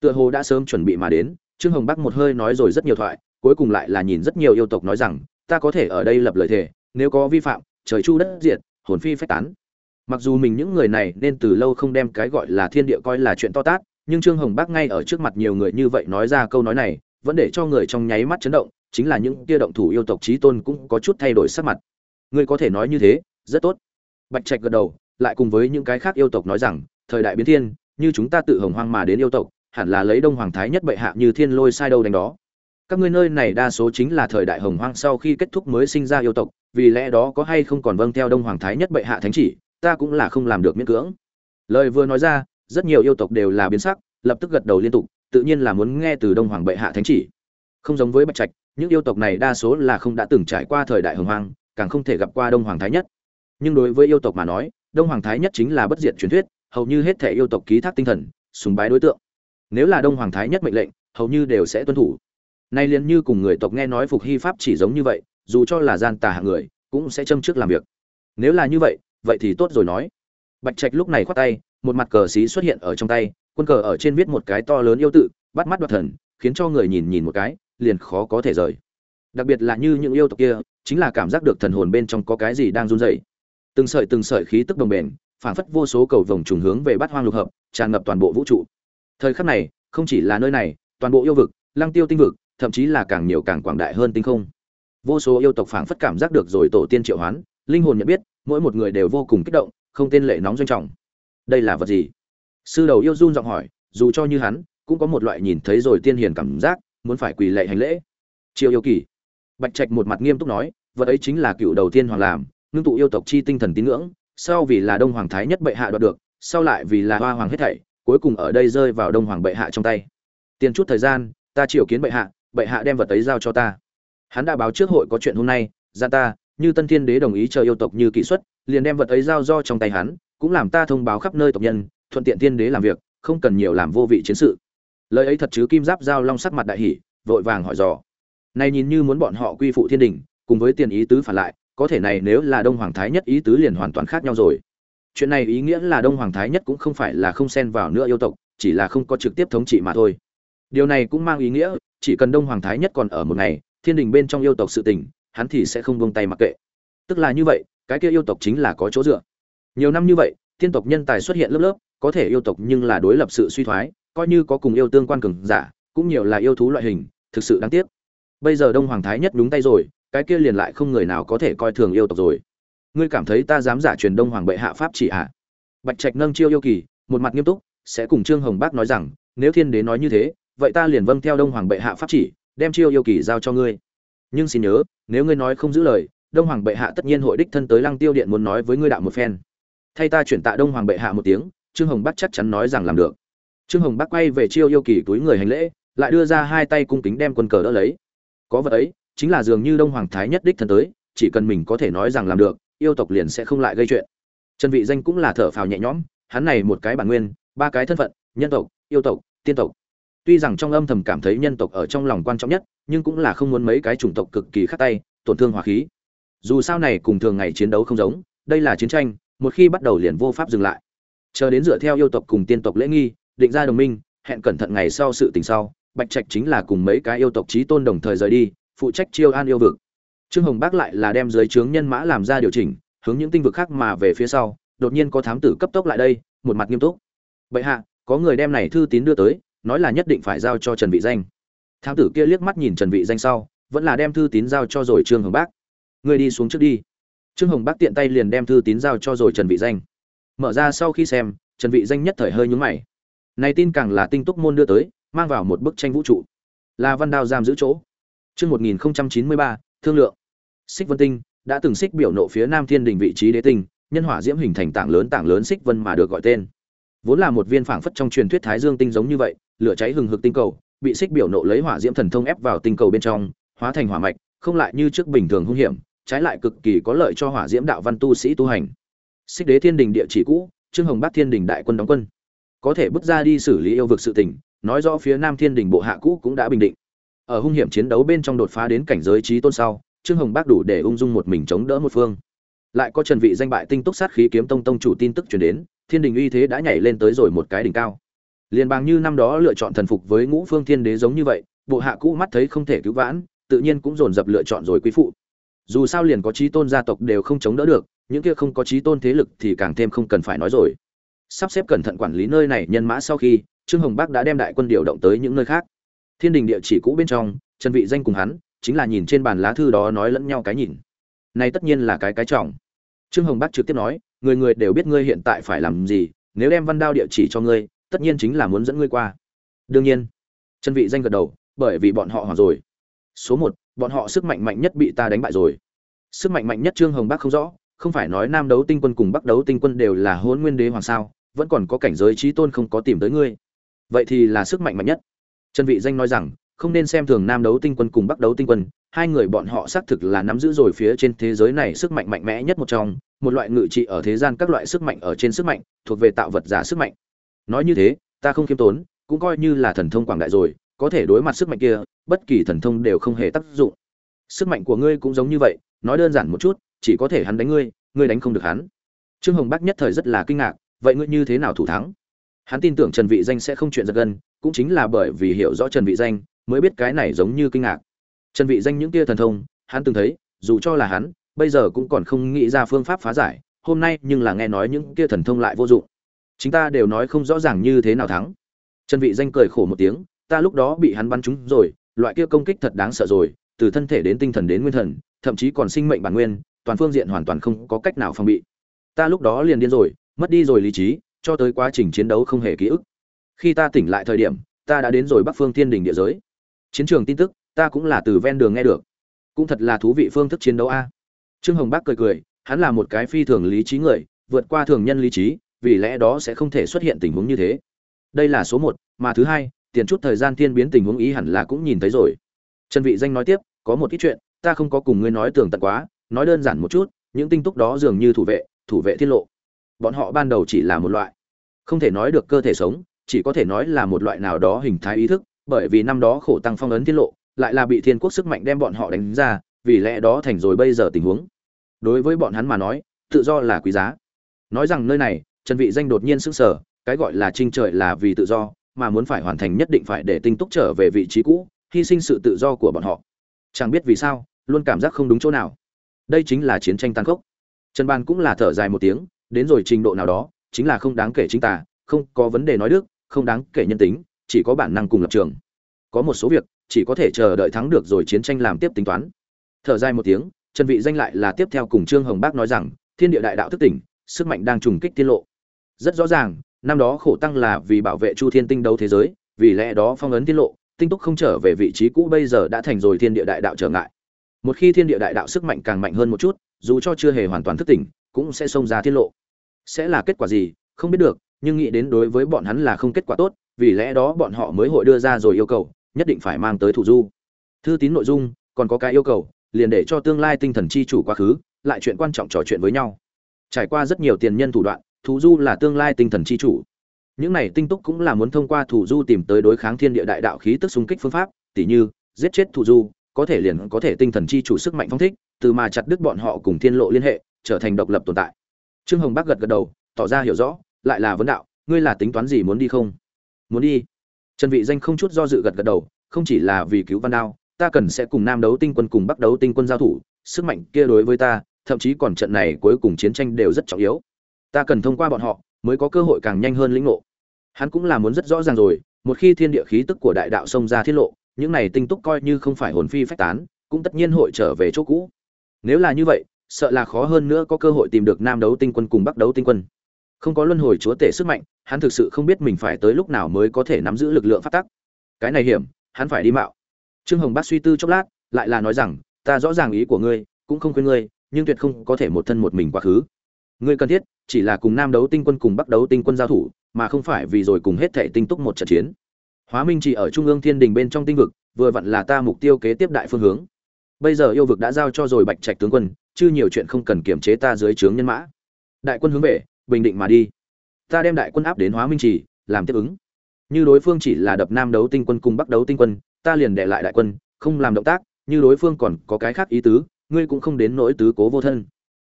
Tựa hồ đã sớm chuẩn bị mà đến, trương hồng bắc một hơi nói rồi rất nhiều thoại, cuối cùng lại là nhìn rất nhiều yêu tộc nói rằng, ta có thể ở đây lập lời thề, nếu có vi phạm, trời chu đất diệt, hồn phi phách tán. Mặc dù mình những người này nên từ lâu không đem cái gọi là thiên địa coi là chuyện to tát nhưng trương hồng bác ngay ở trước mặt nhiều người như vậy nói ra câu nói này, vẫn để cho người trong nháy mắt chấn động, chính là những kia động thủ yêu tộc trí tôn cũng có chút thay đổi sắc mặt. Ngươi có thể nói như thế, rất tốt. Bạch trạch gật đầu, lại cùng với những cái khác yêu tộc nói rằng, thời đại biến thiên, như chúng ta tự hồng hoang mà đến yêu tộc, hẳn là lấy đông hoàng thái nhất bệ hạ như thiên lôi sai đâu đánh đó. Các ngươi nơi này đa số chính là thời đại hồng hoang sau khi kết thúc mới sinh ra yêu tộc, vì lẽ đó có hay không còn vâng theo đông hoàng thái nhất bệ hạ thánh chỉ, ta cũng là không làm được miễn cưỡng. Lời vừa nói ra rất nhiều yêu tộc đều là biến sắc, lập tức gật đầu liên tục, tự nhiên là muốn nghe từ đông hoàng bệ hạ thánh chỉ. Không giống với bạch trạch, những yêu tộc này đa số là không đã từng trải qua thời đại hồng hoang, càng không thể gặp qua đông hoàng thái nhất. Nhưng đối với yêu tộc mà nói, đông hoàng thái nhất chính là bất diệt truyền thuyết, hầu như hết thể yêu tộc ký thác tinh thần, sùng bái đối tượng. Nếu là đông hoàng thái nhất mệnh lệnh, hầu như đều sẽ tuân thủ. Nay liền như cùng người tộc nghe nói phục hy pháp chỉ giống như vậy, dù cho là gian tà hạng người, cũng sẽ châm trước làm việc. Nếu là như vậy vậy thì tốt rồi nói bạch trạch lúc này khoát tay, một mặt cờ xí xuất hiện ở trong tay, quân cờ ở trên viết một cái to lớn yêu tự, bắt mắt đoạt thần, khiến cho người nhìn nhìn một cái, liền khó có thể rời. Đặc biệt là như những yêu tộc kia, chính là cảm giác được thần hồn bên trong có cái gì đang run rẩy. Từng sợi từng sợi khí tức đồng bền phảng phất vô số cầu vồng trùng hướng về bát hoang lục hợp, tràn ngập toàn bộ vũ trụ. Thời khắc này, không chỉ là nơi này, toàn bộ yêu vực, lăng tiêu tinh vực, thậm chí là càng nhiều càng quảng đại hơn tinh không. Vô số yêu tộc phảng phất cảm giác được rồi tổ tiên triệu hoán, linh hồn nhận biết, mỗi một người đều vô cùng kích động không tên lệ nóng doanh trọng. Đây là vật gì? Sư đầu yêu run giọng hỏi, dù cho như hắn, cũng có một loại nhìn thấy rồi tiên hiền cảm giác, muốn phải quỳ lệ hành lễ. Triệu yêu kỳ. Bạch trạch một mặt nghiêm túc nói, vật ấy chính là cựu đầu tiên hoàng làm, ngưng tụ yêu tộc chi tinh thần tín ngưỡng, sau vì là đông hoàng thái nhất bệ hạ đoạt được, sau lại vì là hoa hoàng hết thảy, cuối cùng ở đây rơi vào đông hoàng bệ hạ trong tay. Tiền chút thời gian, ta triều kiến bệ hạ bệ hạ đem vật ấy giao cho ta. Hắn đã báo trước hội có chuyện hôm nay, ra ta, như tân thiên đế đồng ý chờ yêu tộc như kỹ xuất liền đem vật ấy giao do trong tay hắn, cũng làm ta thông báo khắp nơi tộc nhân, thuận tiện thiên đế làm việc, không cần nhiều làm vô vị chiến sự. Lời ấy thật chứ? Kim giáp giao long sắc mặt đại hỉ, vội vàng hỏi dò. Này nhìn như muốn bọn họ quy phụ thiên đình, cùng với tiền ý tứ phản lại, có thể này nếu là đông hoàng thái nhất ý tứ liền hoàn toàn khác nhau rồi. Chuyện này ý nghĩa là đông hoàng thái nhất cũng không phải là không xen vào nữa yêu tộc, chỉ là không có trực tiếp thống trị mà thôi. Điều này cũng mang ý nghĩa, chỉ cần đông hoàng thái nhất còn ở một ngày, thiên đình bên trong yêu tộc sự tình, hắn thì sẽ không buông tay mặc kệ. Tức là như vậy cái kia yêu tộc chính là có chỗ dựa. Nhiều năm như vậy thiên tộc nhân tài xuất hiện lớp lớp, có thể yêu tộc nhưng là đối lập sự suy thoái, coi như có cùng yêu tương quan cường giả, cũng nhiều là yêu thú loại hình, thực sự đáng tiếc. Bây giờ đông hoàng thái nhất đúng tay rồi, cái kia liền lại không người nào có thể coi thường yêu tộc rồi. Ngươi cảm thấy ta dám giả truyền đông hoàng bệ hạ pháp chỉ hạ bạch trạch nâng chiêu yêu kỳ, một mặt nghiêm túc, sẽ cùng trương hồng bác nói rằng, nếu thiên đế nói như thế, vậy ta liền vâng theo đông hoàng bệ hạ pháp chỉ, đem chiêu yêu kỳ giao cho ngươi. Nhưng xin nhớ, nếu ngươi nói không giữ lời đông hoàng bệ hạ tất nhiên hội đích thân tới lăng tiêu điện muốn nói với ngươi đạo một phen. Thay ta chuyển tạ đông hoàng bệ hạ một tiếng, trương hồng bắc chắc chắn nói rằng làm được. Trương hồng bắc quay về chiêu yêu kỳ túi người hành lễ, lại đưa ra hai tay cung kính đem quân cờ đỡ lấy. Có vật ấy, chính là dường như đông hoàng thái nhất đích thân tới, chỉ cần mình có thể nói rằng làm được, yêu tộc liền sẽ không lại gây chuyện. Trần vị danh cũng là thở phào nhẹ nhõm, hắn này một cái bản nguyên, ba cái thân phận, nhân tộc, yêu tộc, tiên tộc. Tuy rằng trong âm thầm cảm thấy nhân tộc ở trong lòng quan trọng nhất, nhưng cũng là không muốn mấy cái chủng tộc cực kỳ khắc tay, tổn thương hòa khí dù sao này cùng thường ngày chiến đấu không giống, đây là chiến tranh, một khi bắt đầu liền vô pháp dừng lại. Chờ đến dựa theo yêu tộc cùng tiên tộc lễ nghi, định ra đồng minh, hẹn cẩn thận ngày sau sự tình sau, bạch trạch chính là cùng mấy cái yêu tộc trí tôn đồng thời rời đi, phụ trách chiêu an yêu vực. Trương hồng bác lại là đem dưới trướng nhân mã làm ra điều chỉnh, hướng những tinh vực khác mà về phía sau, đột nhiên có thám tử cấp tốc lại đây, một mặt nghiêm túc. Bệ hạ, có người đem này thư tín đưa tới, nói là nhất định phải giao cho trần vị danh. Thám tử kia liếc mắt nhìn trần vị danh sau, vẫn là đem thư tín giao cho rồi trương hồng bác. Ngươi đi xuống trước đi. Trương hồng bác tiện tay liền đem thư tín giao cho rồi trần vị danh. Mở ra sau khi xem trần vị danh nhất thời hơi nhướng mày. Này tin càng là tinh túc môn đưa tới mang vào một bức tranh vũ trụ. Là văn đao giam giữ chỗ. Chương 1093, thương lượng. Xích vân tinh đã từng xích biểu nộ phía nam thiên đình vị trí đế tinh nhân hỏa diễm hình thành tảng lớn tảng lớn xích vân mà được gọi tên. Vốn là một viên phảng phất trong truyền thuyết thái dương tinh giống như vậy lửa cháy hừng hực tinh cầu bị xích biểu nộ lấy hỏa diễm thần thông ép vào tinh cầu bên trong hóa thành hỏa mạch không lại như trước bình thường hung hiểm trái lại cực kỳ có lợi cho hỏa diễm đạo văn tu sĩ tu hành. Xích đế thiên đình địa chỉ cũ, trương hồng bắc thiên đình đại quân đóng quân. Có thể bước ra đi xử lý yêu vực sự tình, nói rõ phía nam thiên đình bộ hạ cũ cũng đã bình định. Ở hung hiểm chiến đấu bên trong đột phá đến cảnh giới trí tôn sau, trương hồng bắc đủ để ung dung một mình chống đỡ một phương. Lại có trần vị danh bại tinh túc sát khí kiếm tông tông chủ tin tức truyền đến, thiên đình uy thế đã nhảy lên tới rồi một cái đỉnh cao. Liên bang như năm đó lựa chọn thần phục với ngũ phương thiên đế giống như vậy, bộ hạ cũ mắt thấy không thể cứu vãn, tự nhiên cũng dồn dập lựa chọn rồi quý phụ dù sao liền có trí tôn gia tộc đều không chống đỡ được, những kia không có trí tôn thế lực thì càng thêm không cần phải nói rồi. Sắp xếp cẩn thận quản lý nơi này nhân mã sau khi, trương hồng bắc đã đem đại quân điều động tới những nơi khác. Thiên đình địa chỉ cũ bên trong, trần vị danh cùng hắn, chính là nhìn trên bàn lá thư đó nói lẫn nhau cái nhìn. Này tất nhiên là cái cái trọng. Trương hồng bắc trực tiếp nói, người người đều biết ngươi hiện tại phải làm gì, nếu đem văn đao địa chỉ cho ngươi, tất nhiên chính là muốn dẫn ngươi qua. Đương nhiên. Trần vị danh gật đầu, bởi vì bọn họ hoảng rồi. Số một bọn họ sức mạnh mạnh nhất bị ta đánh bại rồi. Sức mạnh mạnh nhất trương hồng bắc không rõ, không phải nói nam đấu tinh quân cùng bắc đấu tinh quân đều là hôn nguyên đế hoàng sao, vẫn còn có cảnh giới trí tôn không có tìm tới ngươi. Vậy thì là sức mạnh mạnh nhất. Trần vị danh nói rằng, không nên xem thường nam đấu tinh quân cùng bắc đấu tinh quân, hai người bọn họ xác thực là nắm giữ rồi phía trên thế giới này sức mạnh mạnh mẽ nhất một trong, một loại ngự trị ở thế gian các loại sức mạnh ở trên sức mạnh, thuộc về tạo vật giả sức mạnh. Nói như thế, ta không khiêm tốn, cũng coi như là thần thông quảng đại rồi có thể đối mặt sức mạnh kia, bất kỳ thần thông đều không hề tác dụng. Sức mạnh của ngươi cũng giống như vậy, nói đơn giản một chút, chỉ có thể hắn đánh ngươi ngươi đánh không được hắn. Trương hồng bắc nhất thời rất là kinh ngạc, vậy ngươi như thế nào thủ thắng? Hắn tin tưởng trần vị danh sẽ không chuyện giật gân, cũng chính là bởi vì hiểu rõ trần vị danh, mới biết cái này giống như kinh ngạc. Trần vị danh những kia thần thông, hắn từng thấy, dù cho là hắn, bây giờ cũng còn không nghĩ ra phương pháp phá giải, hôm nay nhưng là nghe nói những kia thần thông lại vô dụng. Chúng ta đều nói không rõ ràng như thế nào thắng. Trần vị danh cười khổ một tiếng ta lúc đó bị hắn bắn trúng rồi, loại kia công kích thật đáng sợ rồi, từ thân thể đến tinh thần đến nguyên thần, thậm chí còn sinh mệnh bản nguyên, toàn phương diện hoàn toàn không có cách nào phòng bị. Ta lúc đó liền điên rồi, mất đi rồi lý trí, cho tới quá trình chiến đấu không hề ký ức. Khi ta tỉnh lại thời điểm, ta đã đến rồi bắc phương thiên đình địa giới. Chiến trường tin tức, ta cũng là từ ven đường nghe được. Cũng thật là thú vị phương thức chiến đấu a. Trương hồng bác cười cười, hắn là một cái phi thường lý trí người, vượt qua thường nhân lý trí, vì lẽ đó sẽ không thể xuất hiện tình huống như thế. Đây là số một, mà thứ hai tiền chút thời gian thiên biến tình huống ý hẳn là cũng nhìn thấy rồi. Trần vị danh nói tiếp, có một ít chuyện, ta không có cùng ngươi nói tường tận quá, nói đơn giản một chút, những tinh túc đó dường như thủ vệ thủ vệ tiết lộ. Bọn họ ban đầu chỉ là một loại. Không thể nói được cơ thể sống, chỉ có thể nói là một loại nào đó hình thái ý thức, bởi vì năm đó khổ tăng phong ấn tiết lộ, lại là bị thiên quốc sức mạnh đem bọn họ đánh ra, vì lẽ đó thành rồi bây giờ tình huống. Đối với bọn hắn mà nói, tự do là quý giá. Nói rằng nơi này, trần vị danh đột nhiên sững sờ, cái gọi là trinh trời là vì tự do mà muốn phải hoàn thành nhất định phải để tinh túc trở về vị trí cũ, hy sinh sự tự do của bọn họ. Chẳng biết vì sao, luôn cảm giác không đúng chỗ nào. Đây chính là chiến tranh tàn khốc. Trần ban cũng là thở dài một tiếng, đến rồi trình độ nào đó, chính là không đáng kể chính tà, không có vấn đề nói đức, không đáng kể nhân tính, chỉ có bản năng cùng lập trường. Có một số việc, chỉ có thể chờ đợi thắng được rồi chiến tranh làm tiếp tính toán. Thở dài một tiếng, trần vị danh lại là tiếp theo cùng trương hồng bác nói rằng, thiên địa đại đạo thức tỉnh, sức mạnh đang trùng kích tiết lộ. Rất rõ ràng năm đó khổ tăng là vì bảo vệ chu thiên tinh đấu thế giới, vì lẽ đó phong ấn tiết lộ, tinh túc không trở về vị trí cũ bây giờ đã thành rồi thiên địa đại đạo trở ngại. Một khi thiên địa đại đạo sức mạnh càng mạnh hơn một chút, dù cho chưa hề hoàn toàn thức tỉnh, cũng sẽ xông ra tiết lộ. Sẽ là kết quả gì, không biết được, nhưng nghĩ đến đối với bọn hắn là không kết quả tốt, vì lẽ đó bọn họ mới hội đưa ra rồi yêu cầu, nhất định phải mang tới thủ du. Thư tín nội dung, còn có cái yêu cầu, liền để cho tương lai tinh thần chi chủ quá khứ, lại chuyện quan trọng trò chuyện với nhau. Trải qua rất nhiều tiền nhân thủ đoạn thủ du là tương lai tinh thần chi chủ. Những này tinh túc cũng là muốn thông qua thủ du tìm tới đối kháng thiên địa đại đạo khí tức xung kích phương pháp, tỉ như, giết chết thủ du, có thể liền có thể tinh thần chi chủ sức mạnh phong thích, từ mà chặt đứt bọn họ cùng thiên lộ liên hệ, trở thành độc lập tồn tại. Trương hồng bắc gật gật đầu, tỏ ra hiểu rõ, lại là vấn đạo, ngươi là tính toán gì muốn đi không? Muốn đi. Trần vị danh không chút do dự gật gật đầu, không chỉ là vì cứu văn đao, ta cần sẽ cùng nam đấu tinh quân cùng bắc đấu tinh quân giao thủ, sức mạnh kia đối với ta, thậm chí còn trận này cuối cùng chiến tranh đều rất trọng yếu ta cần thông qua bọn họ, mới có cơ hội càng nhanh hơn lĩnh ngộ. Hắn cũng là muốn rất rõ ràng rồi, một khi thiên địa khí tức của đại đạo xông ra tiết lộ, những này tinh túc coi như không phải hồn phi phách tán, cũng tất nhiên hội trở về chỗ cũ. Nếu là như vậy, sợ là khó hơn nữa có cơ hội tìm được nam đấu tinh quân cùng bắc đấu tinh quân. Không có luân hồi chúa tể sức mạnh, hắn thực sự không biết mình phải tới lúc nào mới có thể nắm giữ lực lượng phát tắc. Cái này hiểm, hắn phải đi mạo. Trương hồng bác suy tư chốc lát, lại là nói rằng, ta rõ ràng ý của ngươi, cũng không khuyên ngươi, nhưng tuyệt không có thể một thân một mình quá khứ ngươi cần thiết, chỉ là cùng nam đấu tinh quân cùng bắc đấu tinh quân giao thủ, mà không phải vì rồi cùng hết thể tinh túc một trận chiến. Hóa minh chỉ ở trung ương thiên đình bên trong tinh vực, vừa vặn là ta mục tiêu kế tiếp đại phương hướng. Bây giờ yêu vực đã giao cho rồi bạch trạch tướng quân, chứ nhiều chuyện không cần kiểm chế ta dưới trướng nhân mã. Đại quân hướng về, bình định mà đi. Ta đem đại quân áp đến hóa minh trì làm tiếp ứng. Như đối phương chỉ là đập nam đấu tinh quân cùng bắc đấu tinh quân, ta liền để lại đại quân, không làm động tác, như đối phương còn có cái khác ý tứ, ngươi cũng không đến nỗi tứ cố vô thân.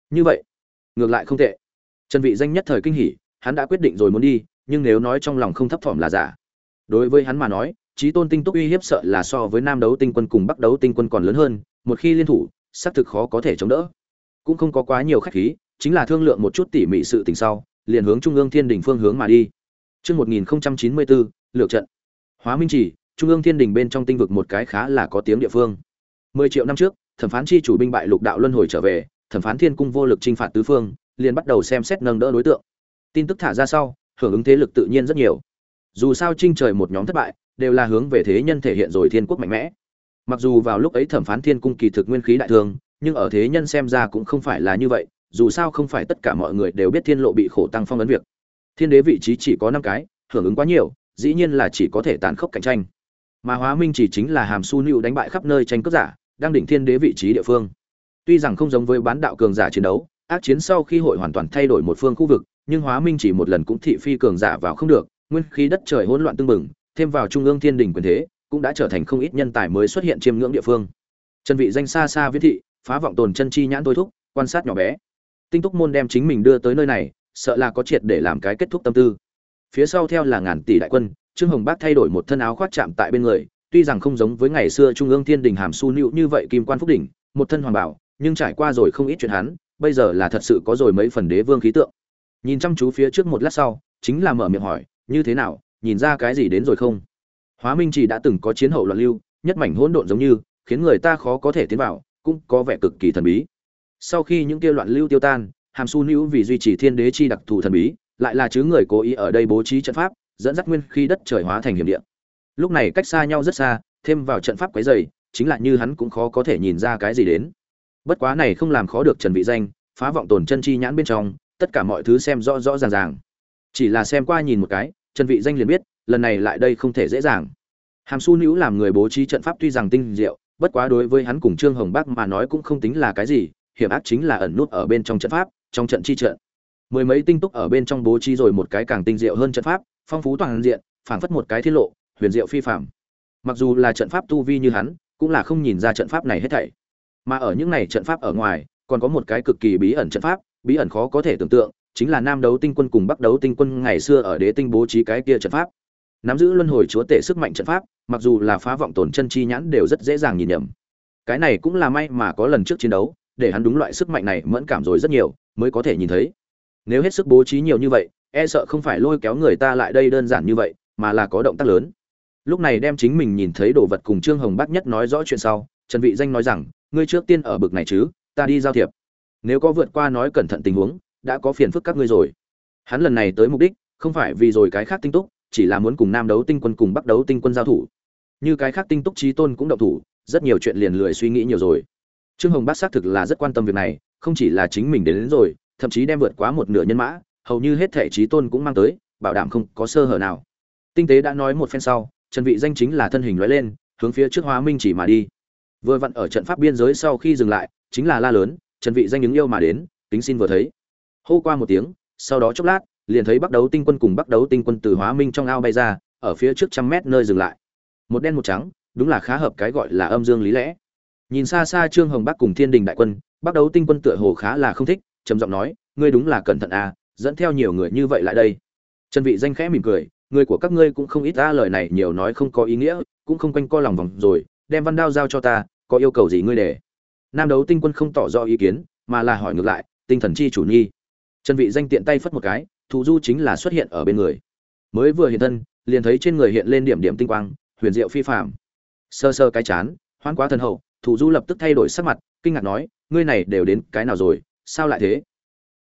Như vậy ngược lại không tệ trần vị danh nhất thời kinh hỉ hắn đã quyết định rồi muốn đi nhưng nếu nói trong lòng không thấp thỏm là giả đối với hắn mà nói trí tôn tinh túc uy hiếp sợ là so với nam đấu tinh quân cùng bắc đấu tinh quân còn lớn hơn một khi liên thủ xác thực khó có thể chống đỡ cũng không có quá nhiều khách khí chính là thương lượng một chút tỉ mỉ sự tình sau liền hướng trung ương thiên đình phương hướng mà đi Chương 1094, lược trận. Hóa Minh Chỉ, Trung ương Thiên Đình bên trong tinh vực một cái khá là có tiếng địa phương. 10 triệu năm trước, thẩm phán chi chủ binh bại lục đạo luân hồi trở về, thẩm phán Thiên cung vô lực chinh phạt tứ phương, liền bắt đầu xem xét nâng đỡ đối tượng. Tin tức thả ra sau, hưởng ứng thế lực tự nhiên rất nhiều. Dù sao trinh trời một nhóm thất bại, đều là hướng về thế nhân thể hiện rồi thiên quốc mạnh mẽ. Mặc dù vào lúc ấy thẩm phán Thiên cung kỳ thực nguyên khí đại thương, nhưng ở thế nhân xem ra cũng không phải là như vậy, dù sao không phải tất cả mọi người đều biết thiên lộ bị khổ tăng phong ấn việc. Thiên đế vị trí chỉ có năm cái, hưởng ứng quá nhiều, dĩ nhiên là chỉ có thể tàn khốc cạnh tranh mà hóa minh chỉ chính là hàm su nữu đánh bại khắp nơi tranh cướp giả đang định thiên đế vị trí địa phương tuy rằng không giống với bán đạo cường giả chiến đấu, ác chiến sau khi hội hoàn toàn thay đổi một phương khu vực, nhưng hóa minh chỉ một lần cũng thị phi cường giả vào không được, nguyên khí đất trời hỗn loạn tương mừng thêm vào trung ương thiên đình quyền thế, cũng đã trở thành không ít nhân tài mới xuất hiện chiêm ngưỡng địa phương. Chân vị danh xa xa viết thị, phá vọng tồn chân chi nhãn tôi thúc, quan sát nhỏ bé. Tinh túc môn đem chính mình đưa tới nơi này, sợ là có triệt để làm cái kết thúc tâm tư. Phía sau theo là ngàn tỷ đại quân, trương hồng bác thay đổi một thân áo khoác chạm tại bên người, tuy rằng không giống với ngày xưa trung ương thiên đình hàm su nữu như vậy kim quan phúc đỉnh, một thân hoàng bảo nhưng trải qua rồi không ít chuyện hắn, bây giờ là thật sự có rồi mấy phần đế vương khí tượng. Nhìn chăm chú phía trước một lát sau, chính là mở miệng hỏi, như thế nào, nhìn ra cái gì đến rồi không? Hóa minh chỉ đã từng có chiến hậu loạn lưu, nhất mảnh hỗn độn giống như, khiến người ta khó có thể tiến vào, cũng có vẻ cực kỳ thần bí. Sau khi những kia loạn lưu tiêu tan, hàm su nữu vì duy trì thiên đế chi đặc thù thần bí, lại là chứ người cố ý ở đây bố trí trận pháp, dẫn dắt nguyên khi đất trời hóa thành hiểm địa. Lúc này cách xa nhau rất xa, thêm vào trận pháp quấy rầy, chính là như hắn cũng khó có thể nhìn ra cái gì đến bất quá này không làm khó được trần vị danh, phá vọng tồn chân chi nhãn bên trong, tất cả mọi thứ xem rõ rõ ràng ràng. Chỉ là xem qua nhìn một cái, trần vị danh liền biết, lần này lại đây không thể dễ dàng. Hàm su nữ làm người bố trí trận pháp tuy rằng tinh diệu, bất quá đối với hắn cùng trương hồng Bác mà nói cũng không tính là cái gì, hiểm ác chính là ẩn nút ở bên trong trận pháp, trong trận chi trận. Mười mấy tinh túc ở bên trong bố trí rồi một cái càng tinh diệu hơn trận pháp, phong phú toàn diện, phảng phất một cái thiên lộ, huyền diệu phi phàm. Mặc dù là trận pháp tu vi như hắn, cũng là không nhìn ra trận pháp này hết thảy mà ở những này trận pháp ở ngoài, còn có một cái cực kỳ bí ẩn trận pháp, bí ẩn khó có thể tưởng tượng, chính là nam đấu tinh quân cùng bắc đấu tinh quân ngày xưa ở đế tinh bố trí cái kia trận pháp. Nắm giữ luân hồi chúa tể sức mạnh trận pháp, mặc dù là phá vọng tổn chân chi nhãn đều rất dễ dàng nhìn nhầm. Cái này cũng là may mà có lần trước chiến đấu, để hắn đúng loại sức mạnh này mẫn cảm rồi rất nhiều, mới có thể nhìn thấy. Nếu hết sức bố trí nhiều như vậy e sợ không phải lôi kéo người ta lại đây đơn giản như vậy, mà là có động tác lớn. Lúc này đem chính mình nhìn thấy đồ vật cùng trương hồng bác nhất nói rõ chuyện sau, trần vị danh nói rằng ngươi trước tiên ở bực này chứ ta đi giao thiệp. Nếu có vượt qua nói cẩn thận tình huống đã có phiền phức các ngươi rồi. Hắn lần này tới mục đích không phải vì rồi cái khác tinh túc chỉ là muốn cùng nam đấu tinh quân cùng bắc đấu tinh quân giao thủ. Như cái khác tinh túc trí tôn cũng động thủ rất nhiều chuyện liền lười suy nghĩ nhiều rồi. Trương hồng Bát xác thực là rất quan tâm việc này không chỉ là chính mình đến, đến rồi thậm chí đem vượt quá một nửa nhân mã hầu như hết thể trí tôn cũng mang tới bảo đảm không có sơ hở nào. Tinh tế đã nói một phen sau trần vị danh chính là thân hình lóe lên hướng phía trước hóa minh chỉ mà đi vừa vặn ở trận pháp biên giới sau khi dừng lại, chính là la lớn, trần vị danh ứng yêu mà đến tính xin vừa thấy. Hô qua một tiếng, sau đó chốc lát, liền thấy bắc đấu tinh quân cùng bắc đấu tinh quân từ hóa minh trong ao bay ra, ở phía trước trăm mét nơi dừng lại. Một đen một trắng, đúng là khá hợp cái gọi là âm dương lý lẽ. Nhìn xa xa trương hồng bắc cùng thiên đình đại quân, bắc đấu tinh quân tựa hồ khá là không thích, trầm giọng nói, ngươi đúng là cẩn thận à dẫn theo nhiều người như vậy lại đây. Trần vị danh khẽ mỉm cười, người của các ngươi cũng không ít ta lời này nhiều nói không có ý nghĩa, cũng không quanh co lòng vòng rồi, đem văn đao giao cho ta có yêu cầu gì ngươi để? Nam đấu tinh quân không tỏ rõ ý kiến, mà là hỏi ngược lại, tinh thần chi chủ nhi. Trần vị danh tiện tay phất một cái, thù du chính là xuất hiện ở bên người. Mới vừa hiện thân, liền thấy trên người hiện lên điểm điểm tinh quang, huyền diệu phi phàm. Sơ sơ cái chán hoan quá thần hậu, thù du lập tức thay đổi sắc mặt, kinh ngạc nói, ngươi này đều đến cái nào rồi? Sao lại thế?